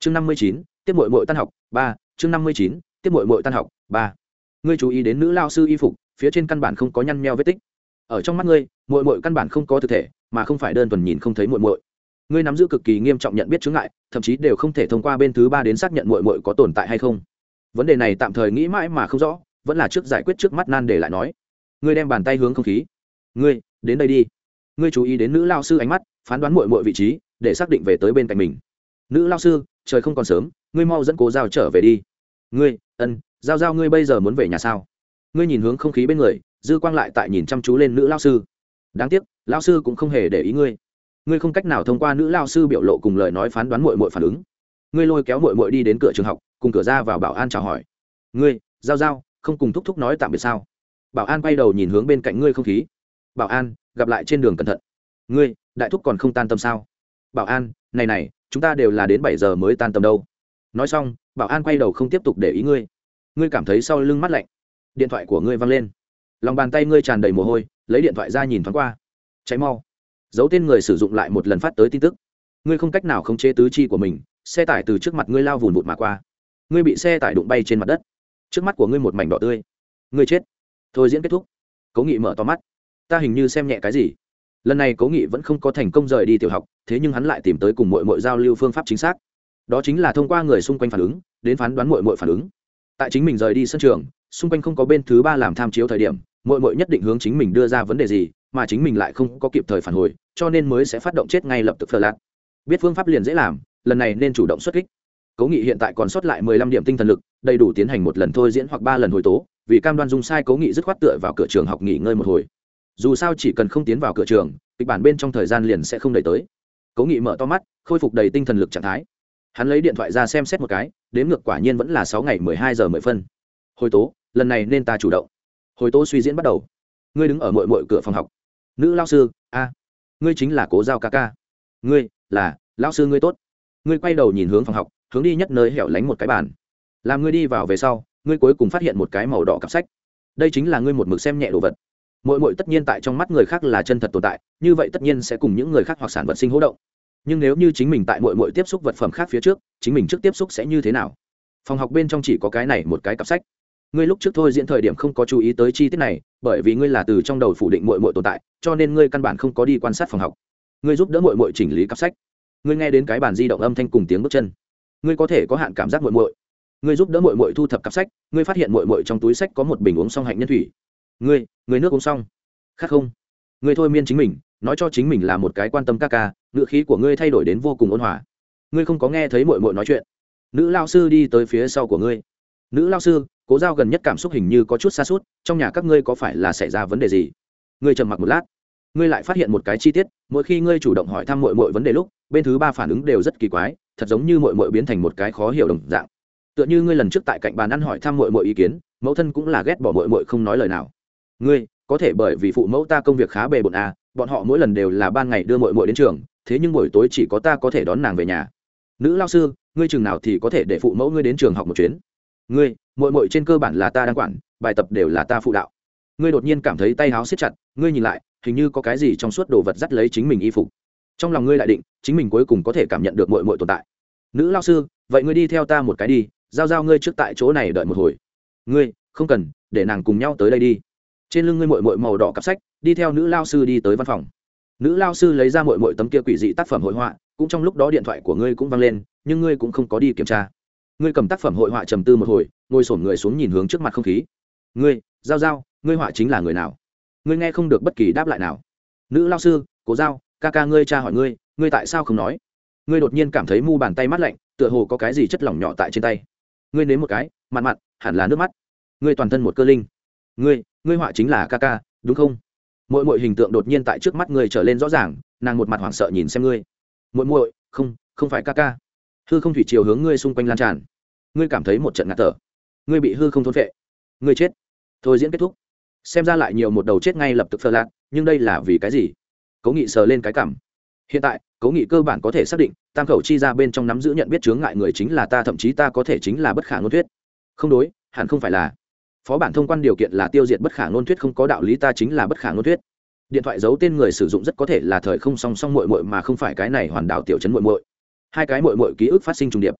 chương năm mươi chín, tiếp mội mội tan học, ba. Chương năm mươi chín, tiếp mội mội tan học, ba. Ngươi chú ý đến nữ lao sư y phục, phía trên căn bản không có nhăn nheo vết tích. Ở trong mắt ngươi mội mội căn bản không có thực thể, mà không phải đơn thuần nhìn không thấy mội mội ngươi nắm giữ cực kỳ nghiêm trọng nhận biết chứng ngại, thậm chí đều không thể thông qua bên thứ ba đến xác nhận mội mội có tồn tại hay không. Vấn đề này tạm thời nghĩ mãi mà không rõ, vẫn là trước giải quyết trước mắt nan để lại nói. Ngươi đem bàn tay hướng không khí. Ngươi, đến đây đi. Ngươi chú ý đến nữ lao sư ánh mắt, phán đoán mội mội vị trí, để xác định về tới bên cạnh mình. Nữ lao sư trời không còn sớm, ngươi mau dẫn cố giao trở về đi. Ngươi, ân, giao giao ngươi bây giờ muốn về nhà sao? Ngươi nhìn hướng không khí bên người, dư quang lại tại nhìn chăm chú lên nữ lao sư. Đáng tiếc, lao sư cũng không hề để ý ngươi. Ngươi không cách nào thông qua nữ lao sư biểu lộ cùng lời nói phán đoán mội mội phản ứng. Ngươi lôi kéo mội mội đi đến cửa trường học, cùng cửa ra vào bảo an chào hỏi. Ngươi, giao giao, không cùng thúc thúc nói tạm biệt sao? Bảo an quay đầu nhìn hướng bên cạnh ngươi không khí. Bảo an, gặp lại trên đường cẩn thận. Ngươi, đại thúc còn không tan tâm sao? Bảo an, này này chúng ta đều là đến bảy giờ mới tan tầm đâu. Nói xong, bảo an quay đầu không tiếp tục để ý ngươi. Ngươi cảm thấy sau lưng mắt lạnh. Điện thoại của ngươi văng lên. Lòng bàn tay ngươi tràn đầy mồ hôi, lấy điện thoại ra nhìn thoáng qua. Cháy mau. Giấu tên người sử dụng lại một lần phát tới tin tức. Ngươi không cách nào khống chế tứ chi của mình, xe tải từ trước mặt ngươi lao vùn vụt mà qua. Ngươi bị xe tải đụng bay trên mặt đất. Trước mắt của ngươi một mảnh đỏ tươi. Ngươi chết. Thôi diễn kết thúc. Cố nghị mở to mắt. Ta hình như xem nhẹ cái gì? Lần này cố nghị vẫn không có thành công rời đi tiểu học, thế nhưng hắn lại tìm tới cùng mọi mọi giao lưu phương pháp chính xác. Đó chính là thông qua người xung quanh phản ứng, đến phán đoán mọi mọi phản ứng. Tại chính mình rời đi sân trường, xung quanh không có bên thứ ba làm tham chiếu thời điểm mọi mọi nhất định hướng chính mình đưa ra vấn đề gì, mà chính mình lại không có kịp thời phản hồi, cho nên mới sẽ phát động chết ngay lập tức phờ lạc. Biết phương pháp liền dễ làm, lần này nên chủ động xuất kích. Cố nghị hiện tại còn sót lại mười lăm điểm tinh thần lực, đầy đủ tiến hành một lần thôi diễn hoặc ba lần hồi tố, vì cam đoan dung sai cố nghị dứt khoát tựa vào cửa trường học nghỉ ngơi một hồi dù sao chỉ cần không tiến vào cửa trường, kịch bản bên trong thời gian liền sẽ không đẩy tới. Cố nghị mở to mắt, khôi phục đầy tinh thần lực trạng thái. Hắn lấy điện thoại ra xem xét một cái, đếm ngược quả nhiên vẫn là sáu ngày mười hai giờ mười phân. Hồi tố, lần này nên ta chủ động. Hồi tố suy diễn bắt đầu. Ngươi đứng ở mội mội cửa phòng học. Nữ lao sư, a, ngươi chính là cố giao ca ca. Ngươi, là lao sư ngươi tốt. Ngươi quay đầu nhìn hướng phòng học, hướng đi nhất nơi hẻo lánh một cái bàn. Làm ngươi đi vào về sau, ngươi cuối cùng phát hiện một cái màu đỏ cặp sách. Đây chính là ngươi một mực xem nhẹ đồ vật mỗi mỗi tất nhiên tại trong mắt người khác là chân thật tồn tại, như vậy tất nhiên sẽ cùng những người khác hoặc sản vật sinh hỗ động. Nhưng nếu như chính mình tại mỗi mỗi tiếp xúc vật phẩm khác phía trước, chính mình trước tiếp xúc sẽ như thế nào? Phòng học bên trong chỉ có cái này một cái cặp sách. Ngươi lúc trước thôi diễn thời điểm không có chú ý tới chi tiết này, bởi vì ngươi là từ trong đầu phủ định mội mội tồn tại, cho nên ngươi căn bản không có đi quan sát phòng học. Ngươi giúp đỡ mội mội chỉnh lý cặp sách. Ngươi nghe đến cái bàn di động âm thanh cùng tiếng bước chân. Ngươi có thể có hạn cảm giác mội mội ngươi giúp đỡ mội mội thu thập cặp sách, ngươi phát hiện mội mội trong túi sách có một bình uống song hạnh nhân thủy ngươi ngươi nước uống xong. Khát không. Ngươi thôi miên chính mình, nói cho chính mình là một cái quan tâm ca ca, ngựa khí của ngươi thay đổi đến vô cùng ôn hòa. Ngươi không có nghe thấy mội mội nói chuyện. Nữ lao sư đi tới phía sau của ngươi. Nữ lao sư, cố giao gần nhất cảm xúc hình như có chút xa suốt, trong nhà các ngươi có phải là xảy ra vấn đề gì? Ngươi trầm mặc một lát. Ngươi lại phát hiện một cái chi tiết, mỗi khi ngươi chủ động hỏi thăm mội mội vấn đề lúc, bên thứ ba phản ứng đều rất kỳ quái, thật giống như mội mội biến thành một cái khó hiểu đồng dạng. Tựa như ngươi lần trước tại cạnh bàn ăn hỏi thăm mội mội ý kiến, mẫu thân cũng là ghét bỏ mội mội không nói lời nào ngươi, có thể bởi vì phụ mẫu ta công việc khá bề bộn à bọn họ mỗi lần đều là ban ngày đưa mội mội đến trường, thế nhưng buổi tối chỉ có ta có thể đón nàng về nhà. Nữ lao sư, ngươi chừng nào thì có thể để phụ mẫu ngươi đến trường học một chuyến? Ngươi mội mội trên cơ bản là ta đang quản, bài tập đều là ta phụ đạo. Ngươi đột nhiên cảm thấy tay háo siết chặt, ngươi nhìn lại, hình như có cái gì trong suốt đồ vật dắt lấy chính mình y phục. Trong lòng ngươi lại định, chính mình cuối cùng có thể cảm nhận được mội mội tồn tại. Nữ lao sư, vậy ngươi đi theo ta một cái đi, giao giao ngươi trước tại chỗ này đợi một hồi. Ngươi, không cần, để nàng cùng nhau tới đây đi trên lưng ngươi mội mội màu đỏ cặp sách, đi theo nữ lao sư đi tới văn phòng. Nữ lao sư lấy ra mội mội tấm kia quỷ dị tác phẩm hội họa, cũng trong lúc đó điện thoại của ngươi cũng vang lên, nhưng ngươi cũng không có đi kiểm tra. Ngươi cầm tác phẩm hội họa trầm tư một hồi, ngồi sổn người xuống nhìn hướng trước mặt không khí. Ngươi, giao giao, ngươi họa chính là người nào? Ngươi nghe không được bất kỳ đáp lại nào. Nữ lao sư, cố giao, ca ca ngươi cha hỏi ngươi ngươi tại sao không nói? Ngươi đột nhiên cảm thấy mu bàn tay mắt lạnh, tựa hồ có cái gì chất lỏng nhỏ tại trên tay. Ngươi nếm một cái, mặn mặn, hẳn là nước mắt. Ngươi toàn thân một cơ linh. Ngươi ngươi họa chính là ca ca, đúng không? Mỗi mỗi hình tượng đột nhiên tại trước mắt ngươi trở lên rõ ràng, nàng một mặt hoảng sợ nhìn xem ngươi. Mỗi muội, không không phải ca ca. Hư không thủy chiều hướng ngươi xung quanh lan tràn. Ngươi cảm thấy một trận ngạt thở. Ngươi bị hư không thôn phệ. Ngươi chết. Thôi diễn kết thúc. Xem ra lại nhiều một đầu chết ngay lập tức phơ lạc, nhưng đây là vì cái gì? Cố nghị sờ lên cái cảm. Hiện tại, cố nghị cơ bản có thể xác định, tam khẩu chi ra bên trong nắm giữ nhận biết chướng ngại người chính là ta, thậm chí ta có thể chính là bất khả ngôn thuyết. Không đối, hẳn không phải là phó bản thông quan điều kiện là tiêu diệt bất khả ngôn thuyết, không có đạo lý ta chính là bất khả ngôn thuyết. Điện thoại giấu tên người sử dụng rất có thể là thời không song song mội mội mà không phải cái này hoàn đảo tiểu chấn mội mội hai cái mội mội ký ức phát sinh trùng điệp.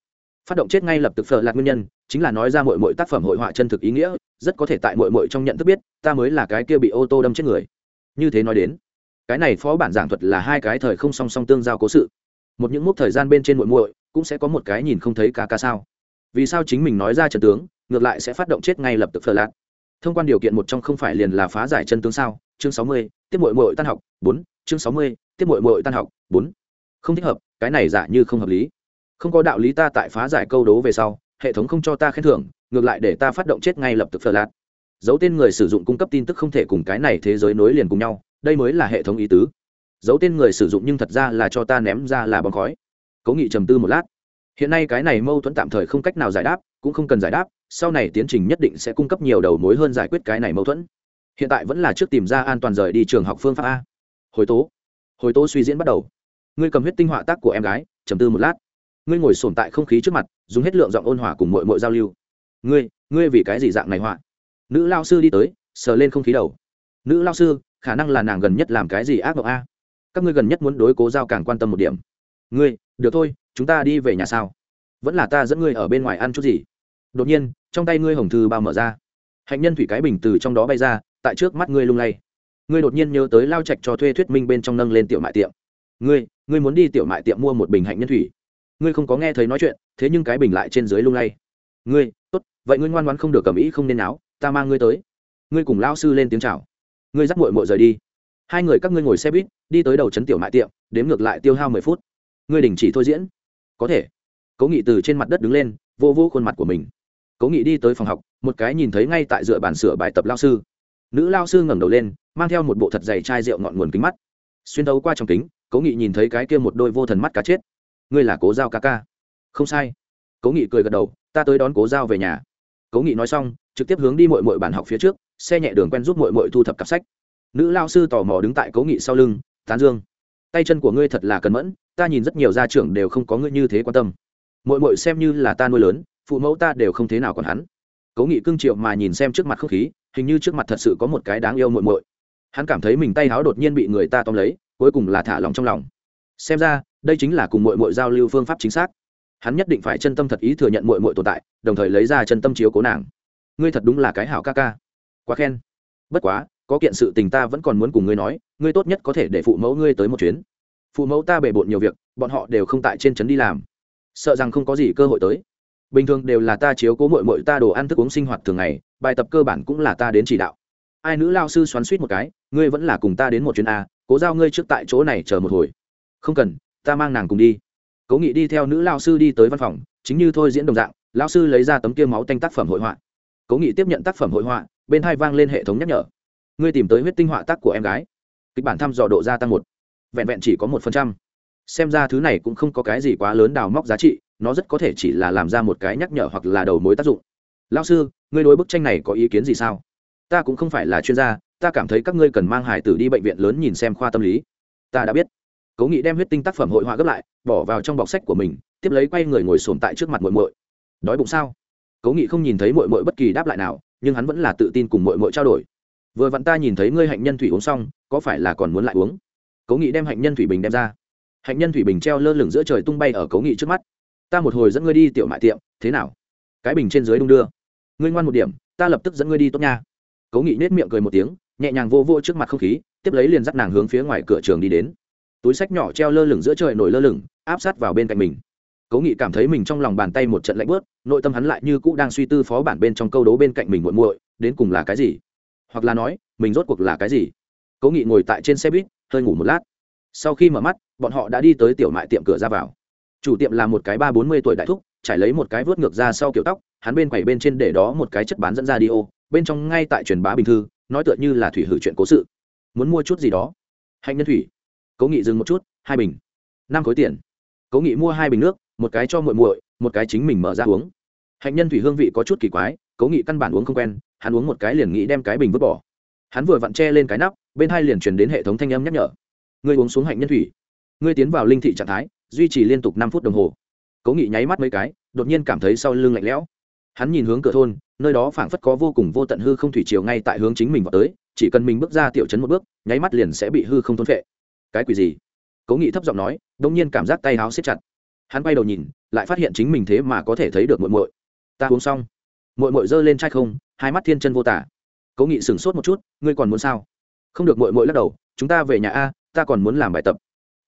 Phát động chết ngay lập tức phở lạc nguyên nhân, chính là nói ra mội mội tác phẩm hội họa chân thực ý nghĩa, rất có thể tại mội mội trong nhận thức biết, ta mới là cái kia bị ô tô đâm chết người. Như thế nói đến, cái này phó bản giảng thuật là hai cái thời không song song tương giao cố sự. Một những mốc thời gian bên trên muội muội, cũng sẽ có một cái nhìn không thấy ca ca sao vì sao chính mình nói ra trận tướng, ngược lại sẽ phát động chết ngay lập tức phờ lạc thông quan điều kiện một trong không phải liền là phá giải chân tướng sao? Chương sáu mươi, tiếp mội mội tan học, bốn, chương sáu mươi, tiếp mội mội tan học, bốn. Không thích hợp, cái này giả như không hợp lý. Không có đạo lý ta tại phá giải câu đố về sau, hệ thống không cho ta khen thưởng, ngược lại để ta phát động chết ngay lập tức phờ lạc dấu tên người sử dụng cung cấp tin tức không thể cùng cái này thế giới nối liền cùng nhau, đây mới là hệ thống ý tứ. Dấu tên người sử dụng nhưng thật ra là cho ta ném ra là bóng khói. Cố nghị trầm tư một lát hiện nay cái này mâu thuẫn tạm thời không cách nào giải đáp, cũng không cần giải đáp, sau này tiến trình nhất định sẽ cung cấp nhiều đầu mối hơn giải quyết cái này mâu thuẫn. Hiện tại vẫn là trước tìm ra an toàn rời đi trường học phương pháp a. Hồi tố. Hồi tố suy diễn bắt đầu. Ngươi cầm huyết tinh họa tác của em gái, trầm tư một lát. Ngươi ngồi sồn tại không khí trước mặt, dùng hết lượng giọng ôn hòa cùng mội mội giao lưu. Ngươi ngươi vì cái gì dạng này họa? Nữ lao sư đi tới, sờ lên không khí đầu. Nữ lao sư, khả năng là nàng gần nhất làm cái gì ác mộng a. Các ngươi gần nhất muốn đối cố giao càng quan tâm một điểm. Ngươi, được thôi chúng ta đi về nhà sao? Vẫn là ta dẫn ngươi ở bên ngoài ăn chút gì? Đột nhiên, trong tay ngươi hồng thư bao mở ra. Hạnh nhân thủy cái bình từ trong đó bay ra, tại trước mắt ngươi lung lay. Ngươi đột nhiên nhớ tới lao trạch cho thuê thuyết minh bên trong nâng lên tiểu mại tiệm. Ngươi ngươi muốn đi tiểu mại tiệm mua một bình hạnh nhân thủy. Ngươi không có nghe thấy nói chuyện, thế nhưng cái bình lại trên dưới lung lay. Ngươi, tốt, vậy ngươi ngoan ngoan không được cầm ý, không nên áo ta mang ngươi tới. Ngươi cùng lao sư lên tiếng chào. Ngươi dắt muội muội rời đi. Hai người các ngươi ngồi xe buýt, đi tới đầu trấn tiểu mại tiệm, đếm ngược lại tiêu hao mười phút. Ngươi đình chỉ thôi diễn có thể. Cố nghị từ trên mặt đất đứng lên, vô vô khuôn mặt của mình. Cố nghị đi tới phòng học, một cái nhìn thấy ngay tại dựa bàn sửa bài tập lao sư. Nữ lao sư ngẩng đầu lên, mang theo một bộ thật dày chai rượu ngọn nguồn kính mắt. Xuyên đấu qua trong kính, cố nghị nhìn thấy cái kia một đôi vô thần mắt cá chết. Ngươi là cố giao ca ca. Không sai. Cố nghị cười gật đầu, ta tới đón cố giao về nhà. Cố nghị nói xong, trực tiếp hướng đi mội mội bàn học phía trước, xe nhẹ đường quen giúp mội mội thu thập cặp sách. Nữ lao sư tò mò đứng tại cố nghị sau lưng, tán dương tay chân của ngươi thật là cẩn mẫn, ta nhìn rất nhiều gia trưởng đều không có ngươi như thế quan tâm. Mội mội xem như là ta nuôi lớn, phụ mẫu ta đều không thế nào còn hắn. Cố nghị cưng triệu mà nhìn xem trước mặt không khí, hình như trước mặt thật sự có một cái đáng yêu mội mội hắn cảm thấy mình tay háo đột nhiên bị người ta tóm lấy, cuối cùng là thả lòng trong lòng. Xem ra, đây chính là cùng mội mội giao lưu phương pháp chính xác. Hắn nhất định phải chân tâm thật ý thừa nhận mội mội tồn tại, đồng thời lấy ra chân tâm chiếu cố nàng. Ngươi thật đúng là cái hảo ca ca. Quá khen. Bất quá có kiện sự tình ta vẫn còn muốn cùng ngươi nói, ngươi tốt nhất có thể để phụ mẫu ngươi tới một chuyến. Phụ mẫu ta bề bộn nhiều việc, bọn họ đều không tại trên trấn đi làm. Sợ rằng không có gì cơ hội tới. Bình thường đều là ta chiếu cố mội mội ta đồ ăn thức uống sinh hoạt thường ngày, bài tập cơ bản cũng là ta đến chỉ đạo. Ai nữ lao sư xoắn suýt một cái, ngươi vẫn là cùng ta đến một chuyến a cố giao ngươi trước tại chỗ này chờ một hồi. Không cần, ta mang nàng cùng đi. Cố nghị đi theo nữ lao sư đi tới văn phòng, chính như thôi diễn đồng dạng, lao sư lấy ra tấm kia máu tanh tác phẩm hội họa. Cố nghị tiếp nhận tác phẩm hội họa, bên hai vang lên hệ thống nhắc nhở ngươi tìm tới huyết tinh họa tác của em gái. Kịch bản thăm dò độ gia tăng một. Vẹn vẹn chỉ có một phần trăm. Xem ra thứ này cũng không có cái gì quá lớn đào móc giá trị, nó rất có thể chỉ là làm ra một cái nhắc nhở hoặc là đầu mối tác dụng. Lao sư, ngươi đối bức tranh này có ý kiến gì sao? Ta cũng không phải là chuyên gia, ta cảm thấy các ngươi cần mang hải tử đi bệnh viện lớn nhìn xem khoa tâm lý. Ta đã biết. Cố nghị đem huyết tinh tác phẩm hội họa gấp lại, bỏ vào trong bọc sách của mình, tiếp lấy quay người ngồi xổm tại trước mặt muội muội. Đói bụng sao? Cố nghị không nhìn thấy muội muội bất kỳ đáp lại nào, nhưng hắn vẫn là tự tin cùng muội muội trao đổi vừa vặn ta nhìn thấy ngươi hạnh nhân thủy uống xong, có phải là còn muốn lại uống? Cố nghị đem hạnh nhân thủy bình đem ra. Hạnh nhân thủy bình treo lơ lửng giữa trời tung bay ở cố nghị trước mắt. Ta một hồi dẫn ngươi đi, tiểu mại tiệm, thế nào? Cái bình trên dưới đung đưa. Ngươi ngoan một điểm, ta lập tức dẫn ngươi đi tốt nha. Cố nghị nết miệng cười một tiếng, nhẹ nhàng vô vô trước mặt không khí, tiếp lấy liền dắt nàng hướng phía ngoài cửa trường đi đến. Túi sách nhỏ treo lơ lửng giữa trời nổi lơ lửng, áp sát vào bên cạnh mình. Cố nghị cảm thấy mình trong lòng bàn tay một trận lạnh bớt, nội tâm hắn lại như cũ đang suy tư phó bản bên trong câu đố bên cạnh mình muội muội, đến cùng là cái gì? Hoặc là nói, mình rốt cuộc là cái gì? Cố nghị ngồi tại trên xe buýt, hơi ngủ một lát. Sau khi mở mắt, bọn họ đã đi tới tiểu mại tiệm cửa ra vào. Chủ tiệm là một cái ba bốn mươi tuổi đại thúc, trải lấy một cái vớt ngược ra sau kiểu tóc, hắn bên quầy bên trên để đó một cái chất bán dẫn ra đi ô bên trong ngay tại truyền bá bình thư, nói tựa như là thủy hử chuyện cố sự. Muốn mua chút gì đó? Hạnh nhân thủy. Cố nghị dừng một chút, hai bình. Năm khối tiền. Cố nghị mua hai bình nước, một cái cho muội muội, một cái chính mình mở ra uống. Hạnh nhân thủy hương vị có chút kỳ quái cố nghị căn bản uống không quen, hắn uống một cái liền nghĩ đem cái bình vứt bỏ. Hắn vừa vặn che lên cái nắp, bên hai liền truyền đến hệ thống thanh âm nhắc nhở. Ngươi uống xuống hạnh nhân thủy. Ngươi tiến vào linh thị trạng thái, duy trì liên tục năm phút đồng hồ. Cố nghị nháy mắt mấy cái, đột nhiên cảm thấy sau lưng lạnh lẽo. Hắn nhìn hướng cửa thôn, nơi đó phảng phất có vô cùng vô tận hư không thủy chiều ngay tại hướng chính mình vào tới, chỉ cần mình bước ra tiểu chấn một bước, nháy mắt liền sẽ bị hư không thôn phệ. Cái quỷ gì? Cố nghị thấp giọng nói đột nhiên cảm giác tay háo xếp chặt. Hắn bay đầu nhìn, lại phát hiện chính mình thế mà có thể thấy được muội muội. Ta uống xong muội muội giơ lên trai không, hai mắt thiên chân vô tả. Cố nghị sửng sốt một chút, ngươi còn muốn sao? Không được muội muội lắc đầu, chúng ta về nhà a, ta còn muốn làm bài tập.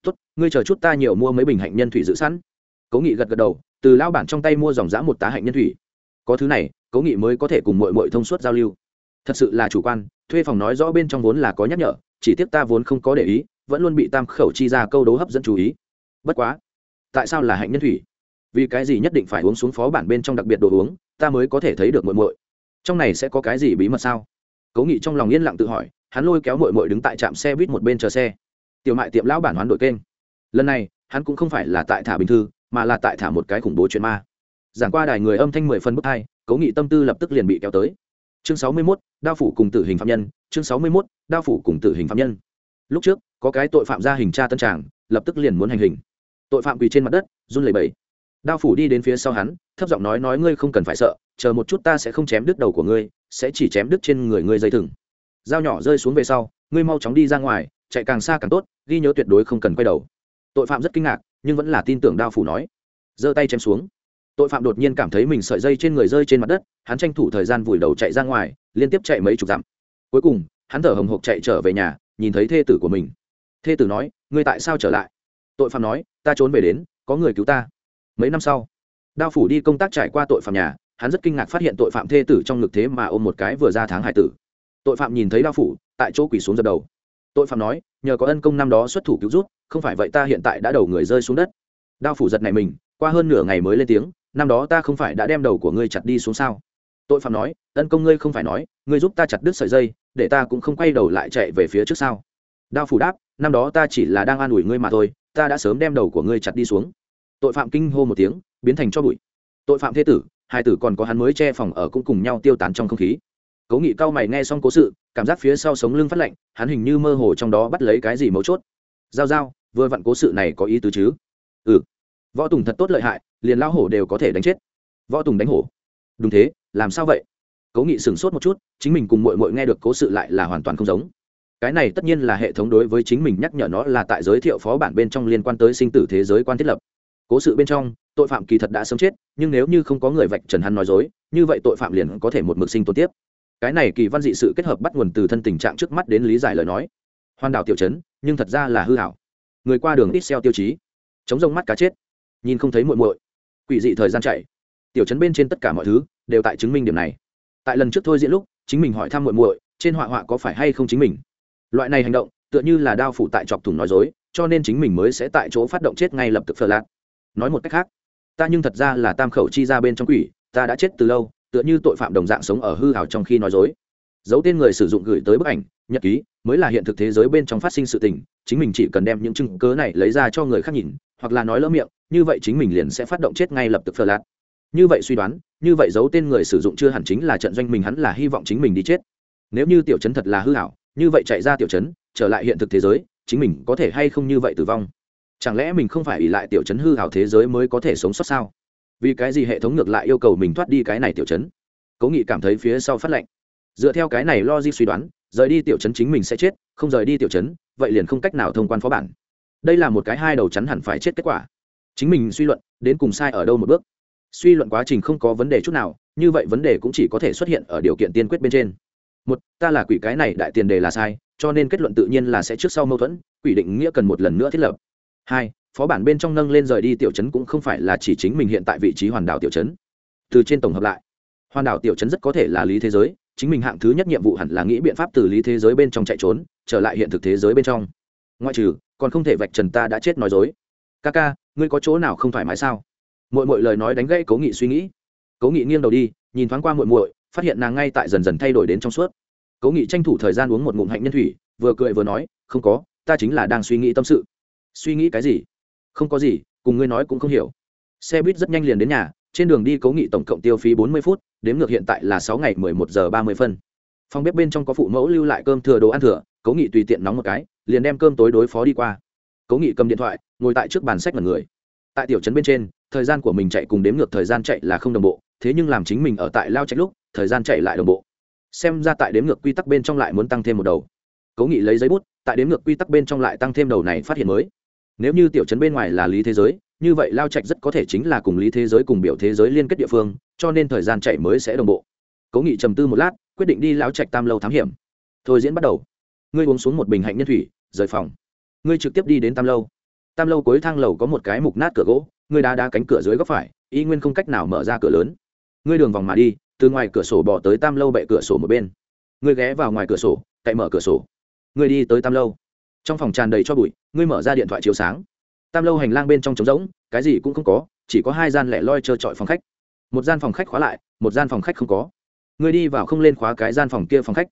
Tốt, ngươi chờ chút ta nhiều mua mấy bình hạnh nhân thủy giữ sẵn. Cố nghị gật gật đầu, từ lao bản trong tay mua dòng giã một tá hạnh nhân thủy. Có thứ này, cố nghị mới có thể cùng muội muội thông suốt giao lưu. Thật sự là chủ quan, thuê phòng nói rõ bên trong vốn là có nhắc nhở, chỉ tiếc ta vốn không có để ý, vẫn luôn bị tam khẩu chi ra câu đố hấp dẫn chú ý. Bất quá, tại sao là hạnh nhân thủy? Vì cái gì nhất định phải uống xuống phó bản bên trong đặc biệt đồ uống, ta mới có thể thấy được muội muội. Trong này sẽ có cái gì bí mật sao? Cố nghị trong lòng yên lặng tự hỏi, hắn lôi kéo muội muội đứng tại trạm xe buýt một bên chờ xe. Tiểu mại tiệm lão bản hoán đổi kênh. Lần này, hắn cũng không phải là tại thả bình thư, mà là tại thả một cái khủng bố chuyện ma. Giảng qua đài người âm thanh mười phân bức hai, cố nghị tâm tư lập tức liền bị kéo tới. Chương sáu mươi mốt, đao phủ cùng tử hình phạm nhân, chương sáu mươi mốt, đao phủ cùng tử hình phạm nhân. Lúc trước, có cái tội phạm ra hình tra tân tràng, lập tức liền muốn hành hình. Tội phạm quỳ trên mặt đất, run lẩy bẩy đao phủ đi đến phía sau hắn, thấp giọng nói nói ngươi không cần phải sợ, chờ một chút ta sẽ không chém đứt đầu của ngươi, sẽ chỉ chém đứt trên người ngươi dây thừng. Dao nhỏ rơi xuống về sau, ngươi mau chóng đi ra ngoài, chạy càng xa càng tốt, ghi nhớ tuyệt đối không cần quay đầu. Tội phạm rất kinh ngạc, nhưng vẫn là tin tưởng đao phủ nói. Giơ tay chém xuống. Tội phạm đột nhiên cảm thấy mình sợi dây trên người rơi trên mặt đất, hắn tranh thủ thời gian vùi đầu chạy ra ngoài, liên tiếp chạy mấy chục dặm. Cuối cùng, hắn thở hồng hộc chạy trở về nhà, nhìn thấy thê tử của mình. Thê tử nói, ngươi tại sao trở lại? Tội phạm nói, ta trốn về đến, có người cứu ta mấy năm sau, đao phủ đi công tác trải qua tội phạm nhà, hắn rất kinh ngạc phát hiện tội phạm thê tử trong ngực thế mà ôm một cái vừa ra tháng hải tử. Tội phạm nhìn thấy đao phủ, tại chỗ quỳ xuống dập đầu. Tội phạm nói, nhờ có ân công năm đó xuất thủ cứu rút không phải vậy ta hiện tại đã đầu người rơi xuống đất. Đao phủ giật này mình, qua hơn nửa ngày mới lên tiếng, năm đó ta không phải đã đem đầu của ngươi chặt đi xuống sao? Tội phạm nói, ân công ngươi không phải nói, ngươi giúp ta chặt đứt sợi dây, để ta cũng không quay đầu lại chạy về phía trước sau đao phủ đáp, năm đó ta chỉ là đang an ủi ngươi mà thôi, ta đã sớm đem đầu của ngươi chặt đi xuống tội phạm kinh hô một tiếng, biến thành cho bụi. Tội phạm thế tử, hai tử còn có hắn mới che phòng ở cũng cùng nhau tiêu tán trong không khí. Cố nghị cao mày nghe xong cố sự, cảm giác phía sau sống lưng phát lạnh, hắn hình như mơ hồ trong đó bắt lấy cái gì mấu chốt. Giao giao, vừa vặn cố sự này có ý tứ chứ? Ừ. Võ tùng thật tốt lợi hại, liền lao hổ đều có thể đánh chết. Võ tùng đánh hổ. Đúng thế, làm sao vậy? Cố nghị sửng sốt một chút, chính mình cùng mội mội nghe được cố sự lại là hoàn toàn không giống. Cái này tất nhiên là hệ thống đối với chính mình nhắc nhở nó là tại giới thiệu phó bản bên trong liên quan tới sinh tử thế giới quan thiết lập cố sự bên trong, tội phạm kỳ thật đã sớm chết, nhưng nếu như không có người vạch trần hắn nói dối, như vậy tội phạm liền có thể một mực sinh tồn tiếp. Cái này kỳ văn dị sự kết hợp bắt nguồn từ thân tình trạng trước mắt đến lý giải lời nói. Hoàn đảo tiểu chấn nhưng thật ra là hư hảo. Người qua đường ít xeo tiêu chí. Chống rông mắt cá chết. Nhìn không thấy muội muội. Quỷ dị thời gian chạy. Tiểu chấn bên trên tất cả mọi thứ đều tại chứng minh điểm này. Tại lần trước thôi diễn lúc, chính mình hỏi thăm muội muội, trên họa họa có phải hay không chính mình? Loại này hành động, tựa như là đao phủ tại chọc thủng nói dối, cho nên chính mình mới sẽ tại chỗ phát động chết ngay lập tức phờ lạc nói một cách khác, ta nhưng thật ra là tam khẩu chi ra bên trong quỷ, ta đã chết từ lâu, tựa như tội phạm đồng dạng sống ở hư hào trong khi nói dối. Giấu tên người sử dụng gửi tới bức ảnh, nhật ký, mới là hiện thực thế giới bên trong phát sinh sự tình, chính mình chỉ cần đem những chứng cớ này lấy ra cho người khác nhìn, hoặc là nói lỡ miệng, như vậy chính mình liền sẽ phát động chết ngay lập tức phờ lạt. như vậy suy đoán, như vậy giấu tên người sử dụng chưa hẳn chính là trận doanh mình hắn là hy vọng chính mình đi chết. Nếu như tiểu chấn thật là hư hảo như vậy chạy ra tiểu chấn trở lại hiện thực thế giới, chính mình có thể hay không như vậy tử vong? Chẳng lẽ mình không phải ỉ lại tiểu chấn hư hảo thế giới mới có thể sống sót sao? Vì cái gì hệ thống ngược lại yêu cầu mình thoát đi cái này tiểu chấn cố nghị cảm thấy phía sau phát lệnh. Dựa theo cái này lo di suy đoán, rời đi tiểu chấn chính mình sẽ chết, không rời đi tiểu chấn vậy liền không cách nào thông quan phó bản. Đây là một cái hai đầu chắn hẳn phải chết kết quả. Chính mình suy luận, đến cùng sai ở đâu một bước? Suy luận quá trình không có vấn đề chút nào, như vậy vấn đề cũng chỉ có thể xuất hiện ở điều kiện tiên quyết bên trên. Một, ta là quỷ cái này đại tiền đề là sai, cho nên kết luận tự nhiên là sẽ trước sau mâu thuẫn, quỷ định nghĩa cần một lần nữa thiết lập hai, phó bản bên trong nâng lên rời đi tiểu chấn cũng không phải là chỉ chính mình hiện tại vị trí hoàn đảo tiểu chấn từ trên tổng hợp lại, hoàn đảo tiểu chấn rất có thể là lý thế giới, chính mình hạng thứ nhất nhiệm vụ hẳn là nghĩ biện pháp từ lý thế giới bên trong chạy trốn, trở lại hiện thực thế giới bên trong. Ngoại trừ, còn không thể vạch trần ta đã chết nói dối. Ca ca ngươi có chỗ nào không thoải mái sao? Mọi mọi lời nói đánh gãy cố nghị suy nghĩ. Cố nghị nghiêng đầu đi, nhìn thoáng qua muội muội, phát hiện nàng ngay tại dần dần thay đổi đến trong suốt. Cố nghị tranh thủ thời gian uống một ngụm hạnh nhân thủy, vừa cười vừa nói, không có, ta chính là đang suy nghĩ tâm sự suy nghĩ cái gì? Không có gì, cùng ngươi nói cũng không hiểu. Xe buýt rất nhanh liền đến nhà, trên đường đi cố nghị tổng cộng tiêu phí bốn mươi phút, đếm ngược hiện tại là sáu ngày mười một giờ ba mươi phân. Phòng bếp bên trong có phụ mẫu lưu lại cơm thừa đồ ăn thừa, cố nghị tùy tiện nóng một cái, liền đem cơm tối đối phó đi qua. Cố nghị cầm điện thoại, ngồi tại trước bàn sách mật người. Tại tiểu trấn bên trên, thời gian của mình chạy cùng đếm ngược thời gian chạy là không đồng bộ, thế nhưng làm chính mình ở tại lao chạy lúc, thời gian chạy lại đồng bộ. Xem ra tại đếm ngược quy tắc bên trong lại muốn tăng thêm một đầu. Cố nghị lấy giấy bút, tại đếm ngược quy tắc bên trong lại tăng thêm đầu này phát hiện mới nếu như tiểu trấn bên ngoài là lý thế giới, như vậy lao trạch rất có thể chính là cùng lý thế giới cùng biểu thế giới liên kết địa phương, cho nên thời gian chạy mới sẽ đồng bộ. Cố nghị trầm tư một lát, quyết định đi lao trạch tam lâu thám hiểm. Thôi diễn bắt đầu. Ngươi uống xuống một bình hạnh nhân thủy, rời phòng. Ngươi trực tiếp đi đến tam lâu. Tam lâu cuối thang lầu có một cái mục nát cửa gỗ, ngươi đá đá cánh cửa dưới góc phải, y nguyên không cách nào mở ra cửa lớn. Ngươi đường vòng mà đi, từ ngoài cửa sổ bỏ tới tam lâu bệ cửa sổ một bên. Ngươi ghé vào ngoài cửa sổ, cậy mở cửa sổ. Ngươi đi tới tam lâu trong phòng tràn đầy cho bụi, ngươi mở ra điện thoại chiếu sáng. Tam lâu hành lang bên trong trống rỗng, cái gì cũng không có, chỉ có hai gian lẻ loi trơ trọi phòng khách. Một gian phòng khách khóa lại, một gian phòng khách không có. Ngươi đi vào không lên khóa cái gian phòng kia phòng khách.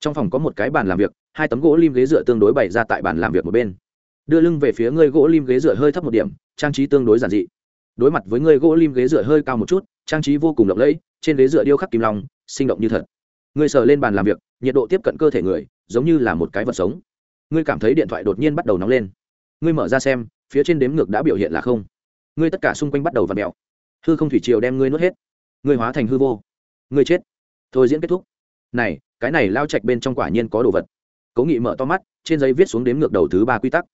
Trong phòng có một cái bàn làm việc, hai tấm gỗ lim ghế dựa tương đối bày ra tại bàn làm việc một bên. Đưa lưng về phía ngươi gỗ lim ghế dựa hơi thấp một điểm, trang trí tương đối giản dị. Đối mặt với ngươi gỗ lim ghế dựa hơi cao một chút, trang trí vô cùng lộng lẫy, trên ghế dựa điêu khắc kim long, sinh động như thật. Ngươi sờ lên bàn làm việc, nhiệt độ tiếp cận cơ thể người, giống như là một cái vật sống ngươi cảm thấy điện thoại đột nhiên bắt đầu nóng lên. Ngươi mở ra xem, phía trên đếm ngược đã biểu hiện là không. Ngươi tất cả xung quanh bắt đầu v ặ mẹo hư không thủy triều đem ngươi nuốt hết. Ngươi hóa thành hư vô. Ngươi chết. Thôi diễn kết thúc. Này, cái này lao chạch bên trong quả nhiên có đồ vật. Cố nghị mở to mắt, trên giấy viết xuống đếm ngược đầu thứ ba quy tắc.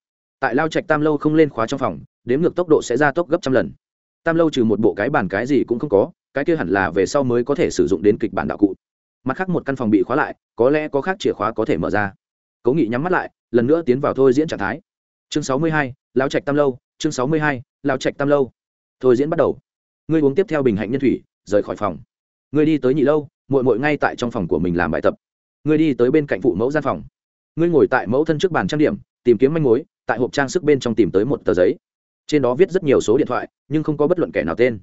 Tại lao trạch tam lâu không lên khóa trong phòng, đếm ngược tốc độ sẽ gia tốc gấp trăm lần. Tam lâu trừ một bộ cái bàn cái gì cũng không có, cái kia hẳn là về sau mới có thể sử dụng đến kịch bản đạo cụ. Mặt khác một căn phòng bị khóa lại, có lẽ có khác chìa khóa có thể mở ra cố nghị nhắm mắt lại, lần nữa tiến vào thôi diễn trạng thái. Chương sáu mươi hai lao trạch tam lâu, chương sáu mươi hai lao trạch tam lâu. Thôi diễn bắt đầu. Ngươi uống tiếp theo bình hạnh nhân thủy, rời khỏi phòng. Ngươi đi tới nhị lâu mội mội ngay tại trong phòng của mình làm bài tập. Ngươi đi tới bên cạnh phụ mẫu gian phòng. Ngươi ngồi tại mẫu thân trước bàn trang điểm, tìm kiếm manh mối, tại hộp trang sức bên trong tìm tới một tờ giấy. Trên đó viết rất nhiều số điện thoại, nhưng không có bất luận kẻ nào tên.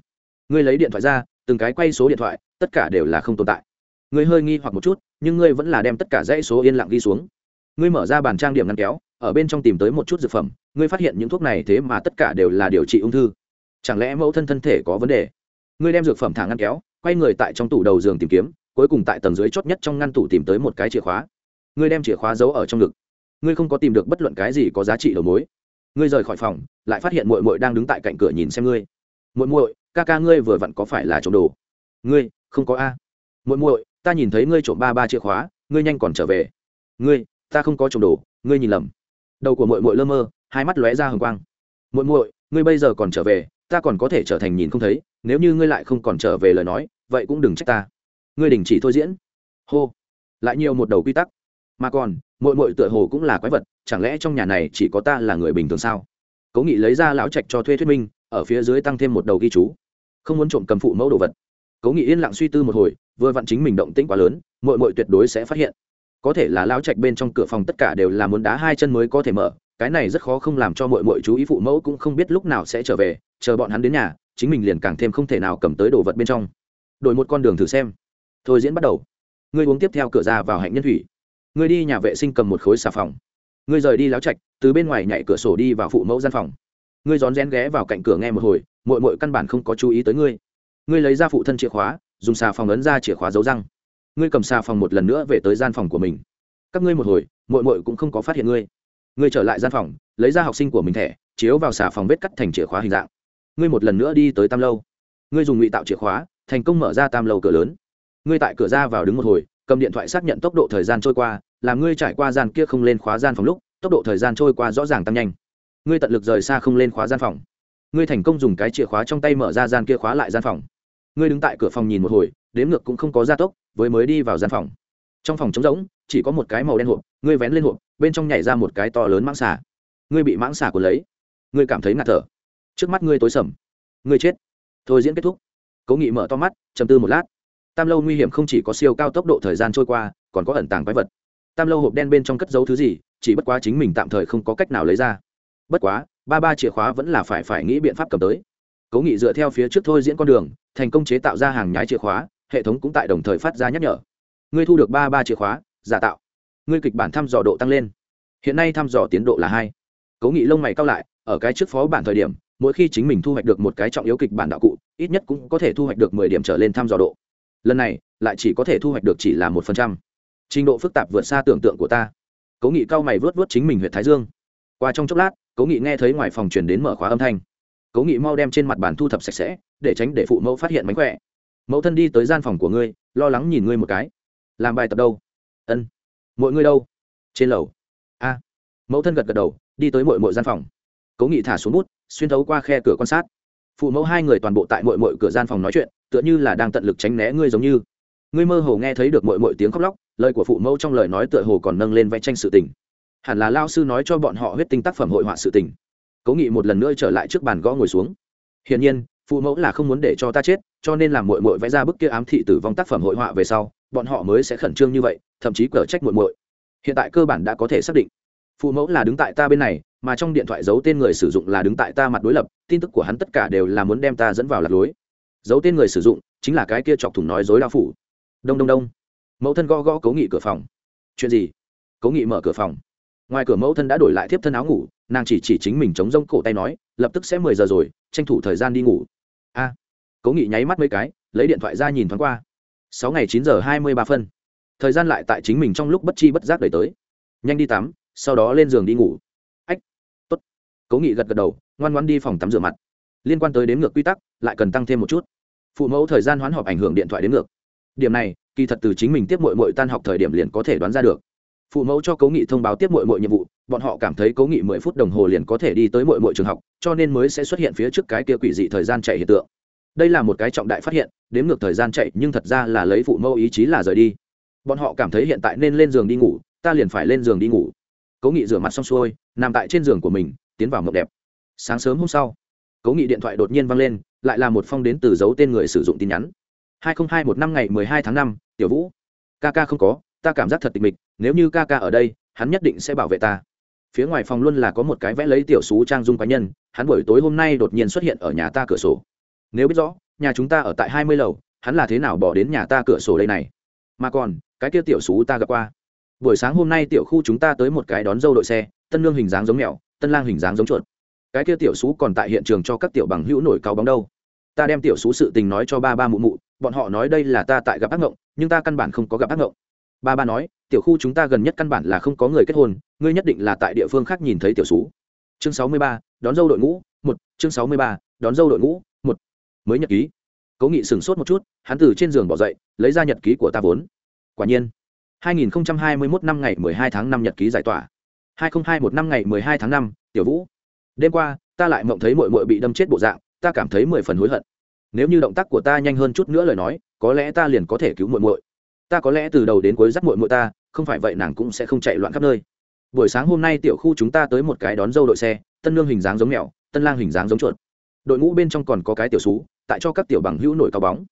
Ngươi lấy điện thoại ra, từng cái quay số điện thoại, tất cả đều là không tồn tại. Ngươi hơi nghi hoặc một chút, nhưng ngươi vẫn là đem tất cả dãy số yên lặng ghi xuống ngươi mở ra bàn trang điểm ngăn kéo, ở bên trong tìm tới một chút dược phẩm, ngươi phát hiện những thuốc này thế mà tất cả đều là điều trị ung thư. Chẳng lẽ mẫu thân thân thể có vấn đề? Ngươi đem dược phẩm thả ngăn kéo, quay người tại trong tủ đầu giường tìm kiếm, cuối cùng tại tầng dưới chót nhất trong ngăn tủ tìm tới một cái chìa khóa. Ngươi đem chìa khóa giấu ở trong ngực. Ngươi không có tìm được bất luận cái gì có giá trị đầu mối. Ngươi rời khỏi phòng, lại phát hiện mội mội đang đứng tại cạnh cửa nhìn xem ngươi. Mội mội ca ca ngươi vừa vặn có phải là trộm đồ? Ngươi, không có a. Muội muội, ta nhìn thấy ngươi trộm ba ba chìa khóa, ngươi nhanh còn trở về. Ngươi ta không có trộm đồ, ngươi nhìn lầm. Đầu của muội muội lơ mơ, hai mắt lóe ra hừng quang. Muội muội, ngươi bây giờ còn trở về, ta còn có thể trở thành nhìn không thấy, nếu như ngươi lại không còn trở về lời nói, vậy cũng đừng trách ta. Ngươi đình chỉ thôi diễn. Hô. Lại nhiều một đầu quy tắc. Mà còn, muội muội tựa hồ cũng là quái vật, chẳng lẽ trong nhà này chỉ có ta là người bình thường sao? Cố nghị lấy ra lão trạch cho thuê thuyết minh, ở phía dưới tăng thêm một đầu ghi chú. Không muốn trộm cầm phụ mẫu đồ vật. Cố nghị yên lặng suy tư một hồi, vừa vặn chính mình động tĩnh quá lớn, muội muội tuyệt đối sẽ phát hiện có thể là lão trạch bên trong cửa phòng tất cả đều là muốn đá hai chân mới có thể mở, cái này rất khó không làm cho muội muội chú ý phụ mẫu cũng không biết lúc nào sẽ trở về, chờ bọn hắn đến nhà, chính mình liền càng thêm không thể nào cầm tới đồ vật bên trong. Đổi một con đường thử xem. Thôi diễn bắt đầu. Ngươi uống tiếp theo cửa ra vào hạnh nhân thủy. Ngươi đi nhà vệ sinh cầm một khối xà phòng. Ngươi rời đi láo trạch, từ bên ngoài nhảy cửa sổ đi vào phụ mẫu gian phòng. Ngươi rón rén ghé vào cạnh cửa nghe một hồi mội mội căn bản không có chú ý tới ngươi. Ngươi lấy ra phụ thân chìa khóa, dùng xà phòng ấn ra chìa khóa dấu răng ngươi cầm xà phòng một lần nữa về tới gian phòng của mình. Các ngươi một hồi mội mội cũng không có phát hiện ngươi. Ngươi trở lại gian phòng, lấy ra học sinh của mình thẻ, chiếu vào xà phòng vết cắt thành chìa khóa hình dạng. Ngươi một lần nữa đi tới tam lâu. Ngươi dùng ngụy tạo chìa khóa, thành công mở ra tam lâu cửa lớn. Ngươi tại cửa ra vào đứng một hồi, cầm điện thoại xác nhận tốc độ thời gian trôi qua, làm ngươi trải qua gian kia không lên khóa gian phòng lúc, tốc độ thời gian trôi qua rõ ràng tăng nhanh. Ngươi tận lực rời xa không lên khóa gian phòng. Ngươi thành công dùng cái chìa khóa trong tay mở ra gian kia khóa lại gian phòng ngươi đứng tại cửa phòng nhìn một hồi, đếm ngược cũng không có gia tốc, với mới đi vào gian phòng. Trong phòng trống rỗng, chỉ có một cái màu đen hộp, ngươi vén lên hộp, bên trong nhảy ra một cái to lớn mãng xà. Ngươi bị mãng xà của lấy. Ngươi cảm thấy ngạt thở. Trước mắt ngươi tối sầm. Ngươi chết. Thôi diễn kết thúc. Cố nghị mở to mắt chầm tư một lát. Tam lâu nguy hiểm không chỉ có siêu cao tốc độ thời gian trôi qua, còn có ẩn tàng quái vật. Tam lâu hộp đen bên trong cất giấu thứ gì, chỉ bất quá chính mình tạm thời không có cách nào lấy ra. Bất quá, ba ba chìa khóa vẫn là phải phải nghĩ biện pháp cầm tới cố nghị dựa theo phía trước thôi diễn con đường, thành công chế tạo ra hàng nhái chìa khóa, hệ thống cũng tại đồng thời phát ra nhắc nhở. Ngươi thu được ba ba chìa khóa, giả tạo. Ngươi kịch bản thăm dò độ tăng lên. Hiện nay thăm dò tiến độ là hai. Cố nghị lông mày cao lại, ở cái trước phó bản thời điểm, mỗi khi chính mình thu hoạch được một cái trọng yếu kịch bản đạo cụ, ít nhất cũng có thể thu hoạch được mười điểm trở lên thăm dò độ. Lần này, lại chỉ có thể thu hoạch được chỉ là một phần trăm. Trình độ phức tạp vượt xa tưởng tượng của ta. Cố nghị cao mày vớt vớt chính mình huyện thái dương. Qua trong chốc lát cố nghị nghe thấy ngoài phòng chuyển đến mở khóa âm thanh cố nghị mau đem trên mặt bàn thu thập sạch sẽ, để tránh để phụ mẫu phát hiện mánh khỏe. Mẫu thân đi tới gian phòng của ngươi, lo lắng nhìn ngươi một cái. Làm bài tập đâu? Ân. Mọi ngươi đâu? Trên lầu. A. Mẫu thân gật gật đầu, đi tới mọi mọi gian phòng. Cố nghị thả xuống bút, xuyên thấu qua khe cửa quan sát. Phụ mẫu hai người toàn bộ tại mọi mọi cửa gian phòng nói chuyện, tựa như là đang tận lực tránh né ngươi giống như. Ngươi mơ hồ nghe thấy được mọi mọi tiếng khóc lóc, lời của phụ mẫu trong lời nói tựa hồ còn nâng lên vẽ tranh sự tình. Hẳn là lao sư nói cho bọn họ huyết tinh tác phẩm hội họa sự tình cố nghị một lần nữa trở lại trước bàn gõ ngồi xuống. Hiển nhiên, phụ mẫu là không muốn để cho ta chết, cho nên làm mội mội vẽ ra bức kia ám thị tử vong tác phẩm hội họa về sau, bọn họ mới sẽ khẩn trương như vậy, thậm chí cở trách mội mội hiện tại cơ bản đã có thể xác định. Phụ mẫu là đứng tại ta bên này, mà trong điện thoại giấu tên người sử dụng là đứng tại ta mặt đối lập, tin tức của hắn tất cả đều là muốn đem ta dẫn vào lạc lối. Giấu tên người sử dụng chính là cái kia chọc thủng nói dối lao phủ đông đông đông. Mẫu thân gõ gõ cố nghị cửa phòng. Chuyện gì? Cố nghị mở cửa phòng. Ngoài cửa mẫu thân đã đổi lại tiếp thân áo ngủ nàng chỉ chỉ chính mình chống rông cổ tay nói, lập tức sẽ mười giờ rồi, tranh thủ thời gian đi ngủ. A. Cố nghị nháy mắt mấy cái, lấy điện thoại ra nhìn thoáng qua. Sáu ngày chín giờ hai mươi ba phân. Thời gian lại tại chính mình trong lúc bất chi bất giác đẩy tới. Nhanh đi tắm, sau đó lên giường đi ngủ. Ách, tốt. Cố nghị gật gật đầu, ngoan ngoan đi phòng tắm rửa mặt. Liên quan tới đến ngược quy tắc, lại cần tăng thêm một chút. Phụ mẫu thời gian hoán họp ảnh hưởng điện thoại đến ngược. Điểm này, kỳ thật từ chính mình tiếp mội mội tan học thời điểm liền có thể đoán ra được phụ mẫu cho cố nghị thông báo tiếp mội mội nhiệm vụ, bọn họ cảm thấy cố nghị mười phút đồng hồ liền có thể đi tới mội mội trường học, cho nên mới sẽ xuất hiện phía trước cái kia quỷ dị thời gian chạy hiện tượng. Đây là một cái trọng đại phát hiện, đếm ngược thời gian chạy nhưng thật ra là lấy phụ mẫu ý chí là rời đi. Bọn họ cảm thấy hiện tại nên lên giường đi ngủ, ta liền phải lên giường đi ngủ. Cố nghị rửa mặt xong xuôi, nằm tại trên giường của mình, tiến vào mộng đẹp. Sáng sớm hôm sau, cố nghị điện thoại đột nhiên văng lên, lại là một phong đến từ dấu tên người sử dụng tin nhắn. hai nghìn hai một năm ngày mười hai tháng năm, tiểu vũ. Ca ca không có ta cảm giác thật tịch mịch, nếu như ca ca ở đây, hắn nhất định sẽ bảo vệ ta. Phía ngoài phòng luôn là có một cái vẽ lấy tiểu xú trang dung cá nhân, hắn buổi tối hôm nay đột nhiên xuất hiện ở nhà ta cửa sổ. Nếu biết rõ, nhà chúng ta ở tại hai mươi lầu, hắn là thế nào bỏ đến nhà ta cửa sổ đây này? Mà còn, cái kia tiểu xú ta gặp qua. Buổi sáng hôm nay tiểu khu chúng ta tới một cái đón dâu đội xe, tân lương hình dáng giống mèo, tân lang hình dáng giống chuột. Cái kia tiểu xú còn tại hiện trường cho các tiểu bằng hữu nổi cao bóng đâu. Ta đem tiểu xú sự tình nói cho ba ba mụ mụ, bọn họ nói đây là ta tại gặp ác ngộng, nhưng ta căn bản không có gặp ác ngộng ba ba nói tiểu khu chúng ta gần nhất căn bản là không có người kết hôn ngươi nhất định là tại địa phương khác nhìn thấy tiểu xú. Chương sáu mươi ba đón dâu đội ngũ một chương sáu mươi ba đón dâu đội ngũ một. Mới nhật ký. Cố nghị sửng sốt một chút hắn từ trên giường bỏ dậy lấy ra nhật ký của ta vốn. Quả nhiên 2021 năm ngày 12 tháng 5 nhật ký giải tỏa. 2021 năm ngày 12 tháng 5, tiểu vũ. Đêm qua ta lại mộng thấy muội muội bị đâm chết bộ dạng ta cảm thấy mười phần hối hận. Nếu như động tác của ta nhanh hơn chút nữa lời nói có lẽ ta liền có thể cứu muội muội ta có lẽ từ đầu đến cuối dắt muội muội ta, không phải vậy nàng cũng sẽ không chạy loạn khắp nơi. Buổi sáng hôm nay tiểu khu chúng ta tới một cái đón dâu đội xe, tân lương hình dáng giống mèo, tân lang hình dáng giống chuột. Đội ngũ bên trong còn có cái tiểu xú, tại cho các tiểu bằng hữu nổi cao bóng.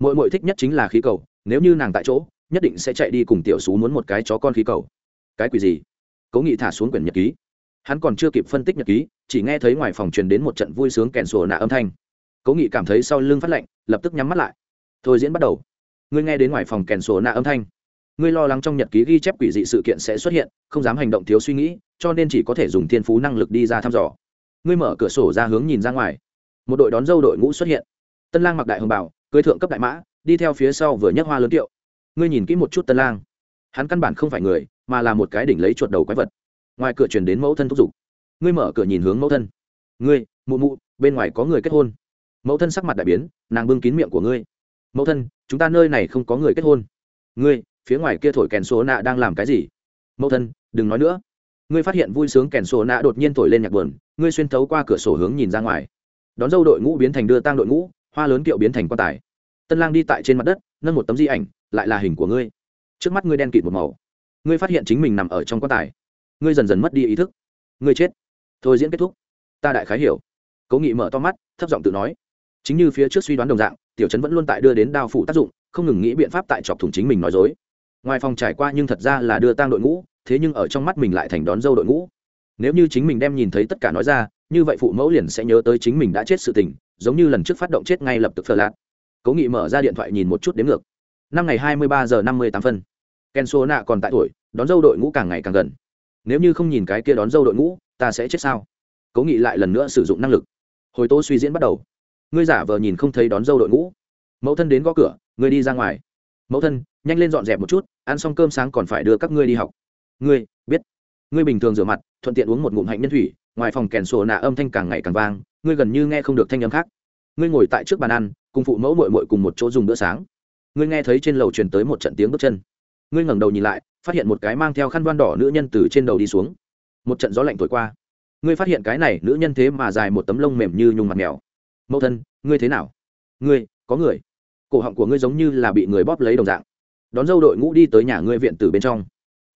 Muội muội thích nhất chính là khí cầu, nếu như nàng tại chỗ, nhất định sẽ chạy đi cùng tiểu xú muốn một cái chó con khí cầu. Cái quỷ gì? Cố nghị thả xuống quyển nhật ký. Hắn còn chưa kịp phân tích nhật ký, chỉ nghe thấy ngoài phòng truyền đến một trận vui sướng kèn sổ nạ âm thanh. Cố nghị cảm thấy sau lưng phát lạnh, lập tức nhắm mắt lại. Thôi diễn bắt đầu ngươi nghe đến ngoài phòng kèn sổ nạ âm thanh. Ngươi lo lắng trong nhật ký ghi chép quỷ dị sự kiện sẽ xuất hiện, không dám hành động thiếu suy nghĩ, cho nên chỉ có thể dùng thiên phú năng lực đi ra thăm dò. Ngươi mở cửa sổ ra hướng nhìn ra ngoài. Một đội đón dâu đội ngũ xuất hiện. Tân lang mặc đại hồng bảo cưới thượng cấp đại mã, đi theo phía sau vừa nhấc hoa lớn tiệu ngươi nhìn kỹ một chút tân lang. Hắn căn bản không phải người, mà là một cái đỉnh lấy chuột đầu quái vật. Ngoài cửa truyền đến mẫu thân thúc giục. Ngươi mở cửa nhìn hướng mẫu thân. Ngươi, mụ mụ, bên ngoài có người kết hôn. Mẫu thân sắc mặt đại biến, nàng bưng kín miệng của ngươi mẫu thân, chúng ta nơi này không có người kết hôn. Ngươi, phía ngoài kia thổi kèn số nạ đang làm cái gì? Mẫu thân, đừng nói nữa. Ngươi phát hiện vui sướng kèn sổ nạ đột nhiên thổi lên nhạc buồn, ngươi xuyên thấu qua cửa sổ hướng nhìn ra ngoài. Đón dâu đội ngũ biến thành đưa tang đội ngũ, hoa lớn kiệu biến thành quan tài. Tân lang đi tại trên mặt đất, nâng một tấm di ảnh, lại là hình của ngươi. Trước mắt ngươi đen kịt một màu. Ngươi phát hiện chính mình nằm ở trong quan tài. Ngươi dần dần mất đi ý thức. Ngươi chết. Thôi diễn kết thúc. Ta đại khái hiểu. Cố nghị mở to mắt, thấp giọng tự nói chính như phía trước suy đoán đồng dạng, tiểu trấn vẫn luôn tại đưa đến đao phủ tác dụng, không ngừng nghĩ biện pháp tại chọc thủng chính mình nói dối. Ngoài phòng trải qua nhưng thật ra là đưa tang đội ngũ, thế nhưng ở trong mắt mình lại thành đón dâu đội ngũ. Nếu như chính mình đem nhìn thấy tất cả nói ra, như vậy phụ mẫu liền sẽ nhớ tới chính mình đã chết sự tình, giống như lần trước phát động chết ngay lập tức phờ lạc cố nghị mở ra điện thoại nhìn một chút đến ngược. Năm ngày hai mươi ba giờ năm mươi tám phân. Ken số nạ còn tại tuổi, đón dâu đội ngũ càng ngày càng gần. Nếu như không nhìn cái kia đón dâu đội ngũ, ta sẽ chết sao? Cố nghị lại lần nữa sử dụng năng lực. Hồi tố suy diễn bắt đầu ngươi giả vờ nhìn không thấy đón dâu đội ngũ. Mẫu thân đến gõ cửa, ngươi đi ra ngoài. Mẫu thân, nhanh lên dọn dẹp một chút, ăn xong cơm sáng còn phải đưa các ngươi đi học. Ngươi, biết. Ngươi bình thường rửa mặt, thuận tiện uống một ngụm hạnh nhân thủy, ngoài phòng kèn sổ nạ âm thanh càng ngày càng vang, ngươi gần như nghe không được thanh âm khác. Ngươi ngồi tại trước bàn ăn, cùng phụ mẫu mội mội cùng một chỗ dùng bữa sáng. Ngươi nghe thấy trên lầu truyền tới một trận tiếng bước chân. Ngươi ngẩng đầu nhìn lại, phát hiện một cái mang theo khăn voan đỏ nữ nhân từ trên đầu đi xuống. Một trận gió lạnh thổi qua. Ngươi phát hiện cái này nữ nhân thế mà dài một tấm lông mềm như nhung mặt mèo mẫu thân, ngươi thế nào? Ngươi, có người. Cổ họng của ngươi giống như là bị người bóp lấy đồng dạng. Đón dâu đội ngũ đi tới nhà ngươi viện từ bên trong.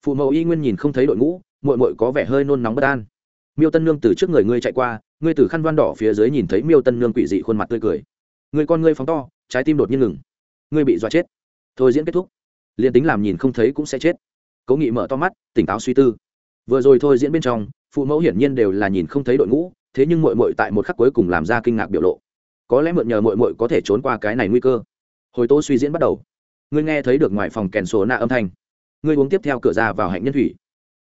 Phụ mẫu y nguyên nhìn không thấy đội ngũ mội mội có vẻ hơi nôn nóng bất an. Miêu tân nương từ trước người ngươi chạy qua, ngươi từ khăn đoan đỏ phía dưới nhìn thấy miêu tân nương quỷ dị khuôn mặt tươi cười. Người con ngươi phóng to, trái tim đột nhiên ngừng. Ngươi bị dọa chết. Thôi diễn kết thúc. Liền tính làm nhìn không thấy cũng sẽ chết. Cố nghị mở to mắt, tỉnh táo suy tư. Vừa rồi thôi diễn bên trong, phụ mẫu hiển nhiên đều là nhìn không thấy đội ngũ thế nhưng mội mội tại một khắc cuối cùng làm ra kinh ngạc biểu lộ. Có lẽ mượn nhờ mội mội có thể trốn qua cái này nguy cơ. Hồi tô suy diễn bắt đầu. Ngươi nghe thấy được ngoài phòng kèn số nạ âm thanh. Ngươi uống tiếp theo cửa ra vào hạnh nhân thủy.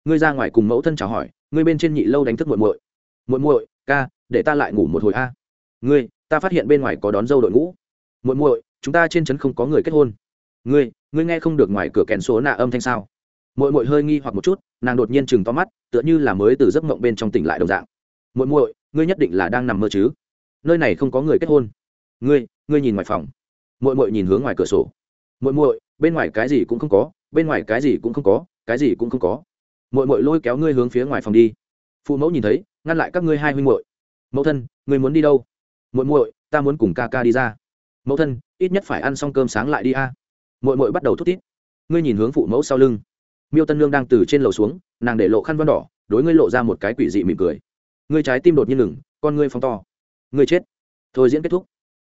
Ngươi ra ngoài cùng mẫu thân chào hỏi, ngươi bên trên nhị lâu đánh thức muội muội muội muội ca, để ta lại ngủ một hồi a. Ngươi, ta phát hiện bên ngoài có đón dâu đội ngũ. Muội muội chúng ta trên trấn không có người kết hôn. Ngươi ngươi nghe không được ngoài cửa kèn số nạ âm thanh sao? Muội muội hơi nghi hoặc một chút, nàng đột nhiên chừng to mắt, tựa như là mới từ giấc mộng bên trong tỉnh lại đồng dạng. Muội muội ngươi nhất định là đang nằm mơ chứ? Nơi này không có người kết hôn. Ngươi ngươi nhìn ngoài phòng. Mội mội nhìn hướng ngoài cửa sổ. Mội mội, bên ngoài cái gì cũng không có bên ngoài cái gì cũng không có cái gì cũng không có. Mội mội lôi kéo ngươi hướng phía ngoài phòng đi. Phụ mẫu nhìn thấy ngăn lại các ngươi hai huynh muội. Mẫu thân ngươi muốn đi đâu? Mội mội, ta muốn cùng ca ca đi ra. Mẫu thân ít nhất phải ăn xong cơm sáng lại đi a. Mội mội bắt đầu thút tít. ngươi nhìn hướng phụ mẫu sau lưng. Miêu tân lương đang từ trên lầu xuống nàng để lộ khăn văn đỏ đối ngươi lộ ra một cái quỷ dị mỉm cười ngươi trái tim đột nhiên ngừng, con ngươi phóng to. Ngươi chết. Thôi diễn kết thúc.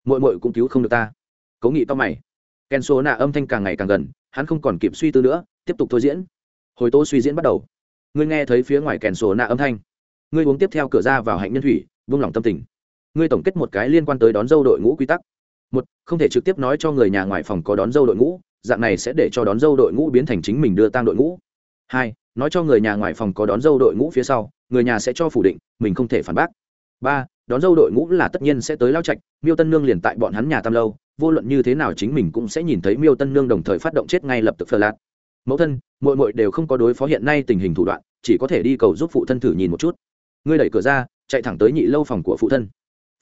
Mội mội cũng cứu không được ta. Cố nghị to mày. Ken số nạ âm thanh càng ngày càng gần, hắn không còn kịp suy tư nữa, tiếp tục thôi diễn. Hồi tố suy diễn bắt đầu. Ngươi nghe thấy phía ngoài kèn sổ nạ âm thanh. Ngươi uống tiếp theo cửa ra vào hạnh nhân thủy, vung lòng tâm tình. Ngươi tổng kết một cái liên quan tới đón dâu đội ngũ quy tắc. Một, không thể trực tiếp nói cho người nhà ngoài phòng có đón dâu đội ngũ, dạng này sẽ để cho đón dâu đội ngũ biến thành chính mình đưa tang đội ngũ. Hai, nói cho người nhà ngoài phòng có đón dâu đội ngũ phía sau người nhà sẽ cho phủ định, mình không thể phản bác. Ba, đón dâu đội ngũ là tất nhiên sẽ tới lao trạch, miêu tân nương liền tại bọn hắn nhà tam lâu, vô luận như thế nào chính mình cũng sẽ nhìn thấy miêu tân nương đồng thời phát động chết ngay lập tức phờ lạt. Mẫu thân mội mội đều không có đối phó hiện nay tình hình thủ đoạn, chỉ có thể đi cầu giúp phụ thân thử nhìn một chút. Ngươi đẩy cửa ra, chạy thẳng tới nhị lâu phòng của phụ thân.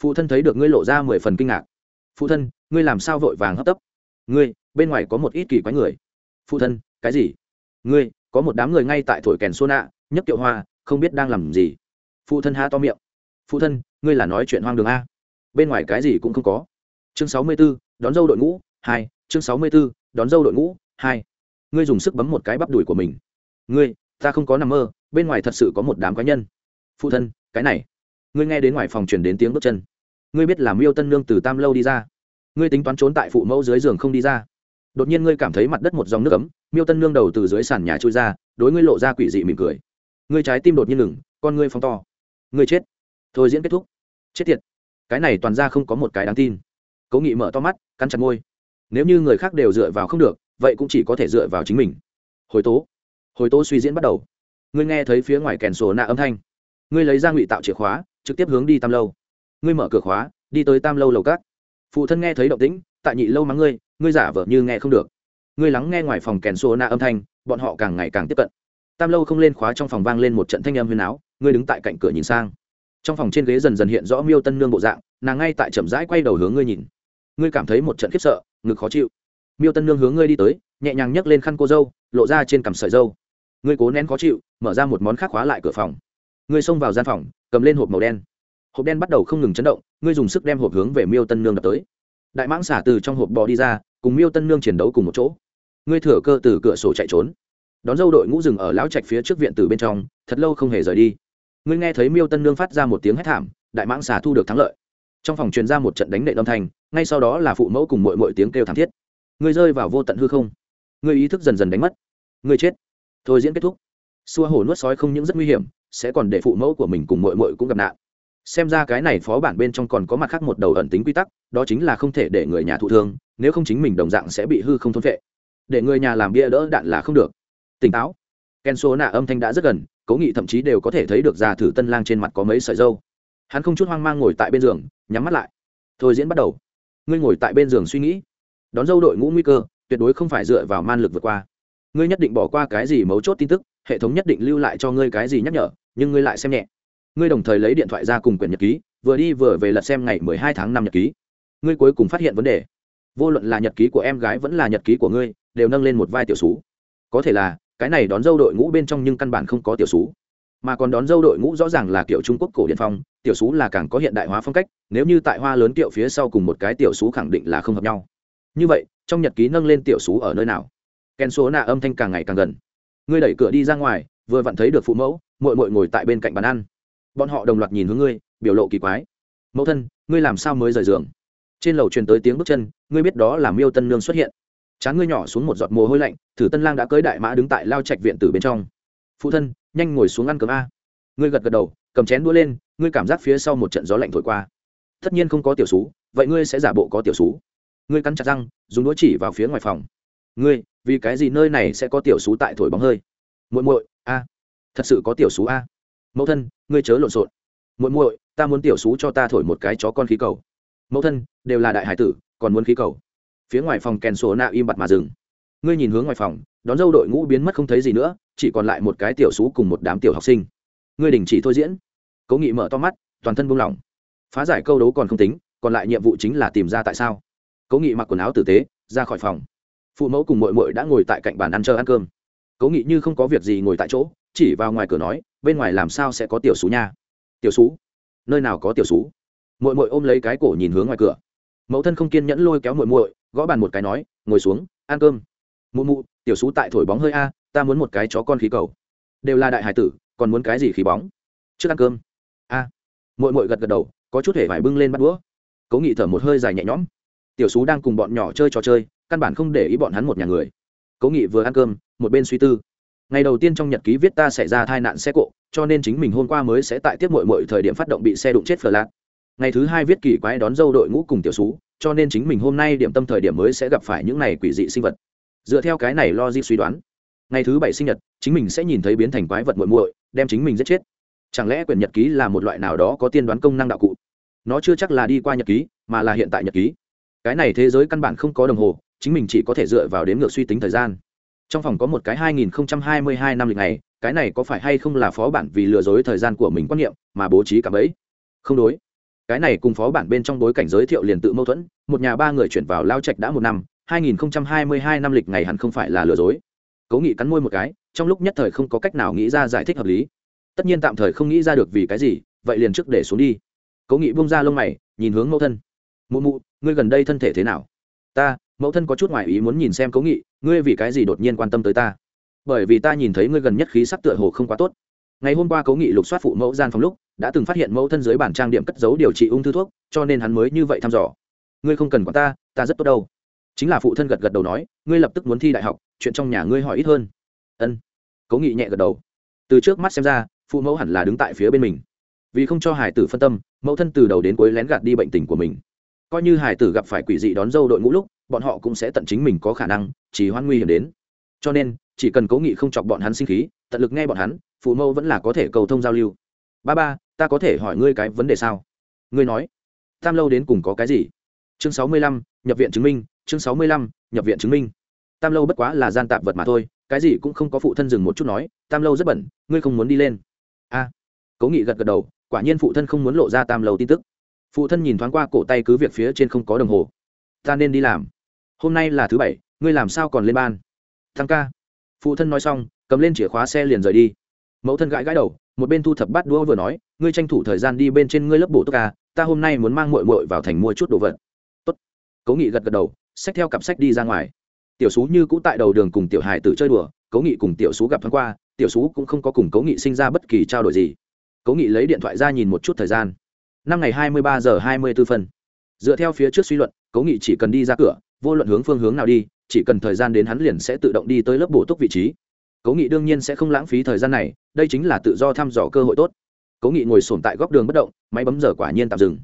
Phụ thân thấy được ngươi lộ ra mười phần kinh ngạc. Phụ thân, ngươi làm sao vội vàng hấp tấp? Ngươi, bên ngoài có một ít kỳ quái người. Phụ thân, cái gì? Ngươi, có một đám người ngay tại thổi kèn xô nạ nhấc kiệu hoa không biết đang làm gì. Phụ thân há to miệng. Phụ thân, ngươi là nói chuyện hoang đường a? Bên ngoài cái gì cũng không có. Chương sáu mươi b ố đón dâu đội ngũ, hai. Chương sáu mươi b ố đón dâu đội ngũ, hai. Ngươi dùng sức bấm một cái bắp đùi của mình. Ngươi, ta không có nằm mơ, bên ngoài thật sự có một đám cá nhân. Phụ thân, cái này. Ngươi nghe đến ngoài phòng chuyển đến tiếng bước chân. Ngươi biết là miêu tân nương từ tam lâu đi ra. Ngươi tính toán trốn tại phụ mẫu dưới giường không đi ra. Đột nhiên ngươi cảm thấy mặt đất một dòng nước ấm, miêu tân nương đầu từ dưới sàn nhà trôi ra, đối ngươi lộ ra quỷ dị mỉm cười ngươi trái tim đột nhiên ngừng, con ngươi phóng to. Ngươi chết. Thôi diễn kết thúc. Chết tiệt. Cái này toàn ra không có một cái đáng tin. Cố nghị mở to mắt, cắn chặt môi. Nếu như người khác đều dựa vào không được, vậy cũng chỉ có thể dựa vào chính mình. Hồi tố. Hồi tố suy diễn bắt đầu. Ngươi nghe thấy phía ngoài kèn sổ nạ âm thanh. Ngươi lấy ra ngụy tạo chìa khóa, trực tiếp hướng đi tam lâu. Ngươi mở cửa khóa, đi tới tam lâu lầu cát phụ thân nghe thấy động tĩnh, tại nhị lâu mắng ngươi ngươi giả vờ như nghe không được. Ngươi lắng nghe ngoài phòng kèn sổ nạ âm thanh, bọn họ càng ngày càng tiếp cận tam lâu không lên khóa trong phòng vang lên một trận thanh âm huyền áo ngươi đứng tại cạnh cửa nhìn sang. Trong phòng trên ghế dần dần hiện rõ miêu tân nương bộ dạng, nàng ngay tại chậm rãi quay đầu hướng ngươi nhìn. Ngươi cảm thấy một trận khiếp sợ, ngực khó chịu. Miêu tân nương hướng ngươi đi tới, nhẹ nhàng nhấc lên khăn cô dâu, lộ ra trên cằm sợi dâu. Ngươi cố nén khó chịu, mở ra một món khác khóa lại cửa phòng. Ngươi xông vào gian phòng, cầm lên hộp màu đen. Hộp đen bắt đầu không ngừng chấn động, ngươi dùng sức đem hộp hướng về miêu tân nương đập tới. Đại mãng xả từ trong hộp bò đi ra, cùng miêu tân nương chiến đấu cùng một chỗ. Ngươi thừa cơ từ cửa sổ chạy trốn đón dâu đội ngũ rừng ở lão trạch phía trước viện từ bên trong, thật lâu không hề rời đi. Ngươi nghe thấy miêu tân nương phát ra một tiếng hét thảm, đại mãng xả thu được thắng lợi. Trong phòng truyền ra một trận đánh nệ âm thanh, ngay sau đó là phụ mẫu cùng mội mội tiếng kêu thảm thiết. Ngươi rơi vào vô tận hư không. Ngươi ý thức dần dần đánh mất. Ngươi chết. Thôi diễn kết thúc. Xua hổ nuốt sói không những rất nguy hiểm, sẽ còn để phụ mẫu của mình cùng mội mội cũng gặp nạn. Xem ra cái này phó bản bên trong còn có mặt khác một đầu ẩn tính quy tắc, đó chính là không thể để người nhà thụ thương, nếu không chính mình đồng dạng sẽ bị hư không thôn vệ để người nhà làm bia đỡ đạn là không được tỉnh táo. Ken số nạ âm thanh đã rất gần cố nghị thậm chí đều có thể thấy được già thử tân lang trên mặt có mấy sợi dâu hắn không chút hoang mang ngồi tại bên giường nhắm mắt lại. Thôi diễn bắt đầu. Ngươi ngồi tại bên giường suy nghĩ. Đón dâu đội ngũ nguy cơ tuyệt đối không phải dựa vào man lực vượt qua. Ngươi nhất định bỏ qua cái gì mấu chốt tin tức hệ thống nhất định lưu lại cho ngươi cái gì nhắc nhở nhưng ngươi lại xem nhẹ. Ngươi đồng thời lấy điện thoại ra cùng quyển nhật ký vừa đi vừa về lật xem ngày mười hai tháng năm nhật ký. Ngươi cuối cùng phát hiện vấn đề. Vô luận là nhật ký của em gái vẫn là nhật ký của ngươi đều nâng lên một vai tiểu xú, có thể là cái này đón dâu đội ngũ bên trong nhưng căn bản không có tiểu sú mà còn đón dâu đội ngũ rõ ràng là kiểu trung quốc cổ điển phong, tiểu sú là càng có hiện đại hóa phong cách, nếu như tại hoa lớn kiệu phía sau cùng một cái tiểu sú khẳng định là không hợp nhau. Như vậy, trong nhật ký nâng lên tiểu sú ở nơi nào? Ken số nạ âm thanh càng ngày càng gần. Ngươi đẩy cửa đi ra ngoài, vừa vặn thấy được phụ mẫu mội mội ngồi tại bên cạnh bàn ăn. Bọn họ đồng loạt nhìn hướng ngươi, biểu lộ kỳ quái. Mẫu thân, ngươi làm sao mới rời giường? Trên lầu truyền tới tiếng bước chân, ngươi biết đó là miêu tân nương xuất hiện chán ngươi nhỏ xuống một giọt mồ hôi lạnh, thử tân lang đã cưới đại mã đứng tại lao trạch viện từ bên trong. Phụ thân, nhanh ngồi xuống ăn cơm a. Ngươi gật gật đầu, cầm chén đũa lên, ngươi cảm giác phía sau một trận gió lạnh thổi qua. Tất nhiên không có tiểu sú vậy ngươi sẽ giả bộ có tiểu sú ngươi cắn chặt răng, dùng đũa chỉ vào phía ngoài phòng. Ngươi, vì cái gì nơi này sẽ có tiểu sú tại thổi bóng hơi? Muội muội, a, thật sự có tiểu sú a. Mẫu thân, ngươi chớ lộn xộn. Muội muội, ta muốn tiểu sú cho ta thổi một cái chó con khí cầu. Mẫu thân, đều là đại hải tử, còn muốn khí cầu phía ngoài phòng kèn sổ nạ im bặt mà dừng. Ngươi nhìn hướng ngoài phòng, đón dâu đội ngũ biến mất không thấy gì nữa, chỉ còn lại một cái tiểu xú cùng một đám tiểu học sinh. Ngươi đình chỉ thôi diễn. Cố nghị mở to mắt, toàn thân buông lỏng. Phá giải câu đấu còn không tính, còn lại nhiệm vụ chính là tìm ra tại sao. Cố nghị mặc quần áo tử tế, ra khỏi phòng. Phụ mẫu cùng mội mội đã ngồi tại cạnh bàn ăn chờ ăn cơm. Cố nghị như không có việc gì ngồi tại chỗ, chỉ vào ngoài cửa nói, bên ngoài làm sao sẽ có tiểu xú nha? Tiểu xú? nơi nào có tiểu xú? mội mội ôm lấy cái cổ nhìn hướng ngoài cửa. Mẫu thân không kiên nhẫn lôi kéo mội mội gõ bàn một cái nói, ngồi xuống, ăn cơm. Mụ mụ, tiểu xú tại thổi bóng hơi a, ta muốn một cái chó con khí cầu. Đều là đại hải tử, còn muốn cái gì khí bóng? Trước ăn cơm. A. À. mội mội gật gật đầu, có chút hề phải bưng lên bắt đũa. Cố nghị thở một hơi dài nhẹ nhõm. Tiểu xú đang cùng bọn nhỏ chơi trò chơi, căn bản không để ý bọn hắn một nhà người. Cố nghị vừa ăn cơm, một bên suy tư. Ngày đầu tiên trong nhật ký viết ta xảy ra tai nạn xe cộ, cho nên chính mình hôm qua mới sẽ tại tiếp mội mội thời điểm phát động bị xe đụng chết phở lạc. Ngày thứ hai viết kỳ quái đón dâu đội ngũ cùng tiểu xú cho nên chính mình hôm nay điểm tâm thời điểm mới sẽ gặp phải những này quỷ dị sinh vật. Dựa theo cái này lo di suy đoán, ngày thứ bảy sinh nhật, chính mình sẽ nhìn thấy biến thành quái vật muội muội, đem chính mình giết chết. Chẳng lẽ quyển nhật ký là một loại nào đó có tiên đoán công năng đạo cụ? Nó chưa chắc là đi qua nhật ký, mà là hiện tại nhật ký. Cái này thế giới căn bản không có đồng hồ, chính mình chỉ có thể dựa vào đếm ngược suy tính thời gian. Trong phòng có một cái 2022 năm lịch này cái này có phải hay không là phó bản vì lừa dối thời gian của mình quan niệm, mà bố trí cả bấy không đối cái này cùng phó bản bên trong bối cảnh giới thiệu liền tự mâu thuẫn, một nhà ba người chuyển vào lao trạch đã một năm 2022 năm lịch ngày hẳn không phải là lừa dối. Cố nghị cắn môi một cái, trong lúc nhất thời không có cách nào nghĩ ra giải thích hợp lý. Tất nhiên tạm thời không nghĩ ra được vì cái gì, vậy liền trước để xuống đi. Cố nghị bung ra lông mày, nhìn hướng mẫu thân. Mụ mụ, ngươi gần đây thân thể thế nào? Ta, mẫu thân có chút ngoại ý muốn nhìn xem cố nghị, ngươi vì cái gì đột nhiên quan tâm tới ta? Bởi vì ta nhìn thấy ngươi gần nhất khí sắc tựa hồ không quá tốt. Ngày hôm qua cố nghị lục soát phụ mẫu gian phòng lúc đã từng phát hiện mẫu thân dưới bản trang điểm cất giấu điều trị ung thư thuốc, cho nên hắn mới như vậy thăm dò. Ngươi không cần quản ta ta rất tốt đâu. Chính là phụ thân gật gật đầu nói, ngươi lập tức muốn thi đại học, chuyện trong nhà ngươi hỏi ít hơn. Ân. Cố nghị nhẹ gật đầu. Từ trước mắt xem ra, phụ mẫu hẳn là đứng tại phía bên mình. Vì không cho hải tử phân tâm, mẫu thân từ đầu đến cuối lén gạt đi bệnh tình của mình. Coi như hải tử gặp phải quỷ dị đón dâu đội ngũ lúc, bọn họ cũng sẽ tận chính mình có khả năng chỉ hoan nguy hiểm đến. Cho nên, chỉ cần cố nghị không chọc bọn hắn sinh khí, tận lực nghe bọn hắn, phụ mẫu vẫn là có thể cầu thông giao lưu ba ba, ta có thể hỏi ngươi cái vấn đề sao? Ngươi nói. Tam lâu đến cùng có cái gì? Chương sáu mươi lăm, nhập viện chứng minh, chương sáu mươi lăm, nhập viện chứng minh. Tam lâu bất quá là gian tạp vật mà thôi, cái gì cũng không có phụ thân dừng một chút nói, tam lâu rất bẩn, ngươi không muốn đi lên. A. Cố nghị gật gật đầu, quả nhiên phụ thân không muốn lộ ra tam lâu tin tức. Phụ thân nhìn thoáng qua cổ tay cứ việc phía trên không có đồng hồ. Ta nên đi làm. Hôm nay là thứ bảy, ngươi làm sao còn lên ban? Thăng ca. Phụ thân nói xong, cầm lên chìa khóa xe liền rời đi mẫu thân gãi gãi đầu, một bên thu thập bát đũa vừa nói, ngươi tranh thủ thời gian đi bên trên ngươi lớp bổ tốt ca à, ta hôm nay muốn mang mội mội vào thành mua chút đồ vật. Tốt. Cố nghị gật gật đầu, xách theo cặp sách đi ra ngoài. Tiểu sú như cũ tại đầu đường cùng tiểu hải tử chơi đùa cố nghị cùng tiểu sú gặp thoáng qua, tiểu sú cũng không có cùng cố nghị sinh ra bất kỳ trao đổi gì. Cố nghị lấy điện thoại ra nhìn một chút thời gian. Năm ngày hai mươi ba giờ hai mươi b ố phân. Dựa theo phía trước suy luận cố nghị chỉ cần đi ra cửa, vô luận hướng phương hướng nào đi, chỉ cần thời gian đến hắn liền sẽ tự động đi tới lớp bổ túc vị trí cố nghị đương nhiên sẽ không lãng phí thời gian này, đây chính là tự do thăm dò cơ hội tốt. Cố nghị ngồi sổm tại góc đường bất động, máy bấm giờ quả nhiên tạm dừng.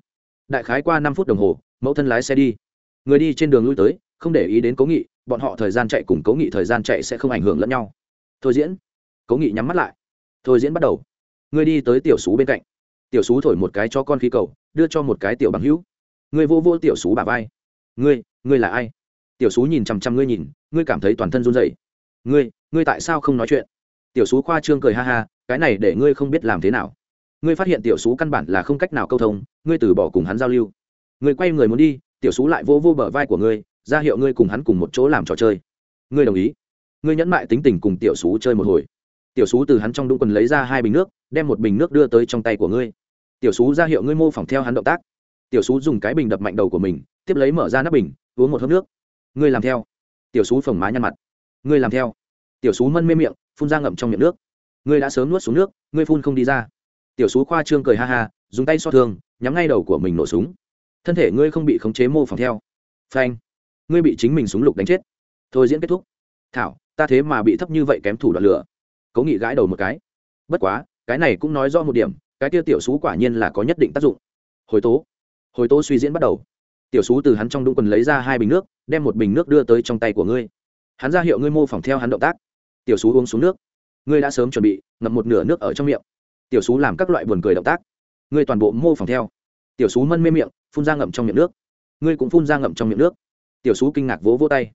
Đại khái qua năm phút đồng hồ, mẫu thân lái xe đi. Người đi trên đường lui tới, không để ý đến cố nghị, bọn họ thời gian chạy cùng cố nghị thời gian chạy sẽ không ảnh hưởng lẫn nhau. Thôi diễn. Cố nghị nhắm mắt lại. Thôi diễn bắt đầu. Người đi tới tiểu xú bên cạnh. Tiểu xú thổi một cái cho con khí cầu, đưa cho một cái tiểu bằng hữu. Người vô vô tiểu xú bà vai. Ngươi ngươi là ai? Tiểu xú nhìn chằm chằm ngươi nhìn, ngươi cảm thấy toàn thân run rẩy ngươi ngươi tại sao không nói chuyện? Tiểu Sú khoa trương cười ha ha, cái này để ngươi không biết làm thế nào. Ngươi phát hiện tiểu Sú căn bản là không cách nào câu thông, ngươi từ bỏ cùng hắn giao lưu. Ngươi quay người muốn đi, tiểu Sú lại vô vô bờ vai của ngươi, ra hiệu ngươi cùng hắn cùng một chỗ làm trò chơi. Ngươi đồng ý. Ngươi nhẫn mại tính tình cùng tiểu Sú chơi một hồi. Tiểu sú từ hắn trong đũng quần lấy ra hai bình nước, đem một bình nước đưa tới trong tay của ngươi. Tiểu sú ra hiệu ngươi mô phỏng theo hắn động tác. Tiểu sú dùng cái bình đập mạnh đầu của mình, tiếp lấy mở ra nắp bình, uống một hớp nước. Ngươi làm theo. Tiểu sú phồng má nhăn mặt ngươi làm theo. Tiểu sú mân mê miệng, phun ra ngậm trong miệng nước. Ngươi đã sớm nuốt xuống nước, ngươi phun không đi ra. Tiểu sú khoa trương cười ha ha, dùng tay so thương nhắm ngay đầu của mình nổ súng. Thân thể ngươi không bị khống chế mô phỏng theo. Phanh. Ngươi bị chính mình súng lục đánh chết. Thôi diễn kết thúc. Thảo, ta thế mà bị thấp như vậy kém thủ đoạn lửa. Cố nghị gãi đầu một cái. Bất quá, cái này cũng nói rõ một điểm, cái tiêu tiểu sú quả nhiên là có nhất định tác dụng. Hồi tố. Hồi tố suy diễn bắt đầu. Tiểu sú từ hắn trong đũng quần lấy ra hai bình nước, đem một bình nước đưa tới trong tay của ngươi hắn ra hiệu ngươi mô phỏng theo hắn động tác. Tiểu xú uống xuống nước. Ngươi đã sớm chuẩn bị, ngậm một nửa nước ở trong miệng. Tiểu xú làm các loại buồn cười động tác. Ngươi toàn bộ mô phỏng theo. Tiểu xú mân mê miệng, phun ra ngậm trong miệng nước. Ngươi cũng phun ra ngậm trong miệng nước. Tiểu xú kinh ngạc vỗ vỗ tay.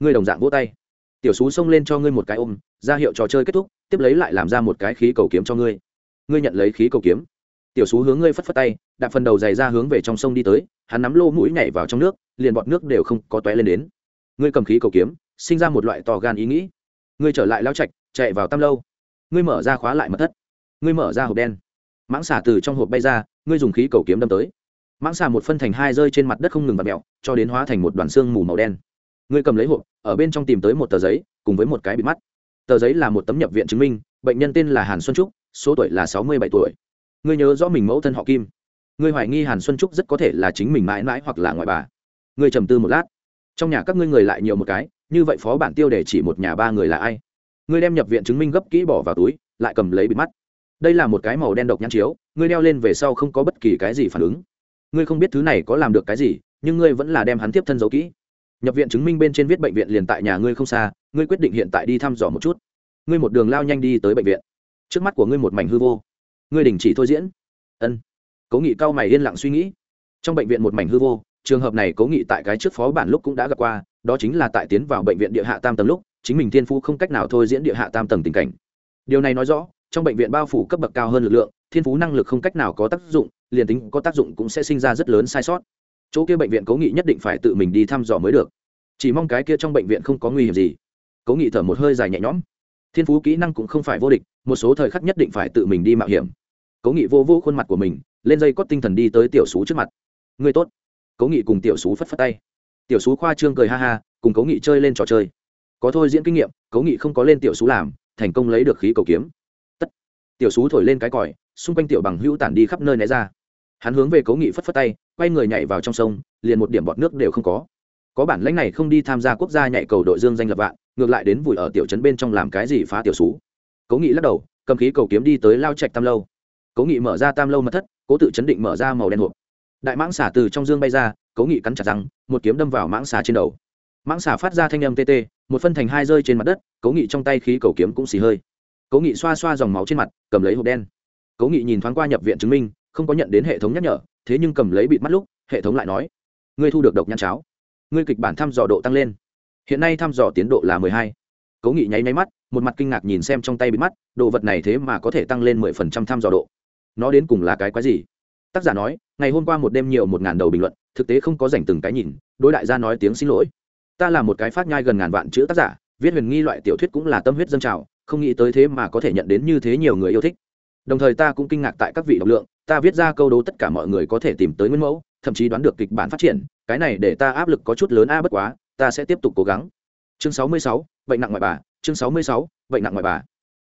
Ngươi đồng dạng vỗ tay. Tiểu xú xông lên cho ngươi một cái ôm, ra hiệu trò chơi kết thúc, tiếp lấy lại làm ra một cái khí cầu kiếm cho ngươi. Ngươi nhận lấy khí cầu kiếm. Tiểu xú hướng ngươi phất phất tay, đạp phần đầu dày ra hướng về trong sông đi tới, hắn nắm lô mũi nhảy vào trong nước, liền bọt nước đều không có tóe lên đến. Ngươi cầm khí cầu kiếm sinh ra một loại to gan ý nghĩ. Ngươi trở lại lao trạch, chạy vào tam lâu. Ngươi mở ra khóa lại mật thất. Ngươi mở ra hộp đen. Mãng xả từ trong hộp bay ra, ngươi dùng khí cầu kiếm đâm tới. Mãng xà một phân thành hai rơi trên mặt đất không ngừng và mẹo cho đến hóa thành một đoàn xương mù màu đen. Ngươi cầm lấy hộp, ở bên trong tìm tới một tờ giấy, cùng với một cái bị mắt. Tờ giấy là một tấm nhập viện chứng minh, bệnh nhân tên là hàn xuân trúc, số tuổi là sáu mươi bảy tuổi. Ngươi nhớ rõ mình mẫu thân họ kim. Ngươi hoài nghi hàn xuân trúc rất có thể là chính mình mãi mãi hoặc là ngoại bà. Ngươi trầm tư một lát. Trong nhà các ngươi người lại nhiều một cái như vậy phó bản tiêu để chỉ một nhà ba người là ai? Ngươi đem nhập viện chứng minh gấp kỹ bỏ vào túi, lại cầm lấy bịt mắt. Đây là một cái màu đen độc nhãn chiếu ngươi đeo lên về sau không có bất kỳ cái gì phản ứng. Ngươi không biết thứ này có làm được cái gì, nhưng ngươi vẫn là đem hắn tiếp thân giấu kỹ. Nhập viện chứng minh bên trên viết bệnh viện liền tại nhà ngươi không xa, ngươi quyết định hiện tại đi thăm dò một chút. Ngươi một đường lao nhanh đi tới bệnh viện. Trước mắt của ngươi một mảnh hư vô. Ngươi đình chỉ thôi diễn. Ân. Cố nghị cao mày yên lặng suy nghĩ. Trong bệnh viện một mảnh hư vô, trường hợp này cố nghị tại cái trước phó bản lúc cũng đã gặp qua đó chính là tại tiến vào bệnh viện địa hạ tam tầng lúc, chính mình thiên phú không cách nào thôi diễn địa hạ tam tầng tình cảnh. Điều này nói rõ, trong bệnh viện bao phủ cấp bậc cao hơn lực lượng, thiên phú năng lực không cách nào có tác dụng, liền tính có tác dụng cũng sẽ sinh ra rất lớn sai sót. Chỗ kia bệnh viện cố nghị nhất định phải tự mình đi thăm dò mới được. Chỉ mong cái kia trong bệnh viện không có nguy hiểm gì. Cố nghị thở một hơi dài nhẹ nhõm. Thiên phú kỹ năng cũng không phải vô địch, một số thời khắc nhất định phải tự mình đi mạo hiểm. Cố nghị vô vô khuôn mặt của mình, lên dây cót tinh thần đi tới tiểu sú trước mặt. Người tốt. Cố nghị cùng tiểu sú phất phất tay tiểu sú khoa trương cười ha ha, cùng cố nghị chơi lên trò chơi. Có thôi diễn kinh nghiệm, cố nghị không có lên tiểu sú làm, thành công lấy được khí cầu kiếm. Tất. Tiểu sú thổi lên cái còi, xung quanh tiểu bằng hữu tản đi khắp nơi né ra. Hắn hướng về cố nghị phất phất tay, quay người nhảy vào trong sông, liền một điểm bọt nước đều không có. Có bản lãnh này không đi tham gia quốc gia nhảy cầu đội dương danh lập vạn, ngược lại đến vùi ở tiểu trấn bên trong làm cái gì phá tiểu sú cố nghị lắc đầu, cầm khí cầu kiếm đi tới lao trạch tam lâu. Cố nghị mở ra tam lâu mật thất, cố tự chấn định mở ra màu đen hộp. Đại mãng xả từ trong dương bay ra cố nghị cắn chặt răng, một kiếm đâm vào mãng xả trên đầu. Mãng xả phát ra thanh âm tê tê, một phân thành hai rơi trên mặt đất cố nghị trong tay khí cầu kiếm cũng xì hơi. Cố nghị xoa xoa dòng máu trên mặt, cầm lấy hộp đen. Cố nghị nhìn thoáng qua nhập viện chứng minh, không có nhận đến hệ thống nhắc nhở, thế nhưng cầm lấy bịt mắt lúc, hệ thống lại nói, ngươi thu được độc nhăn cháo. Ngươi kịch bản thăm dò độ tăng lên. Hiện nay thăm dò tiến độ là mười hai. Cố nghị nháy nháy mắt, một mặt kinh ngạc nhìn xem trong tay bịt mắt, đồ vật này thế mà có thể tăng lên mười phần trăm thăm dò độ. Nó đến cùng là cái quái gì? Tác giả nói, ngày hôm qua một đêm nhiều một ngàn đầu bình luận thực tế không có dành từng cái nhìn đối đại gia nói tiếng xin lỗi. Ta là một cái phát nhai gần ngàn vạn chữ tác giả viết huyền nghi loại tiểu thuyết cũng là tâm huyết dân trào không nghĩ tới thế mà có thể nhận đến như thế nhiều người yêu thích. Đồng thời ta cũng kinh ngạc tại các vị độc lượng ta viết ra câu đố tất cả mọi người có thể tìm tới nguyên mẫu thậm chí đoán được kịch bản phát triển cái này để ta áp lực có chút lớn a bất quá ta sẽ tiếp tục cố gắng. Chương 66, bệnh nặng ngoại bà chương 66, bệnh nặng ngoại bà.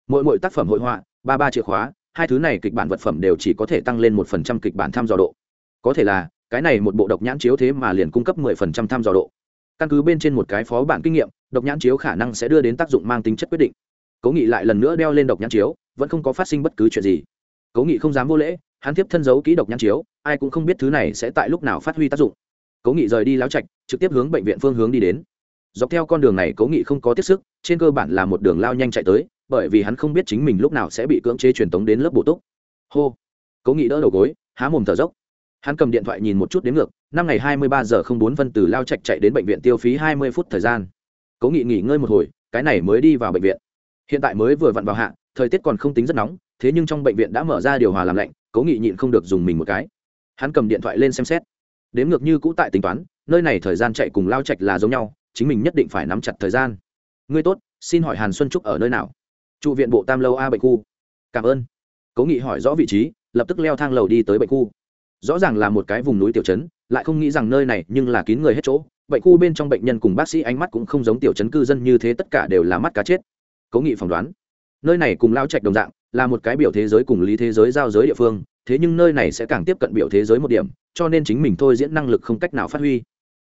Mỗi mỗi tác phẩm hội họa ba ba chìa khóa hai thứ này kịch bản vật phẩm đều chỉ có thể tăng lên một phần trăm kịch bản tham dò độ. Có thể là cái này một bộ độc nhãn chiếu thế mà liền cung cấp mười phần trăm tham dò độ. Căn cứ bên trên một cái phó bản kinh nghiệm, độc nhãn chiếu khả năng sẽ đưa đến tác dụng mang tính chất quyết định. Cố nghị lại lần nữa đeo lên độc nhãn chiếu, vẫn không có phát sinh bất cứ chuyện gì. Cố nghị không dám vô lễ, hắn tiếp thân giấu kỹ độc nhãn chiếu, ai cũng không biết thứ này sẽ tại lúc nào phát huy tác dụng. Cố nghị rời đi láo trạch, trực tiếp hướng bệnh viện phương hướng đi đến. Dọc theo con đường này, cố nghị không có tiết sức trên cơ bản là một đường lao nhanh chạy tới, bởi vì hắn không biết chính mình lúc nào sẽ bị cưỡng chế truyền tống đến lớp bổ túc. Hô! Cố nghị đỡ đầu gối, há mồm thở dốc hắn cầm điện thoại nhìn một chút đến ngược, năm ngày hai mươi ba giờ không bốn phân từ lao trạch chạy đến bệnh viện tiêu phí hai mươi phút thời gian. Cố nghị nghỉ ngơi một hồi, cái này mới đi vào bệnh viện. Hiện tại mới vừa vặn vào hạ, thời tiết còn không tính rất nóng, thế nhưng trong bệnh viện đã mở ra điều hòa làm lạnh, cố nghị nhịn không được dùng mình một cái. Hắn cầm điện thoại lên xem xét. Đếm ngược như cũ tại tính toán, nơi này thời gian chạy cùng lao trạch là giống nhau, chính mình nhất định phải nắm chặt thời gian. Ngươi tốt, xin hỏi hàn xuân trúc ở nơi nào? Trụ viện bộ tam lâu a bệnh khu. Cảm ơn. Cố nghị hỏi rõ vị trí, lập tức leo thang lầu đi tới bệnh khu rõ ràng là một cái vùng núi tiểu trấn, lại không nghĩ rằng nơi này nhưng là kín người hết chỗ, bệnh khu bên trong bệnh nhân cùng bác sĩ ánh mắt cũng không giống tiểu trấn cư dân như thế tất cả đều là mắt cá chết. Cố nghị phỏng đoán, nơi này cùng lao trạch đồng dạng, là một cái biểu thế giới cùng lý thế giới giao giới địa phương, thế nhưng nơi này sẽ càng tiếp cận biểu thế giới một điểm, cho nên chính mình thôi diễn năng lực không cách nào phát huy.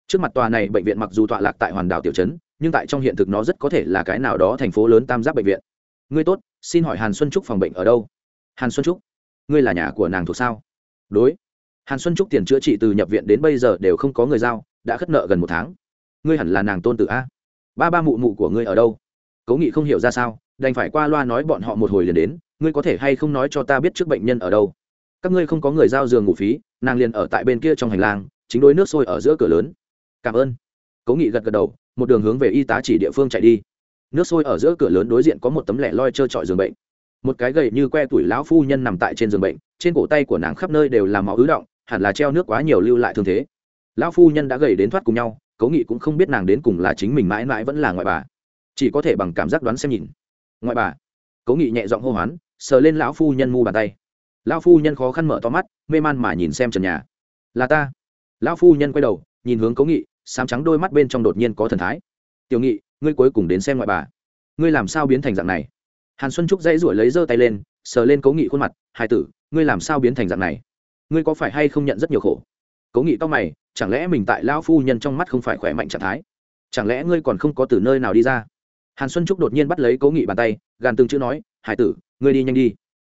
Trước mặt tòa này bệnh viện mặc dù tọa lạc tại hoàn đảo tiểu trấn, nhưng tại trong hiện thực nó rất có thể là cái nào đó thành phố lớn tam giác bệnh viện. Ngươi tốt, xin hỏi hàn xuân trúc phòng bệnh ở đâu? Hàn xuân trúc, ngươi là nhà của nàng thuộc sao? Đối hàn xuân trúc tiền chữa trị từ nhập viện đến bây giờ đều không có người giao, đã khất nợ gần một tháng. Ngươi hẳn là nàng tôn tử a. Ba ba mụ mụ của ngươi ở đâu? Cố nghị không hiểu ra sao, đành phải qua loa nói bọn họ một hồi liền đến, ngươi có thể hay không nói cho ta biết trước bệnh nhân ở đâu? Các ngươi không có người giao giường ngủ phí, nàng liền ở tại bên kia trong hành lang, chính đôi nước sôi ở giữa cửa lớn. Cảm ơn. Cố nghị gật gật đầu, một đường hướng về y tá chỉ địa phương chạy đi. Nước sôi ở giữa cửa lớn đối diện có một tấm lẻ loi trơ trọi giường bệnh. Một cái gầy như que tuổi lão phu nhân nằm tại trên giường bệnh, trên cổ tay của nàng khắp nơi đều là máu ứ động hẳn là treo nước quá nhiều lưu lại thương thế. Lão phu nhân đã gầy đến thoát cùng nhau cố nghị cũng không biết nàng đến cùng là chính mình mãi mãi vẫn là ngoại bà. Chỉ có thể bằng cảm giác đoán xem nhìn. Ngoại bà. Cố nghị nhẹ giọng hô hoán, sờ lên lão phu nhân mu bàn tay. Lão phu nhân khó khăn mở to mắt, mê man mà nhìn xem trần nhà. Là ta. Lão phu nhân quay đầu, nhìn hướng cố nghị, sám trắng đôi mắt bên trong đột nhiên có thần thái. Tiểu nghị, ngươi cuối cùng đến xem ngoại bà. Ngươi làm sao biến thành dạng này? Hàn xuân trúc dãy ruổi lấy giơ tay lên, sờ lên cố nghị khuôn mặt, hai tử, ngươi làm sao biến thành dạng này? Ngươi có phải hay không nhận rất nhiều khổ? Cố nghị to mày, chẳng lẽ mình tại lão phu nhân trong mắt không phải khỏe mạnh trạng thái? Chẳng lẽ ngươi còn không có từ nơi nào đi ra? Hàn xuân trúc đột nhiên bắt lấy cố nghị bàn tay, gàn từng chữ nói, hải tử, ngươi đi nhanh đi.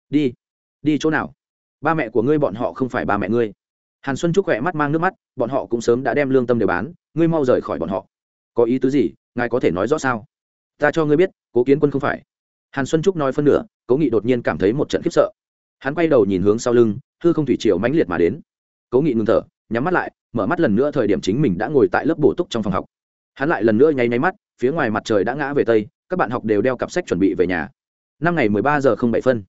Đi? Đi chỗ nào? Ba mẹ của ngươi bọn họ không phải ba mẹ ngươi. Hàn xuân trúc khỏe mắt mang nước mắt, bọn họ cũng sớm đã đem lương tâm đều bán, ngươi mau rời khỏi bọn họ. Có ý tứ gì? Ngài có thể nói rõ sao? Ta cho ngươi biết, cố kiến quân không phải. Hàn xuân trúc nói phân nửa, cố nghị đột nhiên cảm thấy một trận khiếp sợ. Hắn quay đầu nhìn hướng sau lưng hư không thủy triều mãnh liệt mà đến. Cố nghị ngừng thở, nhắm mắt lại, mở mắt lần nữa thời điểm chính mình đã ngồi tại lớp bổ túc trong phòng học. Hắn lại lần nữa nháy nháy mắt, phía ngoài mặt trời đã ngã về tây, các bạn học đều đeo cặp sách chuẩn bị về nhà. Năm ngày mười ba giờ không bảy phân.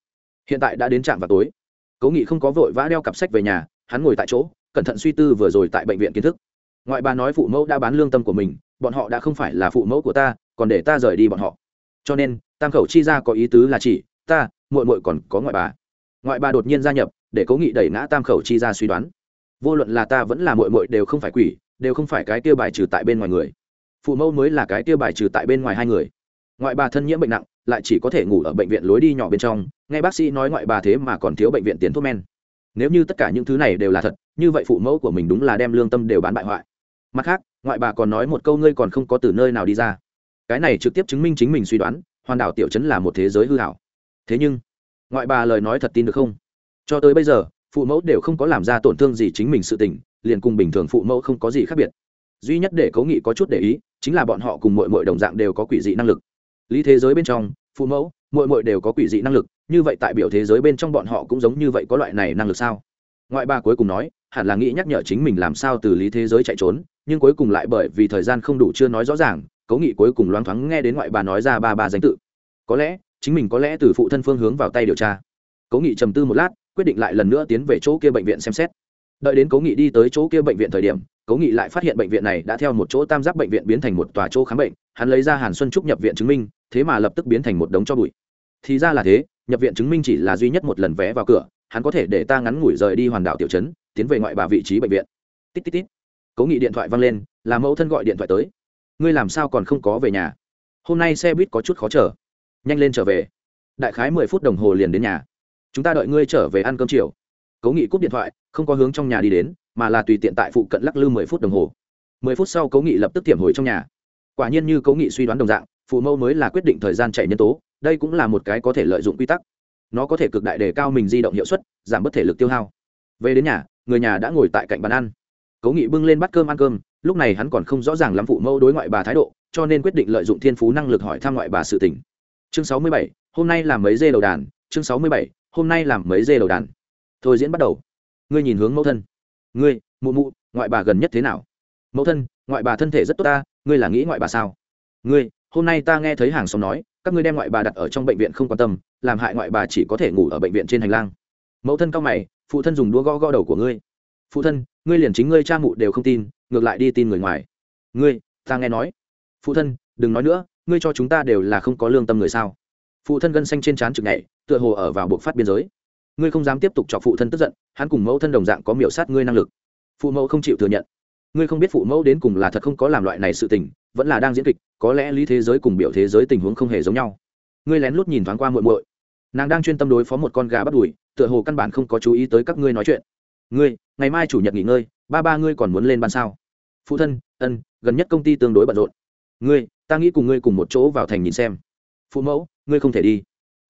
Hiện tại đã đến trạm vào tối. Cố nghị không có vội vã đeo cặp sách về nhà, hắn ngồi tại chỗ, cẩn thận suy tư vừa rồi tại bệnh viện kiến thức. Ngoại bà nói phụ mẫu đã bán lương tâm của mình, bọn họ đã không phải là phụ mẫu của ta, còn để ta rời đi bọn họ. Cho nên, tam khẩu chi ra có ý tứ là chỉ, ta, muội muội còn có ngoại bà. Ngoại bà đột nhiên gia nhập để cố nghị đẩy ngã tam khẩu chi ra suy đoán. Vô luận là ta vẫn là muội muội đều không phải quỷ, đều không phải cái tiêu bài trừ tại bên ngoài người. Phụ mẫu mới là cái tiêu bài trừ tại bên ngoài hai người. Ngoại bà thân nhiễm bệnh nặng, lại chỉ có thể ngủ ở bệnh viện lối đi nhỏ bên trong, nghe bác sĩ nói ngoại bà thế mà còn thiếu bệnh viện tiền thuốc men. Nếu như tất cả những thứ này đều là thật, như vậy phụ mẫu của mình đúng là đem lương tâm đều bán bại hoại. Mặt khác, ngoại bà còn nói một câu ngươi còn không có từ nơi nào đi ra. Cái này trực tiếp chứng minh chính mình suy đoán, hoàn đảo tiểu chấn là một thế giới hư hảo. Thế nhưng, ngoại bà lời nói thật tin được không? Cho tới bây giờ, phụ mẫu đều không có làm ra tổn thương gì chính mình sự tình, liền cùng bình thường phụ mẫu không có gì khác biệt. Duy nhất để Cố nghị có chút để ý, chính là bọn họ cùng mọi mọi đồng dạng đều có quỷ dị năng lực. Lý thế giới bên trong, phụ mẫu mọi mọi đều có quỷ dị năng lực, như vậy tại biểu thế giới bên trong bọn họ cũng giống như vậy có loại này năng lực sao? Ngoại ba cuối cùng nói, hẳn là nghĩ nhắc nhở chính mình làm sao từ lý thế giới chạy trốn, nhưng cuối cùng lại bởi vì thời gian không đủ chưa nói rõ ràng, cố nghị cuối cùng loáng thoáng nghe đến ngoại bà nói ra ba ba danh tự. Có lẽ, chính mình có lẽ từ phụ thân phương hướng vào tay điều tra. Cố nghị trầm tư một lát quyết định lại lần nữa tiến về chỗ kia bệnh viện xem xét. Đợi đến cố nghị đi tới chỗ kia bệnh viện thời điểm, cố nghị lại phát hiện bệnh viện này đã theo một chỗ tam giác bệnh viện biến thành một tòa chỗ khám bệnh, hắn lấy ra hàn xuân trúc nhập viện chứng minh, thế mà lập tức biến thành một đống cho bụi. Thì ra là thế, nhập viện chứng minh chỉ là duy nhất một lần vé vào cửa, hắn có thể để ta ngắn ngủi rời đi hoàn đảo tiểu trấn, tiến về ngoại bà vị trí bệnh viện. Tít tít tít. Cố nghị điện thoại văng lên, là mẫu thân gọi điện thoại tới. Ngươi làm sao còn không có về nhà? Hôm nay xe buýt có chút khó chờ. Nhanh lên trở về. Đại khái mười phút đồng hồ liền đến nhà chúng ta đợi ngươi trở về ăn cơm chiều. Cố nghị cúp điện thoại, không có hướng trong nhà đi đến, mà là tùy tiện tại phụ cận lắc lư mười phút đồng hồ. Mười phút sau cố nghị lập tức tiệm hồi trong nhà. Quả nhiên như cố nghị suy đoán đồng dạng, phụ mẫu mới là quyết định thời gian chạy nhân tố, đây cũng là một cái có thể lợi dụng quy tắc. Nó có thể cực đại đề cao mình di động hiệu suất, giảm bớt thể lực tiêu hao. Về đến nhà, người nhà đã ngồi tại cạnh bàn ăn. Cố nghị bưng lên bắt cơm ăn cơm, lúc này hắn còn không rõ ràng lắm phụ mẫu đối ngoại bà thái độ, cho nên quyết định lợi dụng thiên phú năng lực hỏi thăm ngoại bà sự tình. Chương sáu mươi bảy, hôm nay làm mấy dê đầu đàn? Chương sáu mươi bảy hôm nay làm mấy dê đầu đàn. Thôi diễn bắt đầu. Ngươi nhìn hướng mẫu thân. Ngươi, mụ mụ, ngoại bà gần nhất thế nào? Mẫu thân, ngoại bà thân thể rất tốt ta, ngươi là nghĩ ngoại bà sao? Ngươi, hôm nay ta nghe thấy hàng xóm nói, các ngươi đem ngoại bà đặt ở trong bệnh viện không quan tâm, làm hại ngoại bà chỉ có thể ngủ ở bệnh viện trên hành lang. Mẫu thân cao mày, phụ thân dùng đũa gõ gõ đầu của ngươi. Phụ thân, ngươi liền chính ngươi cha mụ đều không tin, ngược lại đi tin người ngoài. Ngươi, ta nghe nói. Phụ thân, đừng nói nữa, ngươi cho chúng ta đều là không có lương tâm người sao? Phụ thân gân xanh trên trán trực nhảy, tựa hồ ở vào buộc phát biên giới. Ngươi không dám tiếp tục chọc phụ thân tức giận, hắn cùng mẫu thân đồng dạng có miểu sát ngươi năng lực. Phụ mẫu không chịu thừa nhận. Ngươi không biết phụ mẫu đến cùng là thật không có làm loại này sự tình, vẫn là đang diễn kịch, có lẽ lý thế giới cùng biểu thế giới tình huống không hề giống nhau. Ngươi lén lút nhìn thoáng qua muội muội. Nàng đang chuyên tâm đối phó một con gà bắt đùi, tựa hồ căn bản không có chú ý tới các ngươi nói chuyện. Ngươi, ngày mai chủ nhật nghỉ ngơi, ba ba ngươi còn muốn lên ban sao? Phụ thân, ân, gần nhất công ty tương đối bận rộn. Ngươi, ta nghĩ cùng ngươi cùng một chỗ vào thành nhìn xem. Phụ mẫu ngươi không thể đi.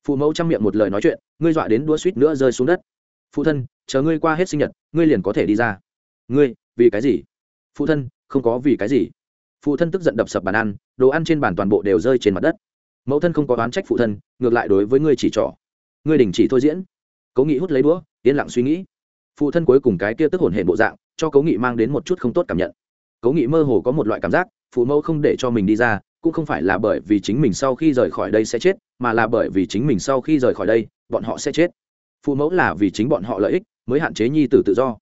Phụ mẫu chăm miệng một lời nói chuyện, ngươi dọa đến đũa suýt nữa rơi xuống đất. Phụ thân, chờ ngươi qua hết sinh nhật, ngươi liền có thể đi ra. Ngươi, vì cái gì? Phụ thân, không có vì cái gì. Phụ thân tức giận đập sập bàn ăn, đồ ăn trên bàn toàn bộ đều rơi trên mặt đất. Mẫu thân không có oán trách phụ thân, ngược lại đối với ngươi chỉ trỏ. Ngươi đình chỉ thôi diễn. Cố nghị hút lấy đũa, yên lặng suy nghĩ. Phụ thân cuối cùng cái kia tức hồn hệ bộ dạng, cho cố nghị mang đến một chút không tốt cảm nhận. Cố nghị mơ hồ có một loại cảm giác, phụ mẫu không để cho mình đi ra cũng không phải là bởi vì chính mình sau khi rời khỏi đây sẽ chết, mà là bởi vì chính mình sau khi rời khỏi đây, bọn họ sẽ chết. Phụ mẫu là vì chính bọn họ lợi ích, mới hạn chế nhi tử tự do.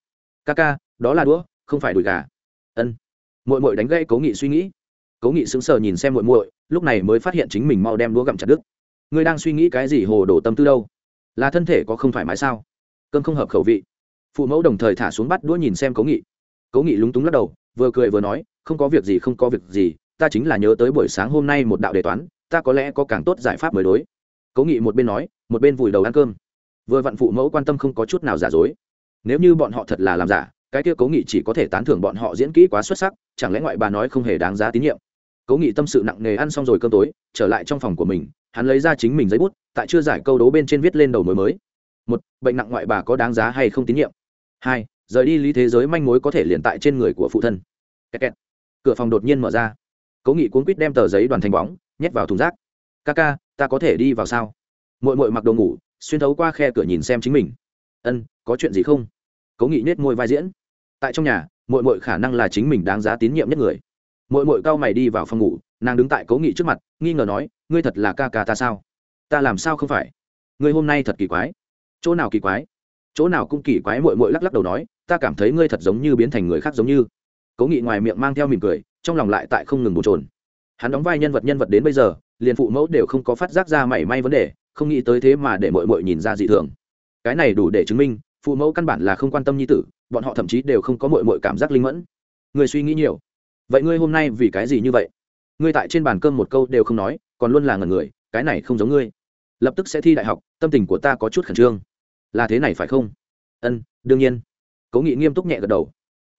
Ca ca đó là đũa, không phải đùi gà. Ân. Mội mội đánh gây cố nghị suy nghĩ. Cố nghị sững sờ nhìn xem mội mội lúc này mới phát hiện chính mình mau đem đũa gặm chặt đứt. Ngươi đang suy nghĩ cái gì hồ đổ tâm tư đâu? Là thân thể có không thoải mái sao? Cơm không hợp khẩu vị. Phụ mẫu đồng thời thả xuống bắt đũa nhìn xem cố nghị. Cố nghị lúng túng lắc đầu, vừa cười vừa nói, không có việc gì, không có việc gì ta chính là nhớ tới buổi sáng hôm nay một đạo đề toán, ta có lẽ có càng tốt giải pháp mới đối. Cố nghị một bên nói, một bên vùi đầu ăn cơm. Vừa vặn phụ mẫu quan tâm không có chút nào giả dối. Nếu như bọn họ thật là làm giả, cái kia cố nghị chỉ có thể tán thưởng bọn họ diễn kỹ quá xuất sắc, chẳng lẽ ngoại bà nói không hề đáng giá tín nhiệm? Cố nghị tâm sự nặng nề ăn xong rồi cơm tối, trở lại trong phòng của mình, hắn lấy ra chính mình giấy bút, tại chưa giải câu đố bên trên viết lên đầu mối mới. Một, bệnh nặng ngoại bà có đáng giá hay không tín nhiệm? Hai, rời đi lý thế giới manh mối có thể liền tại trên người của phụ thân. Kẹt kẹt. cửa phòng đột nhiên mở ra cố nghị cuốn quýt đem tờ giấy đoàn thành bóng, nhét vào thùng rác. Ca ca, ta có thể đi vào sao? Mội mội mặc đồ ngủ, xuyên thấu qua khe cửa nhìn xem chính mình. Ân, có chuyện gì không? Cố nghị nhét môi vai diễn. Tại trong nhà mội mội khả năng là chính mình đáng giá tín nhiệm nhất người. Mội mội cao mày đi vào phòng ngủ, nàng đứng tại cố nghị trước mặt, nghi ngờ nói, ngươi thật là ca ca ta sao? Ta làm sao không phải? Ngươi hôm nay thật kỳ quái. Chỗ nào kỳ quái? Chỗ nào cũng kỳ quái mội mội lắc lắc đầu nói, ta cảm thấy ngươi thật giống như biến thành người khác giống như. Cố nghị ngoài miệng mang theo mỉm cười trong lòng lại tại không ngừng bồn trồn hắn đóng vai nhân vật nhân vật đến bây giờ, liền phụ mẫu đều không có phát giác ra mảy may vấn đề, không nghĩ tới thế mà để mội mội nhìn ra dị thường. Cái này đủ để chứng minh, phụ mẫu căn bản là không quan tâm nhi tử, bọn họ thậm chí đều không có mội mội cảm giác linh mẫn. Người suy nghĩ nhiều. Vậy ngươi hôm nay vì cái gì như vậy? Ngươi tại trên bàn cơm một câu đều không nói, còn luôn là ngần người, cái này không giống ngươi. Lập tức sẽ thi đại học, tâm tình của ta có chút khẩn trương. Là thế này phải không? Ân, đương nhiên. Cố nghị nghiêm túc nhẹ gật đầu.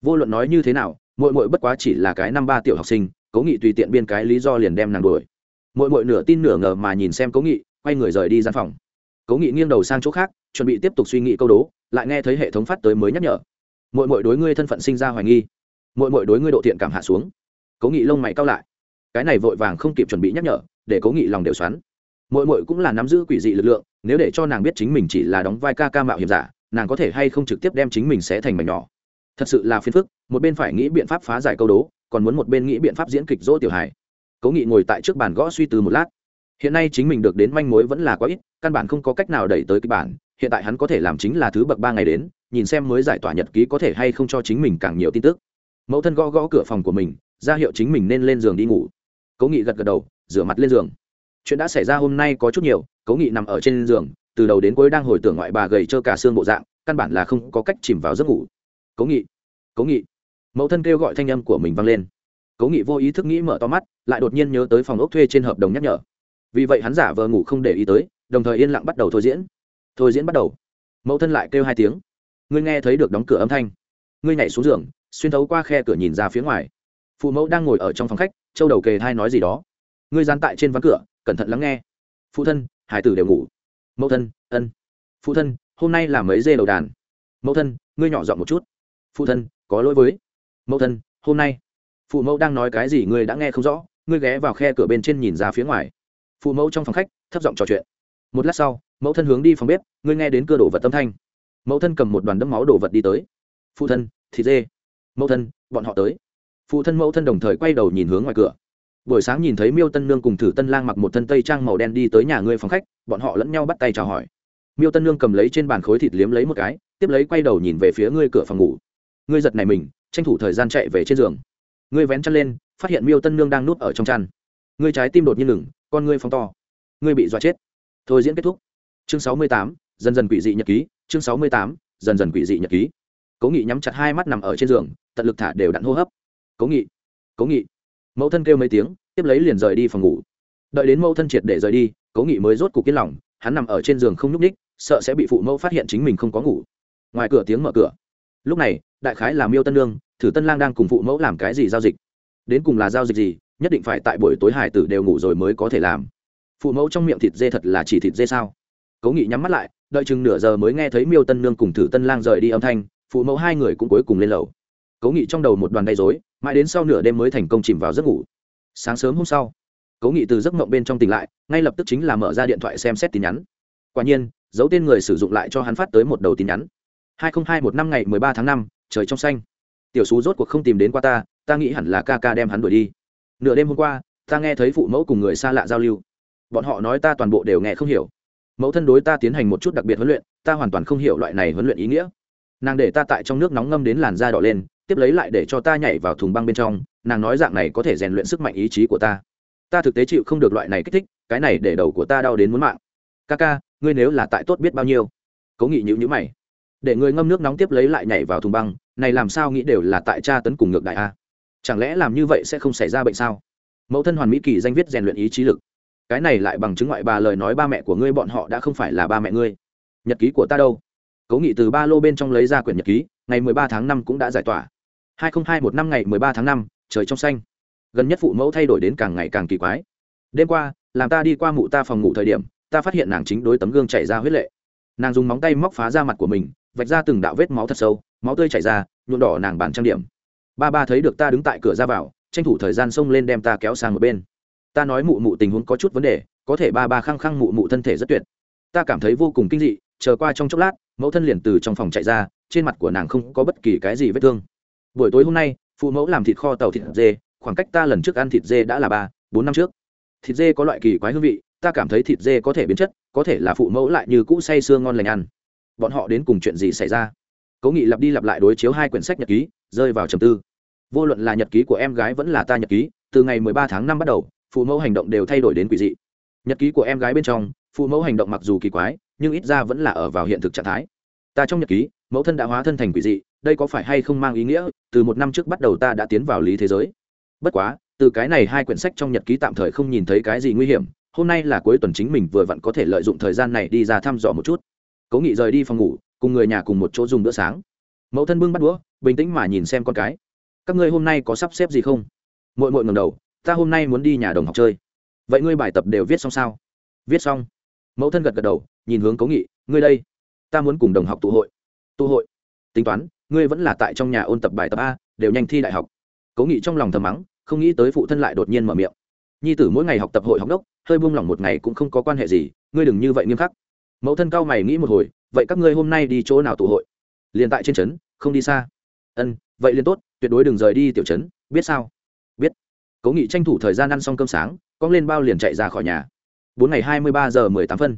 Vô luận nói như thế nào mội mội bất quá chỉ là cái năm ba tiểu học sinh, cố nghị tùy tiện biên cái lý do liền đem nàng đuổi. Mội mội nửa tin nửa ngờ mà nhìn xem cố nghị, quay người rời đi gian phòng. Cố nghị nghiêng đầu sang chỗ khác, chuẩn bị tiếp tục suy nghĩ câu đố, lại nghe thấy hệ thống phát tới mới nhắc nhở. Mội mội đối ngươi thân phận sinh ra hoài nghi. Mội mội đối ngươi độ thiện cảm hạ xuống. Cố nghị lông mày cao lại. Cái này vội vàng không kịp chuẩn bị nhắc nhở, để cố nghị lòng đều xoắn. Mội mội cũng là nắm giữ quỷ dị lực lượng, nếu để cho nàng biết chính mình chỉ là đóng vai ca ca mạo hiểm giả, nàng có thể hay không trực tiếp đem chính mình sẽ thành mảnh nhỏ thật sự là phiền phức, một bên phải nghĩ biện pháp phá giải câu đố, còn muốn một bên nghĩ biện pháp diễn kịch dỗ tiểu hải. cố nghị ngồi tại trước bàn gõ suy tư một lát. Hiện nay chính mình được đến manh mối vẫn là quá ít, căn bản không có cách nào đẩy tới kịch bản, hiện tại hắn có thể làm chính là thứ bậc ba ngày đến, nhìn xem mới giải tỏa nhật ký có thể hay không cho chính mình càng nhiều tin tức. Mẫu thân gõ gõ cửa phòng của mình, ra hiệu chính mình nên lên giường đi ngủ. Cố nghị gật gật đầu, rửa mặt lên giường. Chuyện đã xảy ra hôm nay có chút nhiều, cố nghị nằm ở trên giường, từ đầu đến cuối đang hồi tưởng ngoại bà gầy trơ cả xương bộ dạng, căn bản là không có cách chìm vào giấc ngủ cố nghị cố nghị. Mẫu thân kêu gọi thanh âm của mình vang lên. Cố nghị vô ý thức nghĩ mở to mắt, lại đột nhiên nhớ tới phòng ốc thuê trên hợp đồng nhắc nhở. Vì vậy hắn giả vờ ngủ không để ý tới, đồng thời yên lặng bắt đầu thôi diễn. Thôi diễn bắt đầu. Mẫu thân lại kêu hai tiếng. Ngươi nghe thấy được đóng cửa âm thanh. Ngươi nhảy xuống giường, xuyên thấu qua khe cửa nhìn ra phía ngoài. Phụ mẫu đang ngồi ở trong phòng khách, châu đầu kề thai nói gì đó. Ngươi dán tại trên ván cửa, cẩn thận lắng nghe. Phụ thân, hải tử đều ngủ. Mẫu thân, ân. Phụ thân, hôm nay là mấy dê đầu đàn? Mẫu thân, ngươi nhỏ dọn một chút phụ thân, có lỗi với mẫu thân, hôm nay, phụ mẫu đang nói cái gì ngươi đã nghe không rõ, ngươi ghé vào khe cửa bên trên nhìn ra phía ngoài. Phụ mẫu trong phòng khách, thấp giọng trò chuyện. Một lát sau, mẫu thân hướng đi phòng bếp, ngươi nghe đến cơ đổ vật tâm thanh. Mẫu thân cầm một đoàn đấm máu đổ vật đi tới. Phụ thân thịt dê. Mẫu thân, bọn họ tới. Phụ thân mẫu thân đồng thời quay đầu nhìn hướng ngoài cửa. Buổi sáng nhìn thấy miêu tân nương cùng thử tân lang mặc một thân tây trang màu đen đi tới nhà ngươi phòng khách, bọn họ lẫn nhau bắt tay chào hỏi. Miêu tân nương cầm lấy trên bàn khối thịt liếm lấy một cái, tiếp lấy quay đầu nhìn về phía ngươi cửa phòng ngủ ngươi giật này mình, tranh thủ thời gian chạy về trên giường. Ngươi vén chăn lên, phát hiện miêu tân nương đang nuốt ở trong chăn. Ngươi trái tim đột nhiên ngừng, con ngươi phóng to. Ngươi bị dọa chết. Thôi diễn kết thúc. Chương sáu mươi tám, dần dần quỷ dị nhật ký. Chương sáu mươi tám, dần dần quỷ dị nhật ký. Cố nghị nhắm chặt hai mắt nằm ở trên giường, tận lực thả đều đặn hô hấp. Cố nghị cố nghị. Mẫu thân kêu mấy tiếng, tiếp lấy liền rời đi phòng ngủ. Đợi đến mẫu thân triệt để rời đi, cố nghị mới rốt cục yên lòng, hắn nằm ở trên giường không nhúc ních sợ sẽ bị phụ mẫu phát hiện chính mình không có ngủ. Ngoài cửa tiếng mở cửa. Lúc này đại khái là miêu tân lương thử tân lang đang cùng phụ mẫu làm cái gì giao dịch. Đến cùng là giao dịch gì, nhất định phải tại buổi tối hải tử đều ngủ rồi mới có thể làm. Phụ mẫu trong miệng thịt dê thật là chỉ thịt dê sao? Cố nghị nhắm mắt lại, đợi chừng nửa giờ mới nghe thấy miêu tân nương cùng thử tân lang rời đi âm thanh, phụ mẫu hai người cũng cuối cùng lên lầu. Cố nghị trong đầu một đoàn gây dối mãi đến sau nửa đêm mới thành công chìm vào giấc ngủ. Sáng sớm hôm sau, cố nghị từ giấc mộng bên trong tỉnh lại, ngay lập tức chính là mở ra điện thoại xem xét tin nhắn. Quả nhiên, dấu tên người sử dụng lại cho hắn phát tới một đầu tin nhắn. Hai nghìn hai một năm ngày mười ba tháng năm trời trong xanh. Tiểu xú rốt cuộc không tìm đến qua ta ta nghĩ hẳn là ca ca đem hắn đuổi đi. Nửa đêm hôm qua, ta nghe thấy phụ mẫu cùng người xa lạ giao lưu. Bọn họ nói ta toàn bộ đều nghe không hiểu. Mẫu thân đối ta tiến hành một chút đặc biệt huấn luyện, ta hoàn toàn không hiểu loại này huấn luyện ý nghĩa. Nàng để ta tại trong nước nóng ngâm đến làn da đỏ lên, tiếp lấy lại để cho ta nhảy vào thùng băng bên trong, nàng nói dạng này có thể rèn luyện sức mạnh ý chí của ta. Ta thực tế chịu không được loại này kích thích, cái này để đầu của ta đau đến muốn mạng. Ca ca, ngươi nếu là tại tốt biết bao nhiêu? Cố nghị nhữ nhữ mày để người ngâm nước nóng tiếp lấy lại nhảy vào thùng băng, này làm sao nghĩ đều là tại cha tấn cùng ngược đại a? Chẳng lẽ làm như vậy sẽ không xảy ra bệnh sao? Mẫu thân hoàn mỹ kỳ danh viết rèn luyện ý chí lực. Cái này lại bằng chứng ngoại bà lời nói ba mẹ của ngươi bọn họ đã không phải là ba mẹ ngươi. Nhật ký của ta đâu? Cố nghị từ ba lô bên trong lấy ra quyển nhật ký, ngày mười ba tháng năm cũng đã giải tỏa. Hai nghìn hai một năm ngày mười ba tháng năm, trời trong xanh. Gần nhất phụ mẫu thay đổi đến càng ngày càng kỳ quái. Đêm qua, làm ta đi qua mụ ta phòng ngủ thời điểm, ta phát hiện nàng chính đối tấm gương chảy ra huyết lệ. Nàng dùng móng tay móc phá ra mặt của mình vạch ra từng đạo vết máu thật sâu, máu tươi chảy ra, nhuộm đỏ nàng bàn trang điểm. Ba ba thấy được ta đứng tại cửa ra vào, tranh thủ thời gian xông lên đem ta kéo sang một bên. Ta nói mụ mụ tình huống có chút vấn đề, có thể ba ba khăng khăng mụ mụ thân thể rất tuyệt. Ta cảm thấy vô cùng kinh dị, chờ qua trong chốc lát, mẫu thân liền từ trong phòng chạy ra, trên mặt của nàng không có bất kỳ cái gì vết thương. Buổi tối hôm nay, phụ mẫu làm thịt kho tàu thịt dê, khoảng cách ta lần trước ăn thịt dê đã là ba, bốn năm trước. Thịt dê có loại kỳ quái hương vị, ta cảm thấy thịt dê có thể biến chất, có thể là phụ mẫu lại như cũ say sưa ngon lành ăn bọn họ đến cùng chuyện gì xảy ra? Cố nghị lặp đi lặp lại đối chiếu hai quyển sách nhật ký, rơi vào trầm tư. Vô luận là nhật ký của em gái vẫn là ta nhật ký, từ ngày mười ba tháng năm bắt đầu, phụ mẫu hành động đều thay đổi đến quỷ dị. Nhật ký của em gái bên trong, phụ mẫu hành động mặc dù kỳ quái, nhưng ít ra vẫn là ở vào hiện thực trạng thái. Ta trong nhật ký, mẫu thân đã hóa thân thành quỷ dị, đây có phải hay không mang ý nghĩa, từ một năm trước bắt đầu ta đã tiến vào lý thế giới. Bất quá, từ cái này hai quyển sách trong nhật ký tạm thời không nhìn thấy cái gì nguy hiểm, hôm nay là cuối tuần chính mình vừa vặn có thể lợi dụng thời gian này đi ra thăm dò một chút cố nghị rời đi phòng ngủ, cùng người nhà cùng một chỗ dùng bữa sáng. Mẫu thân bưng bắt đũa, bình tĩnh mà nhìn xem con cái. Các ngươi hôm nay có sắp xếp gì không? Mội mội ngầm đầu, ta hôm nay muốn đi nhà đồng học chơi. Vậy ngươi bài tập đều viết xong sao? Viết xong. Mẫu thân gật gật đầu, nhìn hướng cố nghị, ngươi đây. Ta muốn cùng đồng học tụ hội. Tụ hội. Tính toán, ngươi vẫn là tại trong nhà ôn tập bài tập a, đều nhanh thi đại học. Cố nghị trong lòng thầm mắng, không nghĩ tới phụ thân lại đột nhiên mở miệng. Nhi tử mỗi ngày học tập hội học đốc, hơi buông lỏng một ngày cũng không có quan hệ gì, ngươi đừng như vậy nghiêm khắc mẫu thân cao mày nghĩ một hồi, vậy các ngươi hôm nay đi chỗ nào tụ hội? Liền tại trên trấn, không đi xa. Ân, vậy liền tốt, tuyệt đối đừng rời đi tiểu trấn, biết sao? Biết. Cố nghị tranh thủ thời gian ăn xong cơm sáng cong lên bao liền chạy ra khỏi nhà. Bốn ngày hai mươi ba giờ mười tám phân.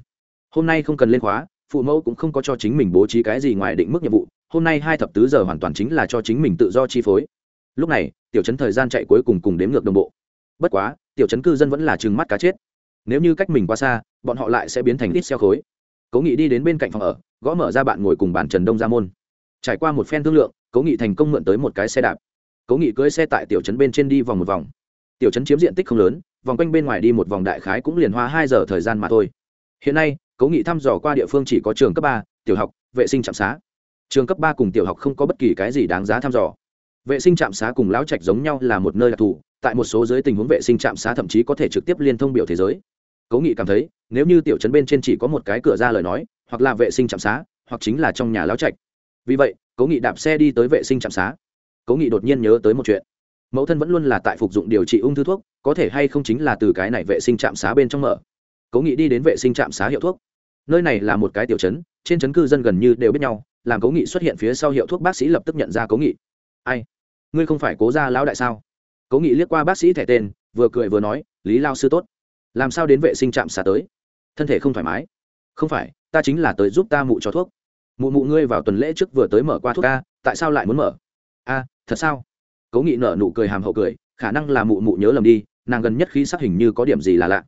Hôm nay không cần lên khóa, phụ mẫu cũng không có cho chính mình bố trí cái gì ngoài định mức nhiệm vụ, hôm nay hai thập tứ giờ hoàn toàn chính là cho chính mình tự do chi phối. Lúc này, tiểu chấn thời gian chạy cuối cùng cùng đếm ngược đồng bộ. Bất quá, tiểu chấn cư dân vẫn là chừng mắt cá chết. Nếu như cách mình quá xa, bọn họ lại sẽ biến thành ít xeo khối cố nghị đi đến bên cạnh phòng ở, gõ mở ra bạn ngồi cùng bàn trần đông ra môn. Trải qua một phen thương lượng, cố nghị thành công mượn tới một cái xe đạp. Cố nghị cưỡi xe tại tiểu trấn bên trên đi vòng một vòng. Tiểu trấn chiếm diện tích không lớn, vòng quanh bên ngoài đi một vòng đại khái cũng liền hoa hai giờ thời gian mà thôi. Hiện nay, cố nghị thăm dò qua địa phương chỉ có trường cấp ba, tiểu học, vệ sinh trạm xá. Trường cấp ba cùng tiểu học không có bất kỳ cái gì đáng giá thăm dò. Vệ sinh trạm xá cùng lão trạch giống nhau là một nơi đặc thù, tại một số giới tình huống vệ sinh trạm xá thậm chí có thể trực tiếp liên thông biểu thế giới. Cố nghị cảm thấy nếu như tiểu trấn bên trên chỉ có một cái cửa ra lời nói, hoặc là vệ sinh trạm xá, hoặc chính là trong nhà lão trạch. Vì vậy, cố nghị đạp xe đi tới vệ sinh trạm xá. Cố nghị đột nhiên nhớ tới một chuyện. Mẫu thân vẫn luôn là tại phục dụng điều trị ung thư thuốc, có thể hay không chính là từ cái này vệ sinh trạm xá bên trong mở. Cố nghị đi đến vệ sinh trạm xá hiệu thuốc. Nơi này là một cái tiểu trấn, trên trấn cư dân gần như đều biết nhau, làm cố nghị xuất hiện phía sau hiệu thuốc bác sĩ lập tức nhận ra cố nghị. Ai? Ngươi không phải cố ra lão đại sao? Cố nghị liếc qua bác sĩ thẻ tên, vừa cười vừa nói, lý lao sư tốt. Làm sao đến vệ sinh trạm xá tới? Thân thể không thoải mái. Không phải, ta chính là tới giúp ta mụ cho thuốc. Mụ mụ ngươi vào tuần lễ trước vừa tới mở qua thuốc a tại sao lại muốn mở? A, thật sao? Cố nghị nở nụ cười hàm hậu cười, khả năng là mụ mụ nhớ lầm đi, nàng gần nhất khi sắc hình như có điểm gì là lạ.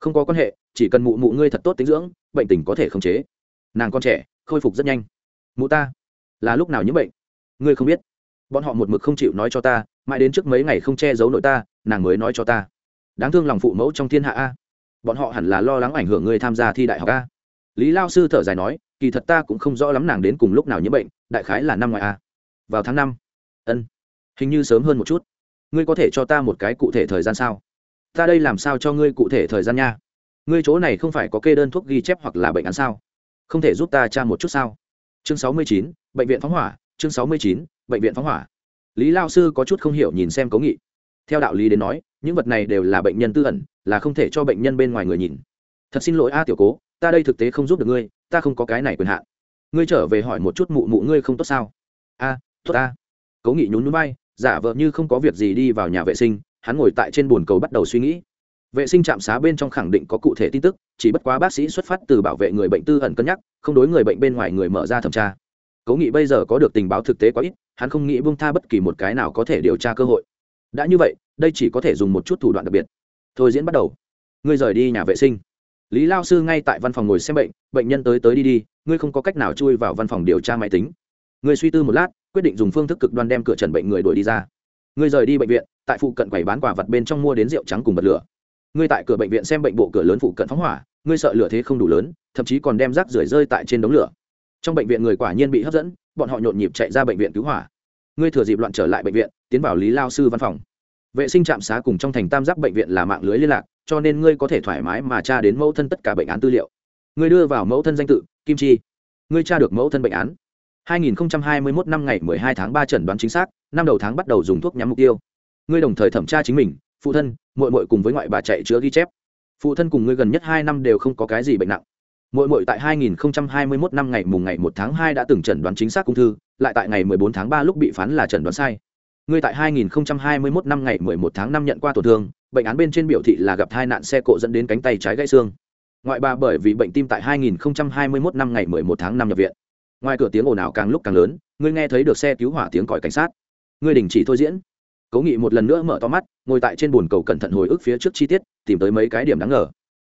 Không có quan hệ, chỉ cần mụ mụ ngươi thật tốt tính dưỡng, bệnh tình có thể khống chế. Nàng con trẻ, khôi phục rất nhanh. Mụ ta, là lúc nào nhiễm bệnh? Ngươi không biết. Bọn họ một mực không chịu nói cho ta, mãi đến trước mấy ngày không che giấu nội ta, nàng mới nói cho ta. Đáng thương lòng phụ mẫu trong thiên hạ a bọn họ hẳn là lo lắng ảnh hưởng ngươi tham gia thi đại học a. Lý lao sư thở dài nói, kỳ thật ta cũng không rõ lắm nàng đến cùng lúc nào nhiễm bệnh, đại khái là năm ngoài a. Vào tháng năm. Ân. Hình như sớm hơn một chút. Ngươi có thể cho ta một cái cụ thể thời gian sao? Ta đây làm sao cho ngươi cụ thể thời gian nha? Ngươi chỗ này không phải có kê đơn thuốc ghi chép hoặc là bệnh án sao? Không thể giúp ta tra một chút sao? Chương sáu mươi chín, bệnh viện phóng hỏa. Chương sáu mươi chín, bệnh viện phóng hỏa. Lý lao sư có chút không hiểu nhìn xem cố nghị. Theo đạo lý đến nói, những vật này đều là bệnh nhân tư ẩn là không thể cho bệnh nhân bên ngoài người nhìn. Thật xin lỗi a tiểu cố, ta đây thực tế không giúp được ngươi, ta không có cái này quyền hạn. Ngươi trở về hỏi một chút mụ mụ ngươi không tốt sao? A, tốt a. Cố nghị nhún núi bay giả vợ như không có việc gì đi vào nhà vệ sinh, hắn ngồi tại trên bồn cầu bắt đầu suy nghĩ. Vệ sinh trạm xá bên trong khẳng định có cụ thể tin tức, chỉ bất quá bác sĩ xuất phát từ bảo vệ người bệnh tư ẩn cân nhắc, không đối người bệnh bên ngoài người mở ra thẩm tra. Cố nghị bây giờ có được tình báo thực tế quá ít, hắn không nghĩ buông tha bất kỳ một cái nào có thể điều tra cơ hội. Đã như vậy, đây chỉ có thể dùng một chút thủ đoạn đặc biệt thôi diễn bắt đầu. Ngươi rời đi nhà vệ sinh. Lý lao sư ngay tại văn phòng ngồi xem bệnh bệnh nhân tới tới đi đi, ngươi không có cách nào chui vào văn phòng điều tra máy tính. Ngươi suy tư một lát, quyết định dùng phương thức cực đoan đem cửa trần bệnh người đuổi đi ra. Ngươi rời đi bệnh viện, tại phụ cận quầy bán quả vật bên trong mua đến rượu trắng cùng bật lửa. Ngươi tại cửa bệnh viện xem bệnh bộ cửa lớn phụ cận phóng hỏa, ngươi sợ lửa thế không đủ lớn, thậm chí còn đem rác rưởi rơi tại trên đống lửa. Trong bệnh viện người quả nhiên bị hấp dẫn, bọn họ nhộn nhịp chạy ra bệnh viện cứu hỏa. Ngươi thừa dịp loạn trở lại bệnh viện, tiến vào lý lao sư văn phòng vệ sinh trạm xá cùng trong thành tam giác bệnh viện là mạng lưới liên lạc, cho nên ngươi có thể thoải mái mà tra đến mẫu thân tất cả bệnh án tư liệu. Ngươi đưa vào mẫu thân danh tự, kim chi. Ngươi tra được mẫu thân bệnh án. 2021 năm ngày 12 tháng 3 chẩn đoán chính xác, năm đầu tháng bắt đầu dùng thuốc nhắm mục tiêu. Ngươi đồng thời thẩm tra chính mình, phụ thân, muội muội cùng với ngoại bà chạy chữa ghi chép. Phụ thân cùng ngươi gần nhất hai năm đều không có cái gì bệnh nặng. Muội muội tại 2021 năm ngày mùng ngày 1 tháng 2 đã từng chẩn đoán chính xác ung thư, lại tại ngày 14 tháng 3 lúc bị phán là chẩn đoán sai ngươi tại 2021 năm ngày 11 tháng 5 nhận qua tổn thương, bệnh án bên trên biểu thị là gặp tai nạn xe cộ dẫn đến cánh tay trái gãy xương. Ngoại bà bởi vì bệnh tim tại 2021 năm ngày 11 tháng 5 nhập viện. Ngoài cửa tiếng ồn ào càng lúc càng lớn, ngươi nghe thấy được xe cứu hỏa tiếng còi cảnh sát. Ngươi đình chỉ thôi diễn. Cố nghị một lần nữa mở to mắt, ngồi tại trên bồn cầu cẩn thận hồi ức phía trước chi tiết, tìm tới mấy cái điểm đáng ngờ.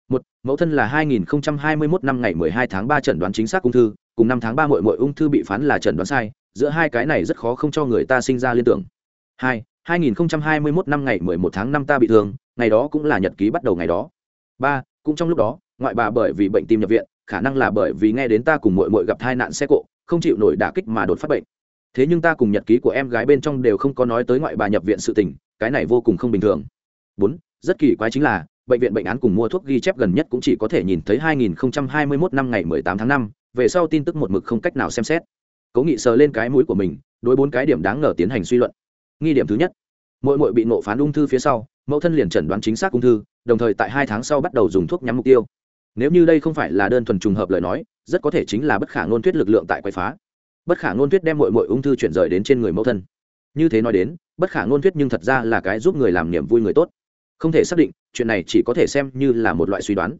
Một, mẫu thân là 2021 năm ngày 12 tháng 3 chẩn đoán chính xác ung thư, cùng năm tháng 3 muội muội ung thư bị phán là chẩn đoán sai, giữa hai cái này rất khó không cho người ta sinh ra liên tưởng hai 2021 năm ngày 11 tháng 5 ta bị thương ngày đó cũng là nhật ký bắt đầu ngày đó. Ba cũng trong lúc đó ngoại bà bởi vì bệnh tim nhập viện khả năng là bởi vì nghe đến ta cùng muội muội gặp tai nạn xe cộ không chịu nổi đả kích mà đột phát bệnh. Thế nhưng ta cùng nhật ký của em gái bên trong đều không có nói tới ngoại bà nhập viện sự tình cái này vô cùng không bình thường. Bốn rất kỳ quái chính là bệnh viện bệnh án cùng mua thuốc ghi chép gần nhất cũng chỉ có thể nhìn thấy 2021 năm ngày 18 tháng 5, về sau tin tức một mực không cách nào xem xét. Cố nghị sờ lên cái mũi của mình đối bốn cái điểm đáng ngờ tiến hành suy luận nghi điểm thứ nhất. Mỗi mỗi bị nộ phán ung thư phía sau, mẫu thân liền chẩn đoán chính xác ung thư, đồng thời tại hai tháng sau bắt đầu dùng thuốc nhắm mục tiêu. Nếu như đây không phải là đơn thuần trùng hợp lời nói, rất có thể chính là bất khả ngôn thuyết lực lượng tại quậy phá. Bất khả ngôn thuyết đem mọi mọi ung thư chuyển rời đến trên người mẫu thân. Như thế nói đến, bất khả ngôn thuyết nhưng thật ra là cái giúp người làm niềm vui người tốt. Không thể xác định, chuyện này chỉ có thể xem như là một loại suy đoán.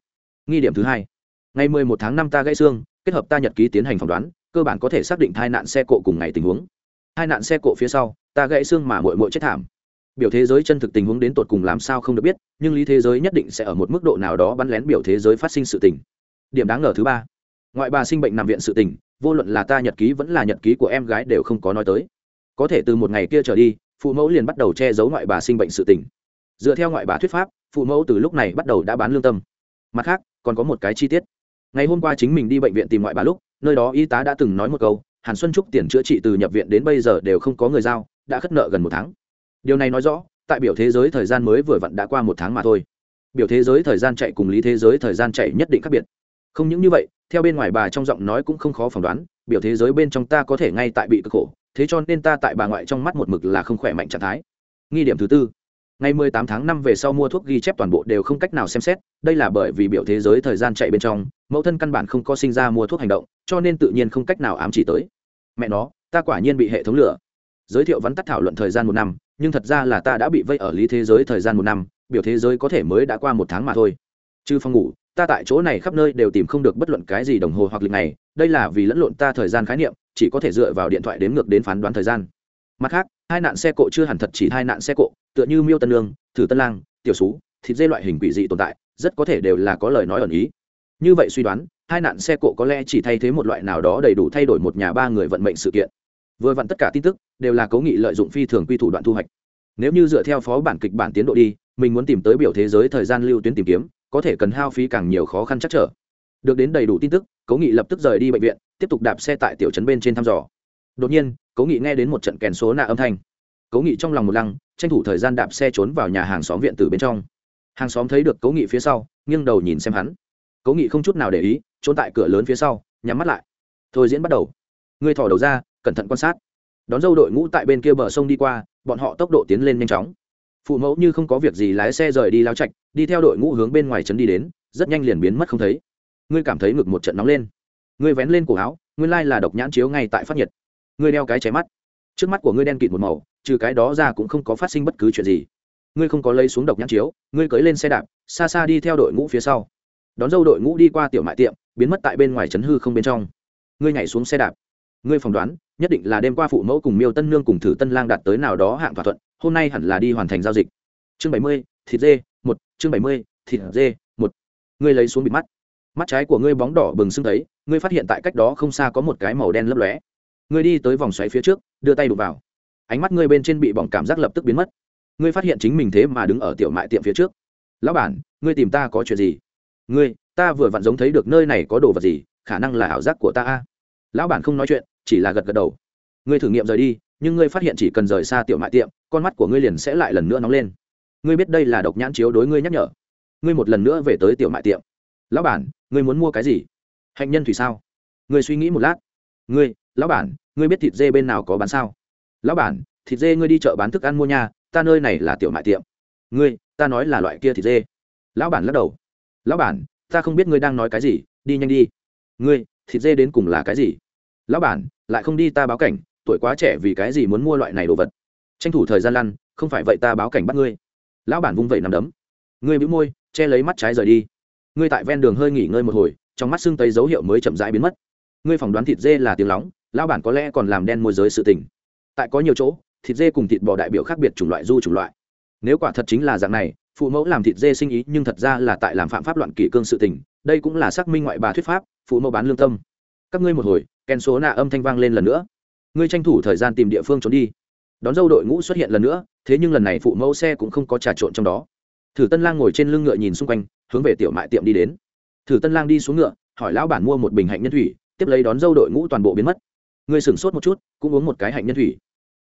Nghi điểm thứ hai. Ngày mười một tháng năm ta gãy xương, kết hợp ta nhật ký tiến hành phỏng đoán, cơ bản có thể xác định tai nạn xe cộ cùng ngày tình huống. Hai nạn xe cộ phía sau ta gãy xương mà mội mội chết thảm. Biểu thế giới chân thực tình huống đến tột cùng làm sao không được biết, nhưng lý thế giới nhất định sẽ ở một mức độ nào đó bắn lén biểu thế giới phát sinh sự tình. Điểm đáng ngờ thứ ba. Ngoại bà sinh bệnh nằm viện sự tình, vô luận là ta nhật ký vẫn là nhật ký của em gái đều không có nói tới. Có thể từ một ngày kia trở đi, phụ mẫu liền bắt đầu che giấu ngoại bà sinh bệnh sự tình. Dựa theo ngoại bà thuyết pháp, phụ mẫu từ lúc này bắt đầu đã bán lương tâm. Mặt khác, còn có một cái chi tiết. Ngày hôm qua chính mình đi bệnh viện tìm ngoại bà lúc, nơi đó y tá đã từng nói một câu, hàn xuân trúc tiền chữa trị từ nhập viện đến bây giờ đều không có người giao đã khất nợ gần một tháng. Điều này nói rõ, tại biểu thế giới thời gian mới vừa vặn đã qua một tháng mà thôi. Biểu thế giới thời gian chạy cùng lý thế giới thời gian chạy nhất định khác biệt. Không những như vậy, theo bên ngoài bà trong giọng nói cũng không khó phỏng đoán, biểu thế giới bên trong ta có thể ngay tại bị cực khổ, thế cho nên ta tại bà ngoại trong mắt một mực là không khỏe mạnh trạng thái. Nghi điểm thứ tư. Ngày 18 tháng 5 về sau mua thuốc ghi chép toàn bộ đều không cách nào xem xét, đây là bởi vì biểu thế giới thời gian chạy bên trong, mẫu thân căn bản không có sinh ra mua thuốc hành động, cho nên tự nhiên không cách nào ám chỉ tới. Mẹ nó, ta quả nhiên bị hệ thống lửa giới thiệu vắn tắt thảo luận thời gian một năm, nhưng thật ra là ta đã bị vây ở lý thế giới thời gian một năm, biểu thế giới có thể mới đã qua một tháng mà thôi. Chứ phòng ngủ, ta tại chỗ này khắp nơi đều tìm không được bất luận cái gì đồng hồ hoặc lịch này, đây là vì lẫn lộn ta thời gian khái niệm, chỉ có thể dựa vào điện thoại đếm ngược đến phán đoán thời gian. Mặt khác, hai nạn xe cộ chưa hẳn thật chỉ hai nạn xe cộ, tựa như miêu tân lương, thử tân lang, tiểu sú, thịt dê loại hình quỷ dị tồn tại, rất có thể đều là có lời nói ẩn ý. Như vậy suy đoán, hai nạn xe cộ có lẽ chỉ thay thế một loại nào đó đầy đủ thay đổi một nhà ba người vận mệnh sự kiện vừa vặn tất cả tin tức đều là cố nghị lợi dụng phi thường quy thủ đoạn thu hoạch. Nếu như dựa theo phó bản kịch bản tiến độ đi, mình muốn tìm tới biểu thế giới thời gian lưu tuyến tìm kiếm, có thể cần hao phí càng nhiều khó khăn chắc trở. Được đến đầy đủ tin tức cố nghị lập tức rời đi bệnh viện, tiếp tục đạp xe tại tiểu trấn bên trên thăm dò. Đột nhiên cố nghị nghe đến một trận kèn số nạ âm thanh. Cố nghị trong lòng một lăng, tranh thủ thời gian đạp xe trốn vào nhà hàng xóm viện từ bên trong. Hàng xóm thấy được cố nghị phía sau, nghiêng đầu nhìn xem hắn. Cố nghị không chút nào để ý, trốn tại cửa lớn phía sau, nhắm mắt lại. Thôi diễn bắt đầu. Ngươi thỏ đầu ra cẩn thận quan sát. Đón dâu đội ngũ tại bên kia bờ sông đi qua, bọn họ tốc độ tiến lên nhanh chóng. Phụ mẫu như không có việc gì lái xe rời đi lao chạch đi theo đội ngũ hướng bên ngoài trấn đi đến, rất nhanh liền biến mất không thấy. Ngươi cảm thấy ngực một trận nóng lên. Ngươi vén lên cổ áo, nguyên lai là độc nhãn chiếu ngay tại phát nhiệt. Ngươi đeo cái cháy mắt. Trước mắt của ngươi đen kịt một màu, trừ cái đó ra cũng không có phát sinh bất cứ chuyện gì. Ngươi không có lấy xuống độc nhãn chiếu, ngươi cưới lên xe đạp, xa xa đi theo đội ngũ phía sau. Đón dâu đội ngũ đi qua tiểu mại tiệm, biến mất tại bên ngoài trấn hư không bên trong. Ngươi nhảy xuống xe đạp ngươi phỏng đoán, nhất định là đêm qua phụ mẫu cùng miêu tân nương cùng thử tân lang đạt tới nào đó hạng thỏa thuận, hôm nay hẳn là đi hoàn thành giao dịch. Chương bảy mươi, thịt dê, một. Chương bảy mươi, thịt dê, một. Ngươi lấy xuống bịt mắt. Mắt trái của ngươi bóng đỏ bừng sưng thấy ngươi phát hiện tại cách đó không xa có một cái màu đen lấp lóe. Ngươi đi tới vòng xoáy phía trước, đưa tay đụt vào. Ánh mắt ngươi bên trên bị bỏng cảm giác lập tức biến mất. Ngươi phát hiện chính mình thế mà đứng ở tiểu mại tiệm phía trước. Lão bản, ngươi tìm ta có chuyện gì? Ngươi, ta vừa vặn giống thấy được nơi này có đồ vật gì, khả năng là ảo giác của ta a. Lão bản không nói chuyện chỉ là gật gật đầu. Ngươi thử nghiệm rời đi, nhưng ngươi phát hiện chỉ cần rời xa tiểu mại tiệm, con mắt của ngươi liền sẽ lại lần nữa nóng lên. Ngươi biết đây là độc nhãn chiếu đối ngươi nhắc nhở. Ngươi một lần nữa về tới tiểu mại tiệm. Lão bản, ngươi muốn mua cái gì? Hạnh nhân thủy sao? Ngươi suy nghĩ một lát. Ngươi, lão bản, ngươi biết thịt dê bên nào có bán sao? Lão bản, thịt dê ngươi đi chợ bán thức ăn mua nhà ta nơi này là tiểu mại tiệm. Ngươi, ta nói là loại kia thịt dê. Lão bản lắc đầu. Lão bản, ta không biết ngươi đang nói cái gì, đi nhanh đi. Ngươi, thịt dê đến cùng là cái gì? Lão bản, lại không đi ta báo cảnh, tuổi quá trẻ vì cái gì muốn mua loại này đồ vật? Tranh thủ thời gian lăn, không phải vậy ta báo cảnh bắt ngươi. Lão bản vung vẩy nằm đấm. Ngươi bĩu môi, che lấy mắt trái rời đi. Ngươi tại ven đường hơi nghỉ ngơi một hồi, trong mắt xương tấy dấu hiệu mới chậm rãi biến mất. Ngươi phỏng đoán thịt dê là tiếng lóng, lão bản có lẽ còn làm đen môi giới sự tình. Tại có nhiều chỗ, thịt dê cùng thịt bò đại biểu khác biệt chủng loại du chủng loại. Nếu quả thật chính là dạng này, phụ mẫu làm thịt dê sinh ý nhưng thật ra là tại làm phạm pháp loạn kỷ cương sự tình, đây cũng là xác minh ngoại bà thuyết pháp, phụ mẫu bán lương tâm. Các ngươi một hồi kèn số nạ âm thanh vang lên lần nữa. Ngươi tranh thủ thời gian tìm địa phương trốn đi. Đón dâu đội ngũ xuất hiện lần nữa, thế nhưng lần này phụ mẫu xe cũng không có trà trộn trong đó. Thử tân lang ngồi trên lưng ngựa nhìn xung quanh, hướng về tiểu mại tiệm đi đến. Thử tân lang đi xuống ngựa, hỏi lão bản mua một bình hạnh nhân thủy, tiếp lấy đón dâu đội ngũ toàn bộ biến mất. Ngươi sửng sốt một chút, cũng uống một cái hạnh nhân thủy.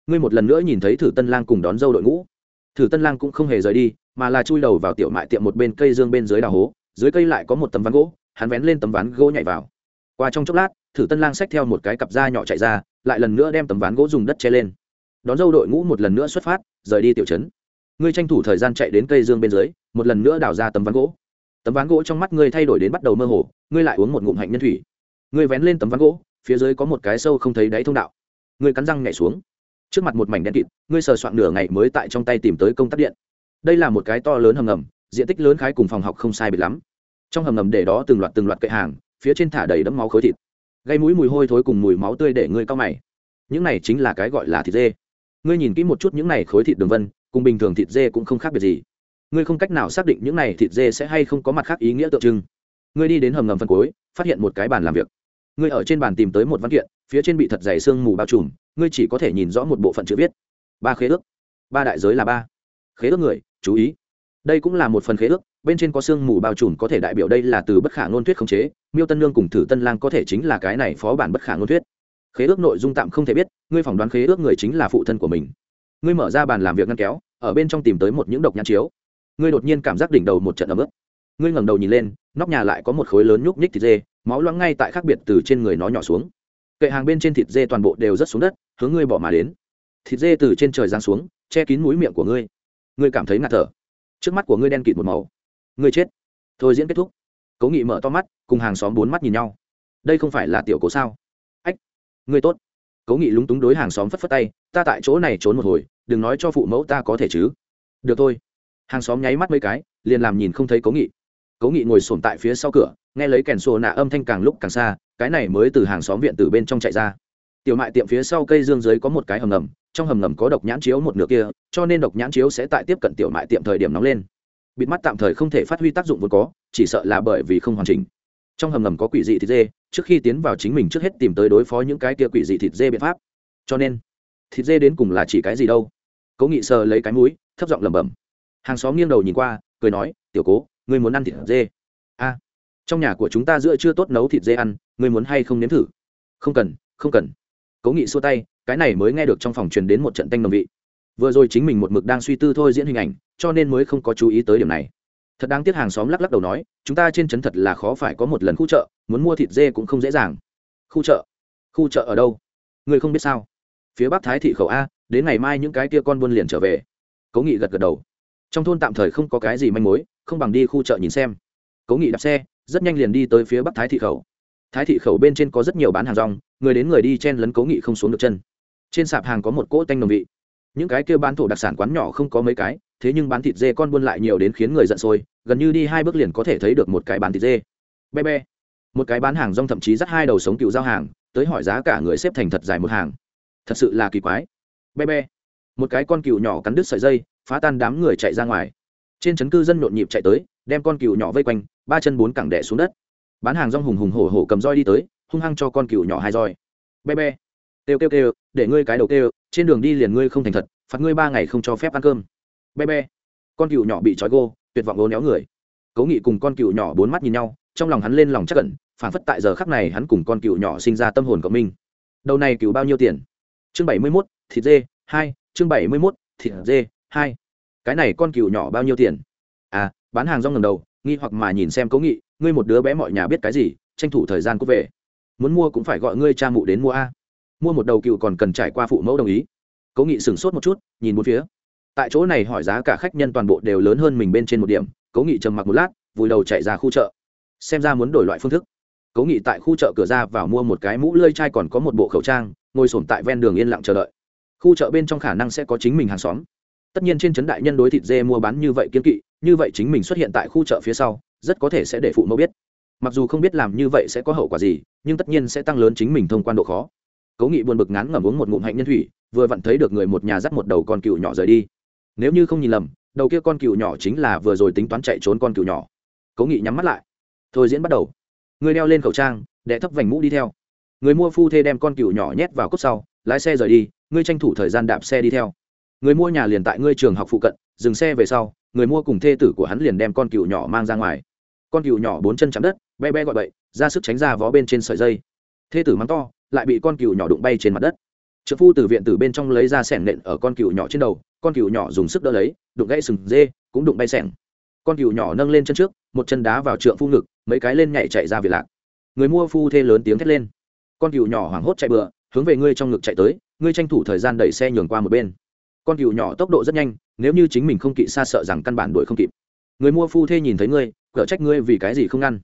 Ngươi một lần nữa nhìn thấy thử tân lang cùng đón dâu đội ngũ. Thử tân lang cũng không hề rời đi, mà là chui đầu vào tiểu mại tiệm một bên cây dương bên dưới đào hố, dưới cây lại có một tấm ván gỗ, hắn vén lên tấm ván gỗ nhảy vào. Qua trong chốc lát thử tân lang xách theo một cái cặp da nhỏ chạy ra, lại lần nữa đem tấm ván gỗ dùng đất che lên. Đón dâu đội ngũ một lần nữa xuất phát, rời đi tiểu trấn. Ngươi tranh thủ thời gian chạy đến cây dương bên dưới, một lần nữa đào ra tấm ván gỗ. Tấm ván gỗ trong mắt ngươi thay đổi đến bắt đầu mơ hồ, ngươi lại uống một ngụm hạnh nhân thủy. Ngươi vén lên tấm ván gỗ, phía dưới có một cái sâu không thấy đáy thông đạo. Ngươi cắn răng nhảy xuống. Trước mặt một mảnh đen kịt, ngươi sờ soạn nửa ngày mới tại trong tay tìm tới công tắc điện. Đây là một cái to lớn hầm ngầm, diện tích lớn khái cùng phòng học không sai biệt lắm. Trong hầm ngầm để đó từng loạt từng loạt cậy hàng, phía trên thả đầy đẫm máu khối thịt gây mũi mùi hôi thối cùng mùi máu tươi để ngươi cao mày. Những này chính là cái gọi là thịt dê. Ngươi nhìn kỹ một chút những này khối thịt đường vân, cùng bình thường thịt dê cũng không khác biệt gì. Ngươi không cách nào xác định những này thịt dê sẽ hay không có mặt khác ý nghĩa tượng trưng. Ngươi đi đến hầm ngầm phân cối, phát hiện một cái bàn làm việc. Ngươi ở trên bàn tìm tới một văn kiện, phía trên bị thật dày sương mù bao trùm, ngươi chỉ có thể nhìn rõ một bộ phận chữ viết. Ba khế ước. Ba đại giới là ba. Khế ước người, chú ý. Đây cũng là một phần khế ước, bên trên có sương mù bao trùm có thể đại biểu đây là từ bất khả ngôn thuyết khống chế miêu tân lương cùng thử tân lang có thể chính là cái này phó bản bất khả ngôn thuyết. Khế ước nội dung tạm không thể biết, ngươi phỏng đoán khế ước người chính là phụ thân của mình. Ngươi mở ra bàn làm việc ngăn kéo, ở bên trong tìm tới một những độc nhãn chiếu. Ngươi đột nhiên cảm giác đỉnh đầu một trận ấm ức ngươi ngẩng đầu nhìn lên, nóc nhà lại có một khối lớn nhúc nhích thịt dê, máu loãng ngay tại khác biệt từ trên người nó nhỏ xuống. Kệ hàng bên trên thịt dê toàn bộ đều rất xuống đất, hướng ngươi bỏ mà đến. Thịt dê từ trên trời giáng xuống, che kín mũi miệng của ngươi. Ngươi cảm thấy ngạt thở. Trước mắt của ngươi đen kịt một màu. Ngươi chết. Thôi diễn kết thúc cố nghị mở to mắt, cùng hàng xóm bốn mắt nhìn nhau. Đây không phải là tiểu cố sao? Ách, người tốt. Cố nghị lúng túng đối hàng xóm phất phất tay, ta tại chỗ này trốn một hồi, đừng nói cho phụ mẫu ta có thể chứ. Được thôi. Hàng xóm nháy mắt mấy cái, liền làm nhìn không thấy cố nghị. Cố nghị ngồi sồn tại phía sau cửa, nghe lấy kèn sổ nạ âm thanh càng lúc càng xa, cái này mới từ hàng xóm viện từ bên trong chạy ra. Tiểu mại tiệm phía sau cây dương dưới có một cái hầm ngầm, trong hầm ngầm có độc nhãn chiếu một nửa kia, cho nên độc nhãn chiếu sẽ tại tiếp cận tiểu mại tiệm thời điểm nóng lên bịt mắt tạm thời không thể phát huy tác dụng vốn có, chỉ sợ là bởi vì không hoàn chỉnh. Trong hầm ngầm có quỷ dị thịt dê, trước khi tiến vào chính mình trước hết tìm tới đối phó những cái kia quỷ dị thịt dê biện pháp. Cho nên, thịt dê đến cùng là chỉ cái gì đâu? Cố nghị sờ lấy cái mũi, thấp giọng lẩm bẩm. Hàng xóm nghiêng đầu nhìn qua, cười nói, tiểu cố, ngươi muốn ăn thịt dê? A, trong nhà của chúng ta giữa chưa tốt nấu thịt dê ăn, ngươi muốn hay không nếm thử? Không cần không cần. Cố nghị xua tay, cái này mới nghe được trong phòng truyền đến một trận tanh nồng vị. Vừa rồi chính mình một mực đang suy tư thôi diễn hình ảnh cho nên mới không có chú ý tới điểm này. Thật đáng tiếc hàng xóm lắc lắc đầu nói, chúng ta trên trấn thật là khó phải có một lần khu chợ, muốn mua thịt dê cũng không dễ dàng. Khu chợ? Khu chợ ở đâu? Người không biết sao? Phía bắc thái thị khẩu a, đến ngày mai những cái kia con buôn liền trở về. Cố nghị gật gật đầu. Trong thôn tạm thời không có cái gì manh mối, không bằng đi khu chợ nhìn xem. Cố nghị đạp xe, rất nhanh liền đi tới phía bắc thái thị khẩu. Thái thị khẩu bên trên có rất nhiều bán hàng rong, người đến người đi chen lấn cố nghị không xuống được chân. Trên sạp hàng có một cỗ tanh nồng vị. Những cái kia bán thổ đặc sản quán nhỏ không có mấy cái thế nhưng bán thịt dê con buôn lại nhiều đến khiến người giận sôi, gần như đi hai bước liền có thể thấy được một cái bán thịt dê. Be be. Một cái bán hàng rong thậm chí dắt hai đầu sống cựu giao hàng, tới hỏi giá cả người xếp thành thật dài một hàng. Thật sự là kỳ quái. Be be. Một cái con cừu nhỏ cắn đứt sợi dây, phá tan đám người chạy ra ngoài. Trên trấn cư dân nhộn nhịp chạy tới, đem con cừu nhỏ vây quanh, ba chân bốn cẳng đẻ xuống đất. Bán hàng rong hùng hùng hổ hổ cầm roi đi tới, hung hăng cho con cừu nhỏ hai roi. Be be. Têu kêu kêu, để ngươi cái đầu kêu, trên đường đi liền ngươi không thành thật, phạt ngươi ba ngày không cho phép ăn cơm be be. Con cừu nhỏ bị trói gô, tuyệt vọng lố néo người. Cố nghị cùng con cừu nhỏ bốn mắt nhìn nhau, trong lòng hắn lên lòng chắc cẩn phản phất tại giờ khắc này hắn cùng con cừu nhỏ sinh ra tâm hồn cộng minh. Đầu này cừu bao nhiêu tiền? Chương bảy mươi mốt, thịt dê, hai. Chương bảy mươi mốt, thịt dê, hai. Cái này con cừu nhỏ bao nhiêu tiền? À bán hàng rong ngầm đầu, nghi hoặc mà nhìn xem cố nghị, ngươi một đứa bé mọi nhà biết cái gì, tranh thủ thời gian cút về. Muốn mua cũng phải gọi ngươi cha mụ đến mua a. Mua một đầu cừu còn cần trải qua phụ mẫu đồng ý. Cố nghị sửng sốt một chút, nhìn bốn phía tại chỗ này hỏi giá cả khách nhân toàn bộ đều lớn hơn mình bên trên một điểm, cố nghị trầm mặc một lát, vùi đầu chạy ra khu chợ. Xem ra muốn đổi loại phương thức. Cố nghị tại khu chợ cửa ra vào mua một cái mũ lơi chai còn có một bộ khẩu trang, ngồi sổm tại ven đường yên lặng chờ đợi. Khu chợ bên trong khả năng sẽ có chính mình hàng xóm. Tất nhiên trên trấn đại nhân đối thịt dê mua bán như vậy kiên kỵ, như vậy chính mình xuất hiện tại khu chợ phía sau, rất có thể sẽ để phụ mẫu biết. Mặc dù không biết làm như vậy sẽ có hậu quả gì, nhưng tất nhiên sẽ tăng lớn chính mình thông quan độ khó. Cố nghị buồn bực ngán ngẩm uống một ngụm hạnh nhân thủy, vừa vặn thấy được người một nhà dắt một đầu con cựu nhỏ rời đi nếu như không nhìn lầm, đầu kia con cừu nhỏ chính là vừa rồi tính toán chạy trốn con cừu nhỏ. Cố nghị nhắm mắt lại. Thôi diễn bắt đầu. Người đeo lên khẩu trang đệ thấp vành mũ đi theo. Người mua phu thê đem con cừu nhỏ nhét vào cốt sau, lái xe rời đi, ngươi tranh thủ thời gian đạp xe đi theo. Người mua nhà liền tại ngươi trường học phụ cận, dừng xe về sau, người mua cùng thê tử của hắn liền đem con cừu nhỏ mang ra ngoài. Con cừu nhỏ bốn chân chạm đất be be gọi bậy, ra sức tránh ra vó bên trên sợi dây. Thê tử mắng to, lại bị con cừu nhỏ đụng bay trên mặt đất. Trợ phu từ viện từ bên trong lấy ra sẻn nện ở con cừu nhỏ trên đầu con cừu nhỏ dùng sức đỡ lấy, đụng gãy sừng dê, cũng đụng bay sẻng con cừu nhỏ nâng lên chân trước, một chân đá vào trượng phu ngực, mấy cái lên nhảy chạy ra việt lạc. Người mua phu thê lớn tiếng thét lên. Con cừu nhỏ hoảng hốt chạy bừa, hướng về ngươi trong ngực chạy tới, ngươi tranh thủ thời gian đẩy xe nhường qua một bên. Con cừu nhỏ tốc độ rất nhanh, nếu như chính mình không kỵ xa sợ rằng căn bản đuổi không kịp. Người mua phu thê nhìn thấy ngươi, cở trách ngươi vì cái gì không ngăn.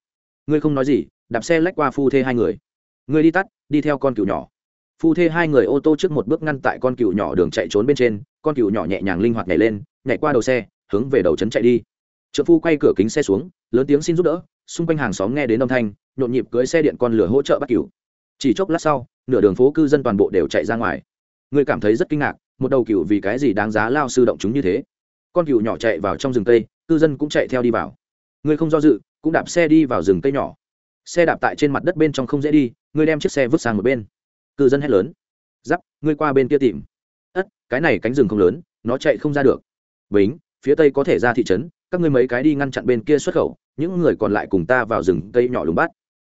Ngươi không nói gì, đạp xe lách qua phu thê hai người. Ngươi đi tắt, đi theo con cừu nhỏ. Phu thê hai người ô tô trước một bước ngăn tại con cừu nhỏ đường chạy trốn bên trên con cừu nhỏ nhẹ nhàng linh hoạt nhảy lên, nhảy qua đầu xe, hướng về đầu trấn chạy đi. Trợ phu quay cửa kính xe xuống, lớn tiếng xin giúp đỡ, xung quanh hàng xóm nghe đến âm thanh, nhộn nhịp cưới xe điện con lửa hỗ trợ bắt cừu. Chỉ chốc lát sau, nửa đường phố cư dân toàn bộ đều chạy ra ngoài. Người cảm thấy rất kinh ngạc, một đầu cừu vì cái gì đáng giá lao sư động chúng như thế. Con cừu nhỏ chạy vào trong rừng cây, cư dân cũng chạy theo đi vào. Người không do dự, cũng đạp xe đi vào rừng cây nhỏ. Xe đạp tại trên mặt đất bên trong không dễ đi, người đem chiếc xe vứt sang một bên. Cư dân hét lớn. Giáp, ngươi qua bên kia tìm cái này cánh rừng không lớn, nó chạy không ra được. Bính, phía tây có thể ra thị trấn, các ngươi mấy cái đi ngăn chặn bên kia xuất khẩu, những người còn lại cùng ta vào rừng cây nhỏ lùng bắt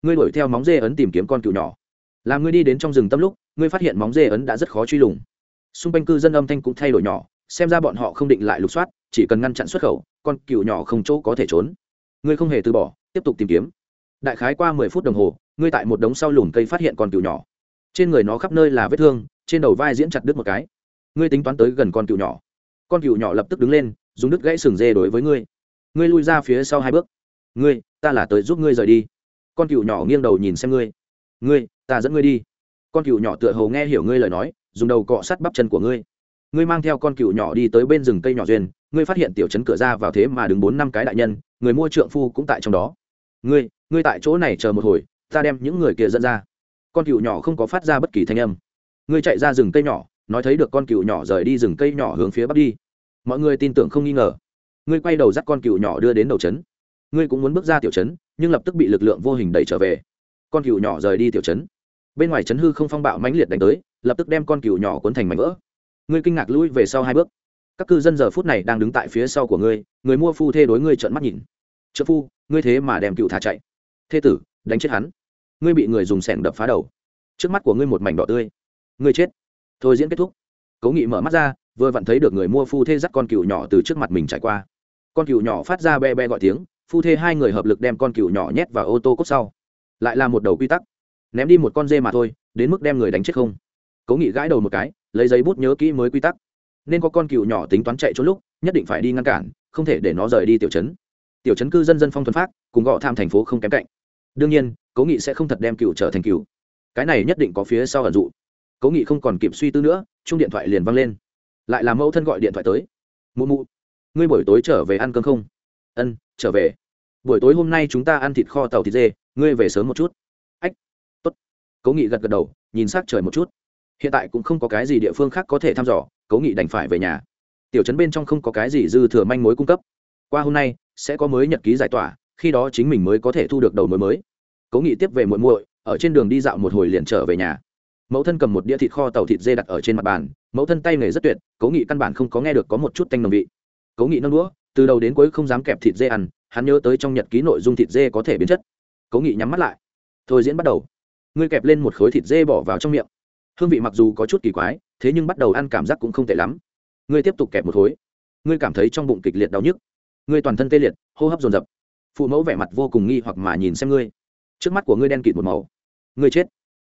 ngươi đuổi theo móng dê ấn tìm kiếm con cựu nhỏ. Làm ngươi đi đến trong rừng tâm lúc, ngươi phát hiện móng dê ấn đã rất khó truy lùng. Xung quanh cư dân âm thanh cũng thay đổi nhỏ, xem ra bọn họ không định lại lục soát, chỉ cần ngăn chặn xuất khẩu, con cựu nhỏ không chỗ có thể trốn. Ngươi không hề từ bỏ, tiếp tục tìm kiếm. Đại khái qua mười phút đồng hồ, ngươi tại một đống sau lùm cây phát hiện con cựu nhỏ. Trên người nó khắp nơi là vết thương, trên đầu vai diễn chặt đứt một cái ngươi tính toán tới gần con cựu nhỏ. Con cựu nhỏ lập tức đứng lên, dùng đứt gãy sừng dê đối với ngươi. Ngươi lui ra phía sau hai bước. Ngươi, ta là tới giúp ngươi rời đi. Con cựu nhỏ nghiêng đầu nhìn xem ngươi. Ngươi, ta dẫn ngươi đi. Con cựu nhỏ tựa hồ nghe hiểu ngươi lời nói, dùng đầu cọ sát bắp chân của ngươi. Ngươi mang theo con cựu nhỏ đi tới bên rừng cây nhỏ duyên, ngươi phát hiện tiểu trấn cửa ra vào thế mà đứng bốn năm cái đại nhân, người mua trượng phu cũng tại trong đó. Ngươi ngươi tại chỗ này chờ một hồi, ta đem những người kia dẫn ra. Con cựu nhỏ không có phát ra bất kỳ thanh âm. Ngươi chạy ra rừng cây nhỏ nói thấy được con cừu nhỏ rời đi rừng cây nhỏ hướng phía bắc đi. Mọi người tin tưởng không nghi ngờ. Ngươi quay đầu dắt con cừu nhỏ đưa đến đầu trấn. Ngươi cũng muốn bước ra tiểu trấn, nhưng lập tức bị lực lượng vô hình đẩy trở về. Con cừu nhỏ rời đi tiểu trấn. Bên ngoài trấn hư không phong bạo mãnh liệt đánh tới, lập tức đem con cừu nhỏ cuốn thành mảnh vỡ. Ngươi kinh ngạc lui về sau hai bước. Các cư dân giờ phút này đang đứng tại phía sau của ngươi, người mua phu thê đối ngươi trợn mắt nhìn. Trợ phu, ngươi thế mà đem cựu thả chạy. Thê tử, đánh chết hắn. Ngươi bị người dùng sẻng đập phá đầu. Trước mắt của ngươi một mảnh đỏ tươi. Ngươi chết thôi diễn kết thúc. Cố nghị mở mắt ra, vừa vặn thấy được người mua phu thê dắt con cừu nhỏ từ trước mặt mình trải qua. Con cừu nhỏ phát ra be be gọi tiếng, phu thê hai người hợp lực đem con cừu nhỏ nhét vào ô tô cốt sau. Lại là một đầu quy tắc. Ném đi một con dê mà thôi, đến mức đem người đánh chết không? Cố nghị gãi đầu một cái, lấy giấy bút nhớ kỹ mới quy tắc. Nên có con cừu nhỏ tính toán chạy trốn lúc, nhất định phải đi ngăn cản, không thể để nó rời đi tiểu trấn. Tiểu trấn cư dân dân phong thuần phát, cùng gõ tham thành phố không kém cạnh. Đương nhiên, cố nghị sẽ không thật đem cựu trở thành cựu cái này nhất định có phía sau ẩn dụ cố nghị không còn kịp suy tư nữa chung điện thoại liền văng lên. Lại là mẫu thân gọi điện thoại tới. Mụ mụ, ngươi buổi tối trở về ăn cơm không? Ân, trở về. Buổi tối hôm nay chúng ta ăn thịt kho tàu thịt dê, ngươi về sớm một chút. Ách, tốt. Cố nghị gật gật đầu, nhìn s á c trời một chút. Hiện tại cũng không có cái gì địa phương khác có thể thăm dò, cố nghị đành phải về nhà. Tiểu trấn bên trong không có cái gì dư thừa manh mối cung cấp. Qua hôm nay, sẽ có mới nhật ký giải tỏa, khi đó chính mình mới có thể thu được đầu mối mới. Cố nghị tiếp về muội muội, ở trên đường đi dạo một hồi liền trở về nhà mẫu thân cầm một đĩa thịt kho tàu thịt dê đặt ở trên mặt bàn, mẫu thân tay nghề rất tuyệt, cố nghị căn bản không có nghe được có một chút tanh nồng vị. Cố nghị nâng đũa, từ đầu đến cuối không dám kẹp thịt dê ăn, hắn nhớ tới trong nhật ký nội dung thịt dê có thể biến chất. Cố nghị nhắm mắt lại. Thôi diễn bắt đầu. Ngươi kẹp lên một khối thịt dê bỏ vào trong miệng. Hương vị mặc dù có chút kỳ quái, thế nhưng bắt đầu ăn cảm giác cũng không tệ lắm. Ngươi tiếp tục kẹp một khối. Ngươi cảm thấy trong bụng kịch liệt đau nhức. Ngươi toàn thân tê liệt, hô hấp dồn dập. Phụ mẫu vẻ mặt vô cùng nghi hoặc mà nhìn xem ngươi. Trước mắt của ngươi đen kịt một màu. Ngươi chết.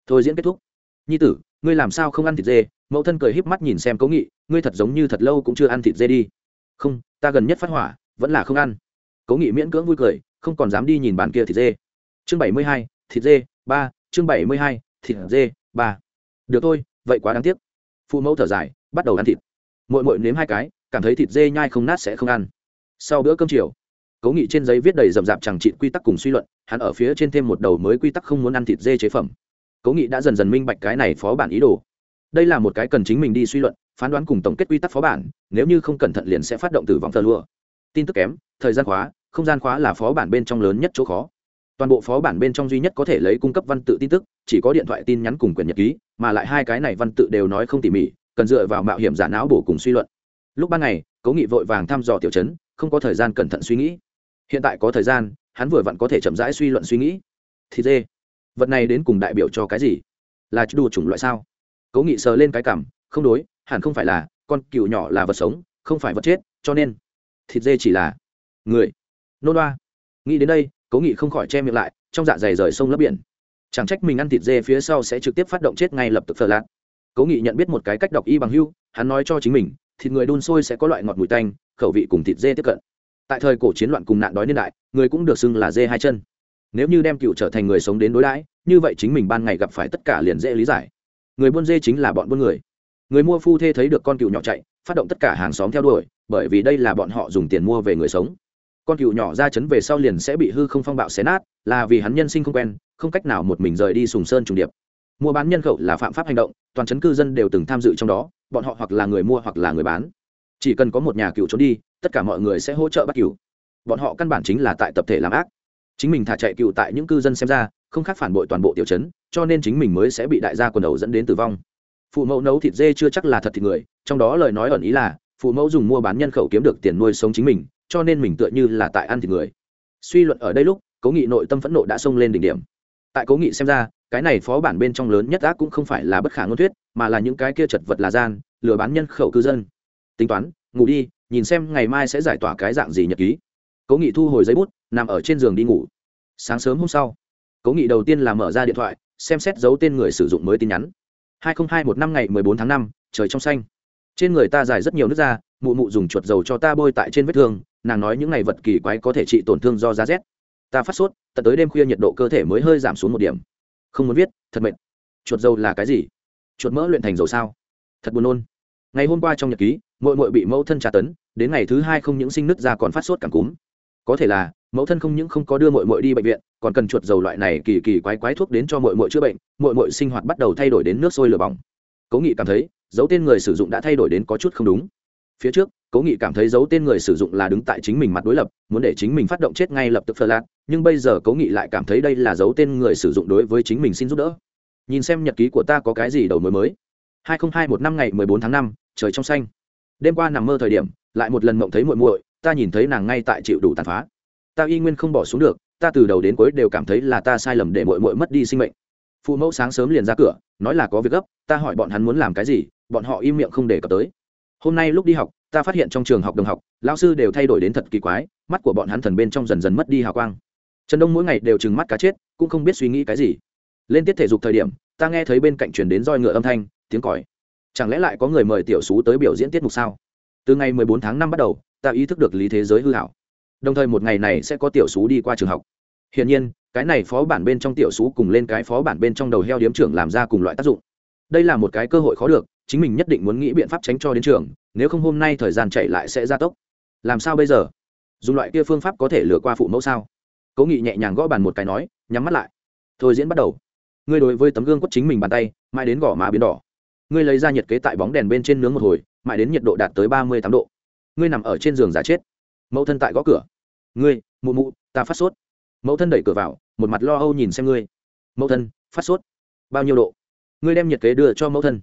Thôi diễn kết thúc nhi tử, ngươi làm sao không ăn thịt dê? Mẫu thân cười híp mắt nhìn xem cố nghị, ngươi thật giống như thật lâu cũng chưa ăn thịt dê đi. Không, ta gần nhất phát hỏa, vẫn là không ăn. Cố nghị miễn cưỡng vui cười, không còn dám đi nhìn bàn kia thịt dê. Chương bảy mươi hai, thịt dê, ba. Chương bảy mươi hai, thịt dê, ba. Được thôi, vậy quá đáng tiếc. Phụ mẫu thở dài, bắt đầu ăn thịt. Mội mội nếm hai cái, cảm thấy thịt dê nhai không nát sẽ không ăn. Sau bữa cơm chiều, cố nghị trên giấy viết đầy rậm rạp chẳng trị quy tắc cùng suy luận, hắn ở phía trên thêm một đầu mới quy tắc không muốn ăn thịt dê chế phẩm cố nghị đã dần dần minh bạch cái này phó bản ý đồ. Đây là một cái cần chính mình đi suy luận, phán đoán cùng tổng kết quy tắc phó bản, nếu như không cẩn thận liền sẽ phát động từ vòng thờ lụa. Tin tức kém, thời gian khóa, không gian khóa là phó bản bên trong lớn nhất chỗ khó. Toàn bộ phó bản bên trong duy nhất có thể lấy cung cấp văn tự tin tức, chỉ có điện thoại tin nhắn cùng quyền nhật ký, mà lại hai cái này văn tự đều nói không tỉ mỉ, cần dựa vào mạo hiểm giả não bổ cùng suy luận. Lúc ban ngày, cố nghị vội vàng thăm dò tiểu chấn không có thời gian cẩn thận suy nghĩ. Hiện tại có thời gian, hắn vừa vặn có thể chậm rãi suy luận suy nghĩ. Thì dê vật này đến cùng đại biểu cho cái gì? Là đủ chủng loại sao? Cố nghị sờ lên cái cảm, không đối, hẳn không phải là, con cừu nhỏ là vật sống, không phải vật chết, cho nên, thịt dê chỉ là người. Nô đoa nghĩ đến đây, cố nghị không khỏi che miệng lại, trong dạ dày rời sông lấp biển. Chẳng trách mình ăn thịt dê phía sau sẽ trực tiếp phát động chết ngay lập tức phở lạc cố nghị nhận biết một cái cách đọc y bằng hưu, hắn nói cho chính mình, thịt người đun sôi sẽ có loại ngọt mùi tanh, khẩu vị cùng thịt dê tiếp cận. Tại thời cổ chiến loạn cùng nạn đói niên đại, người cũng được xưng là dê hai chân nếu như đem cựu trở thành người sống đến đối đãi, như vậy chính mình ban ngày gặp phải tất cả liền dễ lý giải. Người buôn dê chính là bọn buôn người. Người mua phu thê thấy được con cựu nhỏ chạy, phát động tất cả hàng xóm theo đuổi, bởi vì đây là bọn họ dùng tiền mua về người sống. Con cựu nhỏ ra chấn về sau liền sẽ bị hư không phong bạo xé nát, là vì hắn nhân sinh không quen, không cách nào một mình rời đi sùng sơn trùng điệp. Mua bán nhân khẩu là phạm pháp hành động, toàn chấn cư dân đều từng tham dự trong đó, bọn họ hoặc là người mua hoặc là người bán. Chỉ cần có một nhà cựu trốn đi, tất cả mọi người sẽ hỗ trợ bắt cựu. Bọn họ căn bản chính là tại tập thể làm ác chính mình thả chạy cựu tại những cư dân xem ra, không khác phản bội toàn bộ tiểu chấn cho nên chính mình mới sẽ bị đại gia quần đầu dẫn đến tử vong. Phụ mẫu nấu thịt dê chưa chắc là thật thịt người, trong đó lời nói ẩn ý là, phụ mẫu dùng mua bán nhân khẩu kiếm được tiền nuôi sống chính mình, cho nên mình tựa như là tại ăn thịt người. Suy luận ở đây lúc, cố nghị nội tâm phẫn nộ đã xông lên đỉnh điểm. Tại cố nghị xem ra, cái này phó bản bên trong lớn nhất ác cũng không phải là bất khả ngôn thuyết, mà là những cái kia chật vật là gian, lừa bán nhân khẩu cư dân. Tính toán, ngủ đi, nhìn xem ngày mai sẽ giải tỏa cái dạng gì nhật ký. Cố nghị thu hồi giấy bút nằm ở trên giường đi ngủ. Sáng sớm hôm sau, cố nghị đầu tiên là mở ra điện thoại, xem xét dấu tên người sử dụng mới tin nhắn. hai nghìn hai một năm ngày mười bốn tháng năm, trời trong xanh. Trên người ta dài rất nhiều nước da, mụ mụ dùng chuột dầu cho ta bôi tại trên vết thương, nàng nói những ngày vật kỳ quái có thể trị tổn thương do giá rét. Ta phát sốt, tận tới đêm khuya nhiệt độ cơ thể mới hơi giảm xuống một điểm. Không muốn viết, thật mệt. Chuột dầu là cái gì? Chuột mỡ luyện thành dầu sao? Thật buồn nôn. Ngày hôm qua trong nhật ký mội mội bị mẫu thân tra tấn, đến ngày thứ hai không những sinh nứt ra còn phát sốt cảm cúm. Có thể là mẫu thân không những không có đưa mội mội đi bệnh viện, còn cần chuột dầu loại này kỳ kỳ quái quái thuốc đến cho mội mội chữa bệnh, mội mội sinh hoạt bắt đầu thay đổi đến nước sôi lửa bỏng. Cố nghị cảm thấy, dấu tên người sử dụng đã thay đổi đến có chút không đúng. Phía trước, cố nghị cảm thấy giấu tên người sử dụng là đứng tại chính mình mặt đối lập, muốn để chính mình phát động chết ngay lập tức phờ lạc, nhưng bây giờ cố nghị lại cảm thấy đây là giấu tên người sử dụng đối với chính mình xin giúp đỡ. Nhìn xem nhật ký của ta có cái gì đầu mới mới. hai nghìn hai một năm ngày mười bốn tháng năm, trời trong xanh. Đêm qua nằm mơ thời điểm, lại một lần mộng thấy muội muội, ta nhìn thấy nàng ngay tại chịu đủ tàn phá ta y nguyên không bỏ xuống được, ta từ đầu đến cuối đều cảm thấy là ta sai lầm để muội muội mất đi sinh mệnh. Phụ mẫu sáng sớm liền ra cửa, nói là có việc gấp, ta hỏi bọn hắn muốn làm cái gì, bọn họ im miệng không để cập tới. Hôm nay lúc đi học, ta phát hiện trong trường học đồng học lao sư đều thay đổi đến thật kỳ quái, mắt của bọn hắn thần bên trong dần dần mất đi hào quang. Trần đông mỗi ngày đều trừng mắt cá chết, cũng không biết suy nghĩ cái gì. Lên tiết thể dục thời điểm, ta nghe thấy bên cạnh chuyển đến roi ngựa âm thanh, tiếng còi. Chẳng lẽ lại có người mời tiểu sú tới biểu diễn tiết mục sao? Từ ngày 14 tháng 5 bắt đầu, ta ý thức được lý thế giới hư hảo đồng thời một ngày này sẽ có tiểu sú đi qua trường học. Hiển nhiên, cái này phó bản bên trong tiểu sú cùng lên cái phó bản bên trong đầu heo điếm trưởng làm ra cùng loại tác dụng. Đây là một cái cơ hội khó được, chính mình nhất định muốn nghĩ biện pháp tránh cho đến trường, nếu không hôm nay thời gian chạy lại sẽ gia tốc. Làm sao bây giờ? Dùng loại kia phương pháp có thể lừa qua phụ mẫu sao? Cố nghị nhẹ nhàng gõ bàn một cái nói, nhắm mắt lại. Thôi diễn bắt đầu. Ngươi đối với tấm gương quất chính mình bàn tay, mãi đến gõ má biến đỏ. Ngươi lấy ra nhiệt kế tại bóng đèn bên trên nướng một hồi, mãi đến nhiệt độ đạt tới ba mươi tám độ. Ngươi nằm ở trên giường giả chết mẫu thân tại gõ cửa. Ngươi, mụ mụ, ta phát sốt. Mẫu thân đẩy cửa vào, một mặt lo âu nhìn xem ngươi. Mẫu thân, phát sốt. Bao nhiêu độ? Ngươi đem nhiệt kế đưa cho mẫu thân.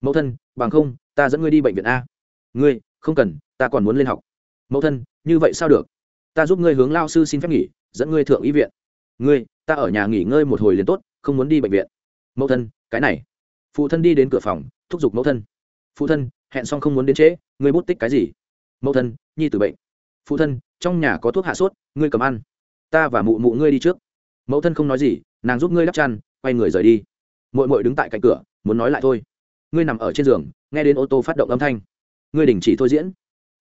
Mẫu thân, bằng không, ta dẫn ngươi đi bệnh viện a. Ngươi, không cần, ta còn muốn lên học. Mẫu thân, như vậy sao được? Ta giúp ngươi hướng lao sư xin phép nghỉ, dẫn ngươi thượng y viện. Ngươi, ta ở nhà nghỉ ngơi một hồi liền tốt, không muốn đi bệnh viện. Mẫu thân, cái này. Phụ thân đi đến cửa phòng, thúc giục mẫu thân. Phụ thân, hẹn xong không muốn đến trễ, ngươi bút tích cái gì? Mẫu thân, nhi tử bệnh phụ thân, trong nhà có thuốc hạ sốt, ngươi cầm ăn. Ta và mụ mụ ngươi đi trước. Mẫu thân không nói gì, nàng giúp ngươi đắp chăn, quay người rời đi. Mội mội đứng tại cạnh cửa, muốn nói lại thôi. Ngươi nằm ở trên giường, nghe đến ô tô phát động âm thanh. Ngươi đình chỉ thôi diễn.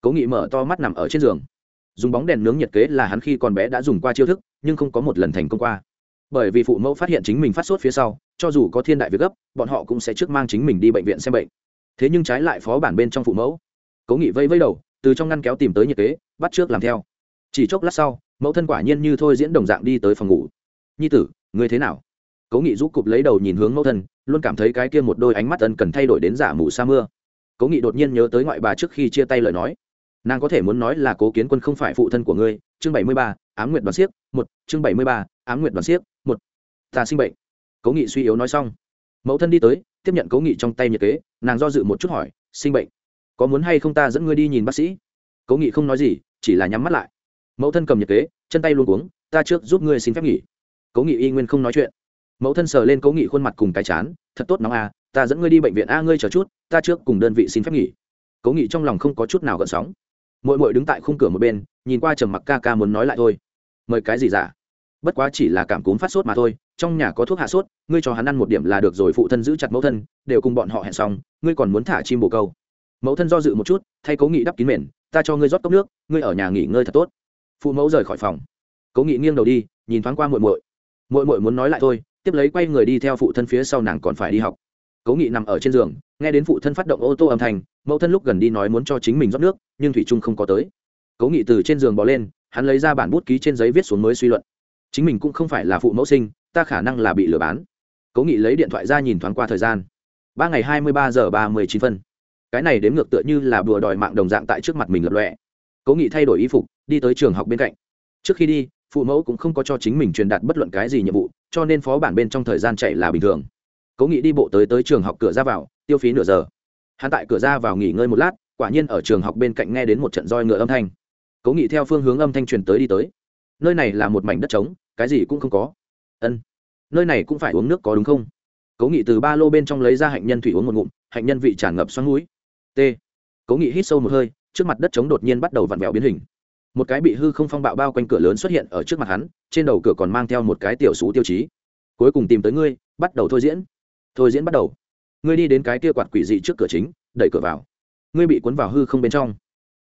Cố nghị mở to mắt nằm ở trên giường. Dùng bóng đèn nướng nhiệt kế là hắn khi còn bé đã dùng qua chiêu thức, nhưng không có một lần thành công qua. Bởi vì phụ mẫu phát hiện chính mình phát sốt phía sau, cho dù có thiên đại việc gấp, bọn họ cũng sẽ trước mang chính mình đi bệnh viện xem bệnh. Thế nhưng trái lại phó bản bên trong phụ mẫu. Cố nghị vây vây đầu từ trong ngăn kéo tìm tới nhiệt kế, bắt trước làm theo. Chỉ chốc lát sau, mẫu thân quả nhiên như thôi diễn đồng dạng đi tới phòng ngủ. Nhi tử, ngươi thế nào? Cố nghị rũ cụp lấy đầu nhìn hướng mẫu thân, luôn cảm thấy cái kia một đôi ánh mắt ân cần thay đổi đến giả mù sa mưa. Cố nghị đột nhiên nhớ tới ngoại bà trước khi chia tay lời nói. Nàng có thể muốn nói là cố kiến quân không phải phụ thân của ngươi. Chương bảy mươi ba, ám nguyện đoàn siếc, một. Chương bảy mươi ba, ám nguyện đoàn siếc, một. Ta sinh bệnh. Cố nghị suy yếu nói xong. Mẫu thân đi tới, tiếp nhận cố nghị trong tay nhiệt kế, nàng do dự một chút hỏi, sinh bệnh? Có muốn hay không ta dẫn ngươi đi nhìn bác sĩ? Cố nghị không nói gì chỉ là nhắm mắt lại. Mẫu thân cầm nhiệt kế chân tay luôn uống ta trước giúp ngươi xin phép nghỉ. Cố nghị y nguyên không nói chuyện. Mẫu thân sờ lên cố nghị khuôn mặt cùng cái chán thật tốt nóng à, ta dẫn ngươi đi bệnh viện a ngươi chờ chút ta trước cùng đơn vị xin phép nghỉ. Cố nghị trong lòng không có chút nào gợn sóng. Mội mội đứng tại khung cửa một bên nhìn qua trầm mặc ca ca muốn nói lại thôi. Mời cái gì giả bất quá chỉ là cảm cúm phát sốt mà thôi trong nhà có thuốc hạ sốt ngươi cho hắn ăn một điểm là được rồi phụ thân giữ chặt mẫu thân đều cùng bọn họ hẹn xong ngươi còn muốn thả chim bồ câu mẫu thân do dự một chút, thay cố nghị đắp kín mền, ta cho ngươi rót cốc nước, ngươi ở nhà nghỉ ngơi thật tốt. Phụ mẫu rời khỏi phòng. Cố nghị nghiêng đầu đi, nhìn thoáng qua muội muội. Muội muội muốn nói lại thôi, tiếp lấy quay người đi theo phụ thân phía sau nàng còn phải đi học. Cố nghị nằm ở trên giường, nghe đến phụ thân phát động ô tô âm thanh, mẫu thân lúc gần đi nói muốn cho chính mình rót nước, nhưng thủy trung không có tới. Cố nghị từ trên giường bỏ lên, hắn lấy ra bản bút ký trên giấy viết xuống mới suy luận. Chính mình cũng không phải là phụ mẫu sinh, ta khả năng là bị lừa bán. Cố nghị lấy điện thoại ra nhìn thoáng qua thời gian. Ba ngày hai mươi ba giờ ba mươi chín phân cái này đếm ngược tựa như là bùa đòi mạng đồng dạng tại trước mặt mình lập lọe. Cố nghị thay đổi y phục, đi tới trường học bên cạnh. Trước khi đi, phụ mẫu cũng không có cho chính mình truyền đạt bất luận cái gì nhiệm vụ, cho nên phó bản bên trong thời gian chạy là bình thường. Cố nghị đi bộ tới tới trường học cửa ra vào, tiêu phí nửa giờ. Hắn tại cửa ra vào nghỉ ngơi một lát, quả nhiên ở trường học bên cạnh nghe đến một trận roi ngựa âm thanh. Cố nghị theo phương hướng âm thanh truyền tới đi tới. Nơi này là một mảnh đất trống, cái gì cũng không có. Ân, nơi này cũng phải uống nước có đúng không? Cố nghị từ ba lô bên trong lấy ra hạnh nhân thủy uống một ngụm, hạnh nhân vị tràn ngập xoắn núi t. Cố nghị hít sâu một hơi, trước mặt đất trống đột nhiên bắt đầu vặn vẹo biến hình. Một cái bị hư không phong bạo bao quanh cửa lớn xuất hiện ở trước mặt hắn, trên đầu cửa còn mang theo một cái tiểu xú tiêu chí. Cuối cùng tìm tới ngươi, bắt đầu thôi diễn. Thôi diễn bắt đầu. Ngươi đi đến cái kia quạt quỷ dị trước cửa chính, đẩy cửa vào. Ngươi bị cuốn vào hư không bên trong.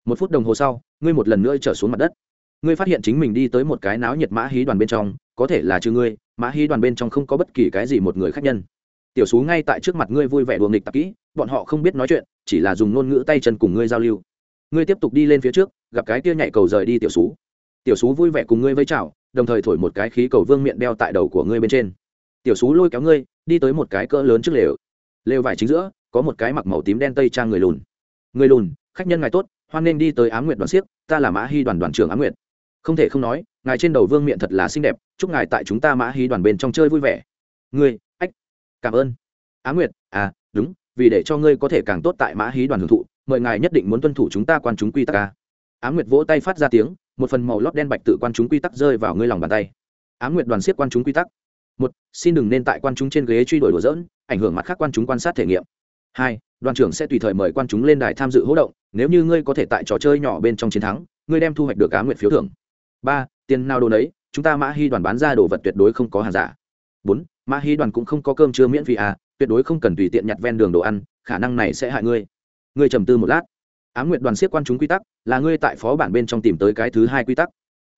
Một phút đồng hồ sau, ngươi một lần nữa trở xuống mặt đất. Ngươi phát hiện chính mình đi tới một cái náo nhiệt mã hí đoàn bên trong, có thể là trừ ngươi, mã hí đoàn bên trong không có bất kỳ cái gì một người khác nhân. Tiểu xú ngay tại trước mặt ngươi vui vẻ đùa nghịch tạp kỹ bọn họ không biết nói chuyện, chỉ là dùng ngôn ngữ tay chân cùng ngươi giao lưu. Ngươi tiếp tục đi lên phía trước, gặp cái kia nhảy cầu rời đi tiểu xú. Tiểu xú vui vẻ cùng ngươi vây chào, đồng thời thổi một cái khí cầu vương miệng đeo tại đầu của ngươi bên trên. Tiểu xú lôi kéo ngươi, đi tới một cái cỡ lớn trước lều. Lều vải chính giữa, có một cái mặc màu tím đen tây trang người lùn. Người lùn, khách nhân ngài tốt, hoan nên đi tới á m nguyệt đoàn siếc, ta là mã hy đoàn đoàn trưởng á m nguyệt. Không thể không nói, ngài trên đầu vương miện thật là xinh đẹp, chúc ngài tại chúng ta mã hy đoàn bên trong chơi vui vẻ. Ngươi, ách, cảm ơn. Á nguyệt à đúng vì để cho ngươi có thể càng tốt tại mã hí đoàn hưởng thụ, mời ngài nhất định muốn tuân thủ chúng ta quan chúng quy tắc ca á nguyệt vỗ tay phát ra tiếng, một phần màu lót đen bạch tự quan chúng quy tắc rơi vào ngươi lòng bàn tay. Á nguyệt đoàn siết quan chúng quy tắc. Một, xin đừng nên tại quan chúng trên ghế truy đuổi đùa dỡn ảnh hưởng mặt khác quan chúng quan sát thể nghiệm. Hai, đoàn trưởng sẽ tùy thời mời quan chúng lên đài tham dự hỗ động, nếu như ngươi có thể tại trò chơi nhỏ bên trong chiến thắng, ngươi đem thu hoạch được á nguyệt phiếu thưởng. Ba, tiền nào đồ đấy chúng ta mã hy đoàn bán ra đồ vật tuyệt đối không có hàng giả. Bốn, mã hy đoàn cũng không có cơm trưa miễn phí à tuyệt đối không cần tùy tiện nhặt ven đường đồ ăn, khả năng này sẽ hại ngươi. Ngươi trầm tư một lát. Á m nguyện đoàn siết quan chúng quy tắc, là ngươi tại phó bản bên trong tìm tới cái thứ hai quy tắc.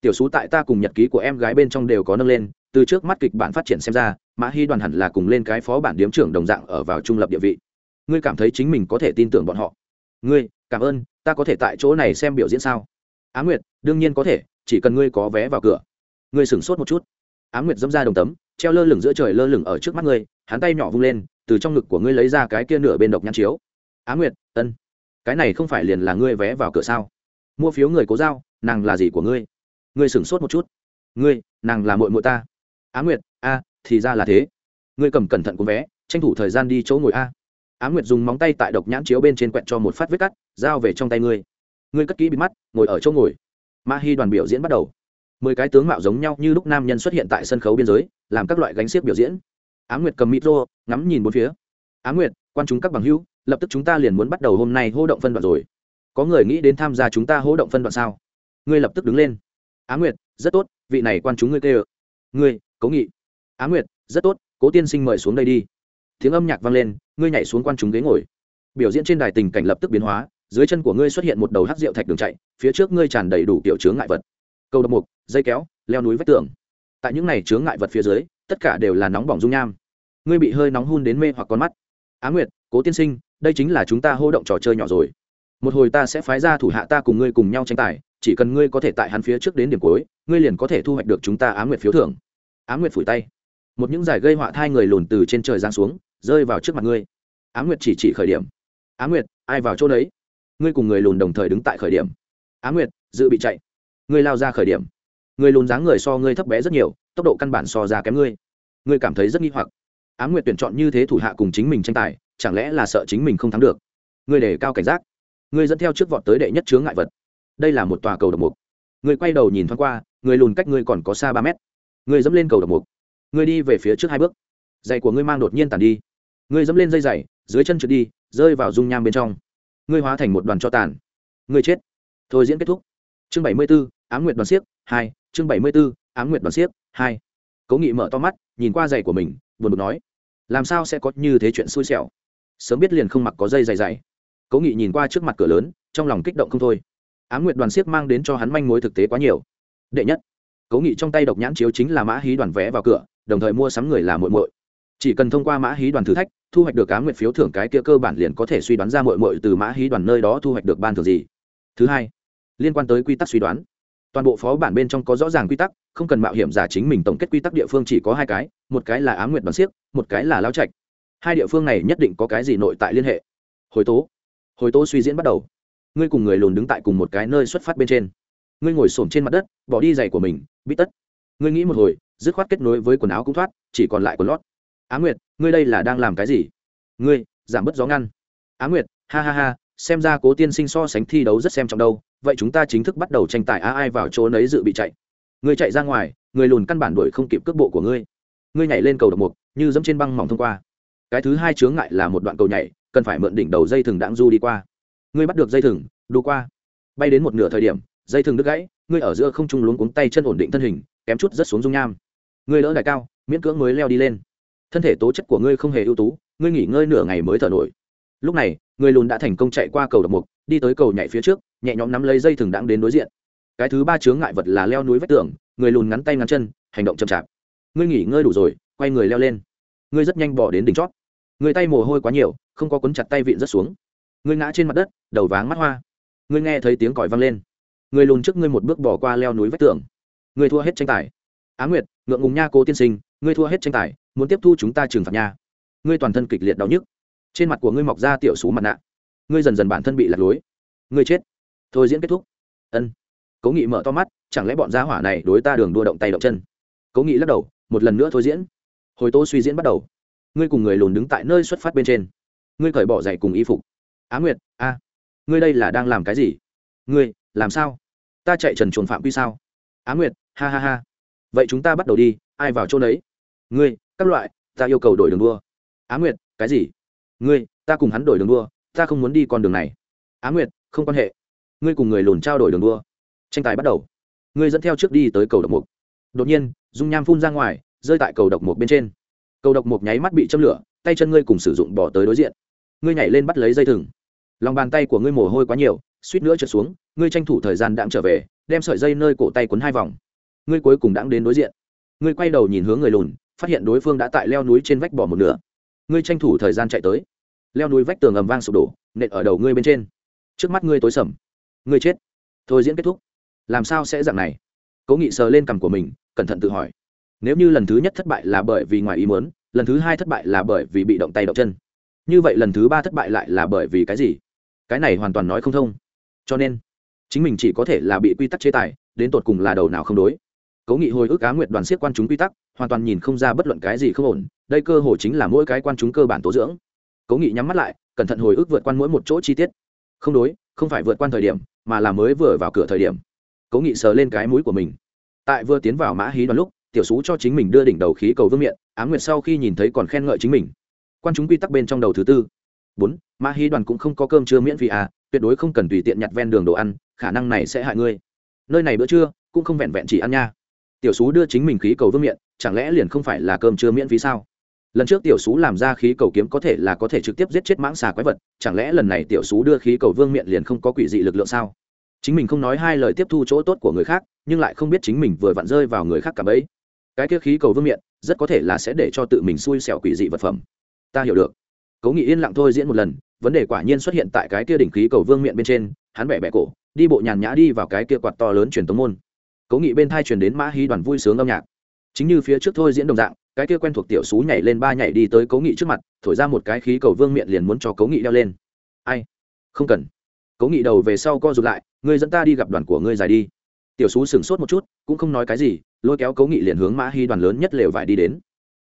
Tiểu số tại ta cùng nhật ký của em gái bên trong đều có nâng lên, từ trước mắt kịch bản phát triển xem ra, mã hy đoàn hẳn là cùng lên cái phó bản điếm trưởng đồng dạng ở vào trung lập địa vị. Ngươi cảm thấy chính mình có thể tin tưởng bọn họ. Ngươi, cảm ơn, ta có thể tại chỗ này xem biểu diễn sao? Á nguyệt, đương nhiên có thể, chỉ cần ngươi có vé vào cửa. Ngươi sửng sốt một chút. Á nguyệt dâm ra đồng tấm, treo lơ lửng giữa trời lơ lửng ở trước mắt ngươi hắn tay nhỏ vung lên, từ trong ngực của ngươi lấy ra cái kia nửa bên độc nhãn chiếu. Á nguyệt, ân, cái này không phải liền là ngươi vé vào cửa sao? Mua phiếu người cố giao, nàng là gì của ngươi? Ngươi sửng sốt một chút. Ngươi, nàng là mội mội ta. Á nguyệt, a, thì ra là thế. Ngươi cầm cẩn thận cuốn vé, tranh thủ thời gian đi chỗ ngồi a. Á nguyệt dùng móng tay tại độc nhãn chiếu bên trên quẹt cho một phát vết cắt, giao về trong tay ngươi. Ngươi cất kỹ bị mắt, ngồi ở chỗ ngồi. Ma hy đoàn biểu diễn bắt đầu. Mười cái tướng mạo giống nhau như lúc nam nhân xuất hiện tại sân khấu biên giới, làm các loại gánh xiếc biểu diễn á nguyệt cầm micro ngắm nhìn bốn phía. Á nguyệt, quan chúng các bằng hữu, lập tức chúng ta liền muốn bắt đầu hôm nay hô động phân đoạn rồi. Có người nghĩ đến tham gia chúng ta hô động phân đoạn sao? Ngươi lập tức đứng lên. Á nguyệt, rất tốt, vị này quan chúng ngươi kêu. Ngươi, cố nghị. Á nguyệt, rất tốt, cố tiên sinh mời xuống đây đi. Tiếng âm nhạc vang lên, ngươi nhảy xuống quan chúng ghế ngồi. Biểu diễn trên đài tình cảnh lập tức biến hóa, dưới chân của ngươi xuất hiện một đầu hắc rượu thạch đường chạy, phía trước ngươi tràn đầy đủ kiểu chướng ngại vật. Cầu độc mục, dây kéo, leo núi vách tường tại những này chướng ngại vật phía dưới, tất cả đều là nóng bỏng dung nham. Ngươi bị hơi nóng hun đến mê hoặc con mắt. Á nguyệt, cố tiên sinh, đây chính là chúng ta hô động trò chơi nhỏ rồi. Một hồi ta sẽ phái ra thủ hạ ta cùng ngươi cùng nhau tranh tài, chỉ cần ngươi có thể tại hắn phía trước đến điểm cuối, ngươi liền có thể thu hoạch được chúng ta á nguyệt phiếu thưởng. Á nguyệt phủi tay. Một những giải gây họa thai người lùn từ trên trời giáng xuống, rơi vào trước mặt ngươi. Á nguyệt chỉ chỉ khởi điểm. Á nguyệt, ai vào chỗ đấy? Ngươi cùng người lùn đồng thời đứng tại khởi điểm. Á nguyệt, dự bị chạy. Ngươi lao ra khởi điểm người lùn dáng người so ngươi thấp bé rất nhiều, tốc độ căn bản so ra kém ngươi. Ngươi cảm thấy rất nghi hoặc. Á nguyệt tuyển chọn như thế thủ hạ cùng chính mình tranh tài, chẳng lẽ là sợ chính mình không thắng được? Ngươi để cao cảnh giác. Ngươi dẫn theo trước vọt tới đệ nhất chướng ngại vật. Đây là một tòa cầu độc mục. Ngươi quay đầu nhìn thoáng qua, người lùn cách ngươi còn có xa ba mét. Ngươi dẫm lên cầu độc mục. Ngươi đi về phía trước hai bước. Giày của ngươi mang đột nhiên tàn đi. Ngươi dẫm lên dây giày, dưới chân trượt đi, rơi vào dung nham bên trong. Ngươi hóa thành một đoàn cho tàn. Ngươi chết. Thôi diễn kết thúc. Chương bảy mươi b ố á m nguyệt đoàn siếc, hai chương bảy mươi b ám nguyệt đoàn siếc, hai. Cố nghị mở to mắt, nhìn qua giày của mình, buồn bực nói, làm sao sẽ có như thế chuyện xui xẻo? Sớm biết liền không mặc có dây dày dày cố nghị nhìn qua trước mặt cửa lớn, trong lòng kích động không thôi. Ám nguyệt đoàn siếc mang đến cho hắn manh mối thực tế quá nhiều. Đệ nhất. Cố nghị trong tay độc nhãn chiếu chính là mã hí đoàn vé vào cửa, đồng thời mua sắm người là muội muội. Chỉ cần thông qua mã hí đoàn thử thách, thu hoạch được ám nguyệt phiếu thưởng cái kia cơ bản liền có thể suy đoán ra muội muội từ mã hí đoàn nơi đó thu hoạch được ban thưởng gì. Thứ hai, liên quan tới quy tắc suy đoán toàn bộ phó bản bên trong có rõ ràng quy tắc, không cần mạo hiểm giả chính mình tổng kết quy tắc địa phương chỉ có hai cái, một cái là á nguyện đoàn siếc, một cái là lao trạch. Hai địa phương này nhất định có cái gì nội tại liên hệ. Hồi tố. Hồi tố suy diễn bắt đầu. Ngươi cùng người lùn đứng tại cùng một cái nơi xuất phát bên trên. Ngươi ngồi xổm trên mặt đất, bỏ đi giày của mình bít tất. Ngươi nghĩ một hồi, dứt khoát kết nối với quần áo cũng thoát, chỉ còn lại quần lót. Á nguyệt, ngươi đây là đang làm cái gì? Ngươi, giảm bớt gió ngăn. Á nguyệt, ha ha ha, xem ra cố tiên sinh so sánh thi đấu rất xem trọng đâu vậy chúng ta chính thức bắt đầu tranh tài a ai vào chỗ nấy dự bị chạy. Người chạy ra ngoài, người lùn căn bản đuổi không kịp cước bộ của ngươi. Ngươi nhảy lên cầu độc mục, như dẫm trên băng mỏng thông qua. Cái thứ hai chướng ngại là một đoạn cầu nhảy, cần phải mượn đỉnh đầu dây thừng đãng du đi qua. Ngươi bắt được dây thừng, đu qua. Bay đến một nửa thời điểm, dây thừng đứt gãy, ngươi ở giữa không trung luống cuống tay chân ổn định thân hình, kém chút rất xuống dung nham. Ngươi lỡ đại cao, miễn cưỡng mới leo đi lên. Thân thể tố chất của ngươi không hề ưu tú, ngươi nghỉ ngơi nửa ngày mới thở nổi. Lúc này, người lùn đã thành công chạy qua cầu độc mục đi tới cầu nhảy phía trước, nhẹ nhõm nắm lấy dây thừng đáng đến đối diện. Cái thứ ba chướng ngại vật là leo núi vách tường, người lùn ngắn tay ngắn chân, hành động chậm chạp. Ngươi nghỉ ngơi đủ rồi, quay người leo lên. Ngươi rất nhanh bỏ đến đỉnh chót. Người tay mồ hôi quá nhiều, không có cuốn chặt tay vịn rất xuống. Ngươi ngã trên mặt đất, đầu váng mắt hoa. Ngươi nghe thấy tiếng còi vang lên. Người lùn trước ngươi một bước bỏ qua leo núi vách tường. Ngươi thua hết tranh tài. Á nguyệt, ngượng ngùng nha cô tiên sinh, ngươi thua hết tranh tài, muốn tiếp thu chúng ta trừng phạt nha. Ngươi toàn thân kịch liệt đau nhức. Trên mặt của ngươi mọc ra tiểu xú mặt nạ ngươi dần dần bản thân bị lạc lối. Ngươi chết. Thôi diễn kết thúc. Ân. Cố nghị mở to mắt, chẳng lẽ bọn gia hỏa này đối ta đường đua động tay động chân? Cố nghị lắc đầu, một lần nữa thôi diễn. Hồi tố suy diễn bắt đầu. Ngươi cùng người lùn đứng tại nơi xuất phát bên trên. Ngươi cởi bỏ giày cùng y phục. Á nguyệt, a. Ngươi đây là đang làm cái gì? Ngươi, làm sao? Ta chạy trần chuồn phạm quy sao? Á nguyệt, ha ha ha. Vậy chúng ta bắt đầu đi, ai vào chỗ đấy ngươi, các loại, ta yêu cầu đổi đường đua. Á nguyệt, cái gì? Ngươi, ta cùng hắn đổi đường đua ta không muốn đi con đường này. Á nguyệt, không quan hệ. Ngươi cùng người lùn trao đổi đường đua. Tranh tài bắt đầu. Ngươi dẫn theo trước đi tới cầu độc mục. Đột nhiên, dung nham phun ra ngoài, rơi tại cầu độc mục bên trên. Cầu độc mục nháy mắt bị châm lửa, tay chân ngươi cùng sử dụng bỏ tới đối diện. Ngươi nhảy lên bắt lấy dây thừng. Lòng bàn tay của ngươi mồ hôi quá nhiều, suýt nữa trượt xuống, ngươi tranh thủ thời gian đạm trở về, đem sợi dây nơi cổ tay quấn hai vòng. Ngươi cuối cùng đãng đến đối diện. Ngươi quay đầu nhìn hướng người lùn, phát hiện đối phương đã tại leo núi trên vách bỏ một nửa. Ngươi tranh thủ thời gian chạy tới leo núi vách tường ầm vang sụp đổ, nện ở đầu ngươi bên trên. Trước mắt ngươi tối sầm. Ngươi chết. Thôi diễn kết thúc. Làm sao sẽ dạng này? Cố nghị sờ lên cằm của mình, cẩn thận tự hỏi. Nếu như lần thứ nhất thất bại là bởi vì ngoài ý muốn, lần thứ hai thất bại là bởi vì bị động tay động chân. Như vậy lần thứ ba thất bại lại là bởi vì cái gì? Cái này hoàn toàn nói không thông. Cho nên, chính mình chỉ có thể là bị quy tắc chế tài, đến tột cùng là đầu nào không đối. Cố nghị hồi ức á nguyệt đoàn siết quan chúng quy tắc, hoàn toàn nhìn không ra bất luận cái gì không ổn, đây cơ hồ chính là mỗi cái quan chúng cơ bản tố dưỡng cố nghị nhắm mắt lại, cẩn thận hồi ức vượt qua mỗi một chỗ chi tiết. Không đối, không phải vượt qua thời điểm, mà là mới vừa vào cửa thời điểm. Cố nghị sờ lên cái mũi của mình. Tại vừa tiến vào mã hí đoàn lúc, tiểu sú cho chính mình đưa đỉnh đầu khí cầu vương miện á m nguyệt sau khi nhìn thấy còn khen ngợi chính mình. Quan chúng quy tắc bên trong đầu thứ tư. Bốn, mã hí đoàn cũng không có cơm trưa miễn phí à tuyệt đối không cần tùy tiện nhặt ven đường đồ ăn, khả năng này sẽ hại ngươi. Nơi này bữa trưa, cũng không vẹn vẹn chỉ ăn nha. Tiểu sú đưa chính mình khí cầu vương miện, chẳng lẽ liền không phải là cơm trưa miễn phí sao? Lần trước tiểu sú làm ra khí cầu kiếm có thể là có thể trực tiếp giết chết mãng xà quái vật, chẳng lẽ lần này tiểu sú đưa khí cầu vương miện liền không có quỷ dị lực lượng sao? Chính mình không nói hai lời tiếp thu chỗ tốt của người khác, nhưng lại không biết chính mình vừa vặn rơi vào người khác cả bấy cái kia khí cầu vương miện rất có thể là sẽ để cho tự mình xui xẻo quỷ dị vật phẩm. Ta hiểu được. Cố nghị yên lặng thôi diễn một lần, vấn đề quả nhiên xuất hiện tại cái kia đỉnh khí cầu vương miện bên trên, hắn bẻ bẻ cổ, đi bộ nhàn nhã đi vào cái kia quạt to lớn truyền tống môn. Cố nghị bên thai truyền đến mã hí đoàn vui sướng âm nhạc. Chính như phía trước thôi diễn đồng dạng cái kia quen thuộc tiểu xú nhảy lên ba nhảy đi tới cố nghị trước mặt, thổi ra một cái khí cầu vương miệng liền muốn cho cố nghị đeo lên. Ai? Không cần. Cố nghị đầu về sau co rụt lại, ngươi dẫn ta đi gặp đoàn của ngươi dài đi. Tiểu xú sửng sốt một chút, cũng không nói cái gì, lôi kéo cố nghị liền hướng mã hy đoàn lớn nhất lều vải đi đến.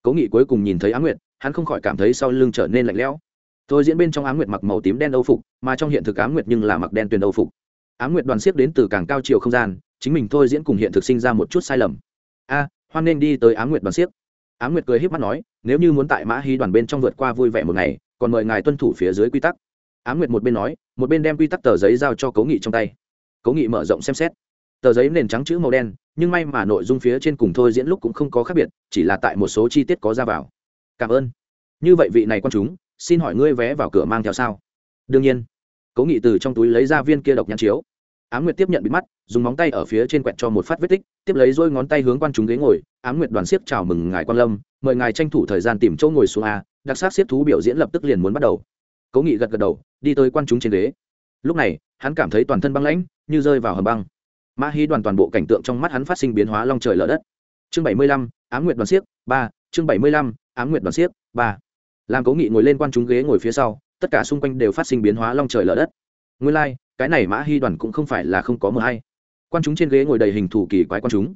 Cố nghị cuối cùng nhìn thấy á nguyệt, hắn không khỏi cảm thấy sau lưng trở nên lạnh lẽo. Thôi diễn bên trong á nguyệt mặc màu tím đen âu phục, mà trong hiện thực á nguyệt nhưng là mặc đen tuyền âu phục. Á nguyệt đoàn siếc đến từ càng cao chiều không gian, chính mình thôi diễn cùng hiện thực sinh ra một chút sai lầm. A, hoan nên đi tới á nguyệt đoàn siếc á nguyệt cười h í p mắt nói, nếu như muốn tại mã hy đoàn bên trong vượt qua vui vẻ một ngày, còn mời ngài tuân thủ phía dưới quy tắc. Á nguyệt một bên nói, một bên đem quy tắc tờ giấy giao cho cố nghị trong tay. Cố nghị mở rộng xem xét. Tờ giấy nền trắng chữ màu đen, nhưng may mà nội dung phía trên cùng thôi diễn lúc cũng không có khác biệt, chỉ là tại một số chi tiết có ra vào. Cảm ơn. Như vậy vị này quan chúng, xin hỏi ngươi vé vào cửa mang theo sao? Đương nhiên. Cố nghị từ trong túi lấy ra viên kia độc nhãn chiếu. Ám nguyệt tiếp nhận bị mắt, dùng móng tay ở phía trên quẹt cho một phát vết tích, tiếp lấy rồi ngón tay hướng quan chúng ghế ngồi. Ám nguyệt đoàn xiếc chào mừng ngài quan lâm, mời ngài tranh thủ thời gian tìm chỗ ngồi xuống a, đặc sắc xiếc thú biểu diễn lập tức liền muốn bắt đầu. Cố nghị gật gật đầu, đi tới quan chúng trên ghế. Lúc này, hắn cảm thấy toàn thân băng lãnh, như rơi vào hầm băng. Ma hí đoàn toàn bộ cảnh tượng trong mắt hắn phát sinh biến hóa long trời lở đất. Chương bảy mươi lăm nguyệt đoàn xiếc ba, chương bảy mươi lăm nguyệt đoàn xiếc ba. Làm cố nghị ngồi lên quan chúng ghế ngồi phía sau, tất cả xung quanh đều phát sinh biến hóa long trời lở đất. Nguyên lai cái này mã hy đoàn cũng không phải là không có mờ hay. Quan chúng trên ghế ngồi đầy hình thủ kỳ quái quan chúng.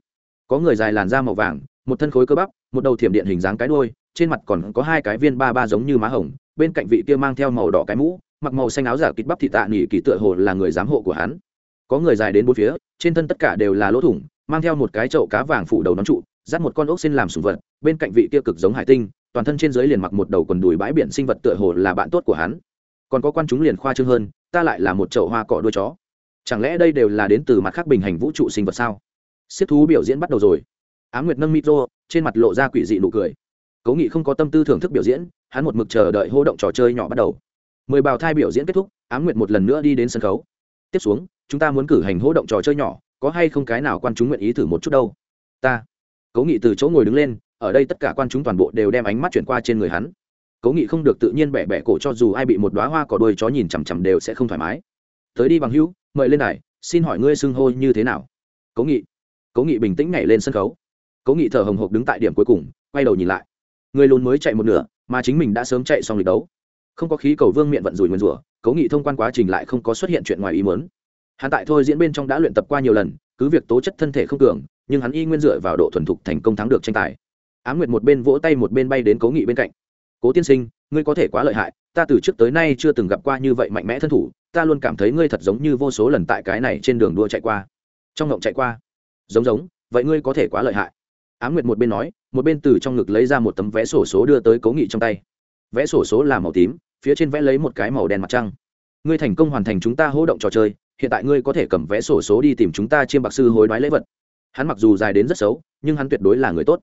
Có người dài làn da màu vàng, một thân khối cơ bắp, một đầu thiểm điện hình dáng cái đôi trên mặt còn có hai cái viên ba ba giống như má hồng, bên cạnh vị kia mang theo màu đỏ cái mũ, mặc màu xanh áo giả kịt bắp thị tạ nỉ kỳ tựa hồ là người giám hộ của hắn. Có người dài đến bốn phía, trên thân tất cả đều là lỗ thủng, mang theo một cái chậu cá vàng phủ đầu nón trụ dắt một con ốc xin làm sùng vật, bên cạnh vị kia cực giống hải tinh, toàn thân trên dưới liền mặc một đầu quần đùi bãi biển sinh vật tựa hồ là bạn tốt của hắn. Còn có quan chúng liền khoa trương hơn ta lại là một chậu hoa cỏ đuôi chó. Chẳng lẽ đây đều là đến từ mặt khác bình hành vũ trụ sinh vật sao? Siết thú biểu diễn bắt đầu rồi. Á nguyệt nâng micro, trên mặt lộ ra quỷ dị nụ cười. Cố nghị không có tâm tư thưởng thức biểu diễn, hắn một mực chờ đợi hô động trò chơi nhỏ bắt đầu. Mười bào thai biểu diễn kết thúc, á nguyệt một lần nữa đi đến sân khấu. Tiếp xuống, chúng ta muốn cử hành hô động trò chơi nhỏ, có hay không cái nào quan chúng nguyện ý thử một chút đâu? Ta. Cố nghị từ chỗ ngồi đứng lên, ở đây tất cả quan chúng toàn bộ đều đem ánh mắt chuyển qua trên người hắn cố nghị không được tự nhiên bẻ bẻ cổ cho dù ai bị một đoá hoa cỏ đuôi chó nhìn chằm chằm đều sẽ không thoải mái. Tới đi bằng hữu, mời lên này xin hỏi ngươi xưng hô như thế nào? Cố nghị. Cố nghị bình tĩnh nhảy lên sân khấu. Cố nghị thở hồng hộc đứng tại điểm cuối cùng, quay đầu nhìn lại. Người lùn mới chạy một nửa, mà chính mình đã sớm chạy xong lịch đấu. Không có khí cầu vương miệng vận rủi nguyên rủa cố nghị thông quan quá trình lại không có xuất hiện chuyện ngoài ý muốn. Hắn tại thôi diễn bên trong đã luyện tập qua nhiều lần, cứ việc tố chất thân thể không cường, nhưng hắn y nguyên dựa vào độ thuần thục thành công thắng được tranh tài. Á m nguyệt một bên vỗ tay một bên bay đến cố nghị bên cạnh cố tiên sinh, ngươi có thể quá lợi hại, ta từ trước tới nay chưa từng gặp qua như vậy mạnh mẽ thân thủ, ta luôn cảm thấy ngươi thật giống như vô số lần tại cái này trên đường đua chạy qua. Trong ngộng chạy qua. Giống giống, vậy ngươi có thể quá lợi hại. Á m nguyệt một bên nói, một bên từ trong ngực lấy ra một tấm vé sổ số đưa tới cố nghị trong tay. Vẽ sổ số là màu tím, phía trên vẽ lấy một cái màu đen mặt trăng. Ngươi thành công hoàn thành chúng ta hỗ động trò chơi, hiện tại ngươi có thể cầm vé sổ số đi tìm chúng ta chiêm bạc sư hối đoái lễ vật. Hắn mặc dù dài đến rất xấu, nhưng hắn tuyệt đối là người tốt.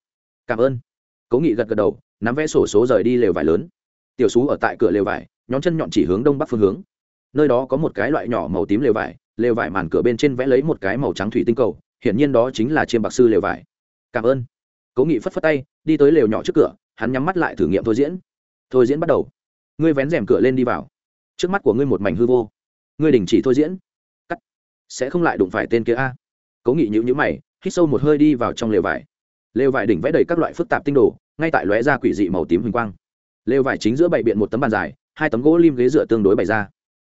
Cảm ơn. Cố nghị gật gật đầu nắm vẽ sổ số rời đi lều vải lớn. Tiểu xú ở tại cửa lều vải nhóm chân nhọn chỉ hướng đông bắc phương hướng. Nơi đó có một cái loại nhỏ màu tím lều vải lều vải màn cửa bên trên vẽ lấy một cái màu trắng thủy tinh cầu, hiển nhiên đó chính là chiêm bạc sư lều vải. Cảm ơn. Cố nghị phất phất tay, đi tới lều nhỏ trước cửa, hắn nhắm mắt lại thử nghiệm thôi diễn. Thôi diễn bắt đầu. Ngươi vén rèm cửa lên đi vào. Trước mắt của ngươi một mảnh hư vô. Ngươi đình chỉ thôi diễn. Cắt. Sẽ không lại đụng phải tên kia a. Cố nghị nhữ nhữ mày, hít sâu một hơi đi vào trong lều vải. Lều vải đỉnh vẽ đầy các loại phức tạp tinh đồ ngay tại lóe ra quỷ dị màu tím huỳnh quang. Lều vải chính giữa bày biện một tấm bàn dài, hai tấm gỗ lim ghế dựa tương đối bày ra.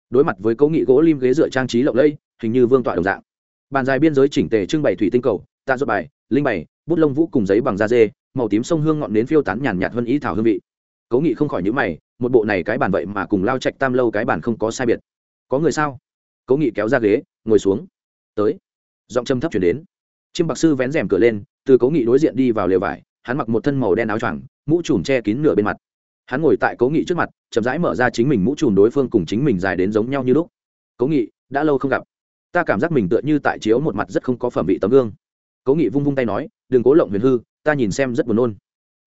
Đối mặt với cấu nghị gỗ lim ghế dựa trang trí lộng lẫy, hình như vương tọa đồng dạng. Bàn dài biên giới chỉnh tề trưng bày thủy tinh cầu, tạ dốt bài, linh bày bút lông vũ cùng giấy bằng da dê, màu tím sông hương ngọn nến phiêu tán nhàn nhạt hơn ý thảo hương vị. Cấu nghị không khỏi nhữ mày, một bộ này cái bàn vậy mà cùng lao trạch tam lâu cái bàn không có sai biệt. Có người sao? Cấu nghị kéo ra ghế, ngồi xuống. Tới. Giọng châm thấp chuyển đến. Chiêm bạc sư vén rèm cửa lên, từ cấu nghị đối diện đi vào lều vải hắn mặc một thân màu đen áo choàng, mũ trùm che kín nửa bên mặt. Hắn ngồi tại cố nghị trước mặt, chậm rãi mở ra chính mình mũ trùm đối phương cùng chính mình dài đến giống nhau như lúc. Cố nghị, đã lâu không gặp. Ta cảm giác mình tựa như tại chiếu một mặt rất không có phẩm vị tấm gương. Cố nghị vung vung tay nói, đừng cố lộng huyền hư, ta nhìn xem rất buồn nôn.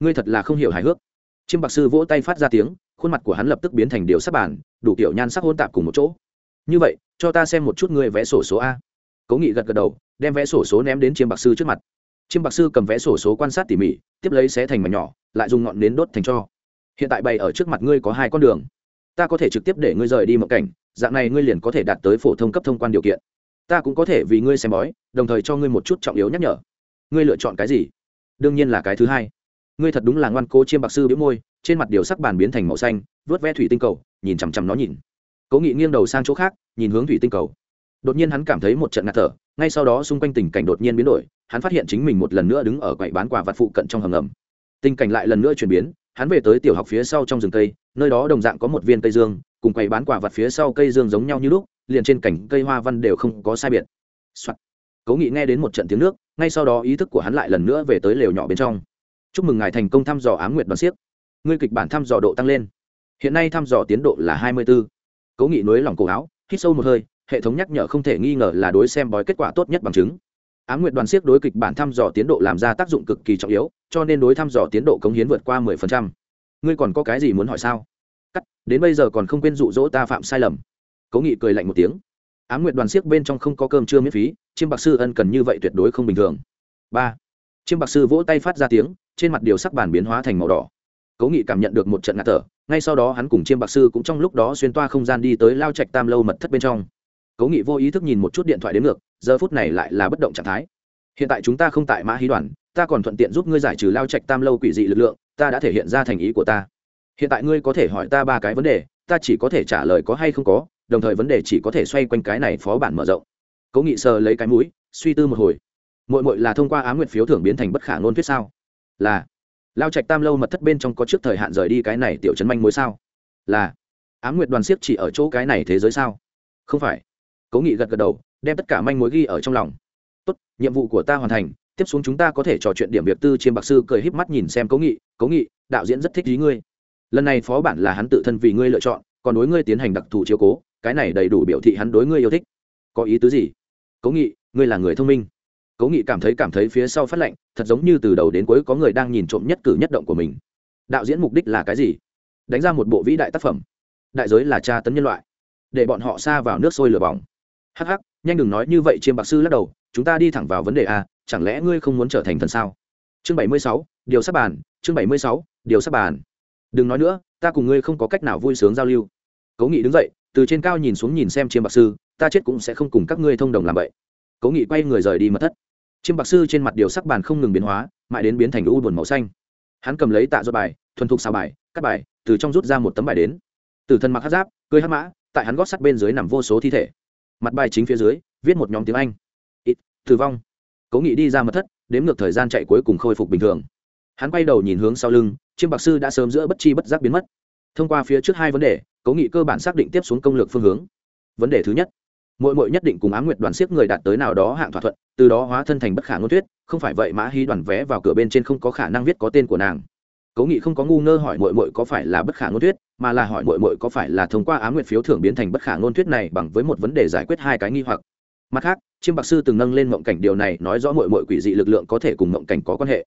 Ngươi thật là không hiểu hài hước. Chiêm bạc sư vỗ tay phát ra tiếng, khuôn mặt của hắn lập tức biến thành điều sắc bản, đủ kiểu nhan sắc hôn tạp cùng một chỗ. Như vậy, cho ta xem một chút ngươi vẽ sổ số a. Cố nghị gật gật đầu, đem vẽ sổ số ném đến chiêm bạc sư trước mặt chiêm bạc sư cầm vẽ sổ số quan sát tỉ mỉ, tiếp lấy xé thành mảnh nhỏ, lại dùng ngọn nến đốt thành cho. Hiện tại bày ở trước mặt ngươi có hai con đường. Ta có thể trực tiếp để ngươi rời đi một cảnh, dạng này ngươi liền có thể đạt tới phổ thông cấp thông quan điều kiện. Ta cũng có thể vì ngươi xem bói, đồng thời cho ngươi một chút trọng yếu nhắc nhở. Ngươi lựa chọn cái gì? Đương nhiên là cái thứ hai. Ngươi thật đúng là ngoan cố chiêm bạc sư biếu môi, trên mặt điều sắc bàn biến thành màu xanh vớt ve thủy tinh cầu, nhìn chằm chằm nó nhìn. Cố nghị nghiêng đầu sang chỗ khác, nhìn hướng thủy tinh cầu. Đột nhiên hắn cảm thấy một trận ngạt thở ngay sau đó xung quanh tình cảnh đột nhiên biến đổi, hắn phát hiện chính mình một lần nữa đứng ở quầy bán quà vặt phụ cận trong hầm ngầm. Tình cảnh lại lần nữa chuyển biến, hắn về tới tiểu học phía sau trong rừng cây, nơi đó đồng dạng có một viên cây dương, cùng quầy bán quà vặt phía sau cây dương giống nhau như lúc, liền trên cảnh cây hoa văn đều không có sai biệt、Soạn. cố nghị nghe đến một trận tiếng nước, ngay sau đó ý thức của hắn lại lần nữa về tới lều nhỏ bên trong. Chúc mừng ngài thành công thăm dò ám nguyệt đoàn siếc. Ngươi kịch bản thăm dò độ tăng lên. Hiện nay thăm dò tiến độ là hai mươi b ố cố nghị nối lòng cổ áo, hít sâu một hơi hệ thống nhắc nhở không thể nghi ngờ là đối xem bói kết quả tốt nhất bằng chứng. Ám nguyệt đoàn siếc đối kịch bản thăm dò tiến độ làm ra tác dụng cực kỳ trọng yếu, cho nên đối thăm dò tiến độ cống hiến vượt qua mười phần trăm. Ngươi còn có cái gì muốn hỏi sao? Cắt, đến bây giờ còn không quên rụ rỗ ta phạm sai lầm. Cố nghị cười lạnh một tiếng. Ám nguyệt đoàn siếc bên trong không có cơm chưa miễn phí, chiêm bạc sư ân cần như vậy tuyệt đối không bình thường. Ba, chiêm bạc sư vỗ tay phát ra tiếng, trên mặt điều sắc bản biến hóa thành màu đỏ. Cố nghị cảm nhận được một trận ngạt thở, ngay sau đó hắn cùng chiêm bạc sư cũng trong lúc đó xuyên toa không gian đi tới lao trạch tam lâu mật thất bên trong cố nghị vô ý thức nhìn một chút điện thoại đến ngược, giờ phút này lại là bất động trạng thái. Hiện tại chúng ta không tại mã hí đoàn, ta còn thuận tiện giúp ngươi giải trừ lao trạch tam lâu quỷ dị lực lượng, ta đã thể hiện ra thành ý của ta. Hiện tại ngươi có thể hỏi ta ba cái vấn đề, ta chỉ có thể trả lời có hay không có, đồng thời vấn đề chỉ có thể xoay quanh cái này phó bản mở rộng. Cố nghị sờ lấy cái mũi, suy tư một hồi. Mội mội là thông qua á nguyện phiếu thưởng biến thành bất khả ngôn thuyết sao? Là. Lao trạch tam lâu mật thất bên trong có trước thời hạn rời đi cái này tiểu trấn manh mối sao? Là. Á nguyệt đoàn siếc chỉ ở chỗ cái này thế giới sao? Không phải cố nghị gật gật đầu, đem tất cả manh mối ghi ở trong lòng. Tốt, nhiệm vụ của ta hoàn thành, tiếp xuống chúng ta có thể trò chuyện điểm việc tư chiêm bạc sư cười híp mắt nhìn xem cố nghị cố nghị, đạo diễn rất thích ý ngươi. Lần này phó bản là hắn tự thân vì ngươi lựa chọn, còn đối ngươi tiến hành đặc thù chiếu cố, cái này đầy đủ biểu thị hắn đối ngươi yêu thích. Có ý tứ gì? Cố nghị, ngươi là người thông minh. Cố nghị cảm thấy cảm thấy phía sau phát lệnh, thật giống như từ đầu đến cuối có người đang nhìn trộm nhất cử nhất động của mình. Đạo diễn mục đích là cái gì? Đánh ra một bộ vĩ đại tác phẩm. Đại giới là tra tấn nhân loại. Để bọn họ xa vào nước sôi lửa bỏng hắc hắc, nhanh đừng nói như vậy, chiêm bạc sư lắc đầu, chúng ta đi thẳng vào vấn đề a, chẳng lẽ ngươi không muốn trở thành thần sao? Chương bảy mươi sáu, điều sắp bàn, chương bảy mươi sáu, điều sắp bàn. Đừng nói nữa, ta cùng ngươi không có cách nào vui sướng giao lưu. Cố nghị đứng dậy, từ trên cao nhìn xuống nhìn xem chiêm bạc sư, ta chết cũng sẽ không cùng các ngươi thông đồng làm vậy. Cố nghị quay người rời đi mất thất. Chiêm bạc sư trên mặt điều sắc bàn không ngừng biến hóa, mãi đến biến thành u buồn màu xanh. Hắn cầm lấy tạ do bài, thuần thục xào bài, cắt bài, từ trong rút ra một tấm bài đến. Từ thân mặc hát giáp cưới hát mã, tại hắn gót sắt bên dưới nằm vô số thi thể mặt bài chính phía dưới, viết một nhóm tiếng anh. Ít, tử vong. Cố nghị đi ra mật thất, đếm ngược thời gian chạy cuối cùng khôi phục bình thường. Hắn quay đầu nhìn hướng sau lưng, chiêm bạc sư đã sớm giữa bất chi bất giác biến mất. Thông qua phía trước hai vấn đề, cố nghị cơ bản xác định tiếp xuống công lược phương hướng. Vấn đề thứ nhất, mỗi mỗi nhất định cùng á nguyệt đoàn siếc người đạt tới nào đó hạng thỏa thuận, từ đó hóa thân thành bất khả ngôn thuyết, không phải vậy mã hy đoàn vé vào cửa bên trên không có khả năng viết có tên của nàng cố nghị không có ngu ngơ hỏi mội mội có phải là bất khả ngôn thuyết, mà là hỏi mội mội có phải là thông qua á nguyện phiếu thưởng biến thành bất khả ngôn thuyết này bằng với một vấn đề giải quyết hai cái nghi hoặc. Mặt khác, chiêm bạc sư từng nâng lên mộng cảnh điều này, nói rõ mội mội quỷ dị lực lượng có thể cùng mộng cảnh có quan hệ.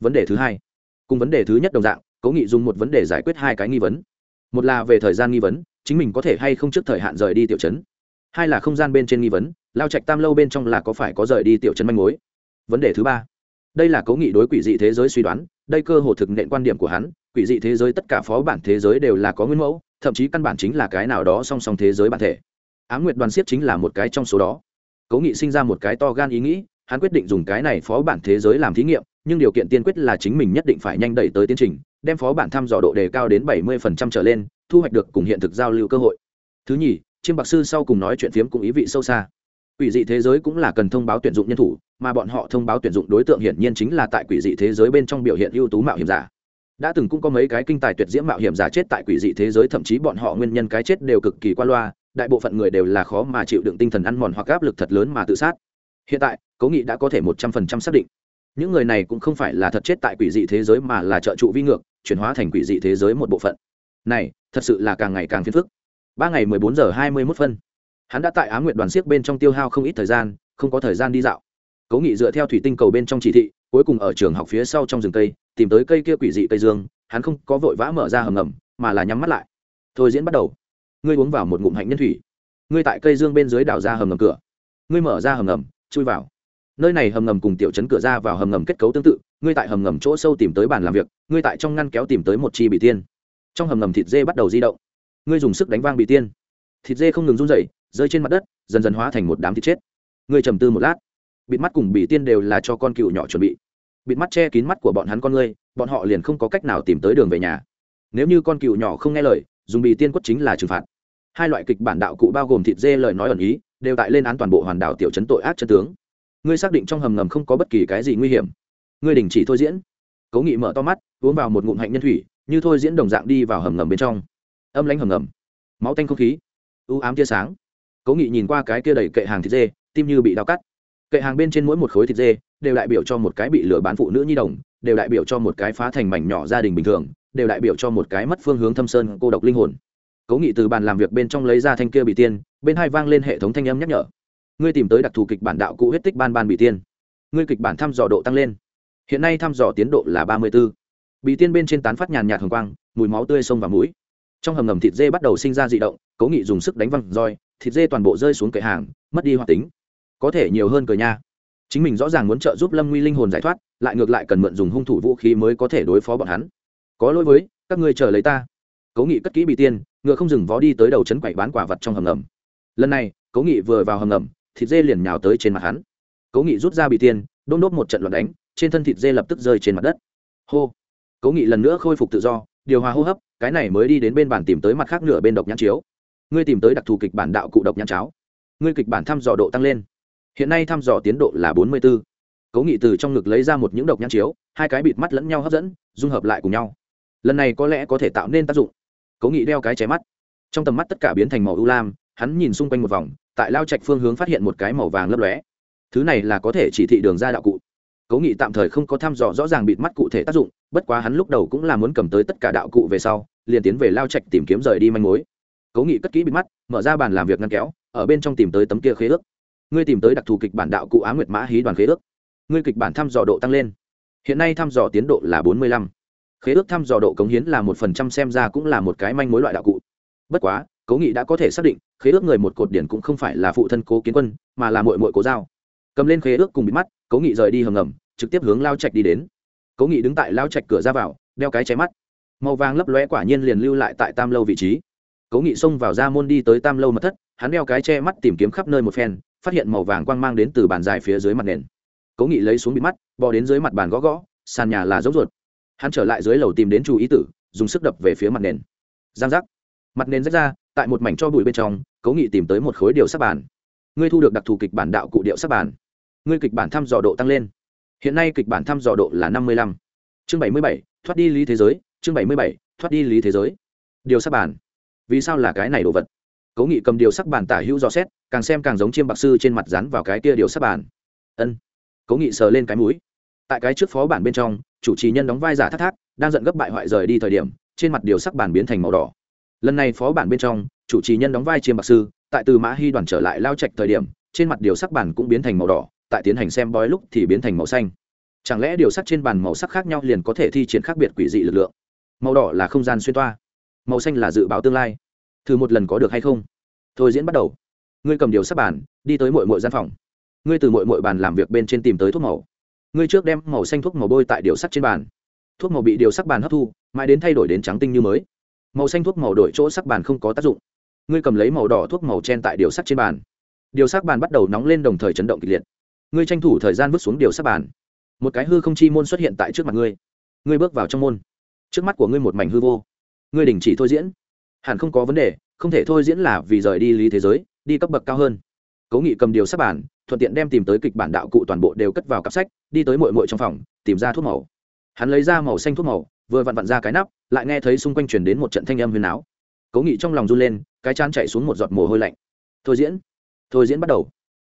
Vấn đề thứ hai, cùng vấn đề thứ nhất đồng dạng, cố nghị dùng một vấn đề giải quyết hai cái nghi vấn. Một là về thời gian nghi vấn, chính mình có thể hay không trước thời hạn rời đi tiểu chấn hai là không gian bên trên nghi vấn, lao trạch tam lâu bên trong là có phải có rời đi tiểu chấn manh mối. Vấn đề thứ ba, đây là cố nghị đối quỷ dị thế giới suy đoán đây cơ hồ thực nện quan điểm của hắn, quỷ dị thế giới tất cả phó bản thế giới đều là có nguyên mẫu, thậm chí căn bản chính là cái nào đó song song thế giới bản thể. Á nguyệt đoàn siết chính là một cái trong số đó. Cố nghị sinh ra một cái to gan ý nghĩ, hắn quyết định dùng cái này phó bản thế giới làm thí nghiệm, nhưng điều kiện tiên quyết là chính mình nhất định phải nhanh đẩy tới tiến trình, đem phó bản thăm dò độ đề cao đến bảy mươi trở lên, thu hoạch được cùng hiện thực giao lưu cơ hội. Thứ nhì, chiêm bạc sư sau cùng nói chuyện phiếm cùng ý vị sâu xa quỷ dị thế giới cũng là cần thông báo tuyển dụng nhân thủ, mà bọn họ thông báo tuyển dụng đối tượng hiển nhiên chính là tại quỷ dị thế giới bên trong biểu hiện ưu tú mạo hiểm giả. Đã từng cũng có mấy cái kinh tài tuyệt diễm mạo hiểm giả chết tại quỷ dị thế giới, thậm chí bọn họ nguyên nhân cái chết đều cực kỳ qua loa, đại bộ phận người đều là khó mà chịu đựng tinh thần ăn mòn hoặc áp lực thật lớn mà tự sát. Hiện tại cố nghị đã có thể một trăm phần trăm xác định. Những người này cũng không phải là thật chết tại quỷ dị thế giới mà là trợ trụ vi ngược, chuyển hóa thành quỷ dị thế giới một bộ phận. Này, thật sự là càng ngày càng phiền phức. Ba ngày mười bốn giờ hai mươi mốt phân hắn đã tại á nguyện đoàn siếc bên trong tiêu hao không ít thời gian, không có thời gian đi dạo. Cố nghị dựa theo thủy tinh cầu bên trong chỉ thị, cuối cùng ở trường học phía sau trong rừng cây, tìm tới cây kia quỷ dị cây dương, hắn không có vội vã mở ra hầm ngầm, mà là nhắm mắt lại. Thôi diễn bắt đầu. Ngươi uống vào một ngụm hạnh nhân thủy. Ngươi tại cây dương bên dưới đảo ra hầm ngầm cửa. Ngươi mở ra hầm ngầm, chui vào. Nơi này hầm ngầm cùng tiểu chấn cửa ra vào hầm ngầm kết cấu tương tự, ngươi tại hầm ngầm chỗ sâu tìm tới bàn làm việc, ngươi tại trong ngăn kéo tìm tới một chi bị tiên. Trong hầm ngầm thịt dê bắt đầu di động. Ngươi dùng sức đánh vang bị tiên. Thịt dê không ngừng run dậy rơi trên mặt đất, dần dần hóa thành một đám thịt chết. Ngươi trầm tư một lát, bịt mắt cùng bị tiên đều là cho con cựu nhỏ chuẩn bị. Bịt mắt che kín mắt của bọn hắn con ngươi, bọn họ liền không có cách nào tìm tới đường về nhà. Nếu như con cựu nhỏ không nghe lời, dùng bị tiên quất chính là trừng phạt. Hai loại kịch bản đạo cụ bao gồm thịt dê lời nói ẩn ý, đều tại lên án toàn bộ hoàn đảo tiểu chấn tội ác chân tướng. Ngươi xác định trong hầm ngầm không có bất kỳ cái gì nguy hiểm. Ngươi đình chỉ thôi diễn. Cố nghị mở to mắt, uống vào một ngụm hạnh nhân thủy, như thôi diễn đồng dạng đi vào hầm ngầm bên trong. Âm lãnh hầm ngầm. Máu tanh không khí. U ám tia sáng cố nghị nhìn qua cái kia đầy kệ hàng thịt dê, tim như bị đau cắt. Kệ hàng bên trên mỗi một khối thịt dê, đều đại biểu cho một cái bị lừa bán phụ nữ nhi đồng, đều đại biểu cho một cái phá thành mảnh nhỏ gia đình bình thường, đều đại biểu cho một cái mất phương hướng thâm sơn cô độc linh hồn. Cố nghị từ bàn làm việc bên trong lấy ra thanh kia bị tiên, bên hai vang lên hệ thống thanh âm nhắc nhở. Ngươi tìm tới đặc thù kịch bản đạo cụ huyết tích ban ban bị tiên. Ngươi kịch bản thăm dò độ tăng lên. Hiện nay thăm dò tiến độ là ba mươi b ố bị tiên bên trên tán phát nhàn nhạt hồng quang, mùi máu tươi sông và mũi. Trong hầm ngầm thịt dê bắt đầu sinh ra d ị động, cố nghị dùng sức đánh văng roi thịt dê toàn bộ rơi xuống kệ hàng, mất đi hoạt tính. Có thể nhiều hơn cờ nha. Chính mình rõ ràng muốn trợ giúp lâm nguy linh hồn giải thoát, lại ngược lại cần mượn dùng hung thủ vũ khí mới có thể đối phó bọn hắn. Có lỗi với, các ngươi chờ lấy ta. Cố nghị cất kỹ bị tiên, ngựa không dừng vó đi tới đầu trấn quậy bán quả vật trong hầm ngầm. Lần này cố nghị vừa vào hầm ngầm, thịt dê liền nhào tới trên mặt hắn. Cố nghị rút ra bị tiên, đôn đốt một trận loạt đánh, trên thân thịt dê lập tức rơi trên mặt đất. Hô. Cố nghị lần nữa khôi phục tự do, điều hòa hô hấp, cái này mới đi đến bên bàn tìm tới mặt khác nửa bên độc nhãn chiếu ngươi tìm tới đặc thù kịch bản đạo cụ độc nhãn cháo. Ngươi kịch bản thăm dò độ tăng lên. Hiện nay thăm dò tiến độ là bốn mươi b ố cố nghị từ trong ngực lấy ra một những độc nhãn chiếu, hai cái bịt mắt lẫn nhau hấp dẫn, dung hợp lại cùng nhau. Lần này có lẽ có thể tạo nên tác dụng. Cố nghị đeo cái cháy mắt. Trong tầm mắt tất cả biến thành màu ưu lam, hắn nhìn xung quanh một vòng, tại lao trạch phương hướng phát hiện một cái màu vàng lấp lóe. Thứ này là có thể chỉ thị đường ra đạo cụ. Cố nghị tạm thời không có thăm dò rõ ràng bịt mắt cụ thể tác dụng, bất quá hắn lúc đầu cũng là muốn cầm tới tất cả đạo cụ về sau, liền tiến về lao trạch tìm kiếm rời đi manh mối cố nghị cất kỹ bịt mắt, mở ra bàn làm việc ngăn kéo, ở bên trong tìm tới tấm kia khế ước. Ngươi tìm tới đặc thù kịch bản đạo cụ á nguyệt mã hí đoàn khế ước. Ngươi kịch bản thăm dò độ tăng lên. Hiện nay thăm dò tiến độ là bốn mươi lăm. Khế ước thăm dò độ cống hiến là một phần trăm xem ra cũng là một cái manh mối loại đạo cụ. Bất quá cố nghị đã có thể xác định, khế ước người một cột điển cũng không phải là phụ thân cố kiến quân, mà là mội mội cố giao. Cầm lên khế ước cùng bị mắt cố nghị rời đi hầm ngầm, trực tiếp hướng lao trạch đi đến. Cố nghị đứng tại lao trạch cửa ra vào, đeo cái cháy mắt. Màu vàng lấp lóe quả nhiên liền lưu lại tại tam lâu vị trí cố nghị xông vào ra môn đi tới tam lâu mật thất, hắn đeo cái che mắt tìm kiếm khắp nơi một phen, phát hiện màu vàng quang mang đến từ bàn dài phía dưới mặt nền. Cố nghị lấy xuống bị mắt, bò đến dưới mặt bàn gõ gõ, sàn nhà là dốc ruột. Hắn trở lại dưới lầu tìm đến chủ ý tử, dùng sức đập về phía mặt nền. Giang giác. Mặt nền rách ra, tại một mảnh cho bụi bên trong, cố nghị tìm tới một khối điều sắc bàn. Ngươi thu được đặc thù kịch bản đạo cụ điệu sắc bản ngươi kịch bản thăm dò độ tăng lên. Hiện nay kịch bản thăm dò độ là năm mươi lăm. Chương bảy mươi bảy, thoát đi lý thế giới. Chương bảy mươi bảy, thoát đi lý thế giới. Điều sắc bản vì sao là cái này đồ vật? Cố nghị cầm điều sắc bản tả hữu dò xét, càng xem càng giống chiêm bạc sư trên mặt rắn vào cái kia điều sắc bản ân. Cố nghị sờ lên cái mũi. Tại cái trước phó bản bên trong, chủ trì nhân đóng vai giả thác thác, đang giận gấp bại hoại rời đi thời điểm, trên mặt điều sắc bản biến thành màu đỏ. Lần này phó bản bên trong, chủ trì nhân đóng vai chiêm bạc sư, tại từ mã hy đoàn trở lại lao trạch thời điểm, trên mặt điều sắc bản cũng biến thành màu đỏ, tại tiến hành xem bói lúc thì biến thành màu xanh. Chẳng lẽ điều sắc trên bàn màu sắc khác nhau liền có thể thi triển khác biệt quỷ dị lực lượng? Màu đỏ là không gian xuyên toa màu xanh là dự báo tương lai. Thử một lần có được hay không? Thôi diễn bắt đầu. Ngươi cầm điều sắc bàn, đi tới mội mội gian phòng. Ngươi từ mội mội bàn làm việc bên trên tìm tới thuốc màu. Ngươi trước đem màu xanh thuốc màu bôi tại điều sắc trên bàn. Thuốc màu bị điều sắc bàn hấp thu, mãi đến thay đổi đến trắng tinh như mới. Màu xanh thuốc màu đổi chỗ sắc bàn không có tác dụng. Ngươi cầm lấy màu đỏ thuốc màu chen tại điều sắc trên bàn. Điều sắc bàn bắt đầu nóng lên đồng thời chấn động kịch liệt. Ngươi tranh thủ thời gian vứt xuống điều sắc bàn. Một cái hư không chi môn xuất hiện tại trước mặt ngươi. Ngươi bước vào trong môn. Trước mắt của ngươi một mảnh hư vô ngươi đình chỉ thôi diễn. Hẳn không có vấn đề, không thể thôi diễn là vì rời đi lý thế giới, đi cấp bậc cao hơn. Cố nghị cầm điều sắp bản thuận tiện đem tìm tới kịch bản đạo cụ toàn bộ đều cất vào cặp sách, đi tới mội mội trong phòng, tìm ra thuốc màu. Hắn lấy ra màu xanh thuốc màu, vừa vặn vặn ra cái nắp, lại nghe thấy xung quanh chuyển đến một trận thanh âm huyền áo cố nghị trong lòng run lên, cái chán chạy xuống một giọt mồ hôi lạnh. Thôi diễn thôi diễn bắt đầu.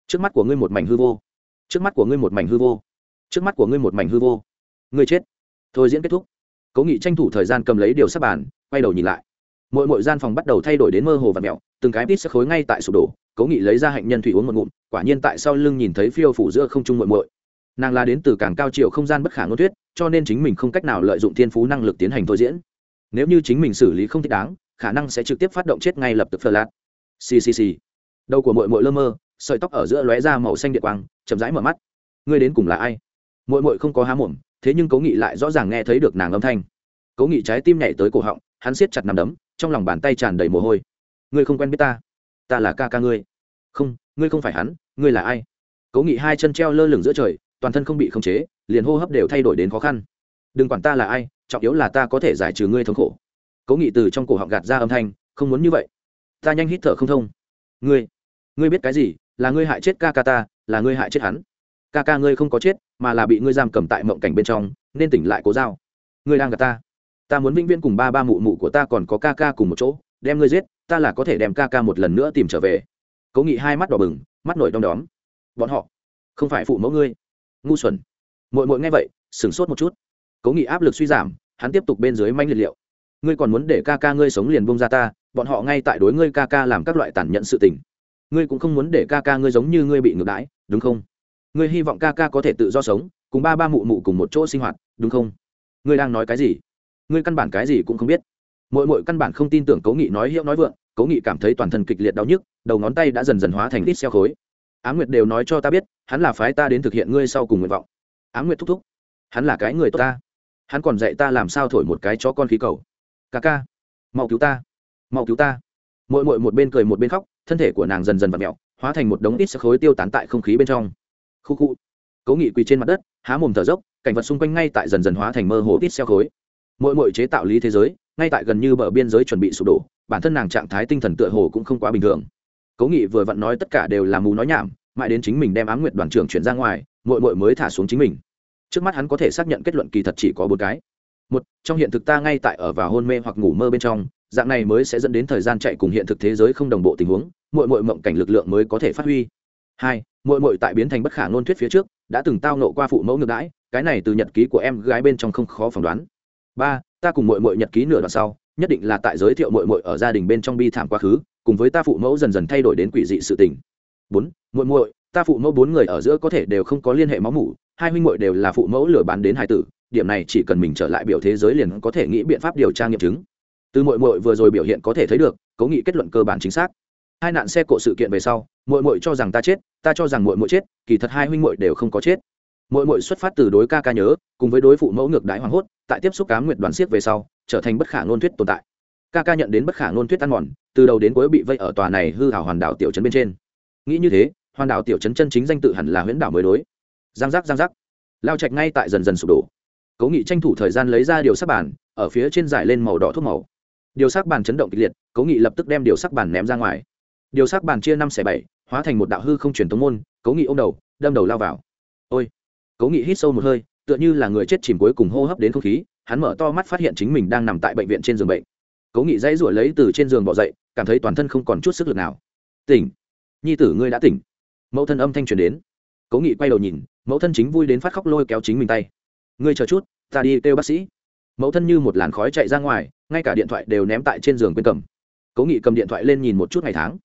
Trước mắt của ngươi một mảnh hư vô. Trước mắt của ngươi một mảnh hư vô. Trước mắt của ngươi một mảnh hư vô. Ngươi chết. Thôi diễn kết thúc cố nghị tranh thủ thời gian cầm lấy điều sắp bàn, quay đầu nhìn lại. Mỗi mỗi gian phòng bắt đầu thay đổi đến mơ hồ và mẹo, từng cái tít sắc khối ngay tại sụp đổ, cố nghị lấy ra hạnh nhân thủy uống một ngụm, quả nhiên tại sau lưng nhìn thấy phiêu phủ giữa không trung muội muội. Nàng là đến từ càng cao chiều không gian bất khả ngôn thuyết, cho nên chính mình không cách nào lợi dụng thiên phú năng lực tiến hành thôi diễn. Nếu như chính mình xử lý không thích đáng, khả năng sẽ trực tiếp phát động chết ngay lập tức phờ lạt ccc đầu của muội muội lơ mơ, sợi tóc ở giữa lóe ra màu xanh điện quang, chậm rãi mở mắt. Ngươi đến cùng là ai? Muội muội không có há mồm thế nhưng cố nghị lại rõ ràng nghe thấy được nàng âm thanh. Cố nghị trái tim nhảy tới cổ họng, hắn siết chặt nằm đấm, trong lòng bàn tay tràn đầy mồ hôi. Ngươi không quen biết ta. Ta là ca ca ngươi. Không ngươi không phải hắn, ngươi là ai? Cố nghị hai chân treo lơ lửng giữa trời, toàn thân không bị khống chế, liền hô hấp đều thay đổi đến khó khăn. Đừng quản ta là ai, trọng yếu là ta có thể giải trừ ngươi thống khổ. Cố nghị từ trong cổ họng gạt ra âm thanh, không muốn như vậy. Ta nhanh hít thở không thông. Ngươi ngươi biết cái gì? Là ngươi hại chết ca ca ta, là ngươi hại chết hắn. Ca ca ngươi không có chết mà là bị ngươi giam cầm tại mộng cảnh bên trong, nên tỉnh lại cố giao. Ngươi đang gặp ta. Ta muốn vĩnh viễn cùng ba ba mụ mụ của ta còn có ca ca cùng một chỗ, đem ngươi giết, ta là có thể đem ca ca một lần nữa tìm trở về. Cố nghị hai mắt đỏ bừng, mắt nổi đom đóm. Bọn họ không phải phụ mẫu ngươi. Ngu xuẩn. Mội mội nghe vậy, sửng sốt một chút. Cố nghị áp lực suy giảm, hắn tiếp tục bên dưới manh liệt liệu. Ngươi còn muốn để ca ca ngươi sống liền bông ra ta, bọn họ ngay tại đối ngươi ca ca làm các loại tàn nhẫn sự tình. Ngươi cũng không muốn để ca ca ngươi giống như ngươi bị ngược đãi, đúng không? Ngươi hy vọng ca ca có thể tự do sống, cùng ba ba mụ mụ cùng một chỗ sinh hoạt, đúng không? Ngươi đang nói cái gì? Ngươi căn bản cái gì cũng không biết. Mỗi mỗi căn bản không tin tưởng cố nghị nói hiệu nói vượng, cố nghị cảm thấy toàn thân kịch liệt đau nhức, đầu ngón tay đã dần dần hóa thành ít xeo khối. Á nguyệt đều nói cho ta biết, hắn là phái ta đến thực hiện ngươi sau cùng nguyện vọng. Á nguyệt thúc thúc, hắn là cái người tốt ta. Hắn còn dạy ta làm sao thổi một cái chó con khí cầu. Ca ca, mau cứu ta, mau cứu ta. Mỗi mỗi một bên cười một bên khóc, thân thể của nàng dần dần v ặ mẹo hóa thành một đống ít xeo khối tiêu tán tại không khí bên trong khu khu. Cố nghị quỳ trên mặt đất, há mồm thở dốc, cảnh vật xung quanh ngay tại dần dần hóa thành mơ hồ tít xeo khối. Mỗi mỗi chế tạo lý thế giới, ngay tại gần như bờ biên giới chuẩn bị sụp đổ, bản thân nàng trạng thái tinh thần tựa hồ cũng không quá bình thường. Cố nghị vừa vặn nói tất cả đều là mù nói nhảm, mãi đến chính mình đem ám nguyệt đoàn trưởng chuyển ra ngoài mội mội mới thả xuống chính mình. Trước mắt hắn có thể xác nhận kết luận kỳ thật chỉ có bốn cái. Một, trong hiện thực ta ngay tại ở và hôn mê hoặc ngủ mơ bên trong, dạng này mới sẽ dẫn đến thời gian chạy cùng hiện thực thế giới không đồng bộ tình huống mội mội mộng cảnh lực lượng mới có thể phát huy hai mội mội tại biến thành bất khả ngôn thuyết phía trước, đã từng tao nộ qua phụ mẫu ngược đãi, cái này từ nhật ký của em gái bên trong không khó phỏng đoán. Ba, ta cùng mội mội nhật ký nửa đoạn sau, nhất định là tại giới thiệu mội mội ở gia đình bên trong bi thảm quá khứ, cùng với ta phụ mẫu dần dần thay đổi đến quỷ dị sự tình. Bốn mội mội ta phụ mẫu bốn người ở giữa có thể đều không có liên hệ máu mủ, hai huynh mội đều là phụ mẫu lừa bán đến hai tử, điểm này chỉ cần mình trở lại biểu thế giới liền có thể nghĩ biện pháp điều tra nghiệm chứng. Từ mội mội vừa rồi biểu hiện có thể thấy được cố nghị kết luận cơ bản chính xác hai nạn xe cộ sự kiện về sau mội mội cho rằng ta chết, ta cho rằng mội mội chết, kỳ thật hai huynh mội đều không có chết. Mội mội xuất phát từ đối ca ca nhớ, cùng với đối phụ mẫu ngược đái hoảng hốt, tại tiếp xúc cá nguyện đoàn siết về sau, trở thành bất khả ngôn thuyết tồn tại. Ca ca nhận đến bất khả ngôn thuyết ăn mòn, từ đầu đến cuối bị vây ở tòa này hư hảo hoàn đảo tiểu trấn bên trên. Nghĩ như thế, hoàn đảo tiểu trấn chân chính danh tự hẳn là huyễn đảo mới đối. Giang giác giang giác. Lao chạch ngay tại dần dần sụp đổ. Cố nghị tranh thủ thời gian lấy ra điều sắc bàn, ở phía trên giải lên màu đỏ thuốc màu. Điều sắc bàn chấn động kịch liệt, cố nghị lập tức đem điều sắc bàn ném ra ngoài điều sắc bàn chia năm xẻ bảy, hóa thành một đạo hư không truyền tống môn cố nghị ô m đầu, đâm đầu lao vào. Ôi! Cố nghị hít sâu một hơi, tựa như là người chết chìm cuối cùng hô hấp đến không khí, hắn mở to mắt phát hiện chính mình đang nằm tại bệnh viện trên giường bệnh. Cố nghị dãy ruổi lấy từ trên giường bỏ dậy, cảm thấy toàn thân không còn chút sức lực nào. Tỉnh! Nhi tử ngươi đã tỉnh. Mẫu thân âm thanh truyền đến. Cố nghị quay đầu nhìn, mẫu thân chính vui đến phát khóc lôi kéo chính mình tay. Ngươi chờ chút, ta đi kêu bác sĩ. Mẫu thân như một làn khói chạy ra ngoài, ngay cả điện thoại đều ném tại trên giường quên cầm. Cố nghị cầm điện thoại lên nhìn một chút ngày tháng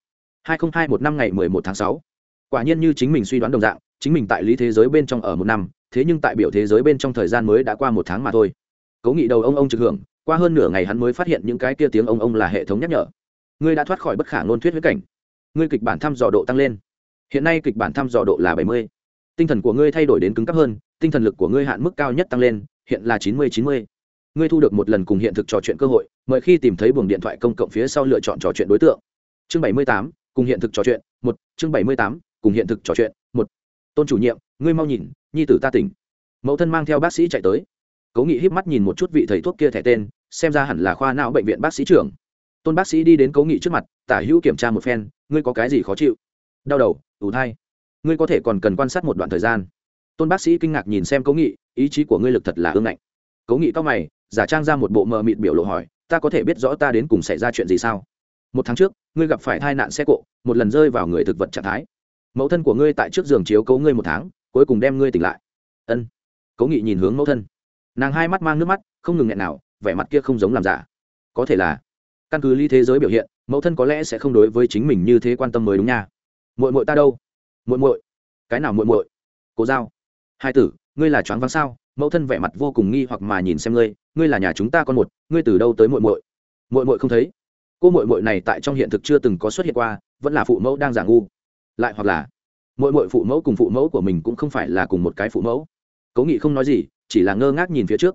hai nghìn hai một năm ngày mười một tháng 6. quả nhiên như chính mình suy đoán đồng dạng, chính mình tại lý thế giới bên trong ở một năm, thế nhưng tại biểu thế giới bên trong thời gian mới đã qua một tháng mà thôi. Cố nghị đầu ông ông trực hưởng, qua hơn nửa ngày hắn mới phát hiện những cái kia tiếng ông ông là hệ thống nhắc nhở. Ngươi đã thoát khỏi bất khả ngôn thuyết với cảnh. Ngươi kịch bản thăm dò độ tăng lên. Hiện nay kịch bản thăm dò độ là bảy mươi. Tinh thần của ngươi thay đổi đến cứng cấp hơn, tinh thần lực của ngươi hạn mức cao nhất tăng lên, hiện là chín mươi chín mươi. Ngươi thu được một lần cùng hiện thực trò chuyện cơ hội, mời khi tìm thấy buồng điện thoại công cộng phía sau lựa chọn trò chuyện đối tượng. Chương bảy mươi tám cùng hiện thực trò chuyện, một, chương bảy mươi tám, cùng hiện thực trò chuyện, một. Tôn chủ nhiệm, ngươi mau nhìn, nhi tử ta tỉnh. Mẫu thân mang theo bác sĩ chạy tới. Cố nghị híp mắt nhìn một chút vị thầy thuốc kia thẻ tên, xem ra hẳn là khoa não bệnh viện bác sĩ trưởng. Tôn bác sĩ đi đến cố nghị trước mặt, tả hữu kiểm tra một phen, ngươi có cái gì khó chịu? Đau đầu, ủ thai. Ngươi có thể còn cần quan sát một đoạn thời gian. Tôn bác sĩ kinh ngạc nhìn xem cố nghị, ý chí của ngươi lực thật là ương ngạnh. Cố nghị cao mày, giả trang ra một bộ mờ mịt biểu lộ hỏi, ta có thể biết rõ ta đến cùng xảy ra chuyện gì sao? Một tháng trước, ngươi gặp phải tai nạn xe cộ, một lần rơi vào người thực vật trạng thái. Mẫu thân của ngươi tại trước giường chiếu cố ngươi một tháng, cuối cùng đem ngươi tỉnh lại. Ân. Cố nghị nhìn hướng mẫu thân. Nàng hai mắt mang nước mắt, không ngừng nghẹn nào, vẻ mặt kia không giống làm giả. Có thể là, căn cứ ly thế giới biểu hiện, mẫu thân có lẽ sẽ không đối với chính mình như thế quan tâm mới đúng nha. Muội muội ta đâu? Muội muội. Cái nào muội muội? Cố giao. Hai tử, ngươi là choáng váng sao? Mẫu thân vẻ mặt vô cùng nghi hoặc mà nhìn xem ngươi ngươi là nhà chúng ta con một, ngươi từ đâu tới muội muội? Muội muội không thấy cô mội mội này tại trong hiện thực chưa từng có xuất hiện qua, vẫn là phụ mẫu đang giả ngu. Lại hoặc là muội muội phụ mẫu cùng phụ mẫu của mình cũng không phải là cùng một cái phụ mẫu. Cố nghị không nói gì, chỉ là ngơ ngác nhìn phía trước.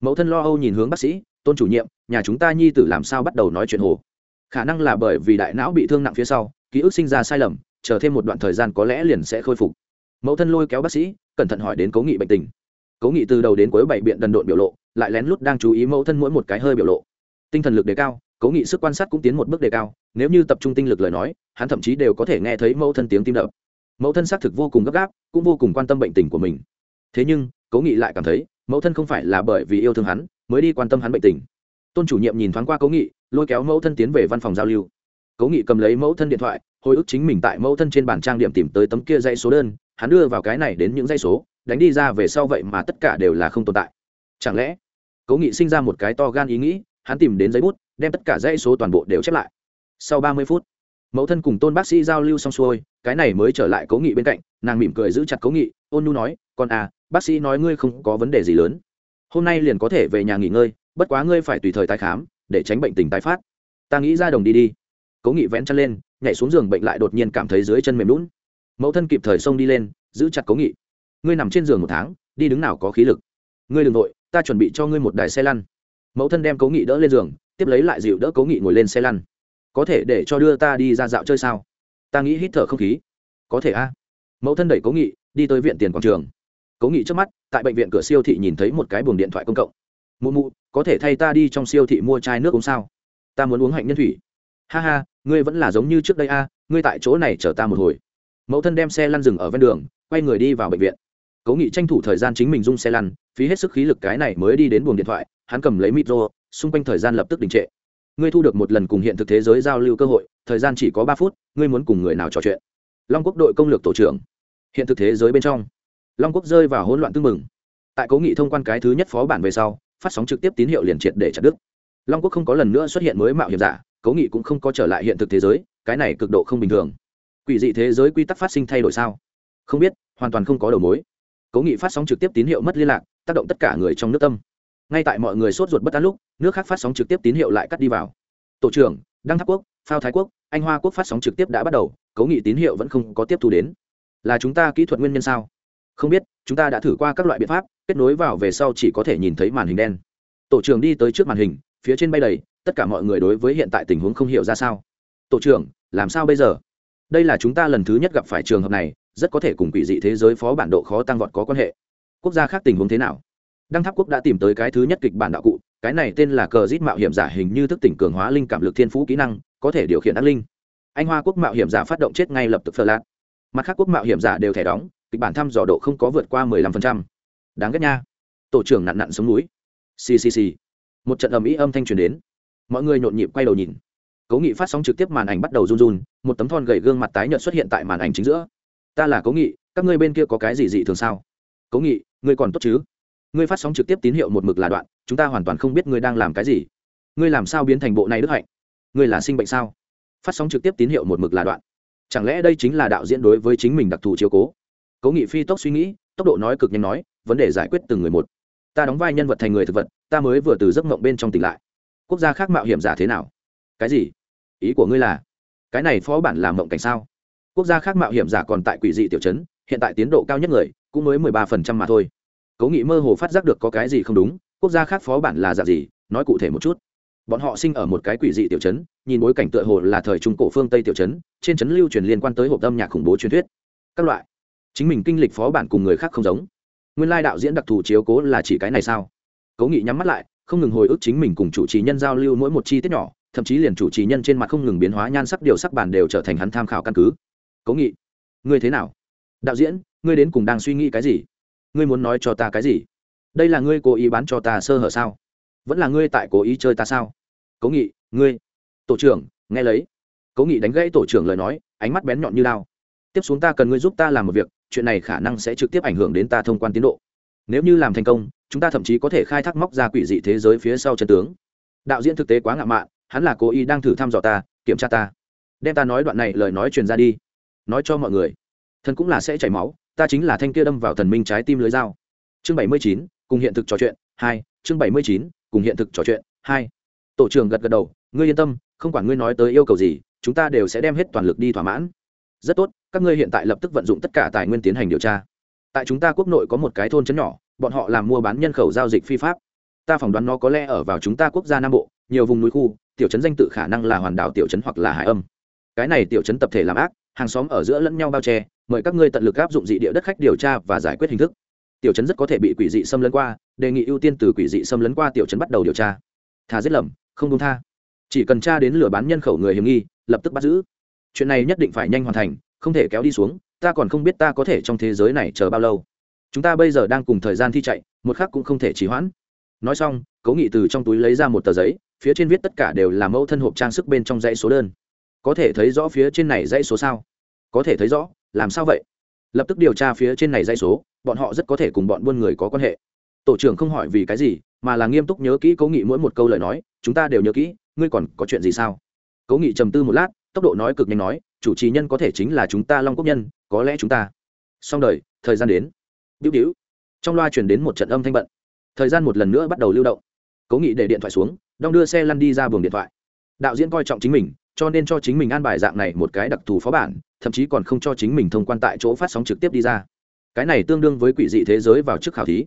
Mẫu thân lo âu nhìn hướng bác sĩ, tôn chủ nhiệm, nhà chúng ta nhi tử làm sao bắt đầu nói chuyện hồ? Khả năng là bởi vì đại não bị thương nặng phía sau, ký ức sinh ra sai lầm, chờ thêm một đoạn thời gian có lẽ liền sẽ khôi phục. Mẫu thân lôi kéo bác sĩ, cẩn thận hỏi đến cố nghị bệnh tình. Cố nghị từ đầu đến cuối bảy biện đần độn biểu lộ, lại lén lút đang chú ý mẫu thân mỗi một cái hơi biểu lộ. Tinh thần lực đề cao cố nghị sức quan sát cũng tiến một bước đề cao, nếu như tập trung tinh lực lời nói, hắn thậm chí đều có thể nghe thấy mẫu thân tiếng tim đập. Mẫu thân xác thực vô cùng gấp gáp, cũng vô cùng quan tâm bệnh tình của mình. Thế nhưng cố nghị lại cảm thấy, mẫu thân không phải là bởi vì yêu thương hắn, mới đi quan tâm hắn bệnh tình. Tôn chủ nhiệm nhìn thoáng qua cố nghị, lôi kéo mẫu thân tiến về văn phòng giao lưu. Cố nghị cầm lấy mẫu thân điện thoại, hồi ức chính mình tại mẫu thân trên bản trang điểm tìm tới tấm kia dây số đơn, hắn đưa vào cái này đến những dây số, đánh đi ra về sau vậy mà tất cả đều là không tồn tại. Chẳng lẽ cố nghị sinh ra một cái to gan ý nghĩ, hắn tìm đến giấy bút đem tất cả dây số toàn bộ đều chép lại. Sau ba mươi phút, mẫu thân cùng tôn bác sĩ giao lưu xong xuôi, cái này mới trở lại cố nghị bên cạnh, nàng mỉm cười giữ chặt cố nghị, ôn nu nói, con à bác sĩ nói ngươi không có vấn đề gì lớn. Hôm nay liền có thể về nhà nghỉ ngơi, bất quá ngươi phải tùy thời tái khám, để tránh bệnh tình tái phát. Ta nghĩ ra đồng đi đi. Cố nghị vén chân lên, nhảy xuống giường bệnh lại đột nhiên cảm thấy dưới chân mềm lún mẫu thân kịp thời xông đi lên, giữ chặt cố nghị. Ngươi nằm trên giường một tháng, đi đứng nào có khí lực. Ngươi đ ừ n g nội ta chuẩn bị cho ngươi một đài xe lăn. Mẫu thân đem cố nghị đỡ lên giường tiếp lấy lại dịu đỡ cố nghị ngồi lên xe lăn. Có thể để cho đưa ta đi ra dạo chơi sao? Ta nghĩ hít thở không khí. Có thể a. Mẫu thân đẩy cố nghị, đi tới viện tiền quảng trường. Cố nghị trước mắt, tại bệnh viện cửa siêu thị nhìn thấy một cái buồng điện thoại công cộng. Mụ mụ, có thể thay ta đi trong siêu thị mua chai nước uống sao? Ta muốn uống hạnh nhân thủy. Ha ha, ngươi vẫn là giống như trước đây a, ngươi tại chỗ này chở ta một hồi. Mẫu thân đem xe lăn dừng ở ven đường, quay người đi vào bệnh viện. Cố nghị tranh thủ thời gian chính mình dung xe lăn, phí hết sức khí lực cái này mới đi đến buồng điện thoại, hắn cầm lấy micro xung quanh thời gian lập tức đình trệ. Ngươi thu được một lần cùng hiện thực thế giới giao lưu cơ hội, thời gian chỉ có ba phút, ngươi muốn cùng người nào trò chuyện? Long quốc đội công lược tổ trưởng. Hiện thực thế giới bên trong, long quốc rơi vào hỗn loạn tưng mừng tại cố nghị thông quan cái thứ nhất phó bản về sau, phát sóng trực tiếp tín hiệu liền triệt để chặt đứt. Long quốc không có lần nữa xuất hiện mới mạo hiểm giả, cố nghị cũng không có trở lại hiện thực thế giới, cái này cực độ không bình thường. Quỷ dị thế giới quy tắc phát sinh thay đổi sao? Không biết, hoàn toàn không có đầu mối. Cố nghị phát sóng trực tiếp tín hiệu mất liên lạc, tác động tất cả người trong nước tâm. Ngay tại mọi người sốt ruột bất an lúc nước khác phát sóng trực tiếp tín hiệu lại cắt đi vào. Tổ trưởng, đăng tháp quốc, phao thái quốc, anh hoa quốc phát sóng trực tiếp đã bắt đầu cố nghị tín hiệu vẫn không có tiếp thu đến. Là chúng ta kỹ thuật nguyên nhân sao? Không biết, chúng ta đã thử qua các loại biện pháp, kết nối vào về sau chỉ có thể nhìn thấy màn hình đen. Tổ trưởng đi tới trước màn hình, phía trên bay đầy, tất cả mọi người đối với hiện tại tình huống không hiểu ra sao. Tổ trưởng, làm sao bây giờ? Đây là chúng ta lần thứ nhất gặp phải trường hợp này, rất có thể cùng quỷ dị thế giới phó bản độ khó tăng vọt có quan hệ. Quốc gia khác tình huống thế nào? Đăng tháp quốc đã tìm tới cái thứ nhất kịch bản đạo cụ cái này tên là cờ rít mạo hiểm giả hình như thức tỉnh cường hóa linh cảm lực thiên phú kỹ năng, có thể điều khiển ác linh. Anh hoa quốc mạo hiểm giả phát động chết ngay lập tức phờ lạc mặt khác quốc mạo hiểm giả đều thẻ đóng, kịch bản thăm dò độ không có vượt qua mười lăm phần trăm. Đáng ghét nha. Tổ trưởng nặn nặn xuống núi. Ccc một trận ầm ĩ âm thanh truyền đến. Mọi người nhộn nhịp quay đầu nhìn. Cố nghị phát sóng trực tiếp màn ảnh bắt đầu run run, một tấm thon gầy gương mặt tái nhợt xuất hiện tại màn ảnh chính giữa. Ta là cố nghị, các ngươi bên kia có cái gì dị thường sao? Cố nghị, ngươi còn tốt chứ? Ngươi phát sóng trực tiếp tín hiệu một mực là đoạn, chúng ta hoàn toàn không biết ngươi đang làm cái gì. Ngươi làm sao biến thành bộ này đức hạnh? Ngươi là sinh bệnh sao? Phát sóng trực tiếp tín hiệu một mực là đoạn. Chẳng lẽ đây chính là đạo diễn đối với chính mình đặc thù chiếu cố? Cố nghị phi tốc suy nghĩ, tốc độ nói cực nhanh nói, vấn đề giải quyết từng người một. Ta đóng vai nhân vật thành người thực vật, ta mới vừa từ giấc mộng bên trong tỉnh lại. Quốc gia khác mạo hiểm giả thế nào? Cái gì? Ý của ngươi là, cái này phó bản làm mộng cảnh sao? Quốc gia khác mạo hiểm giả còn tại quỷ dị tiểu chấn hiện tại tiến độ cao nhất người, cũng mới mười ba phần trăm mà thôi cố nghị mơ hồ phát giác được có cái gì không đúng, quốc gia khác phó bản là giả gì, nói cụ thể một chút. Bọn họ sinh ở một cái quỷ dị tiểu chấn nhìn bối cảnh tựa hồ là thời trung cổ phương tây tiểu chấn trên chấn lưu truyền liên quan tới hộp âm nhạc khủng bố truyền thuyết. Các loại. Chính mình kinh lịch phó bản cùng người khác không giống. Nguyên lai đạo diễn đặc thù chiếu cố là chỉ cái này sao? Cố nghị nhắm mắt lại, không ngừng hồi ức chính mình cùng chủ trì nhân giao lưu mỗi một chi tiết nhỏ, thậm chí liền chủ trì nhân trên mặt không ngừng biến hóa nhan sắc điều sắc bản đều trở thành hắn tham khảo căn cứ. Cố nghị, ngươi thế nào? Đạo diễn, ngươi đến cùng đang suy nghĩ cái gì? Ngươi muốn nói cho ta cái gì? Đây là ngươi cố ý bán cho ta sơ hở sao? Vẫn là ngươi tại cố ý chơi ta sao? Cố nghị, ngươi, tổ trưởng, nghe lấy. Cố nghị đánh gãy tổ trưởng lời nói, ánh mắt bén nhọn như lao tiếp xuống ta cần ngươi giúp ta làm một việc, chuyện này khả năng sẽ trực tiếp ảnh hưởng đến ta thông quan tiến độ. Nếu như làm thành công, chúng ta thậm chí có thể khai thác móc ra quỷ dị thế giới phía sau chân tướng. Đạo diễn thực tế quá ngạo mạn, hắn là cố ý đang thử thăm dò ta, kiểm tra ta. Đem ta nói đoạn này lời nói truyền ra đi. Nói cho mọi người. Thần cũng là sẽ chảy máu ta chính là thanh kia đâm vào thần minh trái tim lưới dao. Chương bảy mươi chín, cùng hiện thực trò chuyện, hai, chương bảy mươi chín, cùng hiện thực trò chuyện, hai. Tổ trưởng gật gật đầu, ngươi yên tâm, không quản ngươi nói tới yêu cầu gì, chúng ta đều sẽ đem hết toàn lực đi thỏa mãn. Rất tốt, các ngươi hiện tại lập tức vận dụng tất cả tài nguyên tiến hành điều tra. Tại chúng ta quốc nội có một cái thôn trấn nhỏ, bọn họ làm mua bán nhân khẩu giao dịch phi pháp. Ta phỏng đoán nó có lẽ ở vào chúng ta quốc gia nam bộ, nhiều vùng núi khu, tiểu trấn danh tự khả năng là hoàn đảo tiểu trấn hoặc là hải âm. Cái này tiểu trấn tập thể làm ác, hàng xóm ở giữa lẫn nhau bao che mời các ngươi tận lực áp dụng dị địa đất khách điều tra và giải quyết hình thức. Tiểu trấn rất có thể bị quỷ dị xâm lấn qua, đề nghị ưu tiên từ quỷ dị xâm lấn qua tiểu trấn bắt đầu điều tra. Thà giết lầm, không đúng tha. Chỉ cần tra đến lừa bán nhân khẩu người hiểm nghi, lập tức bắt giữ. Chuyện này nhất định phải nhanh hoàn thành, không thể kéo đi xuống, ta còn không biết ta có thể trong thế giới này chờ bao lâu. Chúng ta bây giờ đang cùng thời gian thi chạy, một khắc cũng không thể trì hoãn. Nói xong cố nghị từ trong túi lấy ra một tờ giấy, phía trên viết tất cả đều là mẫu thân hộp trang sức bên trong dãy số đơn. Có thể thấy rõ phía trên này dãy số sao? Có thể thấy rõ làm sao vậy? Lập tức điều tra phía trên này dây số, bọn họ rất có thể cùng bọn buôn người có quan hệ. Tổ trưởng không hỏi vì cái gì, mà là nghiêm túc nhớ kỹ cố nghị mỗi một câu lời nói, chúng ta đều nhớ kỹ, ngươi còn có chuyện gì sao? Cố nghị trầm tư một lát, tốc độ nói cực nhanh nói, chủ trì nhân có thể chính là chúng ta long quốc nhân, có lẽ chúng ta xong đời, thời gian đến. Biểu biểu trong loa chuyển đến một trận âm thanh bận. Thời gian một lần nữa bắt đầu lưu động. Cố nghị để điện thoại xuống đong đưa xe lăn đi ra buồng điện thoại. Đạo diễn coi trọng chính mình cho nên cho chính mình an bài dạng này một cái đặc thù phó bản, thậm chí còn không cho chính mình thông quan tại chỗ phát sóng trực tiếp đi ra. Cái này tương đương với quỷ dị thế giới vào trước khảo thí.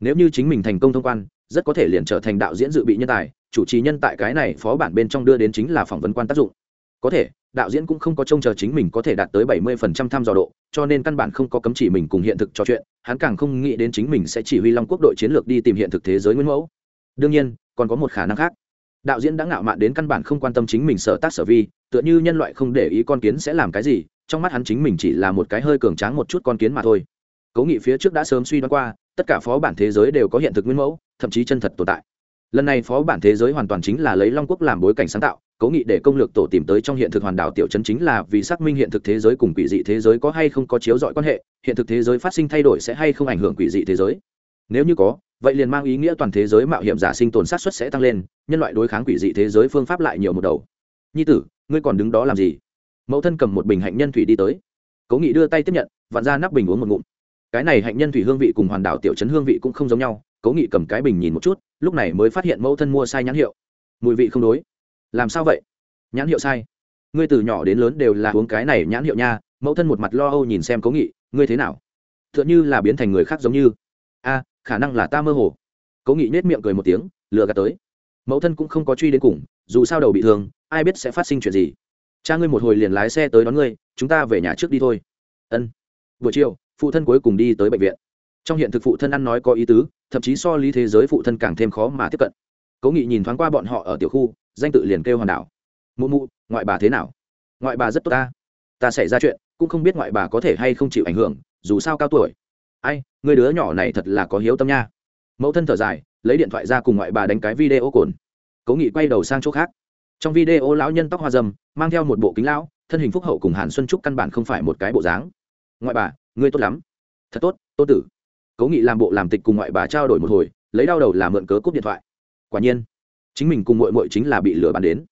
Nếu như chính mình thành công thông quan, rất có thể liền trở thành đạo diễn dự bị nhân tài, chủ trì nhân tại cái này phó bản bên trong đưa đến chính là phỏng vấn quan tác dụng. Có thể, đạo diễn cũng không có trông chờ chính mình có thể đạt tới bảy mươi phần trăm tham dò độ, cho nên căn bản không có cấm chỉ mình cùng hiện thực trò chuyện, hắn càng không nghĩ đến chính mình sẽ chỉ huy long quốc đội chiến lược đi tìm hiện thực thế giới nguyên mẫu. Đương nhiên, còn có một khả năng khác đạo diễn đã ngạo mạn đến căn bản không quan tâm chính mình sở tác sở vi, tựa như nhân loại không để ý con kiến sẽ làm cái gì, trong mắt hắn chính mình chỉ là một cái hơi cường tráng một chút con kiến mà thôi. Cố nghị phía trước đã sớm suy đoán qua, tất cả phó bản thế giới đều có hiện thực nguyên mẫu, thậm chí chân thật tồn tại. Lần này phó bản thế giới hoàn toàn chính là lấy long quốc làm bối cảnh sáng tạo cố nghị để công lược tổ tìm tới trong hiện thực hoàn đảo tiểu chấn chính là vì xác minh hiện thực thế giới cùng quỷ dị thế giới có hay không có chiếu dọi quan hệ, hiện thực thế giới phát sinh thay đổi sẽ hay không ảnh hưởng quỷ dị thế giới nếu như có, vậy liền mang ý nghĩa toàn thế giới mạo hiểm giả sinh tồn sát xuất sẽ tăng lên, nhân loại đối kháng quỷ dị thế giới phương pháp lại nhiều một đầu. Nhi tử, ngươi còn đứng đó làm gì? Mẫu thân cầm một bình hạnh nhân thủy đi tới. Cố nghị đưa tay tiếp nhận, vặn ra nắp bình uống một ngụm. Cái này hạnh nhân thủy hương vị cùng hoàn đảo tiểu chấn hương vị cũng không giống nhau, cố nghị cầm cái bình nhìn một chút, lúc này mới phát hiện mẫu thân mua sai nhãn hiệu. Mùi vị không đối. Làm sao vậy? Nhãn hiệu sai. Ngươi từ nhỏ đến lớn đều là uống cái này nhãn hiệu nha, mẫu thân một mặt lo âu nhìn xem cố nghị, ngươi thế nào? T h ư ợ n h ư là biến thành người khác giống như khả năng là ta mơ hồ. Cố nghị nết miệng cười một tiếng, lừa gạt tới. Mẫu thân cũng không có truy đến cùng, dù sao đầu bị thương, ai biết sẽ phát sinh chuyện gì. Cha ngươi một hồi liền lái xe tới đón ngươi, chúng ta về nhà trước đi thôi. Ân. Buổi chiều, phụ thân cuối cùng đi tới bệnh viện. Trong hiện thực phụ thân ăn nói có ý tứ, thậm chí so lý thế giới phụ thân càng thêm khó mà tiếp cận. Cố nghị nhìn thoáng qua bọn họ ở tiểu khu, danh tự liền kêu hoàn đảo. Mụ mụ, ngoại bà thế nào? Ngoại bà rất tốt ta. Ta xảy ra chuyện, cũng không biết ngoại bà có thể hay không chịu ảnh hưởng, dù sao cao tuổi ai người đứa nhỏ này thật là có hiếu tâm nha. Mẫu thân thở dài, lấy điện thoại ra cùng ngoại bà đánh cái video cồn. Cố nghị quay đầu sang chỗ khác. Trong video, lão nhân tóc hoa dâm, mang theo một bộ kính lão, thân hình phúc hậu cùng hàn xuân trúc căn bản không phải một cái bộ dáng. Ngoại bà, ngươi tốt lắm. Thật tốt, tô tử. Cố nghị làm bộ làm tịch cùng ngoại bà trao đổi một hồi, lấy đau đầu làm mượn cớ cúp điện thoại. Quả nhiên, chính mình cùng mội mội chính là bị lừa bán đến.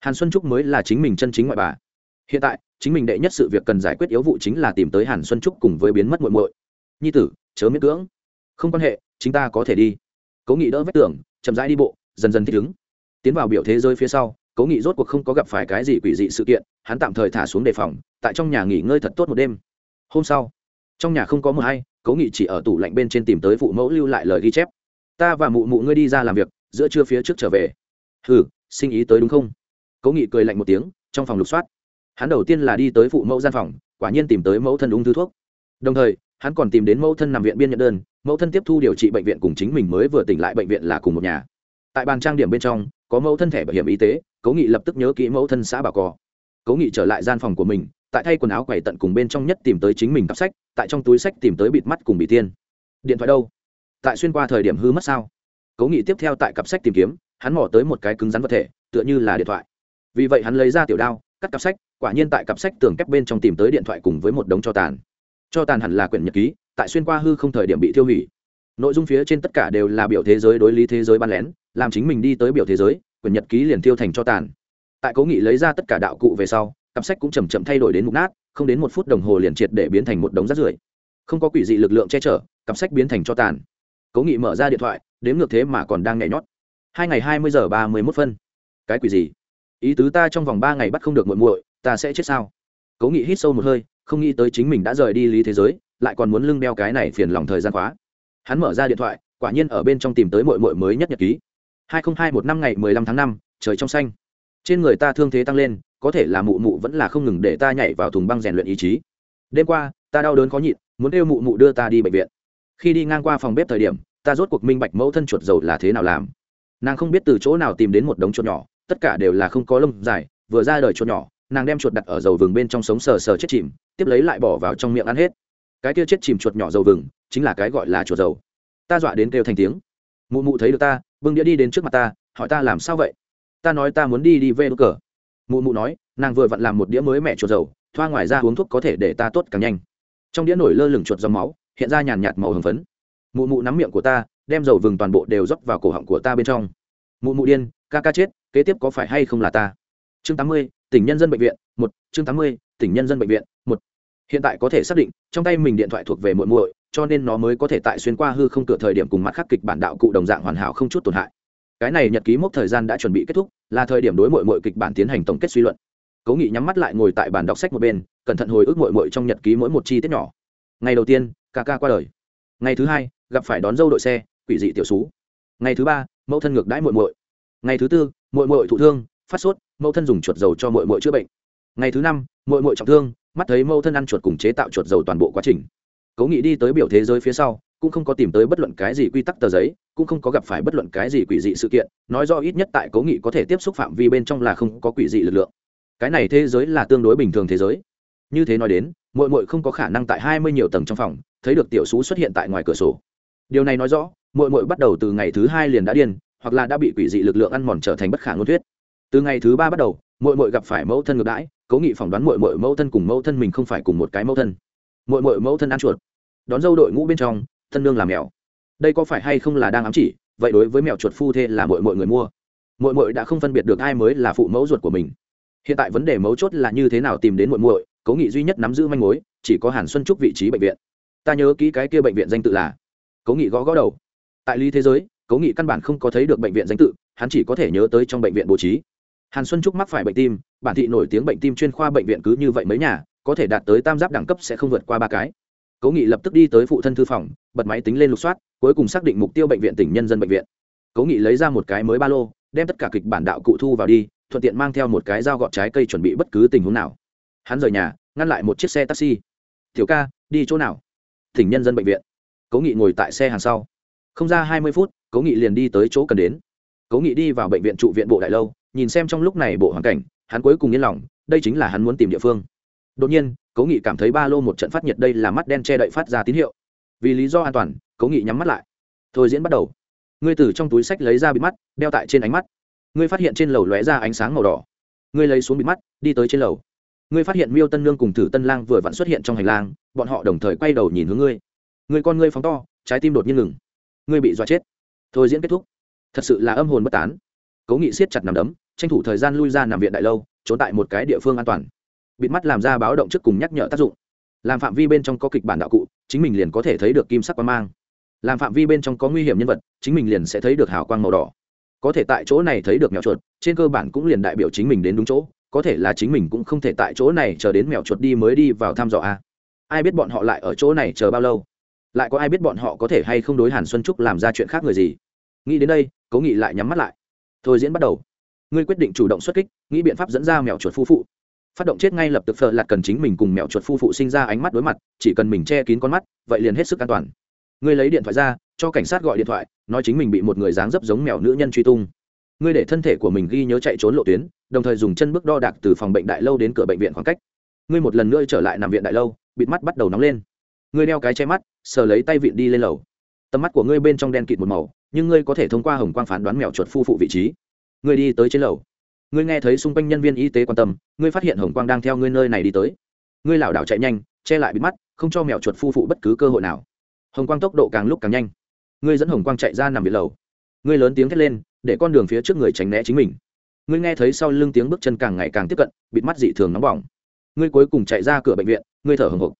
Hàn xuân trúc mới là chính mình chân chính ngoại bà. Hiện tại, chính mình đệ nhất sự việc cần giải quyết yếu vụ chính là tìm tới hàn xuân trúc cùng với biến mất mội mội nhi tử chớ miễn cưỡng. Không quan hệ chúng ta có thể đi. Cố nghị đỡ vách tưởng chậm rãi đi bộ dần dần thích ứng. Tiến vào biểu thế giới phía sau cố nghị rốt cuộc không có gặp phải cái gì quỷ dị sự kiện hắn tạm thời thả xuống đề phòng tại trong nhà nghỉ ngơi thật tốt một đêm. Hôm sau trong nhà không có mờ hay cố nghị chỉ ở tủ lạnh bên trên tìm tới phụ mẫu lưu lại lời ghi chép. Ta và mụ mụ ngươi đi ra làm việc giữa trưa phía trước trở về. Hừ, sinh ý tới đúng không? Cố nghị cười lạnh một tiếng trong phòng lục soát. Hắn đầu tiên là đi tới phụ mẫu gian phòng quả nhiên tìm tới mẫu thân ung thư thuốc. Đồng thời hắn còn tìm đến mẫu thân nằm viện biên nhận đơn, mẫu thân tiếp thu điều trị bệnh viện cùng chính mình mới vừa tỉnh lại bệnh viện là cùng một nhà. Tại bàn trang điểm bên trong, có mẫu thân thẻ bảo hiểm y tế, cố nghị lập tức nhớ kỹ mẫu thân xã bà cò. Cố nghị trở lại gian phòng của mình, tại thay quần áo quầy tận cùng bên trong nhất tìm tới chính mình cặp sách, tại trong túi sách tìm tới bịt mắt cùng bị tiên. Điện thoại đâu? Tại xuyên qua thời điểm hư mất sao? Cố nghị tiếp theo tại cặp sách tìm kiếm, hắn mò tới một cái cứng rắn vật thể, tựa như là điện thoại. Vì vậy hắn lấy ra tiểu đao, cắt cặp sách, quả nhiên tại cặp sách tường kép bên trong tìm tới điện thoại cùng với một đống cho tàn cho tàn hẳn là quyển nhật ký, tại xuyên qua hư không thời điểm bị tiêu hủy. Nội dung phía trên tất cả đều là biểu thế giới đối lý thế giới ban lén, làm chính mình đi tới biểu thế giới, quyển nhật ký liền tiêu thành cho tàn. Tại cố nghị lấy ra tất cả đạo cụ về sau, cặp sách cũng chầm chậm thay đổi đến mục nát, không đến một phút đồng hồ liền triệt để biến thành một đống rác rưởi. Không có quỷ dị lực lượng che chở, cặp sách biến thành cho tàn. Cố nghị mở ra điện thoại, đếm ngược thế mà còn đang nhảy nhót. Hai ngày hai mươi giờ ba mươi mốt phân. Cái quỷ gì? Ý tứ ta trong vòng ba ngày bắt không được muội muội, ta sẽ chết sao? Cố nghị hít sâu một hơi không nghĩ tới chính mình đã rời đi lý thế giới, lại còn muốn lưng đeo cái này phiền lòng thời gian khóa hắn mở ra điện thoại, quả nhiên ở bên trong tìm tới muội muội mới nhất nhật ký. Hai nghìn hai một năm ngày mười lăm tháng năm, trời trong xanh. Trên người ta thương thế tăng lên, có thể là mụ mụ vẫn là không ngừng để ta nhảy vào thùng băng rèn luyện ý chí. Đêm qua, ta đau đớn khó nhịn, muốn kêu mụ mụ đưa ta đi bệnh viện. Khi đi ngang qua phòng bếp thời điểm, ta rốt cuộc minh bạch mẫu thân chuột dầu là thế nào làm. Nàng không biết từ chỗ nào tìm đến một đống chuột nhỏ, tất cả đều là không có lông dài, vừa ra đời chuột nhỏ, nàng đem chuột đặt ở dầu vừng bên trong sống sờ sờ chết chìm tiếp lấy lại bỏ vào trong miệng ăn hết. Cái kia chết chìm chuột nhỏ dầu vừng, chính là cái gọi là chuột dầu. Ta dọa đến kêu thành tiếng. Mụ mụ thấy được ta, bưng đĩa đi đến trước mặt ta, hỏi ta làm sao vậy? Ta nói ta muốn đi đi về đ cờ. Mụ mụ nói, nàng vừa vặn làm một đĩa mới mẹ chuột dầu, thoa ngoài ra uống thuốc có thể để ta tốt càng nhanh. Trong đĩa nổi lơ lửng chuột dòng máu, hiện ra nhàn nhạt màu hồng phấn. Mụ mụ nắm miệng của ta, đem dầu vừng toàn bộ đều dốc vào cổ họng của ta bên trong. Mụ mụ điên, ca ca chết, kế tiếp có phải hay không là ta? Chương tám mươi, tỉnh nhân dân bệnh viện, một, chương tám mươi, tỉnh nhân dân bệnh viện, một hiện tại có thể xác định, trong tay mình điện thoại thuộc về muội muội, cho nên nó mới có thể tại xuyên qua hư không cửa thời điểm cùng mặt khắc kịch bản đạo cụ đồng dạng hoàn hảo không chút tổn hại. Cái này nhật ký mốc thời gian đã chuẩn bị kết thúc, là thời điểm đối muội muội kịch bản tiến hành tổng kết suy luận. Cố nghị nhắm mắt lại ngồi tại bàn đọc sách một bên, cẩn thận hồi ức muội muội trong nhật ký mỗi một chi tiết nhỏ. Ngày đầu tiên, ca ca qua đời. Ngày thứ hai, gặp phải đón dâu đội xe, quỷ dị tiểu xú. Ngày thứ ba, mẫu thân ngược đãi muội muội. Ngày thứ tư, muội muội thụ thương, phát sốt, mẫu thân dùng chuột dầu cho muội muội chữa bệnh. Ngày thứ năm, muội muội trọng thương mắt thấy mâu thân ăn chuột cùng chế tạo chuột dầu toàn bộ quá trình. Cố nghị đi tới biểu thế giới phía sau, cũng không có tìm tới bất luận cái gì quy tắc tờ giấy, cũng không có gặp phải bất luận cái gì quỷ dị sự kiện, nói rõ ít nhất tại cố nghị có thể tiếp xúc phạm vi bên trong là không có quỷ dị lực lượng. Cái này thế giới là tương đối bình thường thế giới. Như thế nói đến, muội muội không có khả năng tại hai mươi nhiều tầng trong phòng, thấy được tiểu sú xuất hiện tại ngoài cửa sổ. Điều này nói rõ, muội muội bắt đầu từ ngày thứ hai liền đã điên, hoặc là đã bị quỷ dị lực lượng ăn mòn trở thành bất khả ngôn thuyết. Từ ngày thứ ba bắt đầu, muội muội gặp phải mẫu thân ngược đãi cố nghị phỏng đoán muội muội mẫu thân cùng mẫu thân mình không phải cùng một cái mẫu thân. Muội muội mẫu thân ăn chuột. Đón dâu đội ngũ bên trong, thân nương làm mèo. Đây có phải hay không là đang ám chỉ? Vậy đối với mèo chuột phu thê là muội muội người mua. Muội muội đã không phân biệt được ai mới là phụ mẫu ruột của mình. Hiện tại vấn đề mấu chốt là như thế nào tìm đến muội muội cố nghị duy nhất nắm giữ manh mối, chỉ có hàn xuân trúc vị trí bệnh viện. Ta nhớ kỹ cái kia bệnh viện danh tự là. Cố nghị gõ gõ đầu. Tại lý thế giới, cố nghị căn bản không có thấy được bệnh viện danh tự, hắn chỉ có thể nhớ tới trong bệnh viện bố trí hàn xuân trúc mắc phải bệnh tim, bản thị nổi tiếng bệnh tim chuyên khoa bệnh viện cứ như vậy mấy nhà, có thể đạt tới tam giáp đẳng cấp sẽ không vượt qua ba cái. Cố nghị lập tức đi tới phụ thân thư phòng, bật máy tính lên lục soát, cuối cùng xác định mục tiêu bệnh viện tỉnh nhân dân bệnh viện. Cố nghị lấy ra một cái mới ba lô, đem tất cả kịch bản đạo cụ thu vào đi, thuận tiện mang theo một cái dao gọt trái cây chuẩn bị bất cứ tình huống nào. Hắn rời nhà, ngăn lại một chiếc xe taxi. Thiếu ca, đi chỗ nào? Tỉnh nhân dân bệnh viện. Cố nghị ngồi tại xe hàng sau. Không ra hai mươi phút, cố nghị liền đi tới chỗ cần đến. Cố nghị đi vào bệnh viện trụ viện bộ đại lâu nhìn xem trong lúc này bộ hoàn cảnh, hắn cuối cùng yên lòng, đây chính là hắn muốn tìm địa phương. Đột nhiên, cố nghị cảm thấy ba lô một trận phát nhiệt đây là mắt đen che đậy phát ra tín hiệu. Vì lý do an toàn, cố nghị nhắm mắt lại. Thôi diễn bắt đầu. Ngươi từ trong túi sách lấy ra bịt mắt, đeo tại trên ánh mắt. Ngươi phát hiện trên lầu lóe ra ánh sáng màu đỏ. Ngươi lấy xuống bịt mắt, đi tới trên lầu. Ngươi phát hiện miêu tân nương cùng thử tân lang vừa vặn xuất hiện trong hành lang, bọn họ đồng thời quay đầu nhìn hướng ngươi. Ngươi con ngươi phóng to, trái tim đột nhiên ngừng. Ngươi bị dọa chết. Thôi diễn kết thúc. Thật sự là âm hồn bất tán cố nghị siết chặt nằm đấm, tranh thủ thời gian lui ra nằm viện đại lâu, trốn tại một cái địa phương an toàn. Bịt mắt làm ra báo động trước cùng nhắc nhở tác dụng. Làm phạm vi bên trong có kịch bản đạo cụ, chính mình liền có thể thấy được kim sắc quang mang. Làm phạm vi bên trong có nguy hiểm nhân vật, chính mình liền sẽ thấy được hào quang màu đỏ. Có thể tại chỗ này thấy được mèo chuột, trên cơ bản cũng liền đại biểu chính mình đến đúng chỗ, có thể là chính mình cũng không thể tại chỗ này chờ đến mèo chuột đi mới đi vào thăm dò a. Ai biết bọn họ lại ở chỗ này chờ bao lâu? Lại có ai biết bọn họ có thể hay không đối hàn xuân trúc làm ra chuyện khác người gì? Nghĩ đến đây, cố nghị lại nhắm mắt lại thôi diễn bắt đầu. Ngươi quyết định chủ động xuất kích, nghĩ biện pháp dẫn ra mèo chuột phu phụ. Phát động chết ngay lập tức phờ lạt cần chính mình cùng mèo chuột phu phụ sinh ra ánh mắt đối mặt, chỉ cần mình che kín con mắt, vậy liền hết sức an toàn. Ngươi lấy điện thoại ra, cho cảnh sát gọi điện thoại, nói chính mình bị một người dáng dấp giống mèo nữ nhân truy tung. Ngươi để thân thể của mình ghi nhớ chạy trốn lộ tuyến, đồng thời dùng chân bước đo đạc từ phòng bệnh đại lâu đến cửa bệnh viện khoảng cách. Ngươi một lần nữa trở lại nằm viện đại lâu, bịt mắt bắt đầu nóng lên. Ngươi đeo cái che mắt, sờ lấy tay vịn đi lên lầu. Tầm mắt của ngươi bên trong đen kịt một màu nhưng ngươi có thể thông qua hồng quang phán đoán mèo chuột phu phụ vị trí. Ngươi đi tới trên lầu. Ngươi nghe thấy xung quanh nhân viên y tế quan tâm, ngươi phát hiện hồng quang đang theo ngươi nơi này đi tới. Ngươi lảo đảo chạy nhanh, che lại bịt mắt, không cho mèo chuột phu phụ bất cứ cơ hội nào. Hồng quang tốc độ càng lúc càng nhanh. Ngươi dẫn hồng quang chạy ra nằm biệt lầu. Ngươi lớn tiếng thét lên, để con đường phía trước người tránh né chính mình. Ngươi nghe thấy sau lưng tiếng bước chân càng ngày càng tiếp cận, bịt mắt dị thường nóng bỏng. Ngươi cuối cùng chạy ra cửa bệnh viện, ngươi thở hồng hộc.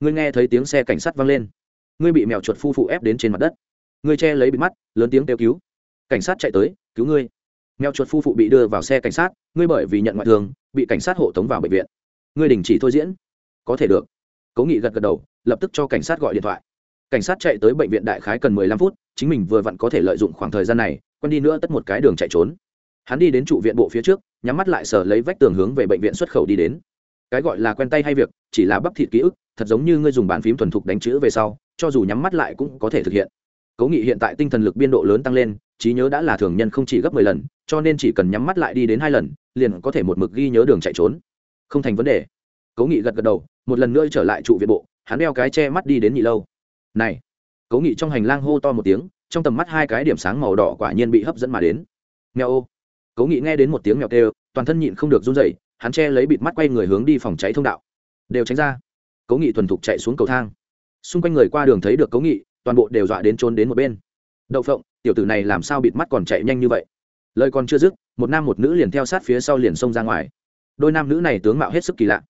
Ngươi nghe thấy tiếng xe cảnh sát vang lên. Ngươi bị mèo chuột phu phụ ép đến trên mặt đất ngươi che lấy bịt mắt, lớn tiếng kêu cứu. Cảnh sát chạy tới, cứu ngươi. Mèo chuột phu phụ bị đưa vào xe cảnh sát, ngươi bởi vì nhận ngoại thương, bị cảnh sát hộ tống vào bệnh viện. Ngươi đình chỉ thôi diễn. Có thể được. Cố nghị gật gật đầu, lập tức cho cảnh sát gọi điện thoại. Cảnh sát chạy tới bệnh viện đại khái cần mười lăm phút, chính mình vừa vặn có thể lợi dụng khoảng thời gian này, quen đi nữa tất một cái đường chạy trốn. Hắn đi đến trụ viện bộ phía trước, nhắm mắt lại sờ lấy vách tường hướng về bệnh viện xuất khẩu đi đến. Cái gọi là quen tay hay việc, chỉ là bắp thịt ký ức, thật giống như ngươi dùng bàn phím thuần thục đánh chữ về sau, cho dù nhắm mắt lại cũng có thể thực hiện cố nghị hiện tại tinh thần lực biên độ lớn tăng lên, trí nhớ đã là thường nhân không chỉ gấp mười lần, cho nên chỉ cần nhắm mắt lại đi đến hai lần, liền có thể một mực ghi nhớ đường chạy trốn. Không thành vấn đề. Cố nghị gật gật đầu, một lần nữa trở lại trụ viện bộ, hắn đeo cái che mắt đi đến nhị lâu. Này! Cố nghị trong hành lang hô to một tiếng, trong tầm mắt hai cái điểm sáng màu đỏ quả nhiên bị hấp dẫn mà đến. Mèo ô! Cố nghị nghe đến một tiếng mèo kêu, toàn thân nhịn không được run dậy hắn che lấy bịt mắt quay người hướng đi phòng cháy thông đạo. Đều tránh ra. Cố nghị thuần thục chạy xuống cầu thang. Xung quanh người qua đường thấy được cố nghị toàn bộ đều dọa đến trốn đến một bên. Đậu phộng, tiểu tử này làm sao bịt mắt còn chạy nhanh như vậy? Lời còn chưa dứt, một nam một nữ liền theo sát phía sau liền xông ra ngoài. Đôi nam nữ này tướng mạo hết sức kỳ lạ.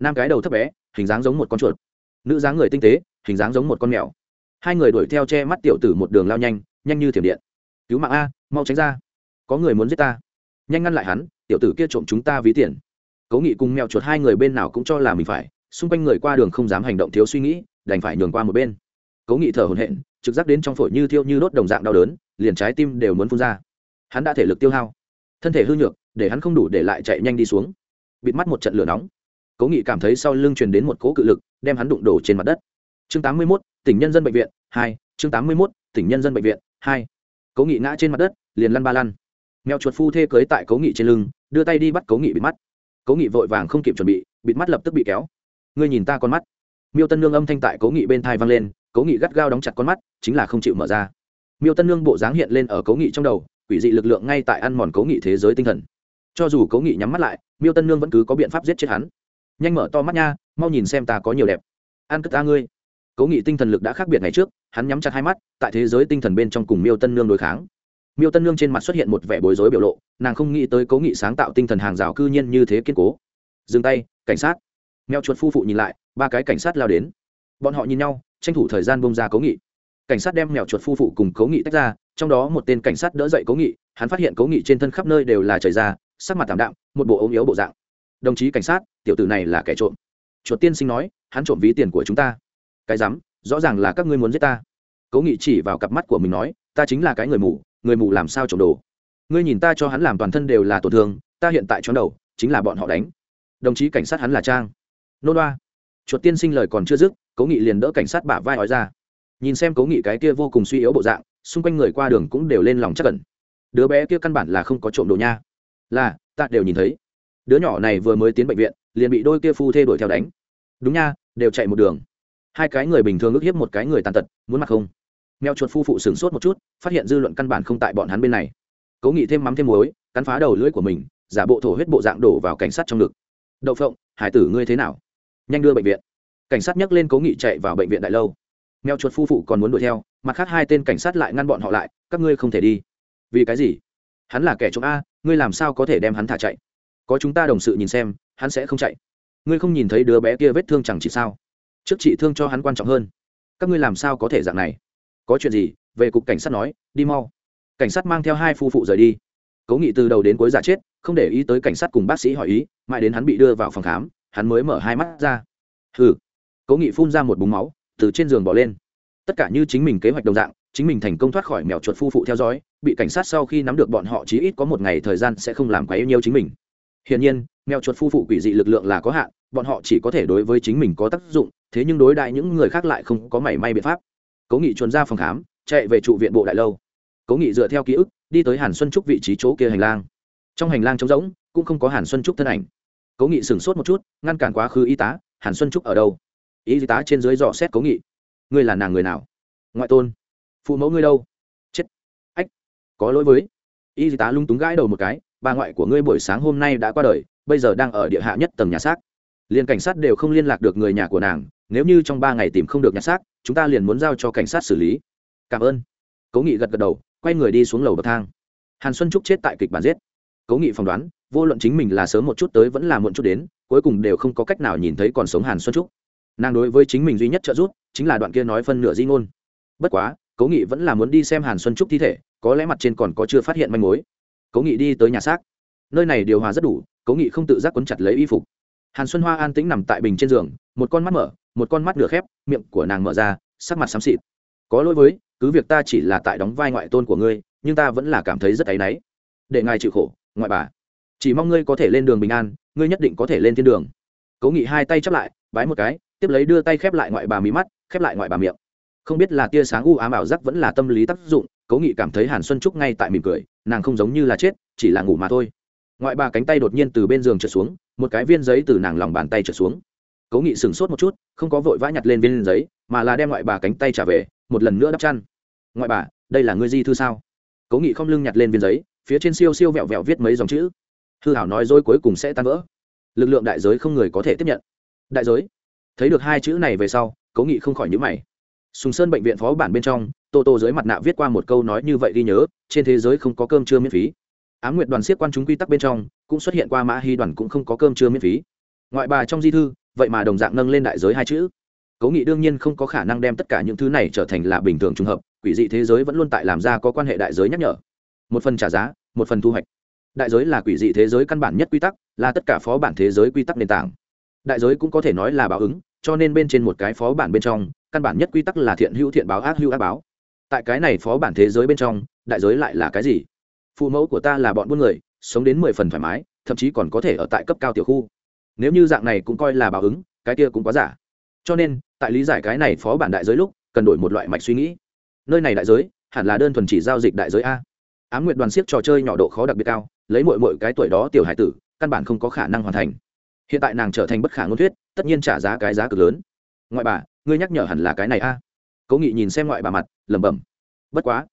Nam cái đầu thấp bé, hình dáng giống một con chuột. Nữ dáng người tinh tế, hình dáng giống một con mèo. Hai người đuổi theo che mắt tiểu tử một đường lao nhanh nhanh như thiểm điện. Cứu mạng a, mau tránh ra. Có người muốn giết ta. Nhanh ngăn lại hắn, tiểu tử kia trộm chúng ta ví tiền. Cố nghị cùng mèo chuột hai người bên nào cũng cho là mình phải, xung quanh người qua đường không dám hành động thiếu suy nghĩ, đành phải nhường qua một bên cố nghị thở hổn hển, trực giác đến trong phổi như thiêu như đốt đồng dạng đau đớn liền trái tim đều muốn phun ra. Hắn đã thể lực tiêu hao. Thân thể hư nhược để hắn không đủ để lại chạy nhanh đi xuống. Bịt mắt một trận lửa nóng. Cố nghị cảm thấy sau lưng truyền đến một cỗ cự lực đem hắn đụng đổ trên mặt đất. Chương tám mươi mốt tỉnh nhân dân bệnh viện hai chương tám mươi mốt tỉnh nhân dân bệnh viện hai. Cố nghị ngã trên mặt đất liền lăn ba lăn. Mèo chuột phu thê cưới tại cố nghị trên lưng đưa tay đi bắt cố nghị bịt mắt. Cố nghị vội vàng không kịp chuẩn bị bịt mắt lập tức bị kéo. Ngươi nhìn ta con mắt. Miêu tân nương âm thanh tại cố nghị bên thai vang lên cố nghị gắt gao đóng chặt con mắt, chính là không chịu mở ra. Miêu tân nương bộ dáng hiện lên ở cố nghị trong đầu, quỷ dị lực lượng ngay tại ăn mòn cố nghị thế giới tinh thần. Cho dù cố nghị nhắm mắt lại, miêu tân nương vẫn cứ có biện pháp giết chết hắn. Nhanh mở to mắt nha, mau nhìn xem ta có nhiều đẹp. Ăn cất ta ngươi. Cố nghị tinh thần lực đã khác biệt ngày trước, hắn nhắm chặt hai mắt, tại thế giới tinh thần bên trong cùng miêu tân nương đối kháng. Miêu tân nương trên mặt xuất hiện một vẻ bối rối biểu lộ, nàng không nghĩ tới cố nghị sáng tạo tinh thần hàng rào cư nhiên như thế kiên cố. Dừng tay, cảnh sát. Mèo chuột phu phụ nhìn lại, ba cái cảnh sát lao đến. Bọn họ nhìn nhau tranh thủ thời gian bông ra cố nghị. Cảnh sát đem mèo chuột phu phụ cùng cố nghị tách ra, trong đó một tên cảnh sát đỡ dậy cố nghị, hắn phát hiện cố nghị trên thân khắp nơi đều là trời ra, sắc mặt thảm đạm, một bộ ốm yếu bộ dạng. Đồng chí cảnh sát, tiểu tử này là kẻ trộm. Chuột tiên sinh nói, hắn trộm ví tiền của chúng ta. Cái dám rõ ràng là các ngươi muốn giết ta. Cố nghị chỉ vào cặp mắt của mình nói, ta chính là cái người mù người mù làm sao trộm đồ. Ngươi nhìn ta cho hắn làm toàn thân đều là tổn thương, ta hiện tại chóng đầu, chính là bọn họ đánh. Đồng chí cảnh sát hắn là trang. Nô đoa chuột tiên sinh lời còn chưa dứt, cố nghị liền đỡ cảnh sát bả vai nói ra. Nhìn xem cố nghị cái kia vô cùng suy yếu bộ dạng, xung quanh người qua đường cũng đều lên lòng chắc cẩn đứa bé kia căn bản là không có trộm đồ nha. Là, ta đều nhìn thấy. Đứa nhỏ này vừa mới tiến bệnh viện, liền bị đôi kia phu thê đuổi theo đánh. Đúng nha, đều chạy một đường. Hai cái người bình thường ức hiếp một cái người tàn tật, muốn mặt không? Mèo chuột phu phụ sửng sốt một chút, phát hiện dư luận căn bản không tại bọn hắn bên này. Cố nghị thêm mắm thêm muối, cắn phá đầu lưỡi của mình, giả bộ thổ huyết bộ dạng đổ vào cảnh sát trong ngực. Đậu phộng, hải tử ngươi thế nào? Nhanh đưa bệnh viện. Cảnh sát nhấc lên cố nghị chạy vào bệnh viện đại lâu. Mèo chuột phu phụ còn muốn đuổi theo, mặt khác hai tên cảnh sát lại ngăn bọn họ lại, các ngươi không thể đi. Vì cái gì? Hắn là kẻ trộm a, ngươi làm sao có thể đem hắn thả chạy? Có chúng ta đồng sự nhìn xem, hắn sẽ không chạy. Ngươi không nhìn thấy đứa bé kia vết thương chẳng chỉ sao? Trước chị thương cho hắn quan trọng hơn. Các ngươi làm sao có thể dạng này? Có chuyện gì? Về cục cảnh sát nói, đi mau. Cảnh sát mang theo hai phu phụ rời đi. Cố nghị từ đầu đến cuối giả chết, không để ý tới cảnh sát cùng bác sĩ hỏi ý, mãi đến hắn bị đưa vào phòng khám hắn mới mở hai mắt ra. Hừ. Cố nghị phun ra một búng máu, từ trên giường bỏ lên. Tất cả như chính mình kế hoạch đồng dạng, chính mình thành công thoát khỏi mèo chuột phu phụ theo dõi, bị cảnh sát sau khi nắm được bọn họ chí ít có một ngày thời gian sẽ không làm quá yêu nhiều chính mình. Hiển nhiên, mèo chuột phu phụ quỷ dị lực lượng là có hạn, bọn họ chỉ có thể đối với chính mình có tác dụng, thế nhưng đối đại những người khác lại không có mảy may biện pháp. Cố nghị chuồn ra phòng khám, chạy về trụ viện bộ đại lâu. Cố nghị dựa theo ký ức, đi tới hàn xuân trúc vị trí chỗ kia hành lang. Trong hành lang trống rỗng, cũng không có hàn xuân trúc thân ảnh cố nghị sửng sốt một chút, ngăn cản quá khứ y tá, hàn xuân trúc ở đâu? Y tá trên dưới dò xét cố nghị. Ngươi là nàng người nào? Ngoại tôn. Phụ mẫu ngươi đâu? Chết. Ách, có lỗi với. Y tá lung túng gãi đầu một cái, bà ngoại của ngươi buổi sáng hôm nay đã qua đời, bây giờ đang ở địa hạ nhất tầng nhà xác. Liền cảnh sát đều không liên lạc được người nhà của nàng, nếu như trong ba ngày tìm không được nhà xác, chúng ta liền muốn giao cho cảnh sát xử lý. Cảm ơn. Cố nghị gật gật đầu, quay người đi xuống lầu bậc thang. Hàn xuân trúc chết tại kịch bản giết. Cố nghị phỏng đoán vô luận chính mình là sớm một chút tới vẫn là muộn chút đến, cuối cùng đều không có cách nào nhìn thấy còn sống hàn xuân trúc. Nàng đối với chính mình duy nhất trợ giúp chính là đoạn kia nói phân nửa di ngôn. Bất quá, cố nghị vẫn là muốn đi xem hàn xuân trúc thi thể, có lẽ mặt trên còn có chưa phát hiện manh mối. Cố nghị đi tới nhà xác. Nơi này điều hòa rất đủ, cố nghị không tự giác quấn chặt lấy y phục. Hàn xuân hoa an tĩnh nằm tại bình trên giường, một con mắt mở, một con mắt nửa khép, miệng của nàng mở ra, sắc mặt xám xịt. Có lỗi với, cứ việc ta chỉ là tại đóng vai ngoại tôn của ngươi, nhưng ta vẫn là cảm thấy rất áy náy. Để ngài chịu khổ, ngoại bà chỉ mong ngươi có thể lên đường bình an, ngươi nhất định có thể lên thiên đường. Cố nghị hai tay chắp lại, bái một cái, tiếp lấy đưa tay khép lại ngoại bà mí mắt, khép lại ngoại bà miệng. Không biết là tia sáng u ám ảo giác vẫn là tâm lý tác dụng, cố nghị cảm thấy hàn xuân trúc ngay tại mỉm cười, nàng không giống như là chết, chỉ là ngủ mà thôi. Ngoại bà cánh tay đột nhiên từ bên giường trượt xuống, một cái viên giấy từ nàng lòng bàn tay trượt xuống. Cố nghị sửng sốt một chút, không có vội vã nhặt lên viên giấy, mà là đem ngoại bà cánh tay trả về, một lần nữa đắp chăn. Ngoại bà, đây là ngươi di thư sao? Cố nghị không lưng nhặt lên viên giấy, phía trên siêu siêu vẹo vẹo viết mấy dòng chữ hư hảo nói dối cuối cùng sẽ tan vỡ. Lực lượng đại giới không người có thể tiếp nhận. Đại giới? Thấy được hai chữ này về sau, cố nghị không khỏi nhữ mày. Sùng sơn bệnh viện phó bản bên trong, tô tô dưới mặt nạ viết qua một câu nói như vậy ghi nhớ, trên thế giới không có cơm trưa miễn phí. Á m nguyệt đoàn siết quan chúng quy tắc bên trong, cũng xuất hiện qua mã hy đoàn cũng không có cơm trưa miễn phí. Ngoại bà trong di thư, vậy mà đồng dạng nâng lên đại giới hai chữ. Cố nghị đương nhiên không có khả năng đem tất cả những thứ này trở thành là bình thường trùng hợp, quỷ dị thế giới vẫn luôn tại làm ra có quan hệ đại giới nhắc nhở. Một phần trả giá, một phần thu hoạch đại giới là quỷ dị thế giới căn bản nhất quy tắc, là tất cả phó bản thế giới quy tắc nền tảng. Đại giới cũng có thể nói là báo ứng, cho nên bên trên một cái phó bản bên trong, căn bản nhất quy tắc là thiện hữu thiện báo, ác hữu ác báo. Tại cái này phó bản thế giới bên trong, đại giới lại là cái gì? Phụ mẫu của ta là bọn buôn người, sống đến mười phần thoải mái, thậm chí còn có thể ở tại cấp cao tiểu khu. Nếu như dạng này cũng coi là báo ứng, cái kia cũng quá giả. Cho nên, tại lý giải cái này phó bản đại giới lúc, cần đổi một loại mạch suy nghĩ. Nơi này đại giới, hẳn là đơn thuần chỉ giao dịch đại giới a. Ám nguyện đoàn siếc trò chơi nhỏ độ khó đặc biệt cao lấy mọi mọi cái tuổi đó tiểu hải tử, căn bản không có khả năng hoàn thành. Hiện tại nàng trở thành bất khả ngôn thuyết, tất nhiên trả giá cái giá cực lớn. Ngoại bà, ngươi nhắc nhở hẳn là cái này a. Cố nghị nhìn xem ngoại bà mặt, lẩm bẩm. Bất quá,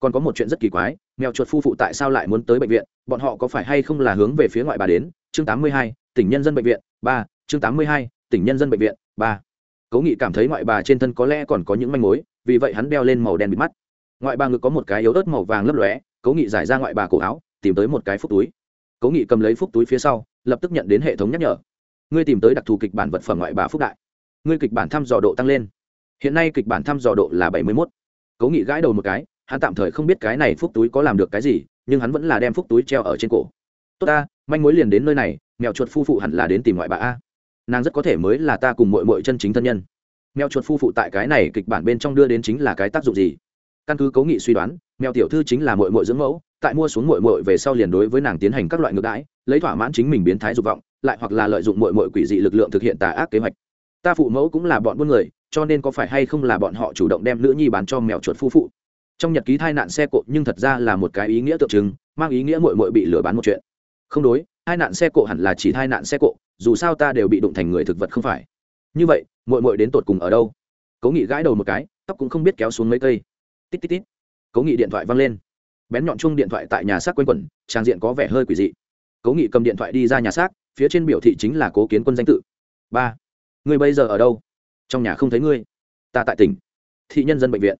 còn có một chuyện rất kỳ quái, mèo chuột phu phụ tại sao lại muốn tới bệnh viện? Bọn họ có phải hay không là hướng về phía ngoại bà đến? Chương tám mươi hai, tỉnh nhân dân bệnh viện, ba. Chương tám mươi hai, tỉnh nhân dân bệnh viện, ba. Cố nghị cảm thấy ngoại bà trên thân có lẽ còn có những manh mối, vì vậy hắn đeo lên màu đen bịt mắt. Ngoại bà ngực có một cái yếu ớt màu vàng lấp lóe, cố nghị giải ra ngoại bà cổ áo tìm tới một cái phúc túi. Cố nghị cầm lấy phúc túi phía sau, lập tức nhận đến hệ thống nhắc nhở. Ngươi tìm tới đặc thù kịch bản vật phẩm ngoại bà phúc đại. Ngươi kịch bản thăm dò độ tăng lên. Hiện nay kịch bản thăm dò độ là bảy mươi mốt. Cố nghị gãi đầu một cái, hắn tạm thời không biết cái này phúc túi có làm được cái gì, nhưng hắn vẫn là đem phúc túi treo ở trên cổ. Tốt ta, manh mối liền đến nơi này, mèo chuột phu phụ hẳn là đến tìm ngoại bà a. Nàng rất có thể mới là ta cùng mội mội chân chính thân nhân. Mèo chuột phu phụ tại cái này kịch bản bên trong đưa đến chính là cái tác dụng gì? Căn cứ cố nghị suy đoán, mèo tiểu thư chính là mội mội dưỡng mẫu, tại mua xuống mội mội về sau liền đối với nàng tiến hành các loại ngược đãi, lấy thỏa mãn chính mình biến thái dục vọng, lại hoặc là lợi dụng mội mội quỷ dị lực lượng thực hiện tà ác kế hoạch. Ta phụ mẫu cũng là bọn buôn người, cho nên có phải hay không là bọn họ chủ động đem nữ nhi bán cho mèo chuột phu phụ. Trong nhật ký thai nạn xe cộ nhưng thật ra là một cái ý nghĩa tượng trưng, mang ý nghĩa mội mội bị lừa bán một chuyện. Không đối hai nạn xe cộ hẳn là chỉ hai nạn xe cộ, dù sao ta đều bị đụng thành người thực vật không phải. Như vậy mội mội đến tột cùng ở đâu? Cố nghị gãi đầu một cái, tóc cũng không biết kéo xuống mấy cây tít tít tít. Cố nghị điện thoại văng lên. Bén nhọn chung điện thoại tại nhà xác q u a n quẩn, trang diện có vẻ hơi quỷ dị. Cố nghị cầm điện thoại đi ra nhà xác, phía trên biểu thị chính là cố kiến quân danh tự. Ba người bây giờ ở đâu? Trong nhà không thấy ngươi. Ta tại tỉnh. Thị nhân dân bệnh viện.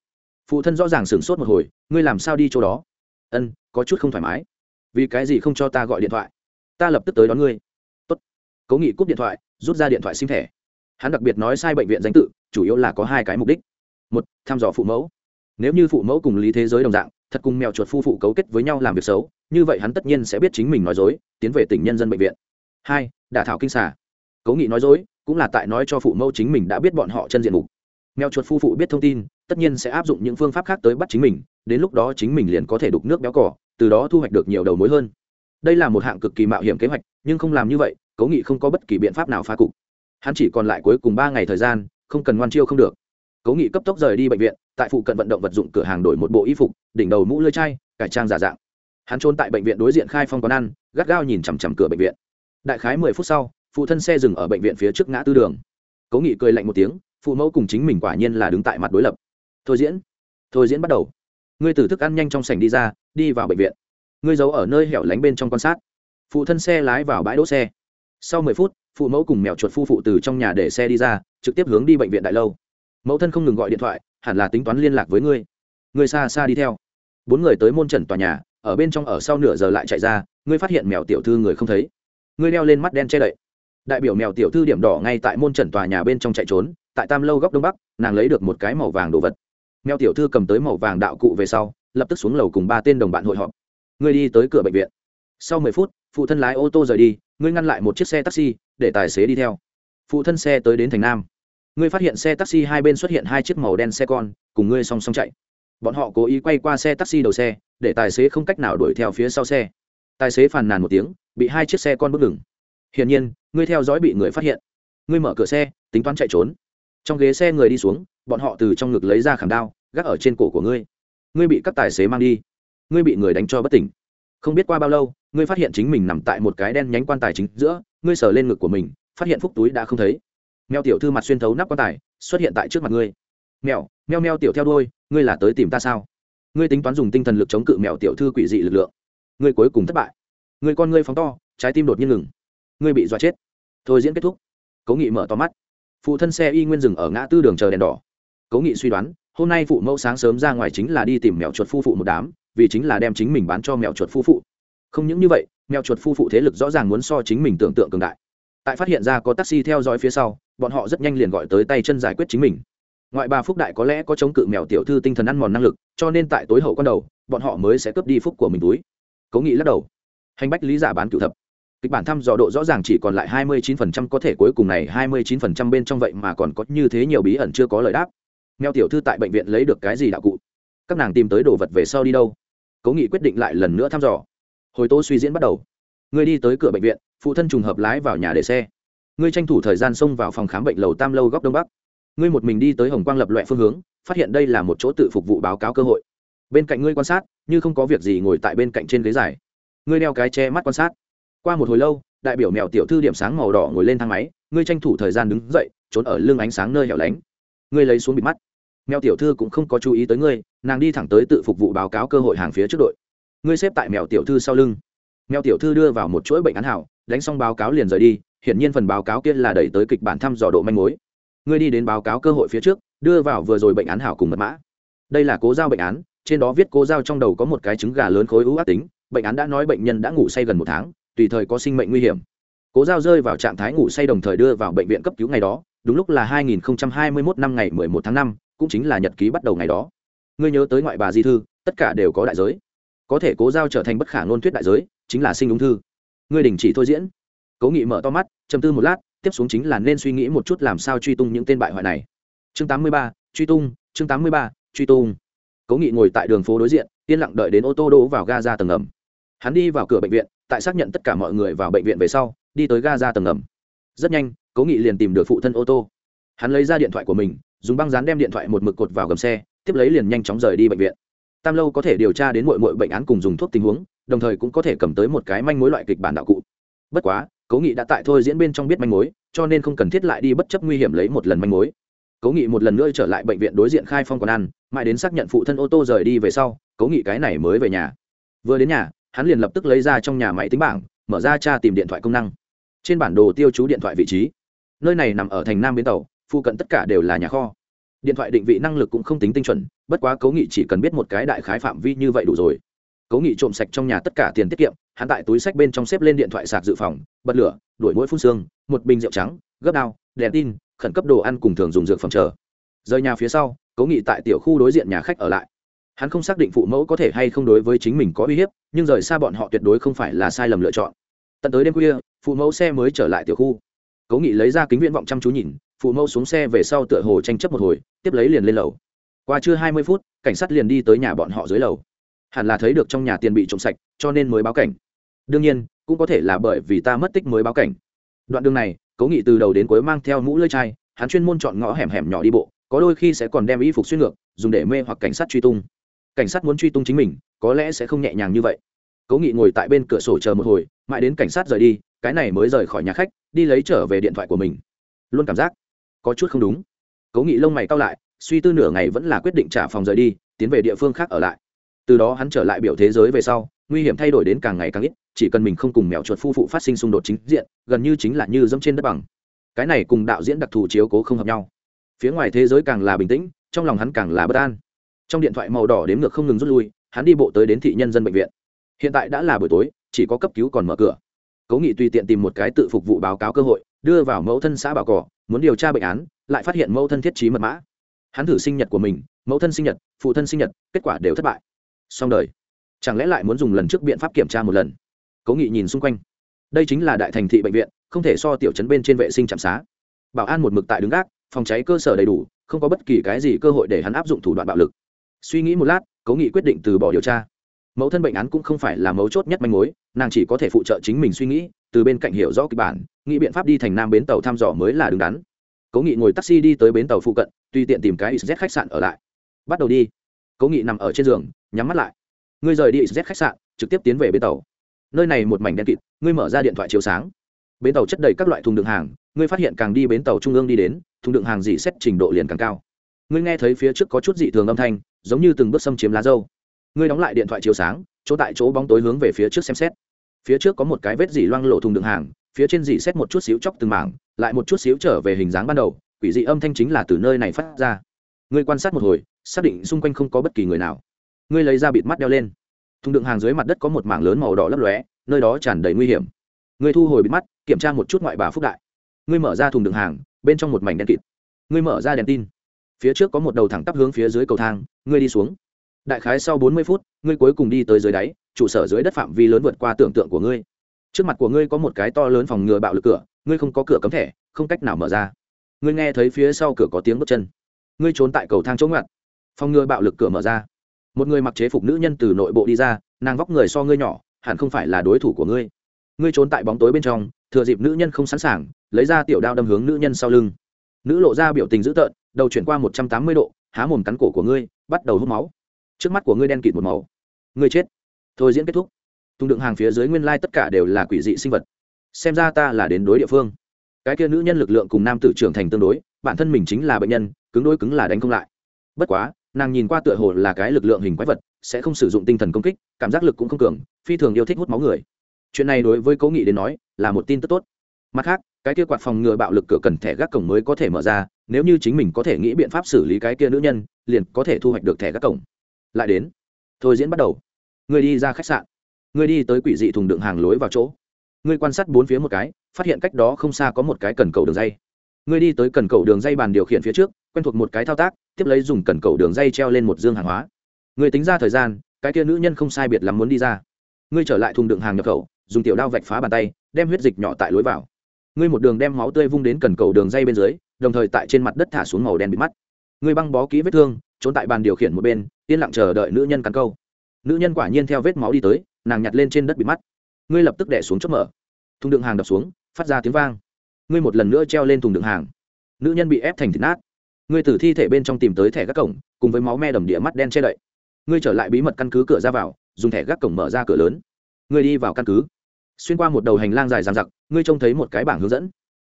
Phụ thân rõ ràng sửng sốt một hồi, ngươi làm sao đi chỗ đó? Ân, có chút không thoải mái. Vì cái gì không cho ta gọi điện thoại? Ta lập tức tới đón ngươi. Tốt. cố nghị cúp điện thoại, rút ra điện thoại sim thẻ. Hắn đặc biệt nói sai bệnh viện danh tự, chủ yếu là có hai cái mục đích. Một, thăm dò phụ mẫu nếu như phụ mẫu cùng lý thế giới đồng dạng thật cùng mèo chuột phu phụ cấu kết với nhau làm việc xấu như vậy hắn tất nhiên sẽ biết chính mình nói dối tiến về tỉnh nhân dân bệnh viện. Hai đả thảo kinh xà, cố nghị nói dối cũng là tại nói cho phụ mẫu chính mình đã biết bọn họ chân diện mục. Mèo chuột phu phụ biết thông tin tất nhiên sẽ áp dụng những phương pháp khác tới bắt chính mình đến lúc đó chính mình liền có thể đục nước béo cỏ từ đó thu hoạch được nhiều đầu mối hơn. Đây là một hạng cực kỳ mạo hiểm kế hoạch nhưng không làm như vậy cố nghị không có bất kỳ biện pháp nào phá cục. Hắn chỉ còn lại cuối cùng ba ngày thời gian không cần ngoan chiêu không được cố nghị cấp tốc rời đi bệnh viện, tại phụ cận vận động vật dụng cửa hàng đổi một bộ y phục, đỉnh đầu mũ lưỡi chai, cải trang giả dạng. Hắn trốn tại bệnh viện đối diện khai phong quán ăn, gắt gao nhìn chằm chằm cửa bệnh viện. Đại khái mười phút sau, phụ thân xe dừng ở bệnh viện phía trước ngã tư đường. Cố nghị cười lạnh một tiếng, phụ mẫu cùng chính mình quả nhiên là đứng tại mặt đối lập. Thôi diễn thôi diễn bắt đầu. Ngươi từ thức ăn nhanh trong sảnh đi ra, đi vào bệnh viện. Ngươi giấu ở nơi hẻo lánh bên trong quan sát. Phụ thân xe lái vào bãi đỗ xe. Sau mười phút, phụ mẫu cùng mèo chuột phu phụ từ trong nhà để xe đi ra, trực tiếp hướng đi bệnh viện đại lâu mẫu thân không ngừng gọi điện thoại, hẳn là tính toán liên lạc với ngươi. Ngươi xa xa đi theo. Bốn người tới môn trần tòa nhà, ở bên trong ở sau nửa giờ lại chạy ra, ngươi phát hiện mèo tiểu thư người không thấy. Ngươi đeo lên mắt đen che đậy. Đại biểu mèo tiểu thư điểm đỏ ngay tại môn trần tòa nhà bên trong chạy trốn, tại tam lâu góc đông bắc, nàng lấy được một cái màu vàng đồ vật. Mèo tiểu thư cầm tới màu vàng đạo cụ về sau, lập tức xuống lầu cùng ba tên đồng bạn hội họp. Ngươi đi tới cửa bệnh viện. Sau mười phút, phụ thân lái ô tô rời đi, ngươi ngăn lại một chiếc xe taxi, để tài xế đi theo. Phụ thân xe tới đến thành nam ngươi phát hiện xe taxi hai bên xuất hiện hai chiếc màu đen xe con, cùng ngươi song song chạy. Bọn họ cố ý quay qua xe taxi đầu xe, để tài xế không cách nào đuổi theo phía sau xe. Tài xế phàn nàn một tiếng, bị hai chiếc xe con bước ngừng. Hiển nhiên, ngươi theo dõi bị người phát hiện. Ngươi mở cửa xe, tính toán chạy trốn. Trong ghế xe người đi xuống, bọn họ từ trong ngực lấy ra khảm đao, gác ở trên cổ của ngươi. Ngươi bị các tài xế mang đi. Ngươi bị người đánh cho bất tỉnh. Không biết qua bao lâu, ngươi phát hiện chính mình nằm tại một cái đen nhánh quan tài chính giữa, ngươi sờ lên ngực của mình, phát hiện phúc túi đã không thấy mèo tiểu thư mặt xuyên thấu nắp quan tài, xuất hiện tại trước mặt ngươi. Mèo meo meo tiểu theo đôi ngươi là tới tìm ta sao? Ngươi tính toán dùng tinh thần lực chống cự mèo tiểu thư quỷ dị lực lượng. Ngươi cuối cùng thất bại. Ngươi con ngươi phóng to, trái tim đột nhiên ngừng. Ngươi bị dọa chết. Thôi diễn kết thúc. Cố nghị mở to mắt. Phụ thân xe y nguyên dừng ở ngã tư đường chờ đèn đỏ. Cố nghị suy đoán, hôm nay phụ mẫu sáng sớm ra ngoài chính là đi tìm mèo chuột phu phụ một đám, vì chính là đem chính mình bán cho mèo chuột phu phụ. Không những như vậy, mèo chuột phu phụ thế lực rõ ràng muốn so chính mình tưởng tượng cường đại tại phát hiện ra có taxi theo dõi phía sau, bọn họ rất nhanh liền gọi tới tay chân giải quyết chính mình. Ngoại bà phúc đại có lẽ có chống cự mèo tiểu thư tinh thần ăn mòn năng lực, cho nên tại tối hậu con đầu, bọn họ mới sẽ cướp đi phúc của mình túi. Cố nghị lắc đầu. Hành bách lý giả bán cựu thập. Kịch bản thăm dò độ rõ ràng chỉ còn lại hai mươi 29% có thể cuối cùng này hai mươi 29% bên trong vậy mà còn có như thế nhiều bí ẩn chưa có lời đáp. Mèo tiểu thư tại bệnh viện lấy được cái gì đạo cụ? Các nàng tìm tới đồ vật về sau đi đâu? Cố nghị quyết định lại lần nữa thăm dò. Hồi tô suy diễn bắt đầu. Người đi tới cửa bệnh viện phụ thân trùng hợp lái vào nhà để xe. Ngươi tranh thủ thời gian xông vào phòng khám bệnh lầu tam lâu góc đông bắc. Ngươi một mình đi tới hồng quang lập loại phương hướng, phát hiện đây là một chỗ tự phục vụ báo cáo cơ hội. Bên cạnh ngươi quan sát, như không có việc gì ngồi tại bên cạnh trên ghế dài. Ngươi đeo cái che mắt quan sát. Qua một hồi lâu, đại biểu mèo tiểu thư điểm sáng màu đỏ ngồi lên thang máy, ngươi tranh thủ thời gian đứng dậy, trốn ở lưng ánh sáng nơi hẻo lánh. Ngươi lấy xuống bịt mắt. Mèo tiểu thư cũng không có chú ý tới ngươi, nàng đi thẳng tới tự phục vụ báo cáo cơ hội hàng phía trước đội. Ngươi xếp tại mèo tiểu thư sau lưng. Mèo tiểu thư đưa vào một chuỗi bệnh án hảo đánh xong báo cáo liền rời đi hiển nhiên phần báo cáo kia là đẩy tới kịch bản thăm dò độ manh mối. Ngươi đi đến báo cáo cơ hội phía trước đưa vào vừa rồi bệnh án hảo cùng mật mã. Đây là cố giao bệnh án trên đó viết cố giao trong đầu có một cái trứng gà lớn khối ưu ác tính bệnh án đã nói bệnh nhân đã ngủ say gần một tháng tùy thời có sinh mệnh nguy hiểm. Cố giao rơi vào trạng thái ngủ say đồng thời đưa vào bệnh viện cấp cứu ngày đó đúng lúc là 2021 năm ngày 11 tháng 5, cũng chính là nhật ký bắt đầu ngày đó. Ngươi nhớ tới ngoại bà di thư tất cả đều có đại giới. Có thể cố giao trở thành bất khả ngôn thuyết đại giới chính là sinh ung thư ngươi đình chỉ thôi diễn. Cố nghị mở to mắt chầm tư một lát tiếp xuống chính là nên suy nghĩ một chút làm sao truy tung những tên bại hoại này. Chương 83, truy tung chương 83, truy tung. Cố nghị ngồi tại đường phố đối diện yên lặng đợi đến ô tô đỗ vào ga ra tầng ngầm. Hắn đi vào cửa bệnh viện tại xác nhận tất cả mọi người vào bệnh viện về sau đi tới ga ra tầng ngầm. Rất nhanh cố nghị liền tìm được phụ thân ô tô. Hắn lấy ra điện thoại của mình dùng băng dán đem điện thoại một mực cột vào gầm xe tiếp lấy liền nhanh chóng rời đi bệnh viện. Tam lâu có thể điều tra đến mọi mọi bệnh án cùng dùng thuốc tình huống đồng thời cũng có thể cầm tới một cái manh mối loại kịch bản đạo cụ. Bất quá, cố nghị đã tại thôi diễn bên trong biết manh mối, cho nên không cần thiết lại đi bất chấp nguy hiểm lấy một lần manh mối. Cố nghị một lần nữa trở lại bệnh viện đối diện khai phong còn ăn, mãi đến xác nhận phụ thân ô tô rời đi về sau, cố nghị cái này mới về nhà. Vừa đến nhà, hắn liền lập tức lấy ra trong nhà máy tính bảng, mở ra tra tìm điện thoại công năng. Trên bản đồ tiêu chú điện thoại vị trí. Nơi này nằm ở thành nam bến tàu, phụ cận tất cả đều là nhà kho. Điện thoại định vị năng lực cũng không tính tinh chuẩn, bất quá cố nghị chỉ cần biết một cái đại khái phạm vi như vậy đủ rồi cố nghị trộm sạch trong nhà tất cả tiền tiết kiệm, hắn tại túi sách bên trong xếp lên điện thoại sạc dự phòng, bật lửa, đuổi mũi phun xương, một bình rượu trắng, gấp đao, đèn tin, khẩn cấp đồ ăn cùng thường dùng dược phẩm chờ. Rời nhà phía sau cố nghị tại tiểu khu đối diện nhà khách ở lại. Hắn không xác định phụ mẫu có thể hay không đối với chính mình có uy hiếp, nhưng rời xa bọn họ tuyệt đối không phải là sai lầm lựa chọn. Tận tới đêm khuya, phụ mẫu xe mới trở lại tiểu khu. Cố nghị lấy ra kính viễn vọng chăm chú nhìn, phụ mẫu xuống xe về sau tựa hồ tranh chấp một hồi, tiếp lấy liền lên lầu. Qua chưa hai mươi phút, cảnh sát liền đi tới nhà bọn họ dưới lầu hẳn là thấy được trong nhà tiền bị trộm sạch, cho nên mới báo cảnh. Đương nhiên, cũng có thể là bởi vì ta mất tích mới báo cảnh. Đoạn đường này, cố nghị từ đầu đến cuối mang theo mũ lơi chai, hắn chuyên môn chọn ngõ hẻm hẻm nhỏ đi bộ, có đôi khi sẽ còn đem y phục xuyên ngược, dùng để mê hoặc cảnh sát truy tung. Cảnh sát muốn truy tung chính mình, có lẽ sẽ không nhẹ nhàng như vậy. Cố nghị ngồi tại bên cửa sổ chờ một hồi, mãi đến cảnh sát rời đi, cái này mới rời khỏi nhà khách, đi lấy trở về điện thoại của mình. Luôn cảm giác, có chút không đúng. Cố nghị lông mày cao lại, suy tư nửa ngày vẫn là quyết định trả phòng rời đi, tiến về địa phương khác ở lại từ đó hắn trở lại biểu thế giới về sau, nguy hiểm thay đổi đến càng ngày càng ít, chỉ cần mình không cùng mèo chuột phu phụ phát sinh xung đột chính diện, gần như chính là như dẫm trên đất bằng. Cái này cùng đạo diễn đặc thù chiếu cố không hợp nhau. Phía ngoài thế giới càng là bình tĩnh, trong lòng hắn càng là bất an. Trong điện thoại màu đỏ đếm ngược không ngừng rút lui, hắn đi bộ tới đến thị nhân dân bệnh viện. Hiện tại đã là buổi tối, chỉ có cấp cứu còn mở cửa. Cố nghị tùy tiện tìm một cái tự phục vụ báo cáo cơ hội, đưa vào mẫu thân xã bảo cỏ, muốn điều tra bệnh án, lại phát hiện mẫu thân thiết trí mật mã. Hắn thử sinh nhật của mình, mẫu thân sinh nhật, phụ thân sinh nhật, kết quả đều thất bại xong đời. Chẳng lẽ lại muốn dùng lần trước biện pháp kiểm tra một lần? Cố nghị nhìn xung quanh. Đây chính là đại thành thị bệnh viện, không thể so tiểu chấn bên trên vệ sinh trạm xá. Bảo an một mực tại đứng gác, phòng cháy cơ sở đầy đủ, không có bất kỳ cái gì cơ hội để hắn áp dụng thủ đoạn bạo lực. Suy nghĩ một lát, cố nghị quyết định từ bỏ điều tra. Mẫu thân bệnh án cũng không phải là mấu chốt nhất manh mối, nàng chỉ có thể phụ trợ chính mình suy nghĩ, từ bên cạnh hiểu rõ kịch bản, nghĩ biện pháp đi thành nam bến tàu thăm dò mới là đứng đắn. Cố nghị ngồi taxi đi tới bến tàu phụ cận, tùy tiện tìm cái xz khách sạn ở lại. Bắt đầu đi cố nghị nằm ở trên giường, nhắm mắt lại. Ngươi rời đi z khách sạn, trực tiếp tiến về bến tàu. Nơi này một mảnh đen kịt, ngươi mở ra điện thoại chiếu sáng. Bến tàu chất đầy các loại thùng đựng hàng, ngươi phát hiện càng đi bến tàu trung ương đi đến, thùng đựng hàng dị xét trình độ liền càng cao. Ngươi nghe thấy phía trước có chút dị thường âm thanh, giống như từng bước xâm chiếm lá dâu. Ngươi đóng lại điện thoại chiếu sáng, chỗ tại chỗ bóng tối hướng về phía trước xem xét. Phía trước có một cái vết dỉ loang lộ thùng đựng hàng, phía trên dỉ xét một chút xíu chóc từng mảng, lại một chút xíu trở về hình dáng ban đầu, quỷ dị âm thanh chính là từ nơi này phát ra. Ngươi quan sát một hồi xác định xung quanh không có bất kỳ người nào. Ngươi lấy ra bịt mắt đeo lên. Thùng đựng hàng dưới mặt đất có một mảng lớn màu đỏ lấp lóe, nơi đó tràn đầy nguy hiểm. Ngươi thu hồi bịt mắt, kiểm tra một chút ngoại bà phúc đại. Ngươi mở ra thùng đựng hàng, bên trong một mảnh đen kịt. Ngươi mở ra đèn tin. Phía trước có một đầu thẳng tắp hướng phía dưới cầu thang, ngươi đi xuống. Đại khái sau bốn mươi phút, ngươi cuối cùng đi tới dưới đáy, trụ sở dưới đất phạm vi lớn vượt qua tưởng tượng của ngươi. Trước mặt của ngươi có một cái to lớn phòng ngừa bạo lực cửa, ngươi không có cửa cấm thẻ, không cách nào mở ra. Ngươi nghe thấy phía sau cửa có tiếng bước chân. Ngươi trốn tại cầu thang chỗ ngặt phòng ngừa bạo lực cửa mở ra. Một người mặc chế phục nữ nhân từ nội bộ đi ra nàng vóc người so ngươi nhỏ hẳn không phải là đối thủ của ngươi. Ngươi trốn tại bóng tối bên trong thừa dịp nữ nhân không sẵn sàng lấy ra tiểu đao đâm hướng nữ nhân sau lưng. Nữ lộ ra biểu tình dữ tợn đầu chuyển qua một trăm tám mươi độ há mồm cắn cổ của ngươi bắt đầu hút máu. Trước mắt của ngươi đen kịt một máu, ngươi chết. Thôi diễn kết thúc. Thùng đựng hàng phía dưới nguyên lai tất cả đều là quỷ dị sinh vật. Xem ra ta là đến đối địa phương. Cái kia nữ nhân lực lượng cùng nam tử trưởng thành tương đối bản thân mình chính là bệnh nhân cứng đối cứng là đánh không lại. Bất quá nàng nhìn qua tựa hồ là cái lực lượng hình quái vật, sẽ không sử dụng tinh thần công kích, cảm giác lực cũng không cường, phi thường yêu thích hút máu người. Chuyện này đối với cố nghị đến nói, là một tin tức tốt. Mặt khác, cái kia quạt phòng ngừa bạo lực cửa cần thẻ gác cổng mới có thể mở ra, nếu như chính mình có thể nghĩ biện pháp xử lý cái kia nữ nhân, liền có thể thu hoạch được thẻ gác cổng. Lại đến. Thôi diễn bắt đầu. Người đi ra khách sạn. Người đi tới quỷ dị thùng đựng hàng lối vào chỗ. Người quan sát bốn phía một cái, phát hiện cách đó không xa có một cái cần cầu đường dây. Ngươi đi tới cần cầu đường dây bàn điều khiển phía trước, quen thuộc một cái thao tác, tiếp lấy dùng cần cầu đường dây treo lên một dương hàng hóa. Người tính ra thời gian, cái kia nữ nhân không sai biệt lắm muốn đi ra. Ngươi trở lại thùng đựng hàng nhập khẩu, dùng tiểu đao vạch phá bàn tay, đem huyết dịch nhỏ tại lối vào. Ngươi một đường đem máu tươi vung đến cần cầu đường dây bên dưới, đồng thời tại trên mặt đất thả xuống màu đen bị mắt. Ngươi băng bó kỹ vết thương, trốn tại bàn điều khiển một bên, yên lặng chờ đợi nữ nhân cắn câu. Nữ nhân quả nhiên theo vết máu đi tới, nàng nhặt lên trên đất bị mắt. Ngươi lập tức đẻ xuống chốt mở. Thùng đựng hàng đập xuống, phát ra tiếng vang ngươi một lần nữa treo lên thùng đựng hàng. Nữ nhân bị ép thành thịt nát. Ngươi từ thi thể bên trong tìm tới thẻ gác cổng, cùng với máu me đầm địa mắt đen che đậy. Ngươi trở lại bí mật căn cứ cửa ra vào, dùng thẻ gác cổng mở ra cửa lớn. Ngươi đi vào căn cứ. Xuyên qua một đầu hành lang dài dàn giặc ngươi trông thấy một cái bảng hướng dẫn.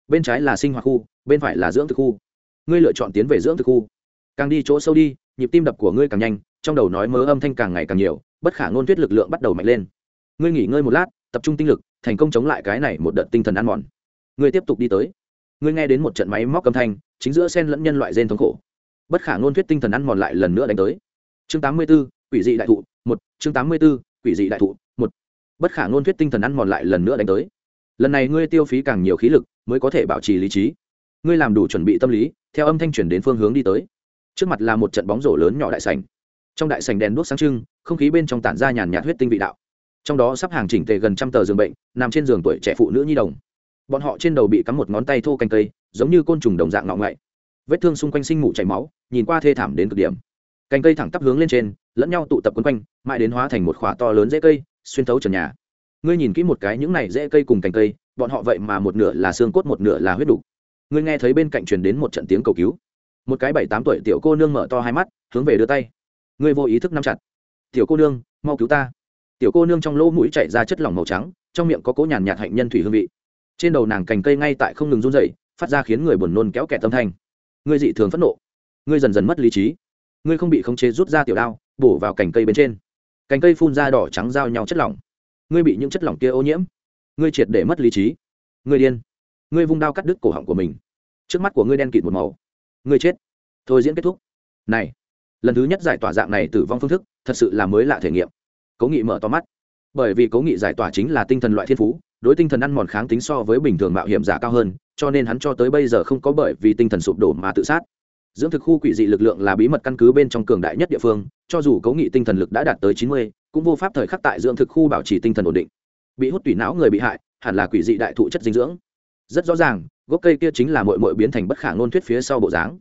Bên trái là sinh hoạt khu, bên phải là dưỡng thực khu. Ngươi lựa chọn tiến về dưỡng thực khu. Càng đi chỗ sâu đi, nhịp tim đập của ngươi càng nhanh, trong đầu nói mớ âm thanh càng ngày càng nhiều, bất khả ngôn thuyết lực lượng bắt đầu mạnh lên. Ngươi nghỉ ngơi một lát, tập trung tinh lực, thành công chống lại cái này một đợt tinh thần ăn mòn ngươi tiếp tục đi tới. Ngươi nghe đến một trận máy móc âm thanh chính giữa sen lẫn nhân loại gen thống khổ. Bất khả ngôn thuyết tinh thần ăn mòn lại lần nữa đánh tới. Chương 84, quỷ dị đại thụ một chương 84, quỷ dị đại thụ một. Bất khả ngôn thuyết tinh thần ăn mòn lại lần nữa đánh tới. Lần này ngươi tiêu phí càng nhiều khí lực mới có thể bảo trì lý trí. Ngươi làm đủ chuẩn bị tâm lý theo âm thanh chuyển đến phương hướng đi tới. Trước mặt là một trận bóng rổ lớn nhỏ đại sành trong đại sành đèn đuốc sáng trưng không khí bên trong tản ra nhàn nhạt huyết tinh vị đạo. Trong đó sắp hàng chỉnh tề gần trăm tờ giường bệnh nằm trên giường tuổi trẻ phụ nữ nhi đồng bọn họ trên đầu bị cắm một ngón tay thô canh cây, giống như côn trùng đồng dạng ngọng ngậy. Vết thương xung quanh sinh mủ chảy máu, nhìn qua thê thảm đến cực điểm. Cành cây thẳng tắp hướng lên trên, lẫn nhau tụ tập quấn quanh, mãi đến hóa thành một khỏa to lớn dễ cây, xuyên thấu trần nhà. Ngươi nhìn kỹ một cái những này dễ cây cùng cành cây, bọn họ vậy mà một nửa là xương cốt một nửa là huyết đục ngươi nghe thấy bên cạnh truyền đến một trận tiếng cầu cứu. Một cái bảy tám tuổi tiểu cô nương mở to hai mắt, hướng về đưa tay. Ngươi vô ý thức nắm chặt. Tiểu cô nương, mau cứu ta. Tiểu cô nương trong lỗ mũi chạy ra chất lỏng màu trắng, trong miệng có cỗ nhàn nhạt hạnh nhân thủy hương vị trên đầu nàng cành cây ngay tại không ngừng run dậy phát ra khiến người buồn nôn kéo kẹt tâm thanh. Ngươi dị thường phẫn nộ. Ngươi dần dần mất lý trí. Ngươi không bị khống chế rút ra tiểu đao, bổ vào cành cây bên trên. Cành cây phun ra đỏ trắng giao nhau chất lỏng. Ngươi bị những chất lỏng kia ô nhiễm. Ngươi triệt để mất lý trí. Ngươi điên. Ngươi vung đao cắt đứt cổ họng của mình. Trước mắt của ngươi đen kịt một màu. Ngươi chết. Thôi diễn kết thúc. Này, lần thứ nhất giải tỏa dạng này tử vong phương thức, thật sự là mới lạ thể nghiệm. Cố nghị mở to mắt. Bởi vì cố nghị giải tỏa chính là tinh thần loại thiên phú đối tinh thần ăn mòn kháng tính so với bình thường mạo hiểm giả cao hơn, cho nên hắn cho tới bây giờ không có bởi vì tinh thần sụp đổ mà tự sát. Dưỡng thực khu quỷ dị lực lượng là bí mật căn cứ bên trong cường đại nhất địa phương, cho dù cấu nghị tinh thần lực đã đạt tới chín mươi, cũng vô pháp thời khắc tại dưỡng thực khu bảo trì tinh thần ổn định. Bị hút tủy não người bị hại, hẳn là quỷ dị đại thụ chất dinh dưỡng. Rất rõ ràng, gốc cây kia chính là mội mội biến thành bất khả ngôn thuyết phía sau bộ dáng.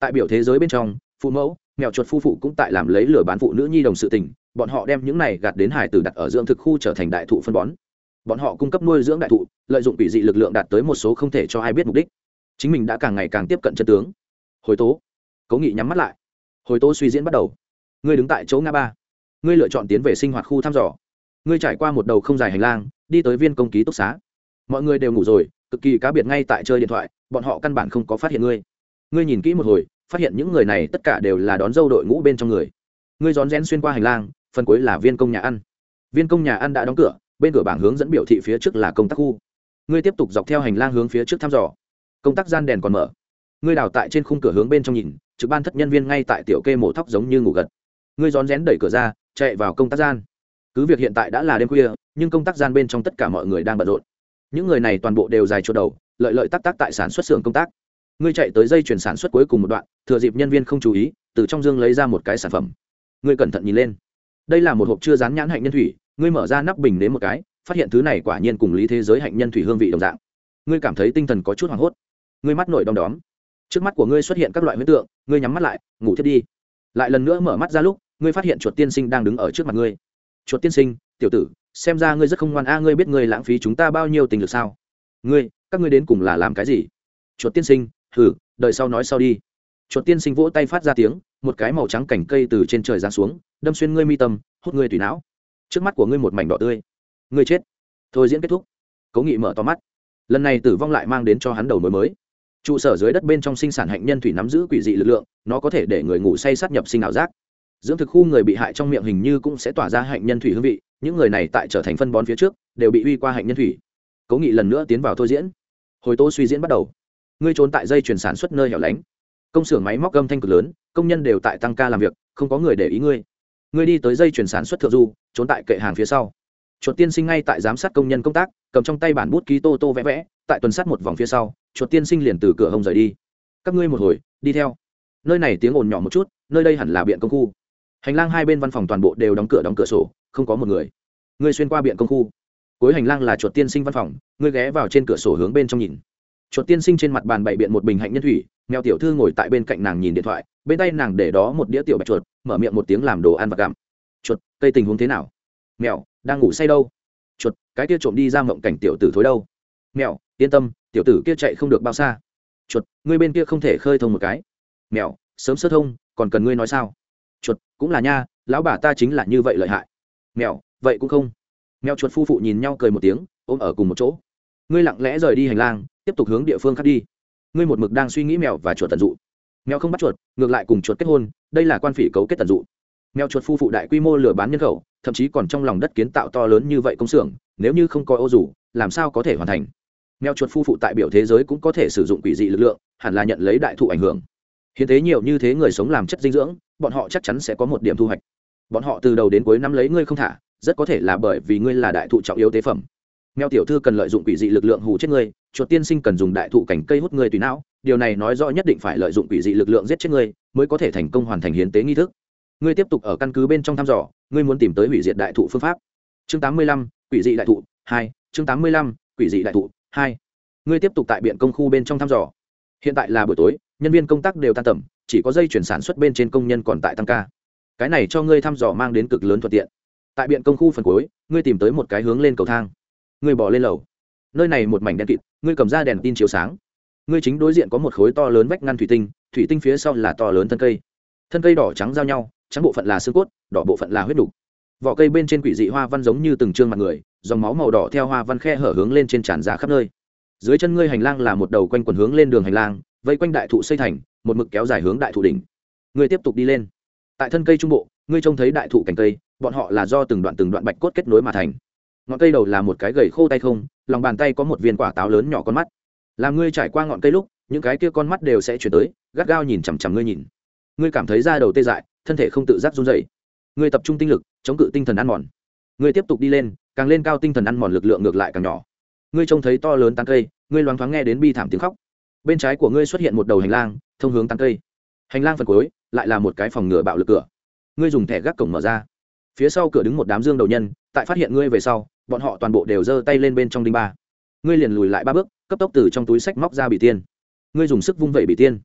Tại biểu thế giới bên trong, phụ mẫu, mèo chuột phu phụ cũng tại làm lấy lửa bán phụ nữ nhi đồng sự tình, bọn họ đem những này gạt đến hải tử đặt ở dưỡng thực khu trở thành đại thụ phân bón bọn họ cung cấp nuôi dưỡng đại thụ, lợi dụng quỷ dị lực lượng đạt tới một số không thể cho ai biết mục đích. Chính mình đã càng ngày càng tiếp cận chân tướng. Hồi tố, cố nghị nhắm mắt lại. Hồi tố suy diễn bắt đầu. Ngươi đứng tại chỗ ngã ba. Ngươi lựa chọn tiến về sinh hoạt khu thăm dò. Ngươi trải qua một đầu không dài hành lang, đi tới viên công ký túc xá. Mọi người đều ngủ rồi, cực kỳ cá biệt ngay tại chơi điện thoại, bọn họ căn bản không có phát hiện ngươi. Ngươi nhìn kỹ một hồi, phát hiện những người này tất cả đều là đón dâu đội ngũ bên trong người. Ngươi rón rén xuyên qua hành lang, phần cuối là viên công nhà ăn. Viên công nhà ăn đã đóng cửa bên cửa bảng hướng dẫn biểu thị phía trước là công tác khu. Ngươi tiếp tục dọc theo hành lang hướng phía trước thăm dò. Công tác gian đèn còn mở. Ngươi đào tại trên khung cửa hướng bên trong nhìn, trực ban thất nhân viên ngay tại tiểu kê mổ thóc giống như ngủ gật. Ngươi rón rén đẩy cửa ra, chạy vào công tác gian. Cứ việc hiện tại đã là đêm khuya, nhưng công tác gian bên trong tất cả mọi người đang bận rộn. Những người này toàn bộ đều dài chỗ đầu, lợi lợi tắc tác tại sản xuất xưởng công tác. Ngươi chạy tới dây chuyển sản xuất cuối cùng một đoạn, thừa dịp nhân viên không chú ý, từ trong dương lấy ra một cái sản phẩm. Ngươi cẩn thận nhìn lên. Đây là một hộp chưa rán nhãn hạnh nhân thủy ngươi mở ra nắp bình đến một cái phát hiện thứ này quả nhiên cùng lý thế giới hạnh nhân thủy hương vị đồng dạng. Ngươi cảm thấy tinh thần có chút hoảng hốt. Ngươi mắt nổi đom đóm. Trước mắt của ngươi xuất hiện các loại huyết tượng ngươi nhắm mắt lại ngủ thiết đi. Lại lần nữa mở mắt ra lúc ngươi phát hiện chuột tiên sinh đang đứng ở trước mặt ngươi. Chuột tiên sinh tiểu tử xem ra ngươi rất không ngoan a ngươi biết ngươi lãng phí chúng ta bao nhiêu tình lực sao? Ngươi các ngươi đến cùng là làm cái gì? Chuột tiên sinh thử, đợi sau nói sau đi. Chuột tiên sinh vỗ tay phát ra tiếng một cái màu trắng cảnh cây từ trên trời giáng xuống đâm xuyên ngươi mi tâm hút ngươi tùy não trước mắt của ngươi một mảnh đỏ tươi. Ngươi chết. Thôi diễn kết thúc. Cố nghị mở to mắt. Lần này tử vong lại mang đến cho hắn đầu mối mới. Trụ sở dưới đất bên trong sinh sản hạnh nhân thủy nắm giữ quỷ dị lực lượng, nó có thể để người ngủ say sát nhập sinh ảo giác. Dưỡng thực khu người bị hại trong miệng hình như cũng sẽ tỏa ra hạnh nhân thủy hương vị, những người này tại trở thành phân bón phía trước, đều bị uy qua hạnh nhân thủy. Cố nghị lần nữa tiến vào thôi diễn. Hồi tô suy diễn bắt đầu. Ngươi trốn tại dây chuyển sản xuất nơi hẻo lánh. Công xưởng máy móc gâm thanh cực lớn, công nhân đều tại tăng ca làm việc, không có người để ý ngươi ngươi đi tới dây chuyển sản xuất thượng du, trốn tại kệ hàng phía sau. Chuột tiên sinh ngay tại giám sát công nhân công tác, cầm trong tay bản bút ký tô tô vẽ vẽ, tại tuần sát một vòng phía sau, chuột tiên sinh liền từ cửa hông rời đi. Các ngươi một hồi, đi theo. Nơi này tiếng ồn nhỏ một chút, nơi đây hẳn là biện công khu. Hành lang hai bên văn phòng toàn bộ đều đóng cửa đóng cửa sổ, không có một người. Ngươi xuyên qua biện công khu. Cuối hành lang là chuột tiên sinh văn phòng, ngươi ghé vào trên cửa sổ hướng bên trong nhìn. Chuột tiên sinh trên mặt bàn bày biện một bình hạnh nhân thủy, mèo tiểu thư ngồi tại bên cạnh nàng nhìn điện thoại bên tay nàng để đó một đĩa tiểu bạch chuột, mở miệng một tiếng làm đồ ăn và gặm. Chuột, cây tình huống thế nào? Mèo, đang ngủ say đâu? Chuột, cái kia trộm đi ra mộng cảnh tiểu tử thối đâu? Mèo, yên tâm, tiểu tử kia chạy không được bao xa. Chuột, ngươi bên kia không thể khơi thông một cái. Mèo, sớm sơ thông, còn cần ngươi nói sao? Chuột, cũng là nha, lão bà ta chính là như vậy lợi hại. Mèo, vậy cũng không. Mèo chuột phu phụ nhìn nhau cười một tiếng, ôm ở cùng một chỗ. Ngươi lặng lẽ rời đi hành lang, tiếp tục hướng địa phương khác đi. Ngươi một mực đang suy nghĩ mèo và chuột tận dụ mèo không bắt chuột, ngược lại cùng chuột kết hôn, đây là quan phỉ cấu kết tận dụ. Mèo chuột phu phụ đại quy mô lừa bán nhân khẩu, thậm chí còn trong lòng đất kiến tạo to lớn như vậy công xưởng, nếu như không có ô dù làm sao có thể hoàn thành? Mèo chuột phu phụ tại biểu thế giới cũng có thể sử dụng quỷ dị lực lượng, hẳn là nhận lấy đại thụ ảnh hưởng. Hiện thế nhiều như thế người sống làm chất dinh dưỡng, bọn họ chắc chắn sẽ có một điểm thu hoạch. Bọn họ từ đầu đến cuối năm lấy ngươi không thả, rất có thể là bởi vì ngươi là đại thụ trọng yếu tế phẩm. Mèo tiểu thư cần lợi dụng quỷ dị lực lượng hù chết ngươi, chuột tiên sinh cần dùng đại thụ cảnh cây hút ngươi tùy não điều này nói rõ nhất định phải lợi dụng quỷ dị lực lượng giết chết ngươi mới có thể thành công hoàn thành hiến tế nghi thức. Ngươi tiếp tục ở căn cứ bên trong thăm dò ngươi muốn tìm tới hủy diệt đại thụ phương pháp. Chương 85, quỷ dị đại thụ hai chương 85, quỷ dị đại thụ hai. Ngươi tiếp tục tại biện công khu bên trong thăm dò. Hiện tại là buổi tối nhân viên công tác đều tan tầm chỉ có dây chuyển sản xuất bên trên công nhân còn tại tăng ca. Cái này cho ngươi thăm dò mang đến cực lớn thuận tiện. Tại biện công khu phần cuối ngươi tìm tới một cái hướng lên cầu thang. Ngươi bỏ lên lầu. Nơi này một mảnh đen kịt ngươi cầm ra đèn tin chiếu sáng ngươi chính đối diện có một khối to lớn vách ngăn thủy tinh thủy tinh phía sau là to lớn thân cây. Thân cây đỏ trắng giao nhau, trắng bộ phận là xương cốt, đỏ bộ phận là huyết đục. Vỏ cây bên trên quỷ dị hoa văn giống như từng trương mặt người, dòng máu màu đỏ theo hoa văn khe hở hướng lên trên tràn ra khắp nơi. Dưới chân ngươi hành lang là một đầu quanh quần hướng lên đường hành lang, vây quanh đại thụ xây thành, một mực kéo dài hướng đại thụ đỉnh. Ngươi tiếp tục đi lên. Tại thân cây trung bộ, ngươi trông thấy đại thụ cành cây, bọn họ là do từng đoạn từng đoạn bạch cốt kết nối mà thành. Ngọn cây đầu là một cái gầy khô tay không, lòng bàn tay có một viên quả táo lớn nhỏ con mắt làm ngươi trải qua ngọn cây lúc, những cái kia con mắt đều sẽ chuyển tới, gắt gao nhìn chằm chằm ngươi nhìn. Ngươi cảm thấy da đầu tê dại, thân thể không tự giác run dày ngươi tập trung tinh lực, chống cự tinh thần ăn mòn. Ngươi tiếp tục đi lên, càng lên cao tinh thần ăn mòn lực lượng ngược lại càng nhỏ. Ngươi trông thấy to lớn tán cây, ngươi loáng thoáng nghe đến bi thảm tiếng khóc. Bên trái của ngươi xuất hiện một đầu hành lang, thông hướng tán cây. Hành lang phần cuối, lại là một cái phòng ngừa bạo lực cửa. Ngươi dùng thẻ gác cổng mở ra. Phía sau cửa đứng một đám dương đầu nhân, tại phát hiện ngươi về sau, bọn họ toàn bộ đều giơ tay lên bên trong đinh ba. Ngươi liền lùi lại ba bước cấp tốc từ trong túi sách móc ra bị tiên. Ngươi dùng sức vung vẩy bị tiên.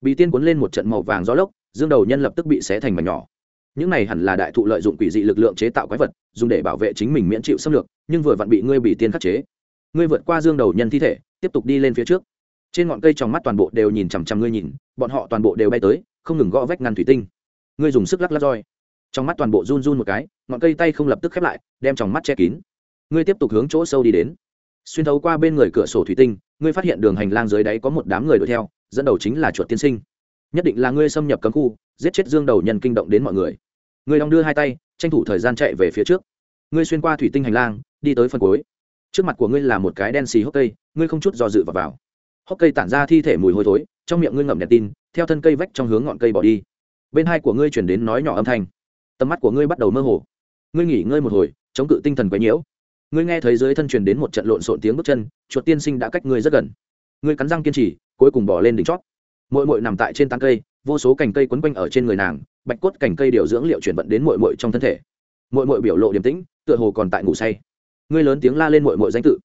Bị tiên cuốn lên một trận màu vàng gió lốc, dương đầu nhân lập tức bị xé thành mảnh nhỏ. Những này hẳn là đại thụ lợi dụng quỷ dị lực lượng chế tạo quái vật, dùng để bảo vệ chính mình miễn chịu xâm lược, nhưng vừa vặn bị ngươi bị tiên khắc chế. Ngươi vượt qua dương đầu nhân thi thể, tiếp tục đi lên phía trước. Trên ngọn cây trong mắt toàn bộ đều nhìn chằm chằm ngươi nhìn, bọn họ toàn bộ đều bay tới, không ngừng gõ vách ngăn thủy tinh. Ngươi dùng sức lắc lắc roi. Trong mắt toàn bộ run run một cái, ngọn cây tay không lập tức khép lại, đem trong mắt che kín. Ngươi tiếp tục hướng chỗ sâu đi đến xuyên thấu qua bên người cửa sổ thủy tinh ngươi phát hiện đường hành lang dưới đáy có một đám người đuổi theo dẫn đầu chính là chuột tiên sinh. Nhất định là ngươi xâm nhập cấm khu giết chết dương đầu nhân kinh động đến mọi người. Ngươi đong đưa hai tay tranh thủ thời gian chạy về phía trước. Ngươi xuyên qua thủy tinh hành lang đi tới phần cuối. Trước mặt của ngươi là một cái đen xì hốc cây ngươi không chút do dự vào, vào. hốc cây tản ra thi thể mùi hôi thối trong miệng ngươi ngậm đèn tin theo thân cây vách trong hướng ngọn cây bỏ đi. Bên hai của ngươi chuyển đến nói nhỏ âm thanh. Tầm mắt của ngươi bắt đầu mơ hồ. Ngươi nghỉ ngơi một hồi chống cự tinh thần quấy nhiễu ngươi nghe thấy dưới thân truyền đến một trận lộn xộn tiếng bước chân, chuột tiên sinh đã cách ngươi rất gần. Ngươi cắn răng kiên trì, cuối cùng bỏ lên đỉnh chót. Mội mội nằm tại trên tán cây, vô số cành cây quấn quanh ở trên người nàng, bạch cốt cành cây điều dưỡng liệu chuyển vận đến mội mội trong thân thể. Mội mội biểu lộ điềm tĩnh, tựa hồ còn tại ngủ say. Ngươi lớn tiếng la lên mội mội danh tự.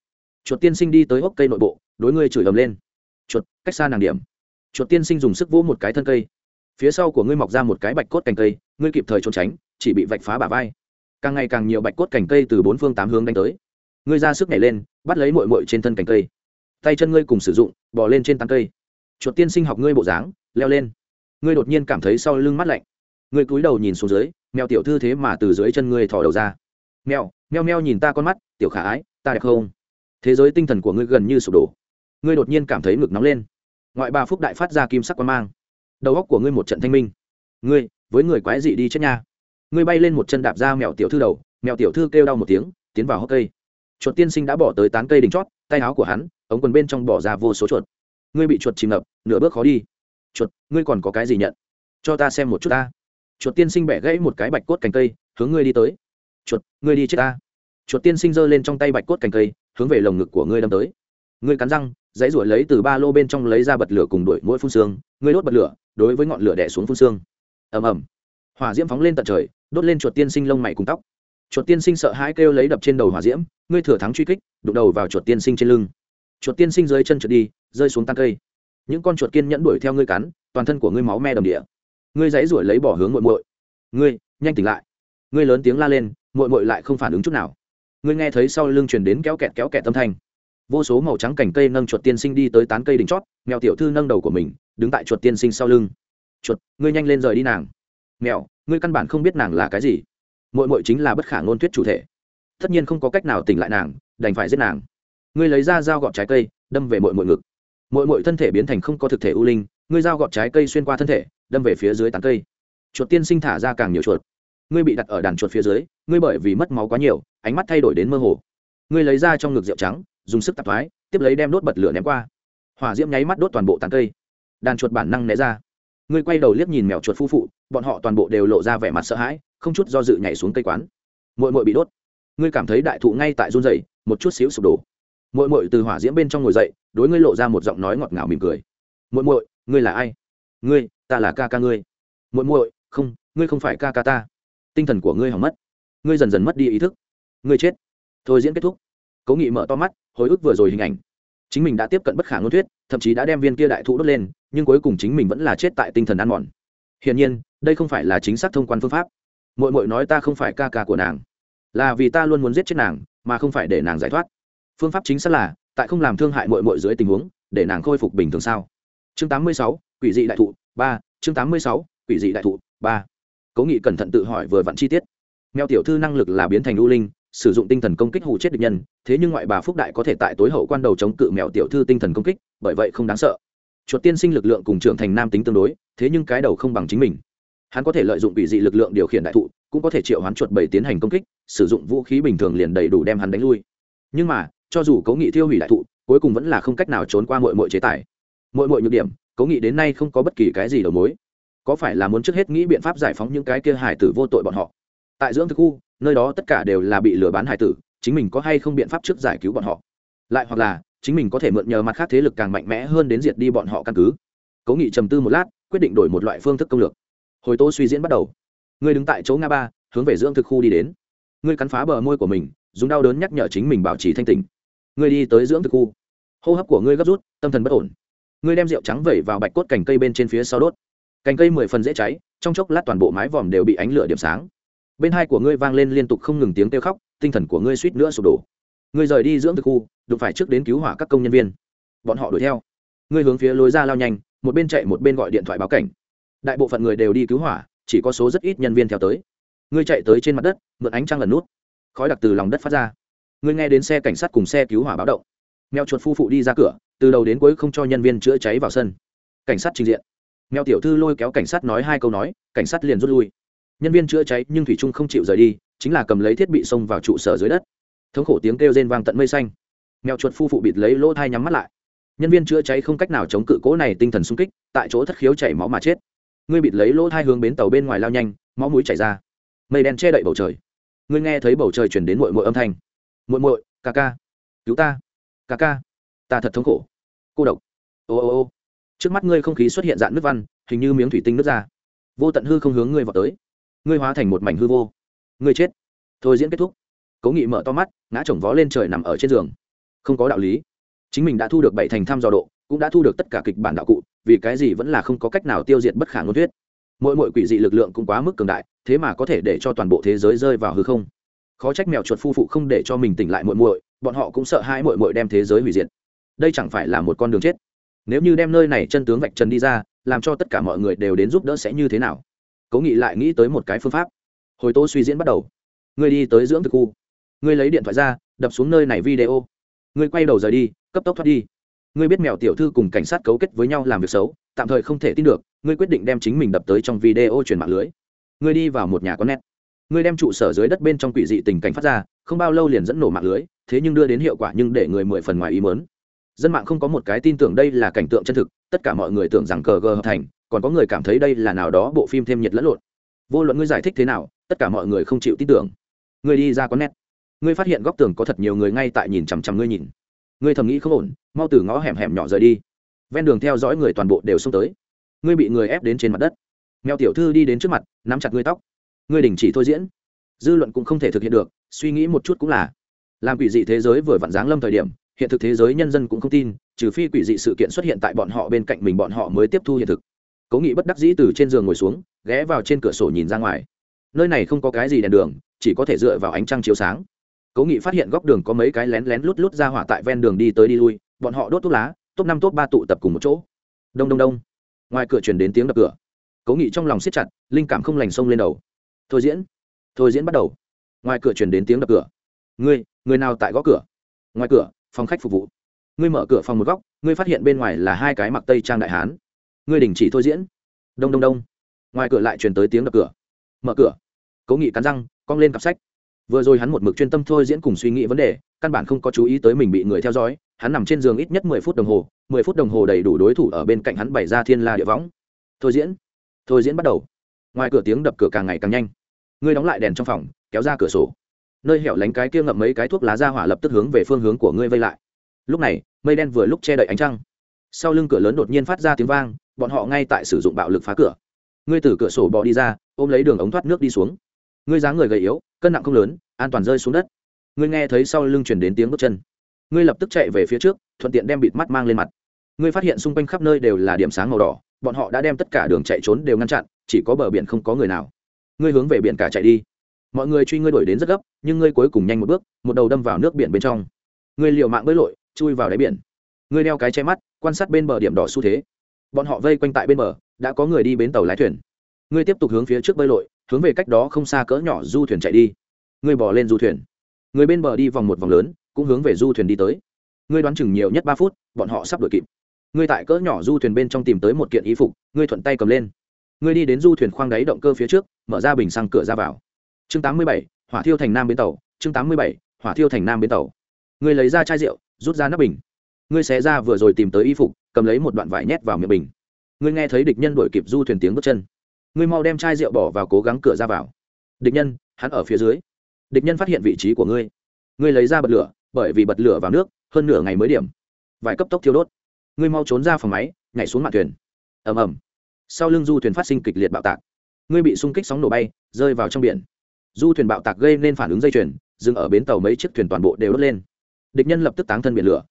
Chuột tiên sinh đi tới hốc cây nội bộ, đối ngươi chửi ầm lên. Chuột, cách xa nàng điểm. Chuột tiên sinh dùng sức vỗ một cái thân cây. Phía sau của ngươi mọc ra một cái bạch cốt cành cây, ngươi kịp thời trốn tránh, chỉ bị vạch phá bả vai càng ngày càng nhiều bạch cốt cành cây từ bốn phương tám hướng đánh tới. Ngươi ra sức nhảy lên, bắt lấy mội mội trên thân cành cây. Tay chân ngươi cùng sử dụng bỏ lên trên tán cây. Chuột tiên sinh học ngươi bộ dáng, leo lên. Ngươi đột nhiên cảm thấy sau lưng mắt lạnh. Ngươi cúi đầu nhìn xuống dưới, mèo tiểu thư thế mà từ dưới chân ngươi thò đầu ra. Mèo meo meo nhìn ta con mắt, tiểu khả ái, ta đẹp không? Thế giới tinh thần của ngươi gần như sụp đổ. Ngươi đột nhiên cảm thấy ngực nóng lên. Ngoại ba phúc đại phát ra kim sắc quan mang. Đầu óc của ngươi một trận thanh minh. Ngươi, với người quái dị đi chết nha ngươi bay lên một chân đạp ra mèo tiểu thư đầu, mèo tiểu thư kêu đau một tiếng, tiến vào hốc cây. Chuột tiên sinh đã bỏ tới tán cây đỉnh chót, tay áo của hắn, ống quần bên trong bỏ ra vô số chuột. Ngươi bị chuột chìm ngập, nửa bước khó đi. Chuột, ngươi còn có cái gì nhận? Cho ta xem một chút ta. Chuột tiên sinh bẻ gãy một cái bạch cốt cành cây, hướng ngươi đi tới. Chuột, ngươi đi chết ta. Chuột tiên sinh giơ lên trong tay bạch cốt cành cây, hướng về lồng ngực của ngươi đâm tới. Ngươi cắn răng, dãy ruổi lấy từ ba lô bên trong lấy ra bật lửa cùng đuổi mũi phun xương. Ngươi đốt bật lửa, đối với ngọn lửa đẻ xuống phun xương. Ầm ầm hỏa diễm phóng lên tận trời, đốt lên chuột tiên sinh lông mày cùng tóc. Chuột tiên sinh sợ hãi kêu lấy đập trên đầu hỏa diễm, ngươi thừa thắng truy kích, đụng đầu vào chuột tiên sinh trên lưng. Chuột tiên sinh dưới chân trượt đi, rơi xuống tan cây. Những con chuột kiên nhẫn đuổi theo ngươi cắn, toàn thân của ngươi máu me đầm địa. Ngươi dãy ruổi lấy bỏ hướng muội muội. Ngươi, nhanh tỉnh lại. Ngươi lớn tiếng la lên, muội muội lại không phản ứng chút nào. Ngươi nghe thấy sau lưng truyền đến kéo kẹt kéo kẹt âm thanh. Vô số màu trắng cành cây nâng chuột tiên sinh đi tới tán cây đỉnh chót, mèo tiểu thư nâng đầu của mình, đứng tại chuột tiên sinh sau lưng. Chuột, ngươi nhanh lên rời đi nàng mèo, ngươi căn bản không biết nàng là cái gì. Mội mội chính là bất khả ngôn thuyết chủ thể. Tất nhiên không có cách nào tỉnh lại nàng, đành phải giết nàng. Ngươi lấy ra dao gọt trái cây, đâm về mội mội ngực. Mội mội thân thể biến thành không có thực thể u linh, ngươi dao gọt trái cây xuyên qua thân thể, đâm về phía dưới tán cây. Chuột tiên sinh thả ra càng nhiều chuột. Ngươi bị đặt ở đàn chuột phía dưới, ngươi bởi vì mất máu quá nhiều, ánh mắt thay đổi đến mơ hồ. Ngươi lấy ra trong ngực rượu trắng, dùng sức tạp thoái, tiếp lấy đem đốt bật lửa ném qua. Hỏa diễm nháy mắt đốt toàn bộ tán cây. Đàn chuột bản năng né ra ngươi quay đầu liếc nhìn mèo chuột phu phụ, bọn họ toàn bộ đều lộ ra vẻ mặt sợ hãi, không chút do dự nhảy xuống cây quán. Mội mội bị đốt. Ngươi cảm thấy đại thụ ngay tại run dày một chút xíu sụp đổ. Mội mội từ hỏa diễm bên trong ngồi dậy, đối ngươi lộ ra một giọng nói ngọt ngào mỉm cười. Mội mội ngươi là ai? Ngươi, ta là ca ca ngươi. Mội mội không, ngươi không phải ca ca ta. Tinh thần của ngươi hỏng mất. Ngươi dần dần mất đi ý thức. Ngươi chết. Thôi diễn kết thúc. Cố nghị mở to mắt, hồi ức vừa rồi hình ảnh. Chính mình đã tiếp cận bất khả ngôn thuyết, thậm chí đã đem viên kia đại thụ đốt lên nhưng cuối cùng chính mình vẫn là chết tại tinh thần ăn mòn. Hiển nhiên đây không phải là chính xác thông quan phương pháp. Mội mội nói ta không phải ca ca của nàng là vì ta luôn muốn giết chết nàng mà không phải để nàng giải thoát. Phương pháp chính xác là tại không làm thương hại mội mội dưới tình huống để nàng khôi phục bình thường sao? Chương 86, quỷ dị đại thụ ba. Chương 86, quỷ dị đại thụ ba. Cố nghị cẩn thận tự hỏi vừa vặn chi tiết. Mèo tiểu thư năng lực là biến thành u linh sử dụng tinh thần công kích hù chết địch nhân thế nhưng ngoại bà phúc đại có thể tại tối hậu quan đầu chống cự mèo tiểu thư tinh thần công kích bởi vậy không đáng sợ chuột tiên sinh lực lượng cùng trưởng thành nam tính tương đối, thế nhưng cái đầu không bằng chính mình. Hắn có thể lợi dụng bị dị lực lượng điều khiển đại thụ, cũng có thể triệu hoán chuột bảy tiến hành công kích, sử dụng vũ khí bình thường liền đầy đủ đem hắn đánh lui. Nhưng mà, cho dù cố nghị tiêu hủy đại thụ, cuối cùng vẫn là không cách nào trốn qua mọi mọi chế tài. Mọi mọi nhược điểm cố nghị đến nay không có bất kỳ cái gì đầu mối. Có phải là muốn trước hết nghĩ biện pháp giải phóng những cái kia hải tử vô tội bọn họ? Tại dưỡng thực khu, nơi đó tất cả đều là bị lừa bán hải tử, chính mình có hay không biện pháp trước giải cứu bọn họ? Lại hoặc là chính mình có thể mượn nhờ mặt khác thế lực càng mạnh mẽ hơn đến diệt đi bọn họ căn cứ. Cố nghị trầm tư một lát, quyết định đổi một loại phương thức công lược. Hồi tô suy diễn bắt đầu. Ngươi đứng tại chỗ nga ba, hướng về dưỡng thực khu đi đến. Ngươi cắn phá bờ môi của mình, dùng đau đớn nhắc nhở chính mình bảo trì thanh tỉnh ngươi đi tới dưỡng thực khu. Hô hấp của ngươi gấp rút, tâm thần bất ổn. Ngươi đem rượu trắng vẩy vào bạch cốt cành cây bên trên phía sau đốt. Cành cây mười phần dễ cháy, trong chốc lát toàn bộ mái vòm đều bị ánh lửa điểm sáng. Bên hai của ngươi vang lên liên tục không ngừng tiếng kêu khóc, tinh thần của ngươi suýt nữa sụp đổ ngươi rời đi dưỡng thực khu, đụng phải trước đến cứu hỏa các công nhân viên. Bọn họ đuổi theo. Ngươi hướng phía lối ra lao nhanh, một bên chạy một bên gọi điện thoại báo cảnh. Đại bộ phận người đều đi cứu hỏa, chỉ có số rất ít nhân viên theo tới. Ngươi chạy tới trên mặt đất, mượn ánh trăng lần nút. Khói đặc từ lòng đất phát ra. Ngươi nghe đến xe cảnh sát cùng xe cứu hỏa báo động. Mèo chuột phu phụ đi ra cửa, từ đầu đến cuối không cho nhân viên chữa cháy vào sân. Cảnh sát trình diện. Mèo tiểu thư lôi kéo cảnh sát nói hai câu nói, cảnh sát liền rút lui. Nhân viên chữa cháy nhưng thủy trung không chịu rời đi, chính là cầm lấy thiết bị xông vào trụ sở dưới đất thống khổ tiếng kêu rên vang tận mây xanh. Mèo chuột phu phụ bịt lấy lỗ thai nhắm mắt lại. Nhân viên chữa cháy không cách nào chống cự cố này tinh thần sung kích, tại chỗ thất khiếu chảy máu mà chết. Ngươi bịt lấy lỗ thai hướng bến tàu bên ngoài lao nhanh, máu mũi chảy ra. Mây đen che đậy bầu trời. Ngươi nghe thấy bầu trời chuyển đến mội mội âm thanh. Mội mội ca ca. Cứu ta. Ca ca. Ta thật thống khổ. Cô độc. Ô ô ô. Trước mắt ngươi không khí xuất hiện dạng nước văn, hình như miếng thủy tinh nước ra. Vô tận hư không hướng ngươi vào tới. Ngươi hóa thành một mảnh hư vô. Ngươi chết. Thôi diễn kết thúc cố nghị mở to mắt, ngã chồng vó lên trời nằm ở trên giường. Không có đạo lý. Chính mình đã thu được bảy thành thăm dò độ, cũng đã thu được tất cả kịch bản đạo cụ, vì cái gì vẫn là không có cách nào tiêu diệt bất khả ngôn thuyết. Mỗi mỗi quỷ dị lực lượng cũng quá mức cường đại, thế mà có thể để cho toàn bộ thế giới rơi vào hư không. Khó trách mèo chuột phu phụ không để cho mình tỉnh lại muội muội, bọn họ cũng sợ hai muội muội đem thế giới hủy diệt. Đây chẳng phải là một con đường chết. Nếu như đem nơi này chân tướng vạch trần đi ra, làm cho tất cả mọi người đều đến giúp đỡ sẽ như thế nào? Cố nghị lại nghĩ tới một cái phương pháp. Hồi tô suy diễn bắt đầu. Ngươi đi tới dưỡng thực khu ngươi lấy điện thoại ra, đập xuống nơi này video. Ngươi quay đầu rời đi, cấp tốc thoát đi. Ngươi biết mèo tiểu thư cùng cảnh sát cấu kết với nhau làm việc xấu, tạm thời không thể tin được, ngươi quyết định đem chính mình đập tới trong video truyền mạng lưới. Ngươi đi vào một nhà có nét. Ngươi đem trụ sở dưới đất bên trong quỷ dị tình cảnh phát ra, không bao lâu liền dẫn nổ mạng lưới, thế nhưng đưa đến hiệu quả nhưng để người mười phần ngoài ý mớn dân mạng không có một cái tin tưởng đây là cảnh tượng chân thực, tất cả mọi người tưởng rằng cờ gờ hợp thành, còn có người cảm thấy đây là nào đó bộ phim thêm nhiệt lẫn lộn. Vô luận ngươi giải thích thế nào, tất cả mọi người không chịu tin tưởng. Ngươi đi ra có nét ngươi phát hiện góc tường có thật nhiều người ngay tại nhìn chằm chằm ngươi nhìn. Ngươi thầm nghĩ không ổn, mau từ ngõ hẻm hẻm nhỏ rời đi. Ven đường theo dõi người toàn bộ đều xông tới. Ngươi bị người ép đến trên mặt đất. Mèo tiểu thư đi đến trước mặt, nắm chặt ngươi tóc. Ngươi đình chỉ thôi diễn. Dư luận cũng không thể thực hiện được, suy nghĩ một chút cũng là. Làm quỷ dị thế giới vừa vặn giáng lâm thời điểm, hiện thực thế giới nhân dân cũng không tin, trừ phi quỷ dị sự kiện xuất hiện tại bọn họ bên cạnh mình bọn họ mới tiếp thu hiện thực. Cố nghị bất đắc dĩ từ trên giường ngồi xuống, ghé vào trên cửa sổ nhìn ra ngoài. Nơi này không có cái gì đèn đường, chỉ có thể dựa vào ánh trăng chiếu sáng cố nghị phát hiện góc đường có mấy cái lén lén lút lút ra hỏa tại ven đường đi tới đi lui, bọn họ đốt thuốc lá, top năm, top ba tụ tập cùng một chỗ. Đông đông đông. Ngoài cửa chuyển đến tiếng đập cửa. Cố nghị trong lòng siết chặt, linh cảm không lành sông lên đầu. Thôi diễn thôi diễn bắt đầu. Ngoài cửa chuyển đến tiếng đập cửa. Ngươi, người nào tại gõ cửa? Ngoài cửa, phòng khách phục vụ. Ngươi mở cửa phòng một góc, ngươi phát hiện bên ngoài là hai cái mặc tây trang đại hán. Ngươi đình chỉ thôi diễn. Đông đông đông. Ngoài cửa lại truyền tới tiếng đập cửa. Mở cửa. Cố nghị cắn răng, cong lên cặp sách vừa rồi hắn một mực chuyên tâm thôi diễn cùng suy nghĩ vấn đề, căn bản không có chú ý tới mình bị người theo dõi, hắn nằm trên giường ít nhất mười phút đồng hồ, mười phút đồng hồ đầy đủ đối thủ ở bên cạnh hắn bày ra thiên la địa võng. Thôi diễn thôi diễn bắt đầu. Ngoài cửa tiếng đập cửa càng ngày càng nhanh. Ngươi đóng lại đèn trong phòng, kéo ra cửa sổ. Nơi hẻo lánh cái kia ngậm mấy cái thuốc lá ra hỏa lập tức hướng về phương hướng của ngươi vây lại. Lúc này, mây đen vừa lúc che đậy ánh trăng. Sau lưng cửa lớn đột nhiên phát ra tiếng vang, bọn họ ngay tại sử dụng bạo lực phá cửa. Ngươi từ cửa sổ bỏ đi ra, ôm lấy đường ống thoát nước đi xuống ngươi dáng người gầy yếu, cân nặng không lớn, an toàn rơi xuống đất. Ngươi nghe thấy sau lưng chuyển đến tiếng bước chân. Ngươi lập tức chạy về phía trước, thuận tiện đem bịt mắt mang lên mặt. Ngươi phát hiện xung quanh khắp nơi đều là điểm sáng màu đỏ, bọn họ đã đem tất cả đường chạy trốn đều ngăn chặn, chỉ có bờ biển không có người nào. Ngươi hướng về biển cả chạy đi. Mọi người truy ngươi đuổi đến rất gấp, nhưng ngươi cuối cùng nhanh một bước, một đầu đâm vào nước biển bên trong. Ngươi liều mạng bơi lội, chui vào đáy biển. Ngươi đeo cái che mắt, quan sát bên bờ điểm đỏ xu thế. Bọn họ vây quanh tại bên bờ, đã có người đi bến tàu lái thuyền. Ngươi tiếp tục hướng phía trước bơi lội hướng về cách đó không xa cỡ nhỏ du thuyền chạy đi. Ngươi bỏ lên du thuyền. Người bên bờ đi vòng một vòng lớn cũng hướng về du thuyền đi tới. Ngươi đoán chừng nhiều nhất ba phút bọn họ sắp đuổi kịp. Ngươi tại cỡ nhỏ du thuyền bên trong tìm tới một kiện y phục ngươi thuận tay cầm lên. Ngươi đi đến du thuyền khoang đáy động cơ phía trước mở ra bình xăng cửa ra vào. Chương 87, hỏa thiêu thành nam bến tàu. Chương 87, hỏa thiêu thành nam bến tàu. Ngươi lấy ra chai rượu rút ra nắp bình. Ngươi xé ra vừa rồi tìm tới y phục cầm lấy một đoạn vải nhét vào miệng bình. Ngươi nghe thấy địch nhân đuổi kịp du thuyền tiếng bước chân ngươi mau đem chai rượu bỏ vào cố gắng cửa ra vào. Địch nhân, hắn ở phía dưới. Địch nhân phát hiện vị trí của ngươi. Ngươi lấy ra bật lửa, bởi vì bật lửa vào nước, hơn nửa ngày mới điểm. Vài cấp tốc thiêu đốt. Ngươi mau trốn ra phòng máy, nhảy xuống mặt thuyền. Ầm ầm. Sau lưng du thuyền phát sinh kịch liệt bạo tạc. Ngươi bị xung kích sóng nổ bay, rơi vào trong biển. Du thuyền bạo tạc gây nên phản ứng dây chuyền, dừng ở bến tàu mấy chiếc thuyền toàn bộ đều đốt lên. Địch nhân lập tức táng thân biển lửa.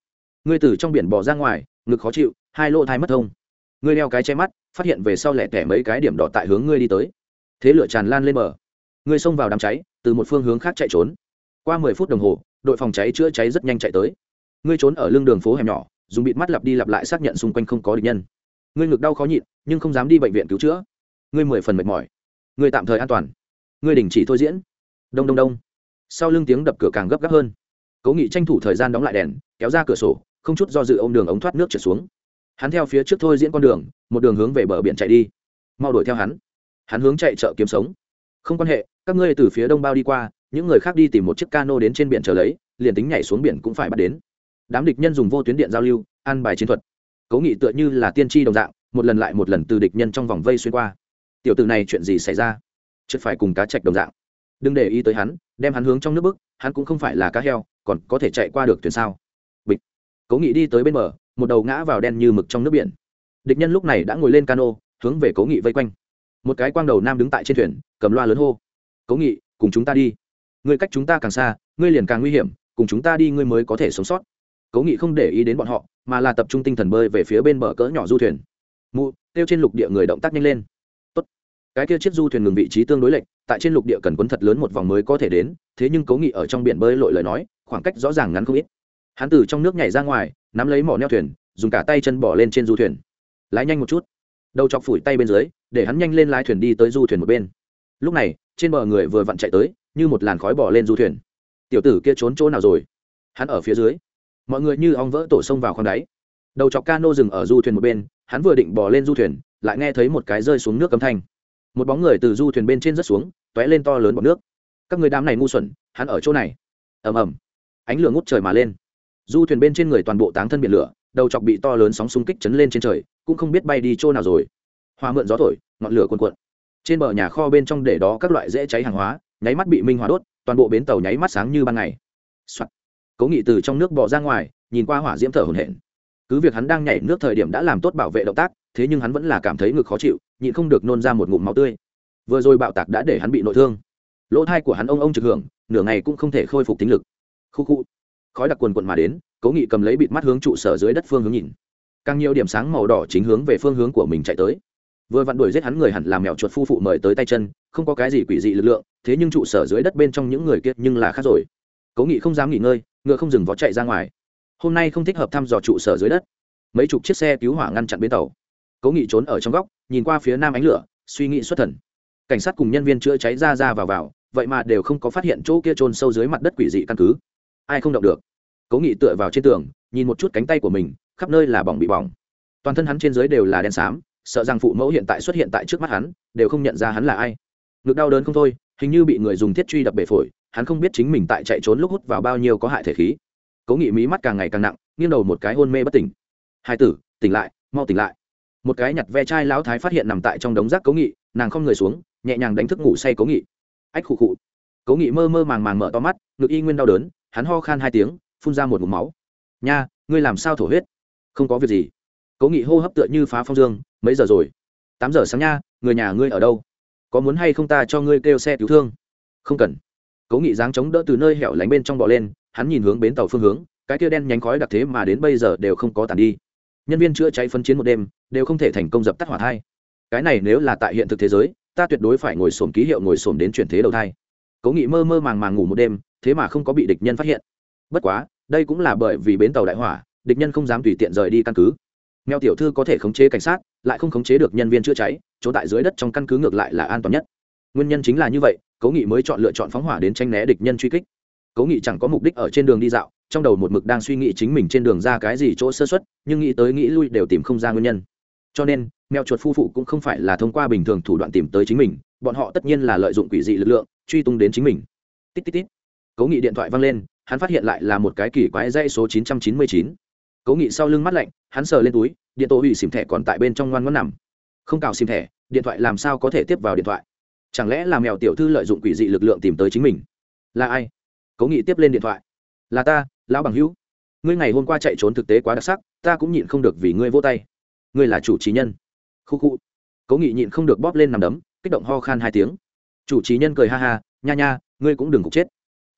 Ngươi từ trong biển bỏ ra ngoài, ngực khó chịu, hai lỗ thai mất thông ngươi đeo cái che mắt, phát hiện về sau lẻ tẻ mấy cái điểm đỏ tại hướng ngươi đi tới. Thế lửa tràn lan lên bờ. Ngươi xông vào đám cháy, từ một phương hướng khác chạy trốn. Qua mười phút đồng hồ, đội phòng cháy chữa cháy rất nhanh chạy tới. Ngươi trốn ở lưng đường phố hẻm nhỏ, dùng bịt mắt lặp đi lặp lại xác nhận xung quanh không có địch nhân. Ngươi ngực đau khó nhịn, nhưng không dám đi bệnh viện cứu chữa. Ngươi mười phần mệt mỏi. Ngươi tạm thời an toàn. Ngươi đình chỉ thôi diễn. Đông đông đông. Sau lưng tiếng đập cửa càng gấp gáp hơn. Cố nghị tranh thủ thời gian đóng lại đèn, kéo ra cửa sổ, không chút do dự ô m đường ống thoát nước trở xuống hắn theo phía trước thôi diễn con đường, một đường hướng về bờ biển chạy đi. Mau đuổi theo hắn. Hắn hướng chạy chợ kiếm sống. Không quan hệ, các ngươi từ phía đông bao đi qua, những người khác đi tìm một chiếc cano đến trên biển chờ lấy, liền tính nhảy xuống biển cũng phải bắt đến. Đám địch nhân dùng vô tuyến điện giao lưu ăn bài chiến thuật. Cố nghị tựa như là tiên tri đồng dạng, một lần lại một lần từ địch nhân trong vòng vây xuyên qua. Tiểu tử này chuyện gì xảy ra? Chứ phải cùng cá chạch đồng dạng. Đừng để ý tới hắn, đem hắn hướng trong nước bức, hắn cũng không phải là cá heo, còn có thể chạy qua được thuyền sao? Bịch. Cố nghị đi tới bên bờ một đầu ngã vào đen như mực trong nước biển. Địch nhân lúc này đã ngồi lên cano, hướng về cố nghị vây quanh. Một cái quang đầu nam đứng tại trên thuyền, cầm loa lớn hô. Cố nghị, cùng chúng ta đi. Ngươi cách chúng ta càng xa, ngươi liền càng nguy hiểm, cùng chúng ta đi ngươi mới có thể sống sót. Cố nghị không để ý đến bọn họ, mà là tập trung tinh thần bơi về phía bên bờ cỡ nhỏ du thuyền. Mụ, kêu trên lục địa người động tác nhanh lên. Tốt. cái kia chiếc du thuyền ngừng vị trí tương đối lệch, tại trên lục địa cần quấn thật lớn một vòng mới có thể đến, thế nhưng cố nghị ở trong biển bơi lội lời nói, khoảng cách rõ ràng ngắn không ít. Hắn từ trong nước nhảy ra ngoài nắm lấy mỏ neo thuyền, dùng cả tay chân bỏ lên trên du thuyền. Lái nhanh một chút. Đầu chọc phủi tay bên dưới, để hắn nhanh lên lái thuyền đi tới du thuyền một bên. Lúc này, trên bờ người vừa vặn chạy tới, như một làn khói bỏ lên du thuyền. Tiểu tử kia trốn chỗ nào rồi? Hắn ở phía dưới. Mọi người như ong vỡ tổ sông vào khoang đáy. Đầu chọc cano dừng ở du thuyền một bên, hắn vừa định bỏ lên du thuyền, lại nghe thấy một cái rơi xuống nước cấm thanh. Một bóng người từ du thuyền bên trên rớt xuống t ó é lên to lớn bọc nước. Các người đám này ngu xuẩn, hắn ở chỗ này. Ầm ầm. Ánh lửa ngút trời mà lên du thuyền bên trên người toàn bộ táng thân biển lửa, đầu chọc bị to lớn sóng xung kích chấn lên trên trời, cũng không biết bay đi chỗ nào rồi. Hoa mượn gió thổi, ngọn lửa cuồn cuộn. Trên bờ nhà kho bên trong để đó các loại dễ cháy hàng hóa, nháy mắt bị minh hóa đốt, toàn bộ bến tàu nháy mắt sáng như ban ngày、Soạn. cố nghị từ trong nước bỏ ra ngoài, nhìn qua hỏa diễm thở hổn hển. Cứ việc hắn đang nhảy nước thời điểm đã làm tốt bảo vệ động tác, thế nhưng hắn vẫn là cảm thấy ngực khó chịu, nhịn không được nôn ra một ngụm máu tươi. Vừa rồi bạo tạc đã để hắn bị nội thương. Lỗ thai của hắn ông ông trực hưởng, nửa ngày cũng không thể khôi phục tính lực. Khu khu khói đặc quần quận mà đến, cố nghị cầm lấy bịt mắt hướng trụ sở dưới đất phương hướng nhìn. Càng nhiều điểm sáng màu đỏ chính hướng về phương hướng của mình chạy tới. Vừa vặn đuổi giết hắn người hẳn làm mèo chuột phu phụ mời tới tay chân, không có cái gì quỷ dị lực lượng, thế nhưng trụ sở dưới đất bên trong những người kia nhưng là khác rồi. Cố nghị không dám nghỉ ngơi, ngựa không dừng vó chạy ra ngoài. Hôm nay không thích hợp thăm dò trụ sở dưới đất. Mấy chục chiếc xe cứu hỏa ngăn chặn bến tàu. Cố nghị trốn ở trong góc, nhìn qua phía nam ánh lửa, suy nghĩ xuất thần. Cảnh sát cùng nhân viên chữa cháy ra ra vào vào, vậy mà đều không có phát hiện chỗ kia trôn sâu dưới mặt đất quỷ dị căn cứ ai không động được. Cố nghị tựa vào trên tường, nhìn một chút cánh tay của mình, khắp nơi là bỏng bị bỏng. Toàn thân hắn trên dưới đều là đen xám, sợ rằng phụ mẫu hiện tại xuất hiện tại trước mắt hắn, đều không nhận ra hắn là ai. Ngực đau đớn không thôi, hình như bị người dùng thiết truy đập bể phổi, hắn không biết chính mình tại chạy trốn lúc hút vào bao nhiêu có hại thể khí. Cố nghị mí mắt càng ngày càng nặng, nghiêng đầu một cái hôn mê bất tỉnh. Hai tử, tỉnh lại, mau tỉnh lại. Một cái nhặt ve chai lão thái phát hiện nằm tại trong đống rác cố nghị, nàng không người xuống, nhẹ nhàng đánh thức ngủ say cố nghị. Ách khụ khụ. Cố nghị mơ mơ màng màng mở to mắt, ngực y nguyên đau đớn hắn ho khan hai tiếng, phun ra một mụm máu. Nha, ngươi làm sao thổ huyết? Không có việc gì. Cố nghị hô hấp tựa như phá phong dương, mấy giờ rồi? Tám giờ sáng nha, người nhà ngươi ở đâu? Có muốn hay không ta cho ngươi kêu xe cứu thương? Không cần. Cố nghị dáng chống đỡ từ nơi hẻo lánh bên trong bọ lên, hắn nhìn hướng bến tàu phương hướng, cái kia đen nhánh khói đặc thế mà đến bây giờ đều không có tàn đi. Nhân viên chữa cháy phân chiến một đêm, đều không thể thành công dập tắt hỏa thai. Cái này nếu là tại hiện thực thế giới, ta tuyệt đối phải ngồi sổm ký hiệu ngồi sổm đến chuyển thế đầu thai. Cố nghị mơ mơ màng màng ngủ một đêm thế mà không có bị địch nhân phát hiện. Bất quá, đây cũng là bởi vì bến tàu đại hỏa, địch nhân không dám tùy tiện rời đi căn cứ. Mèo tiểu thư có thể khống chế cảnh sát, lại không khống chế được nhân viên chữa cháy, chỗ tại dưới đất trong căn cứ ngược lại là an toàn nhất. Nguyên nhân chính là như vậy, cố nghị mới chọn lựa chọn phóng hỏa đến tranh né địch nhân truy kích. Cố nghị chẳng có mục đích ở trên đường đi dạo, trong đầu một mực đang suy nghĩ chính mình trên đường ra cái gì chỗ sơ xuất nhưng nghĩ tới nghĩ lui đều tìm không ra nguyên nhân. Cho nên, mèo chuột phu phụ cũng không phải là thông qua bình thường thủ đoạn tìm tới chính mình, bọn họ tất nhiên là lợi dụng quỷ dị lực lượng, truy tung đến chính mình. Tít tít tít cố nghị điện thoại văng lên, hắn phát hiện lại là một cái kỳ quái dây số 999. cố nghị sau lưng mắt lạnh, hắn sờ lên túi, điện tổ hủy xìm thẻ còn tại bên trong ngoan ngoãn nằm. Không cào xìm thẻ, điện thoại làm sao có thể tiếp vào điện thoại? Chẳng lẽ là mèo tiểu thư lợi dụng quỷ dị lực lượng tìm tới chính mình? Là ai? Cố nghị tiếp lên điện thoại. Là ta, lão bằng hữu. Ngươi ngày hôm qua chạy trốn thực tế quá đặc sắc, ta cũng nhịn không được vì ngươi vô tay. Ngươi là chủ trí nhân. Khu khu. Cố nghị nhịn không được bóp lên nằm đấm, kích động ho khan hai tiếng. Chủ trí nhân cười ha ha, nha nha, ngươi cũng đừng cục chết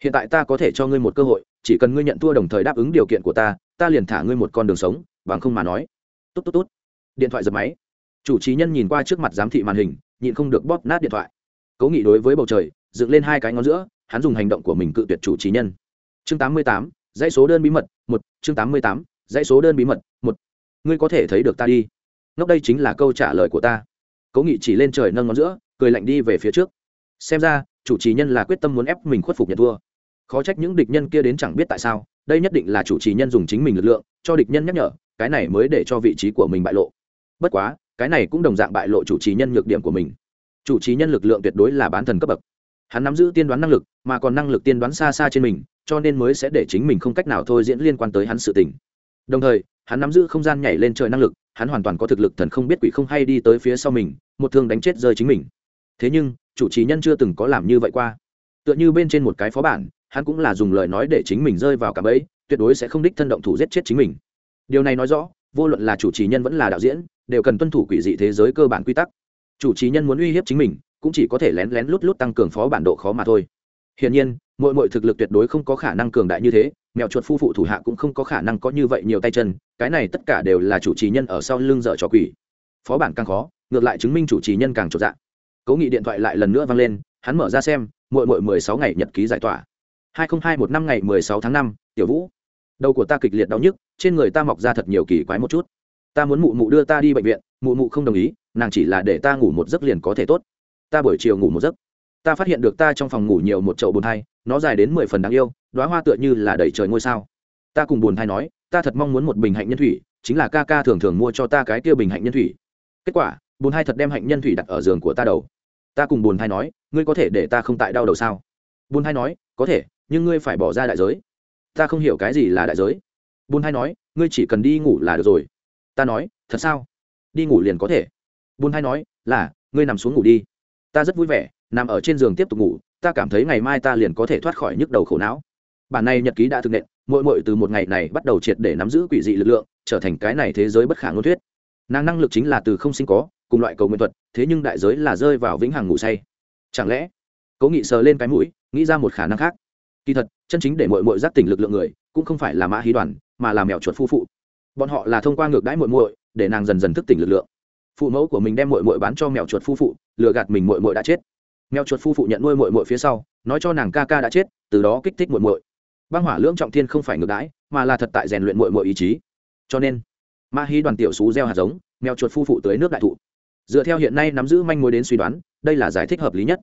hiện tại ta có thể cho ngươi một cơ hội, chỉ cần ngươi nhận thua đồng thời đáp ứng điều kiện của ta ta liền thả ngươi một con đường sống, bằng không mà nói. Tốt tốt tốt. Điện thoại giật máy. Chủ trí nhân nhìn qua trước mặt giám thị màn hình, nhịn không được bóp nát điện thoại. Cố nghị đối với bầu trời, dựng lên hai cái ngón giữa, hắn dùng hành động của mình cự tuyệt chủ trí nhân. Chương tám mươi tám, dãy số đơn bí mật, một. Chương tám mươi tám, dãy số đơn bí mật, một. Ngươi có thể thấy được ta đi. Ngốc đây chính là câu trả lời của ta. Cố nghị chỉ lên trời nâng ngón giữa, cười lạnh đi về phía trước xem ra, chủ trì nhân là quyết tâm muốn ép mình khuất phục nhận thua. Khó trách những địch nhân kia đến chẳng biết tại sao, đây nhất định là chủ trì nhân dùng chính mình lực lượng, cho địch nhân nhắc nhở, cái này mới để cho vị trí của mình bại lộ. Bất quá, cái này cũng đồng dạng bại lộ chủ trì nhân nhược điểm của mình. Chủ trì nhân lực lượng tuyệt đối là bán thần cấp bậc. Hắn nắm giữ tiên đoán năng lực, mà còn năng lực tiên đoán xa xa trên mình, cho nên mới sẽ để chính mình không cách nào thôi diễn liên quan tới hắn sự tình. Đồng thời, hắn nắm giữ không gian nhảy lên trời năng lực, hắn hoàn toàn có thực lực thần không biết quỷ không hay đi tới phía sau mình, một thương đánh chết rơi chính mình. Thế nhưng chủ trì nhân chưa từng có làm như vậy qua. Tựa như bên trên một cái phó bản, hắn cũng là dùng lời nói để chính mình rơi vào cả bẫy, tuyệt đối sẽ không đích thân động thủ giết chết chính mình. Điều này nói rõ, vô luận là chủ trì nhân vẫn là đạo diễn, đều cần tuân thủ quỷ dị thế giới cơ bản quy tắc. Chủ trì nhân muốn uy hiếp chính mình, cũng chỉ có thể lén lén lút lút tăng cường phó bản độ khó mà thôi. Hiển nhiên, mỗi mỗi thực lực tuyệt đối không có khả năng cường đại như thế, mèo chuột phu phụ thủ hạ cũng không có khả năng có như vậy nhiều tay chân, cái này tất cả đều là chủ trì nhân ở sau lưng dở trò quỷ. Phó bản càng khó, ngược lại chứng minh chủ trì nhân càng trột dạ cố nghị điện thoại lại lần nữa vang lên, hắn mở ra xem mỗi mỗi mười sáu ngày nhật ký giải tỏa. hai nghìn hai một năm ngày mười sáu tháng năm, tiểu vũ. Đầu của ta kịch liệt đau nhức, trên người ta mọc ra thật nhiều kỳ quái một chút. Ta muốn mụ mụ đưa ta đi bệnh viện, mụ mụ không đồng ý, nàng chỉ là để ta ngủ một giấc liền có thể tốt. Ta buổi chiều ngủ một giấc. Ta phát hiện được ta trong phòng ngủ nhiều một chậu bồn thai, nó dài đến mười phần đáng yêu đoá hoa tựa như là đầy trời ngôi sao. Ta cùng bồn thai nói, ta thật mong muốn một bình hạnh nhân thủy, chính là ca ca thường thường mua cho ta cái kia bình hạnh nhân thủy. Kết quả, bồn thai thật đem hạnh nhân thủy đặt ở giường của ta đầu ta cùng buồn thai nói, ngươi có thể để ta không tại đau đầu sao? Buồn thai nói, có thể, nhưng ngươi phải bỏ ra đại giới. Ta không hiểu cái gì là đại giới. Buồn thai nói, ngươi chỉ cần đi ngủ là được rồi. Ta nói, thật sao? Đi ngủ liền có thể. Buồn thai nói, là, ngươi nằm xuống ngủ đi. Ta rất vui vẻ, nằm ở trên giường tiếp tục ngủ. Ta cảm thấy ngày mai ta liền có thể thoát khỏi nhức đầu khổ não. Bản này nhật ký đã thực nện mội mội từ một ngày này bắt đầu triệt để nắm giữ quỷ dị lực lượng, trở thành cái này thế giới bất khả ngôn thuyết. Nàng năng lực chính là từ không sinh có cùng loại cầu nguyện thuật, thế nhưng đại giới là rơi vào vĩnh hằng ngủ say. Chẳng lẽ, cố nghị sờ lên cái mũi, nghĩ ra một khả năng khác? Kỳ thật, chân chính để mội mội giác tỉnh lực lượng người, cũng không phải là mã hí đoàn, mà là mèo chuột phu phụ. Bọn họ là thông qua ngược đãi mội mội để nàng dần dần thức tỉnh lực lượng. Phụ mẫu của mình đem mội mội bán cho mèo chuột phu phụ, lừa gạt mình mội mội đã chết. Mèo chuột phu phụ nhận nuôi mội mội phía sau, nói cho nàng ca ca đã chết, từ đó kích thích mội mội băng hỏa lưỡng trọng thiên không phải ngược đãi, mà là thật tại rèn luyện mội mội ý chí. Cho nên ma hí đoàn tiểu xú gieo hạt giống, mèo chuột phu phụ tới nước đại thụ dựa theo hiện nay nắm giữ manh mối đến suy đoán, đây là giải thích hợp lý nhất.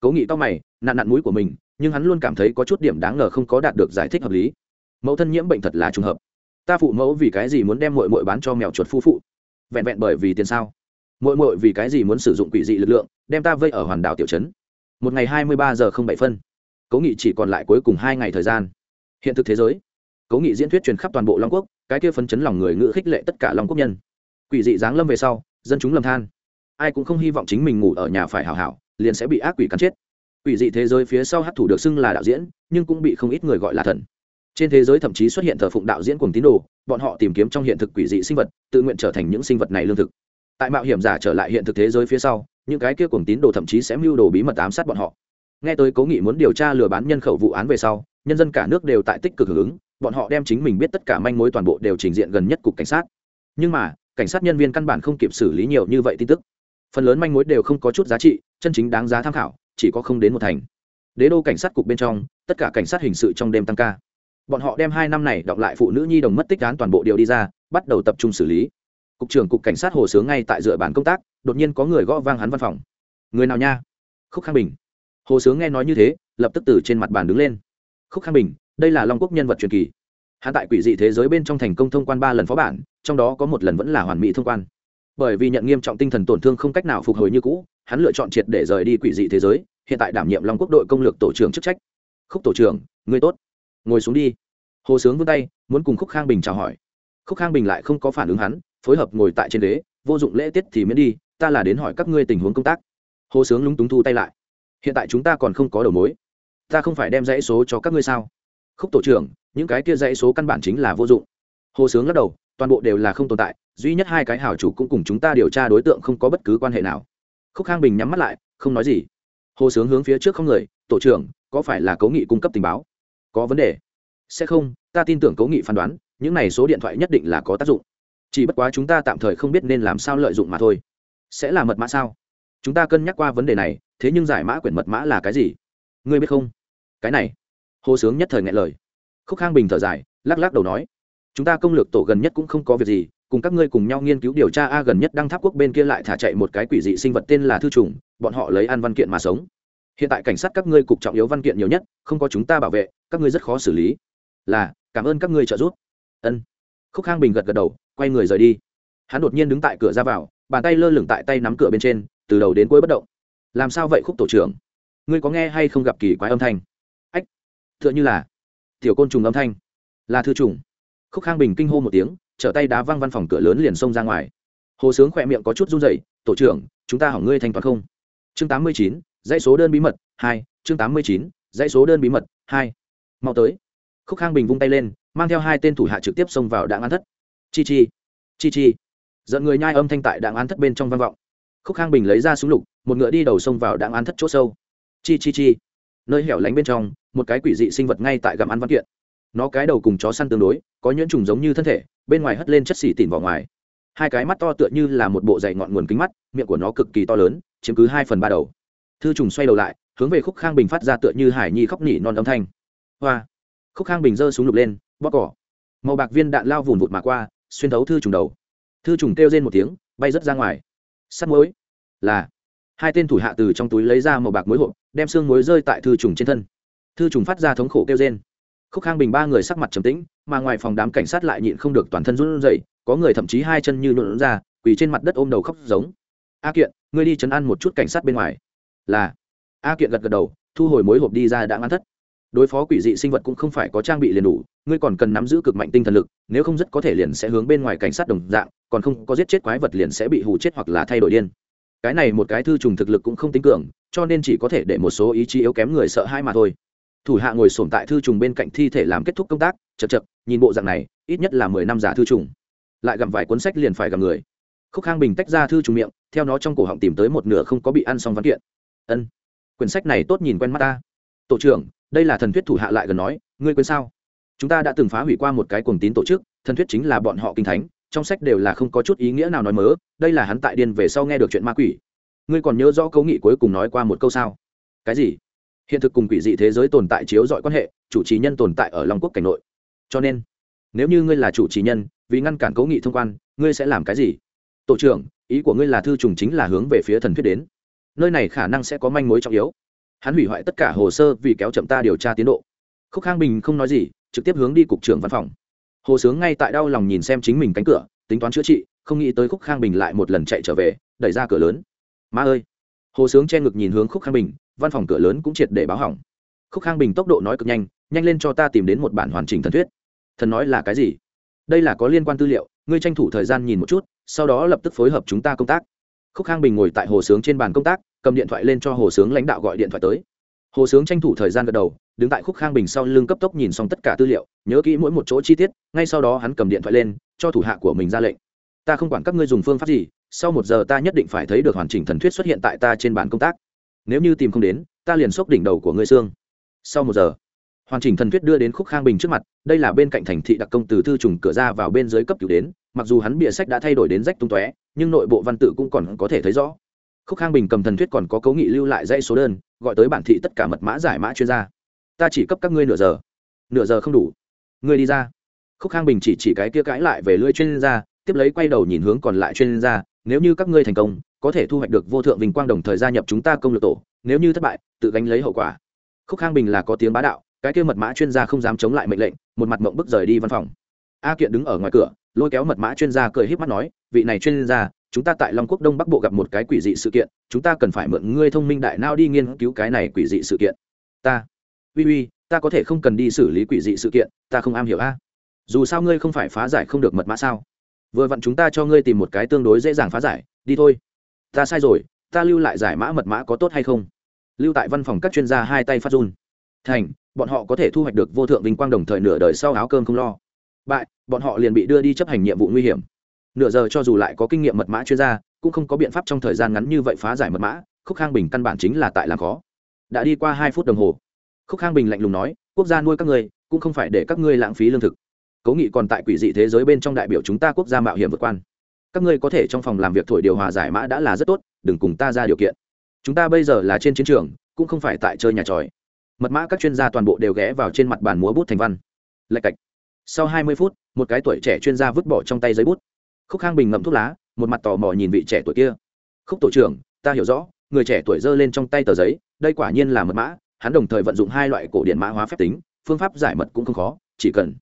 Cố nghị to mày, nạn nạn mũi của mình, nhưng hắn luôn cảm thấy có chút điểm đáng ngờ không có đạt được giải thích hợp lý. Mẫu thân nhiễm bệnh thật là trùng hợp. Ta phụ mẫu vì cái gì muốn đem mội mội bán cho mèo chuột phu phụ? Vẹn vẹn bởi vì tiền sao? Mội mội vì cái gì muốn sử dụng quỷ dị lực lượng, đem ta vây ở hoàn đảo tiểu trấn? Một ngày hai mươi ba giờ không bảy phân. Cố nghị chỉ còn lại cuối cùng hai ngày thời gian. Hiện thực thế giới. Cố nghị diễn thuyết truyền khắp toàn bộ long quốc, cái kia phấn chấn lòng người ngữ khích lệ tất cả long quốc nhân. Quỷ dị giáng lâm về sau, dân chúng lầm than ai cũng không hy vọng chính mình ngủ ở nhà phải hảo hảo, liền sẽ bị ác quỷ cắn chết. Quỷ dị thế giới phía sau hát thủ được xưng là đạo diễn, nhưng cũng bị không ít người gọi là thần. Trên thế giới thậm chí xuất hiện thờ phụng đạo diễn cùng tín đồ, bọn họ tìm kiếm trong hiện thực quỷ dị sinh vật, tự nguyện trở thành những sinh vật này lương thực. Tại mạo hiểm giả trở lại hiện thực thế giới phía sau, những cái kia cùng tín đồ thậm chí sẽ mưu đồ bí mật ám sát bọn họ. Nghe tới cố nghị muốn điều tra lừa bán nhân khẩu vụ án về sau, nhân dân cả nước đều tại tích cực hưởng ứng, bọn họ đem chính mình biết tất cả manh mối toàn bộ đều trình diện gần nhất cục cảnh sát. Nhưng mà, cảnh sát nhân viên căn bản không kịp xử lý nhiều như vậy tin tức phần lớn manh mối đều không có chút giá trị, chân chính đáng giá tham khảo, chỉ có không đến một thành. Đế đô cảnh sát cục bên trong, tất cả cảnh sát hình sự trong đêm tăng ca. Bọn họ đem hai năm này đọc lại phụ nữ nhi đồng mất tích án toàn bộ điều đi ra, bắt đầu tập trung xử lý. Cục trưởng cục cảnh sát hồ sướng ngay tại dựa bản công tác, đột nhiên có người gõ vang hắn văn phòng. Người nào nha? Khúc khang bình. Hồ sướng nghe nói như thế, lập tức từ trên mặt bàn đứng lên. Khúc khang bình, đây là long quốc nhân vật truyền kỳ. Hạ tại quỷ dị thế giới bên trong thành công thông quan ba lần phó bản, trong đó có một lần vẫn là hoàn mỹ thông quan bởi vì nhận nghiêm trọng tinh thần tổn thương không cách nào phục hồi như cũ, hắn lựa chọn triệt để rời đi quỷ dị thế giới, hiện tại đảm nhiệm long quốc đội công lược tổ trưởng chức trách. Khúc tổ trưởng người tốt. Ngồi xuống đi. Hồ sướng vươn tay, muốn cùng khúc khang bình chào hỏi. Khúc khang bình lại không có phản ứng hắn, phối hợp ngồi tại trên đế vô dụng lễ tiết thì miễn đi, ta là đến hỏi các ngươi tình huống công tác. Hồ sướng lúng túng thu tay lại. Hiện tại chúng ta còn không có đầu mối. Ta không phải đem dãy số cho các ngươi sao? Khúc tổ trưởng, những cái kia dãy số căn bản chính là vô dụng. Hồ sướng lắc đầu toàn bộ đều là không tồn tại, duy nhất hai cái hảo chủ cũng cùng chúng ta điều tra đối tượng không có bất cứ quan hệ nào. Khúc khang bình nhắm mắt lại, không nói gì. Hồ sướng hướng phía trước không người, tổ trưởng, có phải là cố nghị cung cấp tình báo? Có vấn đề. Sẽ không, ta tin tưởng cố nghị phán đoán, những này số điện thoại nhất định là có tác dụng. Chỉ bất quá chúng ta tạm thời không biết nên làm sao lợi dụng mà thôi. Sẽ là mật mã sao? Chúng ta cân nhắc qua vấn đề này, thế nhưng giải mã quyển mật mã là cái gì? Ngươi biết không? Cái này. Hồ sướng nhất thời ngại lời. Khúc khang bình thở dài, lắc lắc đầu nói chúng ta công lược tổ gần nhất cũng không có việc gì, cùng các ngươi cùng nhau nghiên cứu điều tra a gần nhất đăng tháp quốc bên kia lại thả chạy một cái quỷ dị sinh vật tên là thư trùng, bọn họ lấy ăn văn kiện mà sống. Hiện tại cảnh sát các ngươi cục trọng yếu văn kiện nhiều nhất, không có chúng ta bảo vệ, các ngươi rất khó xử lý. Là, cảm ơn các ngươi trợ giúp. Ân. Khúc khang bình gật gật đầu, quay người rời đi. Hắn đột nhiên đứng tại cửa ra vào, bàn tay lơ lửng tại tay nắm cửa bên trên, từ đầu đến cuối bất động. Làm sao vậy, khúc tổ trưởng? Ngươi có nghe hay không gặp kỳ quái âm thanh? Ách t h ư ợ n h ư là tiểu côn trùng âm thanh. Là thư trùng khúc khang bình kinh hô một tiếng, trở tay đá văng văn phòng cửa lớn liền xông ra ngoài. Hồ sướng khỏe miệng có chút run dậy tổ trưởng, chúng ta hỏng ngươi thanh toán không? Chương tám mươi chín, dãy số đơn bí mật, hai, chương tám mươi chín, dãy số đơn bí mật, hai. Mau tới. Khúc khang bình vung tay lên, mang theo hai tên thủ hạ trực tiếp xông vào đảng án thất. Chi chi chi chi. Giận người nhai âm thanh tại đảng án thất bên trong văn vọng. Khúc khang bình lấy ra súng lục, một ngựa đi đầu xông vào đảng án thất chỗ sâu. Chi chi chi. Nơi hẻo lánh bên trong, một cái quỷ dị sinh vật ngay tại gặm ăn văn kiện nó cái đầu cùng chó săn tương đối, có nhuyễn trùng giống như thân thể, bên ngoài hất lên chất xỉ tỉn vào ngoài. Hai cái mắt to tựa như là một bộ dày ngọn nguồn kính mắt, miệng của nó cực kỳ to lớn, chiếm cứ hai phần ba đầu. Thư trùng xoay đầu lại, hướng về khúc khang bình phát ra tựa như hải nhi khóc nỉ non âm thanh. Hoa! Khúc khang bình giơ súng lục lên, bóp cỏ. Màu bạc viên đạn lao vùn vụt mà qua, xuyên thấu thư trùng đầu. Thư trùng kêu rên một tiếng, bay rớt ra ngoài. Sắt muối. Là. Hai tên thủ hạ từ trong túi lấy ra màu bạc muối hộp, đem xương muối rơi tại thư trùng trên thân. Thư trùng phát ra thống khổ kêu rên khúc khang bình ba người sắc mặt trầm tĩnh, mà ngoài phòng đám cảnh sát lại nhịn không được toàn thân run rẩy, có người thậm chí hai chân như nhuộn ra, quỳ trên mặt đất ôm đầu khóc giống. A kiện, ngươi đi chấn ăn một chút cảnh sát bên ngoài. Là. A kiện gật gật đầu, thu hồi mối hộp đi ra đã ngăn thất. Đối phó quỷ dị sinh vật cũng không phải có trang bị liền đủ, ngươi còn cần nắm giữ cực mạnh tinh thần lực, nếu không rất có thể liền sẽ hướng bên ngoài cảnh sát đồng dạng, còn không có giết chết quái vật liền sẽ bị hù chết hoặc là thay đổi điên. Cái này một cái thư trùng thực lực cũng không tính cường, cho nên chỉ có thể để một số ý chí yếu kém người sợ hãi mà thôi thủ hạ ngồi sổm tại thư trùng bên cạnh thi thể làm kết thúc công tác, chật chật, nhìn bộ dạng này, ít nhất là mười năm giả thư trùng. Lại gặm vài cuốn sách liền phải gặm người. Khúc khang bình tách ra thư trùng miệng, theo nó trong cổ họng tìm tới một nửa không có bị ăn xong văn kiện. Ân, quyển sách này tốt nhìn quen mắt ta. Tổ trưởng, đây là thần thuyết thủ hạ lại gần nói, ngươi quên sao? Chúng ta đã từng phá hủy qua một cái cuồng tín tổ chức, thần thuyết chính là bọn họ kinh thánh, trong sách đều là không có chút ý nghĩa nào nói mớ, đây là hắn tại điên về sau nghe được chuyện ma quỷ. Ngươi còn nhớ rõ cấu nghị cuối cùng nói qua một câu sao? Cái gì? Hiện thực cùng quỷ dị thế giới tồn tại chiếu dọi quan hệ, chủ trì nhân tồn tại ở long quốc cảnh nội. Cho nên, nếu như ngươi là chủ trì nhân, vì ngăn cản cấu nghị thông quan, ngươi sẽ làm cái gì? Tổ trưởng, ý của ngươi là thư trùng chính là hướng về phía thần thuyết đến. Nơi này khả năng sẽ có manh mối trọng yếu. Hắn hủy hoại tất cả hồ sơ vì kéo chậm ta điều tra tiến độ. Khúc khang bình không nói gì, trực tiếp hướng đi cục trưởng văn phòng. Hồ sướng ngay tại đau lòng nhìn xem chính mình cánh cửa, tính toán chữa trị, không nghĩ tới khúc khang bình lại một lần chạy trở về, đẩy ra cửa lớn. Ma ơi! Hồ sướng che ngực nhìn hướng khúc khang bình văn phòng cửa lớn cũng triệt để báo hỏng. Khúc khang bình tốc độ nói cực nhanh nhanh lên cho ta tìm đến một bản hoàn chỉnh thần thuyết. Thần nói là cái gì? Đây là có liên quan tư liệu, ngươi tranh thủ thời gian nhìn một chút, sau đó lập tức phối hợp chúng ta công tác. Khúc khang bình ngồi tại hồ sướng trên bàn công tác, cầm điện thoại lên cho hồ sướng lãnh đạo gọi điện thoại tới. Hồ sướng tranh thủ thời gian gật đầu, đứng tại khúc khang bình sau lưng cấp tốc nhìn xong tất cả tư liệu, nhớ kỹ mỗi một chỗ chi tiết, ngay sau đó hắn cầm điện thoại lên, cho thủ hạ của mình ra lệnh. Ta không quản các ngươi dùng phương pháp gì, sau một giờ ta nhất định phải thấy được hoàn chỉnh thần thuyết xuất hiện tại ta trên bàn công tác nếu như tìm không đến, ta liền xốc đỉnh đầu của ngươi xương. Sau một giờ, hoàn chỉnh thần thuyết đưa đến khúc khang bình trước mặt, đây là bên cạnh thành thị đặc công từ thư trùng cửa ra vào bên dưới cấp cứu đến, mặc dù hắn bịa sách đã thay đổi đến rách tung tóe, nhưng nội bộ văn tự cũng còn có thể thấy rõ. Khúc khang bình cầm thần thuyết còn có cấu nghị lưu lại dãy số đơn, gọi tới bản thị tất cả mật mã giải mã chuyên gia. Ta chỉ cấp các ngươi nửa giờ. Nửa giờ không đủ. Ngươi đi ra. Khúc khang bình chỉ chỉ cái kia cãi lại về lưỡi chuyên gia, tiếp lấy quay đầu nhìn hướng còn lại chuyên gia, nếu như các ngươi thành công có thể thu hoạch được vô thượng vinh quang đồng thời gia nhập chúng ta công lược tổ, nếu như thất bại, tự gánh lấy hậu quả. Khúc khang bình là có tiếng bá đạo, cái kia mật mã chuyên gia không dám chống lại mệnh lệnh, một mặt mộng bức rời đi văn phòng. A kiện đứng ở ngoài cửa, lôi kéo mật mã chuyên gia cười híp mắt nói, vị này chuyên gia, chúng ta tại long quốc đông bắc bộ gặp một cái quỷ dị sự kiện, chúng ta cần phải mượn ngươi thông minh đại nao đi nghiên cứu cái này quỷ dị sự kiện. Ta, uy uy, ta có thể không cần đi xử lý quỷ dị sự kiện, ta không am hiểu a. Dù sao ngươi không phải phá giải không được mật mã sao? Vừa vặn chúng ta cho ngươi tìm một cái tương đối dễ dàng phá giải, đi thôi ta sai rồi, ta lưu lại giải mã mật mã có tốt hay không? Lưu tại văn phòng các chuyên gia hai tay phát run. Thành, bọn họ có thể thu hoạch được vô thượng vinh quang đồng thời nửa đời sau áo cơm không lo. Bại, bọn họ liền bị đưa đi chấp hành nhiệm vụ nguy hiểm. Nửa giờ cho dù lại có kinh nghiệm mật mã chuyên gia, cũng không có biện pháp trong thời gian ngắn như vậy phá giải mật mã, khúc khang bình căn bản chính là tại làm khó. Đã đi qua hai phút đồng hồ, khúc khang bình lạnh lùng nói, quốc gia nuôi các ngươi, cũng không phải để các ngươi lãng phí lương thực. Cố nghị còn tại quỷ dị thế giới bên trong đại biểu chúng ta quốc gia mạo hiểm vượt quan các ngươi có thể trong phòng làm việc thổi điều hòa giải mã đã là rất tốt, đừng cùng ta ra điều kiện. Chúng ta bây giờ là trên chiến trường, cũng không phải tại chơi nhà tròi. Mật mã các chuyên gia toàn bộ đều ghé vào trên mặt bàn múa bút thành văn. Lạch cạch. Sau hai mươi phút, một cái tuổi trẻ chuyên gia vứt bỏ trong tay giấy bút. Khúc khang bình ngậm thuốc lá, một mặt tò mò nhìn vị trẻ tuổi kia. Khúc tổ trưởng, ta hiểu rõ, người trẻ tuổi giơ lên trong tay tờ giấy, đây quả nhiên là mật mã. Hắn đồng thời vận dụng hai loại cổ điện mã hóa phép tính, phương pháp giải mật cũng không khó, chỉ cần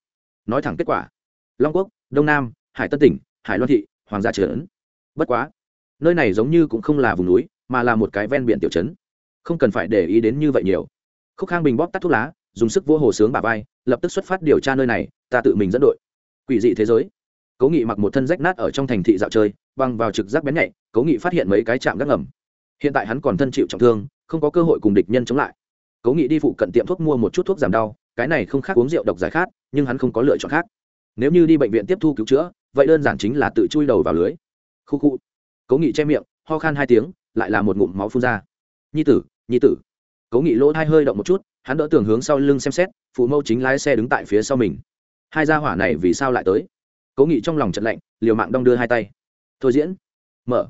nói thẳng kết quả. Long quốc, đông nam, hải tân tỉnh, hải loan thị hoàng gia trấn bất quá, nơi này giống như cũng không là vùng núi, mà là một cái ven biển tiểu trấn. Không cần phải để ý đến như vậy nhiều. Khúc khang bình bóp tắt thuốc lá, dùng sức vô hồ sướng bà vai, lập tức xuất phát điều tra nơi này, ta tự mình dẫn đội. Quỷ dị thế giới. Cố nghị mặc một thân rách nát ở trong thành thị dạo chơi băng vào trực giác bén nhạy, cố nghị phát hiện mấy cái chạm gác ngầm. Hiện tại hắn còn thân chịu trọng thương, không có cơ hội cùng địch nhân chống lại. Cố nghị đi phụ cận tiệm thuốc mua một chút thuốc giảm đau, cái này không khác uống rượu độc giải khát, nhưng hắn không có lựa chọn khác. Nếu như đi bệnh viện tiếp thu cứu chữa vậy đơn giản chính là tự chui đầu vào lưới. Khu khu. Cố nghị che miệng, ho khan hai tiếng, lại là một ngụm máu phun ra. Nhi tử nhi tử. Cố nghị lỗ hai hơi động một chút, hắn đỡ tường hướng sau lưng xem xét, phụ mẫu chính lái xe đứng tại phía sau mình. Hai gia hỏa này vì sao lại tới? Cố nghị trong lòng trận lạnh, liều mạng đong đưa hai tay. Thôi diễn. Mở.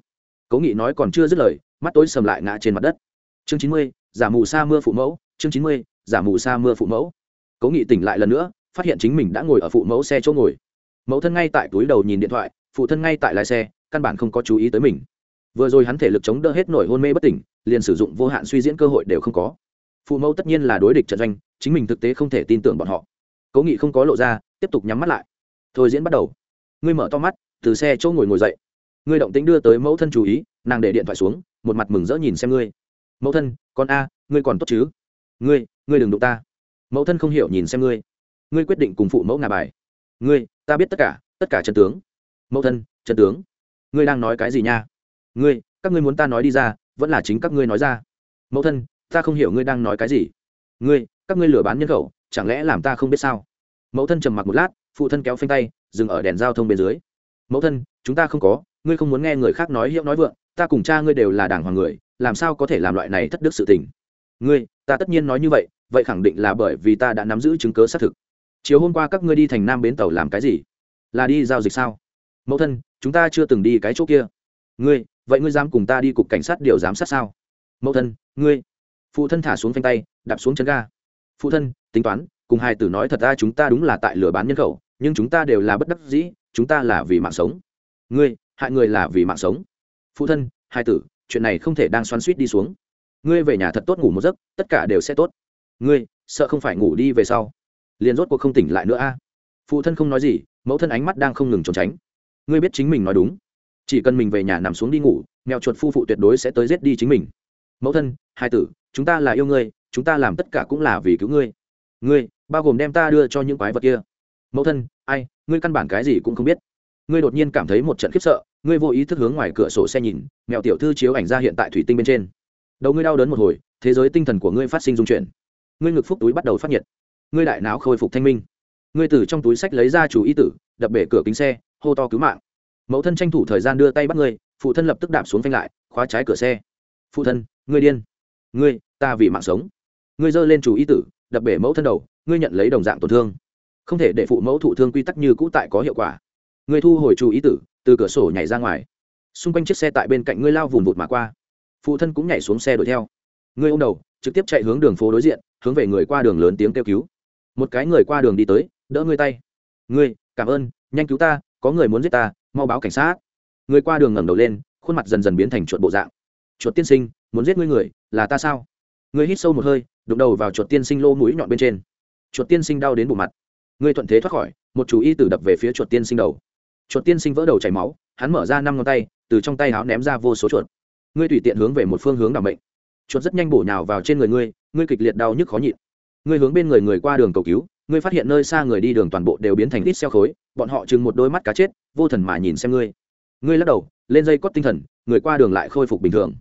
Cố nghị nói còn chưa dứt lời, mắt tối sầm lại ngã trên mặt đất. Chương chín mươi, giả mù sa mưa phụ mẫu, chương chín mươi, giả mù sa mưa phụ mẫu. Cố nghị tỉnh lại lần nữa, phát hiện chính mình đã ngồi ở phụ mẫu xe chỗ ngồi mẫu thân ngay tại túi đầu nhìn điện thoại, phụ thân ngay tại lái xe, căn bản không có chú ý tới mình. Vừa rồi hắn thể lực chống đỡ hết nổi hôn mê bất tỉnh, liền sử dụng vô hạn suy diễn cơ hội đều không có. Phụ mẫu tất nhiên là đối địch trận doanh, chính mình thực tế không thể tin tưởng bọn họ. Cố nghị không có lộ ra, tiếp tục nhắm mắt lại. Thôi diễn bắt đầu. Ngươi mở to mắt, từ xe chỗ ngồi ngồi dậy. Ngươi động tính đưa tới mẫu thân chú ý, nàng để điện thoại xuống, một mặt mừng rỡ nhìn xem ngươi. Mẫu thân, con a, ngươi còn tốt chứ? Ngươi ngươi đừng đụng ta. Mẫu thân không hiểu nhìn xem ngươi. Ngươi quyết định cùng phụ mẫu ngà bài ngươi, ta biết tất cả tất cả chân tướng. Mẫu thân, chân tướng. Ngươi đang nói cái gì nha? Ngươi, các ngươi muốn ta nói đi ra, vẫn là chính các ngươi nói ra. Mẫu thân, ta không hiểu ngươi đang nói cái gì. Ngươi, các ngươi lừa bán nhân khẩu, chẳng lẽ làm ta không biết sao? Mẫu thân trầm mặc một lát, phụ thân kéo phanh tay, dừng ở đèn giao thông bên dưới. Mẫu thân, chúng ta không có, ngươi không muốn nghe người khác nói hiệu nói vượng, ta cùng cha ngươi đều là đảng hoàng người, làm sao có thể làm loại này thất đức sự tình? Ngươi, ta tất nhiên nói như vậy vậy khẳng định là bởi vì ta đã nắm giữ chứng cớ xác thực chiều hôm qua các ngươi đi thành nam bến tàu làm cái gì? Là đi giao dịch sao? Mẫu thân, chúng ta chưa từng đi cái chỗ kia. Ngươi, vậy ngươi dám cùng ta đi cục cảnh sát điều giám sát sao? Mẫu thân, ngươi. Phụ thân thả xuống phanh tay, đạp xuống chân ga. Phụ thân, tính toán, cùng hai tử nói thật ra chúng ta đúng là tại lừa bán nhân khẩu, nhưng chúng ta đều là bất đắc dĩ, chúng ta là vì mạng sống. Ngươi, hại người là vì mạng sống. Phụ thân, hai tử, chuyện này không thể đang xoắn suýt đi xuống. Ngươi về nhà thật tốt ngủ một giấc, tất cả đều sẽ tốt. Ngươi, sợ không phải ngủ đi về sau liền rốt cuộc không tỉnh lại nữa a. Phụ thân không nói gì, mẫu thân ánh mắt đang không ngừng trốn tránh. Ngươi biết chính mình nói đúng. Chỉ cần mình về nhà nằm xuống đi ngủ, mèo chuột phu phụ tuyệt đối sẽ tới giết đi chính mình. Mẫu thân, hai tử, chúng ta là yêu ngươi, chúng ta làm tất cả cũng là vì cứu ngươi. Ngươi, bao gồm đem ta đưa cho những quái vật kia. Mẫu thân, ai, ngươi căn bản cái gì cũng không biết. Ngươi đột nhiên cảm thấy một trận khiếp sợ, ngươi vô ý thức hướng ngoài cửa sổ xe nhìn, mèo tiểu thư chiếu ảnh ra hiện tại thủy tinh bên trên. Đầu ngươi đau đớn một hồi, thế giới tinh thần của ngươi phát sinh dung chuyển. Ngươi ngực phúc túi bắt đầu phát nhiệt ngươi đại não khôi phục thanh minh. Ngươi từ trong túi sách lấy ra chủ ý tử, đập bể cửa kính xe, hô to cứu mạng. Mẫu thân tranh thủ thời gian đưa tay bắt ngươi, phụ thân lập tức đạp xuống phanh lại, khóa trái cửa xe. Phụ thân, ngươi điên. Ngươi, ta vì mạng sống. Ngươi giơ lên chủ ý tử, đập bể mẫu thân đầu, ngươi nhận lấy đồng dạng tổn thương. Không thể để phụ mẫu thụ thương quy tắc như cũ tại có hiệu quả. Ngươi thu hồi chủ ý tử, từ cửa sổ nhảy ra ngoài. Xung quanh chiếc xe tại bên cạnh ngươi lao vùng vụt mà qua. Phụ thân cũng nhảy xuống xe đuổi theo. Ngươi ô m đầu, trực tiếp chạy hướng đường phố đối diện, hướng về người qua đường lớn tiếng kêu cứu một cái người qua đường đi tới, đỡ ngươi tay. Ngươi, cảm ơn, nhanh cứu ta, có người muốn giết ta, mau báo cảnh sát. Người qua đường ngẩng đầu lên, khuôn mặt dần dần biến thành chuột bộ dạng. Chuột tiên sinh, muốn giết ngươi người, là ta sao? Ngươi hít sâu một hơi, đụng đầu vào chuột tiên sinh lô mũi nhọn bên trên. Chuột tiên sinh đau đến bộ mặt. Ngươi thuận thế thoát khỏi, một chú y tử đập về phía chuột tiên sinh đầu. Chuột tiên sinh vỡ đầu chảy máu, hắn mở ra năm ngón tay, từ trong tay háo ném ra vô số chuột. Ngươi tùy tiện hướng về một phương hướng đảm bệnh chuột rất nhanh bổ nhào vào trên người ngươi ngươi kịch liệt đau nhức khó nhịn ngươi hướng bên người người qua đường cầu cứu, ngươi phát hiện nơi xa người đi đường toàn bộ đều biến thành ít xeo khối, bọn họ chừng một đôi mắt cá chết, vô thần mà nhìn xem ngươi. Ngươi lắc đầu, lên dây cót tinh thần, người qua đường lại khôi phục bình thường.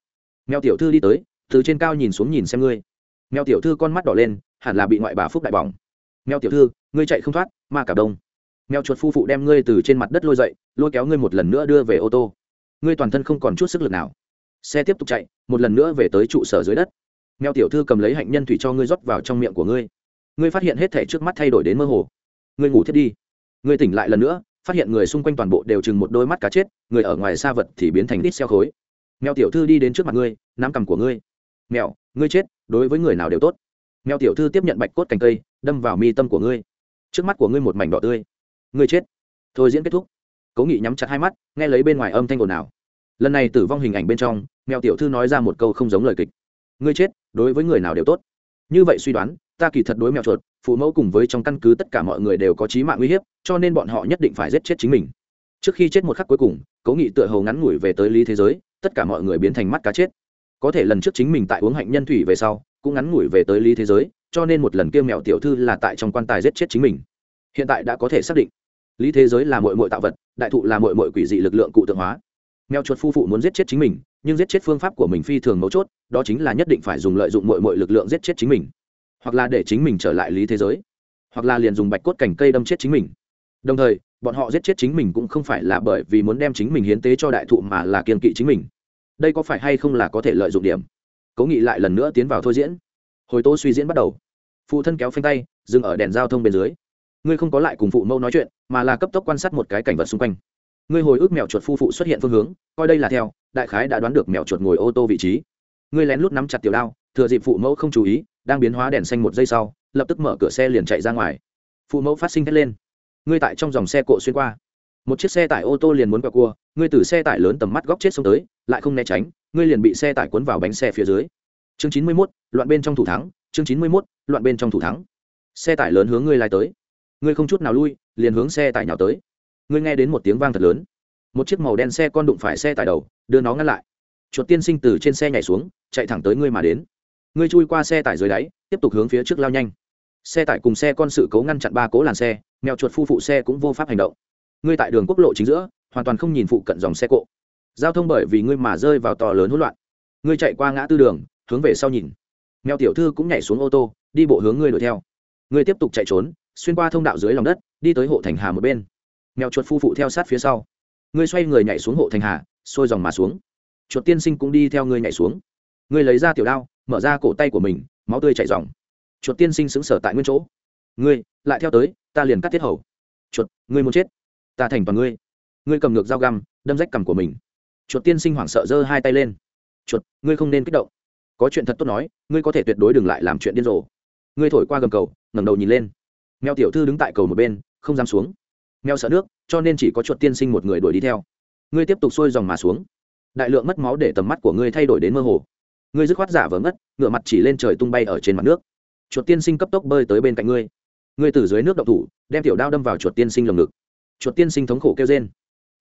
Mèo tiểu thư đi tới, từ trên cao nhìn xuống nhìn xem ngươi. Mèo tiểu thư con mắt đỏ lên, hẳn là bị ngoại bà phúc đại bỏng. Mèo tiểu thư, ngươi chạy không thoát, ma cả đông. Mèo chuột phu phụ đem ngươi từ trên mặt đất lôi dậy, lôi kéo ngươi một lần nữa đưa về ô tô. Ngươi toàn thân không còn chút sức lực nào. Xe tiếp tục chạy, một lần nữa về tới trụ sở dưới đất mèo tiểu thư cầm lấy hạnh nhân thủy cho ngươi rót vào trong miệng của ngươi. Ngươi phát hiện hết thể trước mắt thay đổi đến mơ hồ. Ngươi ngủ thiết đi. Ngươi tỉnh lại lần nữa, phát hiện người xung quanh toàn bộ đều chừng một đôi mắt cá chết, người ở ngoài xa vật thì biến thành ít xeo khối. Mèo tiểu thư đi đến trước mặt ngươi, nắm cằm của ngươi. Mèo, ngươi chết, đối với người nào đều tốt. Mèo tiểu thư tiếp nhận bạch cốt cành cây, đâm vào mi tâm của ngươi. Trước mắt của ngươi một mảnh đỏ tươi. Ngươi chết. Thôi diễn kết thúc. Cố nghị nhắm chặt hai mắt, nghe lấy bên ngoài âm thanh ồn ào. Lần này tử vong hình ảnh bên trong, mèo tiểu thư nói ra một câu không giống lời kịch ngươi chết, đối với người nào đều tốt. Như vậy suy đoán, ta kỳ thật đối mèo chuột, phụ mẫu cùng với trong căn cứ tất cả mọi người đều có trí mạng uy hiếp, cho nên bọn họ nhất định phải giết chết chính mình. Trước khi chết một khắc cuối cùng cố nghị tựa hầu ngắn ngủi về tới lý thế giới, tất cả mọi người biến thành mắt cá chết. Có thể lần trước chính mình tại uống hạnh nhân thủy về sau, cũng ngắn ngủi về tới lý thế giới, cho nên một lần kia mèo tiểu thư là tại trong quan tài giết chết chính mình. Hiện tại đã có thể xác định, lý thế giới là mội mội tạo vật, đại thụ là mội mội quỷ dị lực lượng cụ tượng hóa. Mèo chuột phu phụ muốn giết chết chính mình nhưng giết chết phương pháp của mình phi thường mấu chốt, đó chính là nhất định phải dùng lợi dụng mọi mọi lực lượng giết chết chính mình, hoặc là để chính mình trở lại lý thế giới, hoặc là liền dùng bạch cốt cành cây đâm chết chính mình. Đồng thời, bọn họ giết chết chính mình cũng không phải là bởi vì muốn đem chính mình hiến tế cho đại thụ mà là kiên kỵ chính mình. Đây có phải hay không là có thể lợi dụng điểm? Cố nghị lại lần nữa tiến vào thôi diễn. Hồi tô suy diễn bắt đầu. Phụ thân kéo phanh tay, dừng ở đèn giao thông bên dưới. Ngươi không có lại cùng phụ mẫu nói chuyện, mà là cấp tốc quan sát một cái cảnh vật xung quanh ngươi hồi ức mèo chuột phu phụ xuất hiện phương hướng, coi đây là theo, đại khái đã đoán được mèo chuột ngồi ô tô vị trí. Ngươi lén lút nắm chặt tiểu đao, thừa dịp phụ mẫu không chú ý, đang biến hóa đèn xanh một giây sau, lập tức mở cửa xe liền chạy ra ngoài. Phụ mẫu phát sinh thét lên. Ngươi tại trong dòng xe cộ xuyên qua. Một chiếc xe tải ô tô liền muốn qua cua, ngươi từ xe tải lớn tầm mắt góc chết xông tới, lại không né tránh, ngươi liền bị xe tải cuốn vào bánh xe phía dưới. Chương chín mươi mốt, loạn bên trong thủ thắng, chương chín mươi mốt, loạn bên trong thủ thắng. Xe tải lớn hướng ngươi lai tới. Ngươi không chút nào lui, liền hướng xe tải nhào tới ngươi nghe đến một tiếng vang thật lớn. Một chiếc màu đen xe con đụng phải xe tải đầu, đưa nó ngăn lại. Chuột tiên sinh từ trên xe nhảy xuống, chạy thẳng tới ngươi mà đến. Ngươi chui qua xe tải dưới đáy, tiếp tục hướng phía trước lao nhanh. Xe tải cùng xe con sự cố ngăn chặn ba cố làn xe, mèo chuột phu phụ xe cũng vô pháp hành động. Ngươi tại đường quốc lộ chính giữa, hoàn toàn không nhìn phụ cận dòng xe cộ. Giao thông bởi vì ngươi mà rơi vào to lớn hỗn loạn. Ngươi chạy qua ngã tư đường, hướng về sau nhìn. Mèo tiểu thư cũng nhảy xuống ô tô, đi bộ hướng ngươi đuổi theo. Ngươi tiếp tục chạy trốn, xuyên qua thông đạo dưới lòng đất, đi tới hộ thành hà một bên mèo chuột phu phụ theo sát phía sau. Ngươi xoay người nhảy xuống hộ thành hà sôi dòng mà xuống. Chuột tiên sinh cũng đi theo ngươi nhảy xuống. Ngươi lấy ra tiểu đao, mở ra cổ tay của mình, máu tươi chảy dòng. Chuột tiên sinh xứng sở tại nguyên chỗ. Ngươi, lại theo tới, ta liền cắt tiết hầu. Chuột, ngươi muốn chết. Ta thành toàn ngươi. Ngươi cầm ngược dao găm, đâm rách cằm của mình. Chuột tiên sinh hoảng sợ giơ hai tay lên. Chuột, ngươi không nên kích động. Có chuyện thật tốt nói, ngươi có thể tuyệt đối đừng lại làm chuyện điên rồ. Ngươi thổi qua gầm cầu, ngẩng đầu nhìn lên. Mèo tiểu thư đứng tại cầu một bên, không dám xuống mèo sợ nước, cho nên chỉ có chuột tiên sinh một người đuổi đi theo. Ngươi tiếp tục xuôi dòng mà xuống. Đại lượng mất máu để tầm mắt của ngươi thay đổi đến mơ hồ. Ngươi dứt khoát giả vờ ngất, ngựa mặt chỉ lên trời tung bay ở trên mặt nước. Chuột tiên sinh cấp tốc bơi tới bên cạnh ngươi. Ngươi từ dưới nước động thủ, đem tiểu đao đâm vào chuột tiên sinh lồng ngực. Chuột tiên sinh thống khổ kêu trên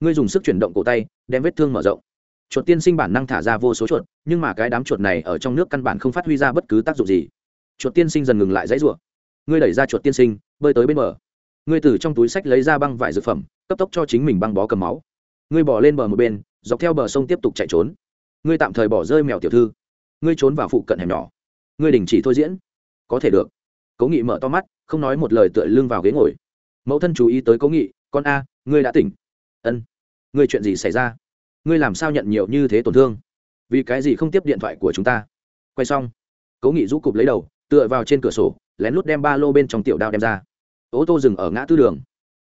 ngươi dùng sức chuyển động cổ tay, đem vết thương mở rộng. Chuột tiên sinh bản năng thả ra vô số chuột, nhưng mà cái đám chuột này ở trong nước căn bản không phát huy ra bất cứ tác dụng gì. Chuột tiên sinh dần ngừng lại dãy rủa. Ngươi đẩy ra chuột tiên sinh, bơi tới bên bờ ngươi từ trong túi sách lấy ra băng vải dược phẩm, cấp tốc cho chính mình băng bó cầm máu. Ngươi bỏ lên bờ một bên, dọc theo bờ sông tiếp tục chạy trốn. Ngươi tạm thời bỏ rơi mèo tiểu thư. Ngươi trốn vào phụ cận hẻm nhỏ. Ngươi đình chỉ thôi diễn. Có thể được. Cố nghị mở to mắt, không nói một lời tựa lưng vào ghế ngồi. Mẫu thân chú ý tới cố nghị, con a, ngươi đã tỉnh. Ân. Ngươi chuyện gì xảy ra? Ngươi làm sao nhận nhiều như thế tổn thương? Vì cái gì không tiếp điện thoại của chúng ta? Quay xong, cố nghị rũ cụp lấy đầu, tựa vào trên cửa sổ, lén lút đem ba lô bên trong tiểu đao đem ra ô tô dừng ở ngã tư đường.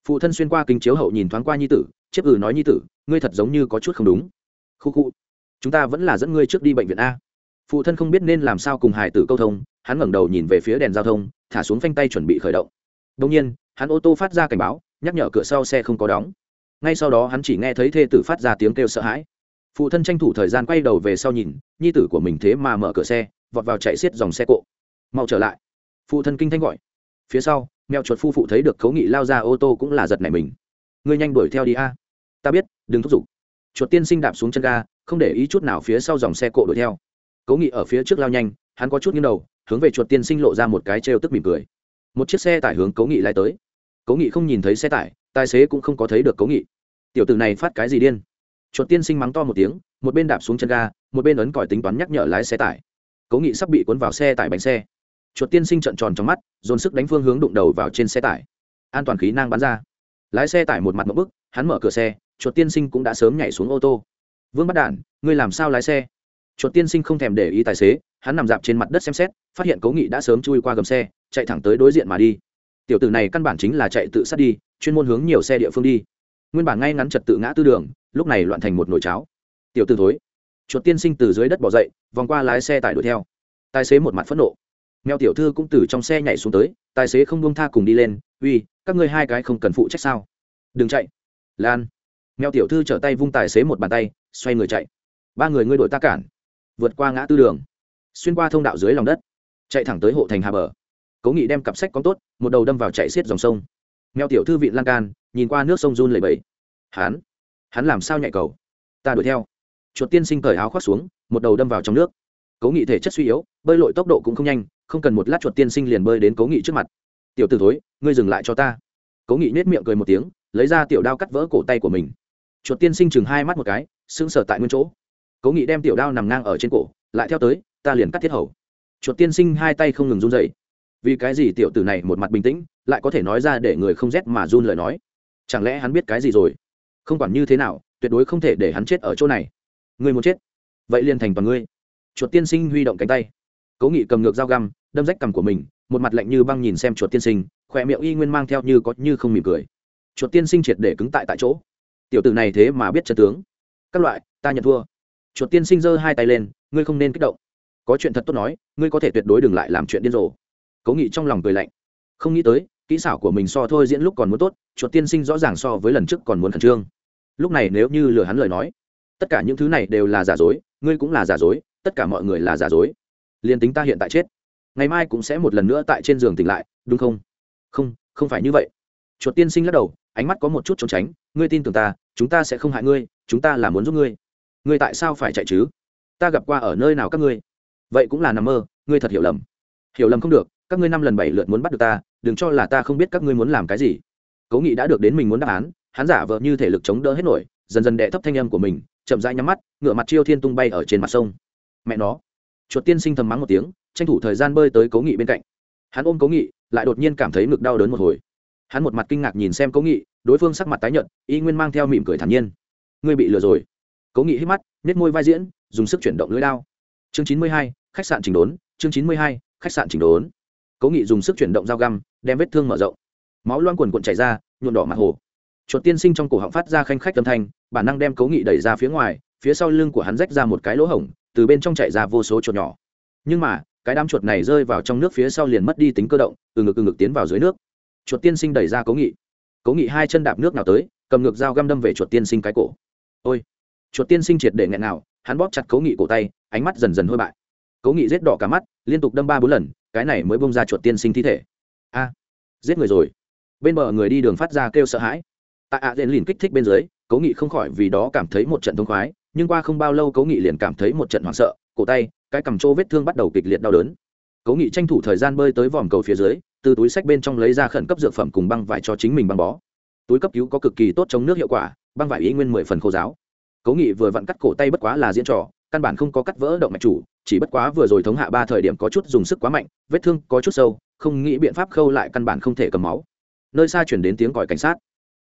Phụ thân xuyên qua kính chiếu hậu nhìn thoáng qua nhi tử, chiếc ừ nói nhi tử, ngươi thật giống như có chút không đúng. Khu khu, chúng ta vẫn là dẫn ngươi trước đi bệnh viện a. Phụ thân không biết nên làm sao cùng hải tử câu thông, hắn ngẩng đầu nhìn về phía đèn giao thông, thả xuống phanh tay chuẩn bị khởi động. Đông nhiên, hắn ô tô phát ra cảnh báo, nhắc nhở cửa sau xe không có đóng. Ngay sau đó hắn chỉ nghe thấy thê tử phát ra tiếng kêu sợ hãi. Phụ thân tranh thủ thời gian quay đầu về sau nhìn, nhi tử của mình thế mà mở cửa xe, vọt vào chạy xiết dòng xe cộ. Mau trở lại. Phụ thân kinh thanh gọi. Phía sau mèo chuột phu phụ thấy được cấu nghị lao ra ô tô cũng là giật nảy mình. Ngươi nhanh đuổi theo đi a. Ta biết, đừng thúc giục. Chuột tiên sinh đạp xuống chân ga, không để ý chút nào phía sau dòng xe cộ đuổi theo. Cấu nghị ở phía trước lao nhanh, hắn có chút nghiêng đầu, hướng về chuột tiên sinh lộ ra một cái trêu tức mỉm cười. Một chiếc xe tải hướng cấu nghị lại tới. Cấu nghị không nhìn thấy xe tải, tài xế cũng không có thấy được cấu nghị. Tiểu tử này phát cái gì điên? Chuột tiên sinh mắng to một tiếng, một bên đạp xuống chân ga, một bên ấn còi tính toán nhắc nhở lái xe tải. Cấu nghị sắp bị cuốn vào xe tải bánh xe chuột tiên sinh trợn tròn trong mắt, dồn sức đánh phương hướng đụng đầu vào trên xe tải. An toàn khí năng bắn ra. Lái xe tải một mặt một bức, hắn mở cửa xe, chuột tiên sinh cũng đã sớm nhảy xuống ô tô. Vương bắt đản, ngươi làm sao lái xe? Chuột tiên sinh không thèm để ý tài xế, hắn nằm dạp trên mặt đất xem xét, phát hiện cố nghị đã sớm chui qua gầm xe, chạy thẳng tới đối diện mà đi. Tiểu tử này căn bản chính là chạy tự sát đi, chuyên môn hướng nhiều xe địa phương đi. Nguyên bản ngay ngắn trật tự ngã tư đường, lúc này loạn thành một nồi cháo. Tiểu tử thối. Chuột tiên sinh từ dưới đất bỏ dậy, vòng qua lái xe tải đuổi theo. Tài xế một mặt phẫn nộ mèo tiểu thư cũng từ trong xe nhảy xuống tới, tài xế không buông tha cùng đi lên, uy, các ngươi hai cái không cần phụ trách sao? Đừng chạy. Lan. Mèo tiểu thư trở tay vung tài xế một bàn tay, xoay người chạy. Ba người ngươi đội ta cản. Vượt qua ngã tư đường. Xuyên qua thông đạo dưới lòng đất. Chạy thẳng tới hộ thành hà bờ. Cố nghị đem cặp sách con tốt, một đầu đâm vào chạy xiết dòng sông. Mèo tiểu thư vịn lan can, nhìn qua nước sông run lầy bẩy. hắn hắn làm sao nhạy cầu? Ta đuổi theo. Chuột tiên sinh cởi áo khoác xuống, một đầu đâm vào trong nước cố nghị thể chất suy yếu, bơi lội tốc độ cũng không nhanh, không cần một lát chuột tiên sinh liền bơi đến cố nghị trước mặt. Tiểu t ử thối, ngươi dừng lại cho ta. Cố nghị nết miệng cười một tiếng, lấy ra tiểu đao cắt vỡ cổ tay của mình. Chuột tiên sinh chừng hai mắt một cái, sững sờ tại nguyên chỗ. Cố nghị đem tiểu đao nằm ngang ở trên cổ, lại theo tới, ta liền cắt thiết hầu. Chuột tiên sinh hai tay không ngừng run dậy vì cái gì tiểu tử này một mặt bình tĩnh, lại có thể nói ra để người không rét mà run lời nói? Chẳng lẽ hắn biết cái gì rồi? Không quản như thế nào, tuyệt đối không thể để hắn chết ở chỗ này. Ngươi muốn chết? Vậy liền thành toàn ngươi chuột tiên sinh huy động cánh tay. Cố nghị cầm ngược dao găm, đâm rách cằm của mình, một mặt lạnh như băng nhìn xem chuột tiên sinh khỏe miệng y nguyên mang theo như có như không mỉm cười. Chuột tiên sinh triệt để cứng tại tại chỗ. Tiểu tử này thế mà biết chân tướng. Các loại, ta nhận thua. Chuột tiên sinh giơ hai tay lên, ngươi không nên kích động. Có chuyện thật tốt nói, ngươi có thể tuyệt đối đừng lại làm chuyện điên rồ. Cố nghị trong lòng cười lạnh. Không nghĩ tới, kỹ xảo của mình so thôi diễn lúc còn muốn tốt, chuột tiên sinh rõ ràng so với lần trước còn muốn khẩn trương. Lúc này nếu như lừa hắn lời nói tất cả những thứ này đều là giả dối, ngươi cũng là giả dối, tất cả mọi người là giả dối. Liền tính ta hiện tại chết, ngày mai cũng sẽ một lần nữa tại trên giường tỉnh lại, đúng không? Không không phải như vậy. Chuột tiên sinh lắc đầu, ánh mắt có một chút trốn tránh, ngươi tin tưởng ta, chúng ta sẽ không hại ngươi, chúng ta là muốn giúp ngươi. Ngươi tại sao phải chạy chứ? Ta gặp qua ở nơi nào các ngươi? Vậy cũng là nằm mơ, ngươi thật hiểu lầm. Hiểu lầm không được, các ngươi năm lần bảy lượt muốn bắt được ta, đừng cho là ta không biết các ngươi muốn làm cái gì. Cố nghị đã được đến mình muốn đáp án, hắn giả vờ như thể lực chống đỡ hết nổi dần dần đệ thấp thanh âm của mình, chậm rãi nhắm mắt ngựa mặt chiêu thiên tung bay ở trên mặt sông. Mẹ nó. Chuột tiên sinh thầm mắng một tiếng, tranh thủ thời gian bơi tới cố nghị bên cạnh. Hắn ôm cố nghị, lại đột nhiên cảm thấy ngực đau đớn một hồi. Hắn một mặt kinh ngạc nhìn xem cố nghị, đối phương sắc mặt tái nhợt, y nguyên mang theo mỉm cười thản nhiên. Ngươi bị lừa rồi. Cố nghị hít mắt nết môi vai diễn, dùng sức chuyển động lưỡi đao. Chương chín mươi hai, khách sạn chỉnh đốn, chương chín mươi hai, khách sạn chỉnh đốn. Cố nghị dùng sức chuyển động dao găm, đem vết thương mở rộng. Máu loang quần cuộn chảy ra nhuộn đỏ mặt hồ chuột tiên sinh trong cổ họng phát ra khanh khách âm thanh, bản năng đem cố nghị đẩy ra phía ngoài, phía sau lưng của hắn rách ra một cái lỗ hổng, từ bên trong chạy ra vô số chuột nhỏ. Nhưng mà, cái đám chuột này rơi vào trong nước phía sau liền mất đi tính cơ động, từ ngực từ ngực tiến vào dưới nước. Chuột tiên sinh đẩy ra cố nghị. Cố nghị hai chân đạp nước nào tới, cầm ngược dao găm đâm về chuột tiên sinh cái cổ. Ôi! Chuột tiên sinh triệt để nghẹn nào, hắn bóp chặt cố nghị cổ tay, ánh mắt dần dần hôi bại. Cố nghị rết đỏ cả mắt, liên tục đâm ba bốn lần, cái này mới bông ra chuột tiên sinh thi thể. A! Giết người rồi. Bên bờ người đi đường phát ra kêu sợ hãi tại ạ dện lìn kích thích bên dưới, cố nghị không khỏi vì đó cảm thấy một trận thông khoái, nhưng qua không bao lâu cố nghị liền cảm thấy một trận hoảng sợ, cổ tay, cái cầm trô vết thương bắt đầu kịch liệt đau đớn. Cố nghị tranh thủ thời gian bơi tới vòm cầu phía dưới, từ túi sách bên trong lấy ra khẩn cấp dược phẩm cùng băng vải cho chính mình băng bó. Túi cấp cứu có cực kỳ tốt chống nước hiệu quả, băng vải ý nguyên mười phần khô giáo cố nghị vừa vặn cắt cổ tay bất quá là diễn trò, căn bản không có cắt vỡ động mạch chủ, chỉ bất quá vừa rồi thống hạ ba thời điểm có chút dùng sức quá mạnh, vết thương có chút sâu, không nghĩ biện pháp khâu lại căn bản không thể cầm máu. Nơi xa chuyển đến tiếng còi cảnh sát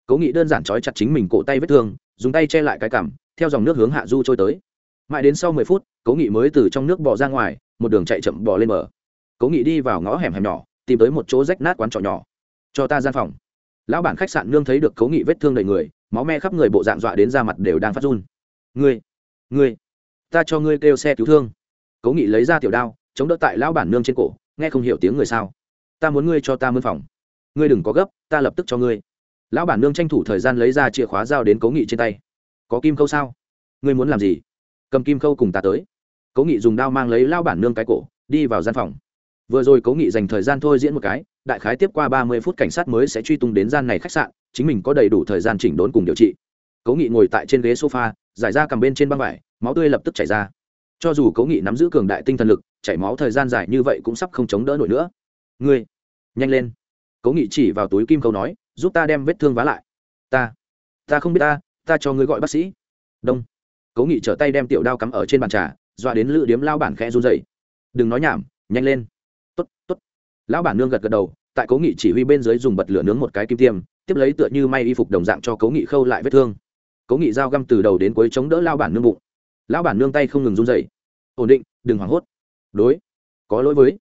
cố nghị đơn giản trói chặt chính mình cổ tay vết thương, dùng tay che lại cái cằm theo dòng nước hướng hạ du trôi tới. Mãi đến sau mười phút, cố nghị mới từ trong nước bò ra ngoài, một đường chạy chậm bỏ lên bờ. Cố nghị đi vào ngõ hẻm hẻm nhỏ, tìm tới một chỗ rách nát quán trọ nhỏ. Cho ta gian phòng. Lão bản khách sạn nương thấy được cố nghị vết thương đầy người, máu me khắp người bộ dạng dọa đến da mặt đều đang phát run. Ngươi ngươi, ta cho ngươi kêu xe cứu thương. Cố nghị lấy ra tiểu đao, chống đỡ tại lão bản nương trên cổ, nghe không hiểu tiếng người sao. Ta muốn ngươi cho ta mướn phòng. Ngươi đừng có gấp, ta lập tức cho ngươi lão bản nương tranh thủ thời gian lấy ra chìa khóa dao đến cố nghị trên tay. Có kim khâu sao? Ngươi muốn làm gì? Cầm kim khâu cùng ta tới. Cố nghị dùng đao mang lấy lao bản nương cái cổ, đi vào gian phòng. Vừa rồi cố nghị dành thời gian thôi diễn một cái, đại khái tiếp qua ba mươi phút cảnh sát mới sẽ truy tung đến gian này khách sạn, chính mình có đầy đủ thời gian chỉnh đốn cùng điều trị. Cố nghị ngồi tại trên ghế sofa, giải ra cầm bên trên băng vải, máu tươi lập tức chảy ra. Cho dù cố nghị nắm giữ cường đại tinh thần lực, chảy máu thời gian dài như vậy cũng sắp không chống đỡ nổi nữa. Ngươi, nhanh lên. Cố nghị chỉ vào túi kim khâu nói giúp ta đem vết thương vá lại. Ta ta không biết ta ta cho ngươi gọi bác sĩ. Đông. Cố nghị trở tay đem tiểu đao cắm ở trên bàn trà, dọa đến lự điếm lao bản khẽ run dậy đừng nói nhảm, nhanh lên. Tốt tốt. Lão bản nương gật gật đầu, tại cố nghị chỉ huy bên dưới dùng bật lửa nướng một cái kim tiêm, tiếp lấy tựa như may y phục đồng dạng cho cố nghị khâu lại vết thương. Cố nghị dao găm từ đầu đến cuối chống đỡ lao bản nương bụng. Lão bản nương tay không ngừng run dậy ổn định, đừng hoảng hốt. Đối, có lỗi với.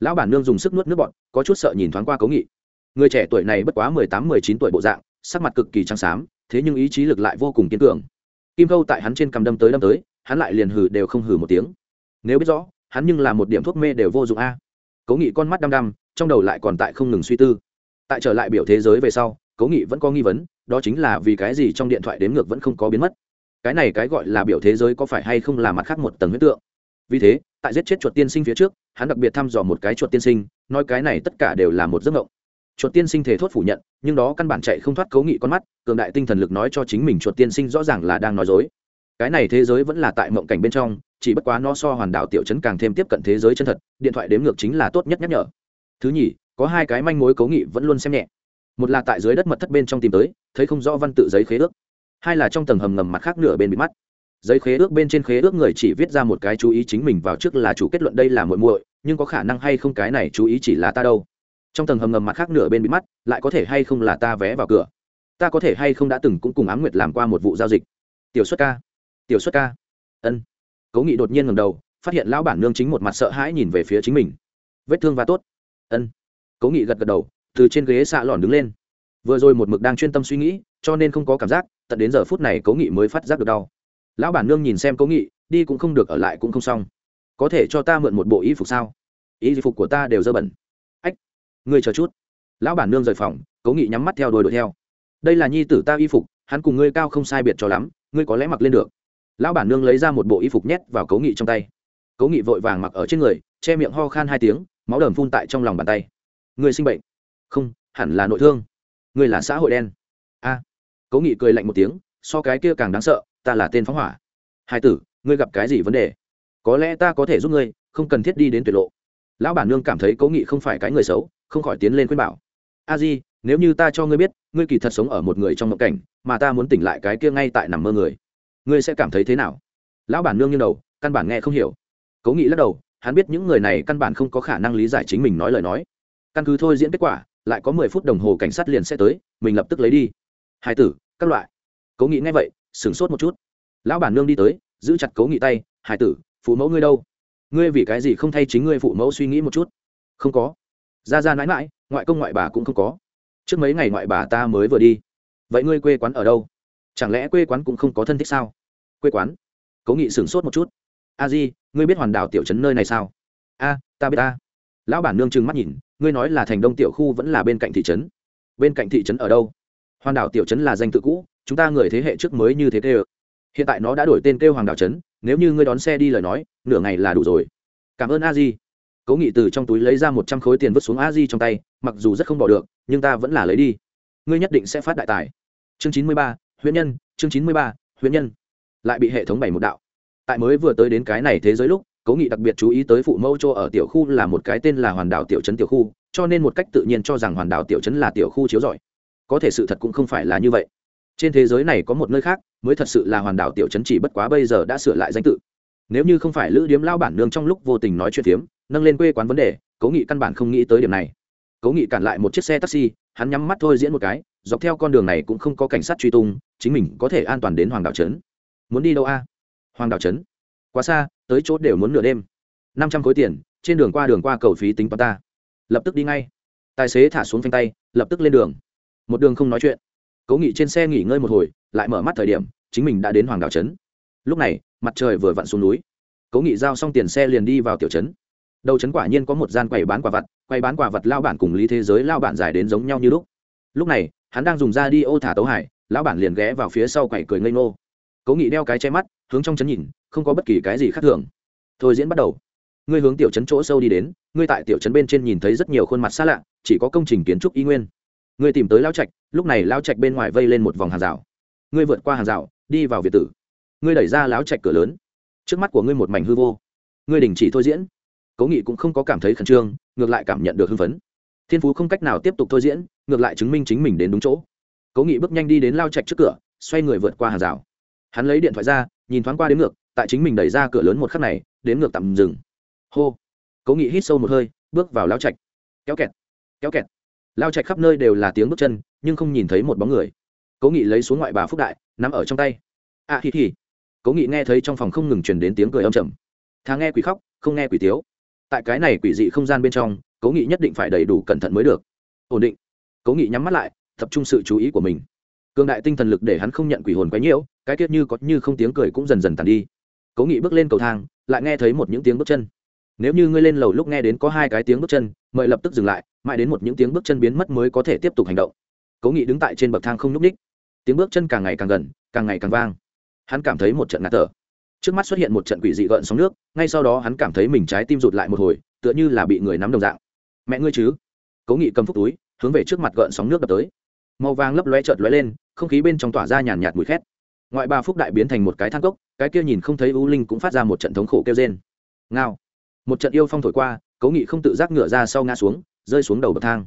Lão bản nương dùng sức nuốt nước bọn có chút sợ nhìn thoáng qua cố nghị người trẻ tuổi này bất quá mười tám, mười chín tuổi bộ dạng, sắc mặt cực kỳ trắng xám, thế nhưng ý chí lực lại vô cùng kiên cường. Kim khâu tại hắn trên cằm đâm tới đâm tới, hắn lại liền hừ đều không hừ một tiếng. Nếu biết rõ, hắn nhưng là một điểm thuốc mê đều vô dụng a. Cố nghị con mắt đăm đăm, trong đầu lại còn tại không ngừng suy tư. Tại trở lại biểu thế giới về sau, cố nghị vẫn có nghi vấn, đó chính là vì cái gì trong điện thoại đếm ngược vẫn không có biến mất. Cái này cái gọi là biểu thế giới có phải hay không là mặt khác một tầng huyết tượng? Vì thế, tại giết chết chuột tiên sinh phía trước, hắn đặc biệt thăm dò một cái chuột tiên sinh, nói cái này tất cả đều là một giấc mộng chuột tiên sinh thể thốt phủ nhận, nhưng đó căn bản chạy không thoát cấu nghị con mắt, cường đại tinh thần lực nói cho chính mình chuột tiên sinh rõ ràng là đang nói dối. Cái này thế giới vẫn là tại mộng cảnh bên trong, chỉ bất quá nó so hoàn đảo tiểu chấn càng thêm tiếp cận thế giới chân thật, điện thoại đếm ngược chính là tốt nhất nhắc nhở. Thứ nhì, có hai cái manh mối cấu nghị vẫn luôn xem nhẹ. Một là tại dưới đất mật thất bên trong tìm tới, thấy không rõ văn tự giấy khế ước. Hai là trong tầng hầm ngầm mặt khác nửa bên bị mắt. Giấy khế ước bên trên khế ước người chỉ viết ra một cái chú ý chính mình vào trước là chủ kết luận đây là muội muội, nhưng có khả năng hay không cái này chú ý chỉ là ta đâu trong tầng hầm ngầm mặt khác nửa bên bị mắt, lại có thể hay không là ta vé vào cửa? Ta có thể hay không đã từng cũng cùng ám nguyệt làm qua một vụ giao dịch? Tiểu xuất ca, tiểu xuất ca. Ân. Cố nghị đột nhiên ngầm đầu, phát hiện lão bản nương chính một mặt sợ hãi nhìn về phía chính mình. Vết thương và tốt. Ân. Cố nghị gật gật đầu, từ trên ghế xạ lòn đứng lên. Vừa rồi một mực đang chuyên tâm suy nghĩ, cho nên không có cảm giác, tận đến giờ phút này cố nghị mới phát giác được đau. Lão bản nương nhìn xem cố nghị, đi cũng không được ở lại cũng không xong. Có thể cho ta mượn một bộ y phục sao? Y phục của ta đều dơ bẩn ngươi chờ chút. Lão bản nương rời phòng, cố nghị nhắm mắt theo đuổi đuổi theo. Đây là nhi tử ta y phục, hắn cùng ngươi cao không sai biệt cho lắm, ngươi có lẽ mặc lên được. Lão bản nương lấy ra một bộ y phục nhét vào cố nghị trong tay. Cố nghị vội vàng mặc ở trên người, che miệng ho khan hai tiếng, máu đờm phun tại trong lòng bàn tay. Người sinh bệnh. Không, hẳn là nội thương. Người là xã hội đen. A. Cố nghị cười lạnh một tiếng, so cái kia càng đáng sợ, ta là tên phóng hỏa. Hai tử, ngươi gặp cái gì vấn đề? Có lẽ ta có thể giúp ngươi, không cần thiết đi đến tuyệt lộ. Lão bản nương cảm thấy cố nghị không phải cái người xấu không khỏi tiến lên khuyên bảo. A di, nếu như ta cho ngươi biết, ngươi kỳ thật sống ở một người trong mộng cảnh, mà ta muốn tỉnh lại cái kia ngay tại nằm mơ người, ngươi sẽ cảm thấy thế nào? Lão bản nương như đầu, căn bản nghe không hiểu. Cố nghị lắc đầu, hắn biết những người này căn bản không có khả năng lý giải chính mình nói lời nói. Căn cứ thôi diễn kết quả, lại có mười phút đồng hồ cảnh sát liền sẽ tới, mình lập tức lấy đi. Hai tử, các loại. Cố nghị nghe vậy, sửng sốt một chút. Lão bản nương đi tới, giữ chặt cố nghị tay hải tử, phụ mẫu ngươi đâu? Ngươi vì cái gì không thay chính ngươi phụ mẫu suy nghĩ một chút? Không có ra ra mãi mãi ngoại công ngoại bà cũng không có. Trước mấy ngày ngoại bà ta mới vừa đi. Vậy ngươi quê quán ở đâu? Chẳng lẽ quê quán cũng không có thân thích sao? Quê quán? Cố nghị sửng sốt một chút. A di, ngươi biết hoàn đảo tiểu trấn nơi này sao? A, ta biết ta. Lão bản nương trừng mắt nhìn, ngươi nói là thành đông tiểu khu vẫn là bên cạnh thị trấn. Bên cạnh thị trấn ở đâu? Hoàn đảo tiểu trấn là danh tự cũ, chúng ta người thế hệ trước mới như thế kêu. Hiện tại nó đã đổi tên kêu hoàng đảo trấn, nếu như ngươi đón xe đi lời nói, nửa ngày là đủ rồi. Cảm ơn a di cố nghị từ trong túi lấy ra một trăm khối tiền vứt xuống a di trong tay, mặc dù rất không bỏ được, nhưng ta vẫn là lấy đi. Ngươi nhất định sẽ phát đại tài. Chương chín mươi ba, huyễn nhân, chương chín mươi ba, huyễn nhân. Lại bị hệ thống bày một đạo. Tại mới vừa tới đến cái này thế giới lúc, cố nghị đặc biệt chú ý tới phụ mẫu chỗ ở tiểu khu là một cái tên là hoàn đảo tiểu trấn tiểu khu, cho nên một cách tự nhiên cho rằng hoàn đảo tiểu trấn là tiểu khu chiếu giỏi có thể sự thật cũng không phải là như vậy. Trên thế giới này có một nơi khác, mới thật sự là hoàn đảo tiểu trấn chỉ bất quá bây giờ đã sửa lại danh tự. Nếu như không phải lữ điếm lao bản nương trong lúc vô tình nói chuyện phiếm nâng lên quê quán vấn đề, cố nghị căn bản không nghĩ tới điểm này. Cố nghị cản lại một chiếc xe taxi, hắn nhắm mắt thôi diễn một cái, dọc theo con đường này cũng không có cảnh sát truy tung, chính mình có thể an toàn đến hoàng đảo trấn. Muốn đi đâu a? Hoàng đảo trấn. Quá xa, tới chốt đều muốn nửa đêm. Năm trăm khối tiền, trên đường qua đường qua cầu phí tính toán ta. Lập tức đi ngay. Tài xế thả xuống phanh tay, lập tức lên đường. Một đường không nói chuyện. Cố nghị trên xe nghỉ ngơi một hồi, lại mở mắt thời điểm, chính mình đã đến hoàng đảo trấn. Lúc này, mặt trời vừa vặn xuống núi. Cố nghị giao xong tiền xe liền đi vào tiểu trấn đầu trấn quả nhiên có một gian quầy bán quả vật quầy bán quả vật lao bản cùng lý thế giới lao bản dài đến giống nhau như lúc. Lúc này, hắn đang dùng ra đi ô thả tấu hải, lão bản liền ghé vào phía sau quầy cười ngây ngô. Cố nghị đeo cái che mắt, hướng trong trấn nhìn, không có bất kỳ cái gì khác thường. Thôi diễn bắt đầu. Ngươi hướng tiểu trấn chỗ sâu đi đến, ngươi tại tiểu trấn bên trên nhìn thấy rất nhiều khuôn mặt xa lạ, chỉ có công trình kiến trúc y nguyên. Ngươi tìm tới lao trạch, lúc này lao trạch bên ngoài vây lên một vòng hàng rào. Ngươi vượt qua hàng rào, đi vào việt tử. Ngươi đẩy ra láo trạch cửa lớn. Trước mắt của ngươi một mảnh hư vô. Ngươi đình chỉ thôi diễn cố nghị cũng không có cảm thấy khẩn trương, ngược lại cảm nhận được hưng phấn. Thiên phú không cách nào tiếp tục thôi diễn, ngược lại chứng minh chính mình đến đúng chỗ. Cố nghị bước nhanh đi đến lao trạch trước cửa, xoay người vượt qua hàng rào. Hắn lấy điện thoại ra, nhìn thoáng qua đến ngược, tại chính mình đẩy ra cửa lớn một khắc này, đến ngược tạm dừng. Hô. Cố nghị hít sâu một hơi, bước vào lao trạch. Kéo kẹt kéo kẹt. Lao trạch khắp nơi đều là tiếng bước chân, nhưng không nhìn thấy một bóng người. Cố nghị lấy xuống ngoại bà phúc đại, nắm ở trong tay. À thì thì cố nghị nghe thấy trong phòng không ngừng truyền đến tiếng cười âm trầm. Thà nghe quỷ khóc, không nghe quỷ tiếu tại cái này quỷ dị không gian bên trong, cố nghị nhất định phải đầy đủ cẩn thận mới được. Ổn định. Cố nghị nhắm mắt lại, tập trung sự chú ý của mình. Cường đại tinh thần lực để hắn không nhận quỷ hồn quấy nhiễu, cái tiết như có như không tiếng cười cũng dần dần tàn đi. Cố nghị bước lên cầu thang, lại nghe thấy một những tiếng bước chân. Nếu như ngươi lên lầu lúc nghe đến có hai cái tiếng bước chân, mời lập tức dừng lại, mãi đến một những tiếng bước chân biến mất mới có thể tiếp tục hành động. Cố nghị đứng tại trên bậc thang không n ú c ních tiếng bước chân càng ngày càng gần, càng ngày càng vang. Hắn cảm thấy một trận ngạt thở trước mắt xuất hiện một trận quỷ dị gợn sóng nước, ngay sau đó hắn cảm thấy mình trái tim rụt lại một hồi, tựa như là bị người nắm đồng dạng. Mẹ ngươi chứ? Cố nghị cầm phúc túi, hướng về trước mặt gợn sóng nước đập tới. Màu vàng lấp lóe chợt lóe lên, không khí bên trong tỏa ra nhàn nhạt mùi khét. Ngoại ba phúc đại biến thành một cái thang cốc, cái kia nhìn không thấy u linh cũng phát ra một trận thống khổ kêu trên ngao. Một trận yêu phong thổi qua, cố nghị không tự giác ngửa ra sau ngã xuống, rơi xuống đầu bậc thang.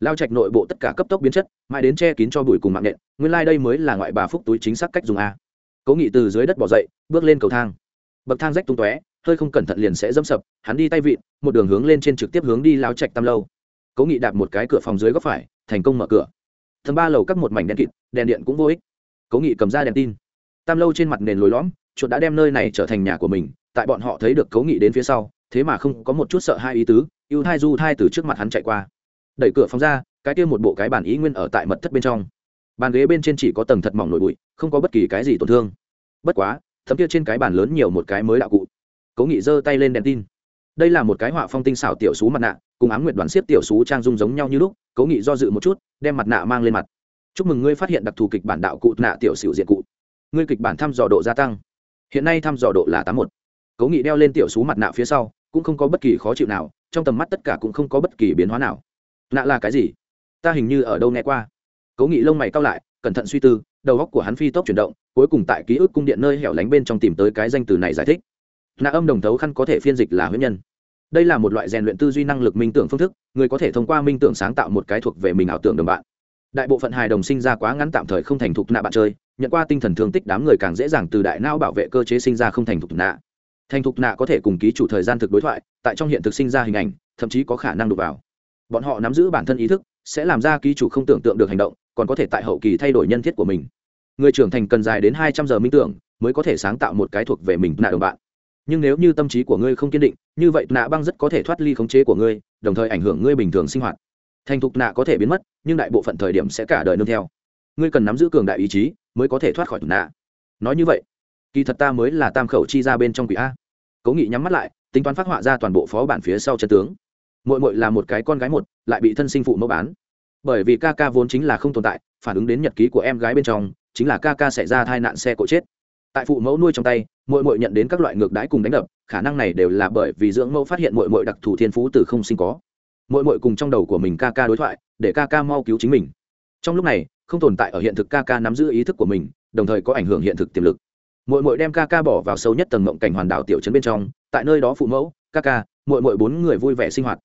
Lao trạch nội bộ tất cả cấp tốc biến chất, mãi đến che kín cho bụi cùng mạng nện, nguyên lai、like、đây mới là ngoại bà phúc túi chính xác cách dùng a cố nghị từ dưới đất bỏ dậy, bước lên cầu thang. Bậc thang rách tung tóe, hơi không cẩn thận liền sẽ dâm sập, hắn đi tay vịn, một đường hướng lên trên trực tiếp hướng đi láo trạch tam lâu. Cố nghị đạp một cái cửa phòng dưới góc phải, thành công mở cửa. Thầm ba lầu cắt một mảnh đen kịt, đèn điện cũng vô ích. Cố nghị cầm ra đèn tin. Tam lâu trên mặt nền lồi lõm, chuột đã đem nơi này trở thành nhà của mình, tại bọn họ thấy được cố nghị đến phía sau, thế mà không có một chút sợ hai ý tứ, ưu thai du thai từ trước mặt hắn chạy qua. Đẩy cửa phòng ra, cái kia một bộ cái bàn ý nguyên ở tại mật thất bên trong bàn ghế bên trên chỉ có tầng thật mỏng nổi bụi, không có bất kỳ cái gì tổn thương. Bất quá, thấm kia trên cái bàn lớn nhiều một cái mới đạo cụ. Cố nghị giơ tay lên đèn tin. Đây là một cái họa phong tinh xảo tiểu xú mặt nạ, cùng ám nguyệt đoàn xếp tiểu xú trang dung giống nhau như lúc, cố nghị do dự một chút, đem mặt nạ mang lên mặt. Chúc mừng ngươi phát hiện đặc thù kịch bản đạo cụ nạ tiểu xỉu diện cụ. Ngươi kịch bản thăm dò độ gia tăng. Hiện nay thăm dò độ là tám một. Cố nghị đeo lên tiểu xú mặt nạ phía sau, cũng không có bất kỳ khó chịu nào, trong tầm mắt tất cả cũng không có bất kỳ biến hóa nào. Nạ là cái gì? Ta hình như ở đâu nghe qua cố nghị lông mày cao lại, cẩn thận suy tư, đầu góc của hắn phi tốc chuyển động, cuối cùng tại ký ức cung điện nơi hẻo lánh bên trong tìm tới cái danh từ này giải thích. Nạ âm đồng thấu khăn có thể phiên dịch là huyết nhân. Đây là một loại rèn luyện tư duy năng lực minh tưởng phương thức, người có thể thông qua minh tưởng sáng tạo một cái thuộc về mình ảo tưởng đồng bạn. Đại bộ phận hài đồng sinh ra quá ngắn tạm thời không thành thục nạ bạn chơi, nhận qua tinh thần thương tích đám người càng dễ dàng từ đại não bảo vệ cơ chế sinh ra không thành thục nạ. Thành thục nạ có thể cùng ký chủ thời gian thực đối thoại, tại trong hiện thực sinh ra hình ảnh, thậm chí có khả năng đụng vào. Bọn họ nắm giữ bản thân ý thức sẽ làm ra ký chủ không tưởng tượng được hành động, còn có thể tại hậu kỳ thay đổi nhân thiết của mình. Người trưởng thành cần dài đến hai trăm giờ minh tưởng mới có thể sáng tạo một cái thuộc về mình nạ đồng bạn. Nhưng nếu như tâm trí của ngươi không kiên định, như vậy nạ băng rất có thể thoát ly khống chế của ngươi, đồng thời ảnh hưởng ngươi bình thường sinh hoạt. Thành thục nạ có thể biến mất, nhưng đại bộ phận thời điểm sẽ cả đời nương theo. Ngươi cần nắm giữ cường đại ý chí mới có thể thoát khỏi nạ. Nói như vậy, kỳ thật ta mới là tam khẩu chi ra bên trong quỷ a. Cố nghị nhắm mắt lại, tính toán phát họa ra toàn bộ phó bản phía sau chân tướng mội mội là một cái con gái một, lại bị thân sinh phụ mẫu bán. Bởi vì ca ca vốn chính là không tồn tại, phản ứng đến nhật ký của em gái bên trong, chính là ca ca xảy ra tai nạn xe cộ chết. Tại phụ mẫu nuôi trong tay mội mội nhận đến các loại ngược đãi cùng đánh đập, khả năng này đều là bởi vì dưỡng mẫu phát hiện mội mội đặc thù thiên phú từ không sinh có. Mội mội cùng trong đầu của mình ca ca đối thoại, để ca ca mau cứu chính mình. Trong lúc này, không tồn tại ở hiện thực ca ca nắm giữ ý thức của mình, đồng thời có ảnh hưởng hiện thực tiềm lực. Mội mội đem ca ca bỏ vào sâu nhất tầng mộng cảnh hoàn đảo tiểu trấn bên trong, tại nơi đó phụ mẫu, ca ca mội mội bốn người vui vẻ sinh hoạt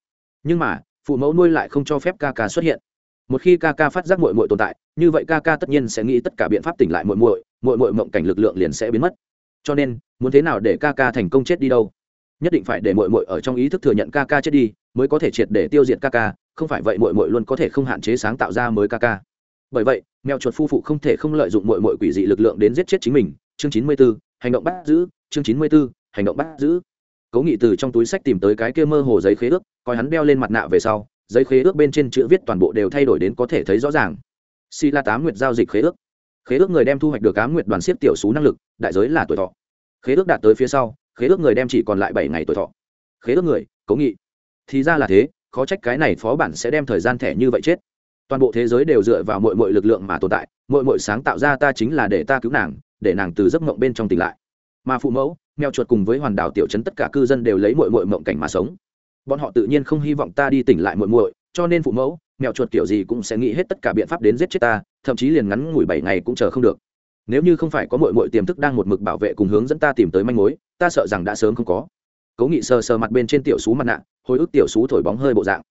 nhưng mà, phụ mẫu nuôi lại không cho phép ca ca xuất hiện. Một khi ca ca phát giác mội mội tồn tại, như vậy ca ca tất nhiên sẽ nghĩ tất cả biện pháp tỉnh lại mội mội mội mội mộng cảnh lực lượng liền sẽ biến mất. Cho nên, muốn thế nào để ca ca thành công chết đi đâu? Nhất định phải để mội mội ở trong ý thức thừa nhận ca ca chết đi, mới có thể triệt để tiêu diệt ca ca, không phải vậy mội mội luôn có thể không hạn chế sáng tạo ra mới ca ca. Bởi vậy, mèo chuột phu phụ không thể không lợi dụng mội mội quỷ dị lực lượng đến giết chết chính mình. Chương chín mươi b ố hành động bắt giữ. Chương chín mươi b ố hành động bắt giữ. Cố nghị từ trong túi sách tìm tới cái kia mơ hồ giấy khế ước coi hắn đeo lên mặt nạ về sau, giấy khế ước bên trên chữ viết toàn bộ đều thay đổi đến có thể thấy rõ ràng. Si la tám nguyệt giao dịch khế ước. Khế ước người đem thu hoạch được cá nguyệt đoàn siết tiểu số năng lực, đại giới là tuổi thọ. Khế ước đạt tới phía sau, khế ước người đem chỉ còn lại bảy ngày tuổi thọ. Khế ước người cố nghị. Thì ra là thế, khó trách cái này phó bản sẽ đem thời gian thẻ như vậy chết. Toàn bộ thế giới đều dựa vào mọi mọi lực lượng mà tồn tại, mọi mọi sáng tạo ra ta chính là để ta cứu nàng, để nàng từ giấc mộng bên trong tỉnh lại. Mà phụ mẫu, mèo chuột cùng với hoàn đảo tiểu chấn tất cả cư dân đều lấy mọi mọi mộng cảnh mà sống bọn họ tự nhiên không hy vọng ta đi tỉnh lại muội muội, cho nên phụ mẫu, mèo chuột kiểu gì cũng sẽ nghĩ hết tất cả biện pháp đến giết chết ta, thậm chí liền ngắn ngủi bảy ngày cũng chờ không được. Nếu như không phải có muội muội tiềm thức đang một mực bảo vệ cùng hướng dẫn ta tìm tới manh mối, ta sợ rằng đã sớm không có. Cố nghị sờ sờ mặt bên trên tiểu xú mặt nạ, hồi ức tiểu xú thổi bóng hơi bộ dạng.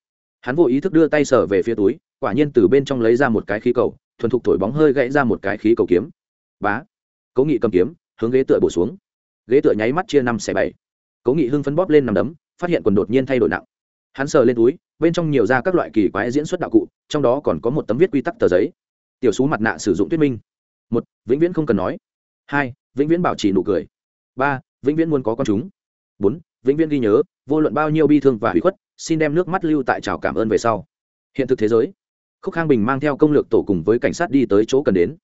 Hắn vô ý thức đưa tay sờ về phía túi, quả nhiên từ bên trong lấy ra một cái khí cầu, thuần thục thổi bóng hơi gãy ra một cái khí cầu kiếm. Bá! Cố nghị cầm kiếm, hướng ghế tựa bổ xuống. Ghế tựa nháy mắt chia năm xẻ bảy. Cố nghị hưng phấn bóp lên nằm đấm phát hiện quần đột nhiên thay đổi nặng. Hắn sờ lên túi, bên trong nhiều ra các loại kỳ quái diễn xuất đạo cụ, trong đó còn có một tấm viết quy tắc tờ giấy. Tiểu xú mặt nạ sử dụng thuyết minh. Một, vĩnh viễn không cần nói. Hai, vĩnh viễn bảo trì nụ cười. Ba, vĩnh viễn muốn có con chúng. Bốn, vĩnh viễn ghi nhớ, vô luận bao nhiêu bi thương và hủy khuất, xin đem nước mắt lưu tại trào cảm ơn về sau. Hiện thực thế giới, khúc khang bình mang theo công lược tổ cùng với cảnh sát đi tới chỗ cần đến.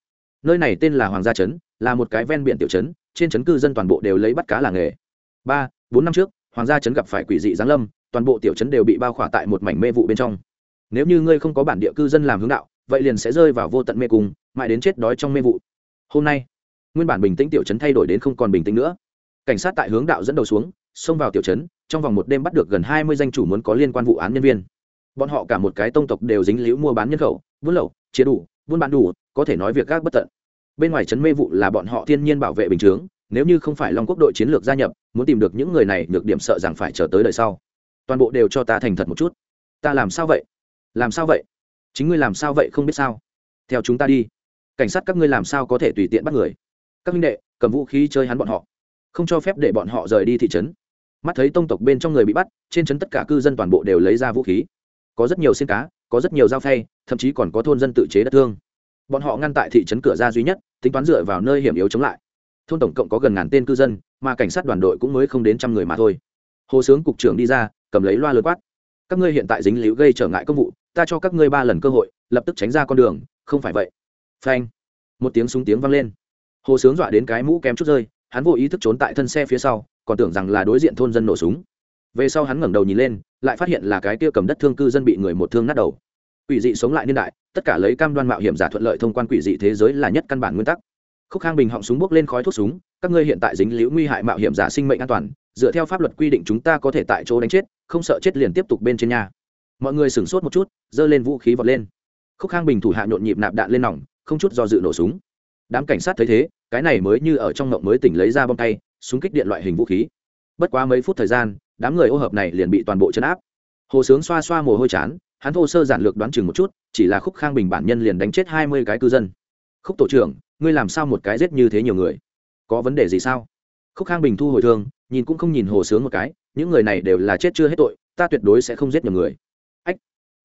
Nơi này tên là hoàng gia trấn, là một cái ven biển tiểu trấn, trên trấn cư dân toàn bộ đều lấy bắt cá là nghề. Ba, bốn năm trước hoàng gia trấn gặp phải quỷ dị giáng lâm, toàn bộ tiểu trấn đều bị bao khỏa tại một mảnh mê vụ bên trong. Nếu như ngươi không có bản địa cư dân làm hướng đạo, vậy liền sẽ rơi vào vô tận mê cung, mãi đến chết đói trong mê vụ. Hôm nay, nguyên bản bình tĩnh tiểu trấn thay đổi đến không còn bình tĩnh nữa. Cảnh sát tại hướng đạo dẫn đầu xuống, xông vào tiểu trấn, trong vòng một đêm bắt được gần hai mươi danh chủ muốn có liên quan vụ án nhân viên. Bọn họ cả một cái tông tộc đều dính líu mua bán nhân khẩu, buôn lậu, chia đủ, buôn bán đủ, có thể nói việc gác bất tận. Bên ngoài trấn mê vụ là bọn họ thiên nhiên bảo vệ bình chướng nếu như không phải long quốc đội chiến lược gia nhập, muốn tìm được những người này được điểm sợ rằng phải chờ tới đời sau. Toàn bộ đều cho ta thành thật một chút. Ta làm sao vậy? Làm sao vậy? Chính ngươi làm sao vậy không biết sao? Theo chúng ta đi. Cảnh sát các ngươi làm sao có thể tùy tiện bắt người? Các minh đệ, cầm vũ khí chơi hắn bọn họ. Không cho phép để bọn họ rời đi thị trấn. Mắt thấy tông tộc bên trong người bị bắt, trên trấn tất cả cư dân toàn bộ đều lấy ra vũ khí. Có rất nhiều xin cá, có rất nhiều dao phay, thậm chí còn có thôn dân tự chế đất thương. Bọn họ ngăn tại thị trấn cửa ra duy nhất, tính toán dựa vào nơi hiểm yếu chống lại thôn tổng cộng có gần ngàn tên cư dân, mà cảnh sát đoàn đội cũng mới không đến trăm người mà thôi. Hồ sướng cục trưởng đi ra, cầm lấy loa lớn quát. Các ngươi hiện tại dính líu gây trở ngại công vụ, ta cho các ngươi ba lần cơ hội, lập tức tránh ra con đường, không phải vậy. Phanh. Một tiếng súng tiếng vang lên. Hồ sướng dọa đến cái mũ kém chút rơi, hắn vô ý thức trốn tại thân xe phía sau, còn tưởng rằng là đối diện thôn dân nổ súng. Về sau hắn ngẩng đầu nhìn lên, lại phát hiện là cái kia cầm đất thương cư dân bị người một thương nát đầu. Quỷ dị sống lại niên đại, tất cả lấy cam đoan mạo hiểm giả thuận lợi thông quan quỷ dị thế giới là nhất căn bản nguyên tắc khúc khang bình họng súng bốc lên khói thuốc súng, các ngươi hiện tại dính liễu nguy hại mạo hiểm giả sinh mệnh an toàn, dựa theo pháp luật quy định chúng ta có thể tại chỗ đánh chết, không sợ chết liền tiếp tục bên trên nhà. Mọi người sửng sốt một chút, giơ lên vũ khí vọt lên. Khúc khang bình thủ hạ nhộn nhịp nạp đạn lên nòng, không chút do dự nổ súng. Đám cảnh sát thấy thế, cái này mới như ở trong ngộng mới tỉnh lấy ra bom tay, súng kích điện loại hình vũ khí. Bất quá mấy phút thời gian, đám người ô hợp này liền bị toàn bộ chấn áp. Hồ sướng xoa xoa mồ hôi chán, hắn thô sơ giản lược đoán chừng một chút, chỉ là khúc khang bình bản nhân liền đánh chết hai mươi cái cư dân khúc tổ trưởng, ngươi làm sao một cái giết như thế nhiều người? Có vấn đề gì sao? Khúc khang bình thu hồi thương, nhìn cũng không nhìn hồ sướng một cái, những người này đều là chết chưa hết tội, ta tuyệt đối sẽ không giết nhiều người. Ách,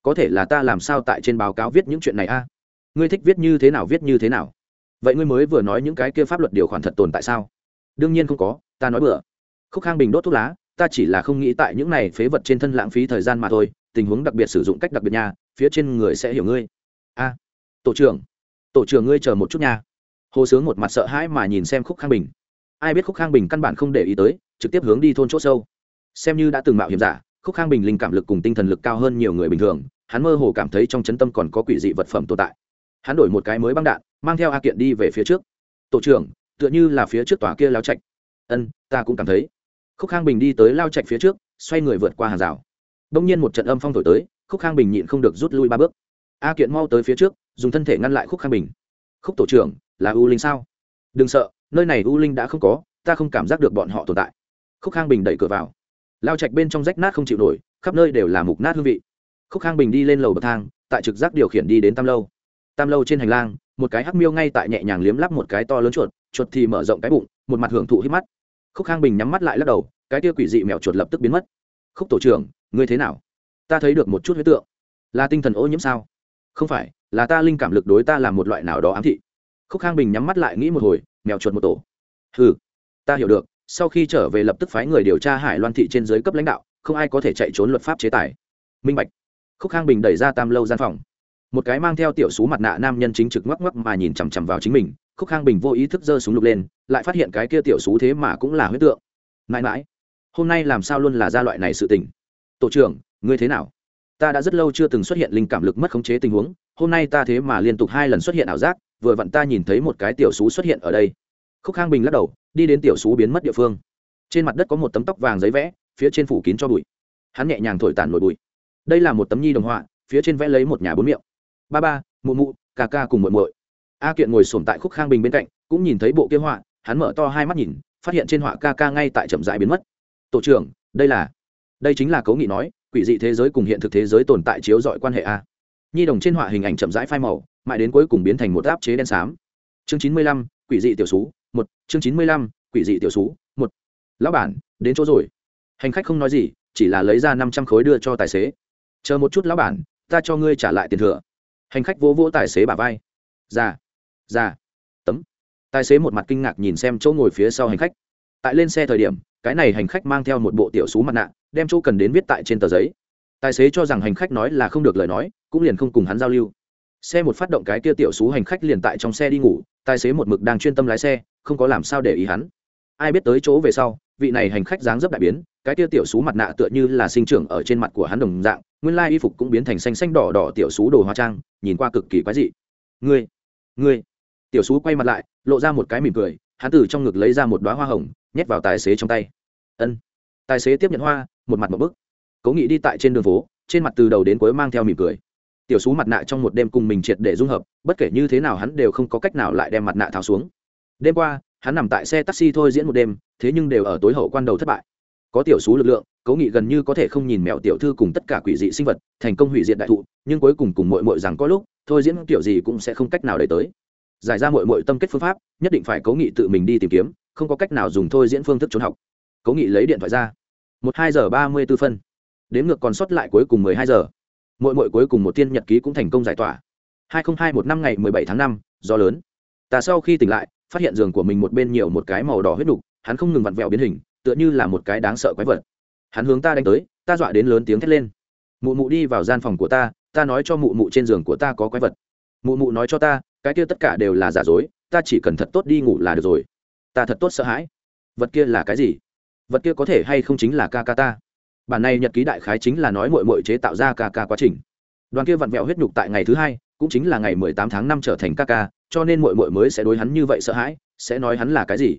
có thể là ta làm sao tại trên báo cáo viết những chuyện này a? Ngươi thích viết như thế nào viết như thế nào? Vậy ngươi mới vừa nói những cái kia pháp luật điều khoản thật tồn tại sao? Đương nhiên không có, ta nói bừa. Khúc khang bình đốt thuốc lá, ta chỉ là không nghĩ tại những này phế vật trên thân lãng phí thời gian mà thôi, tình huống đặc biệt sử dụng cách đặc biệt nhà phía trên người sẽ hiểu ngươi. A, tổ trưởng tổ trưởng ngươi chờ một chút nha. Hồ sướng một mặt sợ hãi mà nhìn xem khúc khang bình. Ai biết khúc khang bình căn bản không để ý tới, trực tiếp hướng đi thôn c h ỗ sâu. Xem như đã từng mạo hiểm giả, khúc khang bình linh cảm lực cùng tinh thần lực cao hơn nhiều người bình thường, hắn mơ hồ cảm thấy trong chấn tâm còn có quỷ dị vật phẩm tồn tại. Hắn đổi một cái mới băng đạn, mang theo a kiện đi về phía trước. Tổ trưởng, tựa như là phía trước tòa kia lao trạch. Ân, ta cũng cảm thấy. Khúc khang bình đi tới lao trạch phía trước, xoay người vượt qua hàng rào. Đông nhiên một trận âm phong thổi tới, khúc khang bình nhịn không được rút lui ba bước a kiện mau tới phía trước, dùng thân thể ngăn lại khúc khang bình. Khúc tổ trưởng, là u linh sao? Đừng sợ, nơi này u linh đã không có, ta không cảm giác được bọn họ tồn tại. Khúc khang bình đẩy cửa vào. Lao chạch bên trong rách nát không chịu nổi, khắp nơi đều là mục nát hương vị. Khúc khang bình đi lên lầu bậc thang, tại trực giác điều khiển đi đến tam lâu. Tam lâu trên hành lang, một cái hắc miêu ngay tại nhẹ nhàng liếm lắp một cái to lớn chuột chuột thì mở rộng cái bụng, một mặt hưởng thụ hít mắt. Khúc khang bình nhắm mắt lại lắc đầu, cái tia quỷ dị mèo chuột lập tức biến mất. Khúc tổ trưởng, ngươi thế nào? Ta thấy được một chút huyết tượng. Là tinh thần ô nhiễm sao? Không phải, là ta linh cảm lực đối ta làm một loại nào đó ám thị. Khúc khang bình nhắm mắt lại nghĩ một hồi, mèo chuột một tổ. Ừ ta hiểu được, sau khi trở về lập tức phái người điều tra hải loan thị trên giới cấp lãnh đạo, không ai có thể chạy trốn luật pháp chế tài. Minh bạch. Khúc khang bình đẩy ra tam lâu gian phòng. Một cái mang theo tiểu sú mặt nạ nam nhân chính trực ngoắc ngoắc mà nhìn chằm chằm vào chính mình, khúc khang bình vô ý thức giơ súng lục lên, lại phát hiện cái kia tiểu sú thế mà cũng là huyết tượng. Mãi mãi, hôm nay làm sao luôn là ra loại này sự tình? Tổ trưởng, ngươi thế nào? Ta đã rất lâu chưa từng xuất hiện linh cảm lực mất khống chế tình huống, hôm nay ta thế mà liên tục hai lần xuất hiện ảo giác, vừa vặn ta nhìn thấy một cái tiểu xú xuất hiện ở đây. Khúc khang bình lắc đầu, đi đến tiểu xú biến mất địa phương. Trên mặt đất có một tấm tóc vàng giấy vẽ, phía trên phủ kín cho bụi. Hắn nhẹ nhàng thổi tàn nổi bụi. Đây là một tấm nhi đồng họa, phía trên vẽ lấy một nhà bốn miệng. Ba ba, mụ mụ, ca ca cùng muội muội. A kiện ngồi sổm tại khúc khang bình bên cạnh, cũng nhìn thấy bộ kia họa, hắn mở to hai mắt nhìn, phát hiện trên họa ca ca ngay tại chậm dại biến mất. Tổ trưởng, đây là đây chính là cấu nghị nói quỷ dị thế giới cùng hiện thực thế giới tồn tại chiếu dọi quan hệ a. Nhi đồng trên họa hình ảnh chậm rãi phai màu, mãi đến cuối cùng biến thành một áp chế đen xám. Chương chín mươi lăm, quỷ dị tiểu sú một. Chương chín mươi lăm, quỷ dị tiểu sú một. Lão bản, đến chỗ rồi. Hành khách không nói gì, chỉ là lấy ra năm trăm khối đưa cho tài xế. Chờ một chút lão bản, ta cho ngươi trả lại tiền thừa. Hành khách vỗ vỗ tài xế bà vai. Ra ra tấm. Tài xế một mặt kinh ngạc nhìn xem chỗ ngồi phía sau hành khách. Tại lên xe thời điểm, cái này hành khách mang theo một bộ tiểu sú mặt nạ đem chỗ cần đến viết tại trên tờ giấy. Tài xế cho rằng hành khách nói là không được lời nói, cũng liền không cùng hắn giao lưu. Xe một phát động cái kia tiểu xú hành khách liền tại trong xe đi ngủ, tài xế một mực đang chuyên tâm lái xe, không có làm sao để ý hắn. Ai biết tới chỗ về sau, vị này hành khách dáng dấp đại biến, cái kia tiểu xú mặt nạ tựa như là sinh trưởng ở trên mặt của hắn đồng dạng, nguyên lai y phục cũng biến thành xanh xanh đỏ đỏ tiểu xú đồ hóa trang, nhìn qua cực kỳ quái dị. Ngươi ngươi. Tiểu xú quay mặt lại, lộ ra một cái mỉm cười, hắn từ trong ngực lấy ra một đoá hoa hồng, nhét vào tài xế trong tay. Ân. Tài xế tiếp nhận hoa một mặt một bức. Cố nghị đi tại trên đường phố, trên mặt từ đầu đến cuối mang theo mỉm cười. Tiểu xú mặt nạ trong một đêm cùng mình triệt để dung hợp, bất kể như thế nào hắn đều không có cách nào lại đem mặt nạ tháo xuống. Đêm qua, hắn nằm tại xe taxi thôi diễn một đêm, thế nhưng đều ở tối hậu quan đầu thất bại. Có tiểu xú lực lượng, cố nghị gần như có thể không nhìn mèo tiểu thư cùng tất cả quỷ dị sinh vật, thành công hủy diệt đại thụ, nhưng cuối cùng cùng mội mội rằng có lúc, thôi diễn kiểu gì cũng sẽ không cách nào để tới. Giải ra mội mội tâm kết phương pháp, nhất định phải cố nghị tự mình đi tìm kiếm, không có cách nào dùng thôi diễn phương thức trốn học. Cố nghị lấy điện thoại ra một hai giờ ba mươi b ố phân. Đến ngược còn sót lại cuối cùng mười hai giờ. Mỗi mỗi cuối cùng một tiên nhật ký cũng thành công giải tỏa. Hai nghìn hai một năm ngày mười bảy tháng năm do lớn. Ta sau khi tỉnh lại, phát hiện giường của mình một bên nhiều một cái màu đỏ huyết đục, hắn không ngừng vặn vẹo biến hình, tựa như là một cái đáng sợ quái vật. Hắn hướng ta đánh tới, ta dọa đến lớn tiếng thét lên. Mụ mụ đi vào gian phòng của ta ta nói cho mụ mụ trên giường của ta có quái vật. Mụ mụ nói cho ta, cái kia tất cả đều là giả dối, ta chỉ cần thật tốt đi ngủ là được rồi. Ta thật tốt sợ hãi. Vật kia là cái gì? Vật kia có thể hay không chính là ca ca ta? Bản này nhật ký đại khái chính là nói mội mội chế tạo ra ca ca quá trình. Đoàn kia vặn vẹo huyết nhục tại ngày thứ hai, cũng chính là ngày mười tám tháng năm trở thành ca ca, cho nên mội mội mới sẽ đối hắn như vậy sợ hãi, sẽ nói hắn là cái gì?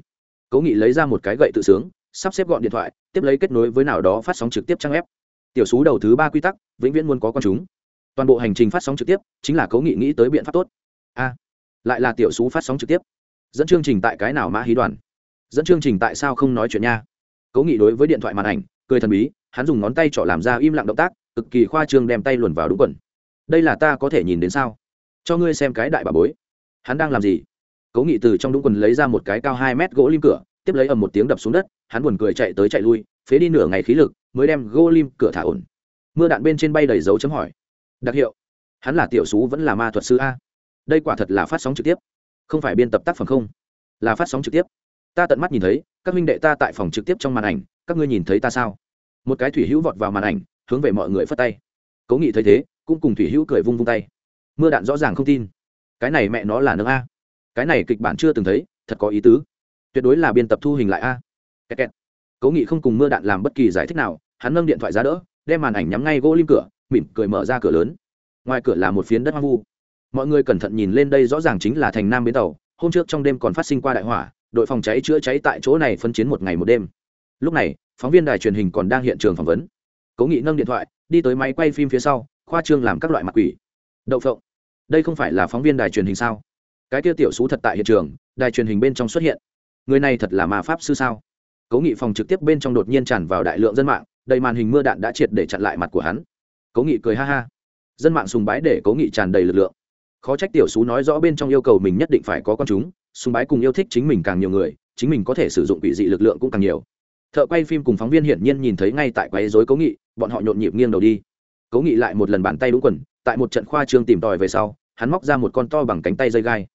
Cố nghị lấy ra một cái gậy tự sướng, sắp xếp gọn điện thoại, tiếp lấy kết nối với nào đó phát sóng trực tiếp trang ép tiểu số đầu thứ ba quy tắc, vĩnh viễn muốn có con chúng. Toàn bộ hành trình phát sóng trực tiếp, chính là cố nghị nghĩ tới biện pháp tốt. A, lại là tiểu số phát sóng trực tiếp. Dẫn chương trình tại cái nào mã hí đoàn? Dẫn chương trình tại sao không nói chuyện nha? Cố nghị đối với điện thoại màn ảnh, cười thần bí, hắn dùng ngón tay trỏ làm ra im lặng động tác, cực kỳ khoa trương đem tay luồn vào đúng quần. Đây là ta có thể nhìn đến sao? Cho ngươi xem cái đại bà bối. Hắn đang làm gì? Cố nghị từ trong đúng quần lấy ra một cái cao hai mét gỗ lim cửa, tiếp lấy ầm một tiếng đập xuống đất, hắn buồn cười chạy tới chạy lui, phế đi nửa ngày khí lực, mới đem gỗ lim cửa thả ổn. Mưa đạn bên trên bay đầy dấu chấm hỏi. Đặc hiệu. Hắn là tiểu sú vẫn là ma thuật sư a? Đây quả thật là phát sóng trực tiếp. Không phải biên tập tác phẩm không? Là phát sóng trực tiếp ta tận mắt nhìn thấy, các huynh đệ ta tại phòng trực tiếp trong màn ảnh, các ngươi nhìn thấy ta sao? Một cái thủy hữu vọt vào màn ảnh, hướng về mọi người phất tay. Cố nghị thấy thế, cũng cùng thủy hữu cười vung vung tay. Mưa đạn rõ ràng không tin. Cái này mẹ nó là nâng a. Cái này kịch bản chưa từng thấy, thật có ý tứ. Tuyệt đối là biên tập thu hình lại a. Kẹt kẹt. cố nghị không cùng mưa đạn làm bất kỳ giải thích nào, hắn nâng điện thoại ra đỡ, đem màn ảnh nhắm ngay gỗ lim cửa, mỉm cười mở ra cửa lớn. Ngoài cửa là một phiến đất hoang vu. Mọi người cẩn thận nhìn lên đây rõ ràng chính là thành nam bến tàu, hôm trước trong đêm còn phát sinh qua đại hỏa đội phòng cháy chữa cháy tại chỗ này phân chiến một ngày một đêm. Lúc này, phóng viên đài truyền hình còn đang hiện trường phỏng vấn. Cố nghị nâng điện thoại, đi tới máy quay phim phía sau, khoa trương làm các loại mặt quỷ. Đậu phộng. Đây không phải là phóng viên đài truyền hình sao? Cái kia tiểu xú thật tại hiện trường, đài truyền hình bên trong xuất hiện. Người này thật là ma pháp sư sao? Cố nghị phòng trực tiếp bên trong đột nhiên tràn vào đại lượng dân mạng, đầy màn hình mưa đạn đã triệt để chặn lại mặt của hắn. Cố nghị cười ha ha. Dân mạng sùng bái để cố nghị tràn đầy lực lượng. Khó trách tiểu xú nói rõ bên trong yêu cầu mình nhất định phải có con chúng sùng bái cùng yêu thích chính mình càng nhiều người, chính mình có thể sử dụng quỷ dị lực lượng cũng càng nhiều. Thợ quay phim cùng phóng viên hiển nhiên nhìn thấy ngay tại quấy dối cố nghị, bọn họ nhộn nhịp nghiêng đầu đi. Cố nghị lại một lần bàn tay đúng quần, tại một trận khoa trương tìm tòi về sau, hắn móc ra một con to bằng cánh tay dây gai.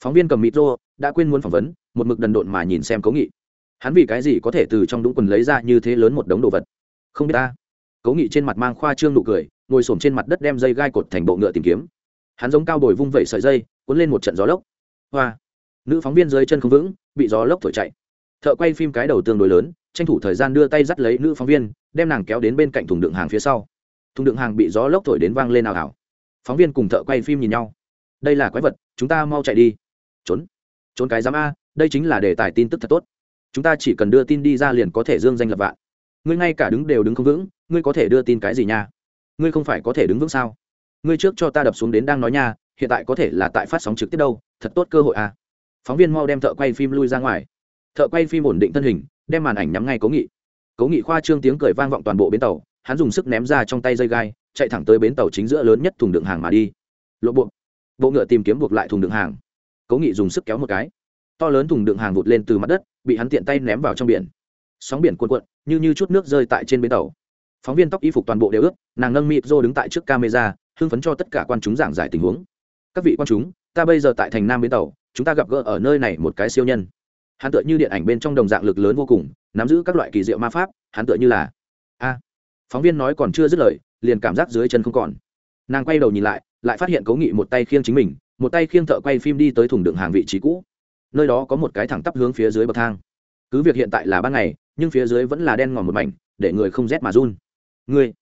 Phóng viên cầm micro đã quên muốn phỏng vấn, một mực đần độn mà nhìn xem cố nghị. Hắn vì cái gì có thể từ trong đúng quần lấy ra như thế lớn một đống đồ vật? Không biết ta. Cố nghị trên mặt mang khoa trương nụ cười, ngồi s trên mặt đất đem dây gai cột thành bộ ngựa tìm kiếm. Hắn giống cao bồi vung vẩy sợi dây, cuốn lên một trận gió lốc. Hoa nữ phóng viên dưới chân không vững, bị gió lốc thổi chạy. Thợ quay phim cái đầu tương đối lớn, tranh thủ thời gian đưa tay dắt lấy nữ phóng viên, đem nàng kéo đến bên cạnh thùng đựng hàng phía sau. Thùng đựng hàng bị gió lốc thổi đến vang lên ảo ảo phóng viên cùng thợ quay phim nhìn nhau. Đây là quái vật, chúng ta mau chạy đi. Trốn. Trốn cái giám a, đây chính là đề tài tin tức thật tốt. Chúng ta chỉ cần đưa tin đi ra liền có thể dương danh lập vạn. Ngươi ngay cả đứng đều đứng không vững, ngươi có thể đưa tin cái gì nha? Ngươi không phải có thể đứng vững sao? Ngươi trước cho ta đập xuống đến đang nói nha, hiện tại có thể là tại phát sóng trực tiếp đâu, thật tốt cơ hội à phóng viên mau đem thợ quay phim lui ra ngoài. Thợ quay phim ổn định thân hình, đem màn ảnh nhắm ngay cố nghị. Cố nghị khoa trương tiếng cười vang vọng toàn bộ bến tàu, hắn dùng sức ném ra trong tay dây gai, chạy thẳng tới bến tàu chính giữa lớn nhất thùng đựng hàng mà đi. Lộ bộ. Bộ ngựa tìm kiếm buộc lại thùng đựng hàng. Cố nghị dùng sức kéo một cái. To lớn thùng đựng hàng vụt lên từ mặt đất, bị hắn tiện tay ném vào trong biển. Sóng biển cuộn cuộn, như như chút nước rơi tại trên bến tàu. Phóng viên tóc y phục toàn bộ đều ướt, nàng nâng mịt rô đứng tại trước camera, hưng phấn cho tất cả quan chúng giảng giải tình huống. Các vị quan chúng, ta bây giờ tại thành nam bến tàu chúng ta gặp gỡ ở nơi này một cái siêu nhân. Hắn tựa như điện ảnh bên trong đồng dạng lực lớn vô cùng, nắm giữ các loại kỳ diệu ma pháp, hắn tựa như là, a. Phóng viên nói còn chưa dứt lời, liền cảm giác dưới chân không còn. Nàng quay đầu nhìn lại lại phát hiện cố nghị một tay khiêng chính mình, một tay khiêng thợ quay phim đi tới thùng đựng hàng vị trí cũ. Nơi đó có một cái thẳng tắp hướng phía dưới bậc thang. Cứ việc hiện tại là ban ngày, nhưng phía dưới vẫn là đen ngòm một mảnh, để người không rét mà run. Người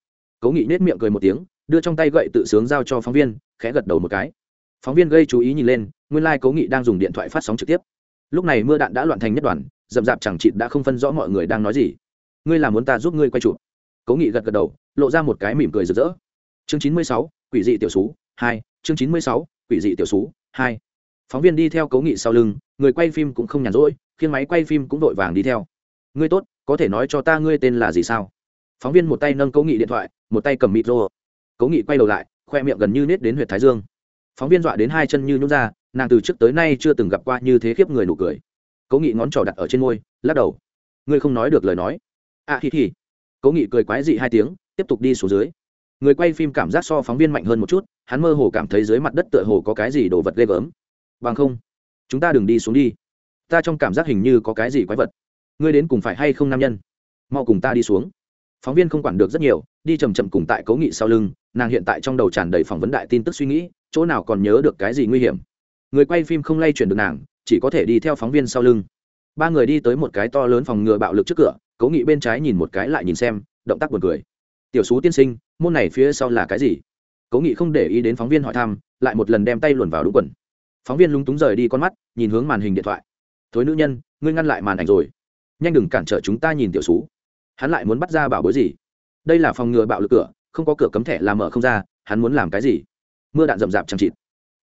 cố nghị nết miệng cười một tiếng, đưa trong tay gậy tự sướng giao cho phóng viên, khẽ gật đầu một cái. Phóng viên gây chú ý nhìn lên nguyên lai、like、cố nghị đang dùng điện thoại phát sóng trực tiếp. Lúc này mưa đạn đã loạn thành nhất đoàn d ầ m d ạ p chẳng chịt đã không phân rõ mọi người đang nói gì. Ngươi là muốn ta giúp ngươi quay chụp? Cố nghị gật gật đầu, lộ ra một cái mỉm cười rực rỡ. Chương chín mươi sáu, quỷ dị tiểu sú hai, chương chín mươi sáu, quỷ dị tiểu sú hai. Phóng viên đi theo cố nghị sau lưng, người quay phim cũng không nhàn rỗi khiến máy quay phim cũng vội vàng đi theo. Ngươi tốt, có thể nói cho ta ngươi tên là gì sao? Phóng viên một tay nâng cố nghị điện thoại, một tay cầm micro cố nghị quay đầu lại, khoe miệng gần như nết đến huyện thái dương. Phóng viên dọa đến hai chân như nhún ra nàng từ trước tới nay chưa từng gặp qua như thế khiếp người nụ cười. Cố nghị ngón trỏ đặt ở trên môi, lắc đầu. Ngươi không nói được lời nói. À thì thì cố nghị cười quái dị hai tiếng, tiếp tục đi xuống dưới. Người quay phim cảm giác so phóng viên mạnh hơn một chút, hắn mơ hồ cảm thấy dưới mặt đất tựa hồ có cái gì đồ vật ghê gớm. Bằng không, chúng ta đừng đi xuống đi. Ta trong cảm giác hình như có cái gì quái vật. Ngươi đến cùng phải hay không nam nhân? Mau cùng ta đi xuống. Phóng viên không quản được rất nhiều, đi chầm chậm cùng tại cố nghị sau lưng, nàng hiện tại trong đầu tràn đầy phỏng vấn đại tin tức suy nghĩ, chỗ nào còn nhớ được cái gì nguy hiểm? Người quay phim không lay chuyển được nàng, chỉ có thể đi theo phóng viên sau lưng. Ba người đi tới một cái to lớn phòng ngừa bạo lực trước cửa, cố nghị bên trái nhìn một cái lại nhìn xem, động tác buồn cười. Tiểu sú tiên sinh, môn này phía sau là cái gì? Cố nghị không để ý đến phóng viên hỏi thăm, lại một lần đem tay luồn vào đúng quần. Phóng viên lúng túng rời đi con mắt, nhìn hướng màn hình điện thoại. Thối nữ nhân, ngươi ngăn lại màn ảnh rồi. Nhanh đừng cản trở chúng ta nhìn tiểu sú. Hắn lại muốn bắt ra bảo bối gì? Đây là phòng ngừa bạo lực cửa, không có cửa cấm thẻ làm mở không ra, hắn muốn làm cái gì? Mưa đạn rậm rạp chẳng chịt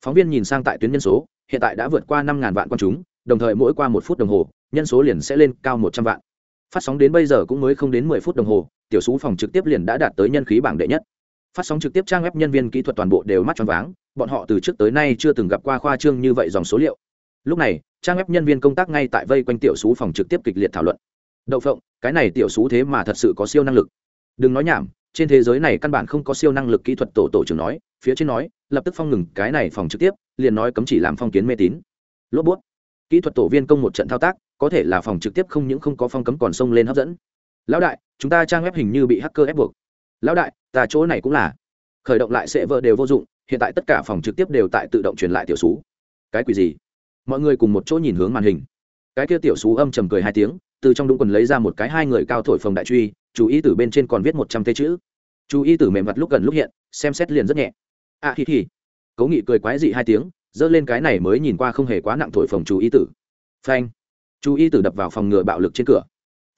phóng viên nhìn sang tại tuyến nhân số, hiện tại đã vượt qua năm ngàn vạn con chúng, đồng thời mỗi qua một phút đồng hồ, nhân số liền sẽ lên cao một trăm vạn. Phát sóng đến bây giờ cũng mới không đến mười phút đồng hồ, tiểu sú phòng trực tiếp liền đã đạt tới nhân khí bảng đệ nhất. Phát sóng trực tiếp trang web nhân viên kỹ thuật toàn bộ đều mắt tròn váng, bọn họ từ trước tới nay chưa từng gặp qua khoa trương như vậy dòng số liệu. Lúc này, trang web nhân viên công tác ngay tại vây quanh tiểu sú phòng trực tiếp kịch liệt thảo luận. Đậu phộng, cái này tiểu sú thế mà thật sự có siêu năng lực. Đừng nói nhảm trên thế giới này căn bản không có siêu năng lực kỹ thuật, tổ tổ trưởng nói, phía trên nói, lập tức phong ngừng cái này phòng trực tiếp, liền nói cấm chỉ làm phong kiến mê tín. Lốp bút. Kỹ thuật tổ viên công một trận thao tác, có thể là phòng trực tiếp không những không có phong cấm còn xông lên hấp dẫn. Lão đại, chúng ta trang web hình như bị hacker ép buộc. Lão đại, ta chỗ này cũng là. Khởi động lại sẽ vợ đều vô dụng, hiện tại tất cả phòng trực tiếp đều tại tự động truyền lại tiểu số cái quỷ gì? Mọi người cùng một chỗ nhìn hướng màn hình cái kia tiểu xú âm trầm cười hai tiếng, từ trong đúng quần lấy ra một cái hai người cao thổi phồng đại truy, chú ý từ bên trên còn viết một trăm tê chữ. Chú ý từ mềm mặt lúc gần lúc hiện, xem xét liền rất nhẹ. À thì thì cố nghị cười quái dị hai tiếng dỡ lên cái này mới nhìn qua không hề quá nặng thổi phồng chú ý tử phanh. Chú ý tử đập vào phòng ngừa bạo lực trên cửa.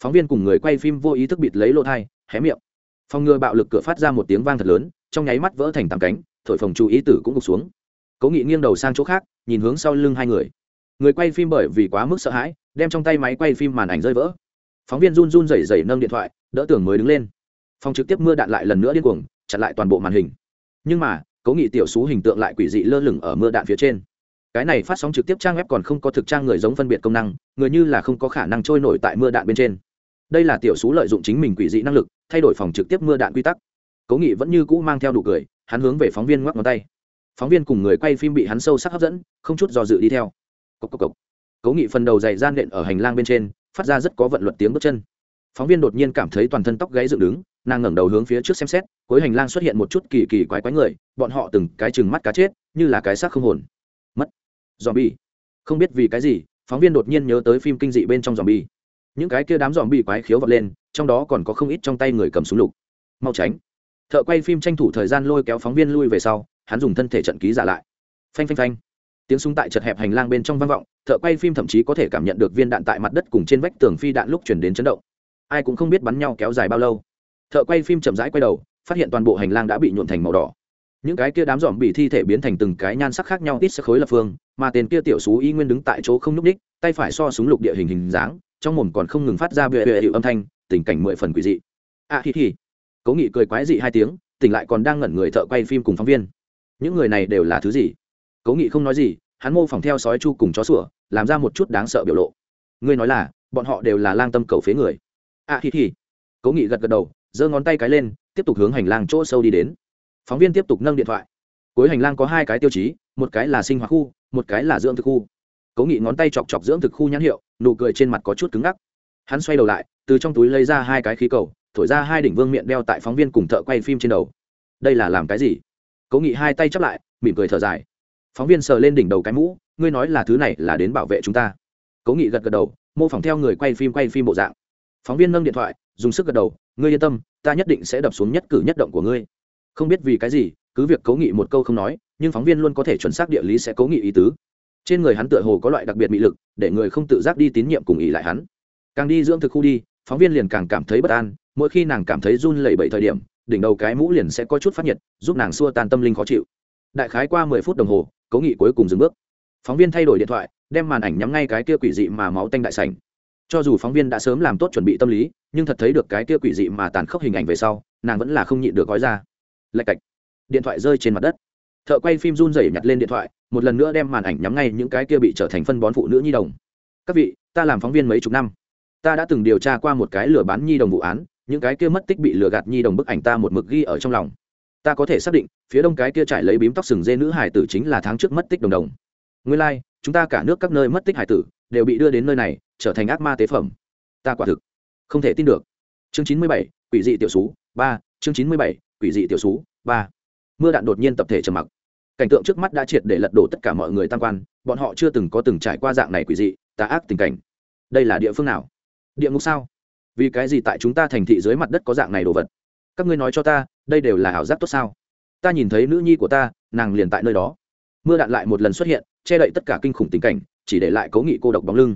Phóng viên cùng người quay phim vô ý thức bịt lấy lỗ thai, hé miệng. Phòng ngừa bạo lực cửa phát ra một tiếng vang thật lớn, trong nháy mắt vỡ thành tàm cánh, thổi phồng chú ý tử cũng gục xuống. Cố nghị nghiêng đầu sang chỗ khác, nhìn hướng sau lưng hai người người quay phim bởi vì quá mức sợ hãi, đem trong tay máy quay phim màn ảnh rơi vỡ. Phóng viên run run rẩy rẩy nâng điện thoại, đỡ tưởng mới đứng lên. Phòng trực tiếp mưa đạn lại lần nữa điên cuồng, chặn lại toàn bộ màn hình. Nhưng mà cố nghị tiểu xú hình tượng lại quỷ dị lơ lửng ở mưa đạn phía trên. Cái này phát sóng trực tiếp trang web còn không có thực trang người giống phân biệt công năng, người như là không có khả năng trôi nổi tại mưa đạn bên trên. Đây là tiểu xú lợi dụng chính mình quỷ dị năng lực, thay đổi phòng trực tiếp mưa đạn quy tắc. Cố nghị vẫn như cũ mang theo đủ cười, hắn hướng về phóng viên ngoắc ngón tay. Phóng viên cùng người quay phim bị hắn sâu sắc hấp dẫn, không chút do dự đi theo cốc cốc cốc. cố nghị phần đầu dày gian nện ở hành lang bên trên, phát ra rất có vận luật tiếng bước chân. Phóng viên đột nhiên cảm thấy toàn thân tóc gáy dựng đứng, nàng ngẩng đầu hướng phía trước xem xét, cuối hành lang xuất hiện một chút kỳ kỳ quái quái người, bọn họ từng cái chừng mắt cá chết, như là cái xác không hồn. Mất. Dòm bi không biết vì cái gì, phóng viên đột nhiên nhớ tới phim kinh dị bên trong dòm bi những cái kia đám dòm bi quái khiếu vọt lên, trong đó còn có không ít trong tay người cầm súng lục. Mau tránh. Thợ quay phim tranh thủ thời gian lôi kéo phóng viên lui về sau, hắn dùng thân thể trận ký giả lại. Phanh phanh phanh tiếng súng tại chật hẹp hành lang bên trong vang vọng thợ quay phim thậm chí có thể cảm nhận được viên đạn tại mặt đất cùng trên vách tường phi đạn lúc chuyển đến chấn động. Ai cũng không biết bắn nhau kéo dài bao lâu. Thợ quay phim chậm rãi quay đầu phát hiện toàn bộ hành lang đã bị nhuộn thành màu đỏ. Những cái kia đám dòm bị thi thể biến thành từng cái nhan sắc khác nhau ít sắc khối lập phương mà tên kia tiểu xú y nguyên đứng tại chỗ không nhúc ních tay phải so súng lục địa hình hình dáng trong mồm còn không ngừng phát ra bệ bệ hiệu âm thanh tình cảnh mười phần quỷ dị. A à, hi hi cố nghị cười quái dị hai tiếng tỉnh lại còn đang ngẩn người thợ quay phim cùng phóng viên. Những người này đều là thứ gì? Cố nghị không nói gì hắn mô phỏng theo sói chu cùng chó sủa làm ra một chút đáng sợ biểu lộ. Ngươi nói là bọn họ đều là lang tâm cầu phế người. À, thì thì. cố nghị gật gật đầu giơ ngón tay cái lên tiếp tục hướng hành lang chỗ sâu đi đến. Phóng viên tiếp tục nâng điện thoại. Cuối hành lang có hai cái tiêu chí một cái là sinh hoạt khu một cái là dưỡng thực khu. Cố nghị ngón tay chọc chọc dưỡng thực khu nhãn hiệu nụ cười trên mặt có chút cứng ngắc. Hắn xoay đầu lại từ trong túi lấy ra hai cái khí cầu thổi ra hai đỉnh vương miệng đeo tại phóng viên cùng thợ quay phim trên đầu. Đây là làm cái gì? Cố nghị hai tay chắp lại mỉm cười thở dài phóng viên sờ lên đỉnh đầu cái mũ, ngươi nói là thứ này là đến bảo vệ chúng ta. Cố nghị gật gật đầu, mô phỏng theo người quay phim quay phim bộ dạng. Phóng viên nâng điện thoại, dùng sức gật đầu, ngươi yên tâm, ta nhất định sẽ đập xuống nhất cử nhất động của ngươi. Không biết vì cái gì, cứ việc cố nghị một câu không nói, nhưng phóng viên luôn có thể chuẩn xác địa lý sẽ cố nghị ý tứ. Trên người hắn tựa hồ có loại đặc biệt mị lực, để người không tự giác đi tín nhiệm cùng ý lại hắn. Càng đi dưỡng thực khu đi, phóng viên liền càng cảm thấy bất an, mỗi khi nàng cảm thấy run lẩy bẩy thời điểm, đỉnh đầu cái mũ liền sẽ có chút phát nhiệt, giúp nàng xua tan tâm linh khó chịu. Đại khái qua mười phút đồng hồ cố nghị cuối cùng dừng bước. Phóng viên thay đổi điện thoại, đem màn ảnh nhắm ngay cái kia quỷ dị mà máu tanh đại sảnh. Cho dù phóng viên đã sớm làm tốt chuẩn bị tâm lý, nhưng thật thấy được cái kia quỷ dị mà tàn khốc hình ảnh về sau, nàng vẫn là không nhịn được gói ra. Lạch cạch. Điện thoại rơi trên mặt đất. Thợ quay phim run rẩy nhặt lên điện thoại, một lần nữa đem màn ảnh nhắm ngay những cái kia bị trở thành phân bón phụ nữ nhi đồng. Các vị, ta làm phóng viên mấy chục năm. Ta đã từng điều tra qua một cái lừa bán nhi đồng vụ án, những cái kia mất tích bị lừa gạt nhi đồng bức ảnh ta một mực ghi ở trong lòng ta có thể xác định phía đông cái kia trải lấy bím tóc sừng dê nữ hải tử chính là tháng trước mất tích đồng đồng. Nguyên lai、like, chúng ta cả nước các nơi mất tích hải tử đều bị đưa đến nơi này trở thành ác ma tế phẩm. Ta quả thực không thể tin được. Chương chín mươi bảy quỷ dị tiểu sú ba. Chương chín mươi bảy quỷ dị tiểu sú ba. Mưa đạn đột nhiên tập thể trầm mặc. Cảnh tượng trước mắt đã triệt để lật đổ tất cả mọi người tam quan bọn họ chưa từng có từng trải qua dạng này quỷ dị tà ác tình cảnh. Đây là địa phương nào? Địa ngục sao? Vì cái gì tại chúng ta thành thị dưới mặt đất có dạng này đồ vật? Các ngươi nói cho ta, đây đều là ảo giác tốt sao? Ta nhìn thấy nữ nhi của ta, nàng liền tại nơi đó. Mưa đạn lại một lần xuất hiện, che đậy tất cả kinh khủng tình cảnh, chỉ để lại cố nghị cô độc bóng lưng.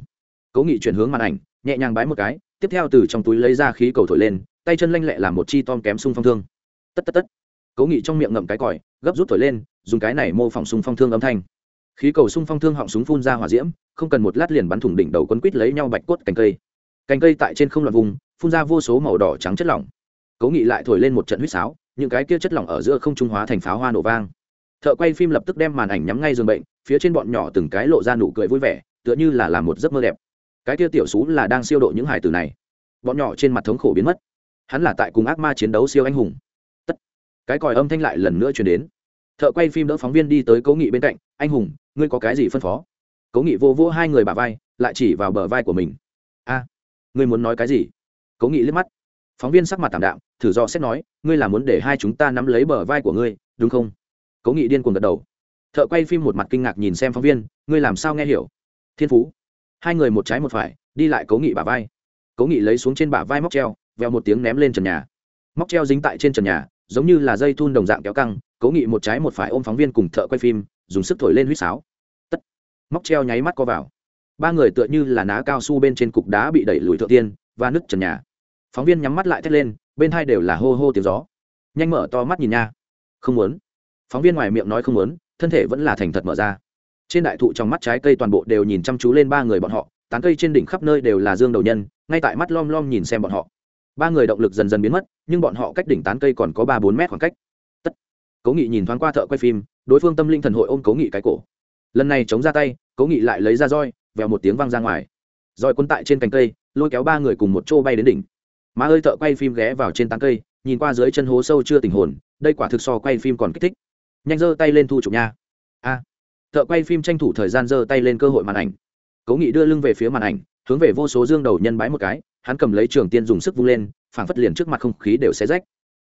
Cố nghị chuyển hướng màn ảnh, nhẹ nhàng bái một cái, tiếp theo từ trong túi lấy ra khí cầu thổi lên, tay chân lanh lẹ làm một chi tom kém sung phong thương. Tất tất tất. Cố nghị trong miệng ngậm cái còi, gấp rút thổi lên, dùng cái này mô phỏng sung phong thương âm thanh. Khí cầu sung phong thương họng súng phun ra hỏa diễm, không cần một lát liền bắn thủng đỉnh đầu quấn quít lấy nhau bạch cốt cành cây. Cành cây tại trên không loạn vùng, phun ra vô số màu đỏ trắng chất lỏng cố nghị lại thổi lên một trận huýt sáo, những cái kia chất lỏng ở giữa không trung hóa thành pháo hoa nổ vang. Thợ quay phim lập tức đem màn ảnh nhắm ngay giường bệnh, phía trên bọn nhỏ từng cái lộ ra nụ cười vui vẻ, tựa như là làm một giấc mơ đẹp. Cái kia tiểu xú là đang siêu độ những hải tử này. Bọn nhỏ trên mặt thống khổ biến mất. Hắn là tại cùng ác ma chiến đấu siêu anh hùng. Tất. Cái còi âm thanh lại lần nữa chuyển đến. Thợ quay phim đỡ phóng viên đi tới cố nghị bên cạnh, anh hùng, ngươi có cái gì phân phó? Cố nghị vô vô hai người bà vai, lại chỉ vào bờ vai của mình. A, ngươi muốn nói cái gì? Cố nghị liếc mắt phóng viên sắc mặt tạm đạm, thử do xét nói, ngươi là muốn để hai chúng ta nắm lấy bờ vai của ngươi, đúng không? Cố nghị điên cuồng gật đầu. Thợ quay phim một mặt kinh ngạc nhìn xem phóng viên, ngươi làm sao nghe hiểu? Thiên phú. Hai người một trái một phải, đi lại cố nghị bả vai. Cố nghị lấy xuống trên bả vai móc treo, veo một tiếng ném lên trần nhà. Móc treo dính tại trên trần nhà, giống như là dây thun đồng dạng kéo căng, cố nghị một trái một phải ôm phóng viên cùng thợ quay phim, dùng sức thổi lên huýt sáo. Tất. Móc treo nháy mắt co vào. Ba người tựa như là ná cao su bên trên cục đá bị đẩy lùi thượng tiên và nứt trần nhà phóng viên nhắm mắt lại thét lên, bên hai đều là hô hô tiếng gió. Nhanh mở to mắt nhìn nha. Không muốn. Phóng viên ngoài miệng nói không muốn, thân thể vẫn là thành thật mở ra. Trên đại thụ trong mắt trái cây toàn bộ đều nhìn chăm chú lên ba người bọn họ, tán cây trên đỉnh khắp nơi đều là dương đầu nhân, ngay tại mắt lom lom nhìn xem bọn họ. Ba người động lực dần dần biến mất, nhưng bọn họ cách đỉnh tán cây còn có ba bốn mét khoảng cách. Tất. Cố nghị nhìn thoáng qua thợ quay phim, đối phương tâm linh thần hội ôm cố nghị cái cổ. Lần này chống ra tay, cố nghị lại lấy ra roi, vèo một tiếng văng ra ngoài. Roi quân tại trên cành cây, lôi kéo ba người cùng một chỗ bay đến đỉnh má ơi thợ quay phim ghé vào trên tán cây, nhìn qua dưới chân hố sâu chưa tình hồn, đây quả thực so quay phim còn kích thích. Nhanh giơ tay lên thu chụp nha. A. Thợ quay phim tranh thủ thời gian giơ tay lên cơ hội màn ảnh. Cố nghị đưa lưng về phía màn ảnh, hướng về vô số dương đầu nhân bái một cái, hắn cầm lấy trường tiên dùng sức vung lên, phảng phất liền trước mặt không khí đều xé rách.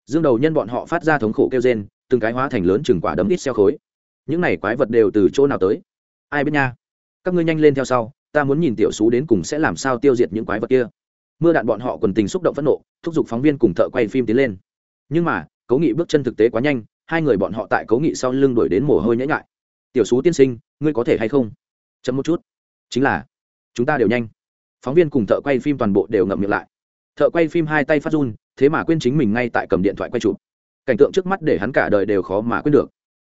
Dương đầu nhân bọn họ phát ra thống khổ kêu rên, từng cái hóa thành lớn chừng quả đấm ít xeo khối. Những này quái vật đều từ chỗ nào tới? Ai biết nha. Các ngươi nhanh lên theo sau, ta muốn nhìn tiểu xú đến cùng sẽ làm sao tiêu diệt những quái vật kia mưa đạn bọn họ quần tình xúc động phẫn nộ, thúc giục phóng viên cùng thợ quay phim tiến lên. Nhưng mà cố nghị bước chân thực tế quá nhanh, hai người bọn họ tại cố nghị sau lưng đuổi đến mồ hôi nhễ ngại tiểu xú tiên sinh, ngươi có thể hay không? Chậm một chút. Chính là, chúng ta đều nhanh. Phóng viên cùng thợ quay phim toàn bộ đều ngậm miệng lại. Thợ quay phim hai tay phát run, thế mà quên chính mình ngay tại cầm điện thoại quay chụp. Cảnh tượng trước mắt để hắn cả đời đều khó mà quên được.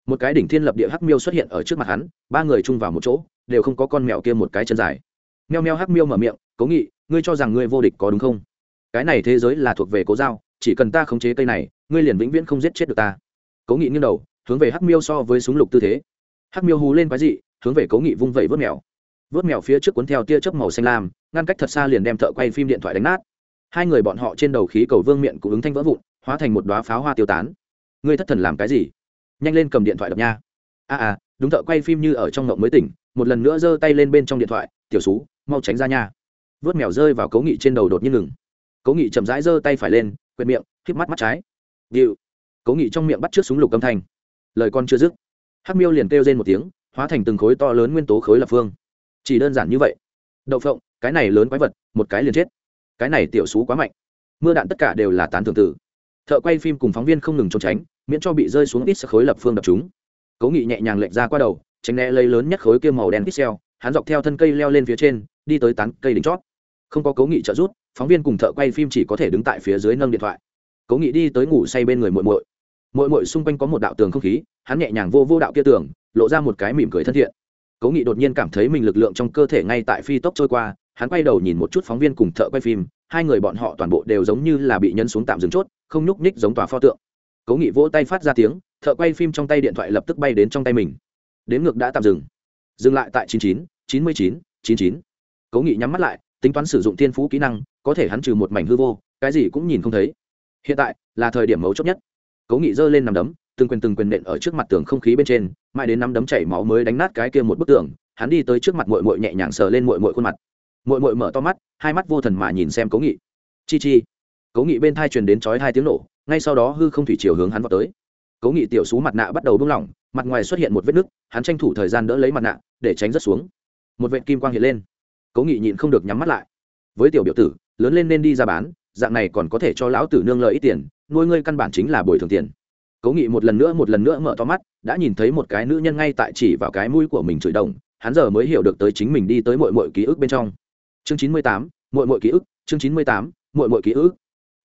Một cái đỉnh thiên lập địa hắc miêu xuất hiện ở trước mặt hắn, ba người chung vào một chỗ, đều không có con mèo kia một cái chân dài. Meo meo hắc miêu mở miệng cố nghị ngươi cho rằng ngươi vô địch có đúng không? Cái này thế giới là thuộc về cố giao chỉ cần ta khống chế cây này ngươi liền vĩnh viễn không giết chết được ta. Cố nghị nghiêng đầu hướng về hắc miêu so với súng lục tư thế. Hắc miêu hú lên quái dị hướng về cố nghị vung vẩy vớt mèo. Vớt mèo phía trước cuốn theo tia chớp màu xanh lam ngăn cách thật xa liền đem thợ quay phim điện thoại đánh nát. Hai người bọn họ trên đầu khí cầu vương miệng cũng ứng thanh vỡ vụn hóa thành một đoá pháo hoa tiêu tán. Ngươi thất thần làm cái gì? Nhanh lên cầm điện thoại đập nha. A à, à đúng thợ quay phim như ở trong ngộng mới tỉnh một lần nữa giơ tay lên bên trong điện thoại tiểu xú mau tránh ra nha vớt mèo rơi vào cấu nghị trên đầu đột nhiên ngừng. Cấu nghị chậm rãi giơ tay phải lên, quệt miệng k mắt mắt trái. Điệu. Cấu nghị trong miệng bắt trước súng lục âm thanh. Lời con chưa dứt, hắc miêu liền kêu lên một tiếng, hóa thành từng khối to lớn nguyên tố khối lập phương. Chỉ đơn giản như vậy. Đậu phộng, cái này lớn quái vật, một cái liền chết. Cái này tiểu xú quá mạnh. Mưa đạn tất cả đều là tán thường tử. Thợ quay phim cùng phóng viên không ngừng trốn tránh, miễn cho bị rơi xuống ít khối lập phương đập chúng. Cố nghị nhẹ nhàng lệch ra qua đầu, tránh né lấy lớn nhất khối kia màu đen pixel, hắn dọc theo thân cây leo lên phía trên, đi tới tán cây đỉnh chót không có cố nghị trợ rút phóng viên cùng thợ quay phim chỉ có thể đứng tại phía dưới nâng điện thoại. Cố nghị đi tới ngủ say bên người muội muội. Muội muội xung quanh có một đạo tường không khí, hắn nhẹ nhàng vô vô đạo kia tường, lộ ra một cái mỉm cười thân thiện. Cố nghị đột nhiên cảm thấy mình lực lượng trong cơ thể ngay tại phi tốc trôi qua, hắn quay đầu nhìn một chút phóng viên cùng thợ quay phim, hai người bọn họ toàn bộ đều giống như là bị nhân xuống tạm dừng chốt, không nhúc nhích giống tòa pho tượng. Cố nghị vỗ tay phát ra tiếng, thợ quay phim trong tay điện thoại lập tức bay đến trong tay mình. Đếm ngược đã tạm dừng. Dừng lại tại chín chín chín mươi chín chín chín. Cố nghị nhắm mắt lại tính toán sử dụng thiên phú kỹ năng, có thể hắn trừ một mảnh hư vô, cái gì cũng nhìn không thấy. Hiện tại, là thời điểm mấu chốt nhất. Cố nghị giơ lên nằm đấm, từng quyền từng quyền nện ở trước mặt tường không khí bên trên, mãi đến nắm đấm chảy máu mới đánh nát cái kia một bức tường, hắn đi tới trước mặt mội mội nhẹ nhàng sờ lên mội mội khuôn mặt. Mội mội mở to mắt, hai mắt vô thần mà nhìn xem cố nghị. Chi chi. Cố nghị bên thai truyền đến chói hai tiếng nổ, ngay sau đó hư không thủy chiều hướng hắn vào tới. Cố nghị tiểu xú mặt nạ bắt đầu bung lỏng, mặt ngoài xuất hiện một vết nứt, hắn tranh thủ thời gian đỡ lấy mặt nạ, để tránh rớt xuống. Một vệt kim quang hiện lên cố nghị nhịn không được nhắm mắt lại. Với tiểu biểu tử, lớn lên nên đi ra bán, dạng này còn có thể cho lão tử nương lợi ít tiền, nuôi ngươi căn bản chính là bồi thường tiền. Cố nghị một lần nữa một lần nữa mở to mắt, đã nhìn thấy một cái nữ nhân ngay tại chỉ vào cái mũi của mình chửi đồng, hắn giờ mới hiểu được tới chính mình đi tới mọi mọi ký ức bên trong. Chương chín mươi tám mọi mọi ký ức, chương chín mươi tám mọi mọi ký ức.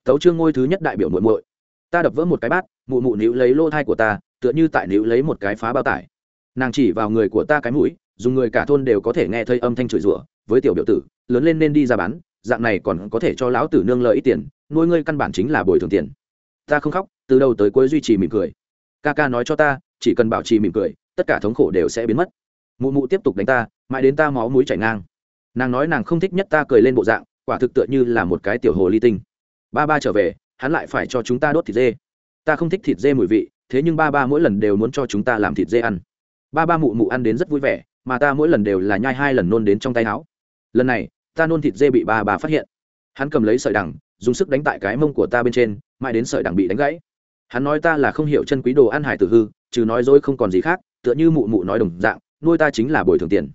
Tấu chương ngôi thứ nhất đại biểu mọi mọi ta đập vỡ một cái bát, mụ mụ níu lấy lô thai của ta, tựa như tại níu lấy một cái phá bao tải nàng chỉ vào người của ta cái mũi, dùng người cả thôn đều có thể nghe thấy âm thanh chửi rủa, với tiểu biểu tử, lớn lên nên đi ra bán, dạng này còn có thể cho lão tử nương lợi ít tiền, nuôi ngươi căn bản chính là bồi thường tiền. Ta không khóc, từ đầu tới cuối duy trì mỉm cười. Ca ca nói cho ta, chỉ cần bảo trì mỉm cười, tất cả thống khổ đều sẽ biến mất. Mụ mụ tiếp tục đánh ta, mãi đến ta máu mũi chảy ngang. Nàng nói nàng không thích nhất ta cười lên bộ dạng, quả thực tựa như là một cái tiểu hồ ly tinh. Ba ba trở về, hắn lại phải cho chúng ta đốt thịt dê. Ta không thích thịt dê mùi vị, thế nhưng ba ba mỗi lần đều muốn cho chúng ta làm thịt dê ăn ba ba mụ mụ ăn đến rất vui vẻ, mà ta mỗi lần đều là nhai hai lần nôn đến trong tay áo. Lần này, ta nôn thịt dê bị ba bà phát hiện. Hắn cầm lấy sợi đằng, dùng sức đánh tại cái mông của ta bên trên, mãi đến sợi đằng bị đánh gãy. Hắn nói ta là không hiểu chân quý đồ ăn hải tử hư trừ nói dối không còn gì khác, tựa như mụ mụ nói đồng dạng, nuôi ta chính là bồi thường tiền.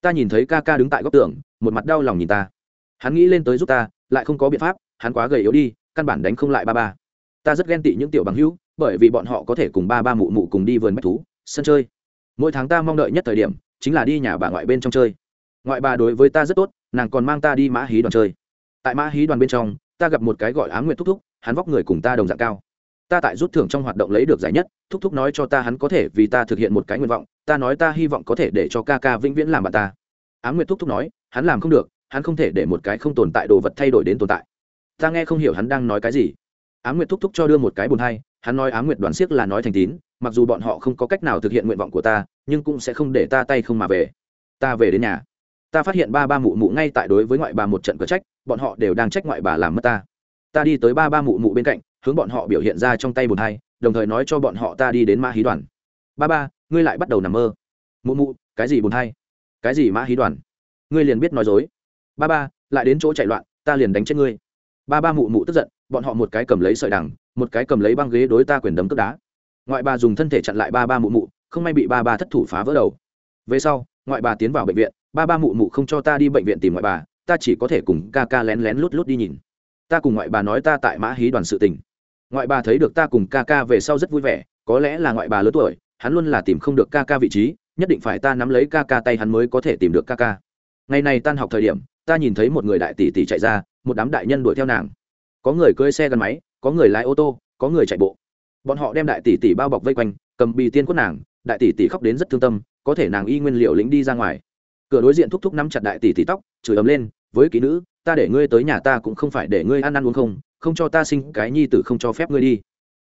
Ta nhìn thấy ca ca đứng tại góc tường, một mặt đau lòng nhìn ta. Hắn nghĩ lên tới giúp ta, lại không có biện pháp, hắn quá gầy yếu đi, căn bản đánh không lại ba ba. Ta rất ghen tị những tiểu bằng hữu, bởi vì bọn họ có thể cùng ba ba mụ mụ cùng đi vườn bách thú, sân chơi mỗi tháng ta mong đợi nhất thời điểm chính là đi nhà bà ngoại bên trong chơi. Ngoại bà đối với ta rất tốt, nàng còn mang ta đi mã hí đoàn chơi. Tại mã hí đoàn bên trong, ta gặp một cái gọi á nguyệt thúc thúc, hắn vóc người cùng ta đồng dạng cao. Ta tại rút thưởng trong hoạt động lấy được giải nhất, thúc thúc nói cho ta hắn có thể vì ta thực hiện một cái nguyện vọng, ta nói ta hy vọng có thể để cho ca ca vĩnh viễn làm bà ta. Á nguyệt thúc thúc nói, hắn làm không được, hắn không thể để một cái không tồn tại đồ vật thay đổi đến tồn tại. Ta nghe không hiểu hắn đang nói cái gì. Á nguyệt thúc thúc cho đưa một cái bùn hay, hắn nói á nguyệt đoàn siếc là nói thành tín mặc dù bọn họ không có cách nào thực hiện nguyện vọng của ta, nhưng cũng sẽ không để ta tay không mà về. Ta về đến nhà. Ta phát hiện ba ba mụ mụ ngay tại đối với ngoại bà một trận cờ trách, bọn họ đều đang trách ngoại bà làm mất ta. Ta đi tới ba ba mụ mụ bên cạnh, hướng bọn họ biểu hiện ra trong tay bùn hai, đồng thời nói cho bọn họ ta đi đến ma hí đoàn. Ba ba, ngươi lại bắt đầu nằm mơ. Mụ mụ, cái gì bùn hai? Cái gì mã hí đoàn? Ngươi liền biết nói dối. Ba ba, lại đến chỗ chạy loạn, ta liền đánh chết ngươi. Ba ba mụ mụ tức giận, bọn họ một cái cầm lấy sợi đằng, một cái cầm lấy băng ghế đối ta quyền đấm tức đá ngoại bà dùng thân thể chặn lại ba ba mụ mụ, không may bị ba ba thất thủ phá vỡ đầu. Về sau, ngoại bà tiến vào bệnh viện, ba ba mụ mụ không cho ta đi bệnh viện tìm ngoại bà, ta chỉ có thể cùng ca ca lén lén lút lút đi nhìn. Ta cùng ngoại bà nói ta tại mã hí đoàn sự tình. Ngoại bà thấy được ta cùng ca ca về sau rất vui vẻ, có lẽ là ngoại bà lớn tuổi, hắn luôn là tìm không được ca ca vị trí, nhất định phải ta nắm lấy ca ca tay hắn mới có thể tìm được ca ca. Ngày này tan học thời điểm, ta nhìn thấy một người đại tỷ tỷ chạy ra, một đám đại nhân đuổi theo nàng. Có người cưỡi xe gắn máy, có người lái ô tô, có người chạy bộ bọn họ đem đại tỷ tỷ bao bọc vây quanh, cầm bì tiên quất nàng, đại tỷ tỷ khóc đến rất thương tâm, có thể nàng y nguyên liệu lĩnh đi ra ngoài. Cửa đối diện thúc thúc nắm chặt đại tỷ tỷ tóc, chửi ấm lên, với kỹ nữ, ta để ngươi tới nhà ta cũng không phải để ngươi ăn ăn uống không không cho ta sinh cái nhi tử không cho phép ngươi đi.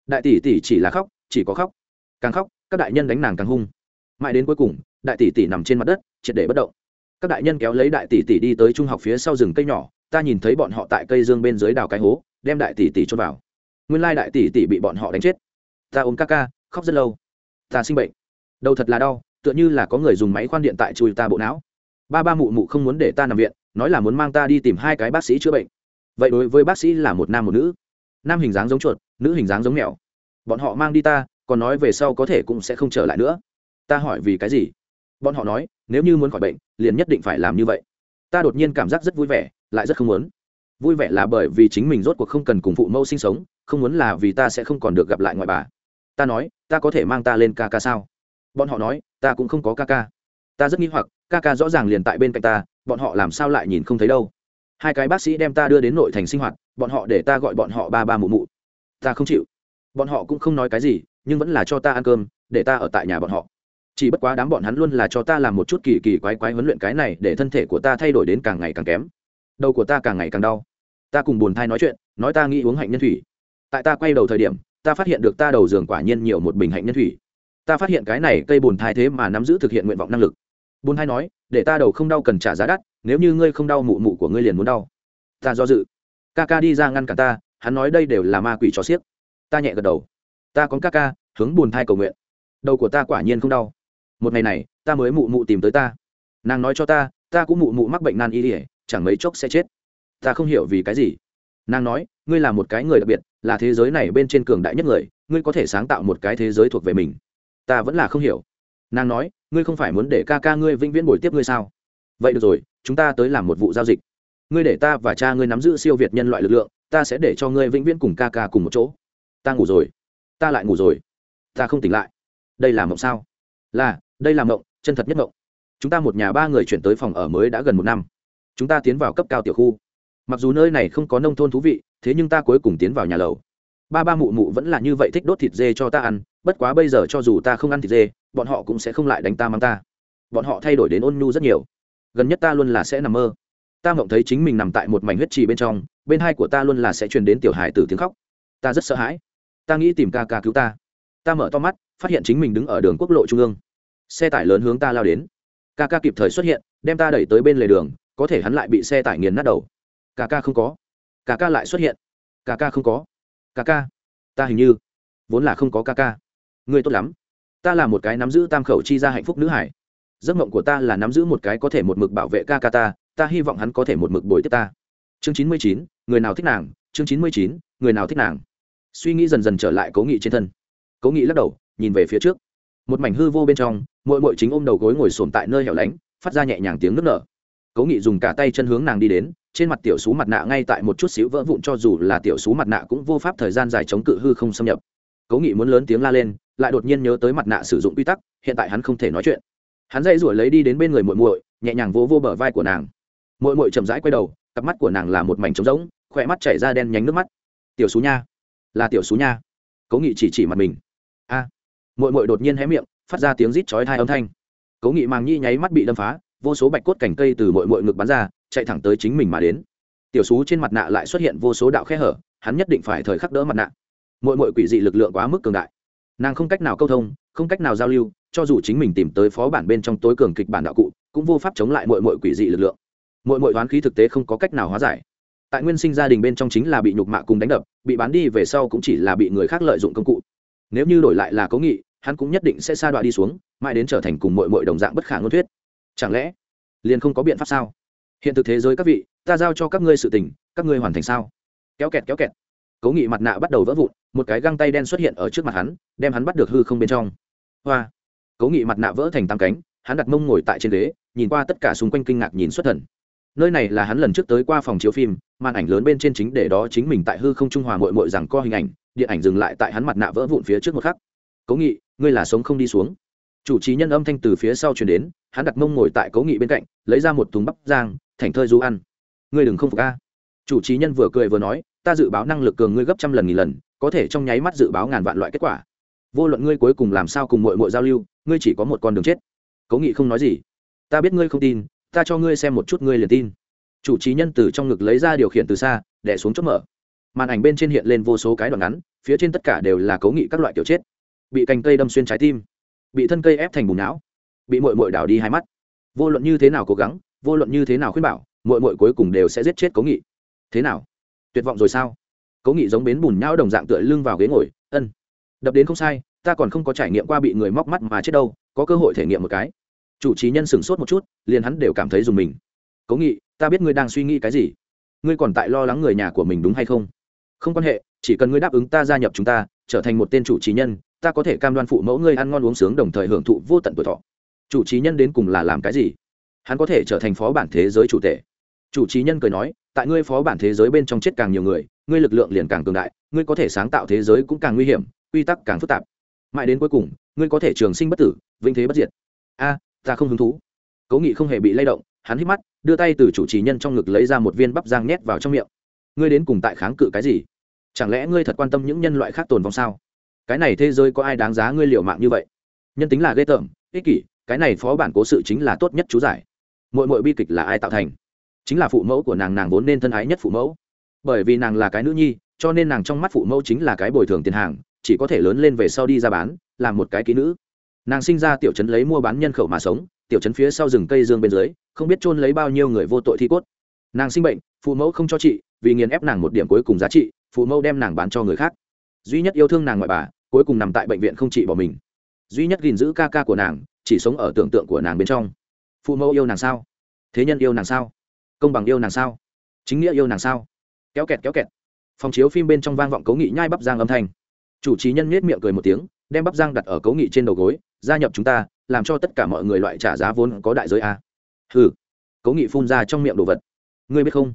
Đại tỷ tỷ chỉ là khóc, chỉ có khóc. Càng khóc, các đại nhân đánh nàng càng hung. Mãi đến cuối cùng, đại tỷ tỷ nằm trên mặt đất, triệt để bất động. Các đại nhân kéo lấy đại tỷ tỷ đi tới trung học phía sau rừng cây nhỏ, ta nhìn thấy bọn họ tại cây dương bên dưới đào cái hố, đem đại tỷ tỷ cho vào. Nguyên lai đại tỷ tỷ bị bọn họ đánh chết ta ôm ca ca, khóc rất lâu. Ta sinh bệnh. Đầu thật là đau, tựa như là có người dùng máy khoan điện tại chui ta bộ não. Ba ba mụ mụ không muốn để ta nằm viện, nói là muốn mang ta đi tìm hai cái bác sĩ chữa bệnh. Vậy đối với bác sĩ là một nam một nữ. Nam hình dáng giống chuột, nữ hình dáng giống mèo. Bọn họ mang đi ta, còn nói về sau có thể cũng sẽ không trở lại nữa. Ta hỏi vì cái gì? Bọn họ nói, nếu như muốn khỏi bệnh, liền nhất định phải làm như vậy. Ta đột nhiên cảm giác rất vui vẻ, lại rất không muốn. Vui vẻ là bởi vì chính mình rốt cuộc không cần cùng phụ mẫu sinh sống, không muốn là vì ta sẽ không còn được gặp lại ngoại bà ta nói, ta có thể mang ta lên ca ca sao? Bọn họ nói, ta cũng không có ca ca. Ta rất nghi hoặc, ca ca rõ ràng liền tại bên cạnh ta, bọn họ làm sao lại nhìn không thấy đâu? Hai cái bác sĩ đem ta đưa đến nội thành sinh hoạt, bọn họ để ta gọi bọn họ ba ba mụ mụ. Ta không chịu. Bọn họ cũng không nói cái gì, nhưng vẫn là cho ta ăn cơm, để ta ở tại nhà bọn họ. Chỉ bất quá đám bọn hắn luôn là cho ta làm một chút kỳ kỳ quái quái huấn luyện cái này, để thân thể của ta thay đổi đến càng ngày càng kém. Đầu của ta càng ngày càng đau. Ta cùng buồn thai nói chuyện, nói ta nghĩ uống hạnh nhân thủy. Tại ta quay đầu thời điểm ta phát hiện được ta đầu giường quả nhiên nhiều một bình hạnh nhân thủy. Ta phát hiện cái này cây bồn thai thế mà nắm giữ thực hiện nguyện vọng năng lực. Bồn thai nói, để ta đầu không đau cần trả giá đắt, nếu như ngươi không đau mụ mụ của ngươi liền muốn đau. Ta do dự. Ca ca đi ra ngăn cản ta, hắn nói đây đều là ma quỷ cho xiếc. Ta nhẹ gật đầu. Ta có ca ca, hướng bồn thai cầu nguyện. Đầu của ta quả nhiên không đau. Một ngày này, ta mới mụ mụ tìm tới ta. Nàng nói cho ta ta cũng mụ mụ mắc bệnh nan y ỉa chẳng mấy chốc sẽ chết. Ta không hiểu vì cái gì. Nàng nói, ngươi là một cái người đặc biệt là thế giới này bên trên cường đại nhất người, ngươi có thể sáng tạo một cái thế giới thuộc về mình. Ta vẫn là không hiểu. Nàng nói, ngươi không phải muốn để ca ca ngươi vĩnh viễn bồi tiếp ngươi sao? Vậy được rồi, chúng ta tới làm một vụ giao dịch. Ngươi để ta và cha ngươi nắm giữ siêu việt nhân loại lực lượng, ta sẽ để cho ngươi vĩnh viễn cùng ca ca cùng một chỗ. Ta ngủ rồi. Ta lại ngủ rồi. Ta không tỉnh lại. Đây là mộng sao? Là, đây là mộng, chân thật nhất mộng. Chúng ta một nhà ba người chuyển tới phòng ở mới đã gần một năm. Chúng ta tiến vào cấp cao tiểu khu mặc dù nơi này không có nông thôn thú vị, thế nhưng ta cuối cùng tiến vào nhà lầu. Ba ba mụ mụ vẫn là như vậy thích đốt thịt dê cho ta ăn, bất quá bây giờ cho dù ta không ăn thịt dê, bọn họ cũng sẽ không lại đánh ta mang ta. Bọn họ thay đổi đến ôn nhu rất nhiều. Gần nhất ta luôn là sẽ nằm mơ. Ta mộng thấy chính mình nằm tại một mảnh huyết trì bên trong, bên hai của ta luôn là sẽ truyền đến tiểu hài từ tiếng khóc. Ta rất sợ hãi. Ta nghĩ tìm ca ca cứu ta. Ta mở to mắt, phát hiện chính mình đứng ở đường quốc lộ trung ương. Xe tải lớn hướng ta lao đến. Ca ca kịp thời xuất hiện, đem ta đẩy tới bên lề đường, có thể hắn lại bị xe tải nghiền nát đầu ca ca không có. Ca ca lại xuất hiện. Ca ca không có. Ca ca. Ta hình như vốn là không có ca ca. Ngươi tốt lắm. Ta là một cái nắm giữ tam khẩu chi ra hạnh phúc nữ hải. Giấc mộng của ta là nắm giữ một cái có thể một mực bảo vệ ca ca ta. Ta hy vọng hắn có thể một mực bồi tiếp ta. Chương chín mươi chín, người nào thích nàng? Chương chín mươi chín, người nào thích nàng? Suy nghĩ dần dần trở lại cố nghị trên thân. Cố nghị lắc đầu, nhìn về phía trước. Một mảnh hư vô bên trong mỗi mỗi chính ôm đầu gối ngồi sồn tại nơi hẻo lánh, phát ra nhẹ nhàng tiếng nức nở. Cố nghị dùng cả tay chân hướng nàng đi đến trên mặt tiểu sú mặt nạ ngay tại một chút xíu vỡ vụn cho dù là tiểu sú mặt nạ cũng vô pháp thời gian dài chống cự hư không xâm nhập. Cố nghị muốn lớn tiếng la lên, lại đột nhiên nhớ tới mặt nạ sử dụng quy tắc, hiện tại hắn không thể nói chuyện. Hắn dây rủi lấy đi đến bên người muội muội, nhẹ nhàng vỗ vô bờ vai của nàng. Muội muội chậm rãi quay đầu, cặp mắt của nàng là một mảnh trống rỗng, khỏe mắt chảy ra đen nhánh nước mắt. Tiểu xú nha, là tiểu xú nha. Cố nghị chỉ chỉ mặt mình. A. À. muội đột nhiên hé miệng, phát ra tiếng rít chói tai âm thanh. Cố nghị màng nhi nháy mắt bị đâm phá vô số bạch cốt cành cây từ mọi mọi ngực bắn ra, chạy thẳng tới chính mình mà đến. Tiểu xú trên mặt nạ lại xuất hiện vô số đạo khe hở, hắn nhất định phải thời khắc đỡ mặt nạ. Mọi mọi quỷ dị lực lượng quá mức cường đại. Nàng không cách nào câu thông, không cách nào giao lưu, cho dù chính mình tìm tới phó bản bên trong tối cường kịch bản đạo cụ, cũng vô pháp chống lại mọi mọi quỷ dị lực lượng. Mọi mọi đoán khí thực tế không có cách nào hóa giải. Tại nguyên sinh gia đình bên trong chính là bị nhục mạ cùng đánh đập, bị bán đi về sau cũng chỉ là bị người khác lợi dụng công cụ. Nếu như đổi lại là cố nghị, hắn cũng nhất định sẽ sa đoạn đi xuống, mãi đến trở thành cùng mọi mọi đồng dạng bất khả ngôn thuyết chẳng lẽ liền không có biện pháp sao? Hiện thực thế giới các vị, ta giao cho các ngươi sự tình, các ngươi hoàn thành sao? Kéo kẹt kéo kẹt. Cố nghị mặt nạ bắt đầu vỡ vụn, một cái găng tay đen xuất hiện ở trước mặt hắn, đem hắn bắt được hư không bên trong. Hoa. Cố nghị mặt nạ vỡ thành tam cánh, hắn đặt mông ngồi tại trên ghế, nhìn qua tất cả xung quanh kinh ngạc nhìn xuất thần. Nơi này là hắn lần trước tới qua phòng chiếu phim, màn ảnh lớn bên trên chính để đó chính mình tại hư không trung hòa mội mội rằng co hình ảnh, điện ảnh dừng lại tại hắn mặt nạ vỡ vụn phía trước một khắc. Cố nghị, ngươi là sống không đi xuống chủ trì nhân âm thanh từ phía sau chuyển đến, hắn đặt mông ngồi tại cố nghị bên cạnh, lấy ra một thùng bắp giang thành thơi du ăn. Ngươi đừng không phục ca chủ trì nhân vừa cười vừa nói, ta dự báo năng lực cường ngươi gấp trăm lần nghìn lần, có thể trong nháy mắt dự báo ngàn vạn loại kết quả. Vô luận ngươi cuối cùng làm sao cùng mội mội giao lưu, ngươi chỉ có một con đường chết. Cố nghị không nói gì. Ta biết ngươi không tin, ta cho ngươi xem một chút ngươi liền tin. Chủ trì nhân từ trong ngực lấy ra điều khiển từ xa đẻ xuống chốt mở. Màn ảnh bên trên hiện lên vô số cái đoạn ngắn, phía trên tất cả đều là cố nghị các loại kiểu chết. Bị cành cây đâm xuyên trái tim bị thân cây ép thành bùn não bị mội mội đảo đi hai mắt. Vô luận như thế nào cố gắng vô luận như thế nào khuyên bảo mội mội cuối cùng đều sẽ giết chết cố nghị. Thế nào? Tuyệt vọng rồi sao? Cố nghị giống bến bùn não, đồng dạng tựa lưng vào ghế ngồi ân đập đến không sai ta còn không có trải nghiệm qua bị người móc mắt mà chết đâu có cơ hội thể nghiệm một cái. Chủ trì nhân sửng sốt một chút liền hắn đều cảm thấy dùng mình. Cố nghị ta biết ngươi đang suy nghĩ cái gì. Ngươi còn tại lo lắng người nhà của mình đúng hay không? Không quan hệ chỉ cần ngươi đáp ứng ta gia nhập chúng ta trở thành một tên chủ trì nhân ta có thể cam đoan phụ mẫu ngươi ăn ngon uống sướng đồng thời hưởng thụ vô tận tuổi thọ. Chủ trì nhân đến cùng là làm cái gì? Hắn có thể trở thành phó bản thế giới chủ tệ chủ trì nhân cười nói, tại ngươi phó bản thế giới bên trong chết càng nhiều người, ngươi lực lượng liền càng cường đại, ngươi có thể sáng tạo thế giới cũng càng nguy hiểm, quy tắc càng phức tạp. Mãi đến cuối cùng, ngươi có thể trường sinh bất tử, vĩnh thế bất diệt. A, ta không hứng thú. Cố nghị không hề bị lay động, hắn hít mắt, đưa tay từ chủ trì nhân trong ngực lấy ra một viên bắp giang nhét vào trong miệng. Ngươi đến cùng tại kháng cự cái gì? Chẳng lẽ ngươi thật quan tâm những nhân loại khác tồn vong sao? Cái này thế giới có ai đáng giá ngươi liệu mạng như vậy? Nhân tính là ghê tởm, ích kỷ, cái này phó bản cố sự chính là tốt nhất chú giải. Mỗi mỗi bi kịch là ai tạo thành? Chính là phụ mẫu của nàng nàng vốn nên thân ái nhất phụ mẫu. Bởi vì nàng là cái nữ nhi, cho nên nàng trong mắt phụ mẫu chính là cái bồi thường tiền hàng, chỉ có thể lớn lên về sau đi ra bán, làm một cái kỹ nữ. Nàng sinh ra tiểu trấn lấy mua bán nhân khẩu mà sống, tiểu trấn phía sau rừng cây dương bên dưới, không biết chôn lấy bao nhiêu người vô tội thi cốt. Nàng sinh bệnh, phụ mẫu không cho chị, vì nghiền ép nàng một điểm cuối cùng giá trị, phụ mẫu đem nàng bán cho người khác. Duy nhất yêu thương nàng ngoại bà cuối cùng nằm tại bệnh viện không trị bỏ mình. Duy nhất gìn giữ ca ca của nàng, chỉ sống ở tưởng tượng của nàng bên trong. Phụ mẫu yêu nàng sao? Thế nhân yêu nàng sao? Công bằng yêu nàng sao? Chính nghĩa yêu nàng sao? Kéo kẹt kéo kẹt. Phòng chiếu phim bên trong vang vọng cấu nghị nhai bắp giang âm thanh. Chủ trì nhân nhếch miệng cười một tiếng, đem bắp giang đặt ở cấu nghị trên đầu gối, gia nhập chúng ta, làm cho tất cả mọi người loại trả giá vốn có đại giới a. Hừ. Cấu nghị phun ra trong miệng đồ vật. Ngươi biết không?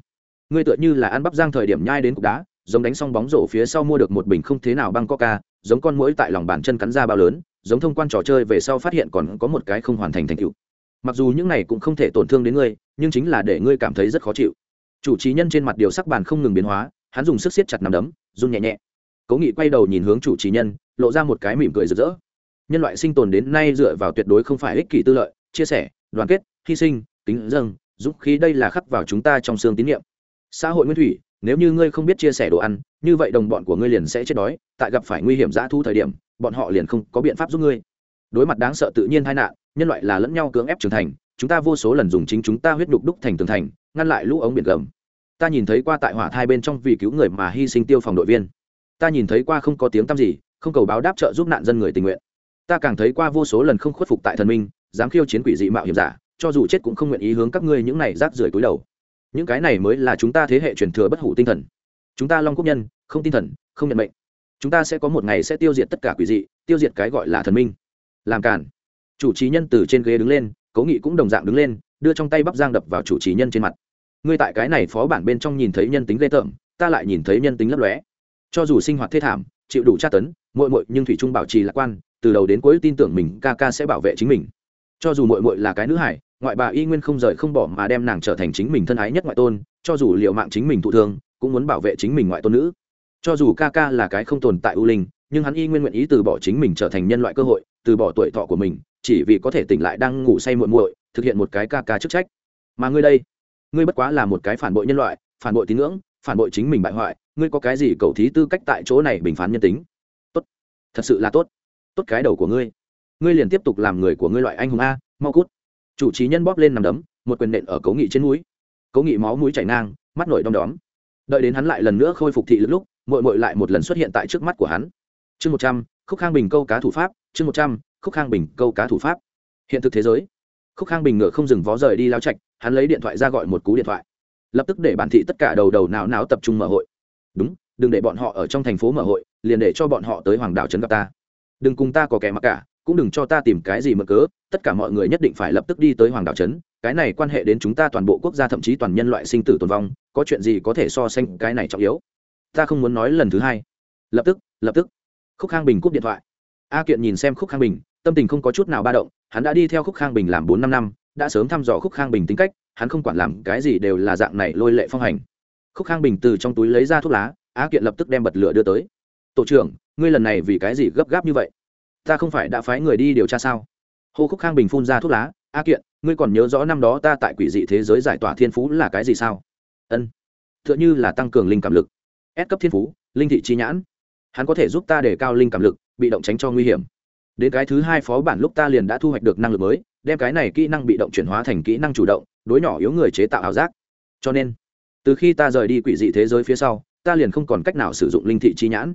Ngươi tựa như là ăn bắp giang thời điểm nhai đến cục đá, giống đánh xong bóng rổ phía sau mua được một bình không thế nào băng coca giống con mũi tại lòng bàn chân cắn ra bao lớn, giống thông quan trò chơi về sau phát hiện còn có một cái không hoàn thành thành tựu. Mặc dù những này cũng không thể tổn thương đến ngươi, nhưng chính là để ngươi cảm thấy rất khó chịu. Chủ trí nhân trên mặt điều sắc bàn không ngừng biến hóa, hắn dùng sức siết chặt nằm đấm, run nhẹ nhẹ. Cố nghị quay đầu nhìn hướng chủ trí nhân, lộ ra một cái mỉm cười rực rỡ. Nhân loại sinh tồn đến nay dựa vào tuyệt đối không phải ích kỷ tư lợi, chia sẻ, đoàn kết, hy sinh tính dâng, dũng khí đây là khắc vào chúng ta trong xương tín nhiệm xã hội nguyên thủy nếu như ngươi không biết chia sẻ đồ ăn, như vậy đồng bọn của ngươi liền sẽ chết đói, tại gặp phải nguy hiểm dã thu thời điểm, bọn họ liền không có biện pháp giúp ngươi. Đối mặt đáng sợ tự nhiên tai nạn, nhân loại là lẫn nhau cưỡng ép trưởng thành, chúng ta vô số lần dùng chính chúng ta huyết đục đúc thành tường thành, ngăn lại lũ ống biển gầm. Ta nhìn thấy qua tại hỏa thai bên trong vì cứu người mà hy sinh tiêu phòng đội viên. Ta nhìn thấy qua không có tiếng tăm gì, không cầu báo đáp trợ giúp nạn dân người tình nguyện. Ta càng thấy qua vô số lần không khuất phục tại thần minh, dám khiêu chiến quỷ dị mạo hiểm giả, cho dù chết cũng không nguyện ý hướng các ngươi những này rác rưởi túi đầu những cái này mới là chúng ta thế hệ truyền thừa bất hủ tinh thần. Chúng ta long quốc nhân, không tinh thần, không nhận mệnh. Chúng ta sẽ có một ngày sẽ tiêu diệt tất cả quỷ dị, tiêu diệt cái gọi là thần minh. Làm cản chủ trì nhân từ trên ghế đứng lên, cố nghị cũng đồng dạng đứng lên, đưa trong tay bắp giang đập vào chủ trì nhân trên mặt. Ngươi tại cái này phó bản bên trong nhìn thấy nhân tính ghê tởm, ta lại nhìn thấy nhân tính lấp lóe. Cho dù sinh hoạt thê thảm, chịu đủ tra tấn mội mội nhưng thủy trung bảo trì lạc quan, từ đầu đến cuối tin tưởng mình ca ca sẽ bảo vệ chính mình. Cho dù mội mội là cái nữ hải ngoại bà y nguyên không rời không bỏ mà đem nàng trở thành chính mình thân ái nhất ngoại tôn, cho dù liệu mạng chính mình thụ thương, cũng muốn bảo vệ chính mình ngoại tôn nữ. Cho dù ca ca là cái không tồn tại ưu linh, nhưng hắn y nguyên nguyện ý từ bỏ chính mình trở thành nhân loại cơ hội, từ bỏ tuổi thọ của mình, chỉ vì có thể tỉnh lại đang ngủ say muộn muội, thực hiện một cái ca ca chức trách. Mà ngươi đây, ngươi bất quá là một cái phản bội nhân loại, phản bội tín ngưỡng, phản bội chính mình bại hoại, ngươi có cái gì cầu thí tư cách tại chỗ này bình phán nhân tính? Tốt, thật sự là tốt. Tốt cái đầu của ngươi. Ngươi liền tiếp tục làm người của ngươi loại anh hùng a, mau cút chủ trí nhân bóp lên nằm đấm, một quyền nện ở cấu nghị trên núi cấu nghị máu mũi chảy ngang, mắt nổi đom đóm. Đợi đến hắn lại lần nữa khôi phục thị lực lúc mội mội lại một lần xuất hiện tại trước mắt của hắn. Chương một trăm, khúc khang bình câu cá thủ pháp, chương một trăm, khúc khang bình câu cá thủ pháp. Hiện thực thế giới. Khúc khang bình ngựa không dừng vó rời đi lao chạch hắn lấy điện thoại ra gọi một cú điện thoại. Lập tức để bản thị tất cả đầu đầu nào nào tập trung mở hội. Đúng, đừng để bọn họ ở trong thành phố mở hội, liền để cho bọn họ tới hoàng đảo trấn gặp ta. Đừng cùng ta có kẻ mặc cả cũng đừng cho ta tìm cái gì mực cớ, tất cả mọi người nhất định phải lập tức đi tới hoàng đảo trấn. Cái này quan hệ đến chúng ta toàn bộ quốc gia, thậm chí toàn nhân loại sinh tử tồn vong, có chuyện gì có thể so sánh cái này trọng yếu? Ta không muốn nói lần thứ hai. Lập tức lập tức. Khúc khang bình cúp điện thoại. A kiện nhìn xem khúc khang bình, tâm tình không có chút nào ba động, hắn đã đi theo khúc khang bình làm bốn năm năm, đã sớm thăm dò khúc khang bình tính cách, hắn không quản làm cái gì đều là dạng này lôi lệ phong hành. Khúc khang bình từ trong túi lấy ra thuốc lá, a kiện lập tức đem bật lửa đưa tới. Tổ trưởng, ngươi lần này vì cái gì gấp gáp như vậy? Ta không phải đã phái người đi điều tra sao? Hồ khúc khang bình phun ra thuốc lá, a kiện, ngươi còn nhớ rõ năm đó ta tại quỷ dị thế giới giải tỏa thiên phú là cái gì sao? Ân t h ư ợ n h ư là tăng cường linh cảm lực. Ép cấp thiên phú, linh thị chi nhãn. Hắn có thể giúp ta để cao linh cảm lực, bị động tránh cho nguy hiểm. Đến cái thứ hai phó bản lúc ta liền đã thu hoạch được năng lực mới, đem cái này kỹ năng bị động chuyển hóa thành kỹ năng chủ động, đối nhỏ yếu người chế tạo ảo giác. Cho nên, từ khi ta rời đi quỷ dị thế giới phía sau, ta liền không còn cách nào sử dụng linh thị chi nhãn.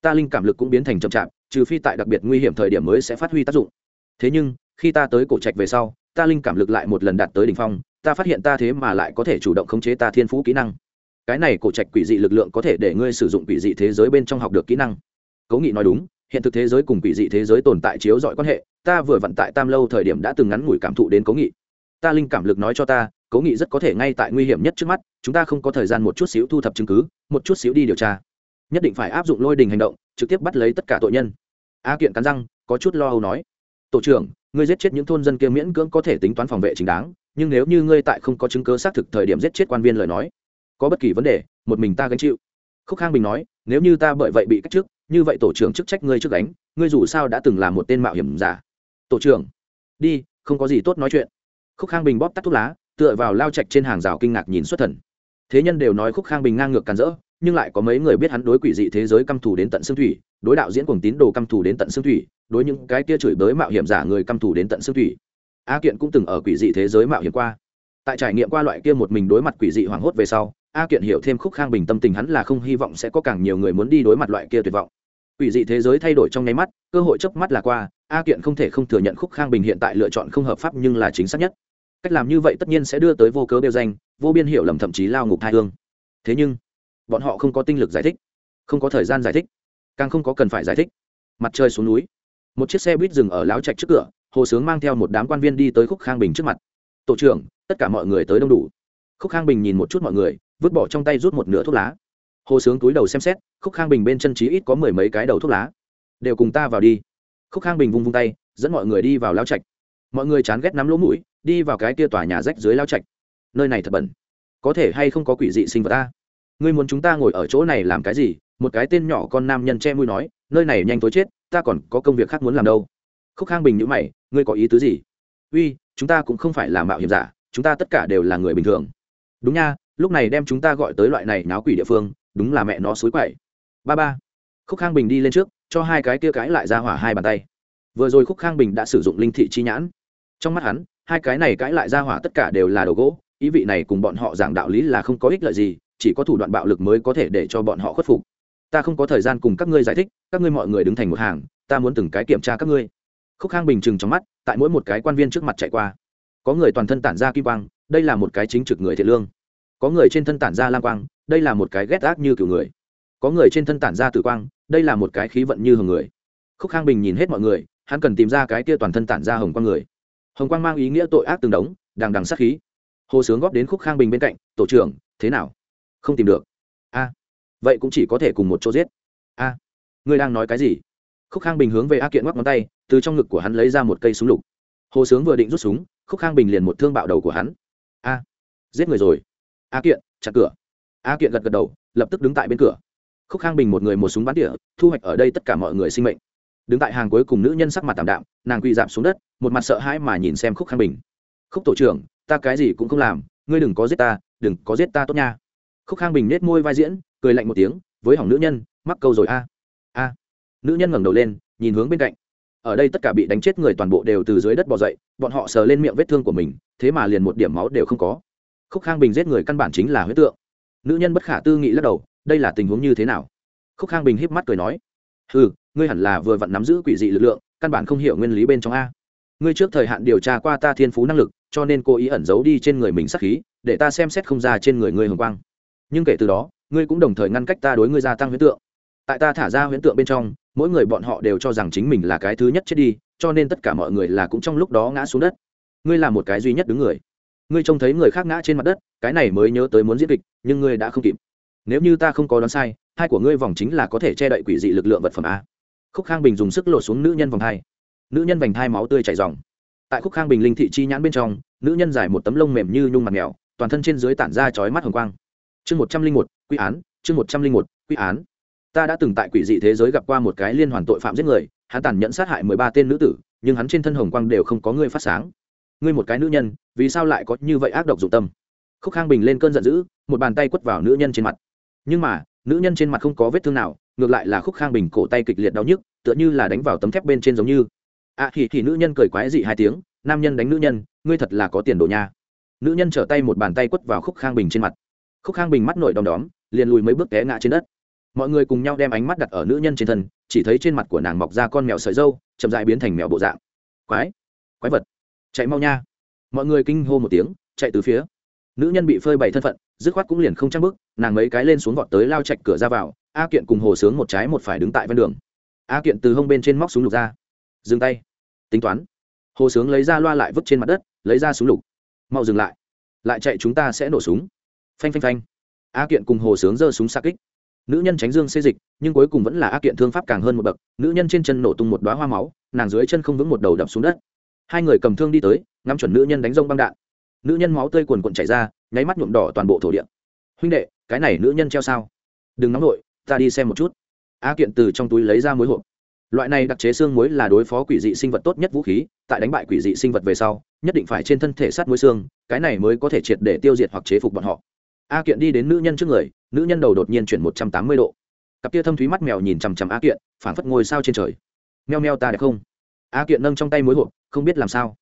Ta linh cảm lực cũng biến thành chậm chạp trừ phi tại đặc biệt nguy hiểm thời điểm mới sẽ phát huy tác dụng. Thế nhưng, khi ta tới cổ trạch về sau, ta linh cảm lực lại một lần đạt tới đỉnh phong, ta phát hiện ta thế mà lại có thể chủ động khống chế ta thiên phú kỹ năng. Cái này cổ trạch quỷ dị lực lượng có thể để ngươi sử dụng quỷ dị thế giới bên trong học được kỹ năng. Cố nghị nói đúng, hiện thực thế giới cùng quỷ dị thế giới tồn tại chiếu dọi quan hệ, ta vừa vận tại tam lâu thời điểm đã từng ngắn ngủi cảm thụ đến cố nghị. Ta linh cảm lực nói cho ta, cố nghị rất có thể ngay tại nguy hiểm nhất trước mắt, chúng ta không có thời gian một chút xíu thu thập chứng cứ, một chút xíu đi điều tra. Nhất định phải áp dụng lôi đình hành động, trực tiếp bắt lấy tất cả tội nhân a kiện cắn răng, có chút lo âu nói. Tổ trưởng, ngươi giết chết những thôn dân kia miễn cưỡng có thể tính toán phòng vệ chính đáng, nhưng nếu như ngươi tại không có chứng cứ xác thực thời điểm giết chết quan viên lời nói, có bất kỳ vấn đề, một mình ta gánh chịu. Khúc khang bình nói, nếu như ta bởi vậy bị cách chức, như vậy tổ trưởng chức trách ngươi trước đánh ngươi dù sao đã từng là một tên mạo hiểm giả. Tổ trưởng, đi, không có gì tốt nói chuyện. Khúc khang bình bóp tắt thuốc lá, tựa vào lao chạch trên hàng rào kinh ngạc nhìn xuất thần. Thế nhân đều nói khúc khang bình ngang ngược càn rỡ nhưng lại có mấy người biết hắn đối quỷ dị thế giới căm thù đến tận xương thủy, đối đạo diễn cuồng tín đồ căm thù đến tận xương thủy, đối những cái kia chửi bới mạo hiểm giả người căm thù đến tận xương thủy. A kiện cũng từng ở quỷ dị thế giới mạo hiểm qua. Tại trải nghiệm qua loại kia một mình đối mặt quỷ dị hoảng hốt về sau, a kiện hiểu thêm khúc khang bình tâm tình hắn là không hy vọng sẽ có càng nhiều người muốn đi đối mặt loại kia tuyệt vọng. Quỷ dị thế giới thay đổi trong nháy mắt, cơ hội chớp mắt là qua, a kiện không thể không thừa nhận khúc khang bình hiện tại lựa chọn không hợp pháp nhưng là chính xác nhất. Cách làm như vậy tất nhiên sẽ đưa tới vô cớ đeo danh, vô biên hiểu lầm thậm chí lao ngục thai hương. Thế nhưng bọn họ không có tinh lực giải thích, không có thời gian giải thích, càng không có cần phải giải thích. Mặt trời xuống núi, một chiếc xe buýt dừng ở láo trạch trước cửa, hồ sướng mang theo một đám quan viên đi tới khúc khang bình trước mặt. Tổ trưởng, tất cả mọi người tới đông đủ. Khúc khang bình nhìn một chút mọi người, vứt bỏ trong tay rút một nửa thuốc lá. Hồ sướng túi đầu xem xét, khúc khang bình bên chân trí ít có mười mấy cái đầu thuốc lá. Đều cùng ta vào đi. Khúc khang bình vung vung tay, dẫn mọi người đi vào lao trạch. Mọi người chán ghét nắm lỗ mũi, đi vào cái kia tòa nhà rách dưới lao trạch. Nơi này thật bẩn. Có thể hay không có quỷ dị sinh vật ta? Ngươi muốn chúng ta ngồi ở chỗ này làm cái gì? Một cái tên nhỏ con nam nhân che mũi nói, nơi này nhanh tối chết, ta còn có công việc khác muốn làm đâu. Khúc khang bình nhữ mày, ngươi có ý tứ gì? Uy, chúng ta cũng không phải là mạo hiểm giả, chúng ta tất cả đều là người bình thường. Đúng nha, lúc này đem chúng ta gọi tới loại này náo quỷ địa phương, đúng là mẹ nó xối quậy. Ba ba. Khúc khang bình đi lên trước, cho hai cái kia cãi lại ra hỏa hai bàn tay. Vừa rồi khúc khang bình đã sử dụng linh thị chi nhãn. Trong mắt hắn, hai cái này cãi lại ra hỏa tất cả đều là đồ gỗ, ý vị này cùng bọn họ giảng đạo lý là không có ích lợi gì chỉ có thủ đoạn bạo lực mới có thể để cho bọn họ khuất phục. Ta không có thời gian cùng các ngươi giải thích, các ngươi mọi người đứng thành một hàng, ta muốn từng cái kiểm tra các ngươi. Khúc khang bình chừng trong mắt, tại mỗi một cái quan viên trước mặt chạy qua. Có người toàn thân tản ra kim quang, đây là một cái chính trực người thiện lương. Có người trên thân tản ra lang quang, đây là một cái ghét ác như kiểu người. Có người trên thân tản ra tử quang, đây là một cái khí vận như hồng người. Khúc khang bình nhìn hết mọi người, hắn cần tìm ra cái kia toàn thân tản ra hồng quang người. Hồng quang mang ý nghĩa tội ác từng đống, đằng đằng sát khí. Hồ sướng góp đến khúc khang bình bên cạnh, tổ trưởng, thế nào? Không tìm được. A vậy cũng chỉ có thể cùng một chỗ giết. A à, ngươi đang nói cái gì? Khúc khang bình hướng về a kiện ngoắc ngón tay từ trong ngực của hắn lấy ra một cây súng lục. Hồ sướng vừa định rút súng khúc khang bình liền một thương bạo đầu của hắn. A giết người rồi. A kiện chặt cửa. A kiện gật gật đầu lập tức đứng tại bên cửa. Khúc khang bình một người một súng bắn tỉa thu hoạch ở đây tất cả mọi người sinh mệnh. Đứng tại hàng cuối cùng nữ nhân sắc mặt tảm đạm nàng quỳ dạp xuống đất một mặt sợ hãi mà nhìn xem khúc khang bình. Khúc tổ trưởng ta cái gì cũng không làm ngươi đừng có giết ta đừng có giết ta tốt nha khúc khang bình nết môi vai diễn, cười lạnh một tiếng, với hỏng nữ nhân, mắc câu rồi a. A. Nữ nhân ngẩng đầu lên, nhìn hướng bên cạnh. Ở đây tất cả bị đánh chết người toàn bộ đều từ dưới đất bò dậy, bọn họ sờ lên miệng vết thương của mình, thế mà liền một điểm máu đều không có. Khúc khang bình giết người căn bản chính là huyết tượng. Nữ nhân bất khả tư nghị lắc đầu, đây là tình huống như thế nào? Khúc khang bình híp mắt cười nói ừ ngươi hẳn là vừa vặn nắm giữ quỷ dị lực lượng, căn bản không hiểu nguyên lý bên trong a. Ngươi trước thời hạn điều tra qua ta thiên phú năng lực, cho nên cố ý ẩn giấu đi trên người mình sắc khí, để ta xem xét không ra trên người ngươi hồng quang nhưng kể từ đó, ngươi cũng đồng thời ngăn cách ta đối ngươi gia tăng huyễn tượng. Tại ta thả ra huyễn tượng bên trong, mỗi người bọn họ đều cho rằng chính mình là cái thứ nhất chết đi, cho nên tất cả mọi người là cũng trong lúc đó ngã xuống đất. Ngươi là một cái duy nhất đứng người. Ngươi trông thấy người khác ngã trên mặt đất, cái này mới nhớ tới muốn diễn kịch nhưng ngươi đã không kịp. Nếu như ta không có đoán sai, hai của ngươi vòng chính là có thể che đậy quỷ dị lực lượng vật phẩm a. Khúc khang bình dùng sức lột xuống nữ nhân vòng hai. Nữ nhân vành hai máu tươi chảy dòng tại khúc khang bình linh thị chi nhãn bên trong, nữ nhân dài một tấm lông mềm như nhung mặt mèo, toàn thân trên dưới tản ra chói mắt hồng quang chương một trăm linh một, quy án, chương một trăm linh một, quy án. Ta đã từng tại quỷ dị thế giới gặp qua một cái liên hoàn tội phạm giết người, hắn tàn nhẫn sát hại mười ba tên nữ tử, nhưng hắn trên thân hồng quang đều không có người phát sáng. Ngươi một cái nữ nhân, vì sao lại có như vậy ác độc dụng tâm? Khúc khang bình lên cơn giận dữ, một bàn tay quất vào nữ nhân trên mặt. Nhưng mà, nữ nhân trên mặt không có vết thương nào, ngược lại là khúc khang bình cổ tay kịch liệt đau nhức, tựa như là đánh vào tấm thép bên trên giống như. À thì thì nữ nhân cười quái dị hai tiếng, nam nhân đánh nữ nhân, ngươi thật là có tiền đồ nha. Nữ nhân trở tay một bàn tay quất vào khúc khang bình trên mặt khúc khang bình mắt nổi đom đóm, liền lùi mấy bước té ngã trên đất. Mọi người cùng nhau đem ánh mắt đặt ở nữ nhân trên thân, chỉ thấy trên mặt của nàng mọc ra con mèo sợi dâu chậm dại biến thành mèo bộ dạng. Quái quái vật. Chạy mau nha. Mọi người kinh hô một tiếng, chạy từ phía. Nữ nhân bị phơi bày thân phận, dứt khoát cũng liền không trang bức nàng mấy cái lên xuống vọt tới lao chạch cửa ra vào, a kiện cùng hồ sướng một trái một phải đứng tại ven đường. A kiện từ hông bên trên móc súng lục ra. Dừng tay. Tính toán. Hồ sướng lấy ra loa lại vứt trên mặt đất, lấy ra súng lục. Mau dừng lại. Lại chạy chúng ta sẽ nổ súng phanh phanh phanh. A kiện cùng hồ sướng giơ súng xa kích. Nữ nhân tránh dương xê dịch, nhưng cuối cùng vẫn là a kiện thương pháp càng hơn một bậc. Nữ nhân trên chân nổ tung một đoá hoa máu, nàng dưới chân không vững một đầu đập xuống đất. Hai người cầm thương đi tới, ngắm chuẩn nữ nhân đánh rông băng đạn. Nữ nhân máu tươi quần quần chảy ra, nháy mắt nhuộm đỏ toàn bộ thổ địa. Huynh đệ, cái này nữ nhân treo sao? Đừng nóng nổi ta đi xem một chút. A kiện từ trong túi lấy ra muối hộp. Loại này đặc chế xương muối là đối phó quỷ dị sinh vật tốt nhất vũ khí, tại đánh bại quỷ dị sinh vật về sau, nhất định phải trên thân thể sát muối xương, cái này mới có thể triệt để tiêu diệt hoặc chế phục bọn họ a kiện đi đến nữ nhân trước người, nữ nhân đầu đột nhiên chuyển một trăm tám mươi độ. Cặp kia thâm thúy mắt mèo nhìn chằm chằm a kiện, phảng phất ngôi sao trên trời. Meo meo ta đẹp không? A kiện nâng trong tay mối hộp, không biết làm sao.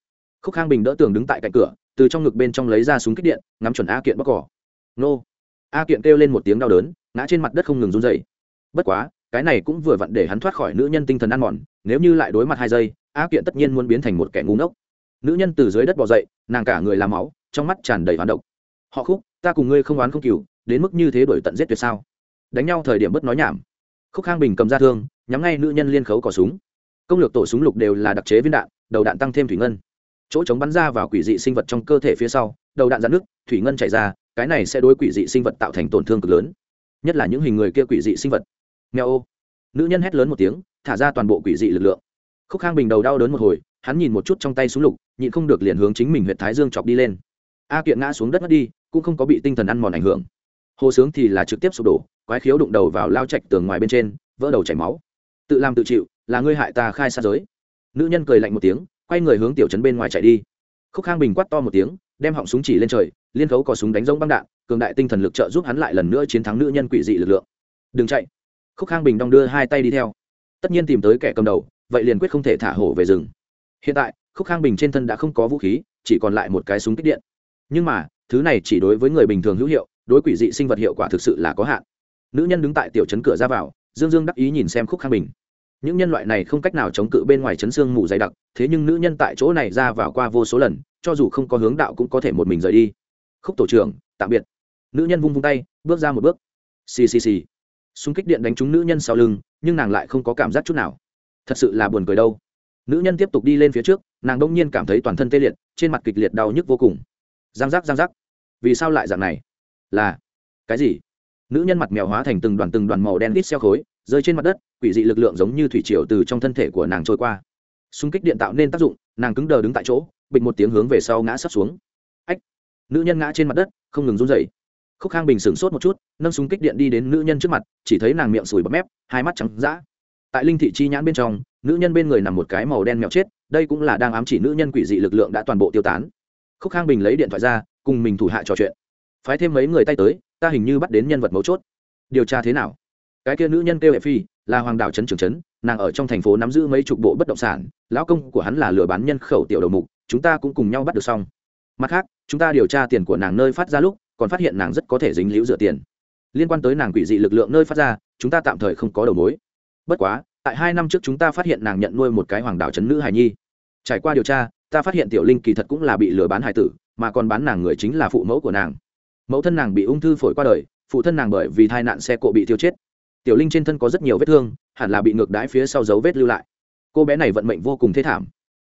Khúc khang bình đỡ tường đứng tại cạnh cửa, từ trong ngực bên trong lấy ra súng kích điện, ngắm chuẩn a kiện bóc cỏ. Nô. A kiện kêu lên một tiếng đau đớn, ngã trên mặt đất không ngừng run dày bất quá, cái này cũng vừa vặn để hắn thoát khỏi nữ nhân tinh thần ăn mòn, nếu như lại đối mặt hai giây, a kiện tất nhiên muốn biến thành một kẻ ngu ngốc. Nữ nhân từ dưới đất bỏ dậy, nàng cả người làm máu, trong mắt tràn đầy hoán độc. Họ khúc ta cùng ngươi không oán không cừu, đến mức như thế đổi tận giết tuyệt sao? Đánh nhau thời điểm bất nói nhảm. Khúc khang bình cầm ra thương, nhắm ngay nữ nhân liên khấu cỏ súng. Công lược tổ súng lục đều là đặc chế viên đạn, đầu đạn tăng thêm thủy ngân. Chỗ chống bắn ra vào quỷ dị sinh vật trong cơ thể phía sau, đầu đạn dạn nước, thủy ngân chảy ra, cái này sẽ đối quỷ dị sinh vật tạo thành tổn thương cực lớn. Nhất là những hình người kia quỷ dị sinh vật. Nghèo ô. Nữ nhân hét lớn một tiếng, thả ra toàn bộ quỷ dị lực lượng. Khúc khang bình đầu đau đớn một hồi, hắn nhìn một chút trong tay súng lục, nhịn không được liền hướng chính mình huyện thái dương chọc đi lên. A kiện ngã xuống đất mất đi cũng không có bị tinh thần ăn mòn ảnh hưởng. Hồ sướng thì là trực tiếp sụp đổ, quái khiếu đụng đầu vào lao chạch tường ngoài bên trên, vỡ đầu chảy máu. Tự làm tự chịu, là ngươi hại ta khai xa giới. Nữ nhân cười lạnh một tiếng, quay người hướng tiểu trấn bên ngoài chạy đi. Khúc khang bình quát to một tiếng, đem họng súng chỉ lên trời, liên khấu có súng đánh rông băng đạn, cường đại tinh thần lực trợ giúp hắn lại lần nữa chiến thắng nữ nhân quỷ dị lực lượng. Đừng chạy. Khúc khang bình đong đưa hai tay đi theo. Tất nhiên tìm tới kẻ cầm đầu, vậy liền quyết không thể thả hổ về rừng. Hiện tại, khúc khang bình trên thân đã không có vũ khí, chỉ còn lại một cái súng kích điện. Nhưng mà thứ này chỉ đối với người bình thường hữu hiệu, đối quỷ dị sinh vật hiệu quả thực sự là có hạn. Nữ nhân đứng tại tiểu trấn cửa ra vào, dương dương đắc ý nhìn xem khúc khang bình. Những nhân loại này không cách nào chống cự bên ngoài chấn xương mù dày đặc, thế nhưng nữ nhân tại chỗ này ra vào qua vô số lần, cho dù không có hướng đạo cũng có thể một mình rời đi. Khúc tổ trưởng, tạm biệt. Nữ nhân vung vung tay, bước ra một bước. Xì xì xì. Xung kích điện đánh trúng nữ nhân sau lưng, nhưng nàng lại không có cảm giác chút nào. Thật sự là buồn cười đâu. Nữ nhân tiếp tục đi lên phía trước, nàng đông nhiên cảm thấy toàn thân tê liệt, trên mặt kịch liệt đau nhức vô cùng giang giác giang giác. Vì sao lại dạng này? Là, cái gì? Nữ nhân mặt mèo hóa thành từng đoàn từng đoàn màu đen đít xeo khối, rơi trên mặt đất, quỷ dị lực lượng giống như thủy triều từ trong thân thể của nàng trôi qua. Xung kích điện tạo nên tác dụng, nàng cứng đờ đứng tại chỗ, bịch một tiếng hướng về sau ngã sấp xuống. Ách! Nữ nhân ngã trên mặt đất, không ngừng run dậy khúc khang bình sửng sốt một chút, nâng súng kích điện đi đến nữ nhân trước mặt, chỉ thấy nàng miệng sùi bắp mép, hai mắt trắng d tại linh thị chi nhãn bên trong, nữ nhân bên người nằm một cái màu đen mèo chết, đây cũng là đang ám chỉ nữ nhân quỷ dị lực lượng đã toàn bộ tiêu tán khúc khang bình lấy điện thoại ra, cùng mình thủ hạ trò chuyện. Phái thêm mấy người tay tới, ta hình như bắt đến nhân vật mấu chốt. Điều tra thế nào? Cái kia nữ nhân kêu hệ phi, là hoàng đảo trấn trường trấn, nàng ở trong thành phố nắm giữ mấy chục bộ bất động sản, lão công của hắn là lừa bán nhân khẩu tiểu đầu mục, chúng ta cũng cùng nhau bắt được xong. Mặt khác, chúng ta điều tra tiền của nàng nơi phát ra lúc, còn phát hiện nàng rất có thể dính liễu rửa tiền. Liên quan tới nàng quỷ dị lực lượng nơi phát ra, chúng ta tạm thời không có đầu mối. Bất quá, tại hai năm trước chúng ta phát hiện nàng nhận nuôi một cái hoàng đảo trấn nữ hài nhi. Trải qua điều tra ta phát hiện tiểu linh kỳ thật cũng là bị lừa bán hải tử, mà còn bán nàng người chính là phụ mẫu của nàng. Mẫu thân nàng bị ung thư phổi qua đời, phụ thân nàng bởi vì tai nạn xe cộ bị tiêu chết. Tiểu linh trên thân có rất nhiều vết thương, hẳn là bị ngược đái phía sau dấu vết lưu lại. Cô bé này vận mệnh vô cùng thê thảm.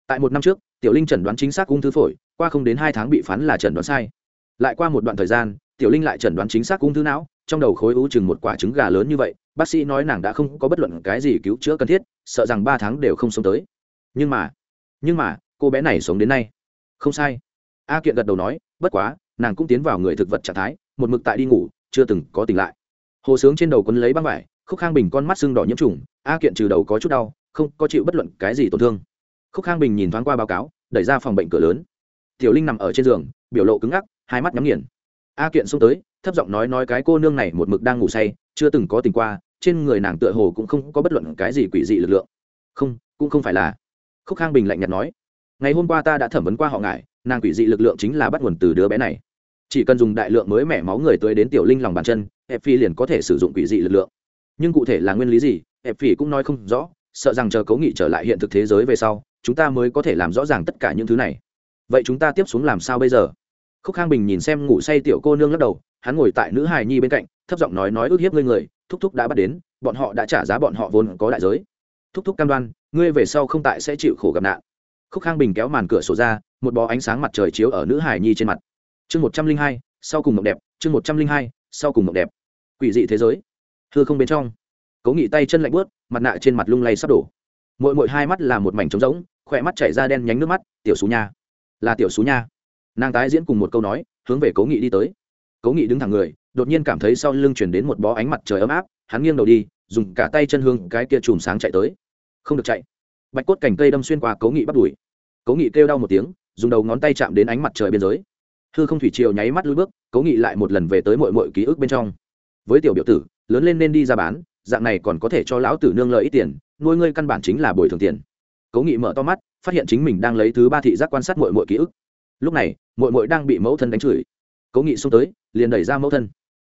Tại một năm trước, tiểu linh chẩn đoán chính xác ung thư phổi, qua không đến hai tháng bị phán là chẩn đoán sai. Lại qua một đoạn thời gian, tiểu linh lại chẩn đoán chính xác ung thư não, trong đầu khối u chừng một quả trứng gà lớn như vậy, bác sĩ nói nàng đã không có bất luận cái gì cứu chữa cần thiết, sợ rằng ba tháng đều không sống tới. Nhưng mà nhưng mà cô bé này sống đến nay. Không sai. A kiện gật đầu nói, bất quá, nàng cũng tiến vào người thực vật trạng thái, một mực tại đi ngủ, chưa từng có tỉnh lại. Hồ sướng trên đầu quấn lấy băng vải, khúc khang bình con mắt sưng đỏ nhiễm trùng, a kiện trừ đầu có chút đau, không có chịu bất luận cái gì tổn thương. Khúc khang bình nhìn thoáng qua báo cáo, đẩy ra phòng bệnh cửa lớn. Tiểu linh nằm ở trên giường, biểu lộ cứng ngắc, hai mắt nhắm nghiền. A kiện xông tới, thấp giọng nói nói cái cô nương này một mực đang ngủ say, chưa từng có tình qua, trên người nàng tựa hồ cũng không có bất luận cái gì quỷ dị lực lượng. Không, cũng không phải là. Khúc khang bình lạnh nhạt nói ngày hôm qua ta đã thẩm vấn qua họ ngại nàng quỷ dị lực lượng chính là bắt nguồn từ đứa bé này. Chỉ cần dùng đại lượng mới mẻ máu người tới đến tiểu linh lòng bàn chân, ép phi liền có thể sử dụng quỷ dị lực lượng. Nhưng cụ thể là nguyên lý gì, ép phi cũng nói không rõ, sợ rằng chờ cấu nghị trở lại hiện thực thế giới về sau, chúng ta mới có thể làm rõ ràng tất cả những thứ này. Vậy chúng ta tiếp xuống làm sao bây giờ? Khúc khang bình nhìn xem ngủ say tiểu cô nương lắc đầu, hắn ngồi tại nữ hài nhi bên cạnh, thấp giọng nói nói ước hiếp ngươi người, thúc thúc đã bắt đến, bọn họ đã trả giá bọn họ vốn có đại giới. Thúc thúc cam đoan, ngươi về sau không tại sẽ chịu khổ gặp nạn khúc khang bình kéo màn cửa sổ ra, một bó ánh sáng mặt trời chiếu ở nữ Hải nhi trên mặt. Chương một trăm linh hai, sau cùng mộng đẹp, chương một trăm linh hai, sau cùng mộng đẹp. Quỷ dị thế giới. Thưa không bên trong. Cố nghị tay chân lạnh bớt mặt nạ trên mặt lung lay sắp đổ. Mỗi mỗi hai mắt là một mảnh trống rỗng, khỏe mắt chảy ra đen nhánh nước mắt, tiểu xú nha. Là tiểu xú nha. Nàng tái diễn cùng một câu nói, hướng về cố nghị đi tới. Cố nghị đứng thẳng người, đột nhiên cảm thấy sau lưng chuyển đến một bó ánh mặt trời ấm áp, hắn nghiêng đầu đi, dùng cả tay chân hương cái kia chùm sáng chạy tới. Không được chạy bạch cốt cành cây đâm xuyên qua cấu nghị bắt đuổi cấu nghị kêu đau một tiếng, dùng đầu ngón tay chạm đến ánh mặt trời biên giới. Hư không thủy triều nháy mắt lui bước, cấu nghị lại một lần về tới mọi mọi ký ức bên trong. Với tiểu biểu tử, lớn lên nên đi ra bán, dạng này còn có thể cho lão tử nương lợi ít tiền, nuôi ngươi căn bản chính là bồi thường tiền. Cấu nghị mở to mắt, phát hiện chính mình đang lấy thứ ba thị giác quan sát mọi mọi ký ức. Lúc này, mọi mọi đang bị mẫu thân đánh chửi. Cấu nghị xông tới, liền đẩy ra mẫu thân.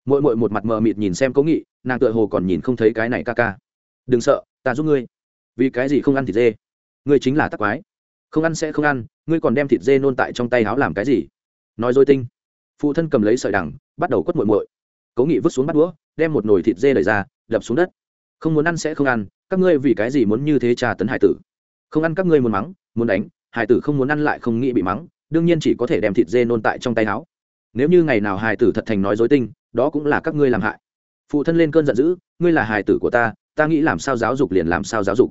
Mội mội một mặt mờ mịt nhìn xem cố nghị, nàng tựa hồ còn nhìn không thấy cái này ca ca. Đừng sợ, ta giúp ngươi vì cái gì không ăn thịt dê? Ngươi chính là tắc quái. Không ăn sẽ không ăn ngươi còn đem thịt dê nôn tại trong tay háo làm cái gì? Nói dối tinh. Phụ thân cầm lấy sợi đằng bắt đầu quất muội muội, cố nghị vứt xuống bắt đũa đem một nồi thịt dê đẩy ra đập xuống đất. Không muốn ăn sẽ không ăn các ngươi vì cái gì muốn như thế trà tấn hải tử? Không ăn các ngươi muốn mắng muốn đánh hải tử không muốn ăn lại không nghĩ bị mắng đương nhiên chỉ có thể đem thịt dê nôn tại trong tay áo. Nếu như ngày nào hải tử thật thành nói dối tinh đó cũng là các ngươi làm hại. Phụ thân lên cơn giận dữ ngươi là hải tử của ta ta nghĩ làm sao giáo dục liền làm sao giáo dục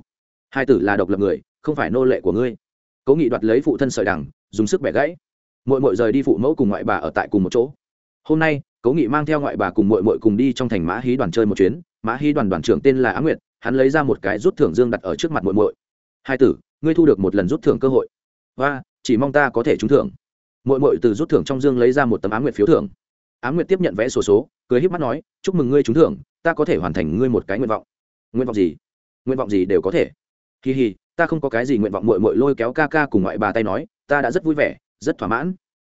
hai tử là độc lập người không phải nô lệ của ngươi. Cố nghị đoạt lấy phụ thân sợi đằng dùng sức bẻ gãy. Mội mội rời đi phụ mẫu cùng ngoại bà ở tại cùng một chỗ. Hôm nay cố nghị mang theo ngoại bà cùng mội mội cùng đi trong thành mã hí đoàn chơi một chuyến. Mã hí đoàn đoàn trưởng tên là á nguyệt hắn lấy ra một cái rút thưởng dương đặt ở trước mặt mội mội hai tử ngươi thu được một lần rút thưởng cơ hội. Và chỉ mong ta có thể trúng thưởng. Mội mội từ rút thưởng trong dương lấy ra một tấm á nguyệt phiếu thưởng. Á nguyệt tiếp nhận vẽ sổ số, số cười h í p mắt nói chúc mừng ngươi trúng thưởng ta có thể hoàn thành ngươi một cái nguyện vọng. Nguyện vọng gì? Nguyện vọng gì đều có thể kỳ hì, ta không có cái gì nguyện vọng mội mội lôi kéo ca ca cùng ngoại bà tay nói, ta đã rất vui vẻ, rất thỏa mãn.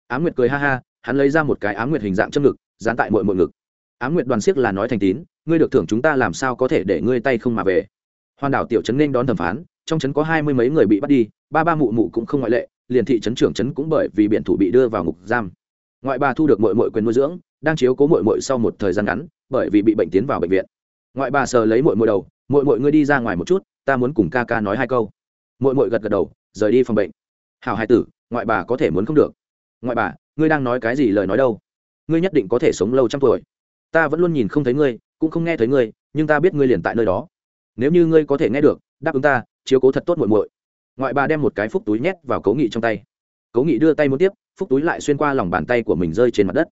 Á nguyệt cười ha ha, hắn lấy ra một cái á nguyệt hình dạng châm ngực, dán tại mội mội ngực. Á nguyệt đoàn siếc là nói thành tín, ngươi được thưởng chúng ta làm sao có thể để ngươi tay không mà về. Hoàn đảo tiểu trấn nên đón thẩm phán, trong trấn có hai mươi mấy người bị bắt đi, ba ba mụ mụ cũng không ngoại lệ, liền thị trấn trưởng trấn cũng bởi vì biện thủ bị đưa vào ngục giam. Ngoại bà thu được mội mội quyền nuôi dưỡng, đang chiếu cố mội mội sau một thời gian ngắn, bởi vì bị bệnh tiến vào bệnh viện ngoại bà sờ lấy mội mội đầu mội mội ngươi đi ra ngoài một chút, ta muốn cùng ca ca nói hai câu. Mội mội gật gật đầu, rời đi phòng bệnh. Hảo hai tử, ngoại bà có thể muốn không được. Ngoại bà, ngươi đang nói cái gì lời nói đâu? Ngươi nhất định có thể sống lâu trăm tuổi. Ta vẫn luôn nhìn không thấy ngươi, cũng không nghe thấy ngươi, nhưng ta biết ngươi liền tại nơi đó. Nếu như ngươi có thể nghe được, đáp ứng ta, chiếu cố thật tốt muội muội. Ngoại bà đem một cái phúc túi nhét vào cố nghị trong tay. Cố nghị đưa tay muốn tiếp, phúc túi lại xuyên qua lòng bàn tay của mình rơi trên mặt đất.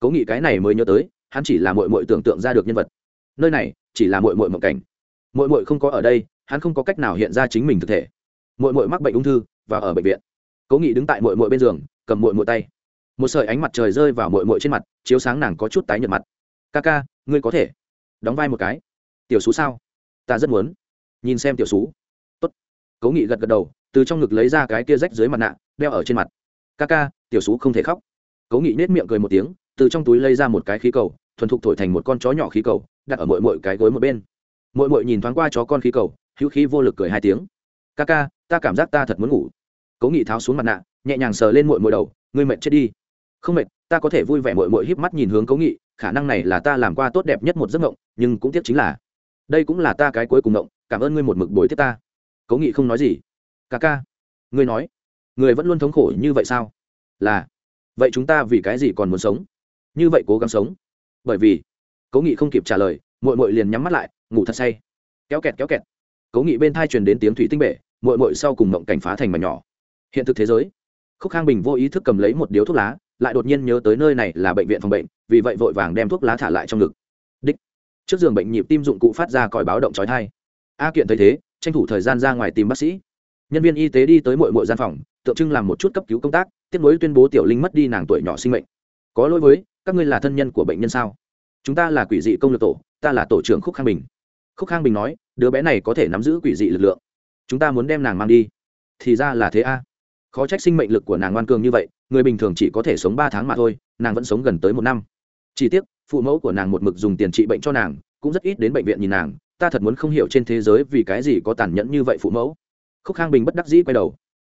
Cố nghị cái này mới nhớ tới, hắn chỉ là mội mội tưởng tượng ra được nhân vật nơi này chỉ là mội mội mộng cảnh. Mội mội không có ở đây, hắn không có cách nào hiện ra chính mình thực thể. Mội mội mắc bệnh ung thư và ở bệnh viện. Cố nghị đứng tại mội mội bên giường, cầm mội mội tay. Một sợi ánh mặt trời rơi vào mội mội trên mặt, chiếu sáng nàng có chút tái nhợt mặt. Ca ca, ngươi có thể. Đóng vai một cái. Tiểu xú sao? Ta rất muốn. Nhìn xem tiểu xú. Tốt. Cố nghị gật gật đầu, từ trong ngực lấy ra cái kia rách dưới mặt nạ, đeo ở trên mặt. Ca ca, tiểu xú không thể khóc. Cố nghị nết miệng cười một tiếng, từ trong túi lấy ra một cái khí cầu, thuần thục thổi thành một con chó nhỏ khí cầu đặt ở mỗi mỗi cái gối một bên. Mỗi mỗi nhìn thoáng qua chó con khí cầu, hữu khí vô lực cười hai tiếng. Ca ca, ta cảm giác ta thật muốn ngủ. Cố nghị tháo xuống mặt nạ, nhẹ nhàng sờ lên mỗi mỗi đầu, ngươi mệt chết đi. Không mệt, ta có thể vui vẻ. Mỗi mỗi híp mắt nhìn hướng cố nghị, khả năng này là ta làm qua tốt đẹp nhất một giấc mộng, nhưng cũng tiếc chính là, đây cũng là ta cái cuối cùng mộng, cảm ơn ngươi một mực bồi tiếp ta. Cố nghị không nói gì. Ca ca, ngươi nói người vẫn luôn thống khổ như vậy sao? Là, vậy chúng ta vì cái gì còn muốn sống? Như vậy cố gắng sống, bởi vì cố nghị không kịp trả lời mội mội liền nhắm mắt lại, ngủ thật say. Kéo kẹt kéo kẹt. Cố nghị bên thai truyền đến tiếng thủy tinh bể mội mội sau cùng mộng cảnh phá thành mà nhỏ. Hiện thực thế giới. Khúc khang bình vô ý thức cầm lấy một điếu thuốc lá, lại đột nhiên nhớ tới nơi này là bệnh viện phòng bệnh, vì vậy vội vàng đem thuốc lá thả lại trong ngực. Đích. Trước giường bệnh nhịp tim dụng cụ phát ra còi báo động trói thai a kiện thấy thế, tranh thủ thời gian ra ngoài tìm bác sĩ. Nhân viên y tế đi tới mọi mọi gian phòng, tượng trưng làm một chút cấp cứu công tác tiếp nối tuyên bố tiểu linh mất đi nàng tuổi nhỏ sinh mệnh. Có lỗi với, các ngươi là thân nhân của bệnh nhân sao? Chúng ta là quỷ dị công lược tổ, ta là tổ trưởng khúc khang bình. Khúc khang bình nói, đứa bé này có thể nắm giữ quỷ dị lực lượng. Chúng ta muốn đem nàng mang đi. Thì ra là thế a. Khó trách sinh mệnh lực của nàng ngoan cường như vậy, người bình thường chỉ có thể sống ba tháng mà thôi, nàng vẫn sống gần tới một năm. Chỉ tiếc, phụ mẫu của nàng một mực dùng tiền trị bệnh cho nàng, cũng rất ít đến bệnh viện nhìn nàng. Ta thật muốn không hiểu trên thế giới vì cái gì có tàn nhẫn như vậy phụ mẫu. Khúc khang bình bất đắc dĩ quay đầu.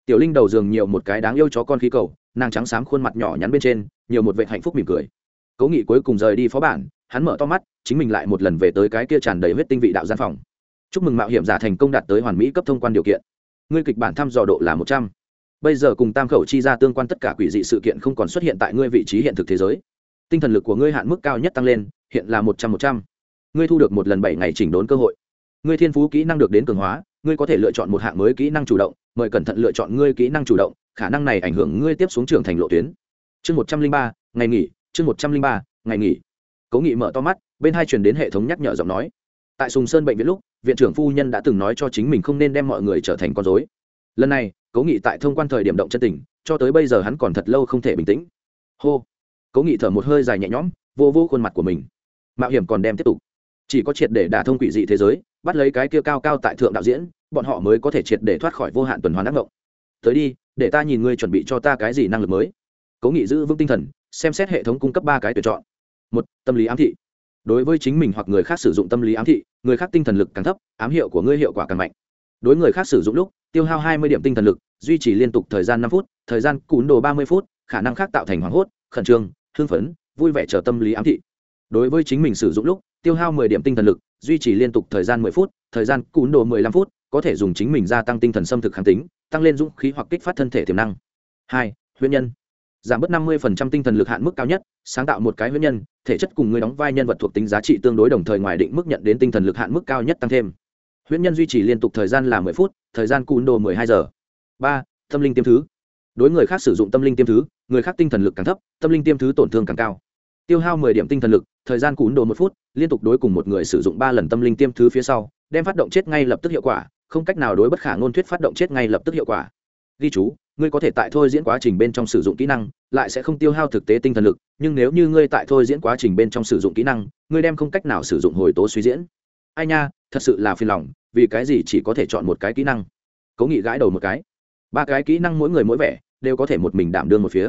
Tiểu linh đầu giường nhiều một cái đáng yêu chó con khí cầu, nàng trắng xám khuôn mặt nhỏ nhắn bên trên, nhiều một vệ hạnh phúc mỉm cười cố nghị cuối cùng rời đi phó bản, hắn mở to mắt, chính mình lại một lần về tới cái kia tràn đầy huyết tinh vị đạo gian phòng. Chúc mừng mạo hiểm giả thành công đạt tới hoàn mỹ cấp thông quan điều kiện. Ngươi kịch bản thăm dò độ là một trăm. Bây giờ cùng tam khẩu chi ra tương quan tất cả quỷ dị sự kiện không còn xuất hiện tại ngươi vị trí hiện thực thế giới. Tinh thần lực của ngươi hạn mức cao nhất tăng lên, hiện là một trăm một trăm. Ngươi thu được một lần bảy ngày chỉnh đốn cơ hội. Ngươi thiên phú kỹ năng được đến cường hóa, ngươi có thể lựa chọn một hạng mới kỹ năng chủ động, mời cẩn thận lựa chọn ngươi kỹ năng chủ động, khả năng này ảnh hưởng ngươi tiếp xuống trường thành lộ tuyến. Chương một trăm linh ba, ngày nghỉ chương một trăm linh ba, ngày nghỉ. Cố nghị mở to mắt, bên hai truyền đến hệ thống nhắc nhở giọng nói. Tại sùng sơn bệnh viện lúc, viện trưởng phu nhân đã từng nói cho chính mình không nên đem mọi người trở thành con dối lần này, cố nghị tại thông quan thời điểm động chân tình, cho tới bây giờ hắn còn thật lâu không thể bình tĩnh. Hô. Cố nghị thở một hơi dài nhẹ nhõm, vô vô khuôn mặt của mình. Mạo hiểm còn đem tiếp tục. Chỉ có triệt để đả thông quỷ dị thế giới, bắt lấy cái kia cao cao tại thượng đạo diễn, bọn họ mới có thể triệt để thoát khỏi vô hạn tuần hoàn ác mộng. Tới đi, để ta nhìn ngươi chuẩn bị cho ta cái gì năng lực mới. Cố nghị giữ vững tinh thần xem xét hệ thống cung cấp ba cái tuyển chọn. Một, tâm lý ám thị. Đối với chính mình hoặc người khác sử dụng tâm lý ám thị, người khác tinh thần lực càng thấp, ám hiệu của ngươi hiệu quả càng mạnh. Đối người khác sử dụng lúc, tiêu hao hai mươi điểm tinh thần lực, duy trì liên tục thời gian năm phút, thời gian cún đồ ba mươi phút, khả năng khác tạo thành hoảng hốt, khẩn trương, hưng phấn, vui vẻ chờ tâm lý ám thị. Đối với chính mình sử dụng lúc, tiêu hao mười điểm tinh thần lực, duy trì liên tục thời gian mười phút, thời gian cún đồ mười lăm phút, có thể dùng chính mình gia tăng tinh thần xâm thực kháng tính, tăng lên dũng khí hoặc kích phát thân thể tiềm năng. Hai huyễn nhân giảm bớt năm mươi tinh thần lực hạn mức cao nhất, sáng tạo một cái huyễn nhân, thể chất cùng người đóng vai nhân vật thuộc tính giá trị tương đối đồng thời ngoài định mức nhận đến tinh thần lực hạn mức cao nhất tăng thêm. Huyễn nhân duy trì liên tục thời gian là mười phút, thời gian cún đồ mười hai giờ. Ba, tâm linh tiêm thứ. Đối người khác sử dụng tâm linh tiêm thứ, người khác tinh thần lực càng thấp, tâm linh tiêm thứ tổn thương càng cao. Tiêu hao mười điểm tinh thần lực, thời gian cún đồ một phút, liên tục đối cùng một người sử dụng ba lần tâm linh tiêm thứ phía sau, đem phát động chết ngay lập tức hiệu quả, không cách nào đối bất khả ngôn thuyết phát động chết ngay lập tức hiệu quả. Ghi chú ngươi có thể tại thôi diễn quá trình bên trong sử dụng kỹ năng, lại sẽ không tiêu hao thực tế tinh thần lực, nhưng nếu như ngươi tại thôi diễn quá trình bên trong sử dụng kỹ năng, ngươi đem không cách nào sử dụng hồi tố suy diễn. Ai nha, thật sự là phiền lòng, vì cái gì chỉ có thể chọn một cái kỹ năng? Cố nghị gãi đầu một cái. Ba cái kỹ năng mỗi người mỗi vẻ, đều có thể một mình đảm đương một phía.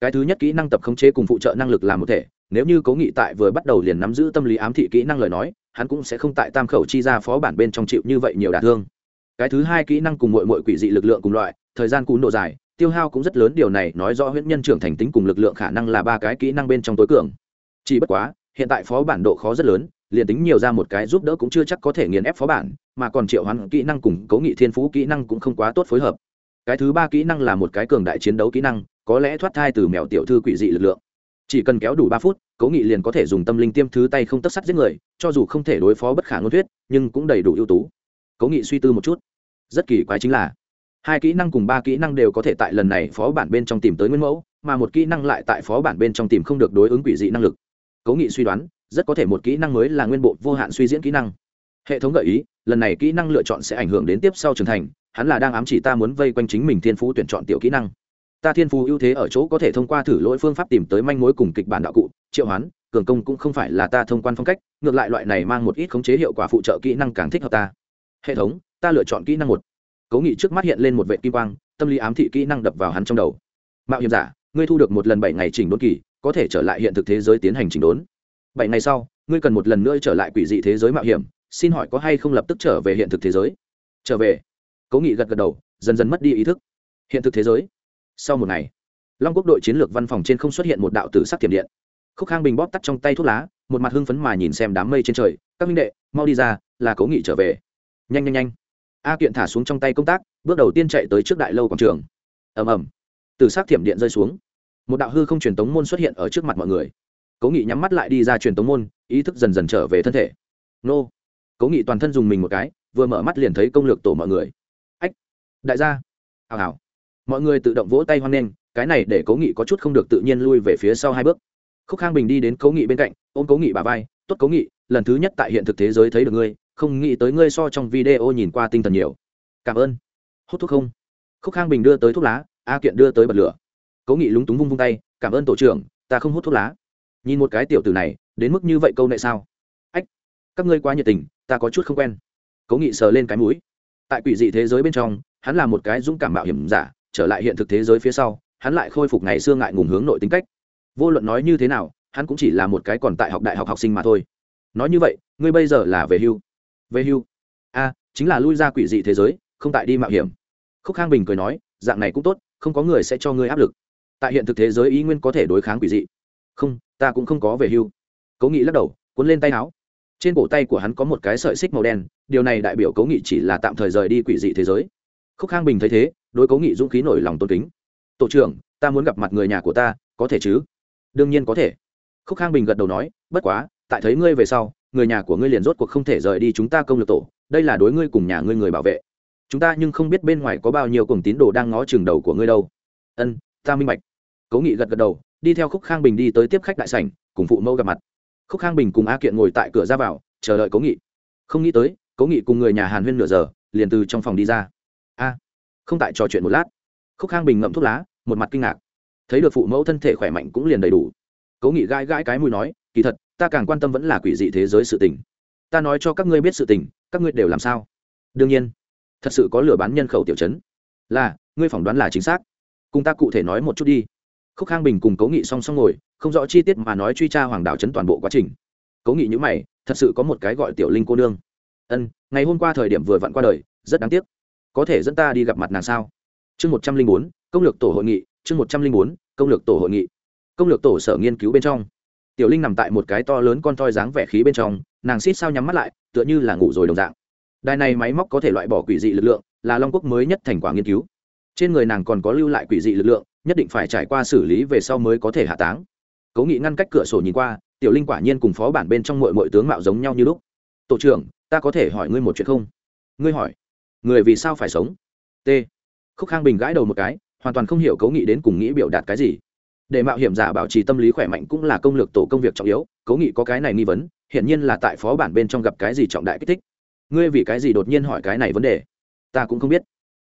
Cái thứ nhất kỹ năng tập khống chế cùng phụ trợ năng lực làm một thể. Nếu như cố nghị tại vừa bắt đầu liền nắm giữ tâm lý ám thị kỹ năng lời nói, hắn cũng sẽ không tại tam khẩu chi ra phó bản bên trong chịu như vậy nhiều đả thương. Cái thứ hai kỹ năng cùng mọi mọi quỷ dị lực lượng cùng loại thời gian cún độ dài, tiêu hao cũng rất lớn, điều này nói rõ huyễn nhân trưởng thành tính cùng lực lượng khả năng là ba cái kỹ năng bên trong tối cường. Chỉ bất quá, hiện tại phó bản độ khó rất lớn, liền tính nhiều ra một cái giúp đỡ cũng chưa chắc có thể nghiền ép phó bản, mà còn triệu hoán kỹ năng cùng cấu nghị thiên phú kỹ năng cũng không quá tốt phối hợp. Cái thứ ba kỹ năng là một cái cường đại chiến đấu kỹ năng, có lẽ thoát thai từ mèo tiểu thư quỷ dị lực lượng. Chỉ cần kéo đủ ba phút cố nghị liền có thể dùng tâm linh tiêm thứ tay không tất sắt giết người, cho dù không thể đối phó bất khả ngôn thuyết, nhưng cũng đầy đủ ưu tú. Cố nghị suy tư một chút. Rất kỳ quái chính là hai kỹ năng cùng ba kỹ năng đều có thể tại lần này phó bản bên trong tìm tới nguyên mẫu, mà một kỹ năng lại tại phó bản bên trong tìm không được đối ứng quỷ dị năng lực. Cố nghị suy đoán, rất có thể một kỹ năng mới là nguyên bộ vô hạn suy diễn kỹ năng. Hệ thống gợi ý, lần này kỹ năng lựa chọn sẽ ảnh hưởng đến tiếp sau trưởng thành, hắn là đang ám chỉ ta muốn vây quanh chính mình thiên phú tuyển chọn tiểu kỹ năng. Ta thiên phú ưu thế ở chỗ có thể thông qua thử lỗi phương pháp tìm tới manh mối cùng kịch bản đạo cụ, triệu hoán, cường công cũng không phải là ta thông quan phong cách, ngược lại loại này mang một ít khống chế hiệu quả phụ trợ kỹ năng càng thích hợp ta. Hệ thống, ta lựa chọn kỹ năng một cố nghị trước mắt hiện lên một vệ kim quang, tâm lý ám thị kỹ năng đập vào hắn trong đầu. Mạo hiểm giả, ngươi thu được một lần bảy ngày chỉnh đốn kỳ, có thể trở lại hiện thực thế giới tiến hành chỉnh đốn. Bảy ngày sau, ngươi cần một lần nữa trở lại quỷ dị thế giới mạo hiểm, xin hỏi có hay không lập tức trở về hiện thực thế giới? Trở về. Cố nghị gật gật đầu, dần dần mất đi ý thức. Hiện thực thế giới? Sau một ngày, long quốc đội chiến lược văn phòng trên không xuất hiện một đạo tử sắc thiểm điện. Khúc khang bình bóp tắt trong tay thuốc lá, một mặt hưng phấn mà nhìn xem đám mây trên trời. Các minh đệ, mau đi ra, là cố nghị trở về. Nhanh nhanh nhanh a kiện thả xuống trong tay công tác, bước đầu tiên chạy tới trước đại lâu quảng trường. Ầm ầm. Từ s á c thiểm điện rơi xuống. Một đạo hư không truyền tống môn xuất hiện ở trước mặt mọi người. Cố nghị nhắm mắt lại đi ra truyền tống môn, ý thức dần dần trở về thân thể. Nô. Cố nghị toàn thân dùng mình một cái, vừa mở mắt liền thấy công lược tổ mọi người. Ách. Đại gia. Hào hào. Mọi người tự động vỗ tay hoan nghênh, cái này để cố nghị có chút không được tự nhiên lui về phía sau hai bước. Khúc khang bình đi đến cố nghị bên cạnh, ôm cố nghị bà vai, tốt cố nghị, lần thứ nhất tại hiện thực thế giới thấy được ngươi không nghĩ tới ngươi so trong video nhìn qua tinh thần nhiều. Cảm ơn. Hút thuốc không? Khúc khang bình đưa tới thuốc lá, a kiện đưa tới bật lửa. Cố nghị lúng túng vung vung tay, cảm ơn tổ trưởng, ta không hút thuốc lá. Nhìn một cái tiểu tử này, đến mức như vậy câu nệ sao? Ách, các ngươi quá nhiệt tình, ta có chút không quen. Cố nghị sờ lên cái mũi. Tại quỷ dị thế giới bên trong, hắn là một cái dũng cảm mạo hiểm giả, trở lại hiện thực thế giới phía sau, hắn lại khôi phục ngày xưa ngại ngùng hướng nội tính cách. Vô luận nói như thế nào, hắn cũng chỉ là một cái còn tại học đại học học sinh mà thôi. Nói như vậy, ngươi bây giờ là về hưu về hưu. A, chính là lui ra quỷ dị thế giới, không tại đi mạo hiểm. Khúc khang bình cười nói, dạng này cũng tốt, không có người sẽ cho ngươi áp lực. Tại hiện thực thế giới ý nguyên có thể đối kháng quỷ dị. Không, ta cũng không có về hưu. Cố nghị lắc đầu, cuốn lên tay áo. Trên cổ tay của hắn có một cái sợi xích màu đen, điều này đại biểu cố nghị chỉ là tạm thời rời đi quỷ dị thế giới. Khúc khang bình thấy thế, đối cố nghị dũng khí nổi lòng tôn kính. Tổ trưởng, ta muốn gặp mặt người nhà của ta, có thể chứ? Đương nhiên có thể. Khúc khang bình gật đầu nói, bất quá, tại thấy ngươi về sau người nhà của ngươi liền rốt cuộc không thể rời đi chúng ta công lược tổ, đây là đối ngươi cùng nhà ngươi người bảo vệ. Chúng ta nhưng không biết bên ngoài có bao nhiêu cùng tín đồ đang ngó chừng đầu của ngươi đâu. Ân, ta minh bạch. Cố nghị gật gật đầu, đi theo khúc khang bình đi tới tiếp khách đại sảnh, cùng phụ mẫu gặp mặt. Khúc khang bình cùng a kiện ngồi tại cửa ra vào, chờ đợi cố nghị. Không nghĩ tới, cố nghị cùng người nhà hàn huyên nửa giờ, liền từ trong phòng đi ra. A, không tại trò chuyện một lát. Khúc khang bình ngậm thuốc lá, một mặt kinh ngạc. Thấy được phụ mẫu thân thể khỏe mạnh cũng liền đầy đủ. Cố nghị gãi gãi cái mùi nói, kỳ thật ta càng quan tâm vẫn là quỷ dị thế giới sự tình. Ta nói cho các ngươi biết sự tình, các ngươi đều làm sao? Đương nhiên, thật sự có lừa bán nhân khẩu tiểu chấn là, ngươi phỏng đoán là chính xác. Cùng ta cụ thể nói một chút đi. Khúc khang bình cùng cố nghị song song ngồi, không rõ chi tiết mà nói truy tra hoàng đảo chấn toàn bộ quá trình. Cố nghị nhữ mày, thật sự có một cái gọi tiểu linh cô nương. Ân, ngày hôm qua thời điểm vừa vặn qua đời, rất đáng tiếc. Có thể dẫn ta đi gặp mặt nàng sao? Chương một trăm linh bốn, công lược tổ hội nghị, chương một trăm linh bốn, công lược tổ hội nghị. Công lược tổ sở nghiên cứu bên trong tiểu linh nằm tại một cái to lớn con toi dáng vẻ khí bên trong, nàng xít sao nhắm mắt lại, tựa như là ngủ rồi đồng dạng. Đài này máy móc có thể loại bỏ quỷ dị lực lượng, là long quốc mới nhất thành quả nghiên cứu. Trên người nàng còn có lưu lại quỷ dị lực lượng, nhất định phải trải qua xử lý về sau mới có thể hạ táng. Cố nghị ngăn cách cửa sổ nhìn qua, tiểu linh quả nhiên cùng phó bản bên trong mội mội tướng mạo giống nhau như lúc. Tổ trưởng, ta có thể hỏi ngươi một chuyện không? Ngươi hỏi. Người vì sao phải sống? T. Khúc khang bình gãi đầu một cái, hoàn toàn không hiểu Cố nghị đến cùng nghĩ biểu đạt cái gì để mạo hiểm giả bảo trì tâm lý khỏe mạnh cũng là công lược tổ công việc trọng yếu, Cố nghị có cái này nghi vấn, hiển nhiên là tại phó bản bên trong gặp cái gì trọng đại kích thích. Ngươi vì cái gì đột nhiên hỏi cái này vấn đề? Ta cũng không biết.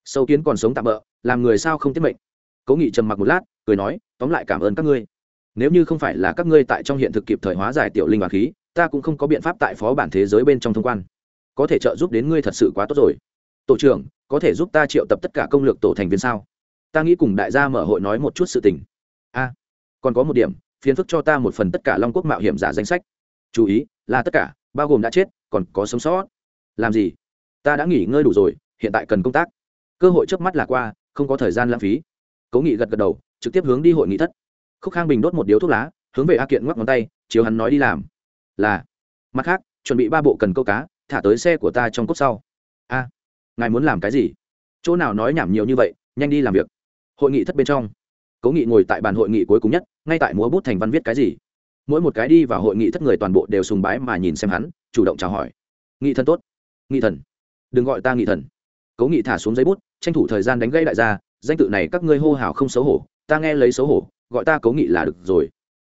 Sâu kiến còn sống tạm bỡ làm người sao không tiết mệnh? Cố nghị trầm mặc một lát, cười nói, tóm lại cảm ơn các ngươi. Nếu như không phải là các ngươi tại trong hiện thực kịp thời hóa giải tiểu linh hoàng khí, ta cũng không có biện pháp tại phó bản thế giới bên trong thông quan. Có thể trợ giúp đến ngươi thật sự quá tốt rồi. Tổ trưởng, có thể giúp ta triệu tập tất cả công lược tổ thành viên sao? Ta nghĩ cùng đại gia mở hội nói một chút sự tình a, còn có một điểm, phiền phức cho ta một phần tất cả long quốc mạo hiểm giả danh sách. Chú ý, là tất cả, bao gồm đã chết, còn có sống sót. Làm gì? Ta đã nghỉ ngơi đủ rồi, hiện tại cần công tác. Cơ hội trước mắt là qua, không có thời gian lãng phí. Cố nghị gật gật đầu, trực tiếp hướng đi hội nghị thất. Khúc khang bình đốt một điếu thuốc lá, hướng về a kiện ngoắc ngón tay, chiếu hắn nói đi làm. Là, mặt khác, chuẩn bị ba bộ cần câu cá, thả tới xe của ta trong cốc sau. A, ngài muốn làm cái gì? Chỗ nào nói nhảm nhiều như vậy, nhanh đi làm việc. Hội nghị thất bên trong cố nghị ngồi tại bàn hội nghị cuối cùng nhất, ngay tại múa bút thành văn viết cái gì. Mỗi một cái đi vào hội nghị thất người toàn bộ đều sùng bái mà nhìn xem hắn, chủ động chào hỏi. Nghị thần tốt. Nghị thần. Đừng gọi ta nghị thần. Cố nghị thả xuống giấy bút, tranh thủ thời gian đánh gây đại gia, danh tự này các ngươi hô hào không xấu hổ, ta nghe lấy xấu hổ, gọi ta cố nghị là được rồi.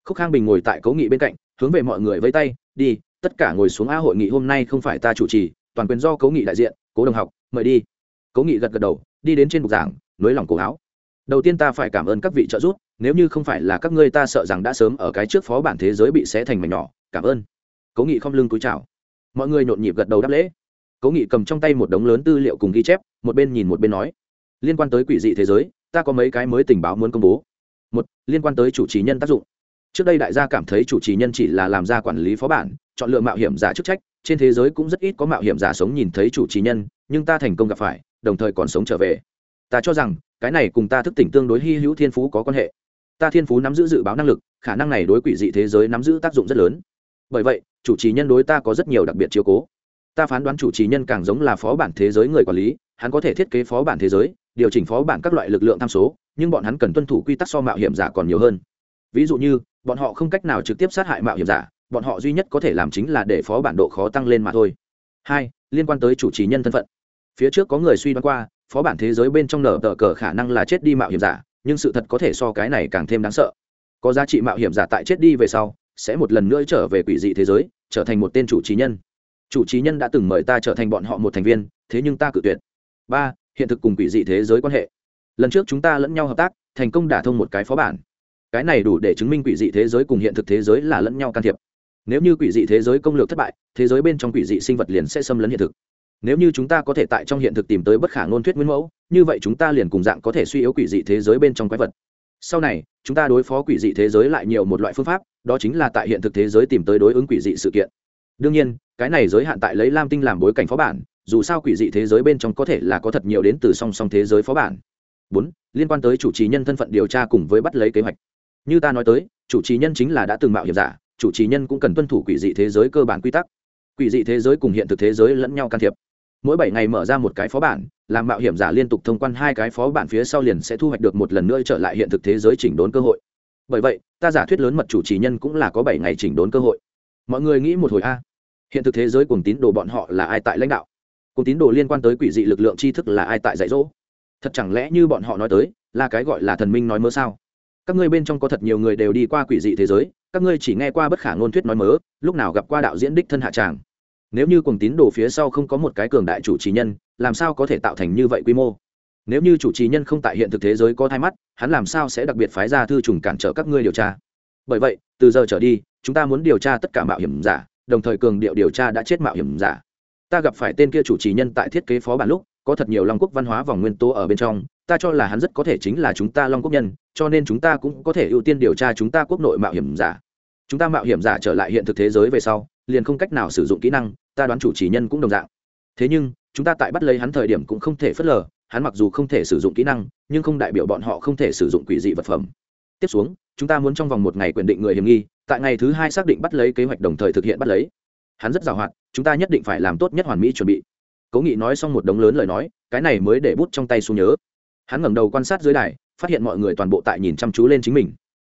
Khúc khang bình ngồi tại cố nghị bên cạnh, hướng về mọi người vây tay, đi, tất cả ngồi xuống a hội nghị hôm nay không phải ta chủ trì, toàn quyền do cố nghị đại diện, cố đồng học, mời đi. Cố nghị gật gật đầu, đi đến trên bục giảng, nới lỏng cổ áo đầu tiên ta phải cảm ơn các vị trợ giúp, nếu như không phải là các ngươi ta sợ rằng đã sớm ở cái trước phó bản thế giới bị xé thành mảnh nhỏ, cảm ơn. Cố nghị không lưng cúi chào. Mọi người nhộn nhịp gật đầu đáp lễ. Cố nghị cầm trong tay một đống lớn tư liệu cùng ghi chép, một bên nhìn một bên nói, liên quan tới quỷ dị thế giới, ta có mấy cái mới tình báo muốn công bố. Một, liên quan tới chủ trì nhân tác dụng. Trước đây đại gia cảm thấy chủ trì nhân chỉ là làm ra quản lý phó bản, chọn lựa mạo hiểm giả chức trách, trên thế giới cũng rất ít có mạo hiểm giả sống nhìn thấy chủ trì nhân, nhưng ta thành công gặp phải, đồng thời còn sống trở về. Ta cho rằng cái này cùng ta thức tỉnh tương đối hy hữu thiên phú có quan hệ. Ta thiên phú nắm giữ dự báo năng lực, khả năng này đối quỷ dị thế giới nắm giữ tác dụng rất lớn. Bởi vậy, chủ trì nhân đối ta có rất nhiều đặc biệt chiếu cố. Ta phán đoán chủ trì nhân càng giống là phó bản thế giới người quản lý, hắn có thể thiết kế phó bản thế giới, điều chỉnh phó bản các loại lực lượng tham số, nhưng bọn hắn cần tuân thủ quy tắc so mạo hiểm giả còn nhiều hơn. Ví dụ như, bọn họ không cách nào trực tiếp sát hại mạo hiểm giả, bọn họ duy nhất có thể làm chính là để phó bản độ khó tăng lên mà thôi. Hai, liên quan tới chủ trì nhân thân phận. Phía trước có người suy đoán qua phó bản thế giới bên trong nở tờ cờ khả năng là chết đi mạo hiểm giả, nhưng sự thật có thể so cái này càng thêm đáng sợ. Có giá trị mạo hiểm giả tại chết đi về sau, sẽ một lần nữa trở về quỷ dị thế giới, trở thành một tên chủ trí nhân. Chủ trí nhân đã từng mời ta trở thành bọn họ một thành viên, thế nhưng ta cự tuyệt. Ba, hiện thực cùng quỷ dị thế giới quan hệ. Lần trước chúng ta lẫn nhau hợp tác, thành công đả thông một cái phó bản. Cái này đủ để chứng minh quỷ dị thế giới cùng hiện thực thế giới là lẫn nhau can thiệp. Nếu như quỷ dị thế giới công lược thất bại, thế giới bên trong quỷ dị sinh vật liền sẽ xâm lấn hiện thực nếu như chúng ta có thể tại trong hiện thực tìm tới bất khả ngôn thuyết nguyên mẫu, như vậy chúng ta liền cùng dạng có thể suy yếu quỷ dị thế giới bên trong quái vật. Sau này, chúng ta đối phó quỷ dị thế giới lại nhiều một loại phương pháp, đó chính là tại hiện thực thế giới tìm tới đối ứng quỷ dị sự kiện. Đương nhiên, cái này giới hạn tại lấy lam tinh làm bối cảnh phó bản, dù sao quỷ dị thế giới bên trong có thể là có thật nhiều đến từ song song thế giới phó bản. Bốn, liên quan tới chủ trì nhân thân phận điều tra cùng với bắt lấy kế hoạch. Như ta nói tới, chủ trì nhân chính là đã từng mạo hiểm giả, chủ trì nhân cũng cần tuân thủ quỷ dị thế giới cơ bản quy tắc. Quỷ dị thế giới cùng hiện thực thế giới lẫn nhau can thiệp mỗi bảy ngày mở ra một cái phó bản, làm mạo hiểm giả liên tục thông quan hai cái phó bản phía sau liền sẽ thu hoạch được một lần nữa trở lại hiện thực thế giới chỉnh đốn cơ hội. Bởi vậy, ta giả thuyết lớn mật chủ trì nhân cũng là có bảy ngày chỉnh đốn cơ hội. Mọi người nghĩ một hồi a, hiện thực thế giới cùng tín đồ bọn họ là ai tại lãnh đạo? Cùng tín đồ liên quan tới quỷ dị lực lượng tri thức là ai tại dạy dỗ? Thật chẳng lẽ như bọn họ nói tới, là cái gọi là thần minh nói mớ sao? Các ngươi bên trong có thật nhiều người đều đi qua quỷ dị thế giới, các ngươi chỉ nghe qua bất khả ngôn thuyết nói mớ, lúc nào gặp qua đạo diễn đích thân hạ tràng? Nếu như cùng tín đồ phía sau không có một cái cường đại chủ trì nhân, làm sao có thể tạo thành như vậy quy mô? Nếu như chủ trì nhân không tại hiện thực thế giới có thai mắt, hắn làm sao sẽ đặc biệt phái ra thư trùng cản trở các ngươi điều tra? Bởi vậy, từ giờ trở đi, chúng ta muốn điều tra tất cả mạo hiểm giả, đồng thời cường điệu điều tra đã chết mạo hiểm giả. Ta gặp phải tên kia chủ trì nhân tại thiết kế phó bản lúc, có thật nhiều long quốc văn hóa vòng nguyên tố ở bên trong, ta cho là hắn rất có thể chính là chúng ta long quốc nhân, cho nên chúng ta cũng có thể ưu tiên điều tra chúng ta quốc nội mạo hiểm giả. Chúng ta mạo hiểm giả trở lại hiện thực thế giới về sau, liền không cách nào sử dụng kỹ năng ta đoán chủ trì nhân cũng đồng dạng. Thế nhưng, chúng ta tại bắt lấy hắn thời điểm cũng không thể phớt lờ, hắn mặc dù không thể sử dụng kỹ năng, nhưng không đại biểu bọn họ không thể sử dụng quỷ dị vật phẩm. Tiếp xuống, chúng ta muốn trong vòng một ngày quyền định người hiểm nghi, tại ngày thứ hai xác định bắt lấy kế hoạch đồng thời thực hiện bắt lấy. Hắn rất giàu hoạt chúng ta nhất định phải làm tốt nhất hoàn mỹ chuẩn bị. Cố nghị nói xong một đống lớn lời nói, cái này mới để bút trong tay xuống nhớ. Hắn ngẩng đầu quan sát dưới đài, phát hiện mọi người toàn bộ tại nhìn chăm chú lên chính mình.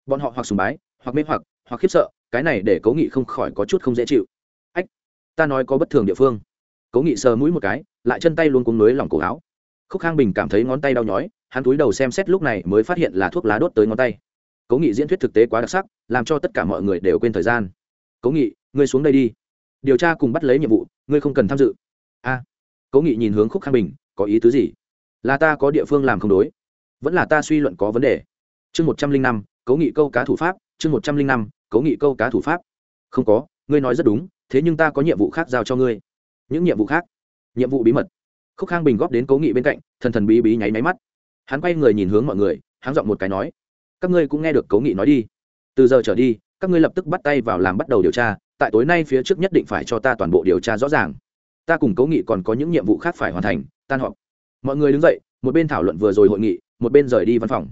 Bọn họ hoặc sùng bái, hoặc mê hoặc hoặc khiếp sợ, cái này để cố nghị không khỏi có chút không dễ chịu ta nói có bất thường địa phương. Cố nghị sờ mũi một cái, lại chân tay luôn cuống nới lòng cổ áo. Khúc khang bình cảm thấy ngón tay đau nhói, hắn túi đầu xem xét lúc này mới phát hiện là thuốc lá đốt tới ngón tay. Cố nghị diễn thuyết thực tế quá đặc sắc, làm cho tất cả mọi người đều quên thời gian. Cố nghị, ngươi xuống đây đi. Điều tra cùng bắt lấy nhiệm vụ, ngươi không cần tham dự. A. Cố nghị nhìn hướng khúc khang bình, có ý tứ gì? Là ta có địa phương làm không đối. Vẫn là ta suy luận có vấn đề. Chương một trăm linh năm, cố nghị câu cá thủ pháp, chương một trăm linh năm, cố nghị câu cá thủ pháp. Không có, ngươi nói rất đúng thế nhưng ta có nhiệm vụ khác giao cho ngươi. Những nhiệm vụ khác? Nhiệm vụ bí mật. Khúc khang bình góp đến cố nghị bên cạnh, thần thần bí bí nháy máy mắt. Hắn quay người nhìn hướng mọi người, hắn giọng một cái nói, các ngươi cũng nghe được cố nghị nói đi. Từ giờ trở đi, các ngươi lập tức bắt tay vào làm bắt đầu điều tra, tại tối nay phía trước nhất định phải cho ta toàn bộ điều tra rõ ràng. Ta cùng cố nghị còn có những nhiệm vụ khác phải hoàn thành, tan họp. Mọi người đứng dậy, một bên thảo luận vừa rồi hội nghị, một bên rời đi văn phòng.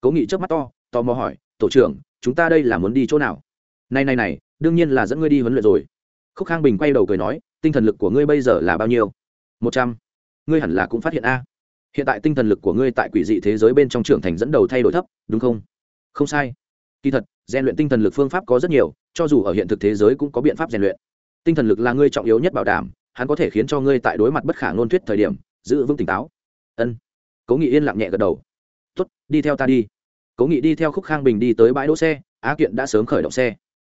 Cố nghị trước mắt to, tò mò hỏi, tổ trưởng, chúng ta đây là muốn đi chỗ nào? Này này này, đương nhiên là dẫn ngươi đi huấn luyện rồi khúc khang bình quay đầu cười nói, tinh thần lực của ngươi bây giờ là bao nhiêu? Một trăm. Ngươi hẳn là cũng phát hiện a. Hiện tại tinh thần lực của ngươi tại quỷ dị thế giới bên trong trưởng thành dẫn đầu thay đổi thấp, đúng không? Không sai. Kỳ thật, rèn luyện tinh thần lực phương pháp có rất nhiều, cho dù ở hiện thực thế giới cũng có biện pháp rèn luyện. Tinh thần lực là ngươi trọng yếu nhất bảo đảm, hắn có thể khiến cho ngươi tại đối mặt bất khả ngôn thuyết thời điểm, giữ vững tỉnh táo. Ân. Cố nghị yên lặng nhẹ gật đầu. Tuất đi theo ta đi. Cố nghị đi theo khúc khang bình đi tới bãi đỗ xe, Á kiện đã sớm khởi động xe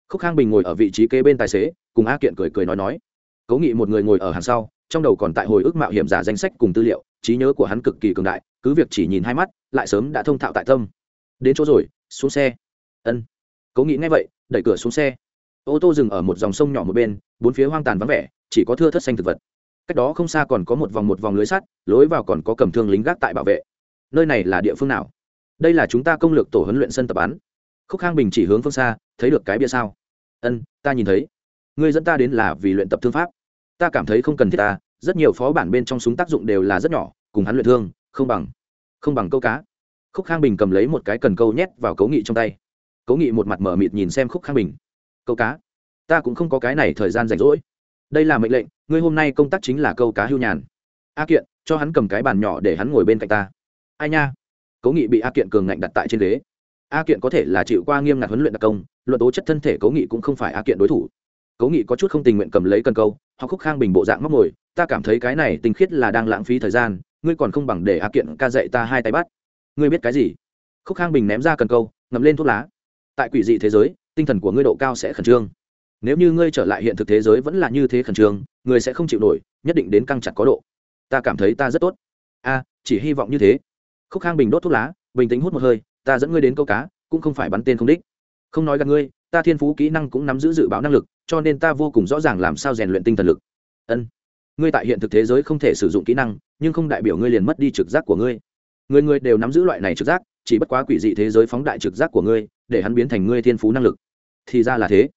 khúc khang bình ngồi ở vị trí kế bên tài xế, cùng a kiện cười cười nói nói. Cố nghị một người ngồi ở hàng sau, trong đầu còn tại hồi ức mạo hiểm giả danh sách cùng tư liệu, trí nhớ của hắn cực kỳ cường đại, cứ việc chỉ nhìn hai mắt, lại sớm đã thông thạo tại tâm. Đến chỗ rồi, xuống xe. Ân. Cố nghĩ ngay vậy, đẩy cửa xuống xe. Ô tô dừng ở một dòng sông nhỏ một bên, bốn phía hoang tàn vắng vẻ, chỉ có thưa thất xanh thực vật. Cách đó không xa còn có một vòng một vòng lưới sắt, lối vào còn có cầm thương lính gác tại bảo vệ. Nơi này là địa phương nào? Đây là chúng ta công lược tổ huấn luyện sân tập bắn. Khúc khang bình chỉ hướng phương xa thấy được cái bia sao? Ân, ta nhìn thấy. Ngươi dẫn ta đến là vì luyện tập thương pháp. Ta cảm thấy không cần thiết ta, rất nhiều phó bản bên trong súng tác dụng đều là rất nhỏ, cùng hắn luyện thương, không bằng không bằng câu cá. Khúc khang bình cầm lấy một cái cần câu nhét vào cấu nghị trong tay. Cấu nghị một mặt mở mịt nhìn xem khúc khang bình. Câu cá? Ta cũng không có cái này thời gian rảnh rỗi. Đây là mệnh lệnh, ngươi hôm nay công tác chính là câu cá hưu nhàn. A kiện, cho hắn cầm cái bàn nhỏ để hắn ngồi bên cạnh ta. Ai nha? Cấu nghị bị a kiện cường ngạnh đặt tại trên ghế a kiện có thể là chịu qua nghiêm ngặt huấn luyện đặc công, luận tố chất thân thể cố nghị cũng không phải a kiện đối thủ. Cố nghị có chút không tình nguyện cầm lấy cần câu, hoặc khúc khang bình bộ dạng móc mồi ta cảm thấy cái này tinh khiết là đang lãng phí thời gian, ngươi còn không bằng để a kiện ca dạy ta hai tay bắt. Ngươi biết cái gì? Khúc khang bình ném ra cần câu, ngậm lên thuốc lá. Tại quỷ dị thế giới, tinh thần của ngươi độ cao sẽ khẩn trương. Nếu như ngươi trở lại hiện thực thế giới vẫn là như thế khẩn trương, ngươi sẽ không chịu nổi, nhất định đến căng chặt có độ. Ta cảm thấy ta rất tốt. A, chỉ hy vọng như thế. Khúc khang bình đốt thuốc lá, bình tĩnh hút một hơi ta dẫn ngươi đến câu cá, cũng không phải bắn tên không đích. Không nói gặp ngươi, ta thiên phú kỹ năng cũng nắm giữ dự báo năng lực, cho nên ta vô cùng rõ ràng làm sao rèn luyện tinh thần lực. Ân, ngươi tại hiện thực thế giới không thể sử dụng kỹ năng, nhưng không đại biểu ngươi liền mất đi trực giác của ngươi. Người người đều nắm giữ loại này trực giác, chỉ bất quá quỷ dị thế giới phóng đại trực giác của ngươi, để hắn biến thành ngươi thiên phú năng lực. Thì ra là thế.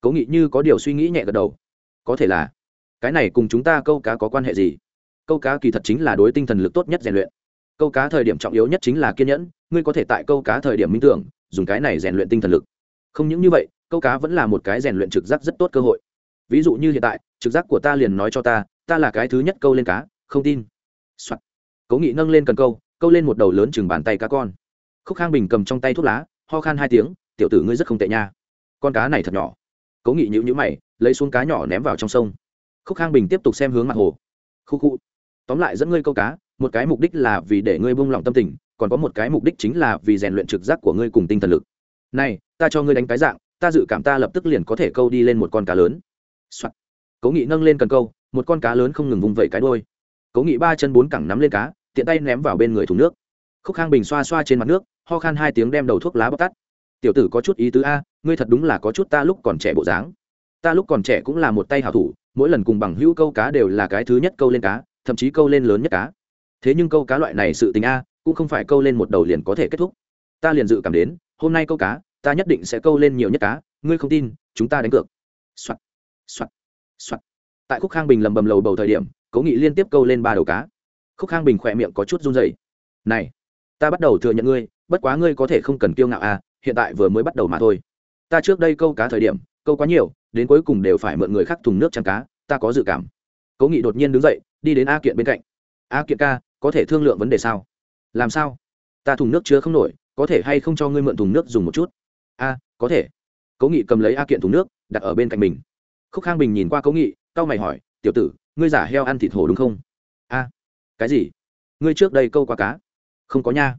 Cố nghị như có điều suy nghĩ nhẹ gật đầu. Có thể là, cái này cùng chúng ta câu cá có quan hệ gì? Câu cá kỳ thật chính là đối tinh thần lực tốt nhất rèn luyện câu cá thời điểm trọng yếu nhất chính là kiên nhẫn, ngươi có thể tại câu cá thời điểm minh tưởng, dùng cái này rèn luyện tinh thần lực. Không những như vậy, câu cá vẫn là một cái rèn luyện trực giác rất tốt cơ hội. Ví dụ như hiện tại, trực giác của ta liền nói cho ta ta là cái thứ nhất câu lên cá, không tin、Soạn. cố nghị nâng lên cần câu câu lên một đầu lớn chừng bàn tay cá con. Khúc khang bình cầm trong tay thuốc lá, ho khan hai tiếng, tiểu tử ngươi rất không tệ nha. Con cá này thật nhỏ. Cố nghị nhữ nhữ mày, lấy xuống cá nhỏ ném vào trong sông. Khúc khang bình tiếp tục xem hướng mặt hồ. Khu khu. Tóm lại dẫn ngươi câu cá một cái mục đích là vì để ngươi buông lòng tâm tình, còn có một cái mục đích chính là vì rèn luyện trực giác của ngươi cùng tinh thần lực. Này, ta cho ngươi đánh cái dạng, ta dự cảm ta lập tức liền có thể câu đi lên một con cá lớn、Soạn. cố nghị nâng lên cần câu, một con cá lớn không ngừng vùng vẫy cái đôi cố nghị ba chân bốn cẳng nắm lên cá, tiện tay ném vào bên người thùng nước. Khúc khang bình xoa xoa trên mặt nước, ho khan hai tiếng đem đầu thuốc lá bóc tắt. Tiểu tử có chút ý tứ a, ngươi thật đúng là có chút ta lúc còn trẻ bộ dáng. Ta lúc còn trẻ cũng là một tay hảo thủ, mỗi lần cùng bằng hữu câu cá đều là cái thứ nhất câu lên cá, thậm chí câu lên lớn nhất cá thế nhưng câu cá loại này sự tình a, cũng không phải câu lên một đầu liền có thể kết thúc. Ta liền dự cảm đến, hôm nay câu cá, ta nhất định sẽ câu lên nhiều nhất cá, ngươi không tin, chúng ta đánh cược. Soạt soạt soạt. Tại khúc khang bình lầm bầm lầu bầu thời điểm, cố nghị liên tiếp câu lên ba đầu cá. Khúc khang bình khỏe miệng có chút run dày này, ta bắt đầu thừa nhận ngươi, bất quá ngươi có thể không cần kiêu ngạo à hiện tại vừa mới bắt đầu mà thôi. Ta trước đây câu cá thời điểm, câu quá nhiều, đến cuối cùng đều phải mượn người khác thùng nước trắng cá, ta có dự cảm. Cố nghị đột nhiên đứng dậy, đi đến a kiện bên cạnh. A kiện ca có thể thương lượng vấn đề sao? Làm sao? Ta thùng nước chứa không nổi, có thể hay không cho ngươi mượn thùng nước dùng một chút? A, có thể. Cố nghị cầm lấy a kiện thùng nước, đặt ở bên cạnh mình. Khúc khang bình nhìn qua cố nghị c a o mày hỏi, tiểu tử, ngươi giả heo ăn thịt hổ đúng không? A. Cái gì? Ngươi trước đây câu qua cá? Không có nha.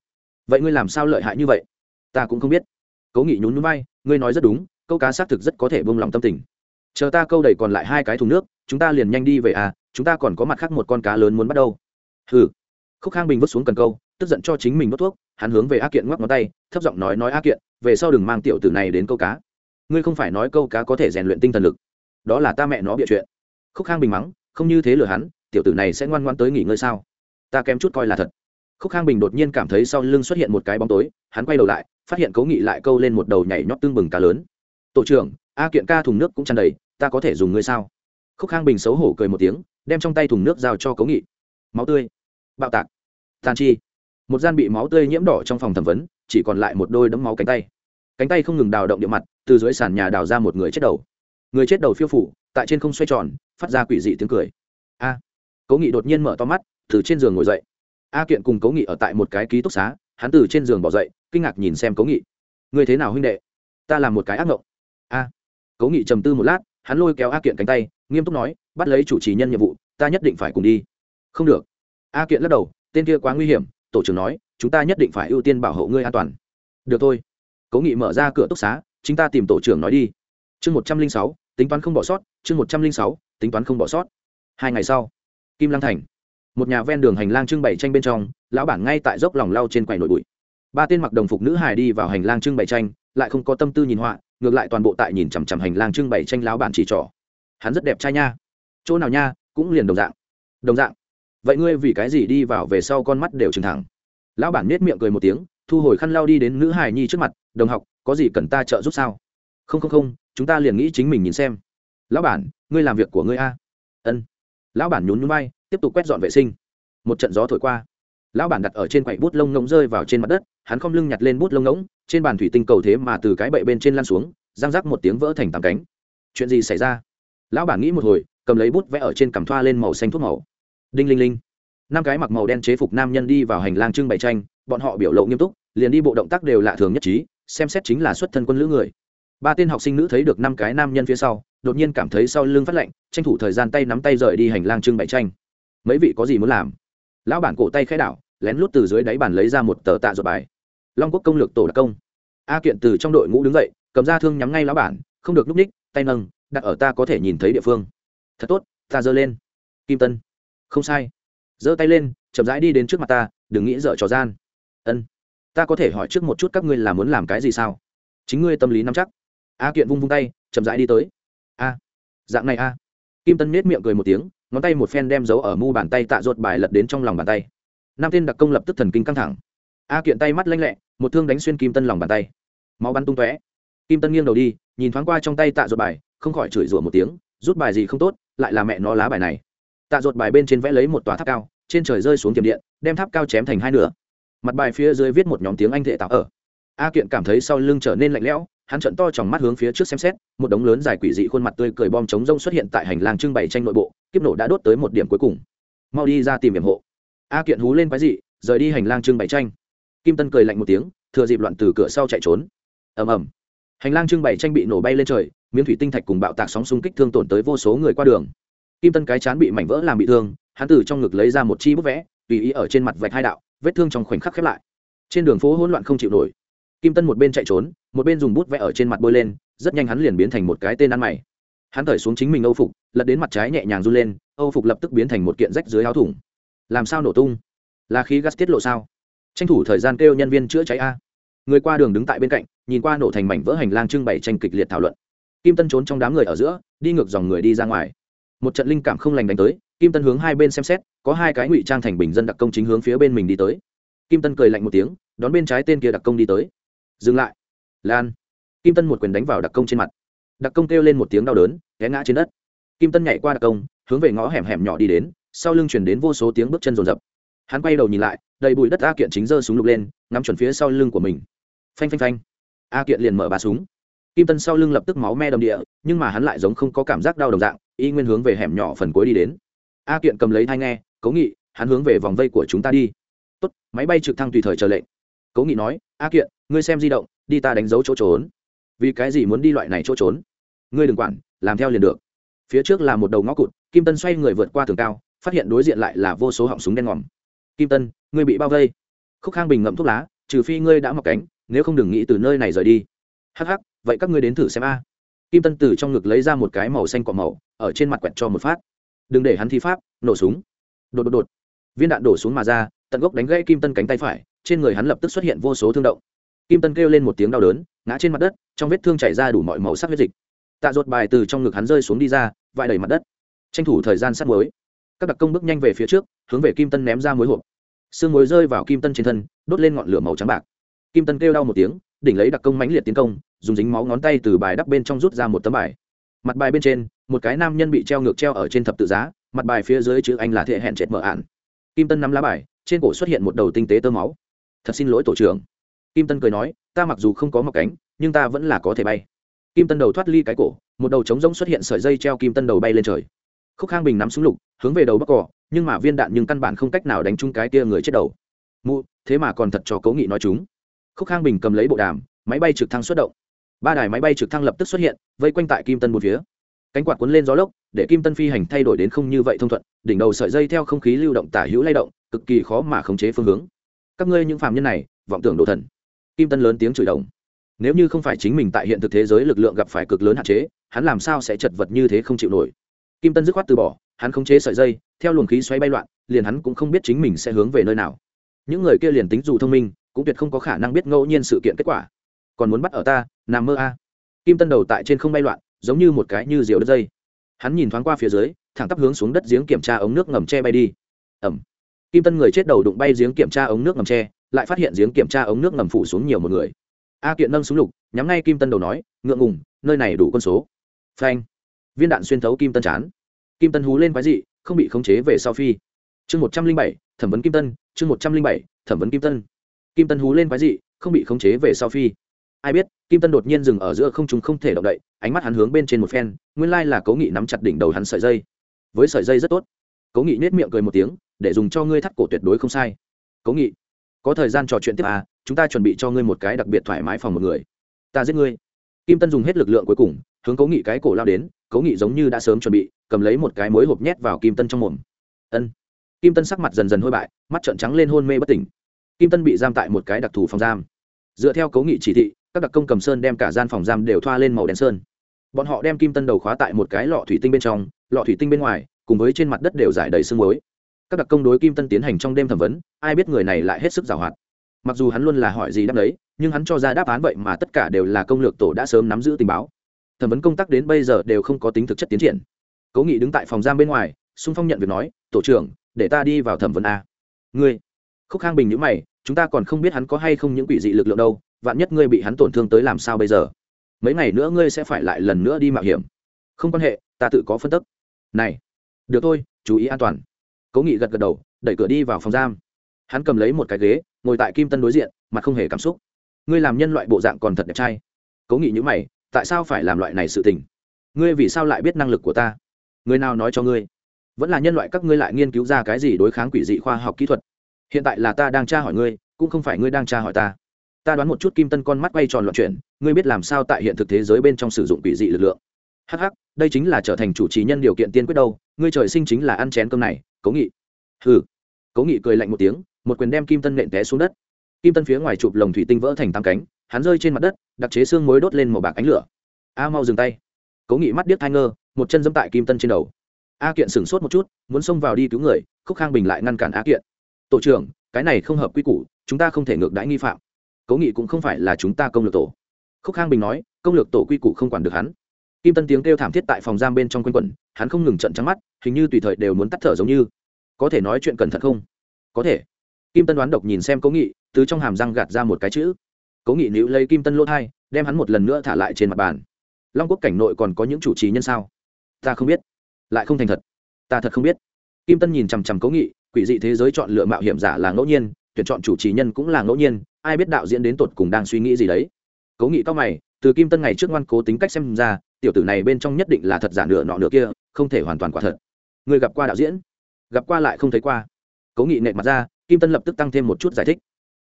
Vậy ngươi làm sao lợi hại như vậy? Ta cũng không biết. Cố nghị nhún núi bay ngươi nói rất đúng, câu cá xác thực rất có thể bông lòng tâm tình. Chờ ta câu đầy còn lại hai cái thùng nước, chúng ta liền nhanh đi về à chúng ta còn có mặt khác một con cá lớn muốn bắt đâu. Hừ khúc khang bình vứt xuống cần câu, tức giận cho chính mình đốt thuốc, hắn hướng về a kiện ngoắc ngón tay, thấp giọng nói nói a kiện, về sau đừng mang tiểu tử này đến câu cá. Ngươi không phải nói câu cá có thể rèn luyện tinh thần lực. Đó là ta mẹ nó bịa chuyện. Khúc khang bình mắng, không như thế lừa hắn, tiểu tử này sẽ ngoan ngoan tới nghỉ ngơi sao? Ta kém chút coi là thật. Khúc khang bình đột nhiên cảm thấy sau lưng xuất hiện một cái bóng tối, hắn quay đầu lại, phát hiện cố nghị lại câu lên một đầu nhảy nhót tương bừng cá lớn. Tổ trưởng, a kiện ca thùng nước cũng tràn đầy, ta có thể dùng ngươi sao? Khúc khang bình xấu hổ cười một tiếng, đem trong tay thùng nước giao cho cố nghị. Máu tươi bạo tạc, tàn chi. Một gian bị máu tươi nhiễm đỏ trong phòng thẩm vấn, chỉ còn lại một đôi đấm máu cánh tay. Cánh tay không ngừng đào động địa mặt, từ dưới sàn nhà đào ra một người chết đầu. Người chết đầu phiêu phủ, tại trên không xoay tròn, phát ra quỷ dị tiếng cười. A. Cố nghị đột nhiên mở to mắt, từ trên giường ngồi dậy. A kiện cùng cố nghị ở tại một cái ký túc xá, hắn từ trên giường bỏ dậy, kinh ngạc nhìn xem cố nghị. Người thế nào huynh đệ? Ta làm một cái ác mộng a. Cố nghị trầm tư một lát, hắn lôi kéo a kiện cánh tay, nghiêm túc nói, bắt lấy chủ trì nhân nhiệm vụ, ta nhất định phải cùng đi. Không được a kiện lắc đầu, tên kia quá nguy hiểm, tổ trưởng nói, chúng ta nhất định phải ưu tiên bảo hộ ngươi an toàn. Được thôi. Cố nghị mở ra cửa túc xá chúng ta tìm tổ trưởng nói đi. Chương một trăm linh sáu, tính toán không bỏ sót, chương một trăm linh sáu, tính toán không bỏ sót. Hai ngày sau, kim lăng thành, một nhà ven đường hành lang trưng bày tranh bên trong, lão bản ngay tại dốc lòng lau trên quầy nội bụi. Ba tên mặc đồng phục nữ hài đi vào hành lang trưng bày tranh, lại không có tâm tư nhìn họa, ngược lại toàn bộ tại nhìn chằm chằm hành lang trưng bày tranh lão bản chỉ trỏ. Hắn rất đẹp trai nha. Chỗ nào nha, cũng liền đồng dạng. Đồng dạng vậy ngươi vì cái gì đi vào về sau con mắt đều trừng thẳng? Lão bản nết miệng cười một tiếng, thu hồi khăn lau đi đến nữ hài nhi trước mặt, đồng học, có gì cần ta trợ giúp sao? Không không không, chúng ta liền nghĩ chính mình nhìn xem. Lão bản, ngươi làm việc của ngươi a. Ân. Lão bản nhún nhún bay tiếp tục quét dọn vệ sinh. Một trận gió thổi qua. Lão bản đặt ở trên quầy bút lông ngỗng rơi vào trên mặt đất, hắn không lưng nhặt lên bút lông ngỗng, trên bàn thủy tinh cầu thế mà từ cái bậy bên trên lan xuống, răng rắc một tiếng vỡ thành tàm cánh. Chuyện gì xảy ra? Lão bản nghĩ một hồi, cầm lấy bút vẽ ở trên cằm thoa lên màu xanh thuốc màu đinh linh linh. Năm cái mặc màu đen chế phục nam nhân đi vào hành lang trưng bày tranh, bọn họ biểu lộ nghiêm túc, liền đi bộ động tác đều lạ thường nhất trí, xem xét chính là xuất thân quân lữ người. Ba tên học sinh nữ thấy được năm cái nam nhân phía sau, đột nhiên cảm thấy sau lưng phát lạnh, tranh thủ thời gian tay nắm tay rời đi hành lang trưng bày tranh. Mấy vị có gì muốn làm? Lão bản cổ tay khai đảo, lén lút từ dưới đáy bàn lấy ra một tờ tạ ruột bài. Long quốc công lược tổ đặc công. A kiện từ trong đội ngũ đứng dậy, cầm ra thương nhắm ngay lão bản, không được núp ních, tay nâng, đặt ở ta có thể nhìn thấy địa phương. Thật tốt, ta giơ lên. Kim tân không sai. Giơ tay lên, chậm rãi đi đến trước mặt ta, đừng nghĩ dở trò gian. Ân. Ta có thể hỏi trước một chút các ngươi là muốn làm cái gì sao? Chính ngươi tâm lý nắm chắc. A kiện vung vung tay, chậm rãi đi tới. A. Dạng này a. Kim tân nết miệng cười một tiếng, ngón tay một phen đem giấu ở mu bàn tay tạ ruột bài lật đến trong lòng bàn tay. Nam tên đặc công lập tức thần kinh căng thẳng. A kiện tay mắt lanh lẹ, một thương đánh xuyên kim tân lòng bàn tay. Máu bắn tung tóe. Kim tân nghiêng đầu đi, nhìn thoáng qua trong tay tạ ruột bài, không khỏi chửi rủa một tiếng, rút bài gì không tốt, lại là mẹ nó lá bài này tạ ruột bài bên trên vẽ lấy một tòa tháp cao, trên trời rơi xuống tiềm điện, đem tháp cao chém thành hai nửa. Mặt bài phía dưới viết một nhóm tiếng anh thệ tạo ở. A kiện cảm thấy sau lưng trở nên lạnh lẽo, hắn trận to tròng mắt hướng phía trước xem xét, một đống lớn dài quỷ dị khuôn mặt tươi cười bom chống rông xuất hiện tại hành lang trưng bày tranh nội bộ, kiếp nổ đã đốt tới một điểm cuối cùng. Mau đi ra tìm hiểm hộ. A kiện hú lên quái dị, rời đi hành lang trưng bày tranh. Kim tân cười lạnh một tiếng, thừa dịp loạn từ cửa sau chạy trốn. Ầm ầm. Hành lang trưng bày tranh bị nổ bay lên trời, miếng thủy tinh thạch cùng bạo tạc sóng xung kích thương tổn tới vô số người qua đường kim tân cái chán bị mảnh vỡ làm bị thương, hắn từ trong ngực lấy ra một chi bút vẽ, tùy ý ở trên mặt vạch hai đạo, vết thương trong khoảnh khắc khép lại. Trên đường phố hỗn loạn không chịu nổi. Kim tân một bên chạy trốn, một bên dùng bút vẽ ở trên mặt bôi lên, rất nhanh hắn liền biến thành một cái tên ăn mày. Hắn thở xuống chính mình âu phục, lật đến mặt trái nhẹ nhàng run lên, âu phục lập tức biến thành một kiện rách dưới áo thủng. Làm sao nổ tung? Là khí gas tiết lộ sao? Tranh thủ thời gian kêu nhân viên chữa cháy a. Người qua đường đứng tại bên cạnh, nhìn qua nổ thành mảnh vỡ hành lang trưng bày tranh kịch liệt thảo luận. Kim tân trốn trong đám người ở giữa, đi ngược dòng người đi ra ngoài một trận linh cảm không lành đánh tới, kim tân hướng hai bên xem xét, có hai cái ngụy trang thành bình dân đặc công chính hướng phía bên mình đi tới. Kim tân cười lạnh một tiếng, đón bên trái tên kia đặc công đi tới. Dừng lại. Lan. Kim tân một quyền đánh vào đặc công trên mặt. Đặc công kêu lên một tiếng đau đớn ghé ngã trên đất. Kim tân nhảy qua đặc công, hướng về ngõ hẻm hẻm nhỏ đi đến, sau lưng chuyển đến vô số tiếng bước chân rồn rập. Hắn quay đầu nhìn lại, đầy bụi đất a kiện chính giơ súng lục lên, ngắm chuẩn phía sau lưng của mình. Phanh phanh phanh. A kiện liền mở ba súng. Kim tân sau lưng lập tức máu me đầm địa, nhưng mà hắn lại giống không có cảm giác đau đồng dạng y nguyên hướng về hẻm nhỏ phần cuối đi đến. A kiện cầm lấy thai nghe, cố nghị, hắn hướng về vòng vây của chúng ta đi. Tốt, máy bay trực thăng tùy thời chờ lệnh. Cố nghị nói, a kiện, ngươi xem di động, đi ta đánh dấu chỗ trốn. Vì cái gì muốn đi loại này chỗ trốn? Ngươi đừng quản, làm theo liền được. Phía trước là một đầu ngõ cụt, kim tân xoay người vượt qua tường cao, phát hiện đối diện lại là vô số họng súng đen ngòm. Kim tân, ngươi bị bao vây. Khúc khang bình ngậm thuốc lá, trừ phi ngươi đã mọc cánh, nếu không đừng nghĩ từ nơi này rời đi. Hắc hắc, vậy các ngươi đến thử xem a kim tân từ trong ngực lấy ra một cái màu xanh cọ màu, ở trên mặt quẹt cho một phát. Đừng để hắn thi pháp, nổ súng. Đột đột đột. Viên đạn đổ xuống mà ra, tận gốc đánh gãy kim tân cánh tay phải, trên người hắn lập tức xuất hiện vô số thương động. Kim tân kêu lên một tiếng đau đớn, ngã trên mặt đất, trong vết thương chảy ra đủ mọi màu sắc huyết dịch. Tạ ruột bài từ trong ngực hắn rơi xuống đi ra vại đầy mặt đất. Tranh thủ thời gian sát muối. Các đặc công bước nhanh về phía trước, hướng về kim tân ném ra muối hộp. Sương muối rơi vào kim tân trên thân, đốt lên ngọn lửa màu trắng bạc. Kim tân kêu đau một tiếng đỉnh lấy đặc công mãnh liệt tiến công, dùng dính máu ngón tay từ bài đắp bên trong rút ra một tấm bài. Mặt bài bên trên, một cái nam nhân bị treo ngược treo ở trên thập tự giá, mặt bài phía dưới chữ anh là thệ hẹn chết mở ạn. Kim tân nắm lá bài, trên cổ xuất hiện một đầu tinh tế tơ máu. Thật xin lỗi tổ trưởng. Kim tân cười nói, ta mặc dù không có mọc cánh, nhưng ta vẫn là có thể bay. Kim tân đầu thoát ly cái cổ, một đầu trống rỗng xuất hiện sợi dây treo kim tân đầu bay lên trời. Khúc khang bình nắm súng lục, hướng về đầu bắc cỏ nhưng mà viên đạn nhưng căn bản không cách nào đánh trúng cái kia người chết đầu. Mụ, thế mà còn thật cho cố nghị nói chúng khúc khang bình cầm lấy bộ đàm, máy bay trực thăng xuất động. Ba đài máy bay trực thăng lập tức xuất hiện, vây quanh tại kim tân một phía. Cánh quạt cuốn lên gió lốc, để kim tân phi hành thay đổi đến không như vậy thông thuận, đỉnh đầu sợi dây theo không khí lưu động tả hữu lay động, cực kỳ khó mà khống chế phương hướng. Các ngươi những phạm nhân này, vọng tưởng đồ thần. Kim tân lớn tiếng chửi đồng nếu như không phải chính mình tại hiện thực thế giới lực lượng gặp phải cực lớn hạn chế, hắn làm sao sẽ chật vật như thế không chịu nổi? Kim tân dứt khoát từ bỏ, hắn khống chế sợi dây, theo luồng khí xoay bay loạn, liền hắn cũng không biết chính mình sẽ hướng về nơi nào. Những người kia liền tính dù thông minh cũng tuyệt không có khả năng biết ngẫu nhiên sự kiện kết quả. Còn muốn bắt ở ta, nằm mơ a. Kim tân đầu tại trên không bay loạn, giống như một cái như diều đất dây. Hắn nhìn thoáng qua phía dưới, thẳng tắp hướng xuống đất giếng kiểm tra ống nước ngầm tre bay đi. Ẩm. Kim tân người chết đầu đụng bay giếng kiểm tra ống nước ngầm tre lại phát hiện giếng kiểm tra ống nước ngầm phủ xuống nhiều một người. A kiện nâng súng lục, nhắm ngay kim tân đầu nói, ngượng ngùng, nơi này đủ quân số. Phanh. Viên đạn xuyên thấu kim tân chán. Kim tân hú lên quái dị, không bị khống chế về sau phi. Chương một trăm linh bảy, thẩm vấn kim tân, chương một trăm linh bảy, thẩm vấn kim tân kim tân hú lên quái dị, không bị khống chế về sau phi. Ai biết, kim tân đột nhiên dừng ở giữa không chúng không thể động đậy, ánh mắt hắn hướng bên trên một phen, nguyên lai là cố nghị nắm chặt đỉnh đầu hắn sợi dây. Với sợi dây rất tốt. Cố nghị nết miệng cười một tiếng, để dùng cho ngươi thắt cổ tuyệt đối không sai. Cố nghị, có thời gian trò chuyện tiếp à chúng ta chuẩn bị cho ngươi một cái đặc biệt thoải mái phòng một người. Ta giết ngươi. Kim tân dùng hết lực lượng cuối cùng, hướng cố nghị cái cổ lao đến, cố nghị giống như đã sớm chuẩn bị, cầm lấy một cái mối hộp nhét vào kim tân trong mồm. Ân. Kim tân sắc mặt dần dần hôi bại, mắt trợn trắng lên hôn mê bất tỉnh kim tân bị giam tại một cái đặc thù phòng giam. Dựa theo cố nghị chỉ thị, các đặc công cầm sơn đem cả gian phòng giam đều thoa lên màu đen sơn. Bọn họ đem kim tân đầu khóa tại một cái lọ thủy tinh bên trong, lọ thủy tinh bên ngoài, cùng với trên mặt đất đều giải đầy sương muối. Các đặc công đối kim tân tiến hành trong đêm thẩm vấn, ai biết người này lại hết sức giàu hoạt. Mặc dù hắn luôn là hỏi gì đáp đấy nhưng hắn cho ra đáp án vậy mà tất cả đều là công lược tổ đã sớm nắm giữ tình báo. Thẩm vấn công tác đến bây giờ đều không có tính thực chất tiến triển. Cố nghị đứng tại phòng giam bên ngoài xung phong nhận việc nói, tổ trưởng, để ta đi vào thẩm vấn a. Ngươi khúc khang bình nhữ mày, chúng ta còn không biết hắn có hay không những quỷ dị lực lượng đâu, vạn nhất ngươi bị hắn tổn thương tới làm sao bây giờ? Mấy ngày nữa ngươi sẽ phải lại lần nữa đi mạo hiểm. Không quan hệ, ta tự có phân tức. Này, được thôi, chú ý an toàn. Cố nghị gật gật đầu, đẩy cửa đi vào phòng giam. Hắn cầm lấy một cái ghế, ngồi tại kim tân đối diện mà không hề cảm xúc. Ngươi làm nhân loại bộ dạng còn thật đẹp trai. Cố nghị nhữ mày, tại sao phải làm loại này sự tình? Ngươi vì sao lại biết năng lực của ta? Người nào nói cho ngươi? Vẫn là nhân loại các ngươi lại nghiên cứu ra cái gì đối kháng quỷ dị khoa học kỹ thuật? Hiện tại là ta đang tra hỏi ngươi, cũng không phải ngươi đang tra hỏi ta. Ta đoán một chút kim tân con mắt quay tròn loạn chuyển, ngươi biết làm sao tại hiện thực thế giới bên trong sử dụng quỷ dị lực lượng. Hh đây chính là trở thành chủ trì nhân điều kiện tiên quyết đâu, ngươi trời sinh chính là ăn chén cơm này, cố nghị. Hừ. Cố nghị cười lạnh một tiếng, một quyền đem kim tân nện té xuống đất. Kim tân phía ngoài chụp lồng thủy tinh vỡ thành tám cánh, hắn rơi trên mặt đất, đặc chế xương mối đốt lên màu bạc ánh lửa. A, mau dừng tay. Cố nghị mắt điếc thai ngơ, một chân dẫm tại kim tân trên đầu. A kiện sửng sốt một chút, muốn xông vào đi cứu người, khúc khang bình lại ngăn cản a kiện tổ trưởng, cái này không hợp quy củ, chúng ta không thể ngược đãi nghi phạm. Cố nghị cũng không phải là chúng ta công lược tổ. Khúc khang bình nói, công lược tổ quy củ không quản được hắn. Kim tân tiếng kêu thảm thiết tại phòng giam bên trong quanh quẩn, hắn không ngừng trận trắng mắt, hình như tùy thời đều muốn tắt thở giống như. Có thể nói chuyện cẩn thận không? Có thể. Kim tân đoán độc nhìn xem cố nghị, từ trong hàm răng gạt ra một cái chữ. Cố nghị nữ lấy kim tân lỗ thai, đem hắn một lần nữa thả lại trên mặt bàn. Long quốc cảnh nội còn có những chủ trì nhân sao? Ta không biết. Lại không thành thật. Ta thật không biết. Kim tân nhìn chằm chằm cố nghị quỷ dị thế giới chọn lựa mạo hiểm giả là ngẫu nhiên, tuyển chọn chủ trì nhân cũng là ngẫu nhiên, ai biết đạo diễn đến tột cùng đang suy nghĩ gì đấy. Cố nghị cao mày, từ kim tân ngày trước ngoan cố tính cách xem ra, tiểu tử này bên trong nhất định là thật giả nửa nọ nửa kia, không thể hoàn toàn quả thật. Người gặp qua đạo diễn, gặp qua lại không thấy qua. Cố nghị nệ mặt ra, kim tân lập tức tăng thêm một chút giải thích.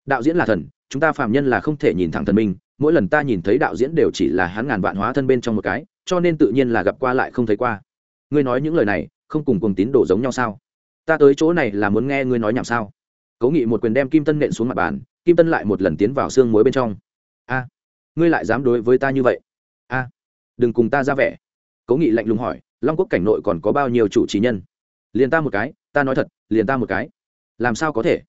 Đạo diễn là thần, chúng ta phàm nhân là không thể nhìn thẳng thần minh mỗi lần ta nhìn thấy đạo diễn đều chỉ là hắn ngàn vạn hóa thân bên trong một cái, cho nên tự nhiên là gặp qua lại không thấy qua. Ngươi nói những lời này, không cùng cùng tín đồ giống nhau sao? Ta tới chỗ này là muốn nghe ngươi nói nhảm sao? Cố nghị một quyền đem kim tân nện xuống mặt bàn, kim tân lại một lần tiến vào xương muối bên trong. A, ngươi lại dám đối với ta như vậy? A, đừng cùng ta ra vẻ. Cố nghị lạnh lùng hỏi, long quốc cảnh nội còn có bao nhiêu chủ trì nhân? Liền ta một cái, ta nói thật, liền ta một cái. Làm sao có thể?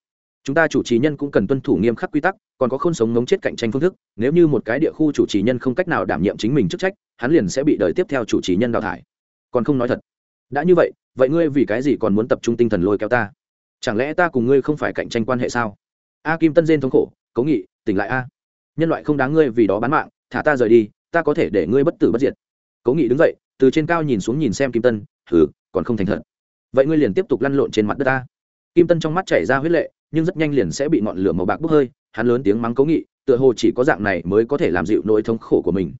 Chúng ta chủ trì nhân cũng cần tuân thủ nghiêm khắc quy tắc, còn có khôn sống ngống chết cạnh tranh phương thức, nếu như một cái địa khu chủ trì nhân không cách nào đảm nhiệm chính mình chức trách, hắn liền sẽ bị đời tiếp theo chủ trì nhân đào thải. Còn không nói thật. Đã như vậy vậy ngươi vì cái gì còn muốn tập trung tinh thần lôi kéo ta? Chẳng lẽ ta cùng ngươi không phải cạnh tranh quan hệ sao? A kim tân dên thống khổ, cố nghị, tỉnh lại a. Nhân loại không đáng ngươi vì đó bán mạng, thả ta rời đi, ta có thể để ngươi bất tử bất diệt. Cố nghị đứng dậy, từ trên cao nhìn xuống nhìn xem kim tân thử còn không thành thật. Vậy ngươi liền tiếp tục lăn lộn trên mặt đất ta. Kim tân trong mắt chảy ra huyết lệ, nhưng rất nhanh liền sẽ bị ngọn lửa màu bạc bốc hơi, hắn lớn tiếng mắng cố nghị, tựa hồ chỉ có dạng này mới có thể làm dịu nỗi thống khổ của mình.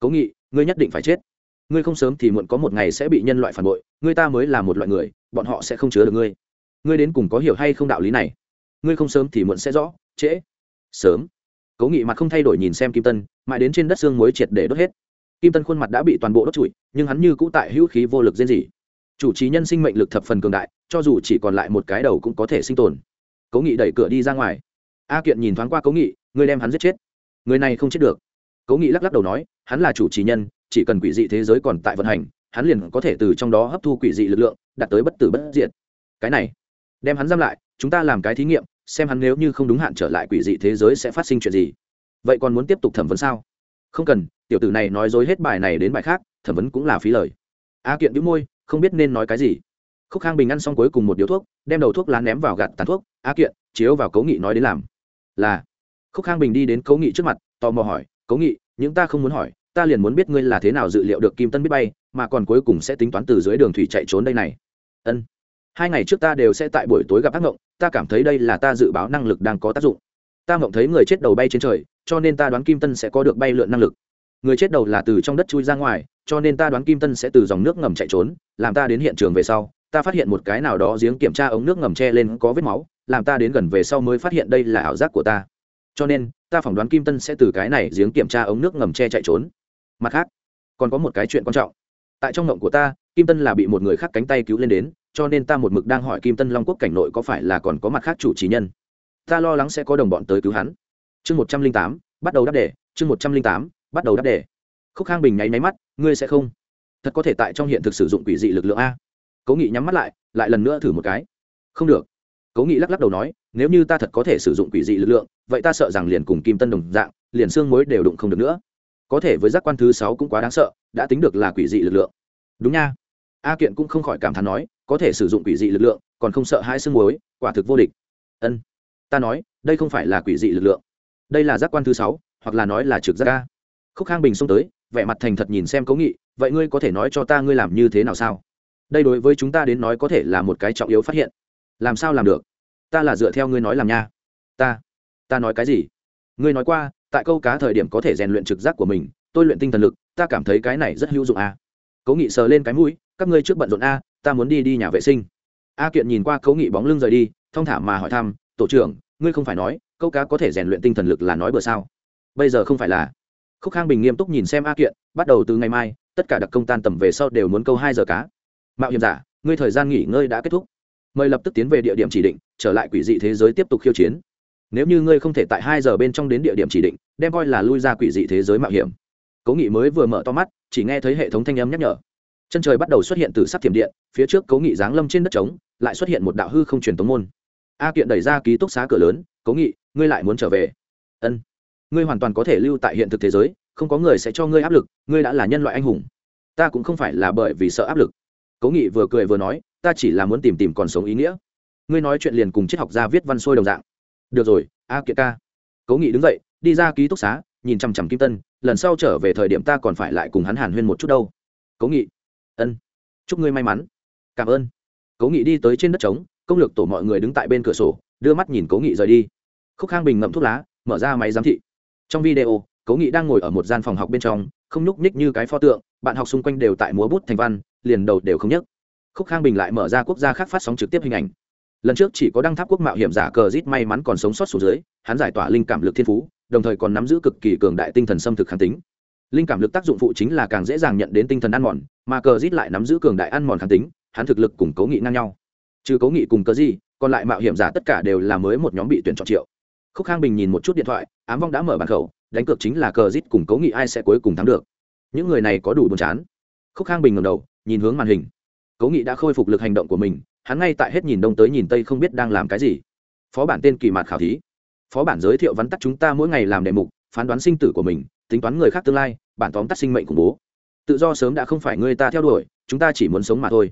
Cố nghị, ngươi nhất định phải chết ngươi không sớm thì muộn có một ngày sẽ bị nhân loại phản bội, ngươi ta mới là một loại người, bọn họ sẽ không chứa được ngươi. Ngươi đến cùng có hiểu hay không đạo lý này? Ngươi không sớm thì muộn sẽ rõ, trễ. Sớm. Cố nghị mặt không thay đổi nhìn xem kim tân, mãi đến trên đất xương muối triệt để đốt hết. Kim tân khuôn mặt đã bị toàn bộ đốt trụi, nhưng hắn như cũ tại hữu khí vô lực riêng gì chủ trí nhân sinh mệnh lực thập phần cường đại, cho dù chỉ còn lại một cái đầu cũng có thể sinh tồn. Cố nghị đẩy cửa đi ra ngoài. A kiện nhìn thoáng qua cố nghị, ngươi đem hắn giết chết. Người này không chết được. Cố nghị lắc lắc đầu nói, hắn là chủ trì nhân chỉ cần quỷ dị thế giới còn tại vận hành, hắn liền có thể từ trong đó hấp thu quỷ dị lực lượng, đạt tới bất tử bất diệt. Cái này, đem hắn giam lại, chúng ta làm cái thí nghiệm, xem hắn nếu như không đúng hạn trở lại quỷ dị thế giới sẽ phát sinh chuyện gì. Vậy còn muốn tiếp tục thẩm vấn sao? Không cần, tiểu tử này nói dối hết bài này đến bài khác, thẩm vấn cũng là phí lời. A kiện đĩu môi, không biết nên nói cái gì. Khúc khang bình ăn xong cuối cùng một điếu thuốc, đem đầu thuốc lá ném vào gạt tàn thuốc, a kiện, chiếu vào cấu nghị nói đến làm. Là. Khúc khang bình đi đến cấu nghị trước mặt, tò mò hỏi, cấu nghị, những ta không muốn hỏi ta liền muốn biết ngươi là thế nào dự liệu được kim tân biết bay, mà còn cuối cùng sẽ tính toán từ dưới đường thủy chạy trốn đây này. Ân. Hai ngày trước ta đều sẽ tại buổi tối gặp ác mộng, ta cảm thấy đây là ta dự báo năng lực đang có tác dụng. Ta mộng thấy người chết đầu bay trên trời, cho nên ta đoán kim tân sẽ có được bay lượn năng lực. Người chết đầu là từ trong đất chui ra ngoài, cho nên ta đoán kim tân sẽ từ dòng nước ngầm chạy trốn, làm ta đến hiện trường về sau, ta phát hiện một cái nào đó giếng kiểm tra ống nước ngầm che lên có vết máu, làm ta đến gần về sau mới phát hiện đây là ảo giác của ta. Cho nên, ta phỏng đoán kim tân sẽ từ cái này giếng kiểm tra ống nước ngầm che chạy trốn mặt khác, còn có một cái chuyện quan trọng. Tại trong ngộng của ta, kim tân là bị một người khác cánh tay cứu lên đến, cho nên ta một mực đang hỏi kim tân long quốc cảnh nội có phải là còn có mặt khác chủ trì nhân. Ta lo lắng sẽ có đồng bọn tới cứu hắn. Chương một trăm linh tám, bắt đầu đáp đề. Chương một trăm linh tám, bắt đầu đáp đề. Khúc khang bình nháy máy mắt, ngươi sẽ không? Thật có thể tại trong hiện thực sử dụng quỷ dị lực lượng a. Cố nghị nhắm mắt lại lại lần nữa thử một cái. Không được. Cố nghị lắc lắc đầu nói, nếu như ta thật có thể sử dụng quỷ dị lực lượng, vậy ta sợ rằng liền cùng kim tân đồng dạng, liền xương mối đều đụng không được nữa có thể với giác quan thứ sáu cũng quá đáng sợ đã tính được là quỷ dị lực lượng. Đúng nha. A kiện cũng không khỏi cảm thán nói có thể sử dụng quỷ dị lực lượng còn không sợ hai xương muối, quả thực vô địch. Ân. Ta nói đây không phải là quỷ dị lực lượng. Đây là giác quan thứ sáu hoặc là nói là trực giác ca khúc khang bình xông tới vẻ mặt thành thật nhìn xem cố nghị vậy ngươi có thể nói cho ta ngươi làm như thế nào sao? Đây đối với chúng ta đến nói có thể là một cái trọng yếu phát hiện. Làm sao làm được? Ta là dựa theo ngươi nói làm nha. Ta. Ta nói cái gì? Ngươi nói qua tại câu cá thời điểm có thể rèn luyện trực giác của mình, tôi luyện tinh thần lực, ta cảm thấy cái này rất hữu dụng a. À. cố nghị sờ lên cái mũi, các ngươi trước bận rộn a, ta muốn đi đi nhà vệ sinh. A kiện nhìn qua cố nghị bóng lưng rời đi, thong thả mà hỏi thăm, tổ trưởng, ngươi không phải nói, câu cá có thể rèn luyện tinh thần lực là nói bừa sao? Bây giờ không phải là. Khúc khang bình nghiêm túc nhìn xem a kiện, bắt đầu từ ngày mai, tất cả đặc công tan tầm về sau đều muốn câu hai giờ cá. Mạo hiểm giả, ngươi thời gian nghỉ ngơi đã kết thúc. Mời lập tức tiến về địa điểm chỉ định, trở lại quỷ dị thế giới tiếp tục khiêu chiến nếu như ngươi không thể tại hai giờ bên trong đến địa điểm chỉ định, đem coi là lui ra quỷ dị thế giới mạo hiểm. Cố nghị mới vừa mở to mắt, chỉ nghe thấy hệ thống thanh âm nhắc nhở. Chân trời bắt đầu xuất hiện từ sắc thiểm điện, phía trước cố nghị giáng lâm trên đất trống, lại xuất hiện một đạo hư không truyền tống môn. A kiện đẩy ra ký túc xá cửa lớn, cố nghị, ngươi lại muốn trở về? Ân, ngươi hoàn toàn có thể lưu tại hiện thực thế giới, không có người sẽ cho ngươi áp lực, ngươi đã là nhân loại anh hùng. Ta cũng không phải là bởi vì sợ áp lực. Cố nghị vừa cười vừa nói, ta chỉ là muốn tìm tìm còn sống ý nghĩa. Ngươi nói chuyện liền cùng triết học gia viết văn sôi đồng dạng được rồi, a kiệt ca. Cố nghị đứng dậy, đi ra ký túc xá, nhìn chằm chằm kim tân, lần sau trở về thời điểm ta còn phải lại cùng hắn hàn huyên một chút đâu. Cố nghị. Ân. Chúc ngươi may mắn. Cảm ơn. Cố nghị đi tới trên đất trống, công lược tổ mọi người đứng tại bên cửa sổ, đưa mắt nhìn cố nghị rời đi. Khúc khang bình ngậm thuốc lá, mở ra máy giám thị. Trong video, cố nghị đang ngồi ở một gian phòng học bên trong, không nhúc nhích như cái pho tượng, bạn học xung quanh đều tại múa bút thành văn, liền đầu đều không nhấc. Khúc khang bình lại mở ra quốc gia khác phát sóng trực tiếp hình ảnh lần trước chỉ có đăng tháp quốc mạo hiểm giả cờ rít may mắn còn sống sót xuống dưới, hắn giải tỏa linh cảm lực thiên phú, đồng thời còn nắm giữ cực kỳ cường đại tinh thần xâm thực kháng tính. Linh cảm lực tác dụng phụ chính là càng dễ dàng nhận đến tinh thần ăn mòn, mà cờ rít lại nắm giữ cường đại ăn mòn kháng tính, hắn thực lực cùng cấu nghị ngang nhau. Trừ cấu nghị cùng cờ gì, còn lại mạo hiểm giả tất cả đều là mới một nhóm bị tuyển chọn triệu. Khúc khang bình nhìn một chút điện thoại, ám vong đã mở bàn khẩu, đánh cược chính là cờ rít cùng cấu nghị ai sẽ cuối cùng thắng được. Những người này có đủ buồn chán. Khúc khang bình ngầm đầu, nhìn hướng màn hình cố nghị đã khôi phục lực hành động của mình, hắn ngay tại hết nhìn đông tới nhìn tây không biết đang làm cái gì. Phó bản tên kỳ mạt khảo thí. Phó bản giới thiệu vắn tắt chúng ta mỗi ngày làm đề mục, phán đoán sinh tử của mình, tính toán người khác tương lai, bản tóm tắt sinh mệnh khủng bố. Tự do sớm đã không phải người ta theo đuổi, chúng ta chỉ muốn sống mà thôi.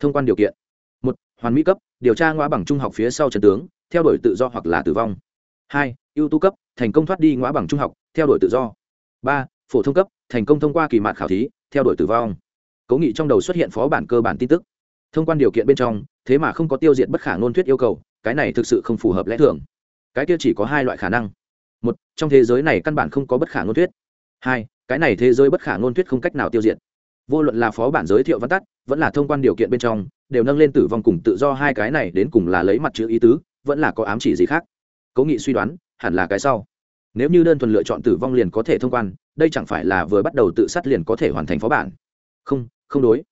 Thông quan điều kiện. Một, hoàn mỹ cấp, điều tra ngõ bằng trung học phía sau trần tướng, theo đuổi tự do hoặc là tử vong. Hai, ưu tú cấp, thành công thoát đi ngõ bằng trung học, theo đuổi tự do. Ba, phổ thông cấp, thành công thông qua kỳ mạt khảo thí, theo đuổi tử vong cố nghị trong đầu xuất hiện phó bản cơ bản tin tức. Thông quan điều kiện bên trong, thế mà không có tiêu diệt bất khả ngôn thuyết yêu cầu, cái này thực sự không phù hợp lẽ thường. Cái kia chỉ có hai loại khả năng. Một, trong thế giới này căn bản không có bất khả ngôn thuyết. Hai, cái này thế giới bất khả ngôn thuyết không cách nào tiêu diệt. Vô luận là phó bản giới thiệu văn tắt, vẫn là thông quan điều kiện bên trong, đều nâng lên tử vong cùng tự do hai cái này đến cùng là lấy mặt chữ ý tứ, vẫn là có ám chỉ gì khác. Cố nghị suy đoán, hẳn là cái sau. Nếu như đơn thuần lựa chọn tử vong liền có thể thông quan, đây chẳng phải là vừa bắt đầu tự sát liền có thể hoàn thành phó bản. Không không đối.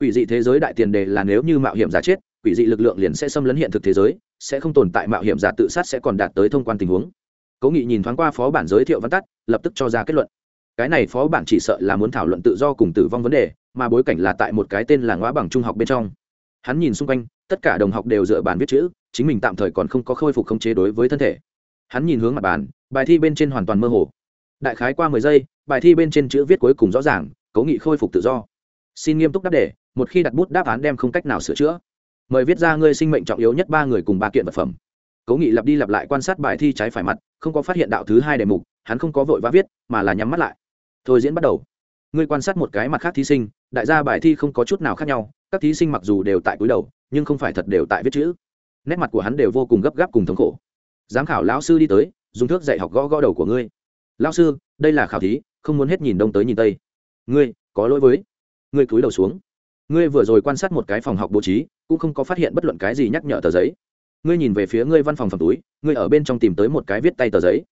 Quỷ dị thế giới đại tiền đề là nếu như mạo hiểm giả chết, quỷ dị lực lượng liền sẽ xâm lấn hiện thực thế giới, sẽ không tồn tại mạo hiểm giả tự sát sẽ còn đạt tới thông quan tình huống. Cố nghị nhìn thoáng qua phó bản giới thiệu văn tắt, lập tức cho ra kết luận. Cái này phó bản chỉ sợ là muốn thảo luận tự do cùng tử vong vấn đề, mà bối cảnh là tại một cái tên là ngõ bằng trung học bên trong. Hắn nhìn xung quanh, tất cả đồng học đều dựa bàn viết chữ, chính mình tạm thời còn không có khôi phục khống chế đối với thân thể. Hắn nhìn hướng mặt bàn, bài thi bên trên hoàn toàn mơ hồ. Đại khái qua mười giây, bài thi bên trên chữ viết cuối cùng rõ ràng, cố nghị khôi phục tự do xin nghiêm túc đáp đề, một khi đặt bút đáp án đem không cách nào sửa chữa. Mời viết ra ngươi sinh mệnh trọng yếu nhất ba người cùng ba kiện vật phẩm. Cố nghị lặp đi lặp lại quan sát bài thi trái phải mặt, không có phát hiện đạo thứ hai đề mục, hắn không có vội vã viết, mà là nhắm mắt lại. Thôi diễn bắt đầu. Ngươi quan sát một cái mặt khác thí sinh, đại gia bài thi không có chút nào khác nhau, các thí sinh mặc dù đều tại cúi đầu, nhưng không phải thật đều tại viết chữ. Nét mặt của hắn đều vô cùng gấp gáp cùng thống khổ. Giám khảo lão sư đi tới, dùng thước dạy học gõ gõ đầu của ngươi. Lão sư, đây là khảo thí, không muốn hết nhìn đông tới nhìn tây. Ngươi, có lỗi với ngươi cúi đầu xuống. Ngươi vừa rồi quan sát một cái phòng học bố trí, cũng không có phát hiện bất luận cái gì nhắc nhở tờ giấy. Ngươi nhìn về phía ngươi văn phòng phẩm túi, ngươi ở bên trong tìm tới một cái viết tay tờ giấy.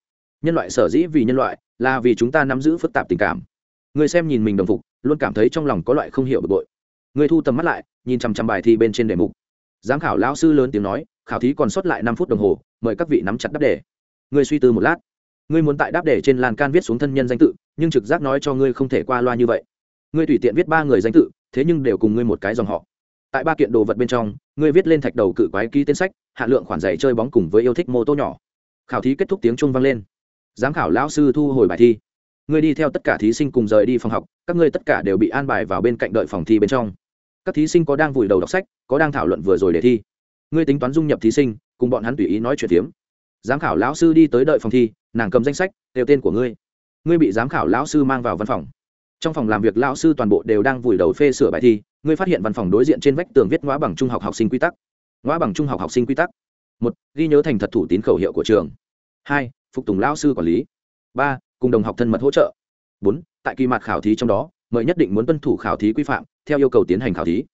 Nhân loại sở dĩ vì nhân loại, là vì chúng ta nắm giữ phức tạp tình cảm. Ngươi xem nhìn mình đồng phục, luôn cảm thấy trong lòng có loại không hiểu bực bội. Ngươi thu tầm mắt lại, nhìn chằm chằm bài thi bên trên đề mục. Giám khảo lão sư lớn tiếng nói, khảo thí còn sót lại năm phút đồng hồ, mời các vị nắm chặt đáp đề. Ngươi suy tư một lát. Ngươi muốn tại đáp đề trên lan can viết xuống thân nhân danh tự, nhưng trực giác nói cho ngươi không thể qua loa như vậy ngươi tùy tiện viết ba người danh tự, thế nhưng đều cùng ngươi một cái dòng họ. Tại ba kiện đồ vật bên trong, ngươi viết lên thạch đầu cự quái ký tên sách hạn lượng khoản giày chơi bóng cùng với yêu thích mô tô nhỏ. Khảo thí kết thúc tiếng trung vang lên. Giám khảo lão sư thu hồi bài thi. Ngươi đi theo tất cả thí sinh cùng rời đi phòng học, các ngươi tất cả đều bị an bài vào bên cạnh đợi phòng thi bên trong. Các thí sinh có đang vùi đầu đọc sách, có đang thảo luận vừa rồi để thi. Ngươi tính toán dung nhập thí sinh, cùng bọn hắn tùy ý nói chuyện tiếm giám khảo lão sư đi tới đợi phòng thi, nàng cầm danh sách, đều tên của ngươi. Ngươi bị giám khảo lão sư mang vào văn phòng trong phòng làm việc lão sư toàn bộ đều đang vùi đầu phê sửa bài thi, ngươi phát hiện văn phòng đối diện trên vách tường viết ngõ bằng trung học học sinh quy tắc. Ngõ bằng trung học học sinh quy tắc. Một, ghi nhớ thành thật thủ tín khẩu hiệu của trường. Hai, phục tùng lão sư quản lý. Ba, cùng đồng học thân mật hỗ trợ. Bốn, tại kỳ mặt khảo thí trong đó, mời nhất định muốn tuân thủ khảo thí quy phạm, theo yêu cầu tiến hành khảo thí.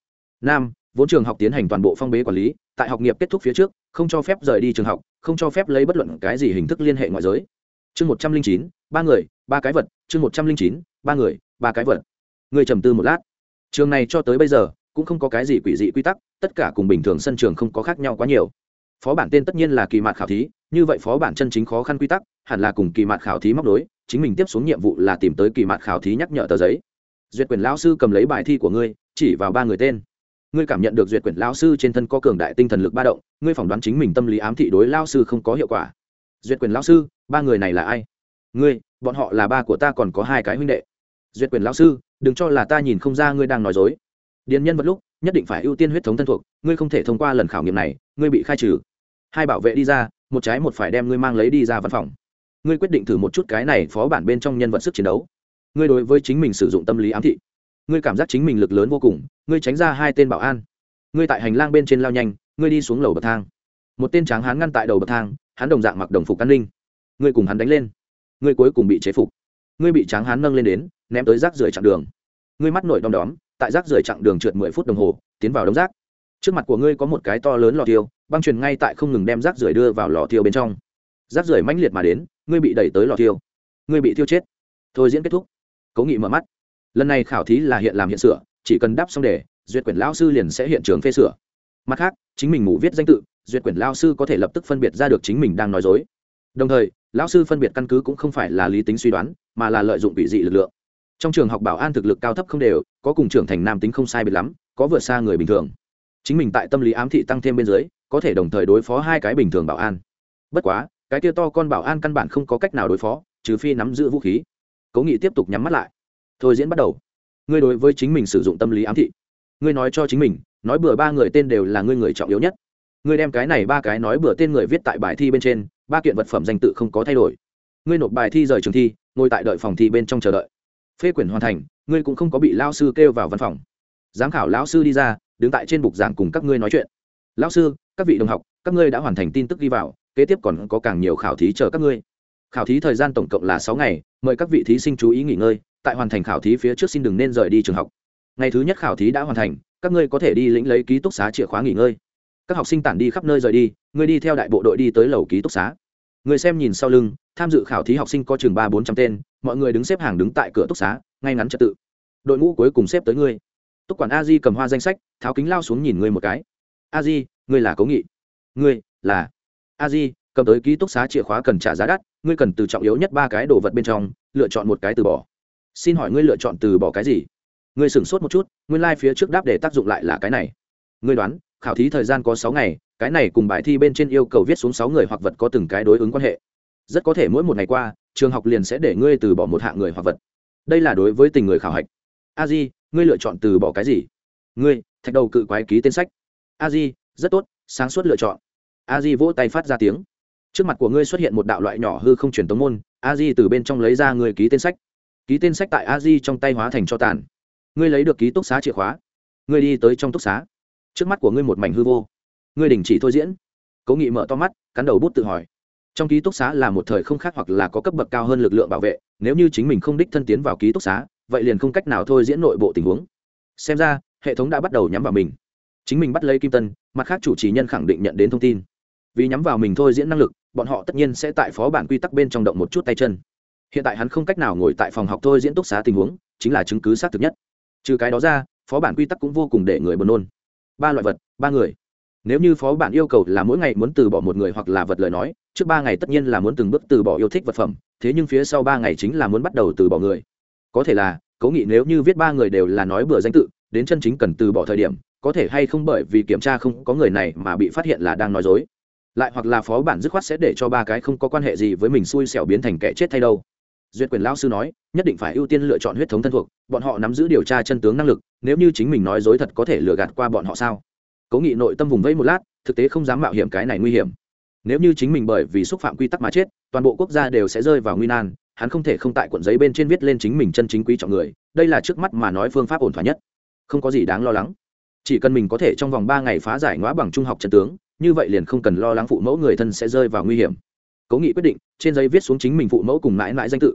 Năm, vốn trường học tiến hành toàn bộ phong bế quản lý, tại học nghiệp kết thúc phía trước, không cho phép rời đi trường học, không cho phép lấy bất luận cái gì hình thức liên hệ ngoại giới. Chương một trăm linh chín, ba người, ba cái vật. Chương một trăm linh chín, ba người ba cái vật. Người trầm tư một lát. Trường này cho tới bây giờ, cũng không có cái gì quỷ dị quy tắc, tất cả cùng bình thường sân trường không có khác nhau quá nhiều. Phó bản tên tất nhiên là kỳ mạt khảo thí, như vậy phó bản chân chính khó khăn quy tắc, hẳn là cùng kỳ mạt khảo thí móc đối chính mình tiếp xuống nhiệm vụ là tìm tới kỳ mạt khảo thí nhắc nhở tờ giấy. Duyệt quyền lão sư cầm lấy bài thi của ngươi, chỉ vào ba người tên. Ngươi cảm nhận được duyệt quyền lão sư trên thân có cường đại tinh thần lực ba động, ngươi phỏng đoán chính mình tâm lý ám thị đối lao sư không có hiệu quả. Duyệt quyền lão sư, ba người này là ai? Ngươi, bọn họ là ba của ta còn có hai cái huynh đệ duyệt quyền lão sư, đừng cho là ta nhìn không ra ngươi đang nói dối. Điền nhân vật lúc, nhất định phải ưu tiên huyết thống thân thuộc, ngươi không thể thông qua lần khảo nghiệm này, ngươi bị khai trừ. Hai bảo vệ đi ra, một trái một phải đem ngươi mang lấy đi ra văn phòng. Ngươi quyết định thử một chút cái này phó bản bên trong nhân vật sức chiến đấu. Ngươi đối với chính mình sử dụng tâm lý ám thị. Ngươi cảm giác chính mình lực lớn vô cùng, ngươi tránh ra hai tên bảo an. Ngươi tại hành lang bên trên lao nhanh, ngươi đi xuống lầu bậc thang. Một tên tráng hán ngăn tại đầu bậc thang, hắn đồng dạng mặc đồng phục an ninh. Ngươi cùng hắn đánh lên. Ngươi cuối cùng bị chế phục. Ngươi bị tráng hán nâng lên đến ném tới rác rưởi chặng đường. Ngươi mắt nổi đom đóm, tại rác rưởi chặng đường trượt mười phút đồng hồ, tiến vào đống rác. Trước mặt của ngươi có một cái to lớn lò tiêu băng truyền ngay tại không ngừng đem rác rưởi đưa vào lò tiêu bên trong. Rác rưởi mãnh liệt mà đến, ngươi bị đẩy tới lò tiêu ngươi bị tiêu chết. Thôi diễn kết thúc. Cố nghị mở mắt. Lần này khảo thí là hiện làm hiện sửa, chỉ cần đáp xong đề, duyệt quyển lao sư liền sẽ hiện trường phê sửa. Mặt khác, chính mình ngủ viết danh tự, duyệt quyển lao sư có thể lập tức phân biệt ra được chính mình đang nói dối. Đồng thời, lão sư phân biệt căn cứ cũng không phải là lý tính suy đoán, mà là lợi dụng bị dị lực lượng trong trường học bảo an thực lực cao thấp không đều, có cùng trưởng thành nam tính không sai biệt lắm, có vượt xa người bình thường. Chính mình tại tâm lý ám thị tăng thêm bên dưới, có thể đồng thời đối phó hai cái bình thường bảo an. Bất quá, cái kia to con bảo an căn bản không có cách nào đối phó, trừ phi nắm giữ vũ khí. Cố nghị tiếp tục nhắm mắt lại. Thôi diễn bắt đầu. Ngươi đối với chính mình sử dụng tâm lý ám thị. Ngươi nói cho chính mình, nói bừa ba người tên đều là ngươi người trọng yếu nhất. Ngươi đem cái này ba cái nói bừa tên người viết tại bài thi bên trên, ba kiện vật phẩm danh tự không có thay đổi. Ngươi nộp bài thi rời trường thi, ngồi tại đợi phòng thi bên trong chờ đợi phê quyển hoàn thành, ngươi cũng không có bị lao sư kêu vào văn phòng. Giám khảo lão sư đi ra, đứng tại trên bục giảng cùng các ngươi nói chuyện. Lão sư, các vị đồng học, các ngươi đã hoàn thành tin tức ghi vào, kế tiếp còn có càng nhiều khảo thí chờ các ngươi. Khảo thí thời gian tổng cộng là sáu ngày, mời các vị thí sinh chú ý nghỉ ngơi, tại hoàn thành khảo thí phía trước xin đừng nên rời đi trường học. Ngày thứ nhất khảo thí đã hoàn thành, các ngươi có thể đi lĩnh lấy ký túc xá chìa khóa nghỉ ngơi. Các học sinh tản đi khắp nơi rời đi, ngươi đi theo đại bộ đội đi tới lầu ký túc xá. Người xem nhìn sau lưng tham dự khảo thí học sinh có chừng ba bốn trăm tên, mọi người đứng xếp hàng đứng tại cửa túc xá, ngay ngắn trật tự. Đội ngũ cuối cùng xếp tới ngươi. Túc quản a di cầm hoa danh sách, tháo kính lao xuống nhìn ngươi một cái. A di, ngươi là cố nghị. Ngươi là a di, cầm tới ký túc xá chìa khóa cần trả giá đắt, ngươi cần từ trọng yếu nhất ba cái đồ vật bên trong, lựa chọn một cái từ bỏ. Xin hỏi ngươi lựa chọn từ bỏ cái gì? Ngươi sửng sốt một chút, nguyên lai、like、phía trước đáp để tác dụng lại là cái này. Ngươi đoán, khảo thí thời gian có sáu ngày, cái này cùng bài thi bên trên yêu cầu viết xuống sáu người hoặc vật có từng cái đối ứng quan hệ rất có thể mỗi một ngày qua, trường học liền sẽ để ngươi từ bỏ một hạng người hoặc vật. Đây là đối với tình người khảo hạch. A di, ngươi lựa chọn từ bỏ cái gì? Ngươi, thạch đầu cự quái ký tên sách. A di, rất tốt, sáng suốt lựa chọn. A di vỗ tay phát ra tiếng. Trước mặt của ngươi xuất hiện một đạo loại nhỏ hư không truyền tống môn. A di từ bên trong lấy ra người ký tên sách. Ký tên sách tại a di trong tay hóa thành cho tàn. Ngươi lấy được ký túc xá chìa khóa. Ngươi đi tới trong túc xá. Trước mắt của ngươi một mảnh hư vô. Ngươi đình chỉ thôi diễn. Cố nghị mở to mắt, cắn đầu bút tự hỏi trong ký túc xá là một thời không khác hoặc là có cấp bậc cao hơn lực lượng bảo vệ, nếu như chính mình không đích thân tiến vào ký túc xá, vậy liền không cách nào thôi diễn nội bộ tình huống. Xem ra, hệ thống đã bắt đầu nhắm vào mình. Chính mình bắt lấy kim tân, mặt khác chủ trì nhân khẳng định nhận đến thông tin. Vì nhắm vào mình thôi diễn năng lực, bọn họ tất nhiên sẽ tại phó bản quy tắc bên trong động một chút tay chân. Hiện tại hắn không cách nào ngồi tại phòng học thôi diễn túc xá tình huống, chính là chứng cứ xác thực nhất. Trừ cái đó ra, phó bản quy tắc cũng vô cùng để người buồn nôn. Ba loại vật, ba người. Nếu như phó bản yêu cầu là mỗi ngày muốn từ bỏ một người hoặc là vật lời nói trước ba ngày tất nhiên là muốn từng bước từ bỏ yêu thích vật phẩm, thế nhưng phía sau ba ngày chính là muốn bắt đầu từ bỏ người. Có thể là cố nghị nếu như viết ba người đều là nói bừa danh tự, đến chân chính cần từ bỏ thời điểm, có thể hay không bởi vì kiểm tra không có người này mà bị phát hiện là đang nói dối. Lại hoặc là phó bản dứt khoát sẽ để cho ba cái không có quan hệ gì với mình xui xẻo biến thành kẻ chết thay đâu. Duyệt quyền lão sư nói, nhất định phải ưu tiên lựa chọn huyết thống thân thuộc, bọn họ nắm giữ điều tra chân tướng năng lực, nếu như chính mình nói dối thật có thể lừa gạt qua bọn họ sao? Cố nghị nội tâm vùng vẫy một lát, thực tế không dám mạo hiểm cái này nguy hiểm nếu như chính mình bởi vì xúc phạm quy tắc mà chết, toàn bộ quốc gia đều sẽ rơi vào nguy nan, hắn không thể không tại cuộn giấy bên trên viết lên chính mình chân chính quý trọng người, đây là trước mắt mà nói phương pháp ổn thỏa nhất. Không có gì đáng lo lắng. Chỉ cần mình có thể trong vòng ba ngày phá giải ngõ bằng trung học trận tướng, như vậy liền không cần lo lắng phụ mẫu người thân sẽ rơi vào nguy hiểm. Cố nghị quyết định, trên giấy viết xuống chính mình phụ mẫu cùng mãi mãi danh tự.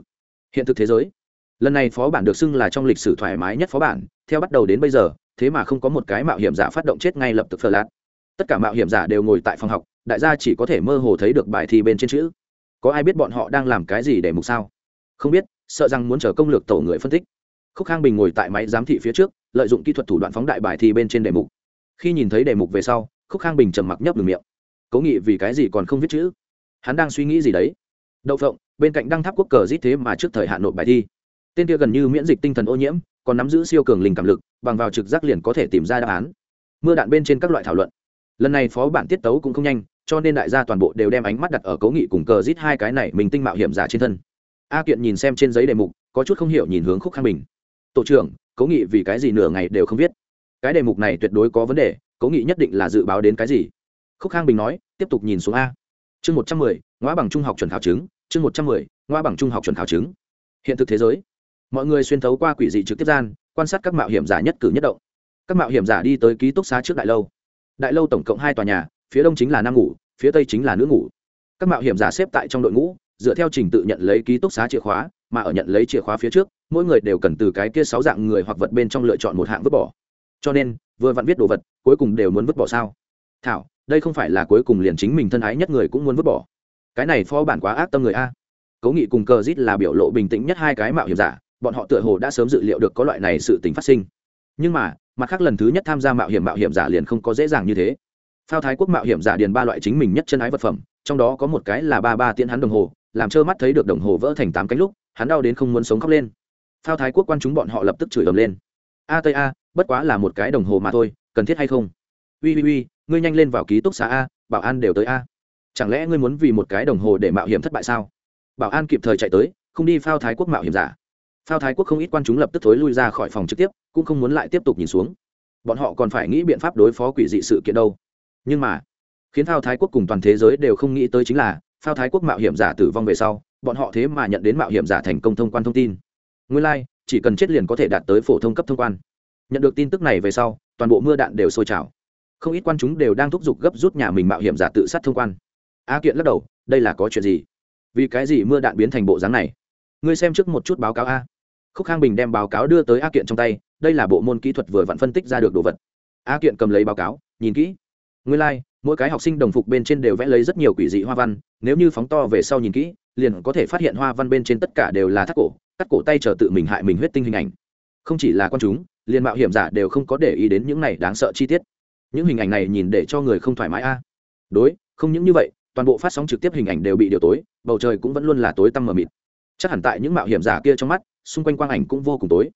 Hiện thực thế giới. Lần này phó bản được xưng là trong lịch sử thoải mái nhất phó bản, theo bắt đầu đến bây giờ, thế mà không có một cái mạo hiểm giả phát động chết ngay lập tức phờ lạt. Tất cả mạo hiểm giả đều ngồi tại phòng học đại gia chỉ có thể mơ hồ thấy được bài thi bên trên chữ. Có ai biết bọn họ đang làm cái gì để mục sao? Không biết, sợ rằng muốn chờ công lược tổ người phân tích. Khúc khang bình ngồi tại máy giám thị phía trước, lợi dụng kỹ thuật thủ đoạn phóng đại bài thi bên trên đề mục. Khi nhìn thấy đề mục về sau, khúc khang bình trầm mặc nhấp đường miệng. Cố nghị vì cái gì còn không viết chữ? Hắn đang suy nghĩ gì đấy? Đậu phộng, bên cạnh đăng tháp quốc cờ rít thế mà trước thời hạn nộp bài thi. Tên kia gần như miễn dịch tinh thần ô nhiễm, còn nắm giữ siêu cường linh cảm lực, bằng vào trực giác liền có thể tìm ra đáp án. Mưa đạn bên trên các loại thảo luận. Lần này phó bản tiết tấu cũng không nhanh cho nên đại gia toàn bộ đều đem ánh mắt đặt ở cố nghị cùng cờ rít hai cái này mình tinh mạo hiểm giả trên thân. A kiện nhìn xem trên giấy đề mục, có chút không hiểu nhìn hướng khúc khang bình. Tổ trưởng cố nghị vì cái gì nửa ngày đều không viết? Cái đề mục này tuyệt đối có vấn đề cố nghị nhất định là dự báo đến cái gì? Khúc khang bình nói, tiếp tục nhìn xuống a. Chương một trăm mười ngoã bằng trung học chuẩn khảo chứng, chương một trăm mười ngoa bằng trung học chuẩn khảo chứng. Hiện thực thế giới. Mọi người xuyên thấu qua quỷ dị trực tiếp gian, quan sát các mạo hiểm giả nhất cử nhất động. Các mạo hiểm giả đi tới ký túc xá trước đại lâu. Đại lâu tổng cộng hai tòa nhà phía đông chính là nam ngủ, phía tây chính là nữ ngủ. Các mạo hiểm giả xếp tại trong đội ngũ, dựa theo trình tự nhận lấy ký túc xá chìa khóa, mà ở nhận lấy chìa khóa phía trước, mỗi người đều cần từ cái kia sáu dạng người hoặc vật bên trong lựa chọn một hạng vứt bỏ. Cho nên, vừa vặn viết đồ vật, cuối cùng đều muốn vứt bỏ sao? Thảo, đây không phải là cuối cùng liền chính mình thân ái nhất người cũng muốn vứt bỏ. Cái này phó bản quá ác tâm người a. Cố nghị cùng cờ rít là biểu lộ bình tĩnh nhất hai cái mạo hiểm giả, bọn họ tựa hồ đã sớm dự liệu được có loại này sự tính phát sinh. Nhưng mà, mặt khác lần thứ nhất tham gia mạo hiểm mạo hiểm giả liền không có dễ dàng như thế phao thái quốc mạo hiểm giả điền ba loại chính mình nhất chân ái vật phẩm, trong đó có một cái là ba ba tiễn hắn đồng hồ, làm trơ mắt thấy được đồng hồ vỡ thành tám cánh lúc, hắn đau đến không muốn sống khóc lên. Phao thái quốc quan chúng bọn họ lập tức chửi ầm lên. A tây a, bất quá là một cái đồng hồ mà thôi, cần thiết hay không? Ui ui ui ngươi nhanh lên vào ký túc xá a, bảo an đều tới a. Chẳng lẽ ngươi muốn vì một cái đồng hồ để mạo hiểm thất bại sao? Bảo an kịp thời chạy tới, không đi phao thái quốc mạo hiểm giả. Phao thái quốc không ít quan chúng lập tức thối lui ra khỏi phòng trực tiếp, cũng không muốn lại tiếp tục nhìn xuống. Bọn họ còn phải nghĩ biện pháp đối phó quỷ dị sự kiện đâu nhưng mà khiến phao thái quốc cùng toàn thế giới đều không nghĩ tới chính là phao thái quốc mạo hiểm giả tử vong về sau bọn họ thế mà nhận đến mạo hiểm giả thành công thông quan thông tin. Nguyên lai、like, chỉ cần chết liền có thể đạt tới phổ thông cấp thông quan. Nhận được tin tức này về sau toàn bộ mưa đạn đều sôi trào. Không ít quan chúng đều đang thúc giục gấp rút nhà mình mạo hiểm giả tự sát thông quan. A kiện lắc đầu đây là có chuyện gì? Vì cái gì mưa đạn biến thành bộ dáng này? Ngươi xem trước một chút báo cáo a. Khúc khang bình đem báo cáo đưa tới a kiện trong tay đây là bộ môn kỹ thuật vừa vặn phân tích ra được đồ vật. A kiện cầm lấy báo cáo nhìn kỹ nguyên lai、like, mỗi cái học sinh đồng phục bên trên đều vẽ lấy rất nhiều quỷ dị hoa văn nếu như phóng to về sau nhìn kỹ liền có thể phát hiện hoa văn bên trên tất cả đều là thắt cổ cắt cổ tay chờ tự mình hại mình huyết tinh hình ảnh. Không chỉ là con chúng liền mạo hiểm giả đều không có để ý đến những này đáng sợ chi tiết. Những hình ảnh này nhìn để cho người không thoải mái a. Đối không những như vậy toàn bộ phát sóng trực tiếp hình ảnh đều bị điều tối bầu trời cũng vẫn luôn là tối tăm mờ mịt. Chắc hẳn tại những mạo hiểm giả kia trong mắt xung quanh quang ảnh cũng vô cùng tối.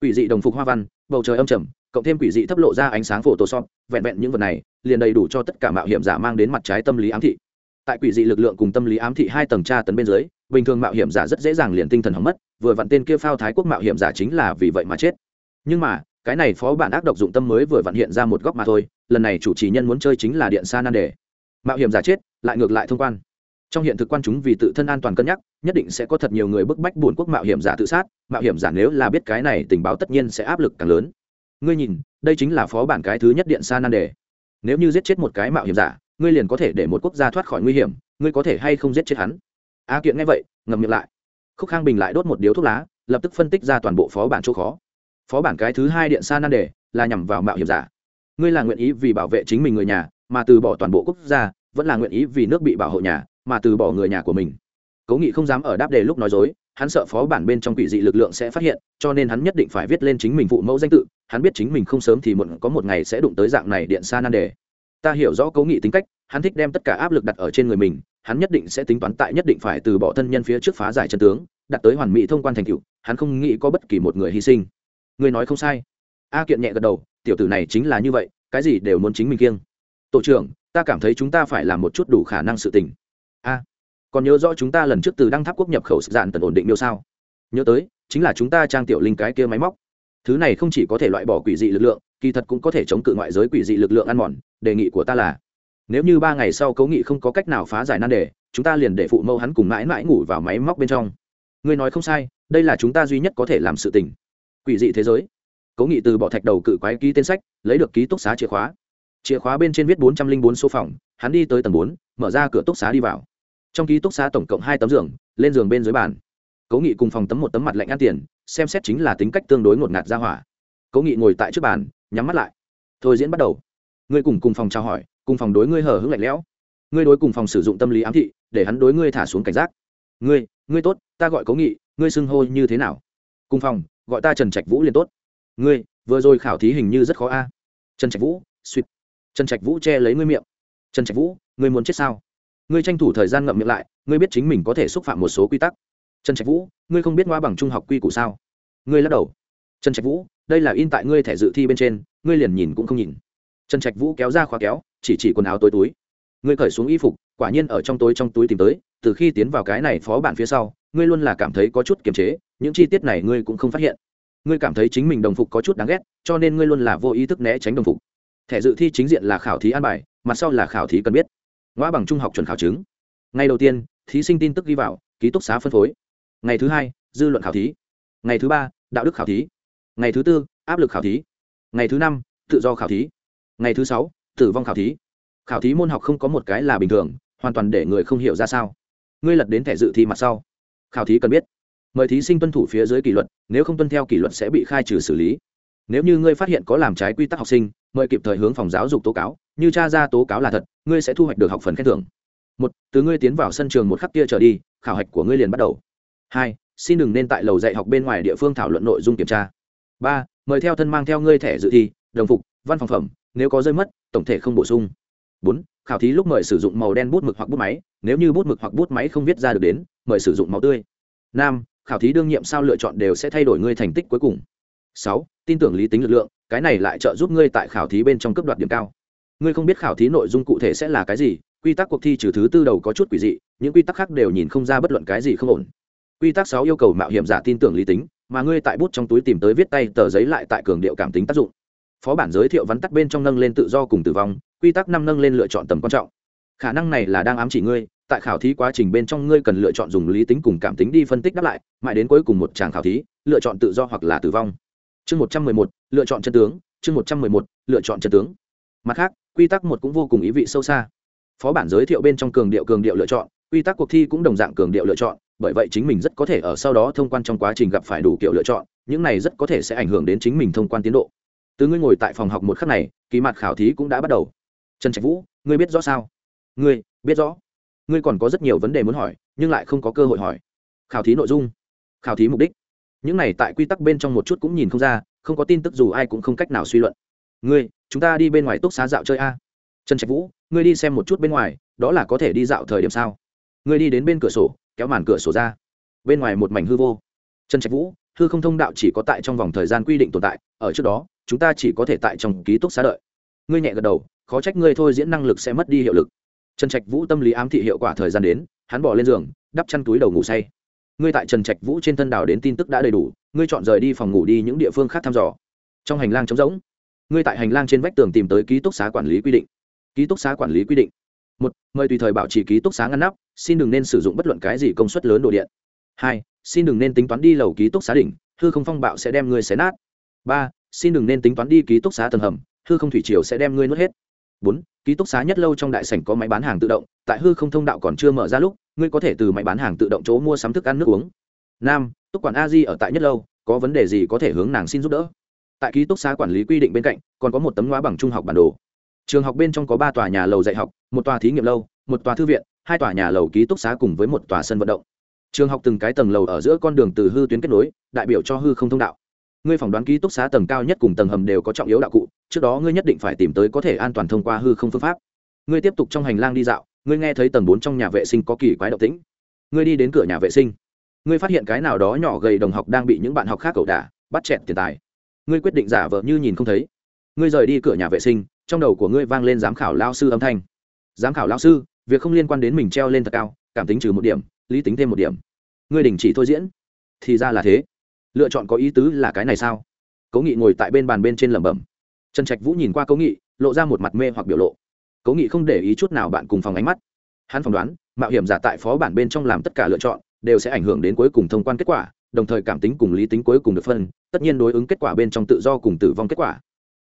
Quỷ dị đồng phục hoa văn bầu trời âm trầm cộng thêm quỷ dị thấp lộ ra ánh sáng phổ tổ sọt vẹn vẹn những vật này, liền đầy đủ cho tất cả mạo hiểm giả mang đến mặt trái tâm lý ám thị. Tại quỷ dị lực lượng cùng tâm lý ám thị hai tầng tra tấn bên dưới, bình thường mạo hiểm giả rất dễ dàng liền tinh thần hỏng mất, vừa vặn tên kia phao thái quốc mạo hiểm giả chính là vì vậy mà chết. Nhưng mà, cái này phó bản ác độc dụng tâm mới vừa vặn hiện ra một góc mà thôi, lần này chủ trì nhân muốn chơi chính là điện xa nan đề. Mạo hiểm giả chết, lại ngược lại thông quan. Trong hiện thực quan chúng vì tự thân an toàn cân nhắc, nhất định sẽ có thật nhiều người bức bách buồn quốc mạo hiểm giả tự sát, mạo hiểm giả nếu là biết cái này tình báo tất nhiên sẽ áp lực càng lớn ngươi nhìn, đây chính là phó bản cái thứ nhất điện sa nan đề nếu như giết chết một cái mạo hiểm giả, ngươi liền có thể để một quốc gia thoát khỏi nguy hiểm, ngươi có thể hay không giết chết hắn? A kiện nghe vậy, ngậm miệng lại. Khúc khang bình lại đốt một điếu thuốc lá, lập tức phân tích ra toàn bộ phó bản chỗ khó. Phó bản cái thứ hai điện sa nan đề là nhằm vào mạo hiểm giả. Ngươi là nguyện ý vì bảo vệ chính mình người nhà, mà từ bỏ toàn bộ quốc gia, vẫn là nguyện ý vì nước bị bảo hộ nhà, mà từ bỏ người nhà của mình cố nghị không dám ở đáp đề lúc nói dối, hắn sợ phó bản bên trong quỷ dị lực lượng sẽ phát hiện, cho nên hắn nhất định phải viết lên chính mình phụ mẫu danh tự, hắn biết chính mình không sớm thì muộn có một ngày sẽ đụng tới dạng này điện xa nan đề. Ta hiểu rõ cố nghị tính cách, hắn thích đem tất cả áp lực đặt ở trên người mình, hắn nhất định sẽ tính toán tại nhất định phải từ bỏ thân nhân phía trước phá giải chân tướng, đặt tới hoàn mỹ thông quan thành cựu hắn không nghĩ có bất kỳ một người hy sinh. Người nói không sai. A kiện nhẹ gật đầu, tiểu tử này chính là như vậy, cái gì đều muốn chính mình kiêng. Tổ trưởng, ta cảm thấy chúng ta phải làm một chút đủ khả năng sự tình. A còn nhớ rõ chúng ta lần trước từ đăng tháp quốc nhập khẩu dạn tần ổn định miêu sao? Nhớ tới, chính là chúng ta trang tiểu linh cái kia máy móc. Thứ này không chỉ có thể loại bỏ quỷ dị lực lượng, kỳ thật cũng có thể chống cự ngoại giới quỷ dị lực lượng ăn mòn, đề nghị của ta là, nếu như ba ngày sau cấu nghị không có cách nào phá giải nan đề, chúng ta liền để phụ mẫu hắn cùng mãi mãi ngủ vào máy móc bên trong. Ngươi nói không sai, đây là chúng ta duy nhất có thể làm sự tình. Quỷ dị thế giới. Cố nghị từ bỏ thạch đầu cự quái ký tên sách, lấy được ký túc xá chìa khóa. Chìa khóa bên trên viết bốn trăm linh bốn số phòng, hắn đi tới tầng bốn, mở ra cửa túc xá đi vào trong ký túc xá tổng cộng hai tấm giường, lên giường bên dưới bàn. Cố nghị cùng phòng tấm một tấm mặt lạnh ăn tiền, xem xét chính là tính cách tương đối ngột ngạt ra hỏa. Cố nghị ngồi tại trước bàn, nhắm mắt lại. Thôi diễn bắt đầu. Ngươi cùng cùng phòng trao hỏi, cùng phòng đối ngươi hở hững lạnh lẽo. Ngươi đối cùng phòng sử dụng tâm lý ám thị, để hắn đối ngươi thả xuống cảnh giác. Ngươi ngươi tốt, ta gọi cố nghị, ngươi xưng hô như thế nào? Cùng phòng, gọi ta trần trạch vũ liền tốt. Ngươi, vừa rồi khảo thí hình như rất khó a. Trần trạch vũ, suýt. Trần trạch vũ che lấy ngươi miệng. Trần trạch vũ, ngươi muốn chết sao? Ngươi tranh thủ thời gian ngậm miệng lại, ngươi biết chính mình có thể xúc phạm một số quy tắc. Trần trạch vũ, ngươi không biết ngoa bằng trung học quy củ sao? Ngươi lắc đầu. Trần trạch vũ, đây là in tại ngươi thẻ dự thi bên trên, ngươi liền nhìn cũng không nhìn. Trần trạch vũ kéo ra khóa kéo, chỉ chỉ quần áo tối túi. Ngươi cởi xuống y phục, quả nhiên ở trong tối trong túi tìm tới, từ khi tiến vào cái này phó bản phía sau, ngươi luôn là cảm thấy có chút kiềm chế, những chi tiết này ngươi cũng không phát hiện. Ngươi cảm thấy chính mình đồng phục có chút đáng ghét, cho nên ngươi luôn là vô ý thức né tránh đồng phục. Thẻ dự thi chính diện là khảo thí an bài, mặt sau là khảo thí cần biết ngoa bằng trung học chuẩn khảo chứng. Ngày đầu tiên, thí sinh tin tức ghi vào, ký túc xá phân phối. Ngày thứ hai, dư luận khảo thí. Ngày thứ ba, đạo đức khảo thí. Ngày thứ tư, áp lực khảo thí. Ngày thứ năm, tự do khảo thí. Ngày thứ sáu, tử vong khảo thí. Khảo thí môn học không có một cái là bình thường, hoàn toàn để người không hiểu ra sao. Ngươi lật đến thẻ dự thi mặt sau. Khảo thí cần biết. Mời thí sinh tuân thủ phía dưới kỷ luật, nếu không tuân theo kỷ luật sẽ bị khai trừ xử lý. Nếu như ngươi phát hiện có làm trái quy tắc học sinh mời kịp thời hướng phòng giáo dục tố cáo, như cha ra tố cáo là thật, ngươi sẽ thu hoạch được học phần khen thưởng. Một, từ ngươi tiến vào sân trường một khắc kia trở đi, khảo hạch của ngươi liền bắt đầu. Hai, xin đừng nên tại lầu dạy học bên ngoài địa phương thảo luận nội dung kiểm tra. Ba, mời theo thân mang theo ngươi thẻ dự thi, đồng phục, văn phòng phẩm, nếu có rơi mất, tổng thể không bổ sung. Bốn, khảo thí lúc mời sử dụng màu đen bút mực hoặc bút máy, nếu như bút mực hoặc bút máy không viết ra được đến, mời sử dụng máu tươi. Năm, khảo thí đương nhiệm sao lựa chọn đều sẽ thay đổi ngươi thành tích cuối cùng sáu, tin tưởng lý tính lực lượng, cái này lại trợ giúp ngươi tại khảo thí bên trong cấp đoạt điểm cao. Ngươi không biết khảo thí nội dung cụ thể sẽ là cái gì, quy tắc cuộc thi trừ thứ tư đầu có chút quỷ dị, những quy tắc khác đều nhìn không ra bất luận cái gì không ổn. Quy tắc sáu yêu cầu mạo hiểm giả tin tưởng lý tính, mà ngươi tại bút trong túi tìm tới viết tay tờ giấy lại tại cường điệu cảm tính tác dụng. Phó bản giới thiệu vắn tắt bên trong nâng lên tự do cùng tử vong, quy tắc năm nâng lên lựa chọn tầm quan trọng. Khả năng này là đang ám chỉ ngươi, tại khảo thí quá trình bên trong ngươi cần lựa chọn dùng lý tính cùng cảm tính đi phân tích đáp lại, mãi đến cuối cùng một tràng khảo thí, lựa chọn tự do hoặc là tử vong chương một trăm mười một, lựa chọn chân tướng. Chương một trăm mười một, lựa chọn chân tướng. Mặt khác, quy tắc một cũng vô cùng ý vị sâu xa. Phó bản giới thiệu bên trong cường điệu cường điệu lựa chọn, quy tắc cuộc thi cũng đồng dạng cường điệu lựa chọn, bởi vậy chính mình rất có thể ở sau đó thông quan trong quá trình gặp phải đủ kiểu lựa chọn, những này rất có thể sẽ ảnh hưởng đến chính mình thông quan tiến độ. Từ ngươi ngồi tại phòng học một khắc này, kỳ mặt khảo thí cũng đã bắt đầu. Trần trạch vũ, ngươi biết rõ sao? Ngươi, biết rõ. Ngươi còn có rất nhiều vấn đề muốn hỏi, nhưng lại không có cơ hội hỏi. Khảo thí nội dung. Khảo thí mục đích những này tại quy tắc bên trong một chút cũng nhìn không ra, không có tin tức dù ai cũng không cách nào suy luận. Ngươi, chúng ta đi bên ngoài túc xá dạo chơi a. Trần trạch vũ, ngươi đi xem một chút bên ngoài, đó là có thể đi dạo thời điểm sao? Ngươi đi đến bên cửa sổ, kéo màn cửa sổ ra. Bên ngoài một mảnh hư vô. Trần trạch vũ, hư không thông đạo chỉ có tại trong vòng thời gian quy định tồn tại, ở trước đó, chúng ta chỉ có thể tại trong ký túc xá đợi. Ngươi nhẹ gật đầu, khó trách ngươi thôi diễn năng lực sẽ mất đi hiệu lực. Trần trạch vũ tâm lý ám thị hiệu quả thời gian đến, hắn bỏ lên giường, đắp chăn túi đầu ngủ say ngươi tại trần trạch vũ trên thân đảo đến tin tức đã đầy đủ, ngươi chọn rời đi phòng ngủ đi những địa phương khác thăm dò. Trong hành lang trống rỗng, ngươi tại hành lang trên vách tường tìm tới ký túc xá quản lý quy định. Ký túc xá quản lý quy định. Một, mời tùy thời bảo trì ký túc xá ngăn nắp, xin đừng nên sử dụng bất luận cái gì công suất lớn đồ điện. Hai, xin đừng nên tính toán đi lầu ký túc xá đỉnh, hư không phong bạo sẽ đem ngươi xé nát. Ba, xin đừng nên tính toán đi ký túc xá tầng hầm, hư không thủy triều sẽ đem ngươi nuốt hết. Bốn, ký túc xá nhất lâu trong đại sảnh có máy bán hàng tự động, tại hư không thông đạo còn chưa mở ra lúc ngươi có thể từ máy bán hàng tự động chỗ mua sắm thức ăn nước uống. Nam, túc quản a di ở tại nhất lâu có vấn đề gì có thể hướng nàng xin giúp đỡ? Tại ký túc xá quản lý quy định bên cạnh còn có một tấm hóa bằng trung học bản đồ. Trường học bên trong có ba tòa nhà lầu dạy học một tòa thí nghiệm lâu một tòa thư viện hai tòa nhà lầu ký túc xá cùng với một tòa sân vận động. Trường học từng cái tầng lầu ở giữa con đường từ hư tuyến kết nối đại biểu cho hư không thông đạo. Ngươi phỏng đoán ký túc xá tầng cao nhất cùng tầng hầm đều có trọng yếu đạo cụ trước đó ngươi nhất định phải tìm tới có thể an toàn thông qua hư không phương pháp. Ngươi tiếp tục trong hành lang đi dạo ngươi nghe thấy tầng bốn trong nhà vệ sinh có kỳ quái động tĩnh. Ngươi đi đến cửa nhà vệ sinh. Ngươi phát hiện cái nào đó nhỏ gầy đồng học đang bị những bạn học khác cẩu đả, bắt chẹt tiền tài. Ngươi quyết định giả vờ như nhìn không thấy. Ngươi rời đi cửa nhà vệ sinh, trong đầu của ngươi vang lên giám khảo lao sư âm thanh. Giám khảo lao sư, việc không liên quan đến mình treo lên thật cao, cảm tính trừ một điểm, lý tính thêm một điểm. Ngươi đình chỉ thôi diễn. Thì ra là thế. Lựa chọn có ý tứ là cái này sao? Cố nghị ngồi tại bên bàn bên trên lẩm bẩm. Trần trạch vũ nhìn qua cố nghị, lộ ra một mặt mê hoặc biểu lộ cố nghị không để ý chút nào bạn cùng phòng ánh mắt. Hắn phỏng đoán, mạo hiểm giả tại phó bản bên trong làm tất cả lựa chọn, đều sẽ ảnh hưởng đến cuối cùng thông quan kết quả, đồng thời cảm tính cùng lý tính cuối cùng được phân, tất nhiên đối ứng kết quả bên trong tự do cùng tử vong kết quả.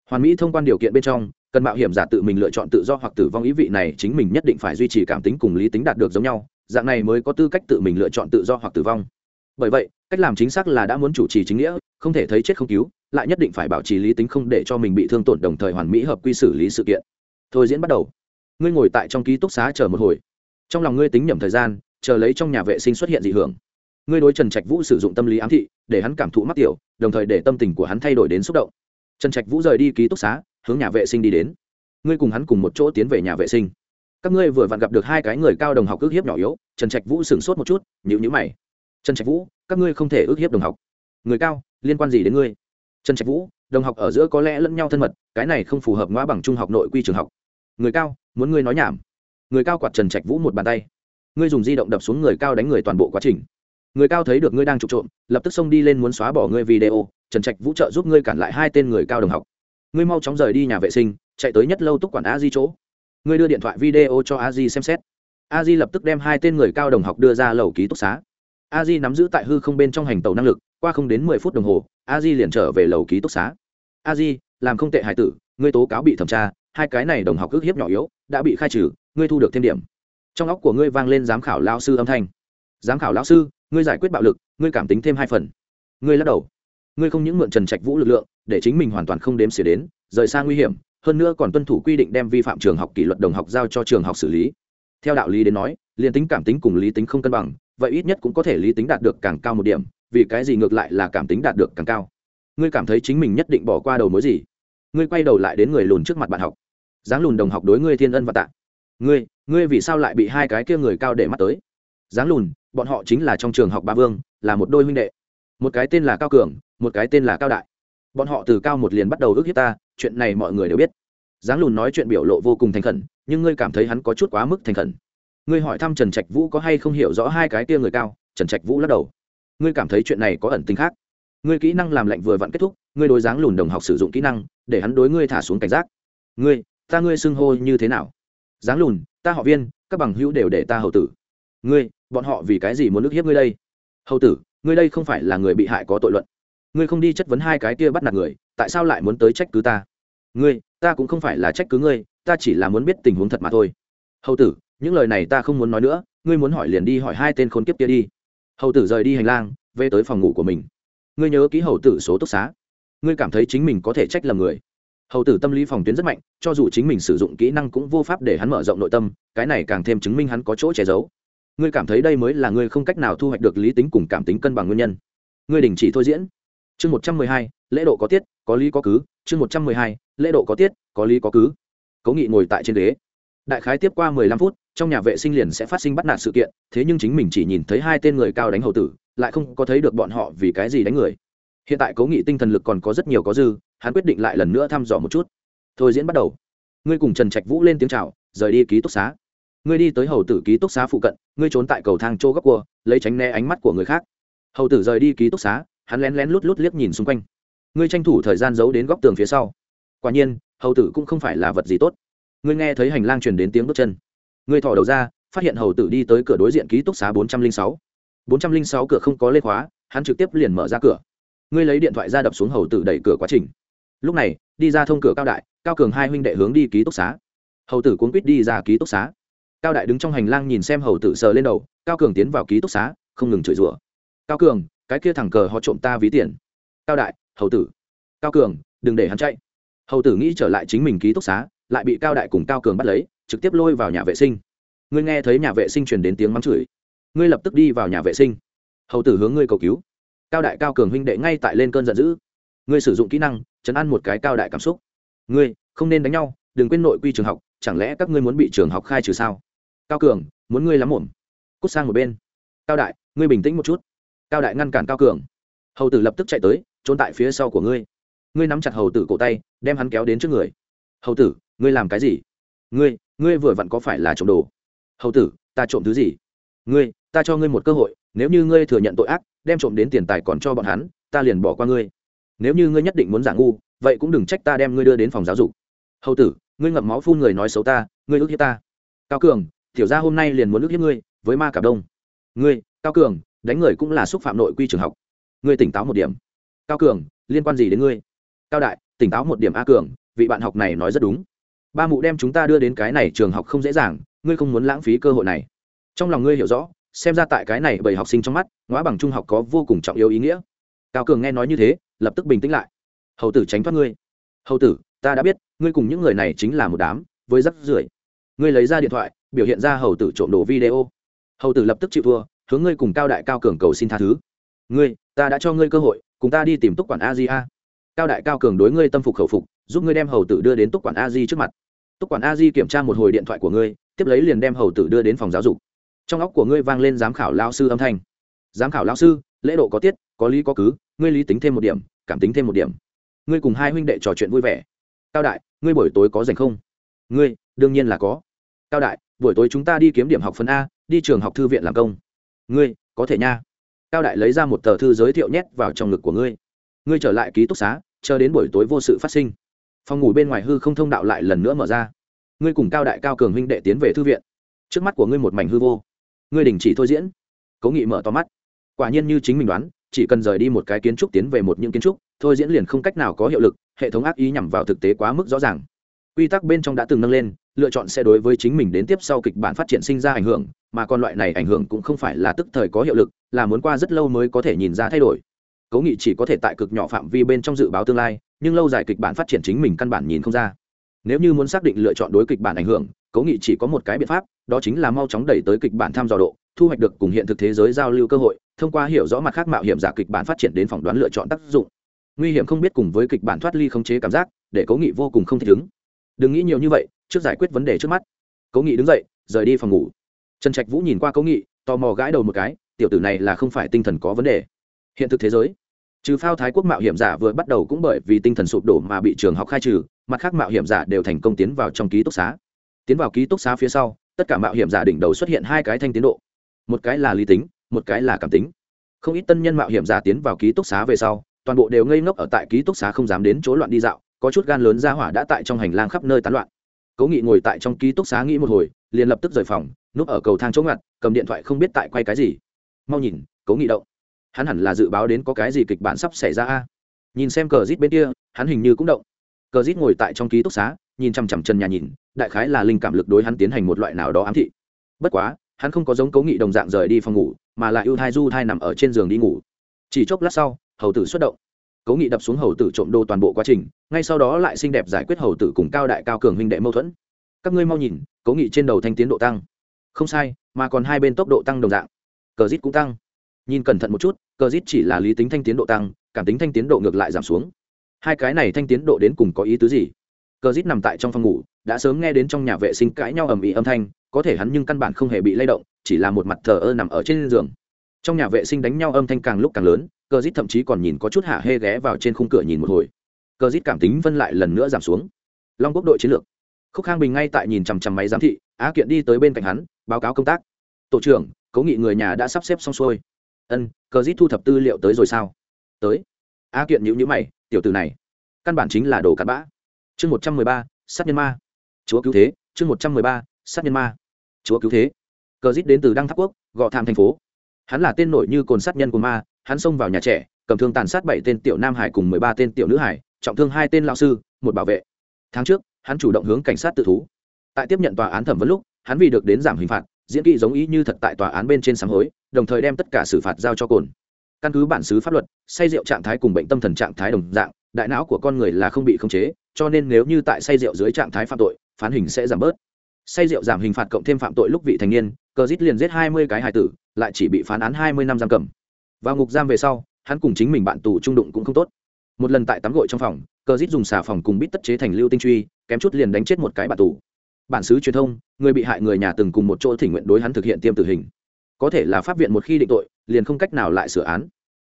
Hoàn mỹ thông quan điều kiện bên trong, cần mạo hiểm giả tự mình lựa chọn tự do hoặc tử vong ý vị này chính mình nhất định phải duy trì cảm tính cùng lý tính đạt được giống nhau, dạng này mới có tư cách tự mình lựa chọn tự do hoặc tử vong. Bởi vậy, cách làm chính xác là đã muốn chủ trì chính nghĩa, không thể thấy chết không cứu, lại nhất định phải bảo trì lý tính không để cho mình bị thương tổn đồng thời hoàn mỹ hợp quy xử lý sự kiện thôi diễn bắt đầu. Ngươi ngồi tại trong ký túc xá chờ một hồi. Trong lòng ngươi tính nhầm thời gian, chờ lấy trong nhà vệ sinh xuất hiện dị hưởng. Ngươi đối trần trạch vũ sử dụng tâm lý ám thị, để hắn cảm thụ mắc tiểu, đồng thời để tâm tình của hắn thay đổi đến xúc động. Trần trạch vũ rời đi ký túc xá, hướng nhà vệ sinh đi đến. Ngươi cùng hắn cùng một chỗ tiến về nhà vệ sinh. Các ngươi vừa vặn gặp được hai cái người cao đồng học ước hiếp nhỏ yếu, trần trạch vũ sửng sốt một chút nhịu nhữ mày. Trần trạch vũ, các ngươi không thể ước hiếp đồng học. Người cao, liên quan gì đến ngươi? Trần trạch vũ, đồng học ở giữa có lẽ lẫn nhau thân mật, cái này không phù hợp ngõ bằng trung học nội quy trường học người cao, muốn ngươi nói nhảm. Người cao quạt trần trạch vũ một bàn tay. Ngươi dùng di động đập xuống người cao đánh người toàn bộ quá trình. Người cao thấy được ngươi đang trục trộm, lập tức xông đi lên muốn xóa bỏ ngươi video, trần trạch vũ trợ giúp ngươi cản lại hai tên người cao đồng học. Ngươi mau chóng rời đi nhà vệ sinh, chạy tới nhất lâu túc quản a di chỗ. Ngươi đưa điện thoại video cho a di xem xét. A di lập tức đem hai tên người cao đồng học đưa ra lầu ký túc xá. A di nắm giữ tại hư không bên trong hành tàu năng lực, qua không đến mười phút đồng hồ, a di liền trở về lầu ký túc xá. A di, làm không tệ hải tử, ngươi tố cáo bị thẩm tra hai cái này đồng học ước hiếp nhỏ yếu, đã bị khai trừ, ngươi thu được thêm điểm. Trong óc của ngươi vang lên giám khảo lao sư âm thanh. Giám khảo lão sư, ngươi giải quyết bạo lực, ngươi cảm tính thêm hai phần. Ngươi lắc đầu. Ngươi không những mượn trần trạch vũ lực lượng, để chính mình hoàn toàn không đếm xỉa đến, rời xa nguy hiểm, hơn nữa còn tuân thủ quy định đem vi phạm trường học kỷ luật đồng học giao cho trường học xử lý. Theo đạo lý đến nói, liền tính cảm tính cùng lý tính không cân bằng, vậy ít nhất cũng có thể lý tính đạt được càng cao một điểm, vì cái gì ngược lại là cảm tính đạt được càng cao? Ngươi cảm thấy chính mình nhất định bỏ qua đầu mối gì? Ngươi quay đầu lại đến người lùn trước mặt bạn học. Dáng lùn đồng học đối ngươi thiên ân và tạ. Ngươi ngươi vì sao lại bị hai cái kia người cao để mắt tới? Dáng lùn, bọn họ chính là trong trường học ba vương, là một đôi huynh đệ. Một cái tên là cao cường, một cái tên là cao đại. Bọn họ từ cao một liền bắt đầu ước hiếp ta, chuyện này mọi người đều biết. Dáng lùn nói chuyện biểu lộ vô cùng thành khẩn, nhưng ngươi cảm thấy hắn có chút quá mức thành khẩn. Ngươi hỏi thăm trần trạch vũ có hay không hiểu rõ hai cái kia người cao, trần trạch vũ lắc đầu. Ngươi cảm thấy chuyện này có ẩn tính khác? Ngươi kỹ năng làm lạnh vừa vặn kết thúc, ngươi đối dáng lùn đồng học sử dụng kỹ năng, để hắn đối ngươi thả xuống cảnh giác. Ngươi, ta ngươi xưng hô như thế nào? Dáng lùn, ta họ viên, các bằng hữu đều để ta hầu tử. Ngươi, bọn họ vì cái gì muốn ức hiếp ngươi đây? Hầu tử, ngươi đây không phải là người bị hại có tội luận. Ngươi không đi chất vấn hai cái kia bắt nạt người, tại sao lại muốn tới trách cứ ta? Ngươi, ta cũng không phải là trách cứ ngươi, ta chỉ là muốn biết tình huống thật mà thôi. Hầu tử, những lời này ta không muốn nói nữa, ngươi muốn hỏi liền đi hỏi hai tên khốn kiếp kia đi. Hầu tử rời đi hành lang, về tới phòng ngủ của mình ngươi nhớ ký hầu tử số túc xá. Ngươi cảm thấy chính mình có thể trách lầm người. Hầu tử tâm lý phòng tuyến rất mạnh, cho dù chính mình sử dụng kỹ năng cũng vô pháp để hắn mở rộng nội tâm, cái này càng thêm chứng minh hắn có chỗ che giấu. Ngươi cảm thấy đây mới là ngươi không cách nào thu hoạch được lý tính cùng cảm tính cân bằng nguyên nhân. Ngươi đình chỉ thôi diễn. Chương một trăm mười hai, lễ độ có tiết, có lý có cứ. Chương một trăm mười hai, lễ độ có tiết, có lý có cứ. Cố nghị ngồi tại trên ghế. Đại khái tiếp qua mười lăm phút, trong nhà vệ sinh liền sẽ phát sinh bắt nạt sự kiện, thế nhưng chính mình chỉ nhìn thấy hai tên người cao đánh hầu tử lại không có thấy được bọn họ vì cái gì đánh người. Hiện tại cố nghị tinh thần lực còn có rất nhiều có dư, hắn quyết định lại lần nữa thăm dò một chút. Thôi diễn bắt đầu. Ngươi cùng trần trạch vũ lên tiếng c h à o rời đi ký túc xá. Ngươi đi tới hầu tử ký túc xá phụ cận, ngươi trốn tại cầu thang chỗ góc cua, lấy tránh né ánh mắt của người khác. Hầu tử rời đi ký túc xá, hắn lén lén lút lút liếc nhìn xung quanh. Ngươi tranh thủ thời gian giấu đến góc tường phía sau. Quả nhiên, hầu tử cũng không phải là vật gì tốt. Ngươi nghe thấy hành lang truyền đến tiếng bước chân. Ngươi thỏ đầu ra, phát hiện hầu tử đi tới cửa đối diện ký túc xá bốn trăm linh sáu bốn trăm linh sáu cửa không có lên khóa, hắn trực tiếp liền mở ra cửa. Ngươi lấy điện thoại ra đập xuống hầu tử đẩy cửa quá trình. Lúc này, đi ra thông cửa cao đại, cao cường hai huynh đệ hướng đi ký túc xá. Hầu tử cuốn quýt đi ra ký túc xá. Cao đại đứng trong hành lang nhìn xem hầu tử sờ lên đầu, cao cường tiến vào ký túc xá, không ngừng chửi rủa. Cao cường, cái kia thẳng cờ họ trộm ta ví tiền. Cao đại, hầu tử. Cao cường, đừng để hắn chạy. Hầu tử nghĩ trở lại chính mình ký túc xá, lại bị cao đại cùng cao cường bắt lấy, trực tiếp lôi vào nhà vệ sinh. Ngươi nghe thấy nhà vệ sinh truyền đến tiếng mắng chửi ngươi lập tức đi vào nhà vệ sinh. Hầu tử hướng ngươi cầu cứu. Cao đại cao cường huynh đệ ngay tại lên cơn giận dữ. Ngươi sử dụng kỹ năng, chấn ăn một cái cao đại cảm xúc. Ngươi, không nên đánh nhau, đừng quên nội quy trường học, chẳng lẽ các ngươi muốn bị trường học khai trừ sao? Cao cường, muốn ngươi lắm ổn cút sang một bên. Cao đại, ngươi bình tĩnh một chút. Cao đại ngăn cản cao cường. Hầu tử lập tức chạy tới, trốn tại phía sau của ngươi. Ngươi nắm chặt hầu tử cổ tay, đem hắn kéo đến trước người. Hầu tử, ngươi làm cái gì? Ngươi ngươi vừa vặn có phải là trộm đồ? Hầu tử, ta trộm thứ gì? Ngươi ta cho ngươi một cơ hội, nếu như ngươi thừa nhận tội ác, đem trộm đến tiền tài còn cho bọn hắn, ta liền bỏ qua ngươi. Nếu như ngươi nhất định muốn giả ngu, vậy cũng đừng trách ta đem ngươi đưa đến phòng giáo dục. Hầu tử, ngươi ngậm máu phun người nói xấu ta, ngươi ước hiếp ta. Cao cường, tiểu ra hôm nay liền muốn ước hiếp ngươi, với ma cả đông. Ngươi, cao cường, đánh người cũng là xúc phạm nội quy trường học. Ngươi tỉnh táo một điểm. Cao cường, liên quan gì đến ngươi? Cao đại, tỉnh táo một điểm a cường, vị bạn học này nói rất đúng. Ba mụ đem chúng ta đưa đến cái này trường học không dễ dàng, ngươi không muốn lãng phí cơ hội này. Trong lòng ngươi hiểu rõ xem ra tại cái này bảy học sinh trong mắt, ngõ bằng trung học có vô cùng trọng yếu ý nghĩa. Cao cường nghe nói như thế, lập tức bình tĩnh lại. Hầu tử tránh thoát ngươi. Hầu tử, ta đã biết, ngươi cùng những người này chính là một đám, với rắc rưởi. Ngươi lấy ra điện thoại, biểu hiện ra hầu tử trộm đồ video. Hầu tử lập tức chịu thua, hướng ngươi cùng cao đại cao cường cầu xin tha thứ. Ngươi, ta đã cho ngươi cơ hội, cùng ta đi tìm túc quản a di a. Cao đại cao cường đối ngươi tâm phục khẩu phục, giúp ngươi đem hầu tử đưa đến túc quản a di trước mặt. Túc quản a di kiểm tra một hồi điện thoại của ngươi, tiếp lấy liền đem hầu tử đưa đến phòng giáo dục trong óc của ngươi vang lên giám khảo lao sư âm thanh. Giám khảo lao sư, lễ độ có tiết, có lý có cứ, ngươi lý tính thêm một điểm, cảm tính thêm một điểm. Ngươi cùng hai huynh đệ trò chuyện vui vẻ. Cao đại, ngươi buổi tối có dành không? Ngươi, đương nhiên là có. Cao đại, buổi tối chúng ta đi kiếm điểm học phần a, đi trường học thư viện làm công. Ngươi, có thể nha. Cao đại lấy ra một tờ thư giới thiệu nhét vào trong ngực của ngươi. Ngươi trở lại ký túc xá, chờ đến buổi tối vô sự phát sinh. Phòng ngủ bên ngoài hư không thông đạo lại lần nữa mở ra. Ngươi cùng cao đại cao cường huynh đệ tiến về thư viện. Trước mắt của ngươi một mảnh hư vô ngươi đình chỉ thôi diễn. Cố nghị mở to mắt. Quả nhiên như chính mình đoán, chỉ cần rời đi một cái kiến trúc tiến về một những kiến trúc, thôi diễn liền không cách nào có hiệu lực, hệ thống ác ý nhằm vào thực tế quá mức rõ ràng. Quy tắc bên trong đã từng nâng lên, lựa chọn sẽ đối với chính mình đến tiếp sau kịch bản phát triển sinh ra ảnh hưởng, mà còn loại này ảnh hưởng cũng không phải là tức thời có hiệu lực, là muốn qua rất lâu mới có thể nhìn ra thay đổi. Cố nghị chỉ có thể tại cực nhỏ phạm vi bên trong dự báo tương lai, nhưng lâu dài kịch bản phát triển chính mình căn bản nhìn không ra. Nếu như muốn xác định lựa chọn đối kịch bản ảnh hưởng, cố nghị chỉ có một cái biện pháp đó chính là mau chóng đẩy tới kịch bản tham dò độ, thu hoạch được cùng hiện thực thế giới giao lưu cơ hội, thông qua hiểu rõ mặt khác mạo hiểm giả kịch bản phát triển đến phỏng đoán lựa chọn tác dụng. Nguy hiểm không biết cùng với kịch bản thoát ly khống chế cảm giác, để cố nghị vô cùng không thể ứng đừng nghĩ nhiều như vậy, trước giải quyết vấn đề trước mắt. Cố nghị đứng dậy, rời đi phòng ngủ. Trần trạch vũ nhìn qua cố nghị, tò mò gãi đầu một cái, tiểu tử này là không phải tinh thần có vấn đề. Hiện thực thế giới. Trừ phao thái quốc mạo hiểm giả vừa bắt đầu cũng bởi vì tinh thần sụp đổ mà bị trường học khai trừ, mặt khác mạo hiểm giả đều thành công tiến vào trong ký túc xá. Tiến vào ký túc xá phía sau tất cả mạo hiểm giả đỉnh đầu xuất hiện hai cái thanh tiến độ. Một cái là lý tính, một cái là cảm tính. Không ít tân nhân mạo hiểm giả tiến vào ký túc xá về sau, toàn bộ đều ngây ngốc ở tại ký túc xá không dám đến chỗ loạn đi dạo, có chút gan lớn ra hỏa đã tại trong hành lang khắp nơi tán loạn. Cố nghị ngồi tại trong ký túc xá nghĩ một hồi, liền lập tức rời phòng, núp ở cầu thang chỗ ngặt, cầm điện thoại không biết tại quay cái gì. Mau nhìn, cố nghị động. Hắn hẳn là dự báo đến có cái gì kịch bản sắp xảy ra a. Nhìn xem cờ rít bên kia, hắn hình như cũng động. Cờ rít ngồi tại trong ký túc xá nhìn chằm chằm chân nhà nhìn, đại khái là linh cảm lực đối hắn tiến hành một loại nào đó ám thị. Bất quá, hắn không có giống cố nghị đồng dạng rời đi phòng ngủ, mà lại ưu thai du thai nằm ở trên giường đi ngủ. Chỉ chốc lát sau, hầu tử xuất động. Cố nghị đập xuống hầu tử trộm đồ toàn bộ quá trình, ngay sau đó lại xinh đẹp giải quyết hầu tử cùng cao đại cao cường huynh đệ mâu thuẫn. Các ngươi mau nhìn, cố nghị trên đầu thanh tiến độ tăng. Không sai, mà còn hai bên tốc độ tăng đồng dạng. Cờ rít cũng tăng. Nhìn cẩn thận một chút, cờ rít chỉ là lý tính thanh tiến độ tăng, cảm tính thanh tiến độ ngược lại giảm xuống. Hai cái này thanh tiến độ đến cùng có ý tứ gì? Cờ rít nằm tại trong phòng ngủ, đã sớm nghe đến trong nhà vệ sinh cãi nhau ầm ĩ âm thanh, có thể hắn nhưng căn bản không hề bị lay động, chỉ là một mặt thờ ơ nằm ở trên giường. Trong nhà vệ sinh đánh nhau âm thanh càng lúc càng lớn cờ rít thậm chí còn nhìn có chút hạ hê ghé vào trên khung cửa nhìn một hồi. Cờ rít cảm tính vân lại lần nữa giảm xuống. Long quốc đội chiến lược. Khúc khang bình ngay tại nhìn chằm chằm máy giám thị, á kiện đi tới bên cạnh hắn, báo cáo công tác. Tổ trưởng cố nghị người nhà đã sắp xếp xong xuôi. Ân cờ rít thu thập tư liệu tới rồi sao? Tới. Á kiện nhữ nhữ mày, tiểu từ này, căn bản chính là đồ cặn bã chương một trăm mười ba, sát nhân ma. Chúa cứu thế. Chương một trăm mười ba, sát nhân ma. Chúa cứu thế. Cờ rít đến từ đăng tháp quốc, gọ tham thành phố. Hắn là tên nổi như cồn sát nhân của ma, hắn xông vào nhà trẻ, cầm thương tàn sát bảy tên tiểu nam hải cùng mười ba tên tiểu nữ hải, trọng thương hai tên lao sư, một bảo vệ. Tháng trước, hắn chủ động hướng cảnh sát tự thú. Tại tiếp nhận tòa án thẩm vấn lúc, hắn vì được đến giảm hình phạt, diễn kỹ giống ý như thật tại tòa án bên trên sáng hối, đồng thời đem tất cả xử phạt giao cho cồn. Căn cứ bản xứ pháp luật, say rượu trạng thái cùng bệnh tâm thần trạng thái đồng dạng, đại não của con người là không bị khống chế cho nên nếu như tại say rượu dưới trạng thái phạm tội, phán hình sẽ giảm bớt. Say rượu giảm hình phạt cộng thêm phạm tội lúc vị thành niên, cờ dít liền giết hai mươi cái hài tử, lại chỉ bị phán án hai mươi năm giam cầm. Vào ngục giam về sau, hắn cùng chính mình bạn tù trung đụng cũng không tốt. Một lần tại tắm gội trong phòng, cờ dít dùng xà phòng cùng bít tất chế thành lưu tinh truy, kém chút liền đánh chết một cái bạn tù. Bản xứ truyền thông, người bị hại người nhà từng cùng một chỗ thỉnh nguyện đối hắn thực hiện tiêm tử hình. Có thể là pháp viện một khi định tội, liền không cách nào lại sửa án.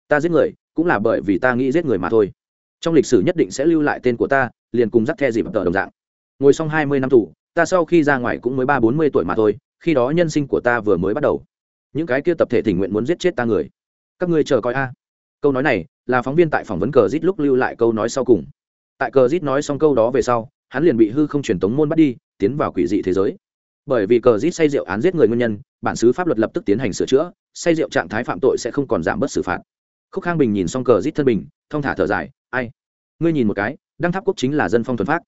Ta giết người, cũng là bởi vì ta nghĩ giết người mà thôi. Trong lịch sử nhất định sẽ lưu lại tên của ta liền cùng dắt the dịp tờ đồng dạng. Ngồi xong hai mươi năm tù, ta sau khi ra ngoài cũng mới ba bốn mươi tuổi mà thôi, khi đó nhân sinh của ta vừa mới bắt đầu. Những cái kia tập thể tình nguyện muốn giết chết ta người. Các ngươi chờ coi a. Câu nói này là phóng viên tại phỏng vấn cờ rít lúc lưu lại câu nói sau cùng. Tại cờ rít nói xong câu đó về sau, hắn liền bị hư không truyền tống môn bắt đi, tiến vào quỷ dị thế giới. Bởi vì cờ rít say rượu án giết người nguyên nhân, bản xứ pháp luật lập tức tiến hành sửa chữa, say rượu trạng thái phạm tội sẽ không còn giảm bớt xử phạt. Khúc khang bình nhìn xong cờ rít thân bình, thong thả thở dài, ai? Ngươi nhìn một cái đăng tháp quốc chính là dân phong thuần phát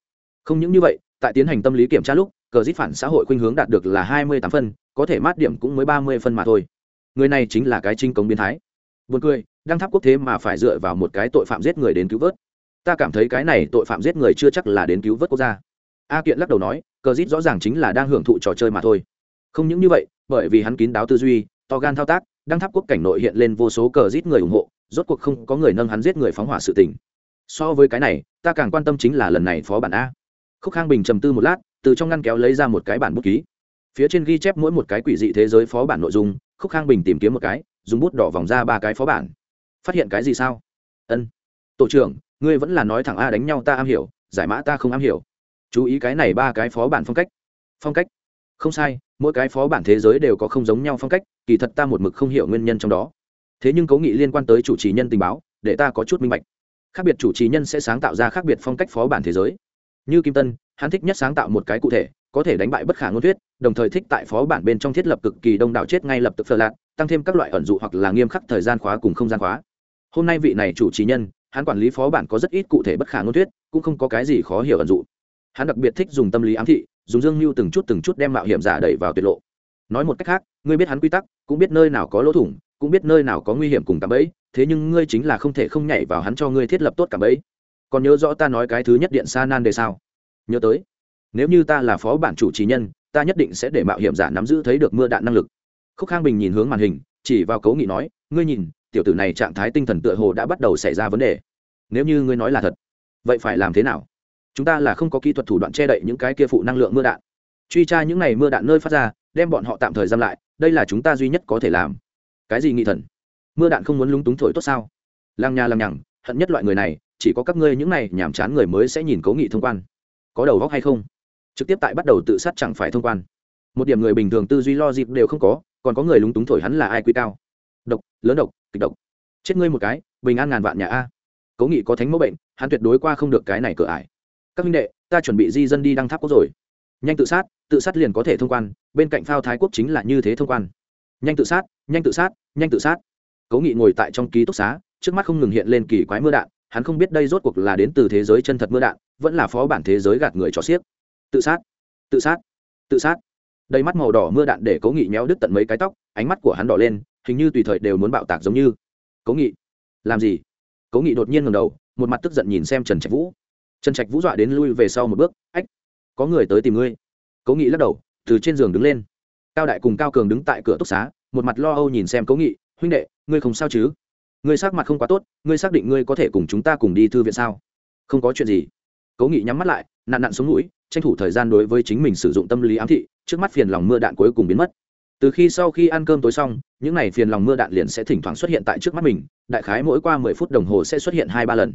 không những như vậy, tại tiến hành tâm lý kiểm tra lúc, cờ dít phản xã hội khuynh hướng đạt được là hai mươi tám phân, có thể mát điểm cũng mới ba mươi phân mà thôi. Người này chính là cái trinh cống biến thái. Buồn cười, đăng tháp quốc thế mà phải dựa vào một cái tội phạm giết người đến cứu vớt. Ta cảm thấy cái này tội phạm giết người chưa chắc là đến cứu vớt quốc gia. A kiện lắc đầu nói, cờ dít rõ ràng chính là đang hưởng thụ trò chơi mà thôi. Không những như vậy, bởi vì hắn kín đáo tư duy, to gan thao tác, đăng tháp quốc cảnh nội hiện lên vô số cờ dít người ủng hộ, rốt cuộc không có người nâng hắn giết người phóng hỏa sự tình so với cái này, ta càng quan tâm chính là lần này phó bản a. Khúc khang bình trầm tư một lát, từ trong ngăn kéo lấy ra một cái bản bút ký. Phía trên ghi chép mỗi một cái quỷ dị thế giới phó bản nội dung, khúc khang bình tìm kiếm một cái, dùng bút đỏ vòng ra ba cái phó bản. Phát hiện cái gì sao? Ân. Tổ trưởng, ngươi vẫn là nói thẳng a đánh nhau ta am hiểu, giải mã ta không am hiểu. Chú ý cái này ba cái phó bản phong cách. Phong cách? Không sai, mỗi cái phó bản thế giới đều có không giống nhau phong cách, kỳ thật ta một mực không hiểu nguyên nhân trong đó. Thế nhưng cố nghị liên quan tới chủ trì nhân tình báo, để ta có chút minh bạch khác biệt chủ trì nhân sẽ sáng tạo ra khác biệt phong cách phó bản thế giới. Như kim tân, hắn thích nhất sáng tạo một cái cụ thể, có thể đánh bại bất khả ngôn thuyết, đồng thời thích tại phó bản bên trong thiết lập cực kỳ đông đảo chết ngay lập tức phờ lạc, tăng thêm các loại ẩn dụ hoặc là nghiêm khắc thời gian khóa cùng không gian khóa. Hôm nay vị này chủ trì nhân, hắn quản lý phó bản có rất ít cụ thể bất khả ngôn thuyết, cũng không có cái gì khó hiểu ẩn dụ. Hắn đặc biệt thích dùng tâm lý ám thị, dùng dương mưu từng chút từng chút đem mạo hiểm giả đẩy vào tuyệt lộ. Nói một cách khác, ngươi biết hắn quy tắc, cũng biết nơi nào có lỗ thủng, cũng biết nơi nào có nguy hiểm cùng tạm ấy thế nhưng ngươi chính là không thể không nhảy vào hắn cho ngươi thiết lập tốt cả bẫy. Còn nhớ rõ ta nói cái thứ nhất điện sa nan đề sao? Nhớ tới. Nếu như ta là phó bản chủ trì nhân, ta nhất định sẽ để mạo hiểm giả nắm giữ thấy được mưa đạn năng lực. Khúc khang bình nhìn hướng màn hình, chỉ vào cấu nghị nói, ngươi nhìn, tiểu tử này trạng thái tinh thần tựa hồ đã bắt đầu xảy ra vấn đề. Nếu như ngươi nói là thật, vậy phải làm thế nào? Chúng ta là không có kỹ thuật thủ đoạn che đậy những cái kia phụ năng lượng mưa đạn. Truy tra những n à y mưa đạn nơi phát ra, đem bọn họ tạm thời giam lại, đây là chúng ta duy nhất có thể làm. Cái gì nghị thần? Mưa đạn không muốn lúng túng thổi tốt sao? Làng nhà làng nhằng, hận nhất loại người này, chỉ có các ngươi những này nhàm chán người mới sẽ nhìn cố nghị thông quan. Có đầu góc hay không? Trực tiếp tại bắt đầu tự sát chẳng phải thông quan. Một điểm người bình thường tư duy lo dịp đều không có, còn có người lúng túng thổi hắn là ai quy cao? Độc, lớn độc, kịch độc. Chết ngươi một cái, bình an ngàn vạn nhà a. Cố nghị có thánh mẫu bệnh, hắn tuyệt đối qua không được cái này cửa ải. Các minh đệ, ta chuẩn bị di dân đi đăng tháp quốc rồi. Nhanh tự sát tự sát liền có thể thông quan, bên cạnh phao thái quốc chính là như thế thông quan. Nhanh tự sát, nhanh tự sát, nhanh tự sát cố nghị ngồi tại trong ký túc xá, trước mắt không ngừng hiện lên kỳ quái mưa đạn, hắn không biết đây rốt cuộc là đến từ thế giới chân thật mưa đạn, vẫn là phó bản thế giới gạt người cho xiếc. Tự sát tự sát tự sát. Đầy mắt màu đỏ mưa đạn để cố nghị méo đứt tận mấy cái tóc, ánh mắt của hắn đỏ lên, hình như tùy thời đều muốn bạo tạc giống như. Cố nghị, làm gì? Cố nghị đột nhiên ngầm đầu, một mặt tức giận nhìn xem trần trạch vũ. Trần trạch vũ dọa đến lui về sau một bước, ách, có người tới tìm ngươi. Cố nghị lắc đầu, từ trên giường đứng lên. Cao đại cùng cao cường đứng tại cửa túc xá, một mặt lo âu nhìn xem cố nghị, huynh đệ ngươi không sao chứ? Ngươi sắc mặt không quá tốt, ngươi xác định ngươi có thể cùng chúng ta cùng đi thư viện sao? Không có chuyện gì. Cố nghị nhắm mắt lại nạn nạn xuống mũi, tranh thủ thời gian đối với chính mình sử dụng tâm lý ám thị, trước mắt phiền lòng mưa đạn cuối cùng biến mất. Từ khi sau khi ăn cơm tối xong, những n à y phiền lòng mưa đạn liền sẽ thỉnh thoảng xuất hiện tại trước mắt mình, đại khái mỗi qua mười phút đồng hồ sẽ xuất hiện hai ba lần.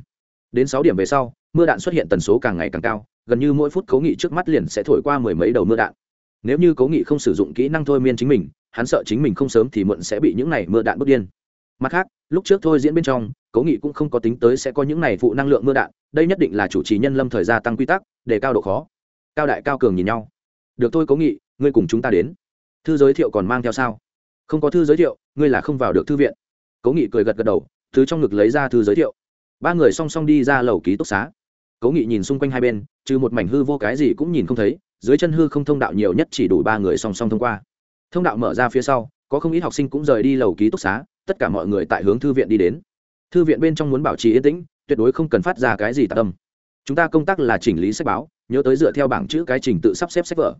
Đến sáu điểm về sau, mưa đạn xuất hiện tần số càng ngày càng cao, gần như mỗi phút cố nghị trước mắt liền sẽ thổi qua mười mấy đầu mưa đạn. Nếu như cố nghị không sử dụng kỹ năng thôi miên chính mình, hắn sợ chính mình không sớm thì muộn sẽ bị những n à y mưa đạn bước điên mặt khác, lúc trước thôi diễn bên trong, cố nghị cũng không có tính tới sẽ có những này phụ năng lượng mưa đạn, đây nhất định là chủ trì nhân lâm thời gia tăng quy tắc, để cao độ khó. Cao đại cao cường nhìn nhau. Được thôi cố nghị, ngươi cùng chúng ta đến. Thư giới thiệu còn mang theo sao? Không có thư giới thiệu, ngươi là không vào được thư viện. Cố nghị cười gật gật đầu thứ trong ngực lấy ra thư giới thiệu. Ba người song song đi ra lầu ký túc xá. Cố nghị nhìn xung quanh hai bên, trừ một mảnh hư vô cái gì cũng nhìn không thấy, dưới chân hư không thông đạo nhiều nhất chỉ đủ ba người song song thông qua. Thông đạo mở ra phía sau có không ít học sinh cũng rời đi lầu ký túc xá, tất cả mọi người tại hướng thư viện đi đến. Thư viện bên trong muốn bảo trì yên tĩnh, tuyệt đối không cần phát ra cái gì tạ tâm chúng ta công tác là chỉnh lý sách báo, nhớ tới dựa theo bảng chữ cái trình tự sắp xếp sách vở.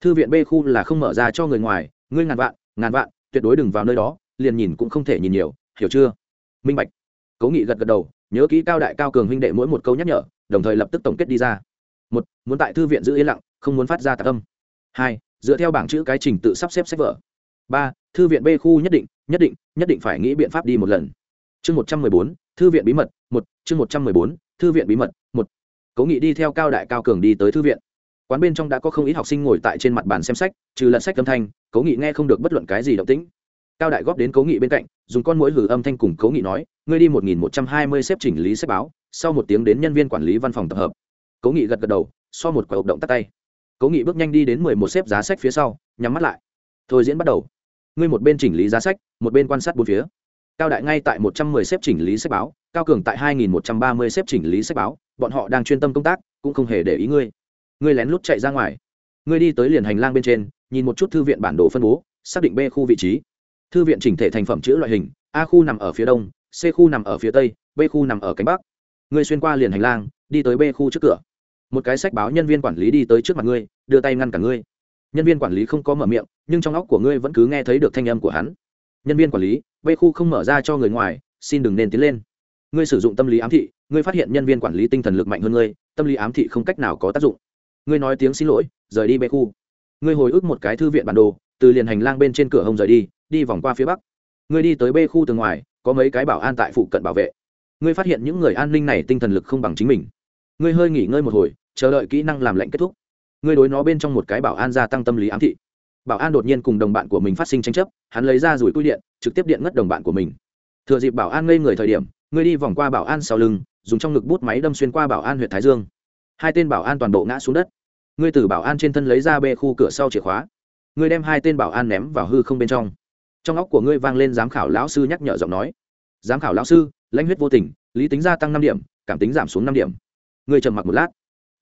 Thư viện b khu là không mở ra cho người ngoài, ngươi ngàn vạn ngàn vạn, tuyệt đối đừng vào nơi đó, liền nhìn cũng không thể nhìn nhiều, hiểu chưa? Minh bạch. Cố nghị gật gật đầu, nhớ kỹ cao đại cao cường huynh đệ mỗi một câu nhắc nhở, đồng thời lập tức tổng kết đi ra. Một, muốn tại thư viện giữ yên lặng, không muốn phát ra tạc âm. Hai, dựa theo bảng chữ cái trình tự sắp xếp sách vở. Ba thư viện b khu nhất định nhất định nhất định phải nghĩ biện pháp đi một lần. Chương một trăm mười bốn, thư viện bí mật, một, chương một trăm mười bốn, thư viện bí mật, một. Cố nghị đi theo cao đại cao cường đi tới thư viện. Quán bên trong đã có không ít học sinh ngồi tại trên mặt bàn xem sách, trừ lật sách âm thanh, cố nghị nghe không được bất luận cái gì động tĩnh. Cao đại góp đến cố nghị bên cạnh, dùng con mũi hử âm thanh cùng cố nghị nói, ngươi đi một nghìn một trăm hai mươi xếp chỉnh lý sách báo, sau một tiếng đến nhân viên quản lý văn phòng tập hợp. Cố nghị gật gật đầu, so một quả hộp động tắt tay. Cố nghị bước nhanh đi đến mười một xếp giá sách phía sau, nhắm mắt lại. Thôi diễn bắt đầu ngươi một bên chỉnh lý giá sách, một bên quan sát bốn phía. Cao đại ngay tại một trăm mười xếp chỉnh lý sách báo, cao cường tại hai nghìn một trăm ba mươi xếp chỉnh lý sách báo, bọn họ đang chuyên tâm công tác, cũng không hề để ý ngươi. Ngươi lén lút chạy ra ngoài. Ngươi đi tới liền hành lang bên trên, nhìn một chút thư viện bản đồ phân bố, xác định b khu vị trí. Thư viện chỉnh thể thành phẩm chữ loại hình, a khu nằm ở phía đông, c khu nằm ở phía tây, b khu nằm ở cánh bắc. Ngươi xuyên qua liền hành lang, đi tới b khu trước cửa. Một cái sách báo nhân viên quản lý đi tới trước mặt ngươi, đưa tay ngăn cả ngươi nhân viên quản lý không có mở miệng, nhưng trong óc của ngươi vẫn cứ nghe thấy được thanh âm của hắn. Nhân viên quản lý b khu không mở ra cho người ngoài, xin đừng nên tiến lên. Ngươi sử dụng tâm lý ám thị, ngươi phát hiện nhân viên quản lý tinh thần lực mạnh hơn ngươi, tâm lý ám thị không cách nào có tác dụng. Ngươi nói tiếng xin lỗi, rời đi bê khu. Ngươi hồi ức một cái thư viện bản đồ, từ liền hành lang bên trên cửa hông rời đi đi vòng qua phía bắc. Ngươi đi tới bê khu từ ngoài, có mấy cái bảo an tại phụ cận bảo vệ. Ngươi phát hiện những người an ninh này tinh thần lực không bằng chính mình. Ngươi hơi nghỉ ngơi một hồi, chờ đợi kỹ năng làm lệnh kết thúc ngươi đối nó bên trong một cái bảo an gia tăng tâm lý ám thị. Bảo an đột nhiên cùng đồng bạn của mình phát sinh tranh chấp, hắn lấy ra rủi cui điện, trực tiếp điện ngất đồng bạn của mình. Thừa dịp bảo an ngây người thời điểm, ngươi đi vòng qua bảo an sau lưng, dùng trong ngực bút máy đâm xuyên qua bảo an huyện thái dương. Hai tên bảo an toàn bộ ngã xuống đất. Ngươi từ bảo an trên thân lấy ra bê khu cửa sau chìa khóa. Ngươi đem hai tên bảo an ném vào hư không bên trong. Trong óc của ngươi vang lên giám khảo lão sư nhắc nhở giọng nói. Giám khảo lão sư, lãnh huyết vô tình, lý tính gia tăng năm điểm, cảm tính giảm xuống năm điểm. Ngươi trầm mặc một lát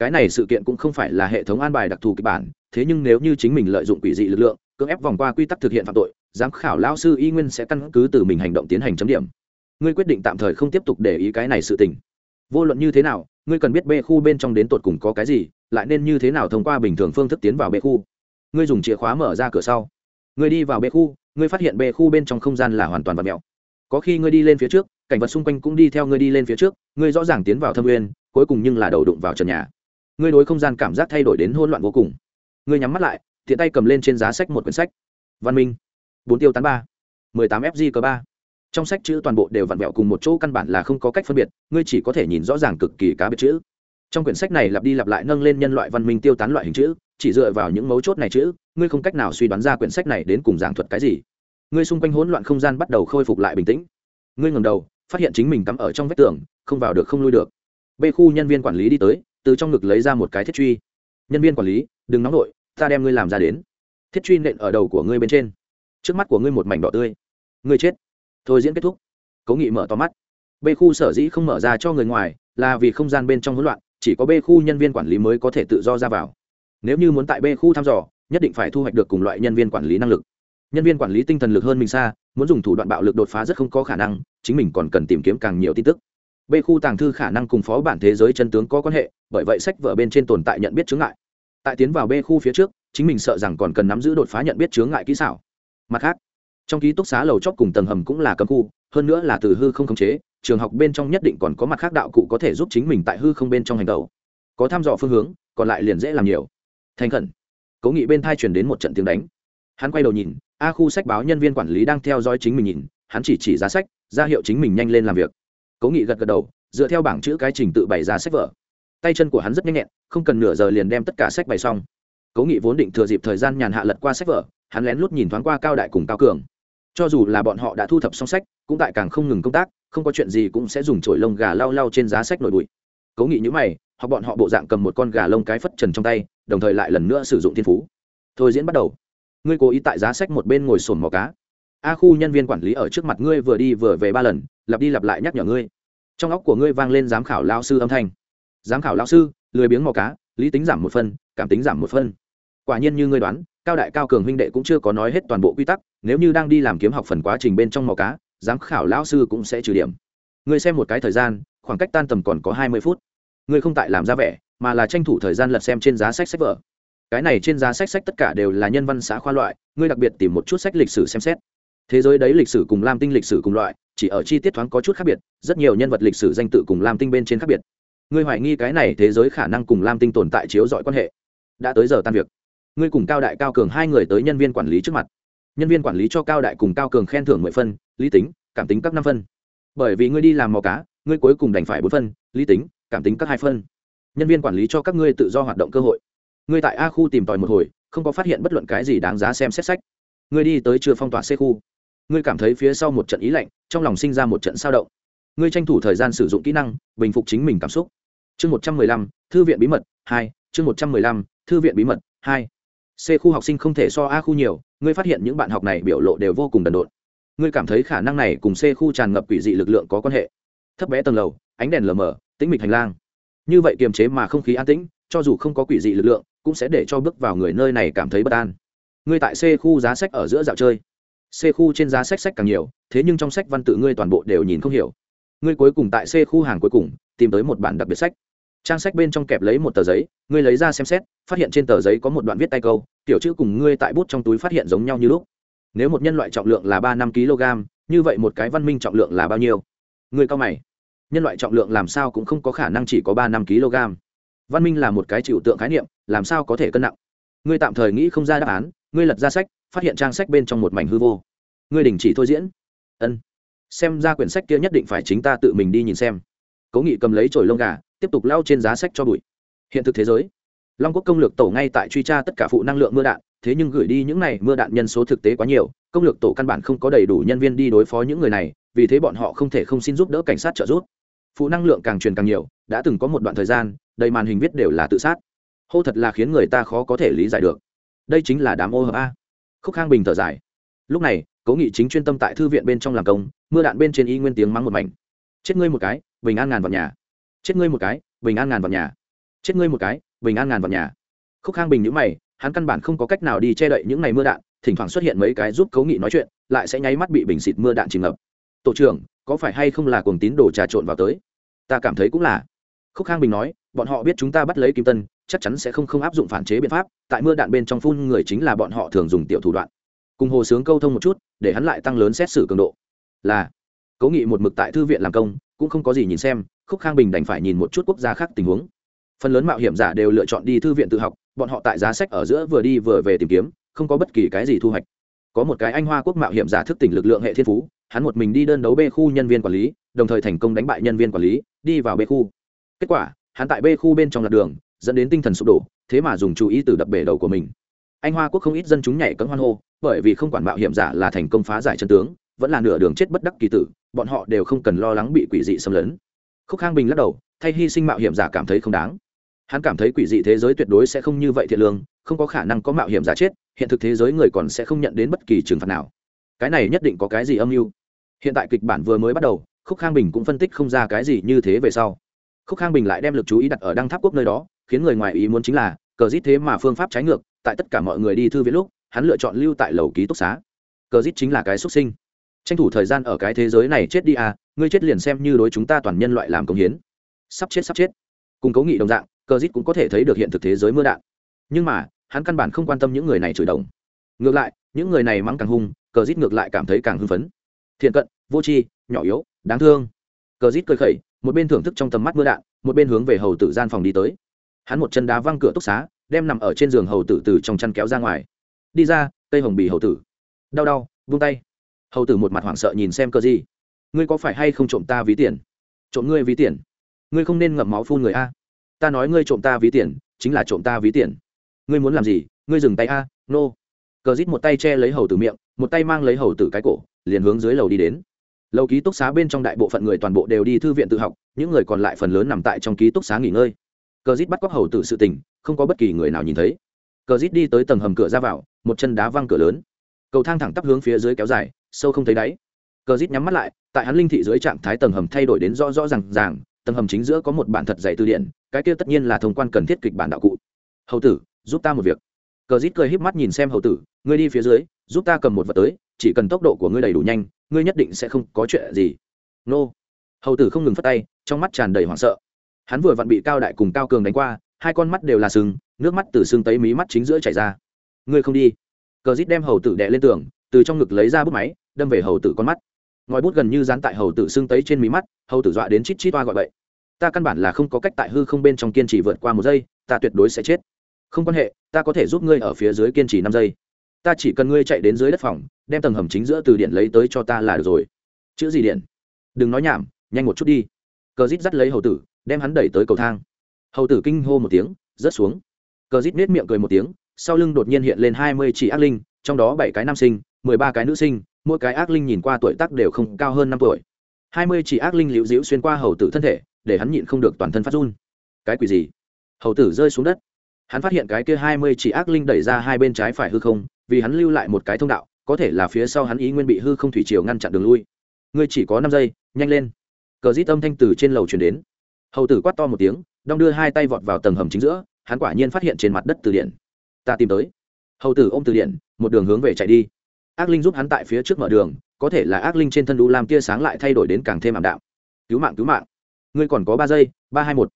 cái này sự kiện cũng không phải là hệ thống an bài đặc thù kịch bản, thế nhưng nếu như chính mình lợi dụng quỷ dị lực lượng, cưỡng ép vòng qua quy tắc thực hiện phạm tội, giám khảo lão sư y nguyên sẽ căn cứ từ mình hành động tiến hành chấm điểm. Ngươi quyết định tạm thời không tiếp tục để ý cái này sự tình. Vô luận như thế nào, ngươi cần biết bê khu bên trong đến tột cùng có cái gì, lại nên như thế nào thông qua bình thường phương thức tiến vào bê khu. Ngươi dùng chìa khóa mở ra cửa sau. Ngươi đi vào bê khu, ngươi phát hiện bê khu bên trong không gian là hoàn toàn vật mẹo. Có khi ngươi đi lên phía trước, cảnh vật xung quanh cũng đi theo ngươi đi lên phía trước, ngươi rõ ràng tiến vào thâm nguyên, cuối cùng nhưng là đầu đụng vào trần nhà ngươi đối không gian cảm giác thay đổi đến hỗn loạn vô cùng. Ngươi nhắm mắt lại, tiện tay cầm lên trên giá sách một quyển sách. Văn minh, bốn tiêu tán ba, mười tám fg cơ ba. Trong sách chữ toàn bộ đều vặn vẹo cùng một chỗ căn bản là không có cách phân biệt, ngươi chỉ có thể nhìn rõ ràng cực kỳ cá biệt chữ. Trong quyển sách này lặp đi lặp lại nâng lên nhân loại văn minh tiêu tán loại hình chữ, chỉ dựa vào những mấu chốt này chữ, ngươi không cách nào suy đoán ra quyển sách này đến cùng giảng thuật cái gì. Ngươi xung quanh hỗn loạn không gian bắt đầu khôi phục lại bình tĩnh. Ngươi ngầm đầu, phát hiện chính mình cắm ở trong vách tường, không vào được không lui được. B khu nhân viên quản lý đi tới từ trong ngực lấy ra một cái thiết truy. Nhân viên quản lý, đừng nóng nổi ta đem ngươi làm ra đến. Thiết truy nện ở đầu của ngươi bên trên. Trước mắt của ngươi một mảnh đỏ tươi. Ngươi chết. Thôi diễn kết thúc. Cố nghị mở to mắt. B khu sở dĩ không mở ra cho người ngoài, là vì không gian bên trong hỗn loạn, chỉ có b khu nhân viên quản lý mới có thể tự do ra vào. Nếu như muốn tại b khu thăm dò, nhất định phải thu hoạch được cùng loại nhân viên quản lý năng lực. Nhân viên quản lý tinh thần lực hơn mình xa, muốn dùng thủ đoạn bạo lực đột phá rất không có khả năng, chính mình còn cần tìm kiếm càng nhiều tin tức b khu tàng thư khả năng cùng phó bản thế giới chân tướng có quan hệ, bởi vậy sách vở bên trên tồn tại nhận biết chướng ngại. Tại tiến vào b khu phía trước, chính mình sợ rằng còn cần nắm giữ đột phá nhận biết chướng ngại kỹ xảo. Mặt khác, trong ký túc xá lầu chóp cùng tầng hầm cũng là cấm khu, hơn nữa là từ hư không khống chế, trường học bên trong nhất định còn có mặt khác đạo cụ có thể giúp chính mình tại hư không bên trong hành tàu có thăm dò phương hướng, còn lại liền dễ làm nhiều. Thành khẩn. Cố nghị bên thai truyền đến một trận tiếng đánh. Hắn quay đầu nhìn, a khu sách báo nhân viên quản lý đang theo dõi chính mình nhìn, hắn chỉ chỉ giá sách, ra hiệu chính mình nhanh lên làm việc cố nghị gật gật đầu, dựa theo bảng chữ cái trình tự bày ra sách vở. Tay chân của hắn rất nhanh nhẹn, không cần nửa giờ liền đem tất cả sách bày xong. Cố nghị vốn định thừa dịp thời gian nhàn hạ lật qua sách vở, hắn lén lút nhìn thoáng qua cao đại cùng cao cường. Cho dù là bọn họ đã thu thập xong sách, cũng tại càng không ngừng công tác, không có chuyện gì cũng sẽ dùng chổi lông gà lau lau trên giá sách nổi bụi. Cố nghị nhữ mày hoặc bọn họ bộ dạng cầm một con gà lông cái phất trần trong tay, đồng thời lại lần nữa sử dụng thiên phú. Thôi diễn bắt đầu. Ngươi cố ý tại giá sách một bên ngồi sồn mò cá. A khu nhân viên quản lý ở trước mặt ngươi vừa đi vừa về ba lần lặp đi lặp lại nhắc nhở ngươi. Trong óc của ngươi vang lên giám khảo lao sư âm thanh. Giám khảo lao sư, lười biếng mò cá, lý tính giảm một phân cảm tính giảm một phân quả nhiên như ngươi đoán, cao đại cao cường huynh đệ cũng chưa có nói hết toàn bộ quy tắc, nếu như đang đi làm kiếm học phần quá trình bên trong mò cá, giám khảo lão sư cũng sẽ trừ điểm. Ngươi xem một cái thời gian, khoảng cách tan tầm còn có hai mươi phút. Ngươi không tại làm ra vẻ, mà là tranh thủ thời gian lật xem trên giá sách sách vở. Cái này trên giá sách sách tất cả đều là nhân văn xã khoa loại, ngươi đặc biệt tìm một chút sách lịch sử xem xét. Thế giới đấy lịch sử cùng lam tinh lịch sử cùng loại chỉ ở chi tiết thoáng có chút khác biệt, rất nhiều nhân vật lịch sử danh tự cùng lam tinh bên trên khác biệt. Ngươi hoài nghi cái này thế giới khả năng cùng lam tinh tồn tại chiếu dọi quan hệ. Đã tới giờ tan việc. Ngươi cùng cao đại cao cường hai người tới nhân viên quản lý trước mặt. Nhân viên quản lý cho cao đại cùng cao cường khen thưởng mười phân, lý tính, cảm tính các năm phân. Bởi vì ngươi đi làm mò cá, ngươi cuối cùng đành phải bốn phân, lý tính, cảm tính các hai phân. Nhân viên quản lý cho các ngươi tự do hoạt động cơ hội. Ngươi tại a khu tìm tòi một hồi, không có phát hiện bất luận cái gì đáng giá xem xét sách. Ngươi đi tới chưa phong tỏa c khu ngươi cảm thấy phía sau một trận ý lạnh, trong lòng sinh ra một trận sao động. Ngươi tranh thủ thời gian sử dụng kỹ năng, bình phục chính mình cảm xúc. Chương một trăm mười lăm, thư viện bí mật, hai, chương một trăm mười lăm, thư viện bí mật, hai. C khu học sinh không thể so a khu nhiều, ngươi phát hiện những bạn học này biểu lộ đều vô cùng đần độn. Ngươi cảm thấy khả năng này cùng c khu tràn ngập quỷ dị lực lượng có quan hệ. Thấp bé tầng lầu, ánh đèn lờ mờ, tĩnh mịch hành lang. Như vậy kiềm chế mà không khí an tĩnh, cho dù không có quỷ dị lực lượng, cũng sẽ để cho bước vào người nơi này cảm thấy bất an. Ngươi tại c khu giá sách ở giữa dạo chơi c khu trên giá sách sách càng nhiều, thế nhưng trong sách văn tự ngươi toàn bộ đều nhìn không hiểu. Ngươi cuối cùng tại c khu hàng cuối cùng, tìm tới một bản đặc biệt sách. Trang sách bên trong kẹp lấy một tờ giấy, ngươi lấy ra xem xét, phát hiện trên tờ giấy có một đoạn viết tay câu, tiểu chữ cùng ngươi tại bút trong túi phát hiện giống nhau như lúc. Nếu một nhân loại trọng lượng là ba năm kg, như vậy một cái văn minh trọng lượng là bao nhiêu? Ngươi cao mày. Nhân loại trọng lượng làm sao cũng không có khả năng chỉ có ba năm kg. Văn minh là một cái chịu tượng khái niệm, làm sao có thể cân nặng? Ngươi tạm thời nghĩ không ra đáp án, ngươi lật ra sách phát hiện trang sách bên trong một mảnh hư vô. Ngươi đình chỉ thôi diễn. Ân. Xem ra quyển sách kia nhất định phải chính ta tự mình đi nhìn xem. Cố nghị cầm lấy chổi lông gà, tiếp tục lao trên giá sách cho bụi. Hiện thực thế giới. Long quốc công lược tổ ngay tại truy tra tất cả phụ năng lượng mưa đạn, thế nhưng gửi đi những này mưa đạn nhân số thực tế quá nhiều, công lược tổ căn bản không có đầy đủ nhân viên đi đối phó những người này, vì thế bọn họ không thể không xin giúp đỡ cảnh sát trợ giúp. Phụ năng lượng càng truyền càng nhiều, đã từng có một đoạn thời gian, đầy màn hình viết đều là tự sát. Hô thật là khiến người ta khó có thể lý giải được. Đây chính là đám ô hợp a khúc khang bình thở dài. Lúc này, cố nghị chính chuyên tâm tại thư viện bên trong làm công, mưa đạn bên trên y nguyên tiếng mắng một mảnh. Chết ngươi một cái, bình an ngàn vào nhà. Chết ngươi một cái, bình an ngàn vào nhà. Chết ngươi một cái, bình an ngàn vào nhà. Khúc khang bình nhữ mày, hắn căn bản không có cách nào đi che đậy những ngày mưa đạn, thỉnh thoảng xuất hiện mấy cái giúp cố nghị nói chuyện, lại sẽ nháy mắt bị bình xịt mưa đạn chìm ngập. Tổ trưởng, có phải hay không là cuồng tín đồ trà trộn vào tới? Ta cảm thấy cũng là. Khúc khang bình nói, bọn họ biết chúng ta bắt lấy kim tân chắc chắn sẽ không không áp dụng phản chế biện pháp, tại mưa đạn bên trong phun người chính là bọn họ thường dùng tiểu thủ đoạn. Cùng hồ sướng câu thông một chút, để hắn lại tăng lớn xét xử cường độ. Là, cố nghị một mực tại thư viện làm công, cũng không có gì nhìn xem, khúc khang bình đành phải nhìn một chút quốc gia khác tình huống. Phần lớn mạo hiểm giả đều lựa chọn đi thư viện tự học, bọn họ tại giá sách ở giữa vừa đi vừa về tìm kiếm, không có bất kỳ cái gì thu hoạch. Có một cái anh hoa quốc mạo hiểm giả thức tỉnh lực lượng hệ thiên phú, hắn một mình đi đơn đấu b khu nhân viên quản lý, đồng thời thành công đánh bại nhân viên quản lý, đi vào b khu. Kết quả, hắn tại b khu bên trong lạc đường dẫn đến tinh thần sụp đổ, thế mà dùng chú ý từ đập bể đầu của mình. Anh hoa quốc không ít dân chúng nhảy cấm hoan hô, bởi vì không quản mạo hiểm giả là thành công phá giải chân tướng, vẫn là nửa đường chết bất đắc kỳ tử, bọn họ đều không cần lo lắng bị quỷ dị xâm lấn. Khúc khang bình lắc đầu, thay hy sinh mạo hiểm giả cảm thấy không đáng. Hắn cảm thấy quỷ dị thế giới tuyệt đối sẽ không như vậy thiệt lương, không có khả năng có mạo hiểm giả chết, hiện thực thế giới người còn sẽ không nhận đến bất kỳ trừng phạt nào. Cái này nhất định có cái gì âm mưu? Hiện tại kịch bản vừa mới bắt đầu, khúc khang bình cũng phân tích không ra cái gì như thế về sau. Khúc khang bình lại đem lực chú ý đặt ở đăng tháp quốc nơi đó khiến người ngoài ý muốn chính là, cờ rít thế mà phương pháp trái ngược, tại tất cả mọi người đi thư viện lúc, hắn lựa chọn lưu tại lầu ký túc xá. Cờ rít chính là cái xuất sinh. Tranh thủ thời gian ở cái thế giới này chết đi à ngươi chết liền xem như đối chúng ta toàn nhân loại làm công hiến. Sắp chết sắp chết. Cùng cấu nghị đồng dạng, cờ rít cũng có thể thấy được hiện thực thế giới mưa đạn. Nhưng mà, hắn căn bản không quan tâm những người này chửi đồng. Ngược lại, những người này mắng càng hung, cờ rít ngược lại cảm thấy càng hưng phấn. Thiện cận, vô tri, nhỏ yếu, đáng thương. Cờ rít cười khẩy, một bên thưởng thức trong tầm mắt mưa đạn, một bên hướng về hầu tử gian phòng đi tới hắn một chân đá văng cửa túc xá, đem nằm ở trên giường hầu tử từ trong chăn kéo ra ngoài. Đi ra, cây hồng bì hầu tử. Đau đau, vung tay. Hầu tử một mặt hoảng sợ nhìn xem cơ gì ngươi có phải hay không trộm ta ví tiền? Trộm ngươi ví tiền? Ngươi không nên ngậm máu phun người a. Ta nói ngươi trộm ta ví tiền, chính là trộm ta ví tiền. Ngươi muốn làm gì? Ngươi dừng tay a, nô、no. cờ rít một tay che lấy hầu tử miệng, một tay mang lấy hầu tử cái cổ, liền hướng dưới lầu đi đến. Lầu ký túc xá bên trong đại bộ phận người toàn bộ đều đi thư viện tự học, những người còn lại phần lớn nằm tại trong ký túc xá nghỉ ngơi cờ rít bắt cóc hầu tử sự tình, không có bất kỳ người nào nhìn thấy. Cờ rít đi tới tầng hầm cửa ra vào, một chân đá văng cửa lớn. Cầu thang thẳng tắp hướng phía dưới kéo dài, sâu không thấy đáy. Cờ rít nhắm mắt lại, tại hắn linh thị dưới trạng thái tầng hầm thay đổi đến rõ rõ r à n g ràng, tầng hầm chính giữa có một bản thật dày từ điển, cái kia tất nhiên là thông quan cần thiết kịch bản đạo cụ. Hầu tử, giúp ta một việc. Cờ rít cười híp mắt nhìn xem hầu tử, ngươi đi phía dưới, giúp ta cầm một vật tới, chỉ cần tốc độ của ngươi đầy đủ nhanh, ngươi nhất định sẽ không có chuyện gì. Nô. Hầu tử không ngừng phất tay, trong mắt tràn đầy hoảng sợ hắn vừa vặn bị cao đại cùng cao cường đánh qua, hai con mắt đều là sừng, nước mắt từ xương tấy mí mắt chính giữa chảy ra. Ngươi không đi. Cờ rít đem hầu tử đè lên tường, từ trong ngực lấy ra bút máy, đâm về hầu tử con mắt. Ngòi bút gần như dán tại hầu tử xương tấy trên mí mắt, hầu tử dọa đến chít chít toa gọi bậy. Ta căn bản là không có cách tại hư không bên trong kiên trì vượt qua một giây, ta tuyệt đối sẽ chết. Không quan hệ, ta có thể giúp ngươi ở phía dưới kiên trì năm giây. Ta chỉ cần ngươi chạy đến dưới đất phòng, đem tầng hầm chính giữa từ điện lấy tới cho ta là được rồi. Chữ gì điện? Đừng nói nhảm, nhanh một chút đi. Cờ rít dắt lấy hầu tử đem hắn đẩy tới cầu thang. Hầu tử kinh hô một tiếng, rớt xuống. Cờ rít nết miệng cười một tiếng, sau lưng đột nhiên hiện lên hai mươi chỉ ác linh, trong đó bảy cái nam sinh, mười ba cái nữ sinh, mỗi cái ác linh nhìn qua tuổi tác đều không cao hơn năm tuổi. Hai mươi chỉ ác linh liễu dĩu xuyên qua hầu tử thân thể, để hắn nhịn không được toàn thân phát run. Cái quỷ gì? Hầu tử rơi xuống đất. Hắn phát hiện cái kia hai mươi chỉ ác linh đẩy ra hai bên trái phải hư không, vì hắn lưu lại một cái thông đạo, có thể là phía sau hắn ý nguyên bị hư không thủy chiều ngăn chặn đường lui. Ngươi chỉ có năm giây, nhanh lên. Cờ rít âm thanh từ trên lầu chuyển đến hầu tử quát to một tiếng, đong đưa hai tay vọt vào tầng hầm chính giữa, hắn quả nhiên phát hiện trên mặt đất từ điện. Ta tìm tới. Hầu tử ôm từ điện, một đường hướng về chạy đi. Ác linh giúp hắn tại phía trước mở đường, có thể là ác linh trên thân đu làm tia sáng lại thay đổi đến càng thêm ảm đạm. Cứu mạng cứu mạng. Ngươi còn có ba giây, ba hai một.